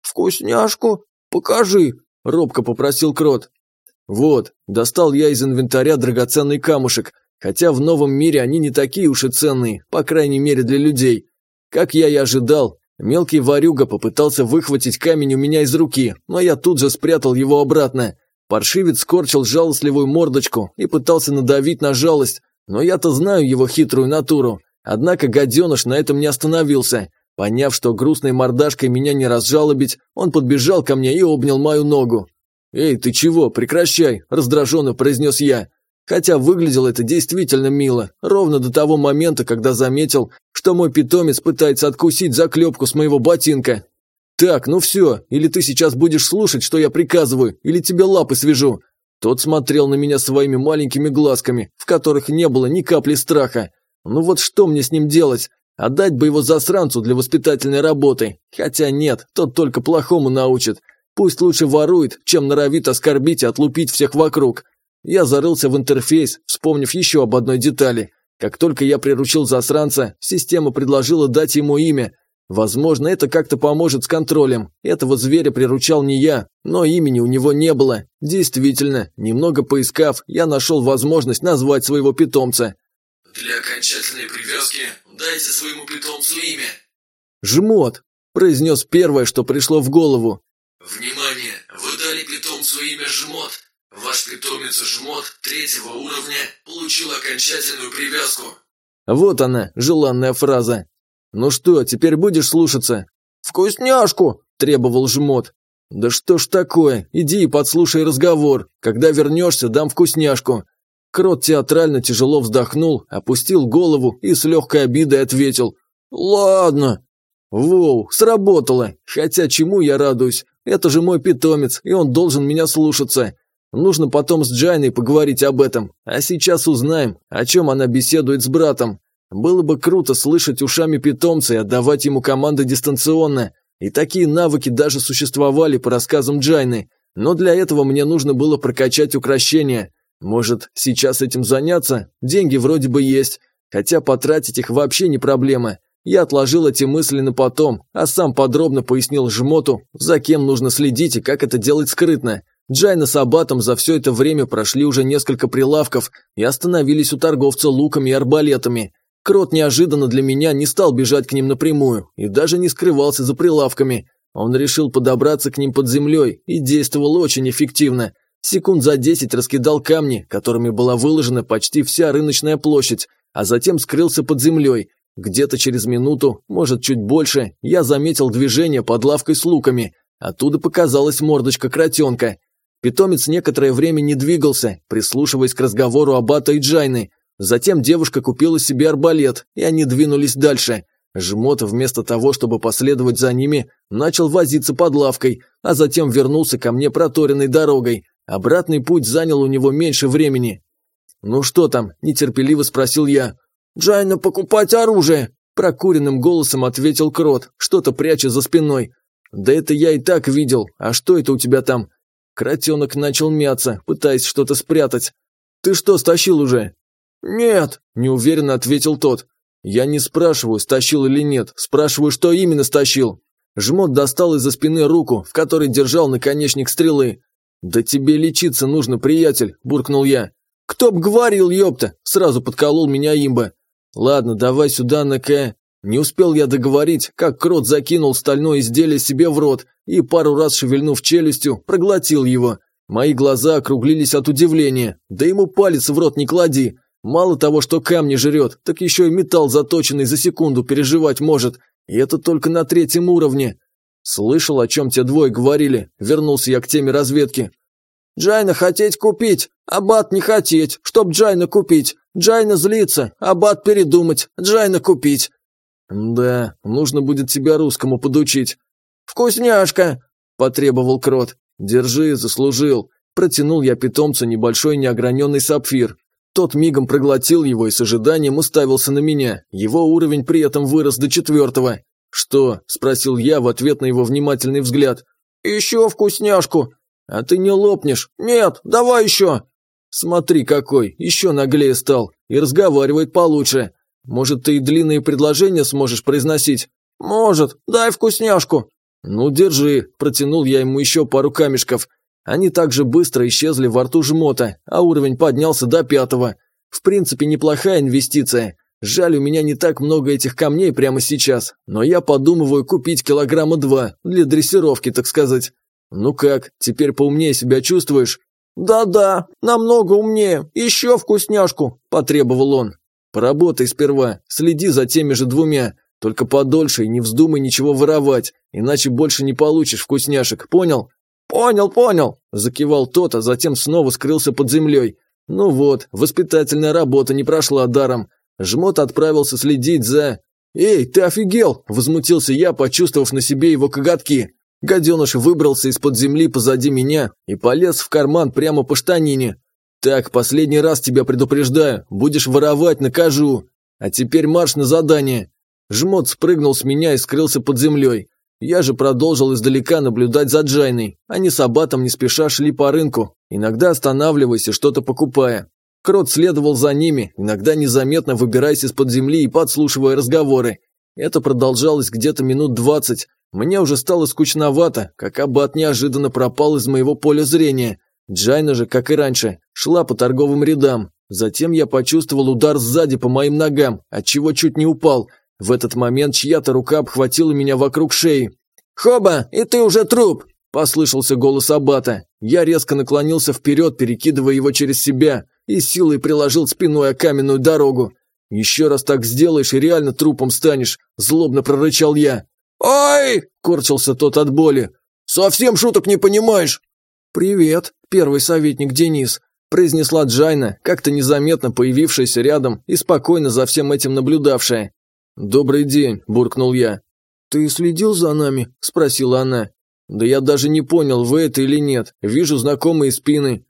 «Вкусняшку? Покажи», – робко попросил Крот. «Вот, достал я из инвентаря драгоценный камушек, хотя в новом мире они не такие уж и ценные, по крайней мере для людей. Как я и ожидал, мелкий ворюга попытался выхватить камень у меня из руки, но я тут же спрятал его обратно. Паршивец скорчил жалостливую мордочку и пытался надавить на жалость, но я-то знаю его хитрую натуру. Однако гаденыш на этом не остановился. Поняв, что грустной мордашкой меня не разжалобить, он подбежал ко мне и обнял мою ногу. «Эй, ты чего? Прекращай!» – раздраженно произнес я. Хотя выглядело это действительно мило, ровно до того момента, когда заметил, что мой питомец пытается откусить заклепку с моего ботинка. «Так, ну все, или ты сейчас будешь слушать, что я приказываю, или тебе лапы свяжу». Тот смотрел на меня своими маленькими глазками, в которых не было ни капли страха. Ну вот что мне с ним делать? Отдать бы его засранцу для воспитательной работы. Хотя нет, тот только плохому научит. Пусть лучше ворует, чем норовит оскорбить и отлупить всех вокруг. Я зарылся в интерфейс, вспомнив еще об одной детали. Как только я приручил засранца, система предложила дать ему имя. Возможно, это как-то поможет с контролем. Этого зверя приручал не я, но имени у него не было. Действительно, немного поискав, я нашел возможность назвать своего питомца. Для окончательной привязки дайте своему питомцу имя. «Жмот», – произнес первое, что пришло в голову. Внимание! Вы дали питомцу имя Жмот. Ваш питомец Жмот третьего уровня получил окончательную привязку. Вот она, желанная фраза. Ну что, теперь будешь слушаться? Вкусняшку, требовал Жмот. Да что ж такое, иди и подслушай разговор. Когда вернешься, дам вкусняшку. Крот театрально тяжело вздохнул, опустил голову и с легкой обидой ответил. «Ладно». «Воу, сработало. Хотя чему я радуюсь? Это же мой питомец, и он должен меня слушаться. Нужно потом с Джайной поговорить об этом, а сейчас узнаем, о чем она беседует с братом. Было бы круто слышать ушами питомца и отдавать ему команды дистанционно. И такие навыки даже существовали по рассказам Джайны. Но для этого мне нужно было прокачать украшения. Может, сейчас этим заняться? Деньги вроде бы есть. Хотя потратить их вообще не проблема. Я отложил эти мысли на потом, а сам подробно пояснил Жмоту, за кем нужно следить и как это делать скрытно. Джайна с Абатом за все это время прошли уже несколько прилавков и остановились у торговца луками и арбалетами. Крот неожиданно для меня не стал бежать к ним напрямую и даже не скрывался за прилавками. Он решил подобраться к ним под землей и действовал очень эффективно. Секунд за десять раскидал камни, которыми была выложена почти вся рыночная площадь, а затем скрылся под землей. Где-то через минуту, может чуть больше, я заметил движение под лавкой с луками. Оттуда показалась мордочка кротенка. Питомец некоторое время не двигался, прислушиваясь к разговору Абата и Джайны. Затем девушка купила себе арбалет, и они двинулись дальше. Жмот, вместо того, чтобы последовать за ними, начал возиться под лавкой, а затем вернулся ко мне проторенной дорогой. Обратный путь занял у него меньше времени. «Ну что там?» – нетерпеливо спросил я. «Джайна покупать оружие!» – прокуренным голосом ответил Крот, что-то пряча за спиной. «Да это я и так видел. А что это у тебя там?» Кротенок начал мяться, пытаясь что-то спрятать. «Ты что, стащил уже?» «Нет», – неуверенно ответил тот. «Я не спрашиваю, стащил или нет. Спрашиваю, что именно стащил». Жмот достал из-за спины руку, в которой держал наконечник стрелы. «Да тебе лечиться нужно, приятель», – буркнул я. «Кто б говорил, ёпта!» – сразу подколол меня имба. «Ладно, давай сюда на К...» Не успел я договорить, как крот закинул стальное изделие себе в рот и, пару раз шевельнув челюстью, проглотил его. Мои глаза округлились от удивления. Да ему палец в рот не клади. Мало того, что камни жрет, так еще и металл заточенный за секунду пережевать может. И это только на третьем уровне. Слышал, о чем те двое говорили. Вернулся я к теме разведки. Джайна хотеть купить, аббат не хотеть, чтоб Джайна купить. Джайна злиться, аббат передумать, Джайна купить. Да, нужно будет тебя русскому подучить. Вкусняшка, потребовал Крот. Держи, заслужил. Протянул я питомцу небольшой неограненный сапфир. Тот мигом проглотил его и с ожиданием уставился на меня. Его уровень при этом вырос до четвертого. «Что?» – спросил я в ответ на его внимательный взгляд. «Еще вкусняшку!» «А ты не лопнешь?» «Нет, давай еще!» «Смотри какой, еще наглее стал и разговаривает получше. Может, ты и длинные предложения сможешь произносить?» «Может, дай вкусняшку!» «Ну, держи», – протянул я ему еще пару камешков. Они также быстро исчезли во рту жмота, а уровень поднялся до пятого. В принципе, неплохая инвестиция. Жаль, у меня не так много этих камней прямо сейчас, но я подумываю купить килограмма два, для дрессировки, так сказать. Ну как, теперь поумнее себя чувствуешь? Да-да, намного умнее, еще вкусняшку, потребовал он. Поработай сперва, следи за теми же двумя, только подольше и не вздумай ничего воровать, иначе больше не получишь вкусняшек, понял? Понял, понял, закивал тот, а затем снова скрылся под землей. Ну вот, воспитательная работа не прошла даром. Жмот отправился следить за... «Эй, ты офигел!» – возмутился я, почувствовав на себе его коготки. Гаденыш выбрался из-под земли позади меня и полез в карман прямо по штанине. «Так, последний раз тебя предупреждаю, будешь воровать, накажу. А теперь марш на задание». Жмот спрыгнул с меня и скрылся под землей. Я же продолжил издалека наблюдать за Джайной. Они с Абатом не спеша шли по рынку, иногда останавливаясь и что-то покупая. Крот следовал за ними, иногда незаметно выбираясь из-под земли и подслушивая разговоры. Это продолжалось где-то минут двадцать. Мне уже стало скучновато, как Аббат неожиданно пропал из моего поля зрения. Джайна же, как и раньше, шла по торговым рядам. Затем я почувствовал удар сзади по моим ногам, отчего чуть не упал. В этот момент чья-то рука обхватила меня вокруг шеи. «Хоба, и ты уже труп!» – послышался голос Аббата. Я резко наклонился вперед, перекидывая его через себя и силой приложил спиной о каменную дорогу. «Еще раз так сделаешь и реально трупом станешь», – злобно прорычал я. «Ой!» – корчился тот от боли. «Совсем шуток не понимаешь!» «Привет, первый советник Денис», – произнесла Джайна, как-то незаметно появившаяся рядом и спокойно за всем этим наблюдавшая. «Добрый день», – буркнул я. «Ты следил за нами?» – спросила она. «Да я даже не понял, вы это или нет. Вижу знакомые спины.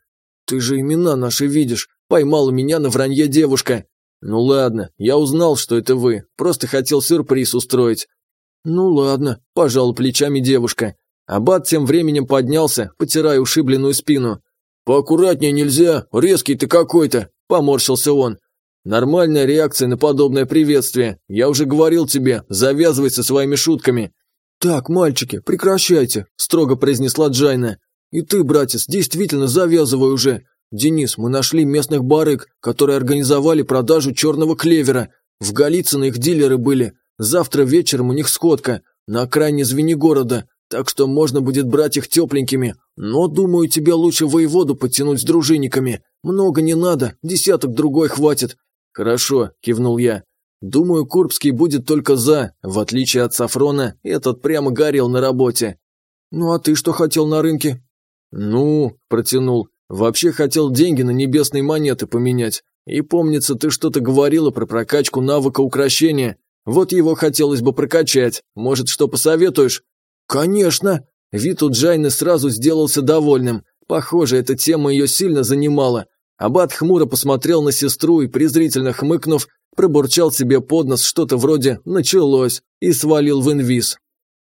«Ты же имена наши видишь. Поймала меня на вранье девушка». «Ну ладно, я узнал, что это вы. Просто хотел сюрприз устроить». «Ну ладно», – пожал плечами девушка. Аббат тем временем поднялся, потирая ушибленную спину. «Поаккуратнее нельзя, резкий ты какой-то», – поморщился он. «Нормальная реакция на подобное приветствие. Я уже говорил тебе, завязывай со своими шутками». «Так, мальчики, прекращайте», – строго произнесла Джайна. И ты, братец, действительно завязывай уже. Денис, мы нашли местных барыг, которые организовали продажу черного клевера. В Голицыно их дилеры были. Завтра вечером у них сходка на окраине Звенигорода, так что можно будет брать их тепленькими. Но, думаю, тебе лучше воеводу подтянуть с дружинниками. Много не надо, десяток другой хватит. Хорошо, кивнул я. Думаю, Курбский будет только за. В отличие от Сафрона, этот прямо горел на работе. Ну а ты что хотел на рынке? «Ну», – протянул, – «вообще хотел деньги на небесные монеты поменять. И помнится, ты что-то говорила про прокачку навыка украшения. Вот его хотелось бы прокачать. Может, что посоветуешь?» «Конечно!» Вид у Джайны сразу сделался довольным. Похоже, эта тема ее сильно занимала. Абат хмуро посмотрел на сестру и, презрительно хмыкнув, пробурчал себе под нос что-то вроде «началось» и свалил в инвиз.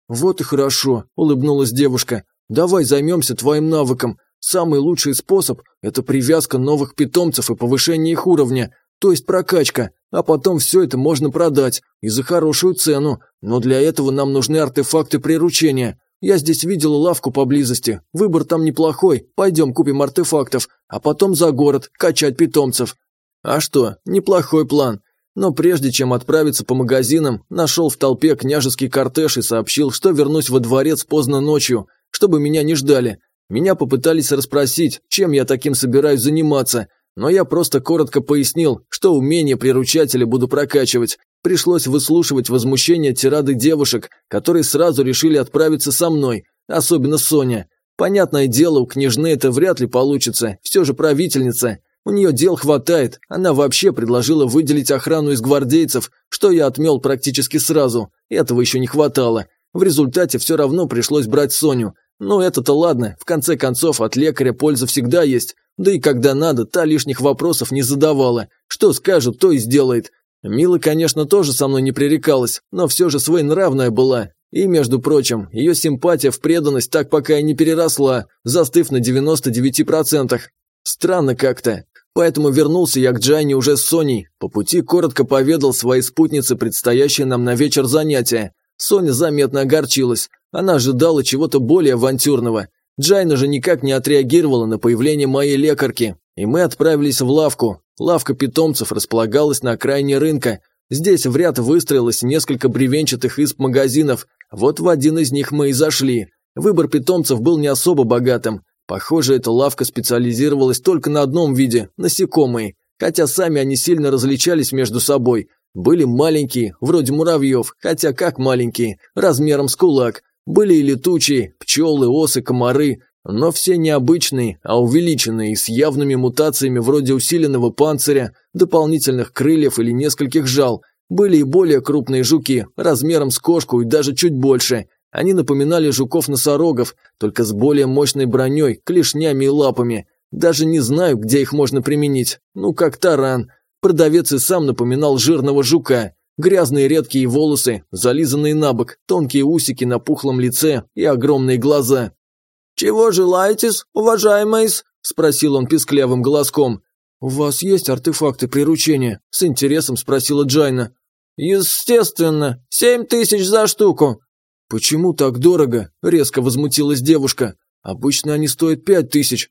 «Вот и хорошо», – улыбнулась девушка. Давай займемся твоим навыком. Самый лучший способ – это привязка новых питомцев и повышение их уровня, то есть прокачка, а потом все это можно продать, и за хорошую цену, но для этого нам нужны артефакты приручения. Я здесь видела лавку поблизости, выбор там неплохой, пойдем купим артефактов, а потом за город, качать питомцев. А что, неплохой план. Но прежде чем отправиться по магазинам, нашел в толпе княжеский кортеж и сообщил, что вернусь во дворец поздно ночью – чтобы меня не ждали. Меня попытались расспросить, чем я таким собираюсь заниматься, но я просто коротко пояснил, что умение приручателя буду прокачивать, Пришлось выслушивать возмущение тирады девушек, которые сразу решили отправиться со мной, особенно Соня. Понятное дело, у княжны это вряд ли получится, все же правительница. У нее дел хватает, она вообще предложила выделить охрану из гвардейцев, что я отмел практически сразу, этого еще не хватало. В результате все равно пришлось брать Соню. Ну это-то ладно, в конце концов от лекаря польза всегда есть, да и когда надо, та лишних вопросов не задавала. Что скажет, то и сделает. Мила, конечно, тоже со мной не пререкалась, но все же своенравная была, и, между прочим, ее симпатия в преданность так пока и не переросла, застыв на 99%. Странно как-то. Поэтому вернулся я к Джайне уже с Соней. По пути коротко поведал своей спутнице предстоящее нам на вечер занятия. Соня заметно огорчилась. Она ожидала чего-то более авантюрного. Джайна же никак не отреагировала на появление моей лекарки. И мы отправились в лавку. Лавка питомцев располагалась на окраине рынка, Здесь в ряд выстроилось несколько бревенчатых исп магазинов, вот в один из них мы и зашли. Выбор питомцев был не особо богатым. Похоже, эта лавка специализировалась только на одном виде – насекомые, хотя сами они сильно различались между собой. Были маленькие, вроде муравьев, хотя как маленькие, размером с кулак. Были и летучие, пчелы, осы, комары, но все необычные, а увеличенные, с явными мутациями вроде усиленного панциря, дополнительных крыльев или нескольких жал. Были и более крупные жуки, размером с кошку и даже чуть больше. Они напоминали жуков-носорогов, только с более мощной броней, клешнями и лапами. Даже не знаю, где их можно применить. Ну, как таран. Продавец и сам напоминал жирного жука. Грязные редкие волосы, зализанные на бок, тонкие усики на пухлом лице и огромные глаза. «Чего желаете-с, уважаемый-с?» – спросил он писклявым голоском. «У вас есть артефакты приручения?» – с интересом спросила Джайна. «Естественно. Семь тысяч за штуку». «Почему так дорого?» – резко возмутилась девушка. «Обычно они стоят пять тысяч».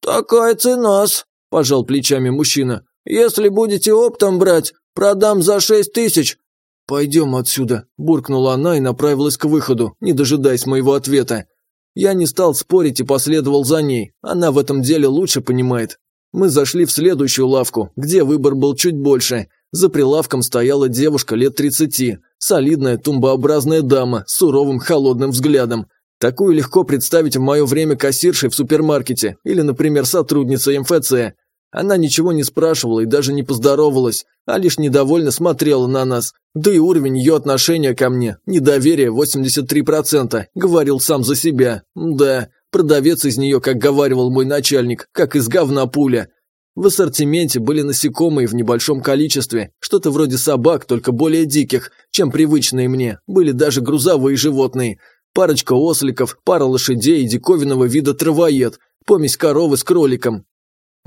«Такая цена-с», – пожал плечами мужчина. «Если будете оптом брать, продам за шесть тысяч». «Пойдем отсюда», – буркнула она и направилась к выходу, не дожидаясь моего ответа. Я не стал спорить и последовал за ней. Она в этом деле лучше понимает. Мы зашли в следующую лавку, где выбор был чуть больше. За прилавком стояла девушка лет 30, солидная тумбообразная дама с суровым холодным взглядом. Такую легко представить в мое время кассиршей в супермаркете или, например, сотрудницей МФЦ. Она ничего не спрашивала и даже не поздоровалась, а лишь недовольно смотрела на нас. Да и уровень ее отношения ко мне, недоверие 83%, говорил сам за себя. Да, продавец из нее, как говаривал мой начальник, как из говна пуля. В ассортименте были насекомые в небольшом количестве, что-то вроде собак, только более диких, чем привычные мне. Были даже грузовые животные. Парочка осликов, пара лошадей и диковинного вида травоед, помесь коровы с кроликом,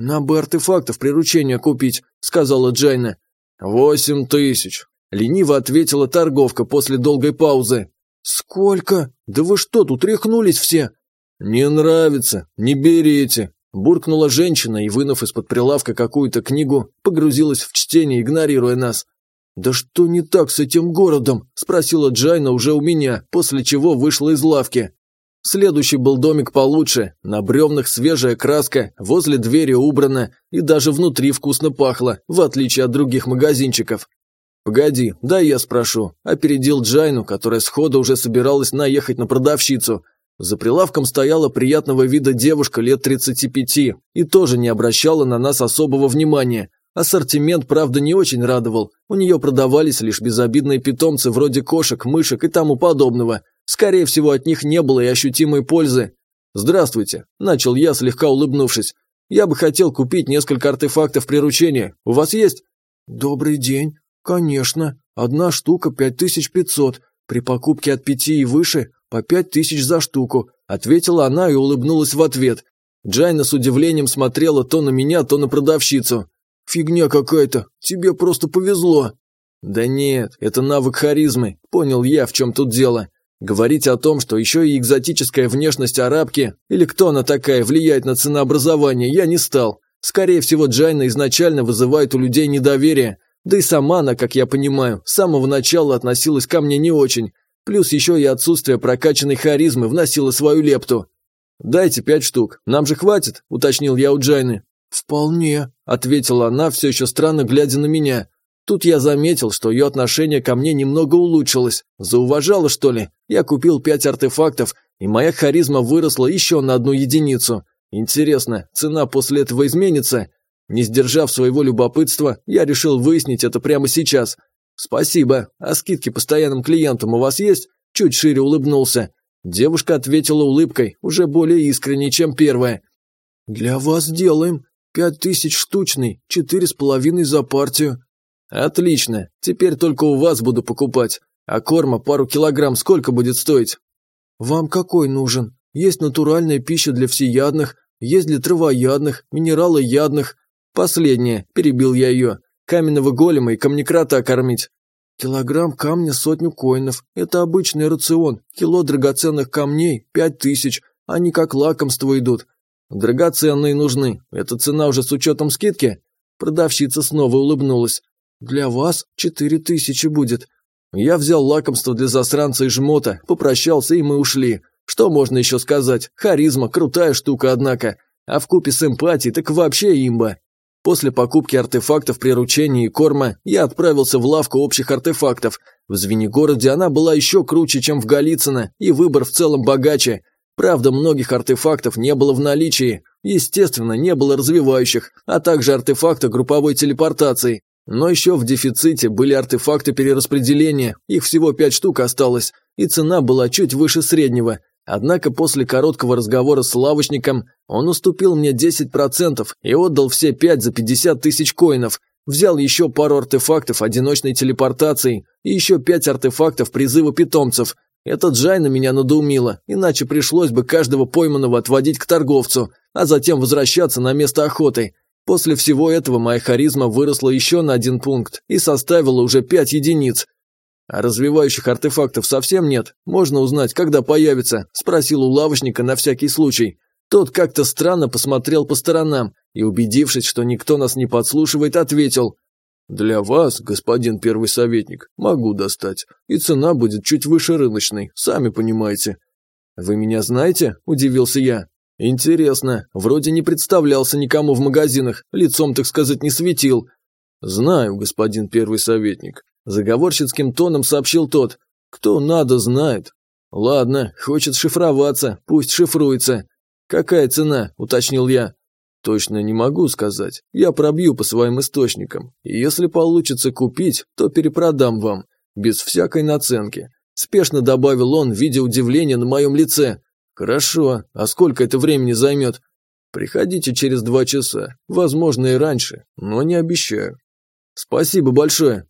«Нам бы артефактов приручения купить», – сказала Джайна. «Восемь тысяч», – лениво ответила торговка после долгой паузы. «Сколько? Да вы что, тут рехнулись все?» «Не нравится, не берите», – буркнула женщина и, вынув из-под прилавка какую-то книгу, погрузилась в чтение, игнорируя нас. «Да что не так с этим городом?» – спросила Джайна уже у меня, после чего вышла из лавки. Следующий был домик получше, на бревнах свежая краска, возле двери убрано и даже внутри вкусно пахло, в отличие от других магазинчиков. «Погоди, дай я спрошу», – опередил Джайну, которая сходу уже собиралась наехать на продавщицу. За прилавком стояла приятного вида девушка лет 35 и тоже не обращала на нас особого внимания. Ассортимент, правда, не очень радовал. У нее продавались лишь безобидные питомцы вроде кошек, мышек и тому подобного, Скорее всего, от них не было и ощутимой пользы. «Здравствуйте», – начал я, слегка улыбнувшись. «Я бы хотел купить несколько артефактов приручения. У вас есть?» «Добрый день. Конечно. Одна штука 5500. При покупке от пяти и выше по 5000 за штуку», – ответила она и улыбнулась в ответ. Джайна с удивлением смотрела то на меня, то на продавщицу. «Фигня какая-то. Тебе просто повезло». «Да нет, это навык харизмы. Понял я, в чем тут дело. Говорить о том, что еще и экзотическая внешность арабки, или кто она такая, влияет на ценообразование, я не стал. Скорее всего, Джайна изначально вызывает у людей недоверие, да и сама она, как я понимаю, с самого начала относилась ко мне не очень. Плюс еще и отсутствие прокачанной харизмы вносило свою лепту. «Дайте пять штук, нам же хватит», – уточнил я у Джайны. «Вполне», – ответила она, все еще странно глядя на меня. Тут я заметил, что ее отношение ко мне немного улучшилось. Зауважала, что ли? Я купил пять артефактов, и моя харизма выросла еще на одну единицу. Интересно, цена после этого изменится? Не сдержав своего любопытства, я решил выяснить это прямо сейчас. «Спасибо. А скидки постоянным клиентам у вас есть?» Чуть шире улыбнулся. Девушка ответила улыбкой, уже более искренней, чем первая. «Для вас делаем. Пять тысяч штучный, четыре с половиной за партию». «Отлично. Теперь только у вас буду покупать. А корма пару килограмм сколько будет стоить?» «Вам какой нужен? Есть натуральная пища для всеядных, есть для травоядных, минералоядных. Последнее, перебил я ее. Каменного голема и камнекрата кормить. Килограмм камня сотню коинов. Это обычный рацион. Кило драгоценных камней – пять тысяч. Они как лакомство идут. Драгоценные нужны. Эта цена уже с учетом скидки? Продавщица снова улыбнулась. Для вас четыре тысячи будет. Я взял лакомство для засранца и жмота, попрощался, и мы ушли. Что можно еще сказать? Харизма – крутая штука, однако. А в купе с эмпатией так вообще имба. После покупки артефактов приручения и корма я отправился в лавку общих артефактов. В Звенигороде она была еще круче, чем в Голицыно, и выбор в целом богаче. Правда, многих артефактов не было в наличии. Естественно, не было развивающих, а также артефакта групповой телепортации. Но еще в дефиците были артефакты перераспределения, их всего пять штук осталось, и цена была чуть выше среднего – Однако после короткого разговора с лавочником он уступил мне 10% и отдал все 5 за 50 тысяч коинов. Взял еще пару артефактов одиночной телепортации и еще 5 артефактов призыва питомцев. Это Джайна меня надоумила, иначе пришлось бы каждого пойманного отводить к торговцу, а затем возвращаться на место охоты. После всего этого моя харизма выросла еще на один пункт и составила уже 5 единиц. «А развивающих артефактов совсем нет? Можно узнать, когда появится?» – спросил у лавочника на всякий случай. Тот как-то странно посмотрел по сторонам и, убедившись, что никто нас не подслушивает, ответил. «Для вас, господин первый советник, могу достать, и цена будет чуть выше рыночной, сами понимаете». «Вы меня знаете?» – удивился я. «Интересно, вроде не представлялся никому в магазинах, лицом, так сказать, не светил». «Знаю, господин первый советник. Заговорщицким тоном сообщил тот. «Кто надо, знает». «Ладно, хочет шифроваться, пусть шифруется». «Какая цена?» – уточнил я. «Точно не могу сказать. Я пробью по своим источникам. И если получится купить, то перепродам вам. Без всякой наценки». Спешно добавил он, видя удивление на моем лице. «Хорошо. А сколько это времени займет?» «Приходите через два часа. Возможно, и раньше, но не обещаю». «Спасибо большое»,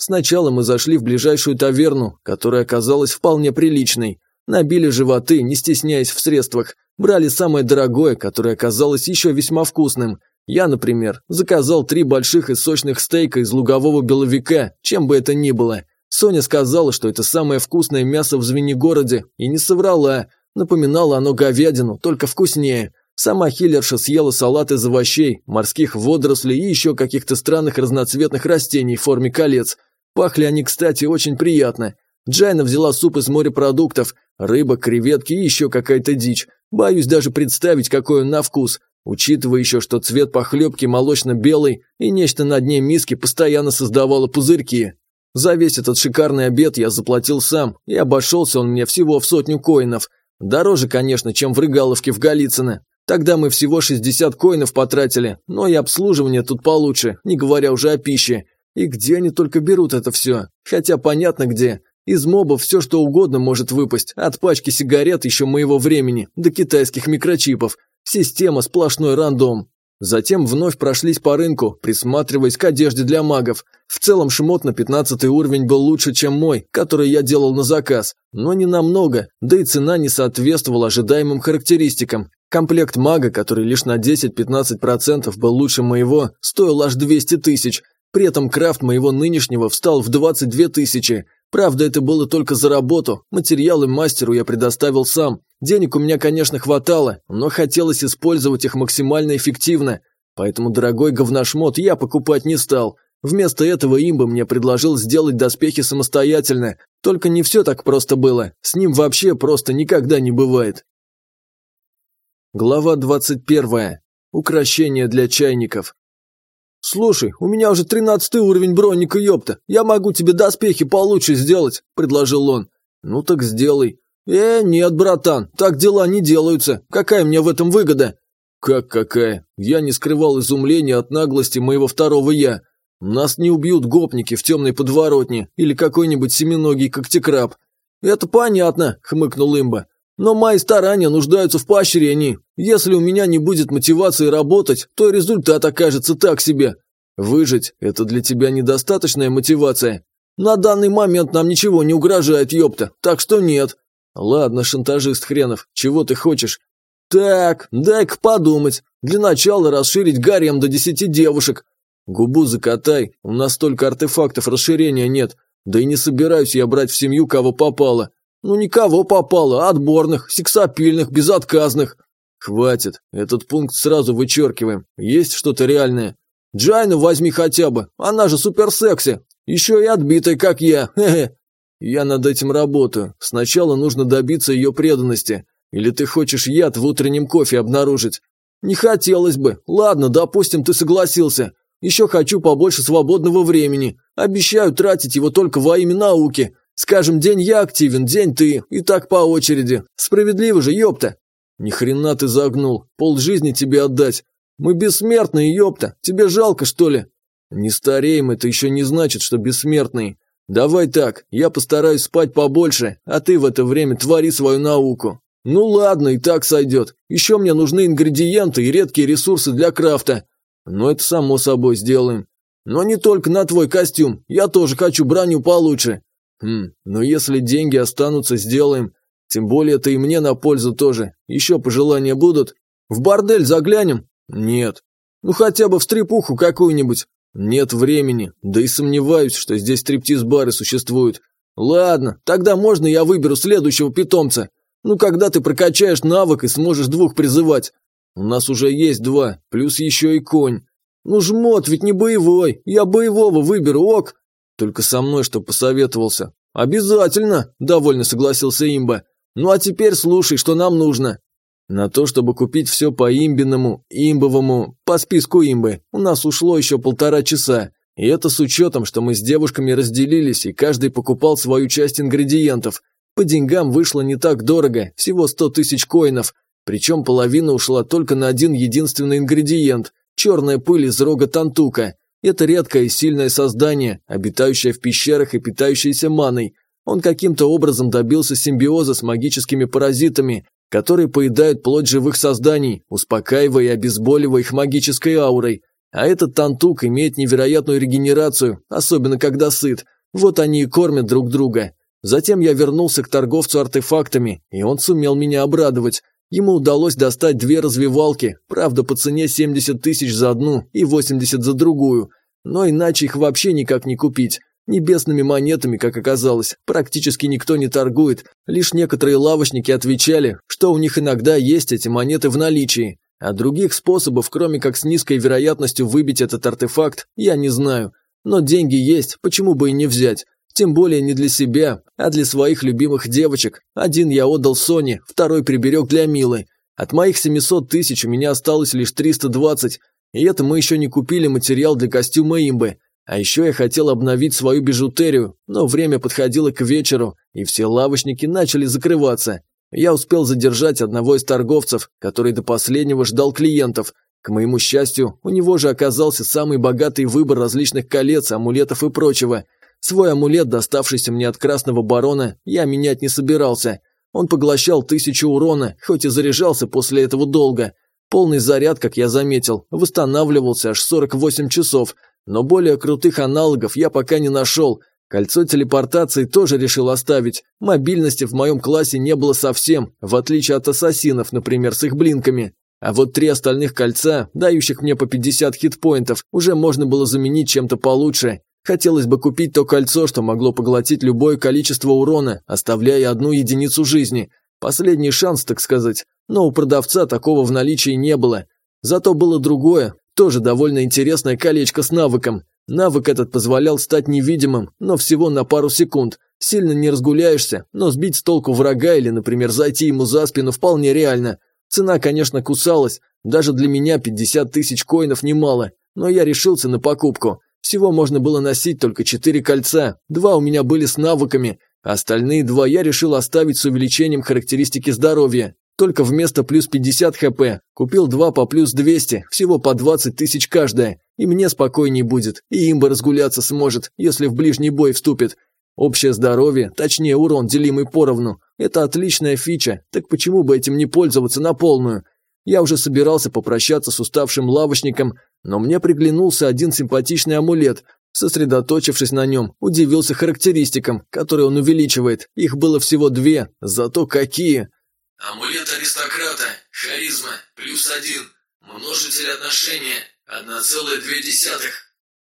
Сначала мы зашли в ближайшую таверну, которая оказалась вполне приличной. Набили животы, не стесняясь в средствах. Брали самое дорогое, которое оказалось еще весьма вкусным. Я, например, заказал три больших и сочных стейка из лугового беловика, чем бы это ни было. Соня сказала, что это самое вкусное мясо в Звенигороде, и не соврала. Напоминало оно говядину, только вкуснее. Сама хиллерша съела салат из овощей, морских водорослей и еще каких-то странных разноцветных растений в форме колец – Пахли они, кстати, очень приятно. Джайна взяла суп из морепродуктов, рыба, креветки и еще какая-то дичь. Боюсь даже представить, какой он на вкус. Учитывая еще, что цвет похлебки молочно-белый и нечто на дне миски постоянно создавало пузырьки. За весь этот шикарный обед я заплатил сам, и обошелся он мне всего в сотню коинов. Дороже, конечно, чем в Рыгаловке в Голицыно. Тогда мы всего 60 коинов потратили, но и обслуживание тут получше, не говоря уже о пище. И где они только берут это все? Хотя понятно где. Из мобов все что угодно может выпасть, от пачки сигарет еще моего времени до китайских микрочипов. Система сплошной рандом. Затем вновь прошлись по рынку, присматриваясь к одежде для магов. В целом шмот на 15 уровень был лучше, чем мой, который я делал на заказ. Но не намного, да и цена не соответствовала ожидаемым характеристикам. Комплект мага, который лишь на 10-15% был лучше моего, стоил аж 200 тысяч, при этом крафт моего нынешнего встал в 22 тысячи. Правда, это было только за работу. Материалы мастеру я предоставил сам. Денег у меня, конечно, хватало, но хотелось использовать их максимально эффективно. Поэтому дорогой говношмот я покупать не стал. Вместо этого имба мне предложил сделать доспехи самостоятельно. Только не все так просто было. С ним вообще просто никогда не бывает. Глава 21. Укращение для чайников. «Слушай, у меня уже тринадцатый уровень бронника, ёпта. Я могу тебе доспехи получше сделать», – предложил он. «Ну так сделай». «Э, нет, братан, так дела не делаются. Какая мне в этом выгода?» «Как какая?» Я не скрывал изумления от наглости моего второго «я». Нас не убьют гопники в темной подворотне или какой-нибудь семиногий когтекраб. «Это понятно», – хмыкнул имба. «Но мои старания нуждаются в поощрении. Если у меня не будет мотивации работать, то результат окажется так себе. Выжить – это для тебя недостаточная мотивация. На данный момент нам ничего не угрожает, ёпта, так что нет». «Ладно, шантажист хренов, чего ты хочешь?» «Так, дай-ка подумать. Для начала расширить гарем до десяти девушек. Губу закатай, у нас столько артефактов расширения нет. Да и не собираюсь я брать в семью кого попало. Ну никого попало, отборных, сексапильных, безотказных. Хватит, этот пункт сразу вычеркиваем. Есть что-то реальное. Джайну возьми хотя бы, она же суперсекси. Еще и отбитая, как я, хе-хе. Я над этим работаю. Сначала нужно добиться ее преданности. Или ты хочешь яд в утреннем кофе обнаружить? Не хотелось бы. Ладно, допустим, ты согласился. Еще хочу побольше свободного времени. Обещаю тратить его только во имя науки. Скажем, день я активен, день ты. И так по очереди. Справедливо же, ёпта. Ни хрена ты загнул. Пол жизни тебе отдать. Мы бессмертные, ёпта. Тебе жалко, что ли? Не стареем, это еще не значит, что бессмертные. Давай так, я постараюсь спать побольше, а ты в это время твори свою науку. Ну ладно, и так сойдет. Еще мне нужны ингредиенты и редкие ресурсы для крафта. Но это само собой сделаем. Но не только на твой костюм, я тоже хочу броню получше. Хм, но если деньги останутся, сделаем. Тем более это и мне на пользу тоже. Еще пожелания будут? В бордель заглянем? Нет. Ну хотя бы в стрипуху какую-нибудь. Нет времени, да и сомневаюсь, что здесь стриптиз-бары существуют. Ладно, тогда можно я выберу следующего питомца. Ну когда ты прокачаешь навык и сможешь двух призывать. У нас уже есть два, плюс еще и конь. Ну жмот, ведь не боевой, я боевого выберу, ок. Только со мной что посоветовался. Обязательно, довольно согласился имба. Ну а теперь слушай, что нам нужно. На то, чтобы купить все по имбиному, имбовому, по списку имбы, у нас ушло еще полтора часа. И это с учетом, что мы с девушками разделились, и каждый покупал свою часть ингредиентов. По деньгам вышло не так дорого, всего 100 тысяч коинов, причем половина ушла только на один единственный ингредиент – черная пыль из рога тантука. Это редкое и сильное создание, обитающее в пещерах и питающееся маной. Он каким-то образом добился симбиоза с магическими паразитами, которые поедают плоть живых созданий, успокаивая и обезболивая их магической аурой. А этот тантук имеет невероятную регенерацию, особенно когда сыт. Вот они и кормят друг друга. Затем я вернулся к торговцу артефактами, и он сумел меня обрадовать. Ему удалось достать две развивалки, правда по цене 70 тысяч за одну и 80 за другую, но иначе их вообще никак не купить. Небесными монетами, как оказалось, практически никто не торгует, лишь некоторые лавочники отвечали, что у них иногда есть эти монеты в наличии. А других способов, кроме как с низкой вероятностью выбить этот артефакт, я не знаю. Но деньги есть, почему бы и не взять. Тем более не для себя, а для своих любимых девочек. Один я отдал Соне, второй приберег для Милы. От моих 700 тысяч у меня осталось лишь 320, и это мы еще не купили материал для костюма имбы. А еще я хотел обновить свою бижутерию, но время подходило к вечеру, и все лавочники начали закрываться. Я успел задержать одного из торговцев, который до последнего ждал клиентов. К моему счастью, у него же оказался самый богатый выбор различных колец, амулетов и прочего – Свой амулет, доставшийся мне от Красного Барона, я менять не собирался. Он поглощал тысячу урона, хоть и заряжался после этого долго. Полный заряд, как я заметил, восстанавливался аж 48 часов, но более крутых аналогов я пока не нашел. Кольцо телепортации тоже решил оставить. Мобильности в моем классе не было совсем, в отличие от ассасинов, например, с их блинками. А вот три остальных кольца, дающих мне по 50 хитпоинтов, уже можно было заменить чем-то получше. Хотелось бы купить то кольцо, что могло поглотить любое количество урона, оставляя одну единицу жизни. Последний шанс, так сказать. Но у продавца такого в наличии не было. Зато было другое, тоже довольно интересное колечко с навыком. Навык этот позволял стать невидимым, но всего на пару секунд. Сильно не разгуляешься, но сбить с толку врага или, например, зайти ему за спину вполне реально. Цена, конечно, кусалась. Даже для меня 50 тысяч коинов немало. но я решился на покупку. Всего можно было носить только четыре кольца, два у меня были с навыками, остальные два я решил оставить с увеличением характеристики здоровья. Только вместо плюс 50 хп купил два по плюс 200, всего по 20 тысяч каждая, и мне спокойней будет, и имба разгуляться сможет, если в ближний бой вступит. Общее здоровье, точнее урон, делимый поровну, это отличная фича, так почему бы этим не пользоваться на полную? Я уже собирался попрощаться с уставшим лавочником, но мне приглянулся один симпатичный амулет. Сосредоточившись на нем, удивился характеристикам, которые он увеличивает. Их было всего две, зато какие! Амулет аристократа, харизма, плюс один, множитель отношения, 1,2.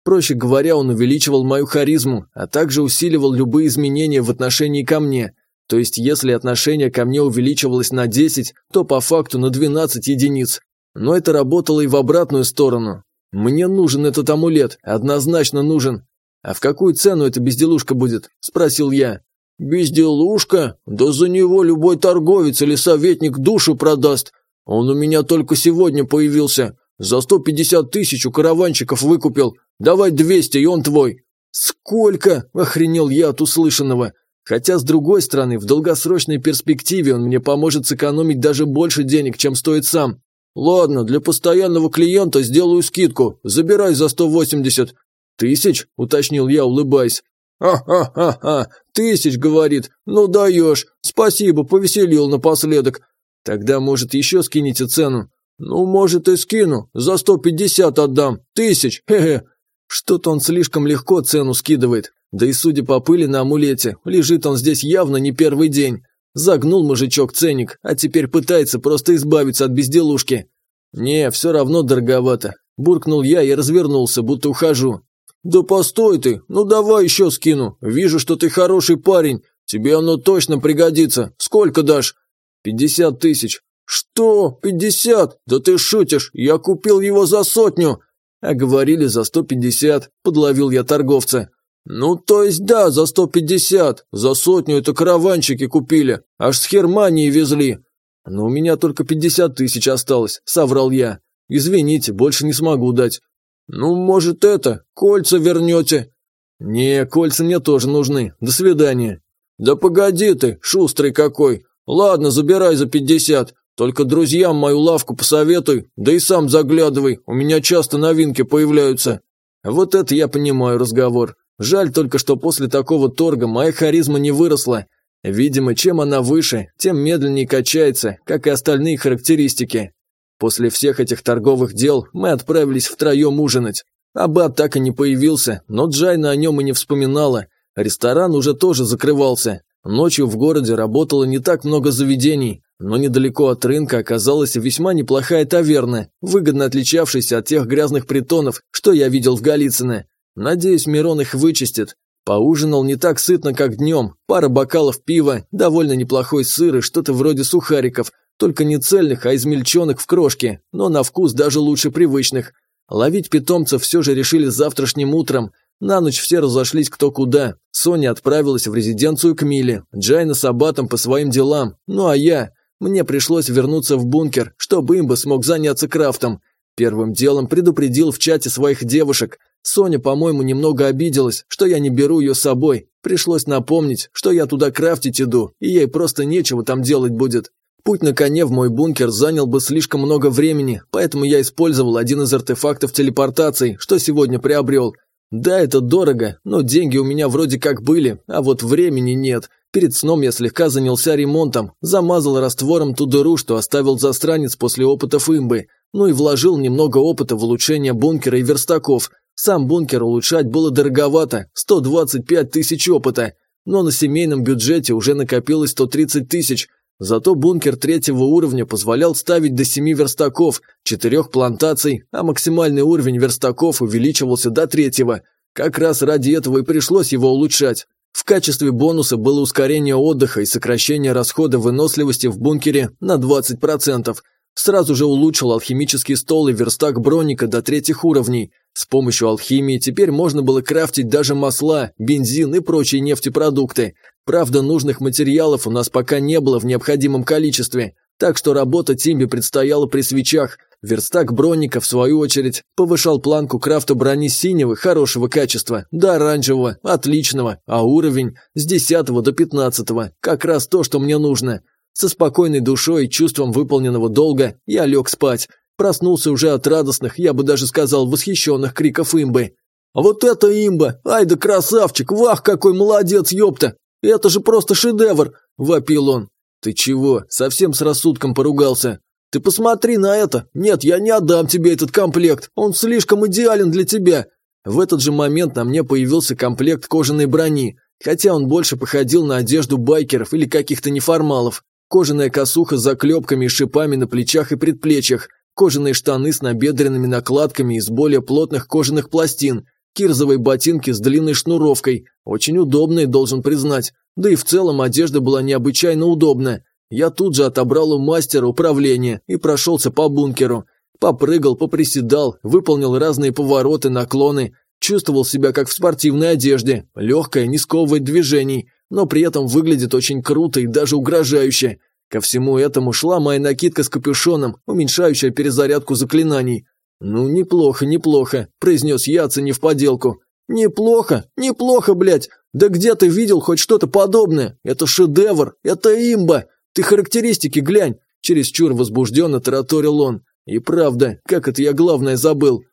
Проще говоря, он увеличивал мою харизму, а также усиливал любые изменения в отношении ко мне. То есть, если отношение ко мне увеличивалось на 10, то по факту на 12 единиц. Но это работало и в обратную сторону. Мне нужен этот амулет, однозначно нужен. А в какую цену эта безделушка будет? Спросил я. Безделушка? Да за него любой торговец или советник душу продаст. Он у меня только сегодня появился. За 150 тысяч у караванчиков выкупил. Давай 200, и он твой. Сколько? Охренел я от услышанного. Хотя, с другой стороны, в долгосрочной перспективе он мне поможет сэкономить даже больше денег, чем стоит сам. Ладно, для постоянного клиента сделаю скидку. Забирай за 180. Тысяч? Уточнил я, улыбаясь. «Ха-ха-ха-ха! Тысяч, говорит! Ну даешь! Спасибо, повеселил напоследок! Тогда, может, еще скинете цену?» «Ну, может, и скину. За 150 отдам. Тысяч. Хе-хе». Что-то он слишком легко цену скидывает. Да и судя по пыли на амулете, лежит он здесь явно не первый день. Загнул мужичок ценник, а теперь пытается просто избавиться от безделушки. Не, все равно дороговато. Буркнул я и развернулся, будто ухожу. «Да постой ты, ну давай еще скину. Вижу, что ты хороший парень. Тебе оно точно пригодится. Сколько дашь?» «Пятьдесят тысяч». «Что? Пятьдесят? Да ты шутишь, я купил его за сотню!» «А говорили за сто пятьдесят», – подловил я торговца. «Ну, то есть да, за сто пятьдесят. За сотню это караванчики купили. Аж с Германии везли». «Но у меня только пятьдесят тысяч осталось», – соврал я. «Извините, больше не смогу дать». «Ну, может, это, кольца вернете?» «Не, кольца мне тоже нужны. До свидания». «Да погоди ты, шустрый какой. Ладно, забирай за пятьдесят. Только друзьям мою лавку посоветуй, да и сам заглядывай, у меня часто новинки появляются». Вот это я понимаю разговор. Жаль только, что после такого торга моя харизма не выросла. Видимо, чем она выше, тем медленнее качается, как и остальные характеристики. После всех этих торговых дел мы отправились втроем ужинать. Аббат так и не появился, но Джайна о нем и не вспоминала. Ресторан уже тоже закрывался. Ночью в городе работало не так много заведений, но недалеко от рынка оказалась весьма неплохая таверна, выгодно отличавшаяся от тех грязных притонов, что я видел в Голицыно. Надеюсь, Мирон их вычистит. Поужинал не так сытно, как днем. Пара бокалов пива, довольно неплохой сыр и что-то вроде сухариков, только не цельных, а измельченных в крошку, но на вкус даже лучше привычных. Ловить питомцев все же решили завтрашним утром. На ночь все разошлись кто куда. Соня отправилась в резиденцию к Миле, Джайна с Аббатом по своим делам. Ну а я... Мне пришлось вернуться в бункер, чтобы имба смог заняться крафтом. Первым делом предупредил в чате своих девушек. Соня, по-моему, немного обиделась, что я не беру ее с собой. Пришлось напомнить, что я туда крафтить иду, и ей просто нечего там делать будет. Путь на коне в мой бункер занял бы слишком много времени, поэтому я использовал один из артефактов телепортации, что сегодня приобрел. Да, это дорого, но деньги у меня вроде как были, а вот времени нет. Перед сном я слегка занялся ремонтом, замазал раствором ту дыру, что оставил застранец после опытов имбы, ну и вложил немного опыта в улучшение бункера и верстаков. Сам бункер улучшать было дороговато, 125 тысяч опыта, но на семейном бюджете уже накопилось 130 тысяч, Зато бункер третьего уровня позволял ставить до семи верстаков, четырех плантаций, а максимальный уровень верстаков увеличивался до третьего. Как раз ради этого и пришлось его улучшать. В качестве бонуса было ускорение отдыха и сокращение расхода выносливости в бункере на 20%. Сразу же улучшил алхимический стол и верстак броника до третьих уровней. С помощью алхимии теперь можно было крафтить даже масла, бензин и прочие нефтепродукты. Правда, нужных материалов у нас пока не было в необходимом количестве. Так что работать имби предстояло при свечах. Верстак бронника, в свою очередь, повышал планку крафта брони синего хорошего качества до оранжевого, отличного, а уровень с 10 до 15, как раз то, что мне нужно. Со спокойной душой и чувством выполненного долга я лег спать. Проснулся уже от радостных, я бы даже сказал, восхищенных криков имбы. «А вот это имба! Ай да красавчик! Вах, какой молодец, ёпта! Это же просто шедевр!» – вопил он. «Ты чего? Совсем с рассудком поругался? Ты посмотри на это! Нет, я не отдам тебе этот комплект! Он слишком идеален для тебя!» В этот же момент на мне появился комплект кожаной брони, хотя он больше походил на одежду байкеров или каких-то неформалов. Кожаная косуха с заклепками и шипами на плечах и предплечьях, кожаные штаны с набедренными накладками из более плотных кожаных пластин, кирзовые ботинки с длинной шнуровкой, очень удобные, должен признать, да и в целом одежда была необычайно удобная. Я тут же отобрал у мастера управление и прошелся по бункеру. Попрыгал, поприседал, выполнил разные повороты, наклоны. Чувствовал себя как в спортивной одежде, легкая, не сковывает движений, но при этом выглядит очень круто и даже угрожающе. Ко всему этому шла моя накидка с капюшоном, уменьшающая перезарядку заклинаний. «Ну, неплохо, неплохо», – произнес я, оценив поделку. «Неплохо, неплохо, блядь! Да где ты видел хоть что-то подобное? Это шедевр, это имба! Ты характеристики глянь!» Чересчур возбужденно тараторил он. «И правда, как это я главное забыл?»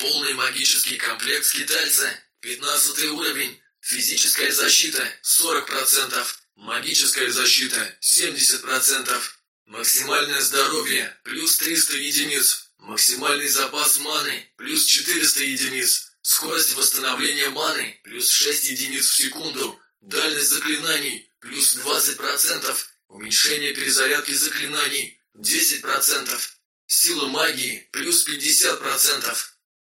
Полный магический комплект скитальца, 15 уровень, физическая защита 40%, магическая защита 70%, максимальное здоровье плюс 300 единиц, Максимальный запас маны – плюс 400 единиц. Скорость восстановления маны – плюс 6 единиц в секунду. Дальность заклинаний – плюс 20%. Уменьшение перезарядки заклинаний – 10%. Сила магии – плюс 50%.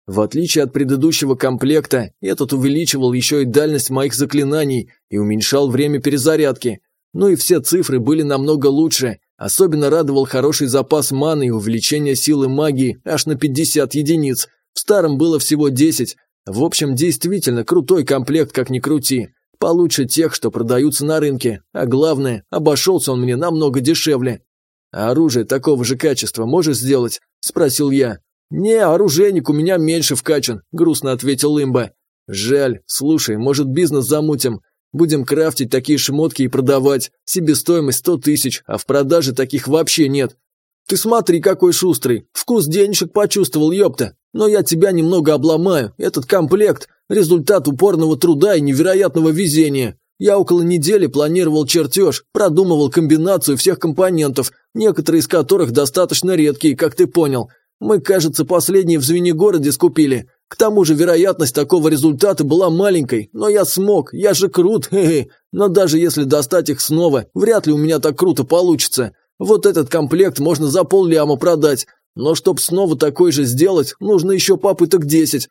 В отличие от предыдущего комплекта, этот увеличивал еще и дальность моих заклинаний и уменьшал время перезарядки. Ну и все цифры были намного лучше, Особенно радовал хороший запас маны и увеличение силы магии аж на 50 единиц. В старом было всего 10. В общем, действительно крутой комплект, как ни крути. Получше тех, что продаются на рынке. А главное, обошелся он мне намного дешевле. «А оружие такого же качества можешь сделать?» – спросил я. «Не, оружейник у меня меньше вкачан», – грустно ответил имба. «Жаль. Слушай, может бизнес замутим? Будем крафтить такие шмотки и продавать. Себестоимость сто тысяч, а в продаже таких вообще нет. Ты смотри, какой шустрый. Вкус денежек почувствовал, ёпта. Но я тебя немного обломаю. Этот комплект – результат упорного труда и невероятного везения. Я около недели планировал чертеж, продумывал комбинацию всех компонентов, некоторые из которых достаточно редкие, как ты понял. Мы, кажется, последние в Звенигороде скупили. К тому же вероятность такого результата была маленькой, но я смог, я же крут, хе-хе. Но даже если достать их снова, вряд ли у меня так круто получится. Вот этот комплект можно за полляма продать, но чтоб снова такой же сделать, нужно еще попыток десять.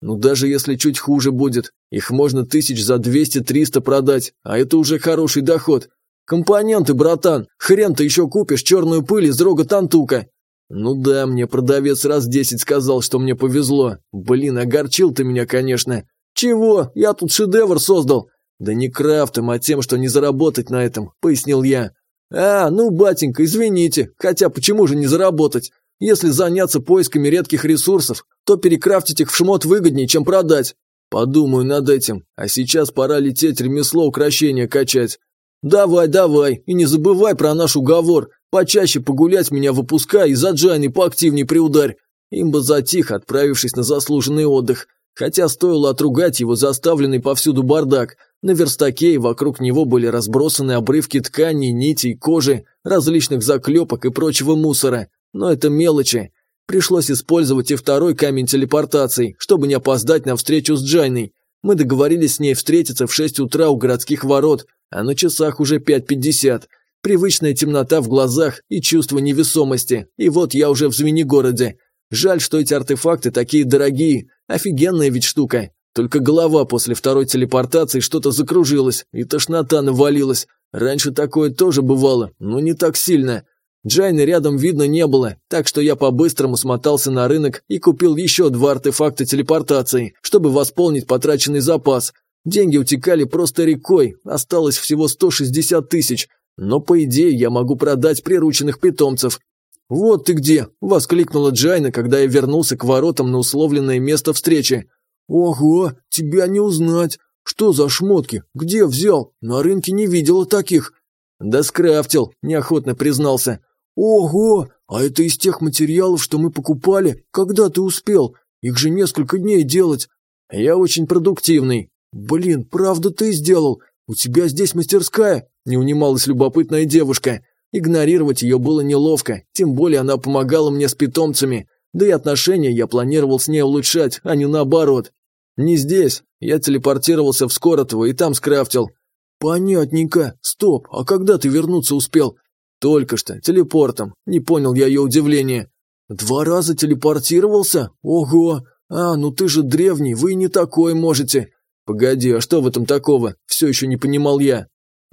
Ну даже если чуть хуже будет, их можно тысяч за двести-триста продать, а это уже хороший доход. Компоненты, братан, хрен ты еще купишь черную пыль из рога тантука. «Ну да, мне продавец раз десять сказал, что мне повезло. Блин, огорчил ты меня, конечно. Чего? Я тут шедевр создал». «Да не крафтом, а тем, что не заработать на этом», — пояснил я. «А, ну, батенька, извините. Хотя почему же не заработать? Если заняться поисками редких ресурсов, то перекрафтить их в шмот выгоднее, чем продать. Подумаю над этим. А сейчас пора лететь ремесло украшения качать. Давай, давай, и не забывай про наш уговор. Почаще погулять меня выпускай и за Джани поактивней приударь. Имба затих, отправившись на заслуженный отдых. Хотя стоило отругать его заставленный повсюду бардак. На верстаке и вокруг него были разбросаны обрывки тканей, нитей, кожи, различных заклепок и прочего мусора. Но это мелочи. Пришлось использовать и второй камень телепортации, чтобы не опоздать на встречу с Джайной. Мы договорились с ней встретиться в 6 утра у городских ворот, а на часах уже 5.50. Привычная темнота в глазах и чувство невесомости. И вот я уже в Звенигороде. Жаль, что эти артефакты такие дорогие. Офигенная ведь штука. Только голова после второй телепортации что-то закружилась, и тошнота навалилась. Раньше такое тоже бывало, но не так сильно. Джайны рядом видно не было, так что я по-быстрому смотался на рынок и купил еще два артефакта телепортации, чтобы восполнить потраченный запас. Деньги утекали просто рекой, осталось всего 160 тысяч, Но по идее я могу продать прирученных питомцев. «Вот ты где!» – воскликнула Джайна, когда я вернулся к воротам на условленное место встречи. «Ого, тебя не узнать! Что за шмотки? Где взял? На рынке не видела таких!» «Да скрафтил», – неохотно признался. «Ого! А это из тех материалов, что мы покупали? Когда ты успел? Их же несколько дней делать!» «Я очень продуктивный». «Блин, правда ты сделал? У тебя здесь мастерская?» – не унималась любопытная девушка. Игнорировать ее было неловко, тем более она помогала мне с питомцами. Да и отношения я планировал с ней улучшать, а не наоборот. Не здесь. Я телепортировался в Скоротово и там скрафтил. Понятненько. Стоп, а когда ты вернуться успел? Только что, телепортом. Не понял я ее удивление. Два раза телепортировался? Ого! А, ну ты же древний, вы не такое можете. Погоди, а что в этом такого? Все еще не понимал я.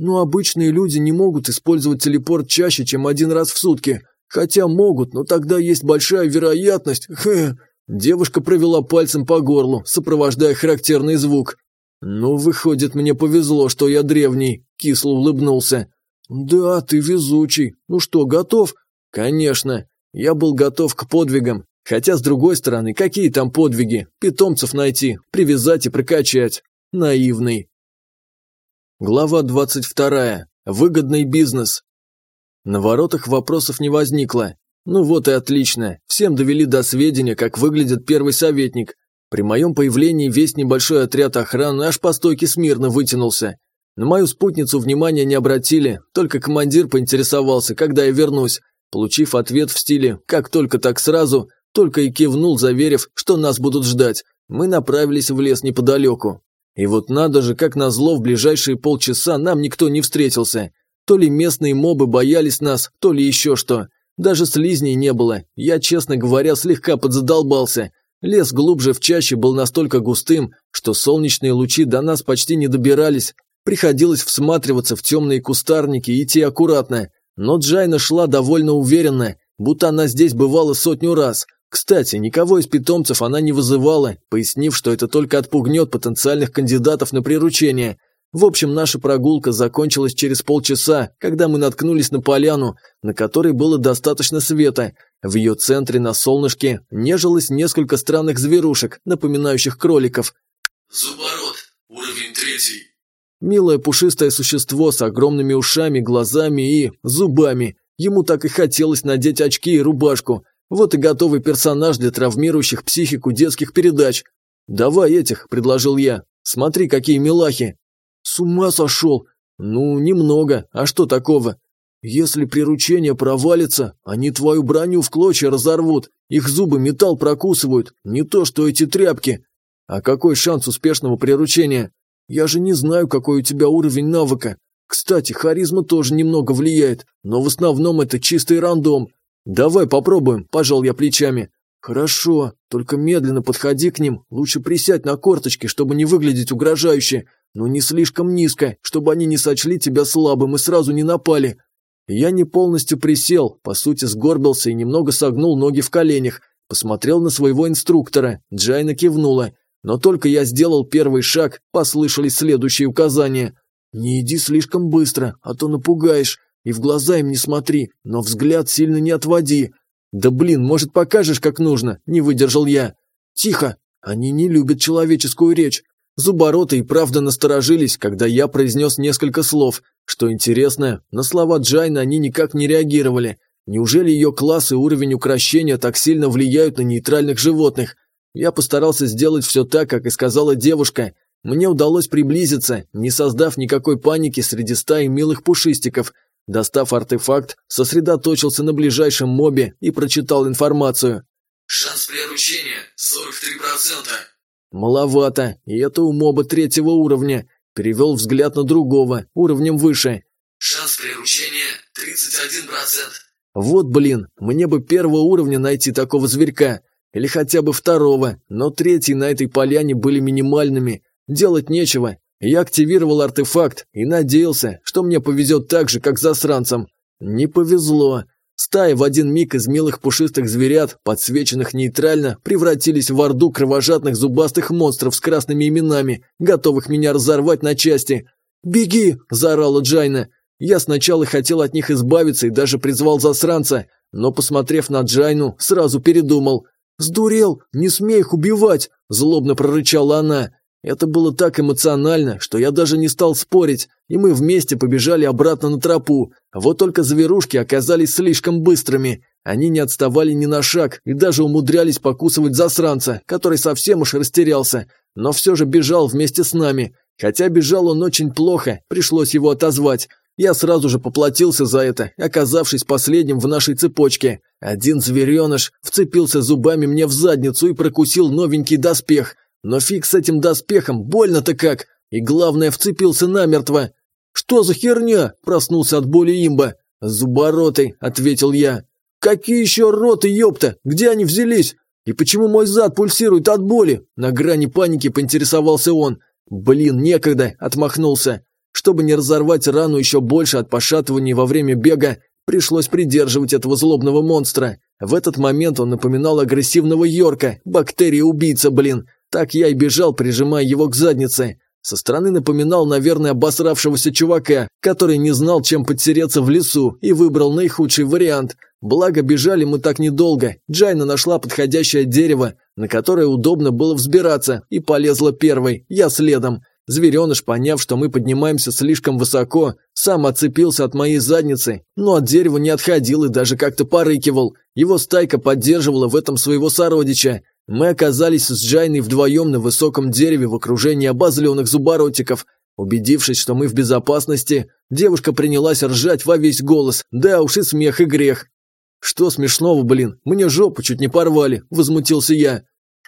Ну, обычные люди не могут использовать телепорт чаще, чем один раз в сутки. Хотя могут, но тогда есть большая вероятность. Хе. Девушка провела пальцем по горлу, сопровождая характерный звук. «Ну, выходит, мне повезло, что я древний», – кисло улыбнулся. «Да, ты везучий. Ну что, готов?» «Конечно. Я был готов к подвигам. Хотя, с другой стороны, какие там подвиги? Питомцев найти, привязать и прокачать. Наивный». Глава 22. Выгодный бизнес. На воротах вопросов не возникло. Ну вот и отлично. Всем довели до сведения, как выглядит первый советник. При моем появлении весь небольшой отряд охраны аж по стойке смирно вытянулся. На мою спутницу внимания не обратили, только командир поинтересовался, когда я вернусь. Получив ответ в стиле «как только так сразу», только и кивнул, заверив, что нас будут ждать. Мы направились в лес неподалеку. И вот надо же, как назло, в ближайшие полчаса нам никто не встретился. То ли местные мобы боялись нас, то ли еще что. Даже слизней не было. Я, честно говоря, слегка подзадолбался. Лес глубже в чаще был настолько густым, что солнечные лучи до нас почти не добирались. Приходилось всматриваться в темные кустарники и идти аккуратно. Но Джайна шла довольно уверенно, будто она здесь бывала сотню раз. Кстати, никого из питомцев она не вызывала, пояснив, что это только отпугнет потенциальных кандидатов на приручение. В общем, наша прогулка закончилась через полчаса, когда мы наткнулись на поляну, на которой было достаточно света. В ее центре на солнышке нежилось несколько странных зверушек, напоминающих кроликов. Зубород, уровень третий. Милое пушистое существо с огромными ушами, глазами и зубами. Ему так и хотелось надеть очки и рубашку, вот и готовый персонаж для травмирующих психику детских передач. «Давай этих», – предложил я. «Смотри, какие милахи». «С ума сошел?» «Ну, немного. А что такого?» «Если приручение провалится, они твою броню в клочья разорвут, их зубы металл прокусывают, не то что эти тряпки». «А какой шанс успешного приручения?» «Я же не знаю, какой у тебя уровень навыка. Кстати, харизма тоже немного влияет, но в основном это чистый рандом. «Давай попробуем», – пожал я плечами. «Хорошо, только медленно подходи к ним, лучше присядь на корточки, чтобы не выглядеть угрожающе, но не слишком низко, чтобы они не сочли тебя слабым и сразу не напали». Я не полностью присел, по сути сгорбился и немного согнул ноги в коленях, посмотрел на своего инструктора, Джайна кивнула. Но только я сделал первый шаг, послышались следующие указания. «Не иди слишком быстро, а то напугаешь. И в глаза им не смотри, но взгляд сильно не отводи. Да блин, может покажешь, как нужно? Не выдержал я. Тихо, они не любят человеческую речь. Зубороты и правда насторожились, когда я произнес несколько слов. Что интересно, на слова Джайна они никак не реагировали. Неужели ее класс и уровень украшения так сильно влияют на нейтральных животных? Я постарался сделать все так, как и сказала девушка. Мне удалось приблизиться, не создав никакой паники среди стаи милых пушистиков – Достав артефакт, сосредоточился на ближайшем мобе и прочитал информацию. Шанс приручения 43%. Маловато, и это у моба третьего уровня. Перевел взгляд на другого, уровнем выше. Шанс приручения 31%. Вот блин, мне бы первого уровня найти такого зверька. Или хотя бы второго, но третий на этой поляне были минимальными. Делать нечего, я активировал артефакт и надеялся, что мне повезет так же, как засранцам. Не повезло. Стаи в один миг из милых пушистых зверят, подсвеченных нейтрально, превратились в орду кровожадных зубастых монстров с красными именами, готовых меня разорвать на части. «Беги!» – заорала Джайна. Я сначала хотел от них избавиться и даже призвал засранца, но, посмотрев на Джайну, сразу передумал. «Сдурел! Не смей их убивать!» – злобно прорычала она. Это было так эмоционально, что я даже не стал спорить, и мы вместе побежали обратно на тропу. Вот только зверушки оказались слишком быстрыми. Они не отставали ни на шаг и даже умудрялись покусывать засранца, который совсем уж растерялся, но все же бежал вместе с нами. Хотя бежал он очень плохо, пришлось его отозвать. Я сразу же поплатился за это, оказавшись последним в нашей цепочке. Один звереныш вцепился зубами мне в задницу и прокусил новенький доспех. Но фиг с этим доспехом, больно-то как. И главное, вцепился намертво. «Что за херня?» – проснулся от боли имба. «Зубороты», – ответил я. «Какие еще роты, ёпта? Где они взялись? И почему мой зад пульсирует от боли?» На грани паники поинтересовался он. «Блин, некогда», – отмахнулся. Чтобы не разорвать рану еще больше от пошатываний во время бега, пришлось придерживать этого злобного монстра. В этот момент он напоминал агрессивного Йорка, бактерия-убийца, блин. Так я и бежал, прижимая его к заднице. Со стороны напоминал, наверное, обосравшегося чувака, который не знал, чем подтереться в лесу, и выбрал наихудший вариант. Благо, бежали мы так недолго. Джайна нашла подходящее дерево, на которое удобно было взбираться, и полезла первой, я следом. Звереныш, поняв, что мы поднимаемся слишком высоко, сам отцепился от моей задницы, но от дерева не отходил и даже как-то порыкивал. Его стайка поддерживала в этом своего сородича. Мы оказались с Джайной вдвоем на высоком дереве в окружении обозленных зуборотиков. Убедившись, что мы в безопасности, девушка принялась ржать во весь голос, да уж и смех и грех. «Что смешного, блин? Мне жопу чуть не порвали», – возмутился я.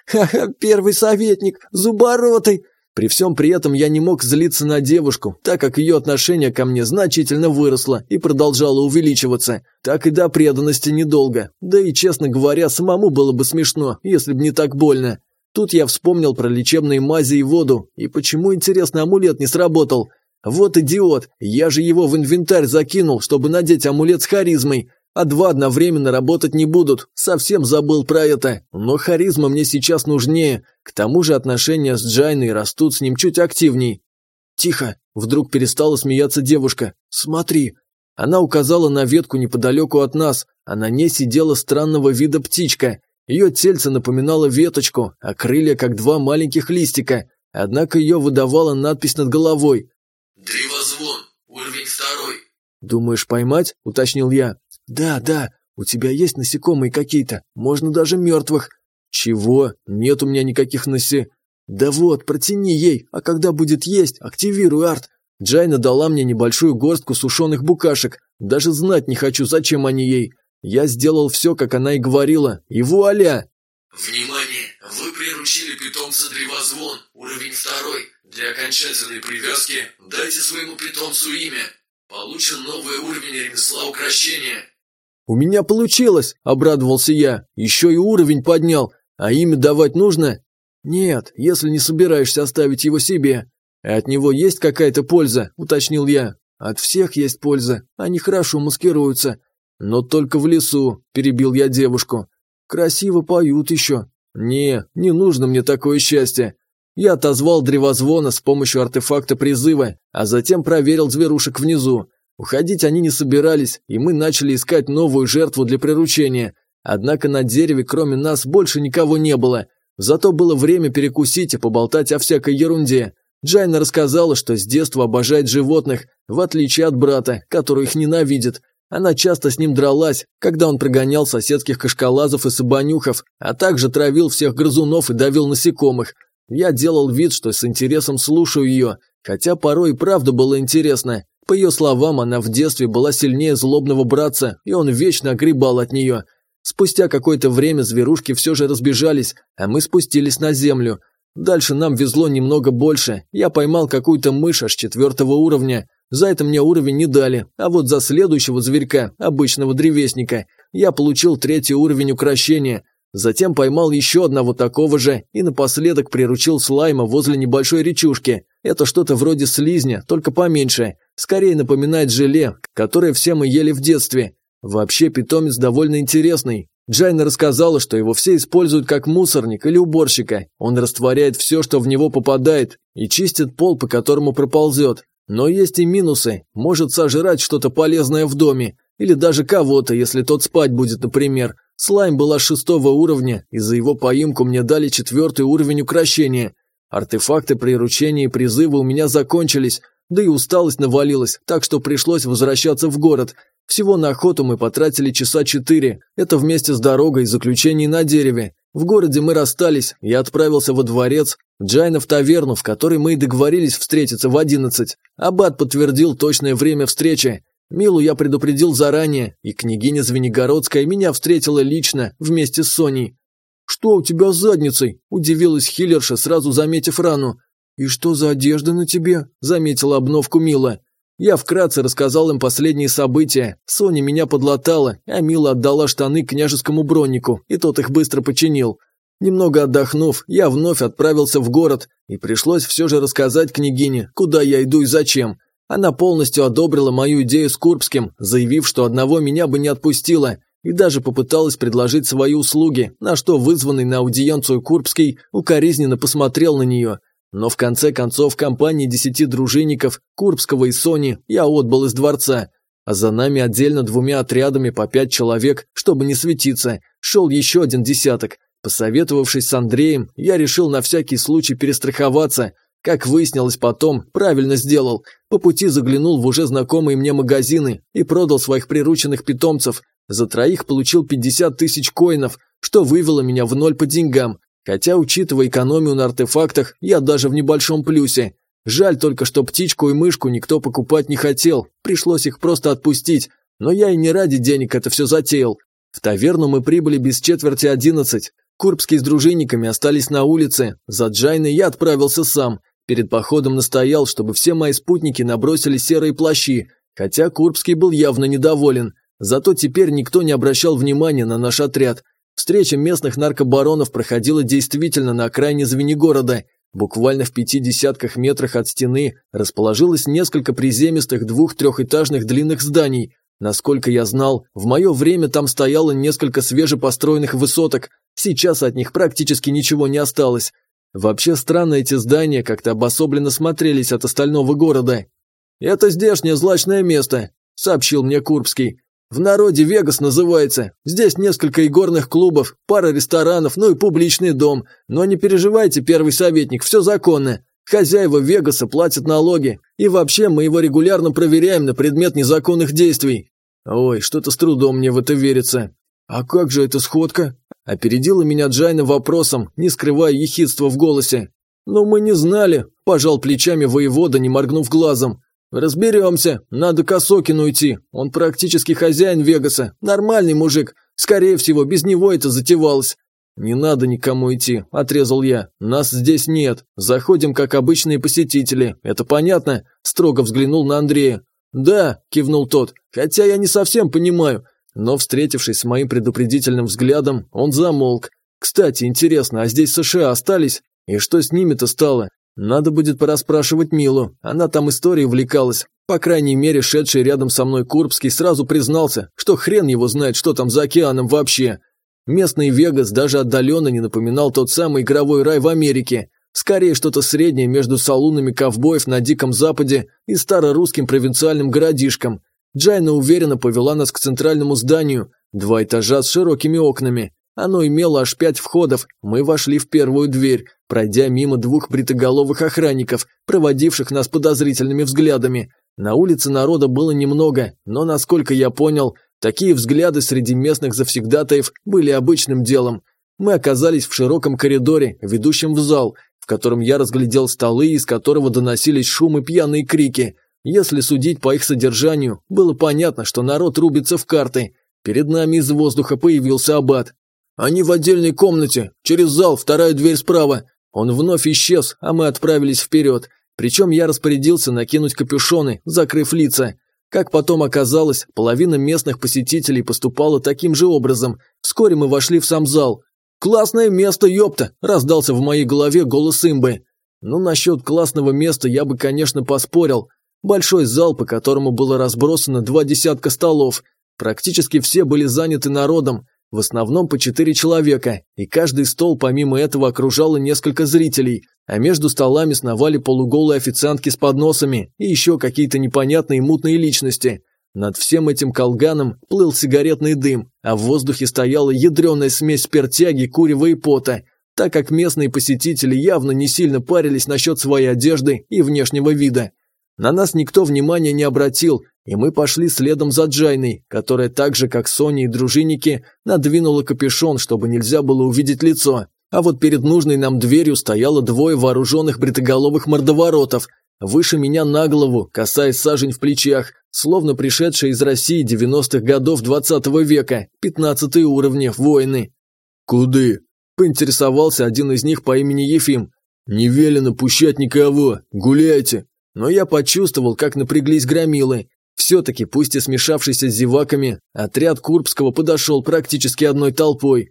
«Ха-ха, первый советник, зуборотый!» При всем при этом я не мог злиться на девушку, так как ее отношение ко мне значительно выросло и продолжало увеличиваться. Так и до преданности недолго. Да и, честно говоря, самому было бы смешно, если бы не так больно. Тут я вспомнил про лечебные мази и воду, и почему, интересно, амулет не сработал. Вот идиот, я же его в инвентарь закинул, чтобы надеть амулет с харизмой а два одновременно работать не будут. Совсем забыл про это. Но харизма мне сейчас нужнее. К тому же отношения с Джайной растут с ним чуть активней. Тихо, вдруг перестала смеяться девушка. Смотри. Она указала на ветку неподалеку от нас, а на ней сидела странного вида птичка. Ее тельце напоминало веточку, а крылья как два маленьких листика. Однако ее выдавала надпись над головой. «Древозвон, уровень второй». «Думаешь поймать?» – уточнил я. «Да, да, у тебя есть насекомые какие-то, можно даже мертвых». «Чего? Нет у меня никаких насе...» «Да вот, протяни ей, а когда будет есть, активируй арт». Джайна дала мне небольшую горстку сушеных букашек, даже знать не хочу, зачем они ей. Я сделал все, как она и говорила, и вуаля! Внимание! Вы приручили питомца Древозвон, уровень второй. Для окончательной привязки дайте своему питомцу имя. Получен новый уровень ремесла украшения. «У меня получилось!» – обрадовался я. «Еще и уровень поднял. А имя давать нужно?» «Нет, если не собираешься оставить его себе». «От него есть какая-то польза?» – уточнил я. «От всех есть польза. Они хорошо маскируются». «Но только в лесу», – перебил я девушку. «Красиво поют еще». «Не, не нужно мне такое счастье». Я отозвал древозвона с помощью артефакта призыва, а затем проверил зверушек внизу. Уходить они не собирались, и мы начали искать новую жертву для приручения. Однако на дереве кроме нас больше никого не было. Зато было время перекусить и поболтать о всякой ерунде. Джайна рассказала, что с детства обожает животных, в отличие от брата, который их ненавидит. Она часто с ним дралась, когда он прогонял соседских кашкалазов и сабанюхов, а также травил всех грызунов и давил насекомых. Я делал вид, что с интересом слушаю ее, хотя порой и правда было интересно. По ее словам, она в детстве была сильнее злобного братца, и он вечно огребал от нее. Спустя какое-то время зверушки все же разбежались, а мы спустились на землю. Дальше нам везло немного больше. Я поймал какую-то мышь аж четвертого уровня. За это мне уровень не дали, а вот за следующего зверька, обычного древесника, я получил третий уровень украшения. Затем поймал еще одного такого же и напоследок приручил слайма возле небольшой речушки. Это что-то вроде слизня, только поменьше. Скорее напоминает желе, которое все мы ели в детстве. Вообще питомец довольно интересный. Джайна рассказала, что его все используют как мусорник или уборщика. Он растворяет все, что в него попадает, и чистит пол, по которому проползет. Но есть и минусы. Может сожрать что-то полезное в доме. Или даже кого-то, если тот спать будет, например. Слайм была шестого уровня, и за его поимку мне дали четвертый уровень укрощения. Артефакты приручения и призыва у меня закончились, да и усталость навалилась, так что пришлось возвращаться в город. Всего на охоту мы потратили часа четыре, это вместе с дорогой и заключением на дереве. В городе мы расстались, я отправился во дворец, Джайна в таверну, в которой мы и договорились встретиться в одиннадцать. Аббат подтвердил точное время встречи. Милу я предупредил заранее, и княгиня Звенигородская меня встретила лично, вместе с Соней. «Что у тебя с задницей?» – удивилась Хиллерша, сразу заметив рану. «И что за одежда на тебе?» – заметила обновку Мила. Я вкратце рассказал им последние события. Соня меня подлатала, а Мила отдала штаны княжескому броннику, и тот их быстро починил. Немного отдохнув, я вновь отправился в город, и пришлось все же рассказать княгине, куда я иду и зачем. Она полностью одобрила мою идею с Курбским, заявив, что одного меня бы не отпустила, и даже попыталась предложить свои услуги, на что вызванный на аудиенцию Курбский укоризненно посмотрел на нее. Но в конце концов компании десяти дружинников, Курбского и Сони, я отбыл из дворца, а за нами отдельно двумя отрядами по пять человек, чтобы не светиться, шел еще один десяток. Посоветовавшись с Андреем, я решил на всякий случай перестраховаться. Как выяснилось потом, правильно сделал. По пути заглянул в уже знакомые мне магазины и продал своих прирученных питомцев. За троих получил 50 тысяч коинов, что вывело меня в ноль по деньгам. Хотя, учитывая экономию на артефактах, я даже в небольшом плюсе. Жаль только, что птичку и мышку никто покупать не хотел, пришлось их просто отпустить. Но я и не ради денег это все затеял. В таверну мы прибыли без четверти одиннадцать. Курбские с дружинниками остались на улице. За Джайной я отправился сам. Перед походом настоял, чтобы все мои спутники набросили серые плащи, хотя Курбский был явно недоволен. Зато теперь никто не обращал внимания на наш отряд. Встреча местных наркобаронов проходила действительно на окраине Звенигорода. Буквально в пяти десятках метрах от стены расположилось несколько приземистых двух-трехэтажных длинных зданий. Насколько я знал, в мое время там стояло несколько свежепостроенных высоток, сейчас от них практически ничего не осталось. Вообще странно эти здания как-то обособленно смотрелись от остального города. «Это здешнее злачное место», – сообщил мне Курбский. В народе Вегас называется. Здесь несколько игорных клубов, пара ресторанов, ну и публичный дом. Но не переживайте, первый советник, все законно. Хозяева Вегаса платят налоги. И вообще мы его регулярно проверяем на предмет незаконных действий. Ой, что-то с трудом мне в это верится. А как же эта сходка? Опередила меня Джайна вопросом, не скрывая ехидства в голосе. «Ну, мы не знали», – пожал плечами воевода, не моргнув глазом. «Разберемся. Надо к Осокину идти. Он практически хозяин Вегаса. Нормальный мужик. Скорее всего, без него это затевалось». «Не надо никому идти», – отрезал я. «Нас здесь нет. Заходим, как обычные посетители. Это понятно?» – строго взглянул на Андрея. «Да», – кивнул тот, – «хотя я не совсем понимаю». Но, встретившись с моим предупредительным взглядом, он замолк. «Кстати, интересно, а здесь США остались? И что с ними-то стало? Надо будет порасспрашивать Милу, она там историей увлекалась. По крайней мере, шедший рядом со мной Курбский сразу признался, что хрен его знает, что там за океаном вообще. Местный Вегас даже отдаленно не напоминал тот самый игровой рай в Америке. Скорее, что-то среднее между салунами ковбоев на Диком Западе и старорусским провинциальным городишком. Джайна уверенно повела нас к центральному зданию, два этажа с широкими окнами. Оно имело аж пять входов. Мы вошли в первую дверь, пройдя мимо двух бритоголовых охранников, проводивших нас подозрительными взглядами. На улице народа было немного, но, насколько я понял, такие взгляды среди местных завсегдатаев были обычным делом. Мы оказались в широком коридоре, ведущем в зал, в котором я разглядел столы, из которого доносились шум и пьяные крики. Если судить по их содержанию, было понятно, что народ рубится в карты. Перед нами из воздуха появился аббат. Они в отдельной комнате, через зал, вторая дверь справа. Он вновь исчез, а мы отправились вперед. Причем я распорядился накинуть капюшоны, закрыв лица. Как потом оказалось, половина местных посетителей поступала таким же образом. Вскоре мы вошли в сам зал. «Классное место, ёпта!» – раздался в моей голове голос имбы. Ну, насчет классного места я бы, конечно, поспорил. Большой зал, по которому было разбросано два десятка столов. Практически все были заняты народом, в основном по четыре человека, и каждый стол помимо этого окружало несколько зрителей, а между столами сновали полуголые официантки с подносами и еще какие-то непонятные мутные личности. Над всем этим колганом плыл сигаретный дым, а в воздухе стояла ядреная смесь пертяги, курева и пота, так как местные посетители явно не сильно парились насчет своей одежды и внешнего вида. На нас никто внимания не обратил, и мы пошли следом за Джайной, которая так же, как Соня и дружинники, надвинула капюшон, чтобы нельзя было увидеть лицо. А вот перед нужной нам дверью стояло двое вооруженных бритоголовых мордоворотов, выше меня на голову, касаясь сажень в плечах, словно пришедшие из России 90-х годов 20 -го века, 15 уровни, воины. «Куды?» – поинтересовался один из них по имени Ефим. «Не велено пущать никого, гуляйте!» Но я почувствовал, как напряглись громилы. Все-таки, пусть и смешавшийся с зеваками, отряд Курбского подошел практически одной толпой.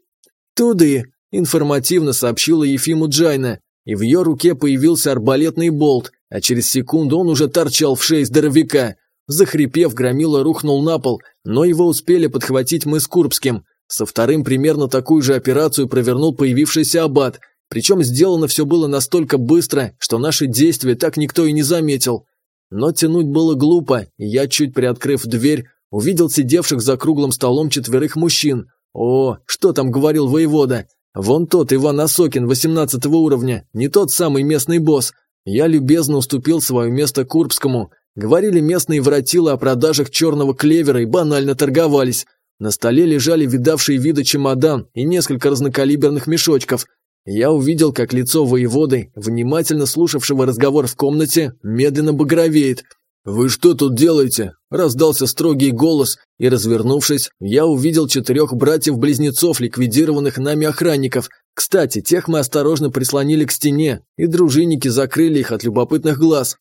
«Туды!» – информативно сообщила Ефиму Джайна, и в ее руке появился арбалетный болт, а через секунду он уже торчал в шее здоровяка. Захрипев, Громила рухнул на пол, но его успели подхватить мы с Курбским. Со вторым примерно такую же операцию провернул появившийся аббат, причем сделано все было настолько быстро, что наши действия так никто и не заметил. Но тянуть было глупо, и я, чуть приоткрыв дверь, увидел сидевших за круглым столом четверых мужчин. О, что там говорил воевода? Вон тот Иван Осокин 18 уровня, не тот самый местный босс. Я любезно уступил свое место Курбскому – Говорили местные воротилы о продажах черного клевера и банально торговались. На столе лежали видавшие виды чемодан и несколько разнокалиберных мешочков. Я увидел, как лицо воеводы, внимательно слушавшего разговор в комнате, медленно багровеет. «Вы что тут делаете?» – раздался строгий голос, и, развернувшись, я увидел четырех братьев-близнецов, ликвидированных нами охранников. Кстати, тех мы осторожно прислонили к стене, и дружинники закрыли их от любопытных глаз.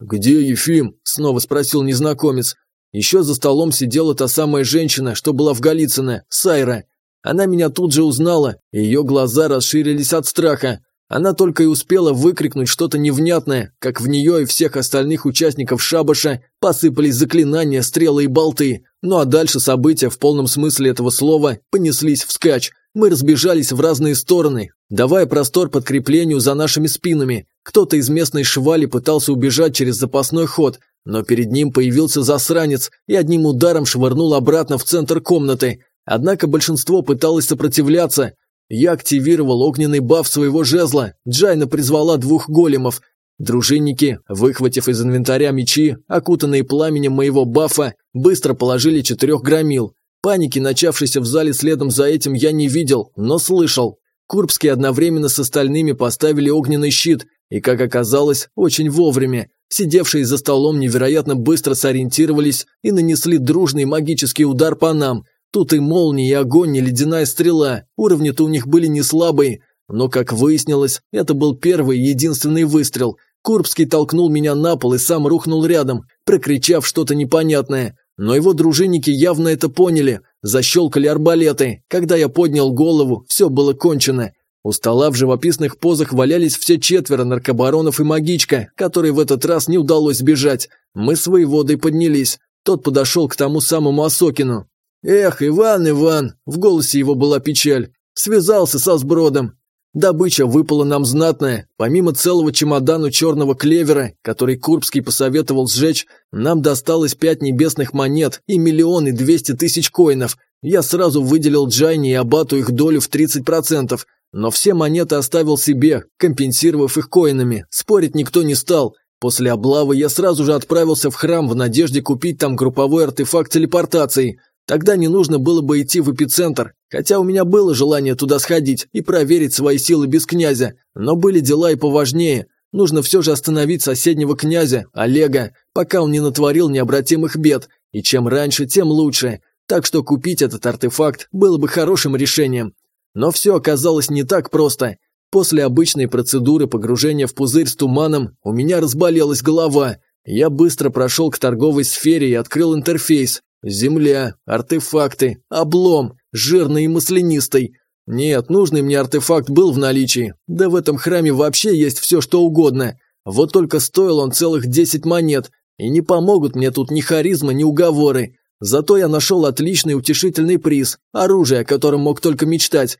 «Где Ефим?» – снова спросил незнакомец. Еще за столом сидела та самая женщина, что была в Голицыно, Сайра. Она меня тут же узнала, и ее глаза расширились от страха. Она только и успела выкрикнуть что-то невнятное, как в нее и всех остальных участников шабаша посыпались заклинания, стрелы и болты. Ну а дальше события в полном смысле этого слова понеслись вскачь. Мы разбежались в разные стороны, давая простор подкреплению за нашими спинами. Кто-то из местной швали пытался убежать через запасной ход, но перед ним появился засранец и одним ударом швырнул обратно в центр комнаты. Однако большинство пыталось сопротивляться. Я активировал огненный баф своего жезла, Джайна призвала двух големов. Дружинники, выхватив из инвентаря мечи, окутанные пламенем моего бафа, быстро положили четырех громил. Паники, начавшейся в зале следом за этим, я не видел, но слышал. Курбские одновременно с остальными поставили огненный щит, и, как оказалось, очень вовремя. Сидевшие за столом невероятно быстро сориентировались и нанесли дружный магический удар по нам. Тут и молния, и огонь, и ледяная стрела. Уровни-то у них были не слабые. Но, как выяснилось, это был первый и единственный выстрел. Курбский толкнул меня на пол и сам рухнул рядом, прокричав что-то непонятное. Но его дружинники явно это поняли. Защелкали арбалеты. Когда я поднял голову, все было кончено. У стола в живописных позах валялись все четверо наркобаронов и магичка, которой в этот раз не удалось сбежать. Мы с воеводой поднялись. Тот подошел к тому самому Осокину. «Эх, Иван, Иван!» – в голосе его была печаль. «Связался со сбродом. Добыча выпала нам знатная. Помимо целого чемодана черного клевера, который Курбский посоветовал сжечь, нам досталось пять небесных монет и миллион и двести тысяч коинов. Я сразу выделил Джайне и Абату их долю в 30%, но все монеты оставил себе, компенсировав их коинами. Спорить никто не стал. После облавы я сразу же отправился в храм в надежде купить там групповой артефакт телепортации. Тогда не нужно было бы идти в эпицентр, хотя у меня было желание туда сходить и проверить свои силы без князя, но были дела и поважнее. Нужно все же остановить соседнего князя, Олега, пока он не натворил необратимых бед, и чем раньше, тем лучше. Так что купить этот артефакт было бы хорошим решением. Но все оказалось не так просто. После обычной процедуры погружения в пузырь с туманом у меня разболелась голова. Я быстро прошел к торговой сфере и открыл интерфейс. Земля, артефакты, облом, жирный и маслянистый. Нет, нужный мне артефакт был в наличии. Да в этом храме вообще есть все, что угодно. Вот только стоил он целых 10 монет. И не помогут мне тут ни харизма, ни уговоры. Зато я нашел отличный утешительный приз, оружие, о котором мог только мечтать.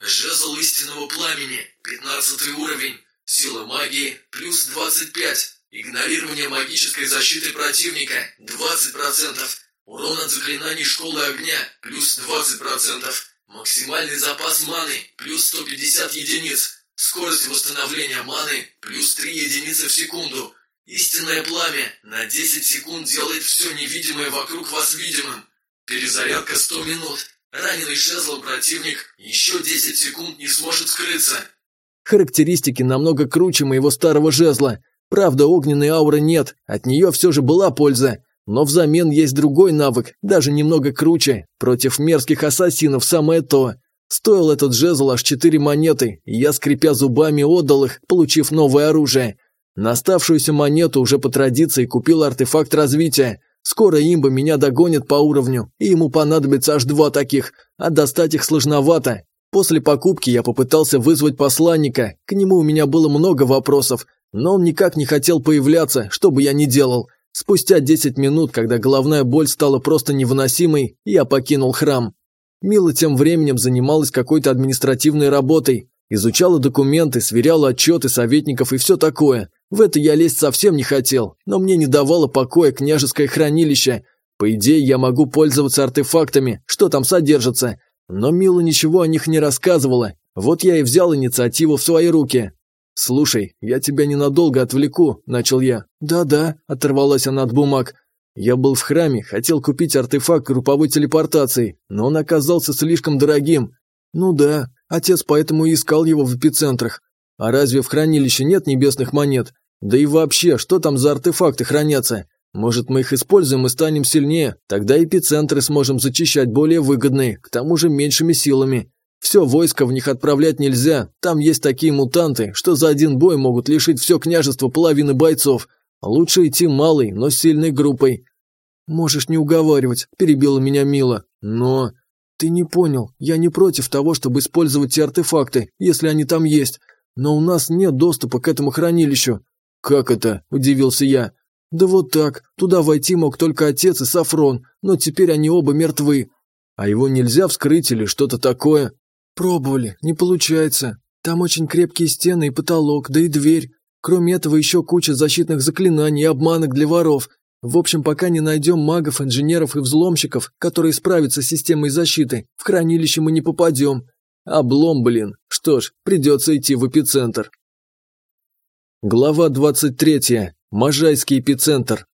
Жезл истинного пламени, 15 уровень, сила магии, плюс 25, игнорирование магической защиты противника, 20%, урон от заклинаний школы огня, плюс 20%, максимальный запас маны, плюс 150 единиц, скорость восстановления маны, плюс 3 единицы в секунду, истинное пламя, на 10 секунд делает все невидимое вокруг вас видимым, перезарядка 100 минут, Раненый жезлом противник еще 10 секунд не сможет скрыться. Характеристики намного круче моего старого жезла. Правда, огненной ауры нет, от нее все же была польза. Но взамен есть другой навык, даже немного круче. Против мерзких ассасинов самое то. Стоил этот жезл аж 4 монеты, и я, скрипя зубами, отдал их, получив новое оружие. На оставшуюся монету уже по традиции купил артефакт развития. Скоро имба меня догонит по уровню, и ему понадобится аж два таких, а достать их сложновато. После покупки я попытался вызвать посланника, к нему у меня было много вопросов, но он никак не хотел появляться, что бы я ни делал. Спустя 10 минут, когда головная боль стала просто невыносимой, я покинул храм. Мила тем временем занималась какой-то административной работой, изучала документы, сверяла отчеты советников и все такое. В это я лезть совсем не хотел, но мне не давало покоя княжеское хранилище. По идее, я могу пользоваться артефактами, что там содержится. Но Мила ничего о них не рассказывала. Вот я и взял инициативу в свои руки. «Слушай, я тебя ненадолго отвлеку», – начал я. «Да-да», – оторвалась она от бумаг. «Я был в храме, хотел купить артефакт групповой телепортации, но он оказался слишком дорогим». «Ну да, отец поэтому и искал его в эпицентрах. А разве в хранилище нет небесных монет? Да и вообще, что там за артефакты хранятся? Может, мы их используем и станем сильнее? Тогда эпицентры сможем зачищать более выгодные, к тому же меньшими силами. Все войско в них отправлять нельзя, там есть такие мутанты, что за один бой могут лишить все княжество половины бойцов. Лучше идти малой, но сильной группой. «Можешь не уговаривать», – перебила меня Мила. «Но...» «Ты не понял, я не против того, чтобы использовать те артефакты, если они там есть, но у нас нет доступа к этому хранилищу. «Как это?» – удивился я. «Да вот так. Туда войти мог только отец и Сафрон, но теперь они оба мертвы. А его нельзя вскрыть или что-то такое?» «Пробовали. Не получается. Там очень крепкие стены и потолок, да и дверь. Кроме этого еще куча защитных заклинаний и обманок для воров. В общем, пока не найдем магов, инженеров и взломщиков, которые справятся с системой защиты, в хранилище мы не попадем. Облом, блин. Что ж, придется идти в эпицентр». Глава 23. Можайский эпицентр.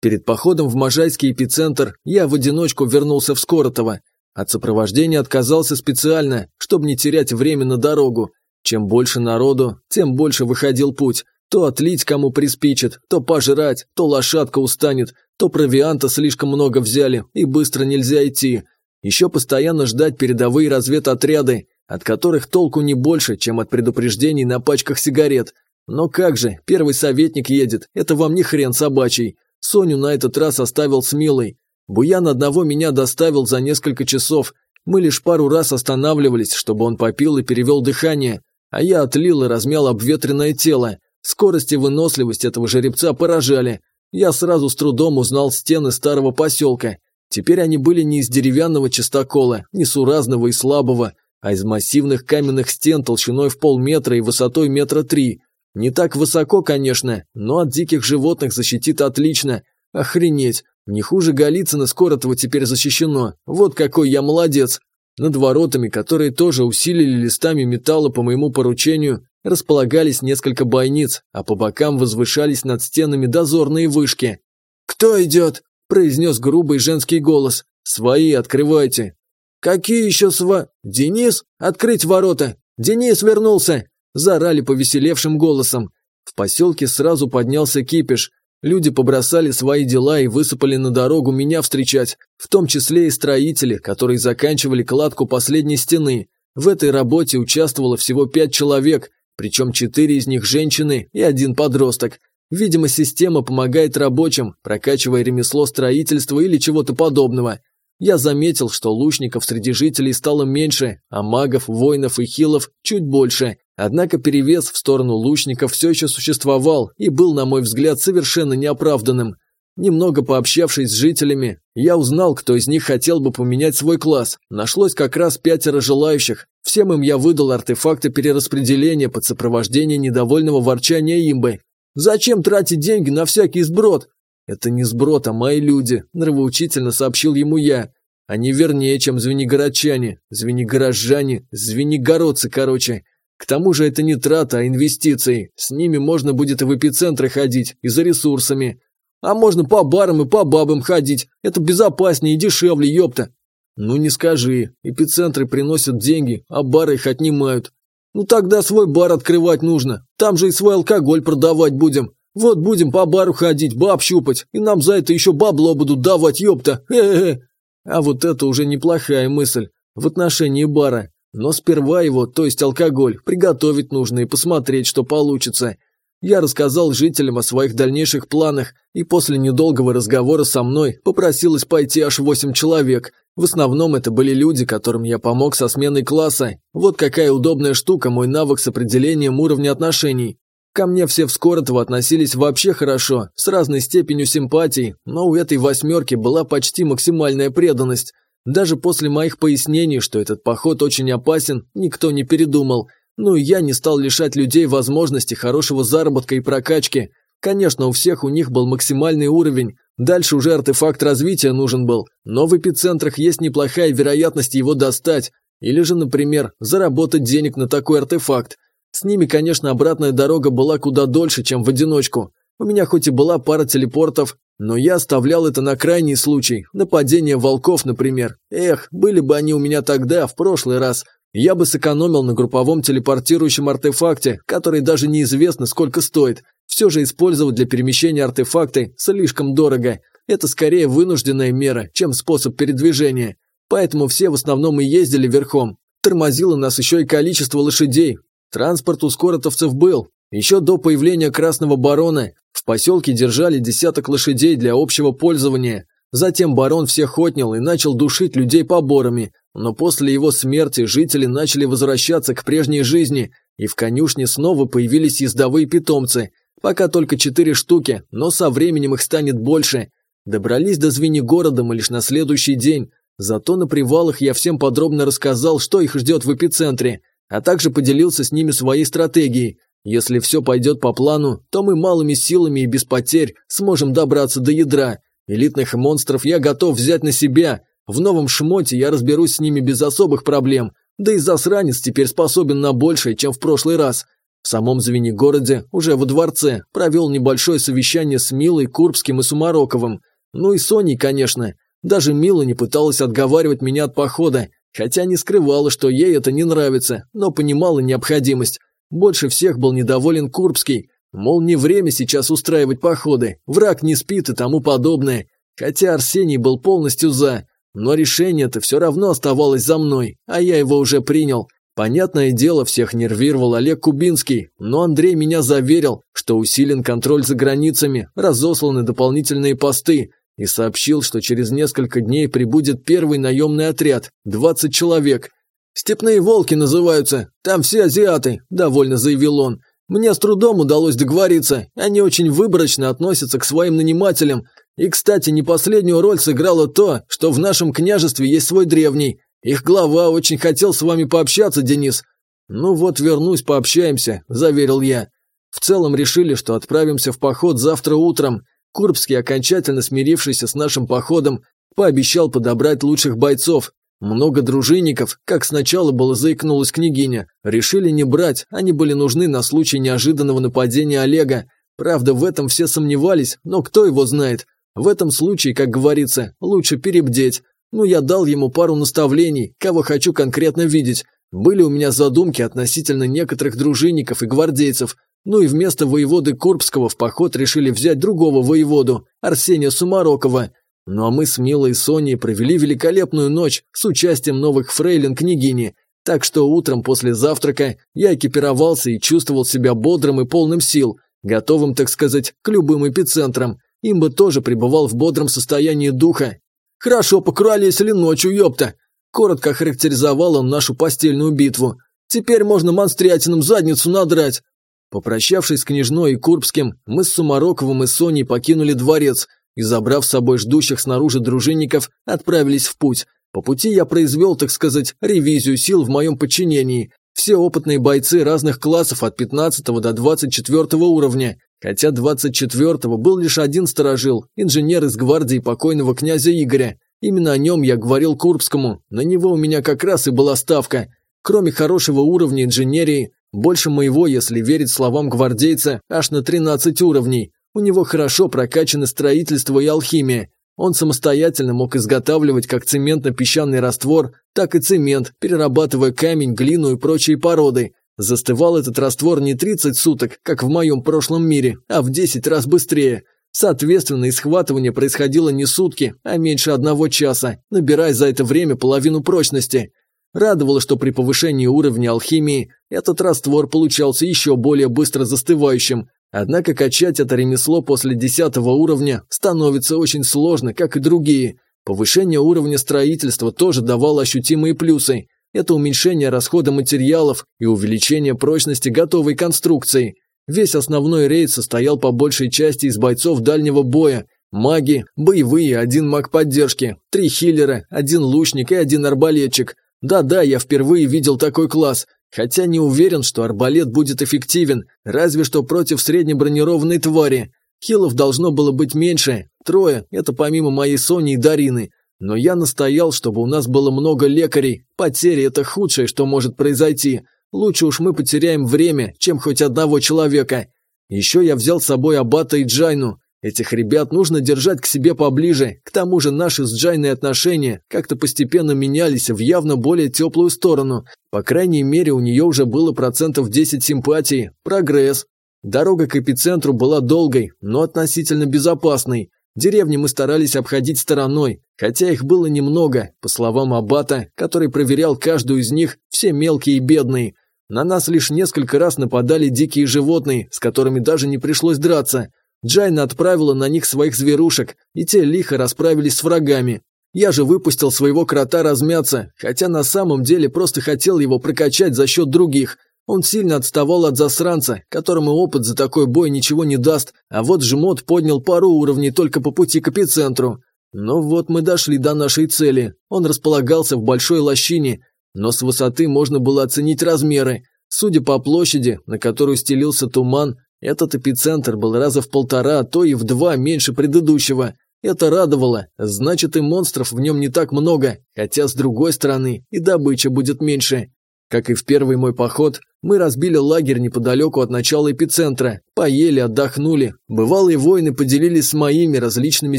Перед походом в Можайский эпицентр я в одиночку вернулся в Скоротово. От сопровождения отказался специально, чтобы не терять время на дорогу. Чем больше народу, тем больше выходил путь. То отлить кому приспичит, то пожрать, то лошадка устанет, то провианта слишком много взяли и быстро нельзя идти. Еще постоянно ждать передовые разведотряды, от которых толку не больше, чем от предупреждений на пачках сигарет – но как же, первый советник едет, это вам не хрен собачий. Соню на этот раз оставил с Милой. Буян одного меня доставил за несколько часов. Мы лишь пару раз останавливались, чтобы он попил и перевел дыхание. А я отлил и размял обветренное тело. Скорость и выносливость этого жеребца поражали. Я сразу с трудом узнал стены старого поселка. Теперь они были не из деревянного чистокола, не суразного и слабого, а из массивных каменных стен толщиной в полметра и высотой метра три. Не так высоко, конечно, но от диких животных защитит отлично. Охренеть, не хуже Голицына Скоротова теперь защищено. Вот какой я молодец. Над воротами, которые тоже усилили листами металла по моему поручению, располагались несколько бойниц, а по бокам возвышались над стенами дозорные вышки. «Кто идет?» – произнес грубый женский голос. «Свои, открывайте». «Какие еще сва...» «Денис? Открыть ворота! Денис вернулся!» Заорали повеселевшим голосом. В поселке сразу поднялся кипиш. Люди побросали свои дела и высыпали на дорогу меня встречать, в том числе и строители, которые заканчивали кладку последней стены. В этой работе участвовало всего пять человек, причем четыре из них женщины и один подросток. Видимо, система помогает рабочим, прокачивая ремесло строительства или чего-то подобного. Я заметил, что лучников среди жителей стало меньше, а магов, воинов и хилов чуть больше. Однако перевес в сторону лучников все еще существовал и был, на мой взгляд, совершенно неоправданным. Немного пообщавшись с жителями, я узнал, кто из них хотел бы поменять свой класс. Нашлось как раз пятеро желающих. Всем им я выдал артефакты перераспределения под сопровождение недовольного ворчания имбы. «Зачем тратить деньги на всякий сброд?» «Это не сброд, а мои люди», – нравоучительно сообщил ему я. «Они вернее, чем звенигородчане, звенигорожане, звенигородцы, короче. К тому же это не трата, а инвестиции. С ними можно будет и в эпицентры ходить, и за ресурсами. А можно по барам и по бабам ходить. Это безопаснее и дешевле, ёпта. Ну не скажи. Эпицентры приносят деньги, а бары их отнимают. Ну тогда свой бар открывать нужно. Там же и свой алкоголь продавать будем. Вот будем по бару ходить, баб щупать, и нам за это еще бабло будут давать, ёпта. Хе-хе. А вот это уже неплохая мысль в отношении бара. Но сперва его, то есть алкоголь, приготовить нужно и посмотреть, что получится. Я рассказал жителям о своих дальнейших планах, и после недолгого разговора со мной попросилось пойти аж восемь человек. В основном это были люди, которым я помог со сменой класса. Вот какая удобная штука мой навык с определением уровня отношений. Ко мне все в относились вообще хорошо, с разной степенью симпатии, но у этой восьмерки была почти максимальная преданность. Даже после моих пояснений, что этот поход очень опасен, никто не передумал. Ну и я не стал лишать людей возможности хорошего заработка и прокачки. Конечно, у всех у них был максимальный уровень. Дальше уже артефакт развития нужен был. Но в эпицентрах есть неплохая вероятность его достать. Или же, например, заработать денег на такой артефакт. С ними, конечно, обратная дорога была куда дольше, чем в одиночку. У меня хоть и была пара телепортов, но я оставлял это на крайний случай, нападение волков, например. Эх, были бы они у меня тогда, в прошлый раз. Я бы сэкономил на групповом телепортирующем артефакте, который даже неизвестно сколько стоит. Все же использовать для перемещения артефакты слишком дорого. Это скорее вынужденная мера, чем способ передвижения. Поэтому все в основном и ездили верхом. Тормозило нас еще и количество лошадей. Транспорт у скоротовцев был. Еще до появления Красного Барона в поселке держали десяток лошадей для общего пользования. Затем барон всех отнял и начал душить людей поборами, но после его смерти жители начали возвращаться к прежней жизни, и в конюшне снова появились ездовые питомцы. Пока только четыре штуки, но со временем их станет больше. Добрались до Звенигорода мы лишь на следующий день, зато на привалах я всем подробно рассказал, что их ждет в эпицентре, а также поделился с ними своей стратегией, если все пойдет по плану, то мы малыми силами и без потерь сможем добраться до ядра. Элитных монстров я готов взять на себя. В новом шмоте я разберусь с ними без особых проблем. Да и засранец теперь способен на большее, чем в прошлый раз. В самом Звенигороде, уже во дворце, провел небольшое совещание с Милой, Курбским и Сумароковым. Ну и Соней, конечно. Даже Мила не пыталась отговаривать меня от похода, хотя не скрывала, что ей это не нравится, но понимала необходимость. Больше всех был недоволен Курбский, мол, не время сейчас устраивать походы, враг не спит и тому подобное. Хотя Арсений был полностью за, но решение-то все равно оставалось за мной, а я его уже принял. Понятное дело, всех нервировал Олег Кубинский, но Андрей меня заверил, что усилен контроль за границами, разосланы дополнительные посты, и сообщил, что через несколько дней прибудет первый наемный отряд, 20 человек, «Степные волки называются, там все азиаты», – довольно заявил он. «Мне с трудом удалось договориться, они очень выборочно относятся к своим нанимателям. И, кстати, не последнюю роль сыграло то, что в нашем княжестве есть свой древний. Их глава очень хотел с вами пообщаться, Денис». «Ну вот вернусь, пообщаемся», – заверил я. В целом решили, что отправимся в поход завтра утром. Курбский, окончательно смирившийся с нашим походом, пообещал подобрать лучших бойцов, много дружинников, как сначала было заикнулась княгиня, решили не брать, они были нужны на случай неожиданного нападения Олега. Правда, в этом все сомневались, но кто его знает. В этом случае, как говорится, лучше перебдеть. Ну, я дал ему пару наставлений, кого хочу конкретно видеть. Были у меня задумки относительно некоторых дружинников и гвардейцев. Ну и вместо воеводы Курбского в поход решили взять другого воеводу, Арсения Сумарокова. Ну а мы с Милой Соней провели великолепную ночь с участием новых фрейлин княгини, так что утром после завтрака я экипировался и чувствовал себя бодрым и полным сил, готовым, так сказать, к любым эпицентрам. Им бы тоже пребывал в бодром состоянии духа. «Хорошо покуролесили ночью, ёпта!» Коротко охарактеризовал он нашу постельную битву. «Теперь можно монстрятином задницу надрать!» Попрощавшись с княжной и Курбским, мы с Сумароковым и Соней покинули дворец – и, забрав с собой ждущих снаружи дружинников, отправились в путь. По пути я произвел, так сказать, ревизию сил в моем подчинении. Все опытные бойцы разных классов от 15 до 24 уровня, хотя 24-го был лишь один сторожил, инженер из гвардии покойного князя Игоря. Именно о нем я говорил Курбскому, на него у меня как раз и была ставка. Кроме хорошего уровня инженерии, больше моего, если верить словам гвардейца, аж на 13 уровней. У него хорошо прокачаны строительство и алхимия. Он самостоятельно мог изготавливать как цементно-песчаный раствор, так и цемент, перерабатывая камень, глину и прочие породы. Застывал этот раствор не 30 суток, как в моем прошлом мире, а в 10 раз быстрее. Соответственно, исхватывание происходило не сутки, а меньше одного часа, набирая за это время половину прочности – Радовало, что при повышении уровня алхимии этот раствор получался еще более быстро застывающим. Однако качать это ремесло после 10 уровня становится очень сложно, как и другие. Повышение уровня строительства тоже давало ощутимые плюсы. Это уменьшение расхода материалов и увеличение прочности готовой конструкции. Весь основной рейд состоял по большей части из бойцов дальнего боя, маги, боевые, один маг поддержки, три хиллера, один лучник и один арбалетчик. Да-да, я впервые видел такой класс, хотя не уверен, что арбалет будет эффективен, разве что против среднебронированной твари. Хилов должно было быть меньше, трое, это помимо моей Сони и Дарины. Но я настоял, чтобы у нас было много лекарей, потери – это худшее, что может произойти. Лучше уж мы потеряем время, чем хоть одного человека. Еще я взял с собой Абата и Джайну, Этих ребят нужно держать к себе поближе, к тому же наши с Джайной отношения как-то постепенно менялись в явно более теплую сторону. По крайней мере, у нее уже было процентов 10 симпатии. Прогресс. Дорога к эпицентру была долгой, но относительно безопасной. Деревни мы старались обходить стороной, хотя их было немного, по словам Аббата, который проверял каждую из них, все мелкие и бедные. На нас лишь несколько раз нападали дикие животные, с которыми даже не пришлось драться – Джайна отправила на них своих зверушек, и те лихо расправились с врагами. Я же выпустил своего крота размяться, хотя на самом деле просто хотел его прокачать за счет других. Он сильно отставал от засранца, которому опыт за такой бой ничего не даст, а вот жмот поднял пару уровней только по пути к эпицентру. Ну вот мы дошли до нашей цели. Он располагался в большой лощине, но с высоты можно было оценить размеры. Судя по площади, на которую стелился туман, этот эпицентр был раза в полтора, то и в два меньше предыдущего. Это радовало, значит и монстров в нем не так много, хотя с другой стороны и добыча будет меньше. Как и в первый мой поход, мы разбили лагерь неподалеку от начала эпицентра, поели, отдохнули. Бывалые воины поделились с моими различными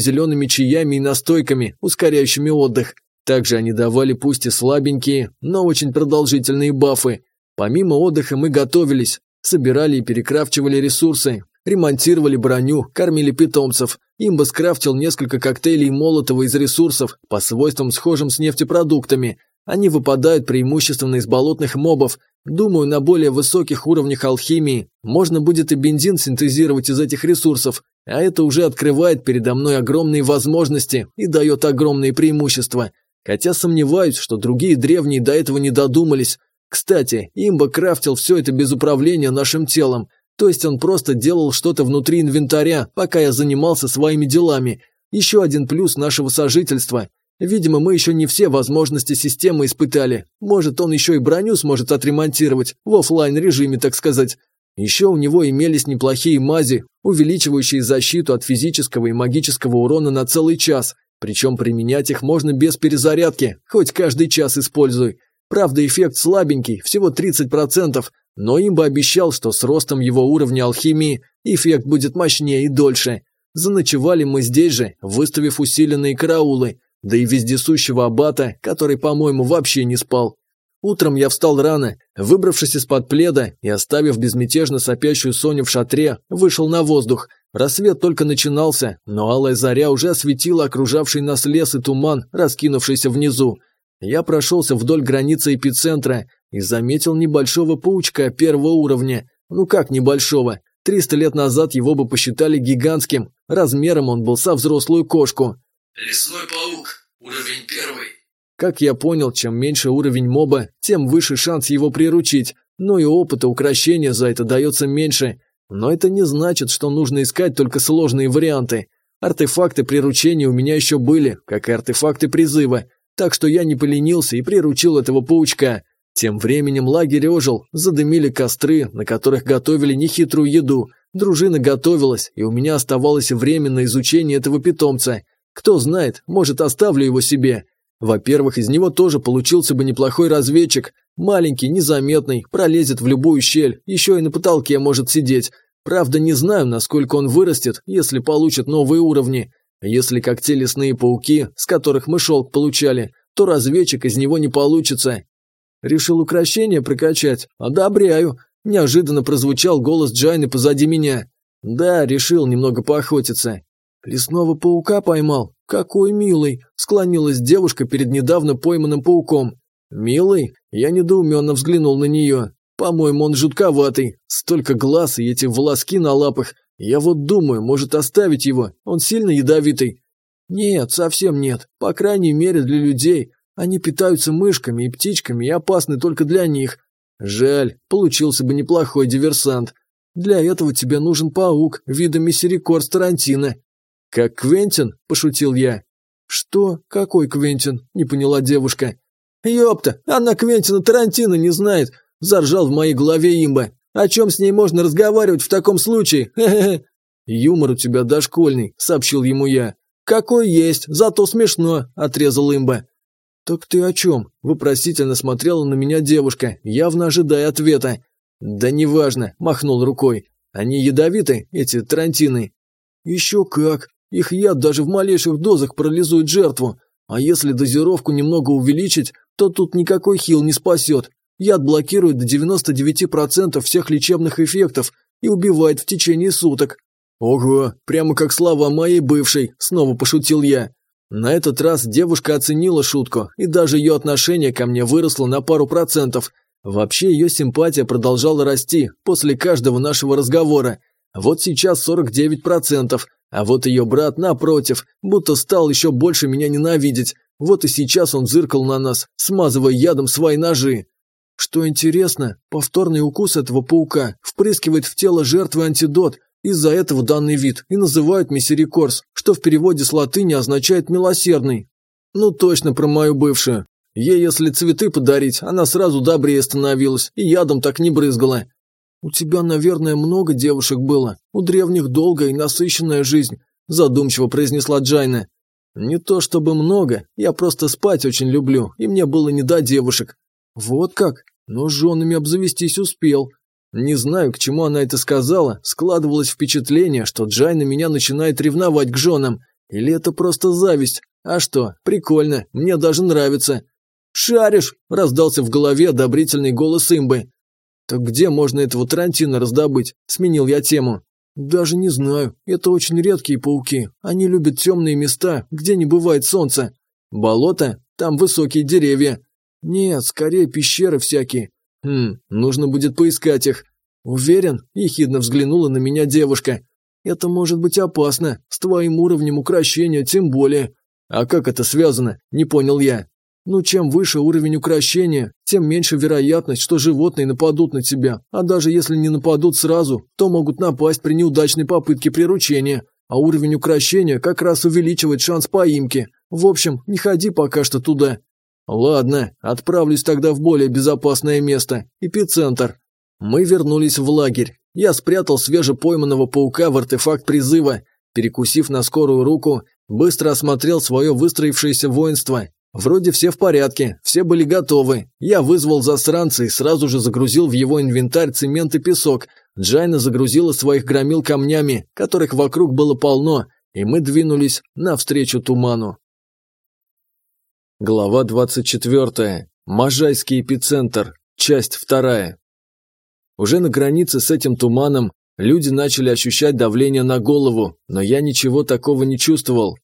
зелеными чаями и настойками, ускоряющими отдых. Также они давали пусть и слабенькие, но очень продолжительные бафы. Помимо отдыха мы готовились, Собирали и перекрафчивали ресурсы, ремонтировали броню, кормили питомцев. Имба скрафтил несколько коктейлей Молотова из ресурсов, по свойствам схожим с нефтепродуктами. Они выпадают преимущественно из болотных мобов. Думаю, на более высоких уровнях алхимии можно будет и бензин синтезировать из этих ресурсов, а это уже открывает передо мной огромные возможности и дает огромные преимущества. Хотя сомневаюсь, что другие древние до этого не додумались. Кстати, имба крафтил все это без управления нашим телом, то есть он просто делал что-то внутри инвентаря, пока я занимался своими делами. Еще один плюс нашего сожительства. Видимо, мы еще не все возможности системы испытали. Может, он еще и броню сможет отремонтировать, в офлайн режиме так сказать. Еще у него имелись неплохие мази, увеличивающие защиту от физического и магического урона на целый час. Причем применять их можно без перезарядки, хоть каждый час используй. Правда, эффект слабенький, всего 30%, но им бы обещал, что с ростом его уровня алхимии эффект будет мощнее и дольше. Заночевали мы здесь же, выставив усиленные караулы, да и вездесущего аббата, который, по-моему, вообще не спал. Утром я встал рано, выбравшись из-под пледа и оставив безмятежно сопящую Соню в шатре, вышел на воздух. Рассвет только начинался, но алая заря уже осветила окружавший нас лес и туман, раскинувшийся внизу. Я прошелся вдоль границы эпицентра и заметил небольшого паучка первого уровня. Ну как небольшого? Триста лет назад его бы посчитали гигантским. Размером он был со взрослую кошку. Лесной паук. Уровень первый. Как я понял, чем меньше уровень моба, тем выше шанс его приручить. Но и опыта украшения за это дается меньше. Но это не значит, что нужно искать только сложные варианты. Артефакты приручения у меня еще были, как и артефакты призыва, так что я не поленился и приручил этого паучка. Тем временем лагерь ожил, задымили костры, на которых готовили нехитрую еду. Дружина готовилась, и у меня оставалось время на изучение этого питомца. Кто знает, может оставлю его себе. Во-первых, из него тоже получился бы неплохой разведчик. Маленький, незаметный, пролезет в любую щель, еще и на потолке может сидеть. Правда, не знаю, насколько он вырастет, если получит новые уровни. Если как те лесные пауки, с которых мы шелк получали, то разведчик из него не получится. Решил украшение прокачать? Одобряю. Неожиданно прозвучал голос Джайны позади меня. Да, решил немного поохотиться. Лесного паука поймал? Какой милый! Склонилась девушка перед недавно пойманным пауком. Милый? Я недоуменно взглянул на нее. По-моему, он жутковатый. Столько глаз и эти волоски на лапах. Я вот думаю, может оставить его. Он сильно ядовитый. Нет, совсем нет. По крайней мере, для людей. Они питаются мышками и птичками и опасны только для них. Жаль, получился бы неплохой диверсант. Для этого тебе нужен паук, вида миссерикорс Тарантино. «Как Квентин?» – пошутил я. «Что? Какой Квентин?» – не поняла девушка. «Ёпта, она Квентина Тарантино не знает!» – заржал в моей голове имба. «О чем с ней можно разговаривать в таком случае? Хе-хе-хе!» «Юмор у тебя дошкольный», – сообщил ему я. «Какой есть, зато смешно», – отрезал имба. «Так ты о чем?» – вопросительно смотрела на меня девушка, явно ожидая ответа. «Да неважно», – махнул рукой. «Они ядовиты, эти тарантины?» «Еще как. Их яд даже в малейших дозах парализует жертву. А если дозировку немного увеличить, то тут никакой хил не спасет. Яд блокирует до 99% всех лечебных эффектов и убивает в течение суток. Ого, прямо как слова моей бывшей, снова пошутил я. На этот раз девушка оценила шутку, и даже ее отношение ко мне выросло на пару процентов. Вообще ее симпатия продолжала расти после каждого нашего разговора. Вот сейчас 49%, а вот ее брат, напротив, будто стал еще больше меня ненавидеть. Вот и сейчас он зыркал на нас, смазывая ядом свои ножи. Что интересно, повторный укус этого паука впрыскивает в тело жертвы антидот. Из-за этого данный вид и называют мисерикорс, что в переводе с латыни означает «милосердный». Ну точно про мою бывшую. Ей, если цветы подарить, она сразу добрее становилась и ядом так не брызгала. «У тебя, наверное, много девушек было. У древних долгая и насыщенная жизнь», – задумчиво произнесла Джайна. «Не то чтобы много, я просто спать очень люблю, и мне было не до девушек». «Вот как? Но женами обзавестись успел». Не знаю, к чему она это сказала, складывалось впечатление, что Джайна меня начинает ревновать к женам. Или это просто зависть? А что, прикольно, мне даже нравится. «Шаришь!» – раздался в голове одобрительный голос имбы. «Так где можно этого Тарантино раздобыть?» – сменил я тему. «Даже не знаю. Это очень редкие пауки. Они любят темные места, где не бывает солнца. Болото? Там высокие деревья. Нет, скорее пещеры всякие. Хм, нужно будет поискать их. Уверен?» – ехидно взглянула на меня девушка. «Это может быть опасно. С твоим уровнем украшения тем более». «А как это связано?» – не понял я. Ну, чем выше уровень украшения, тем меньше вероятность, что животные нападут на тебя, а даже если не нападут сразу, то могут напасть при неудачной попытке приручения, а уровень украшения как раз увеличивает шанс поимки. В общем, не ходи пока что туда. Ладно, отправлюсь тогда в более безопасное место, эпицентр. Мы вернулись в лагерь. Я спрятал свежепойманного паука в артефакт призыва. Перекусив на скорую руку, быстро осмотрел свое выстроившееся воинство Вроде все в порядке, все были готовы. Я вызвал засранца и сразу же загрузил в его инвентарь цемент и песок. Джайна загрузила своих громил камнями, которых вокруг было полно, и мы двинулись навстречу туману. Глава 24. Можайский эпицентр. Часть 2. Уже на границе с этим туманом люди начали ощущать давление на голову, но я ничего такого не чувствовал.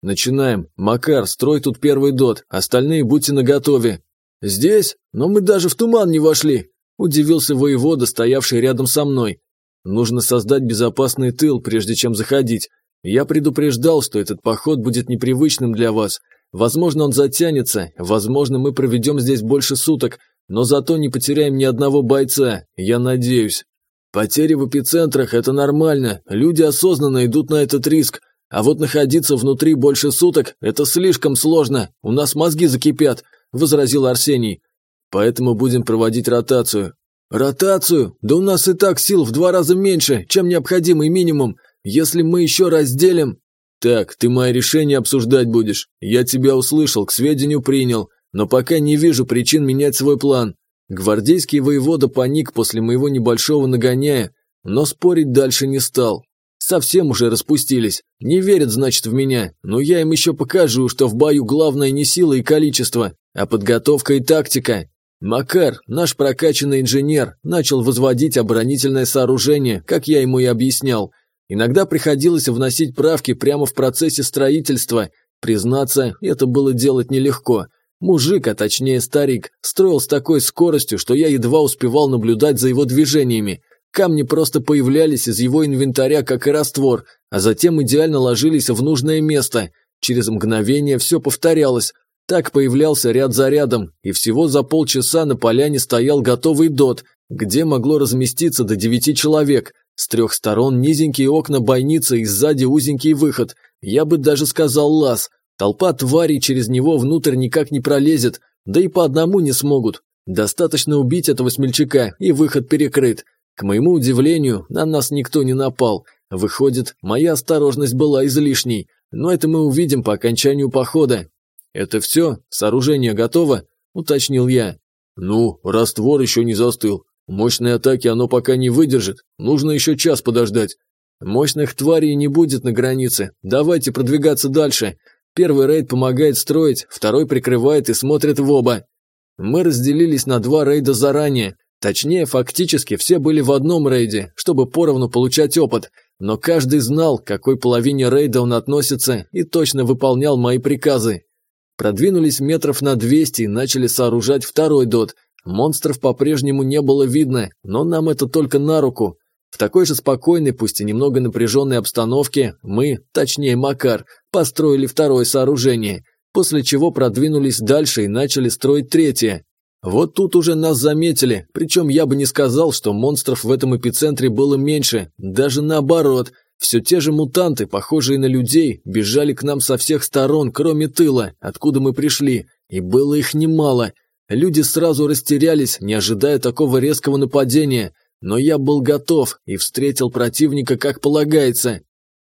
«Начинаем. Макар, строй тут первый дот, остальные будьте наготове». «Здесь? Но мы даже в туман не вошли», – удивился воевода, стоявший рядом со мной. «Нужно создать безопасный тыл, прежде чем заходить. Я предупреждал, что этот поход будет непривычным для вас. Возможно, он затянется, возможно, мы проведем здесь больше суток, но зато не потеряем ни одного бойца, я надеюсь. Потери в эпицентрах – это нормально, люди осознанно идут на этот риск, А вот находиться внутри больше суток – это слишком сложно, у нас мозги закипят», – возразил Арсений. «Поэтому будем проводить ротацию». «Ротацию? Да у нас и так сил в два раза меньше, чем необходимый минимум. Если мы еще разделим...» «Так, ты мои решения обсуждать будешь. Я тебя услышал, к сведению принял, но пока не вижу причин менять свой план». Гвардейский воевода паник после моего небольшого нагоняя, но спорить дальше не стал. Совсем уже распустились. Не верят, значит, в меня. Но я им еще покажу, что в бою главное не сила и количество, а подготовка и тактика. Макар, наш прокачанный инженер, начал возводить оборонительное сооружение, как я ему и объяснял. Иногда приходилось вносить правки прямо в процессе строительства. Признаться, это было делать нелегко. Мужик, а точнее старик, строил с такой скоростью, что я едва успевал наблюдать за его движениями. Камни просто появлялись из его инвентаря, как и раствор, а затем идеально ложились в нужное место. Через мгновение все повторялось. Так появлялся ряд за рядом, и всего за полчаса на поляне стоял готовый дот, где могло разместиться до девяти человек. С трех сторон низенькие окна бойницы и сзади узенький выход. Я бы даже сказал лаз. Толпа тварей через него внутрь никак не пролезет, да и по одному не смогут. Достаточно убить этого смельчака, и выход перекрыт. К моему удивлению, на нас никто не напал. Выходит, моя осторожность была излишней, но это мы увидим по окончанию похода. «Это все? Сооружение готово?» – уточнил я. «Ну, раствор еще не застыл. Мощной атаки оно пока не выдержит. Нужно еще час подождать. Мощных тварей не будет на границе. Давайте продвигаться дальше. Первый рейд помогает строить, второй прикрывает и смотрит в оба. Мы разделились на два рейда заранее. Точнее, фактически все были в одном рейде, чтобы поровну получать опыт, но каждый знал, к какой половине рейда он относится и точно выполнял мои приказы. Продвинулись метров на 200 и начали сооружать второй дот. Монстров по-прежнему не было видно, но нам это только на руку. В такой же спокойной, пусть и немного напряженной обстановке мы, точнее Макар, построили второе сооружение, после чего продвинулись дальше и начали строить третье. Вот тут уже нас заметили, причем я бы не сказал, что монстров в этом эпицентре было меньше, даже наоборот. Все те же мутанты, похожие на людей, бежали к нам со всех сторон, кроме тыла, откуда мы пришли, и было их немало. Люди сразу растерялись, не ожидая такого резкого нападения, но я был готов и встретил противника как полагается.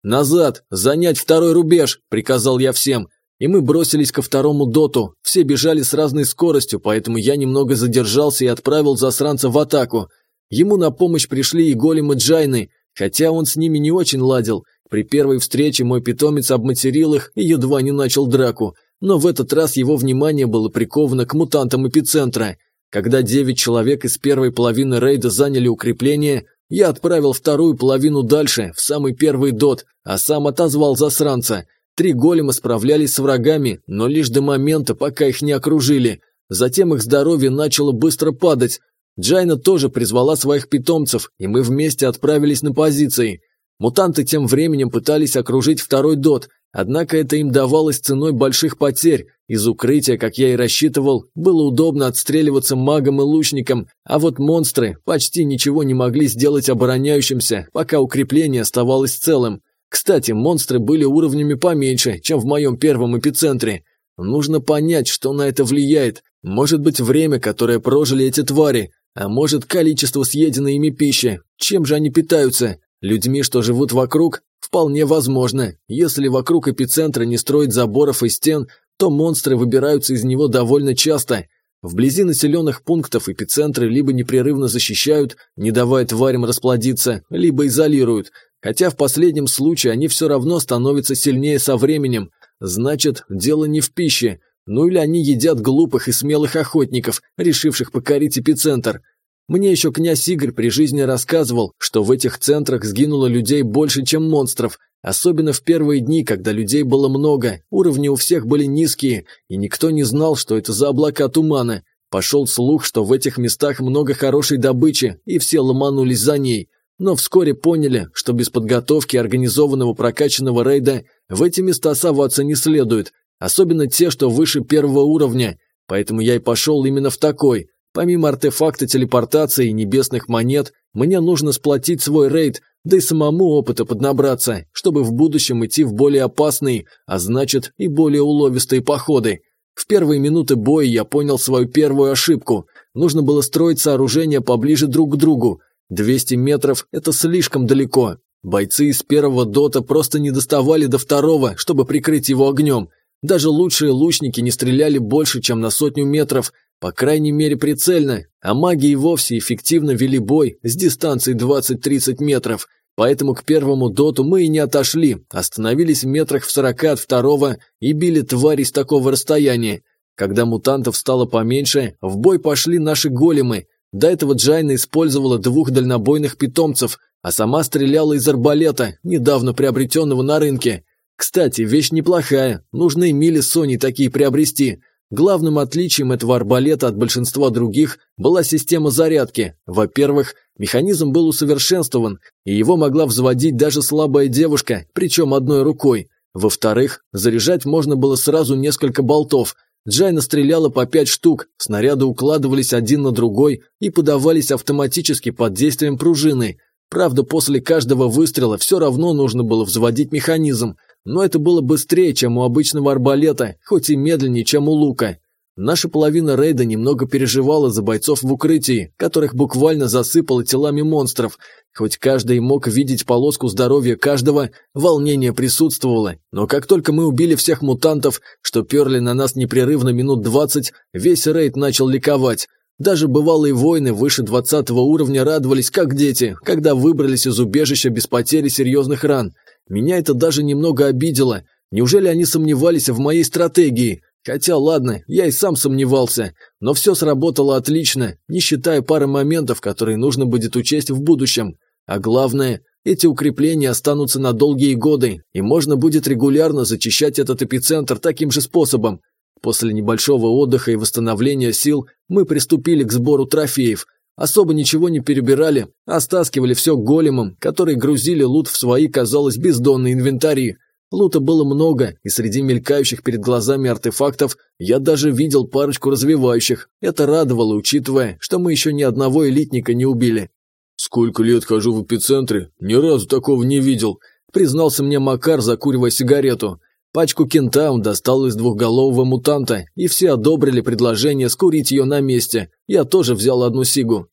«Назад! Занять второй рубеж!» – приказал я всем – и мы бросились ко второму доту. Все бежали с разной скоростью, поэтому я немного задержался и отправил засранца в атаку. Ему на помощь пришли и големы Джайны, хотя он с ними не очень ладил. При первой встрече мой питомец обматерил их и едва не начал драку. Но в этот раз его внимание было приковано к мутантам эпицентра. Когда девять человек из первой половины рейда заняли укрепление, я отправил вторую половину дальше, в самый первый дот, а сам отозвал засранца – Три голема справлялись с врагами, но лишь до момента, пока их не окружили. Затем их здоровье начало быстро падать. Джайна тоже призвала своих питомцев, и мы вместе отправились на позиции. Мутанты тем временем пытались окружить второй дот, однако это им давалось ценой больших потерь. Из укрытия, как я и рассчитывал, было удобно отстреливаться магом и лучником, а вот монстры почти ничего не могли сделать обороняющимся, пока укрепление оставалось целым. Кстати, монстры были уровнями поменьше, чем в моем первом эпицентре. Нужно понять, что на это влияет. Может быть время, которое прожили эти твари, а может количество съеденной ими пищи. Чем же они питаются? Людьми, что живут вокруг? Вполне возможно. Если вокруг эпицентра не строить заборов и стен, то монстры выбираются из него довольно часто. Вблизи населенных пунктов эпицентры либо непрерывно защищают, не давая тварям расплодиться, либо изолируют, Хотя в последнем случае они все равно становятся сильнее со временем. Значит, дело не в пище. Ну или они едят глупых и смелых охотников, решивших покорить эпицентр. Мне еще князь Игорь при жизни рассказывал, что в этих центрах сгинуло людей больше, чем монстров, особенно в первые дни, когда людей было много, уровни у всех были низкие, и никто не знал, что это за облака тумана. Пошел слух, что в этих местах много хорошей добычи, и все ломанулись за ней но вскоре поняли, что без подготовки организованного прокачанного рейда в эти места соваться не следует, особенно те, что выше первого уровня, поэтому я и пошел именно в такой. Помимо артефакта телепортации и небесных монет, мне нужно сплотить свой рейд, да и самому опыта поднабраться, чтобы в будущем идти в более опасные, а значит и более уловистые походы. В первые минуты боя я понял свою первую ошибку. Нужно было строить сооружения поближе друг к другу. 200 метров – это слишком далеко. Бойцы из первого дота просто не доставали до второго, чтобы прикрыть его огнем. Даже лучшие лучники не стреляли больше, чем на сотню метров, по крайней мере прицельно, а маги и вовсе эффективно вели бой с дистанции 20-30 метров, поэтому к первому доту мы и не отошли, остановились в метрах в 40 от второго и били твари с такого расстояния. Когда мутантов стало поменьше, в бой пошли наши големы. До этого Джайна использовала двух дальнобойных питомцев, а сама стреляла из арбалета, недавно приобретенного на рынке. Кстати, вещь неплохая, нужно и Миле с Соней такие приобрести. Главным отличием этого арбалета от большинства других была система зарядки. Во-первых, механизм был усовершенствован, и его могла взводить даже слабая девушка, причем одной рукой. Во-вторых, заряжать можно было сразу несколько болтов. Джайна стреляла по пять штук, снаряды укладывались один на другой и подавались автоматически под действием пружины. Правда, после каждого выстрела все равно нужно было взводить механизм – но это было быстрее, чем у обычного арбалета, хоть и медленнее, чем у лука. Наша половина рейда немного переживала за бойцов в укрытии, которых буквально засыпало телами монстров. Хоть каждый мог видеть полоску здоровья каждого, волнение присутствовало. Но как только мы убили всех мутантов, что перли на нас непрерывно минут двадцать, весь рейд начал ликовать. Даже бывалые воины выше 20 уровня радовались, как дети, когда выбрались из убежища без потери серьезных ран. Меня это даже немного обидело. Неужели они сомневались в моей стратегии? Хотя ладно, я и сам сомневался, но все сработало отлично, не считая пары моментов, которые нужно будет учесть в будущем. А главное, эти укрепления останутся на долгие годы, и можно будет регулярно зачищать этот эпицентр таким же способом. После небольшого отдыха и восстановления сил мы приступили к сбору трофеев – Особо ничего не перебирали, а стаскивали все големом, которые грузили лут в свои, казалось, бездонные инвентари. Лута было много, и среди мелькающих перед глазами артефактов я даже видел парочку развивающих. Это радовало, учитывая, что мы еще ни одного элитника не убили. «Сколько лет хожу в эпицентре, ни разу такого не видел», признался мне Макар, закуривая сигарету. Пачку кента он достал из двухголового мутанта, и все одобрили предложение скурить ее на месте. Я тоже взял одну сигу.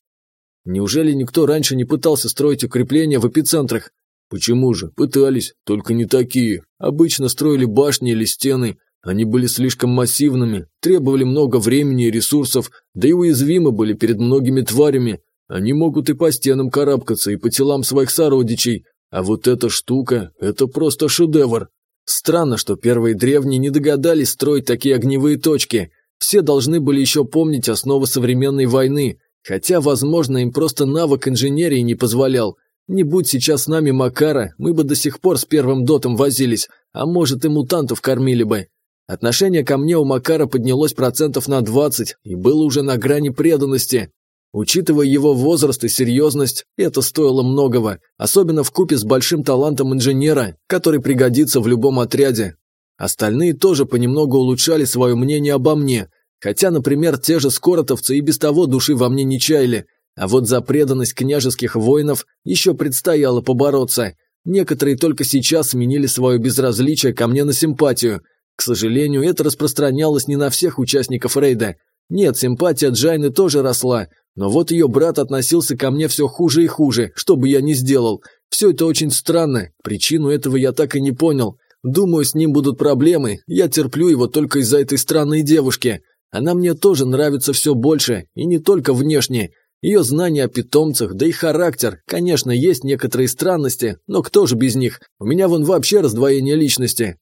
Неужели никто раньше не пытался строить укрепления в эпицентрах? Почему же? Пытались, только не такие. Обычно строили башни или стены. Они были слишком массивными, требовали много времени и ресурсов, да и уязвимы были перед многими тварями. Они могут и по стенам карабкаться, и по телам своих сородичей. А вот эта штука – это просто шедевр. Странно, что первые древние не догадались строить такие огневые точки. Все должны были еще помнить основы современной войны, хотя, возможно, им просто навык инженерии не позволял. Не будь сейчас с нами Макара, мы бы до сих пор с первым дотом возились, а может и мутантов кормили бы. Отношение ко мне у Макара поднялось процентов на 20 и было уже на грани преданности. Учитывая его возраст и серьезность, это стоило многого, особенно в купе с большим талантом инженера, который пригодится в любом отряде. Остальные тоже понемногу улучшали свое мнение обо мне, хотя, например, те же скоротовцы и без того души во мне не чаяли, а вот за преданность княжеских воинов еще предстояло побороться. Некоторые только сейчас сменили свое безразличие ко мне на симпатию. К сожалению, это распространялось не на всех участников рейда. Нет, симпатия Джайны тоже росла, но вот ее брат относился ко мне все хуже и хуже, что бы я ни сделал. Все это очень странно, причину этого я так и не понял. Думаю, с ним будут проблемы, я терплю его только из-за этой странной девушки. Она мне тоже нравится все больше, и не только внешне. Ее знания о питомцах, да и характер, конечно, есть некоторые странности, но кто же без них? У меня вон вообще раздвоение личности.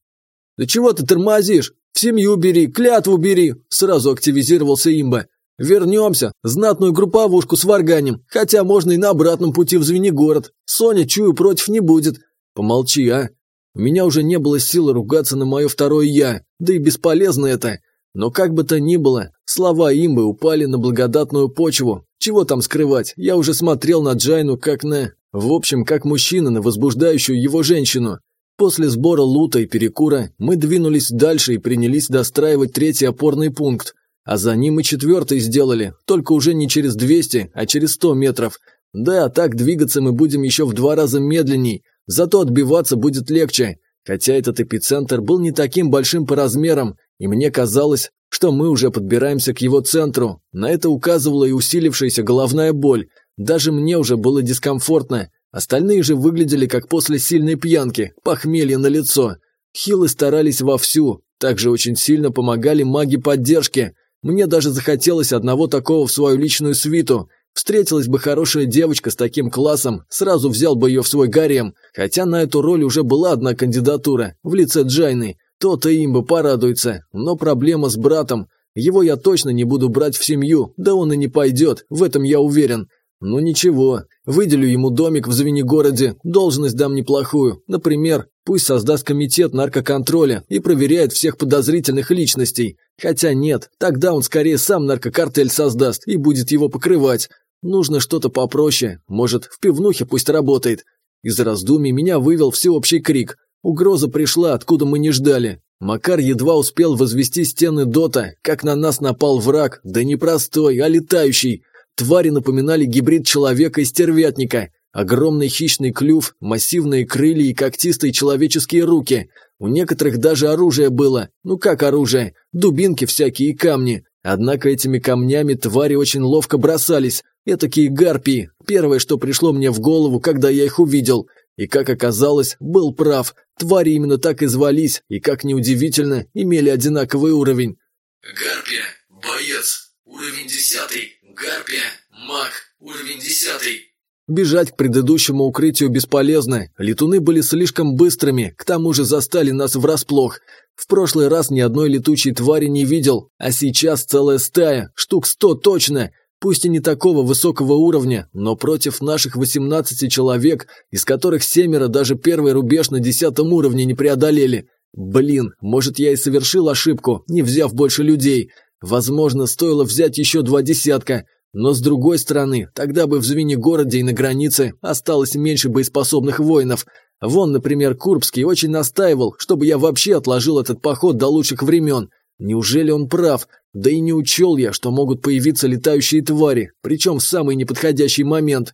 «Да чего ты тормозишь? В семью бери, клятву бери!» Сразу активизировался имба. Вернемся, знатную групповушку сварганим, хотя можно и на обратном пути в Звенигород. Соня, чую, против не будет. Помолчи, а. У меня уже не было силы ругаться на мое второе «я», да и бесполезно это. Но как бы то ни было, слова имбы упали на благодатную почву. Чего там скрывать, я уже смотрел на Джайну как на... В общем, как мужчина на возбуждающую его женщину. После сбора лута и перекура мы двинулись дальше и принялись достраивать третий опорный пункт. А за ним и четвертый сделали, только уже не через 200, а через 100 метров. Да, так двигаться мы будем еще в два раза медленней, зато отбиваться будет легче. Хотя этот эпицентр был не таким большим по размерам, и мне казалось, что мы уже подбираемся к его центру. На это указывала и усилившаяся головная боль. Даже мне уже было дискомфортно. Остальные же выглядели как после сильной пьянки, похмелье на лицо. Хилы старались вовсю, также очень сильно помогали маги поддержки. Мне даже захотелось одного такого в свою личную свиту. Встретилась бы хорошая девочка с таким классом, сразу взял бы ее в свой гарем. Хотя на эту роль уже была одна кандидатура, в лице Джайны. То-то им бы порадуется, но проблема с братом. Его я точно не буду брать в семью, да он и не пойдет, в этом я уверен. Ну ничего, выделю ему домик в Звенигороде, должность дам неплохую. Например, пусть создаст комитет наркоконтроля и проверяет всех подозрительных личностей. Хотя нет, тогда он скорее сам наркокартель создаст и будет его покрывать. Нужно что-то попроще, может, в пивнухе пусть работает. Из раздумий меня вывел всеобщий крик. Угроза пришла, откуда мы не ждали. Макар едва успел возвести стены Дота, как на нас напал враг, да не простой, а летающий. Твари напоминали гибрид человека и стервятника. Огромный хищный клюв, массивные крылья и когтистые человеческие руки. У некоторых даже оружие было. Ну как оружие? Дубинки всякие и камни. Однако этими камнями твари очень ловко бросались. Этакие гарпии. Первое, что пришло мне в голову, когда я их увидел – и, как оказалось, был прав. Твари именно так и звались, и, как неудивительно, имели одинаковый уровень. Гарпия, боец, уровень десятый. Гарпия, маг, уровень десятый. Бежать к предыдущему укрытию бесполезно. Летуны были слишком быстрыми, к тому же застали нас врасплох. В прошлый раз ни одной летучей твари не видел, а сейчас целая стая, штук сто точно – Пусть и не такого высокого уровня, но против наших 18 человек, из которых семеро даже первый рубеж на десятом уровне не преодолели. Блин, может я и совершил ошибку, не взяв больше людей. Возможно, стоило взять еще два десятка. Но с другой стороны, тогда бы в Звенигороде и на границе осталось меньше боеспособных воинов. Вон, например, Курбский очень настаивал, чтобы я вообще отложил этот поход до лучших времен. Неужели он прав? Да и не учел я, что могут появиться летающие твари, причем в самый неподходящий момент.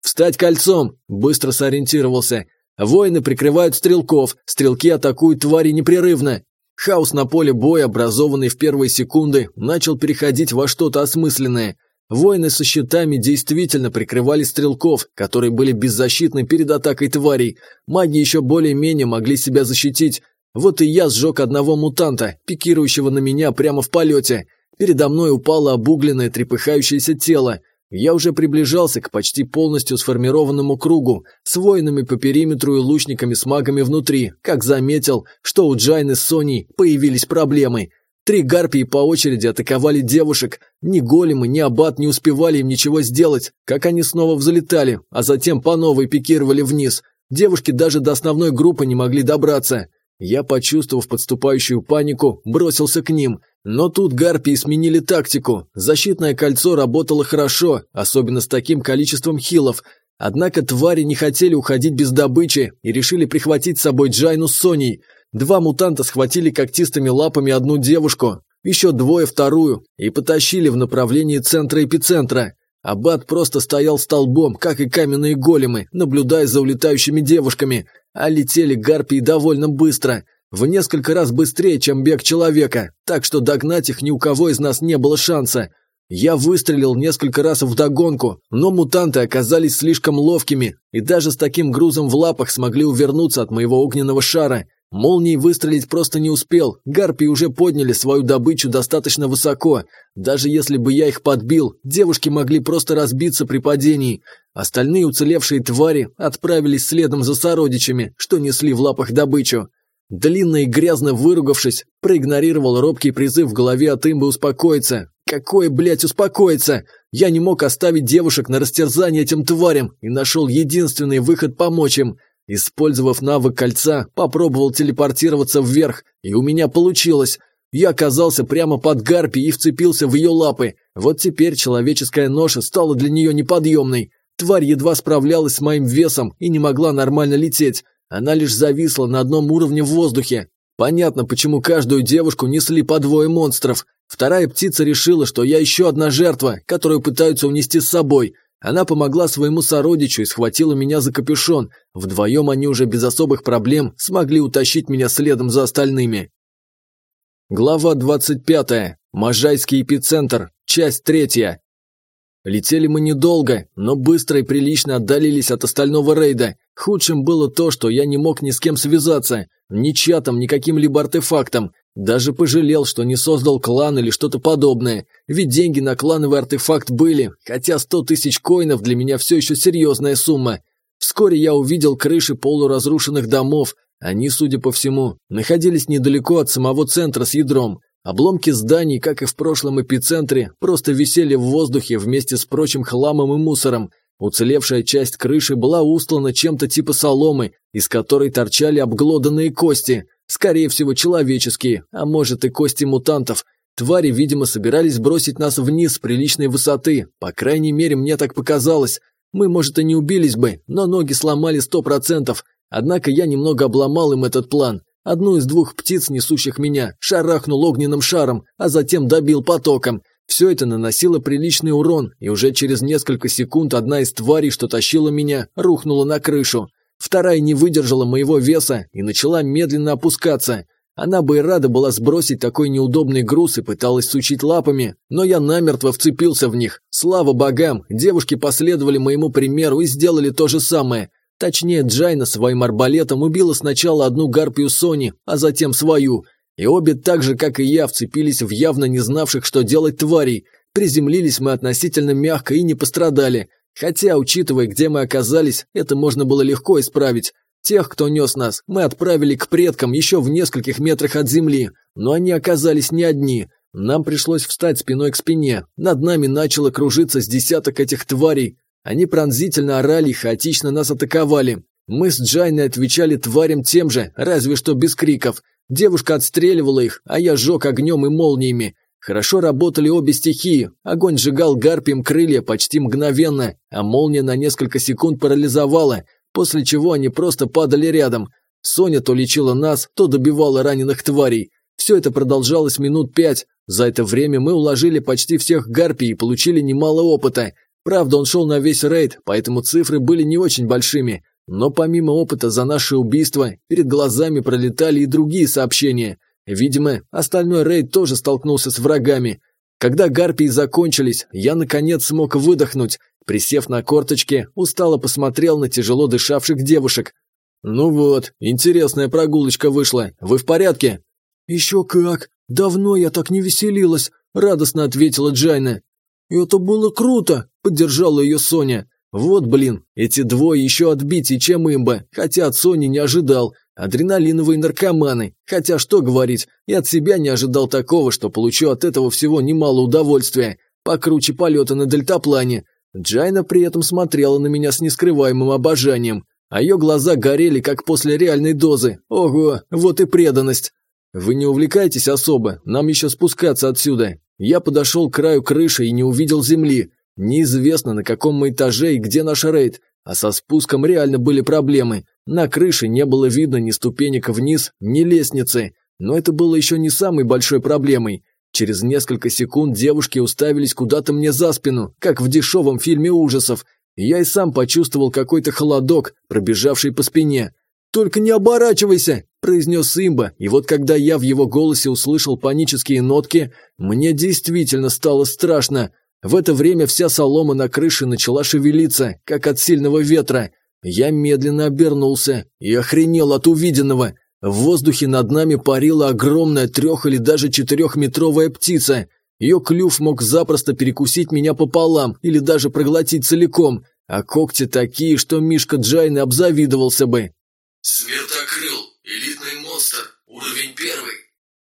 «Встать кольцом!» – быстро сориентировался. Воины прикрывают стрелков, стрелки атакуют твари непрерывно. Хаос на поле боя, образованный в первые секунды, начал переходить во что-то осмысленное. Воины со щитами действительно прикрывали стрелков, которые были беззащитны перед атакой тварей. Маги еще более-менее могли себя защитить, вот и я сжег одного мутанта, пикирующего на меня прямо в полете. Передо мной упало обугленное трепыхающееся тело. Я уже приближался к почти полностью сформированному кругу, с воинами по периметру и лучниками с магами внутри, как заметил, что у Джайны с Соней появились проблемы. Три гарпии по очереди атаковали девушек. Ни големы, ни аббат не успевали им ничего сделать, как они снова взлетали, а затем по новой пикировали вниз. Девушки даже до основной группы не могли добраться. Я, почувствовав подступающую панику, бросился к ним, но тут гарпии сменили тактику. Защитное кольцо работало хорошо, особенно с таким количеством хилов. Однако твари не хотели уходить без добычи и решили прихватить с собой Джайну с Соней. Два мутанта схватили когтистыми лапами одну девушку, еще двое вторую, и потащили в направлении центра эпицентра. Аббат просто стоял столбом, как и каменные големы, наблюдая за улетающими девушками – а летели гарпии довольно быстро, в несколько раз быстрее, чем бег человека, так что догнать их ни у кого из нас не было шанса. Я выстрелил несколько раз в догонку, но мутанты оказались слишком ловкими и даже с таким грузом в лапах смогли увернуться от моего огненного шара. Молнией выстрелить просто не успел, гарпии уже подняли свою добычу достаточно высоко. Даже если бы я их подбил, девушки могли просто разбиться при падении. Остальные уцелевшие твари отправились следом за сородичами, что несли в лапах добычу. Длинно и грязно выругавшись, проигнорировал робкий призыв в голове от имбы успокоиться. Какой, блядь, успокоиться? Я не мог оставить девушек на растерзание этим тварям и нашел единственный выход помочь им – Использовав навык кольца, попробовал телепортироваться вверх, и у меня получилось. Я оказался прямо под гарпией и вцепился в ее лапы. Вот теперь человеческая ноша стала для нее неподъемной. Тварь едва справлялась с моим весом и не могла нормально лететь. Она лишь зависла на одном уровне в воздухе. Понятно, почему каждую девушку несли по двое монстров. Вторая птица решила, что я еще одна жертва, которую пытаются унести с собой. Она помогла своему сородичу и схватила меня за капюшон. Вдвоем они уже без особых проблем смогли утащить меня следом за остальными. Глава 25. Можайский эпицентр. Часть третья. Летели мы недолго, но быстро и прилично отдалились от остального рейда. Худшим было то, что я не мог ни с кем связаться, ни чатом, ни каким-либо артефактом. Даже пожалел, что не создал клан или что-то подобное, ведь деньги на клановый артефакт были, хотя 100 тысяч коинов для меня все еще серьезная сумма. Вскоре я увидел крыши полуразрушенных домов, они, судя по всему, находились недалеко от самого центра с ядром. Обломки зданий, как и в прошлом эпицентре, просто висели в воздухе вместе с прочим хламом и мусором. Уцелевшая часть крыши была устлана чем-то типа соломы, из которой торчали обглоданные кости, скорее всего человеческие, а может и кости мутантов. Твари, видимо, собирались бросить нас вниз с приличной высоты, по крайней мере, мне так показалось. Мы, может, и не убились бы, но ноги сломали сто процентов, однако я немного обломал им этот план. Одну из двух птиц, несущих меня, шарахнул огненным шаром, а затем добил потоком. Все это наносило приличный урон, и уже через несколько секунд одна из тварей, что тащила меня, рухнула на крышу. Вторая не выдержала моего веса и начала медленно опускаться. Она бы и рада была сбросить такой неудобный груз и пыталась сучить лапами, но я намертво вцепился в них. Слава богам, девушки последовали моему примеру и сделали то же самое. Точнее, Джайна своим арбалетом убила сначала одну гарпию Сони, а затем свою. И обе так же, как и я, вцепились в явно не знавших, что делать тварей. Приземлились мы относительно мягко и не пострадали. Хотя, учитывая, где мы оказались, это можно было легко исправить. Тех, кто нес нас, мы отправили к предкам еще в нескольких метрах от земли, но они оказались не одни. Нам пришлось встать спиной к спине. Над нами начало кружиться с десяток этих тварей, они пронзительно орали и хаотично нас атаковали. Мы с Джайной отвечали тварям тем же, разве что без криков. Девушка отстреливала их, а я жег огнем и молниями. Хорошо работали обе стихии. Огонь сжигал гарпием крылья почти мгновенно, а молния на несколько секунд парализовала, после чего они просто падали рядом. Соня то лечила нас, то добивала раненых тварей. Все это продолжалось минут пять. За это время мы уложили почти всех гарпий и получили немало опыта. Правда, он шел на весь рейд, поэтому цифры были не очень большими. Но помимо опыта за наше убийство, перед глазами пролетали и другие сообщения. Видимо, остальной рейд тоже столкнулся с врагами. Когда гарпии закончились, я наконец смог выдохнуть. Присев на корточки, устало посмотрел на тяжело дышавших девушек. «Ну вот, интересная прогулочка вышла. Вы в порядке?» «Еще как! Давно я так не веселилась!» – радостно ответила Джайна. «Это было круто!» – поддержала ее Соня. «Вот, блин, эти двое еще отбитие, чем имба, хотя от Сони не ожидал. Адреналиновые наркоманы. Хотя что говорить, и от себя не ожидал такого, что получу от этого всего немало удовольствия. Покруче полета на дельтаплане. Джайна при этом смотрела на меня с нескрываемым обожанием, а ее глаза горели, как после реальной дозы. Ого, вот и преданность. Вы не увлекайтесь особо, нам еще спускаться отсюда. Я подошел к краю крыши и не увидел земли. Неизвестно, на каком мы этаже и где наш рейд, а со спуском реально были проблемы. На крыше не было видно ни ступенек вниз, ни лестницы. Но это было еще не самой большой проблемой. Через несколько секунд девушки уставились куда-то мне за спину, как в дешевом фильме ужасов. Я и сам почувствовал какой-то холодок, пробежавший по спине. «Только не оборачивайся!» – произнес Имба, и вот когда я в его голосе услышал панические нотки, мне действительно стало страшно. В это время вся солома на крыше начала шевелиться, как от сильного ветра. Я медленно обернулся и охренел от увиденного. В воздухе над нами парила огромная трех- или даже четырехметровая птица. Ее клюв мог запросто перекусить меня пополам или даже проглотить целиком, а когти такие, что Мишка Джайны обзавидовался бы. Смертокрыл, элитный монстр, уровень первый.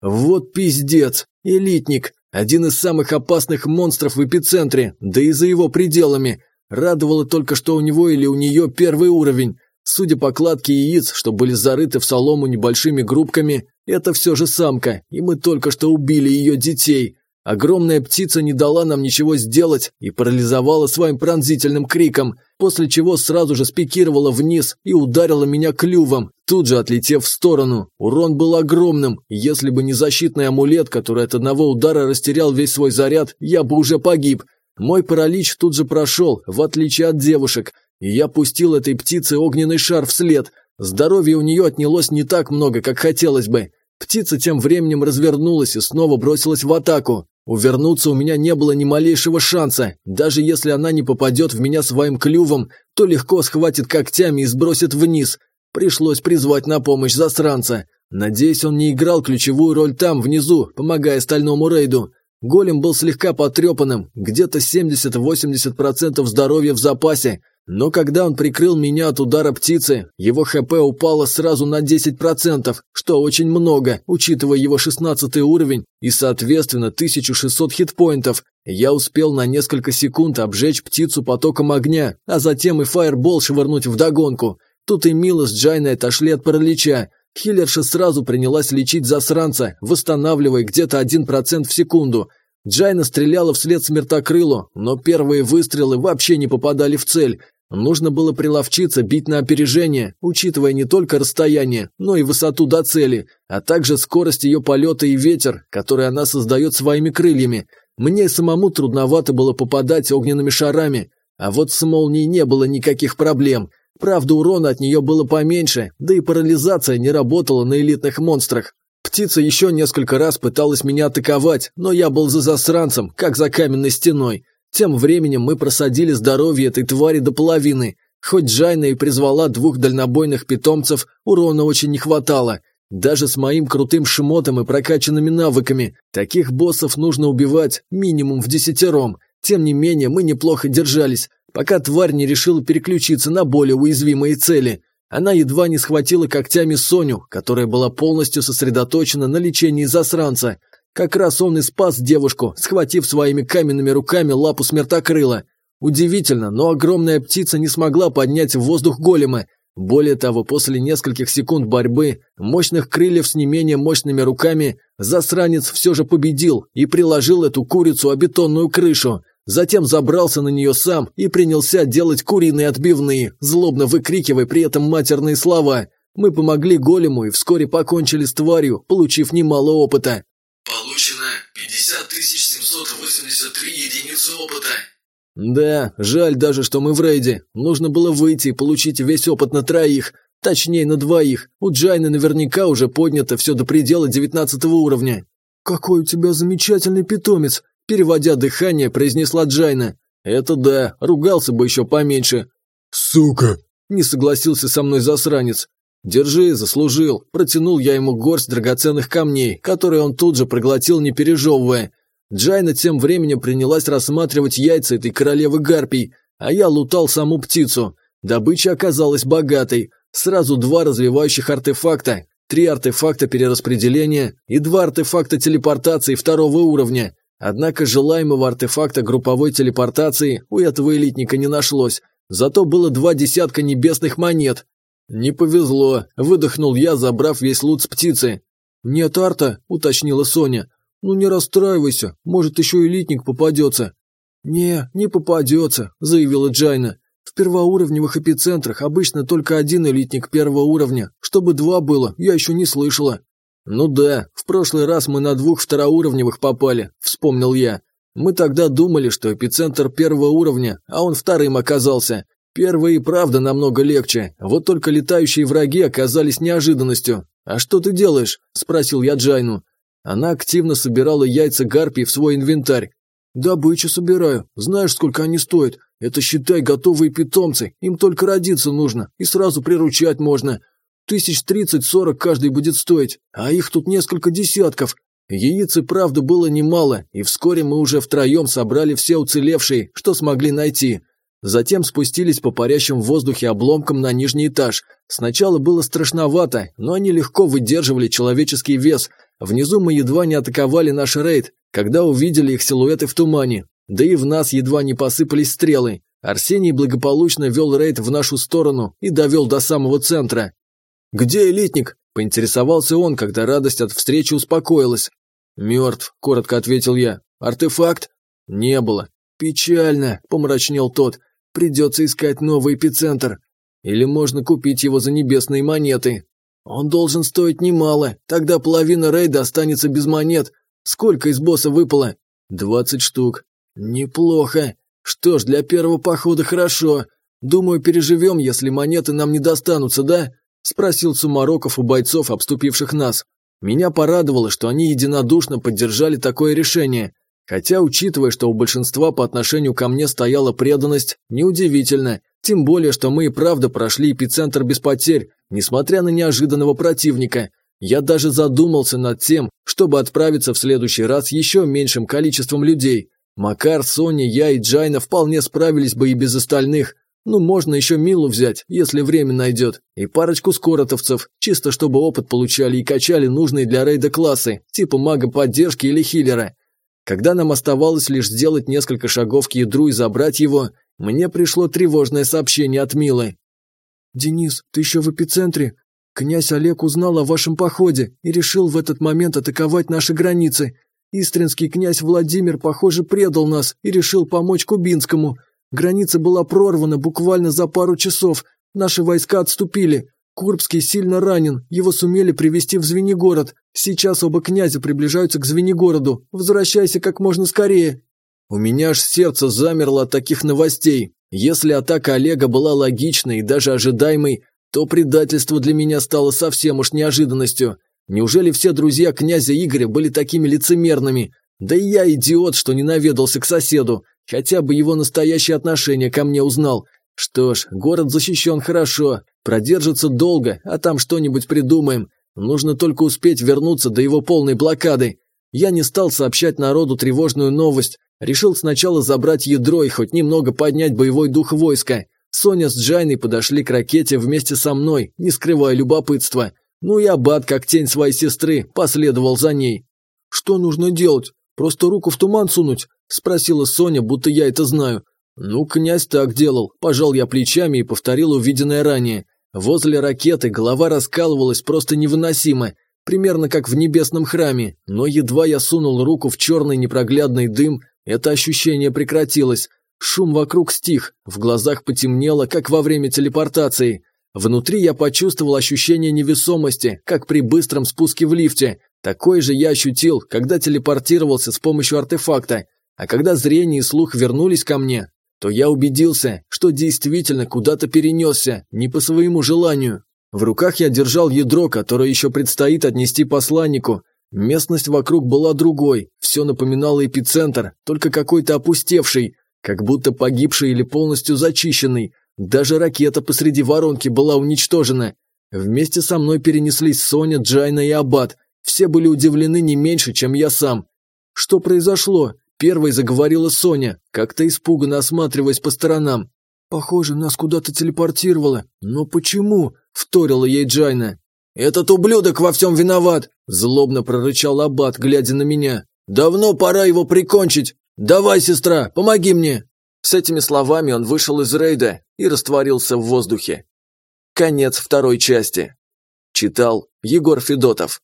Вот пиздец, элитник, один из самых опасных монстров в эпицентре, да и за его пределами. Радовало только, что у него или у нее первый уровень. Судя по кладке яиц, что были зарыты в солому небольшими группками, это все же самка, и мы только что убили ее детей. Огромная птица не дала нам ничего сделать и парализовала своим пронзительным криком, после чего сразу же спикировала вниз и ударила меня клювом, тут же отлетев в сторону. Урон был огромным, если бы не защитный амулет, который от одного удара растерял весь свой заряд, я бы уже погиб. Мой паралич тут же прошел, в отличие от девушек, и я пустил этой птице огненный шар вслед. Здоровья у нее отнялось не так много, как хотелось бы. Птица тем временем развернулась и снова бросилась в атаку. Увернуться у меня не было ни малейшего шанса. Даже если она не попадет в меня своим клювом, то легко схватит когтями и сбросит вниз. Пришлось призвать на помощь засранца. Надеюсь, он не играл ключевую роль там, внизу, помогая стальному рейду. Голем был слегка потрепанным, где-то 70-80% здоровья в запасе, но когда он прикрыл меня от удара птицы, его ХП упало сразу на 10%, что очень много, учитывая его 16 уровень и, соответственно, 1600 хитпоинтов. Я успел на несколько секунд обжечь птицу потоком огня, а затем и фаербол швырнуть вдогонку. Тут и Мила с Джайной отошли от паралича. Хиллерша сразу принялась лечить засранца, восстанавливая где-то 1% в секунду. Джайна стреляла вслед смертокрылу, но первые выстрелы вообще не попадали в цель. Нужно было приловчиться бить на опережение, учитывая не только расстояние, но и высоту до цели, а также скорость ее полета и ветер, который она создает своими крыльями. Мне самому трудновато было попадать огненными шарами, а вот с молнией не было никаких проблем. Правда, урона от нее было поменьше, да и парализация не работала на элитных монстрах. Птица еще несколько раз пыталась меня атаковать, но я был за засранцем, как за каменной стеной. Тем временем мы просадили здоровье этой твари до половины. Хоть Джайна и призвала двух дальнобойных питомцев, урона очень не хватало. Даже с моим крутым шмотом и прокачанными навыками, таких боссов нужно убивать минимум в десятером. Тем не менее, мы неплохо держались, пока тварь не решила переключиться на более уязвимые цели. Она едва не схватила когтями Соню, которая была полностью сосредоточена на лечении засранца. Как раз он и спас девушку, схватив своими каменными руками лапу смертокрыла. Удивительно, но огромная птица не смогла поднять в воздух голема. Более того, после нескольких секунд борьбы, мощных крыльев с не менее мощными руками, засранец все же победил и приложил эту курицу о бетонную крышу. Затем забрался на нее сам и принялся делать куриные отбивные, злобно выкрикивая при этом матерные слова. Мы помогли голему и вскоре покончили с тварью, получив немало опыта. Получено 50 783 единицы опыта. Да, жаль даже, что мы в рейде. Нужно было выйти и получить весь опыт на троих. Точнее, на двоих. У Джайны наверняка уже поднято все до предела 19 уровня. «Какой у тебя замечательный питомец!» Переводя дыхание, произнесла Джайна. «Это да, ругался бы еще поменьше». «Сука!» Не согласился со мной засранец. «Держи, заслужил». Протянул я ему горсть драгоценных камней, которые он тут же проглотил, не пережевывая. Джайна тем временем принялась рассматривать яйца этой королевы гарпий, а я лутал саму птицу. Добыча оказалась богатой. Сразу два развивающих артефакта, три артефакта перераспределения и два артефакта телепортации второго уровня. Однако желаемого артефакта групповой телепортации у этого элитника не нашлось, зато было два десятка небесных монет, «Не повезло», – выдохнул я, забрав весь лут с птицы. «Нет арта», – уточнила Соня. «Ну не расстраивайся, может еще элитник попадется». «Не, не попадется», – заявила Джайна. «В первоуровневых эпицентрах обычно только один элитник первого уровня. Чтобы два было, я еще не слышала». «Ну да, в прошлый раз мы на двух второуровневых попали», – вспомнил я. «Мы тогда думали, что эпицентр первого уровня, а он вторым оказался. Первый и правда намного легче, вот только летающие враги оказались неожиданностью. «А что ты делаешь?» – спросил я Джайну. Она активно собирала яйца гарпий в свой инвентарь. «Добычу собираю. Знаешь, сколько они стоят? Это, считай, готовые питомцы. Им только родиться нужно, и сразу приручать можно. Тысяч тридцать-сорок каждый будет стоить, а их тут несколько десятков. Яиц и правда было немало, и вскоре мы уже втроем собрали все уцелевшие, что смогли найти. Затем спустились по парящим в воздухе обломкам на нижний этаж. Сначала было страшновато, но они легко выдерживали человеческий вес. Внизу мы едва не атаковали наш рейд, когда увидели их силуэты в тумане. Да и в нас едва не посыпались стрелы. Арсений благополучно вел рейд в нашу сторону и довел до самого центра. «Где элитник?» – поинтересовался он, когда радость от встречи успокоилась. «Мертв», – коротко ответил я. «Артефакт?» «Не было». «Печально», – помрачнел тот. Придется искать новый эпицентр. Или можно купить его за небесные монеты. Он должен стоить немало, тогда половина рейда останется без монет. Сколько из босса выпало? Двадцать штук. Неплохо. Что ж, для первого похода хорошо. Думаю, переживем, если монеты нам не достанутся, да? Спросил Сумароков у бойцов, обступивших нас. Меня порадовало, что они единодушно поддержали такое решение. Хотя, учитывая, что у большинства по отношению ко мне стояла преданность, неудивительно. Тем более, что мы и правда прошли эпицентр без потерь, несмотря на неожиданного противника. Я даже задумался над тем, чтобы отправиться в следующий раз еще меньшим количеством людей. Макар, Соня, я и Джайна вполне справились бы и без остальных. Ну, можно еще Милу взять, если время найдет, и парочку скоротовцев, чисто чтобы опыт получали и качали нужные для рейда классы, типа мага поддержки или хиллера. Когда нам оставалось лишь сделать несколько шагов к ядру и забрать его, мне пришло тревожное сообщение от Милы. «Денис, ты еще в эпицентре? Князь Олег узнал о вашем походе и решил в этот момент атаковать наши границы. Истринский князь Владимир, похоже, предал нас и решил помочь Кубинскому. Граница была прорвана буквально за пару часов. Наши войска отступили. Курбский сильно ранен, его сумели привести в Звенигород. Сейчас оба князя приближаются к Звенигороду. Возвращайся как можно скорее. У меня аж сердце замерло от таких новостей. Если атака Олега была логичной и даже ожидаемой, то предательство для меня стало совсем уж неожиданностью. Неужели все друзья князя Игоря были такими лицемерными? Да и я идиот, что не наведался к соседу, хотя бы его настоящее отношение ко мне узнал. Что ж, город защищен хорошо, продержится долго, а там что-нибудь придумаем. Нужно только успеть вернуться до его полной блокады. Я не стал сообщать народу тревожную новость, решил сначала забрать ядро и хоть немного поднять боевой дух войска. Соня с Джайной подошли к ракете вместе со мной, не скрывая любопытства. Ну и Аббат, как тень своей сестры, последовал за ней. «Что нужно делать? Просто руку в туман сунуть?» – спросила Соня, будто я это знаю. «Ну, князь так делал», – пожал я плечами и повторил увиденное ранее. Возле ракеты голова раскалывалась просто невыносимо, примерно как в небесном храме, но едва я сунул руку в черный непроглядный дым, это ощущение прекратилось. Шум вокруг стих, в глазах потемнело, как во время телепортации. Внутри я почувствовал ощущение невесомости, как при быстром спуске в лифте. Такое же я ощутил, когда телепортировался с помощью артефакта. А когда зрение и слух вернулись ко мне, то я убедился, что действительно куда-то перенесся, не по своему желанию. В руках я держал ядро, которое еще предстоит отнести посланнику. Местность вокруг была другой, все напоминало эпицентр, только какой-то опустевший, как будто погибший или полностью зачищенный. Даже ракета посреди воронки была уничтожена. Вместе со мной перенеслись Соня, Джайна и Аббат. Все были удивлены не меньше, чем я сам. Что произошло? Первой заговорила Соня, как-то испуганно осматриваясь по сторонам. «Похоже, нас куда-то телепортировало. Но почему?» – вторила ей Джайна. «Этот ублюдок во всем виноват!» – злобно прорычал Аббат, глядя на меня. «Давно пора его прикончить! «Давай, сестра, помоги мне!» С этими словами он вышел из рейда и растворился в воздухе. Конец второй части. Читал Егор Федотов.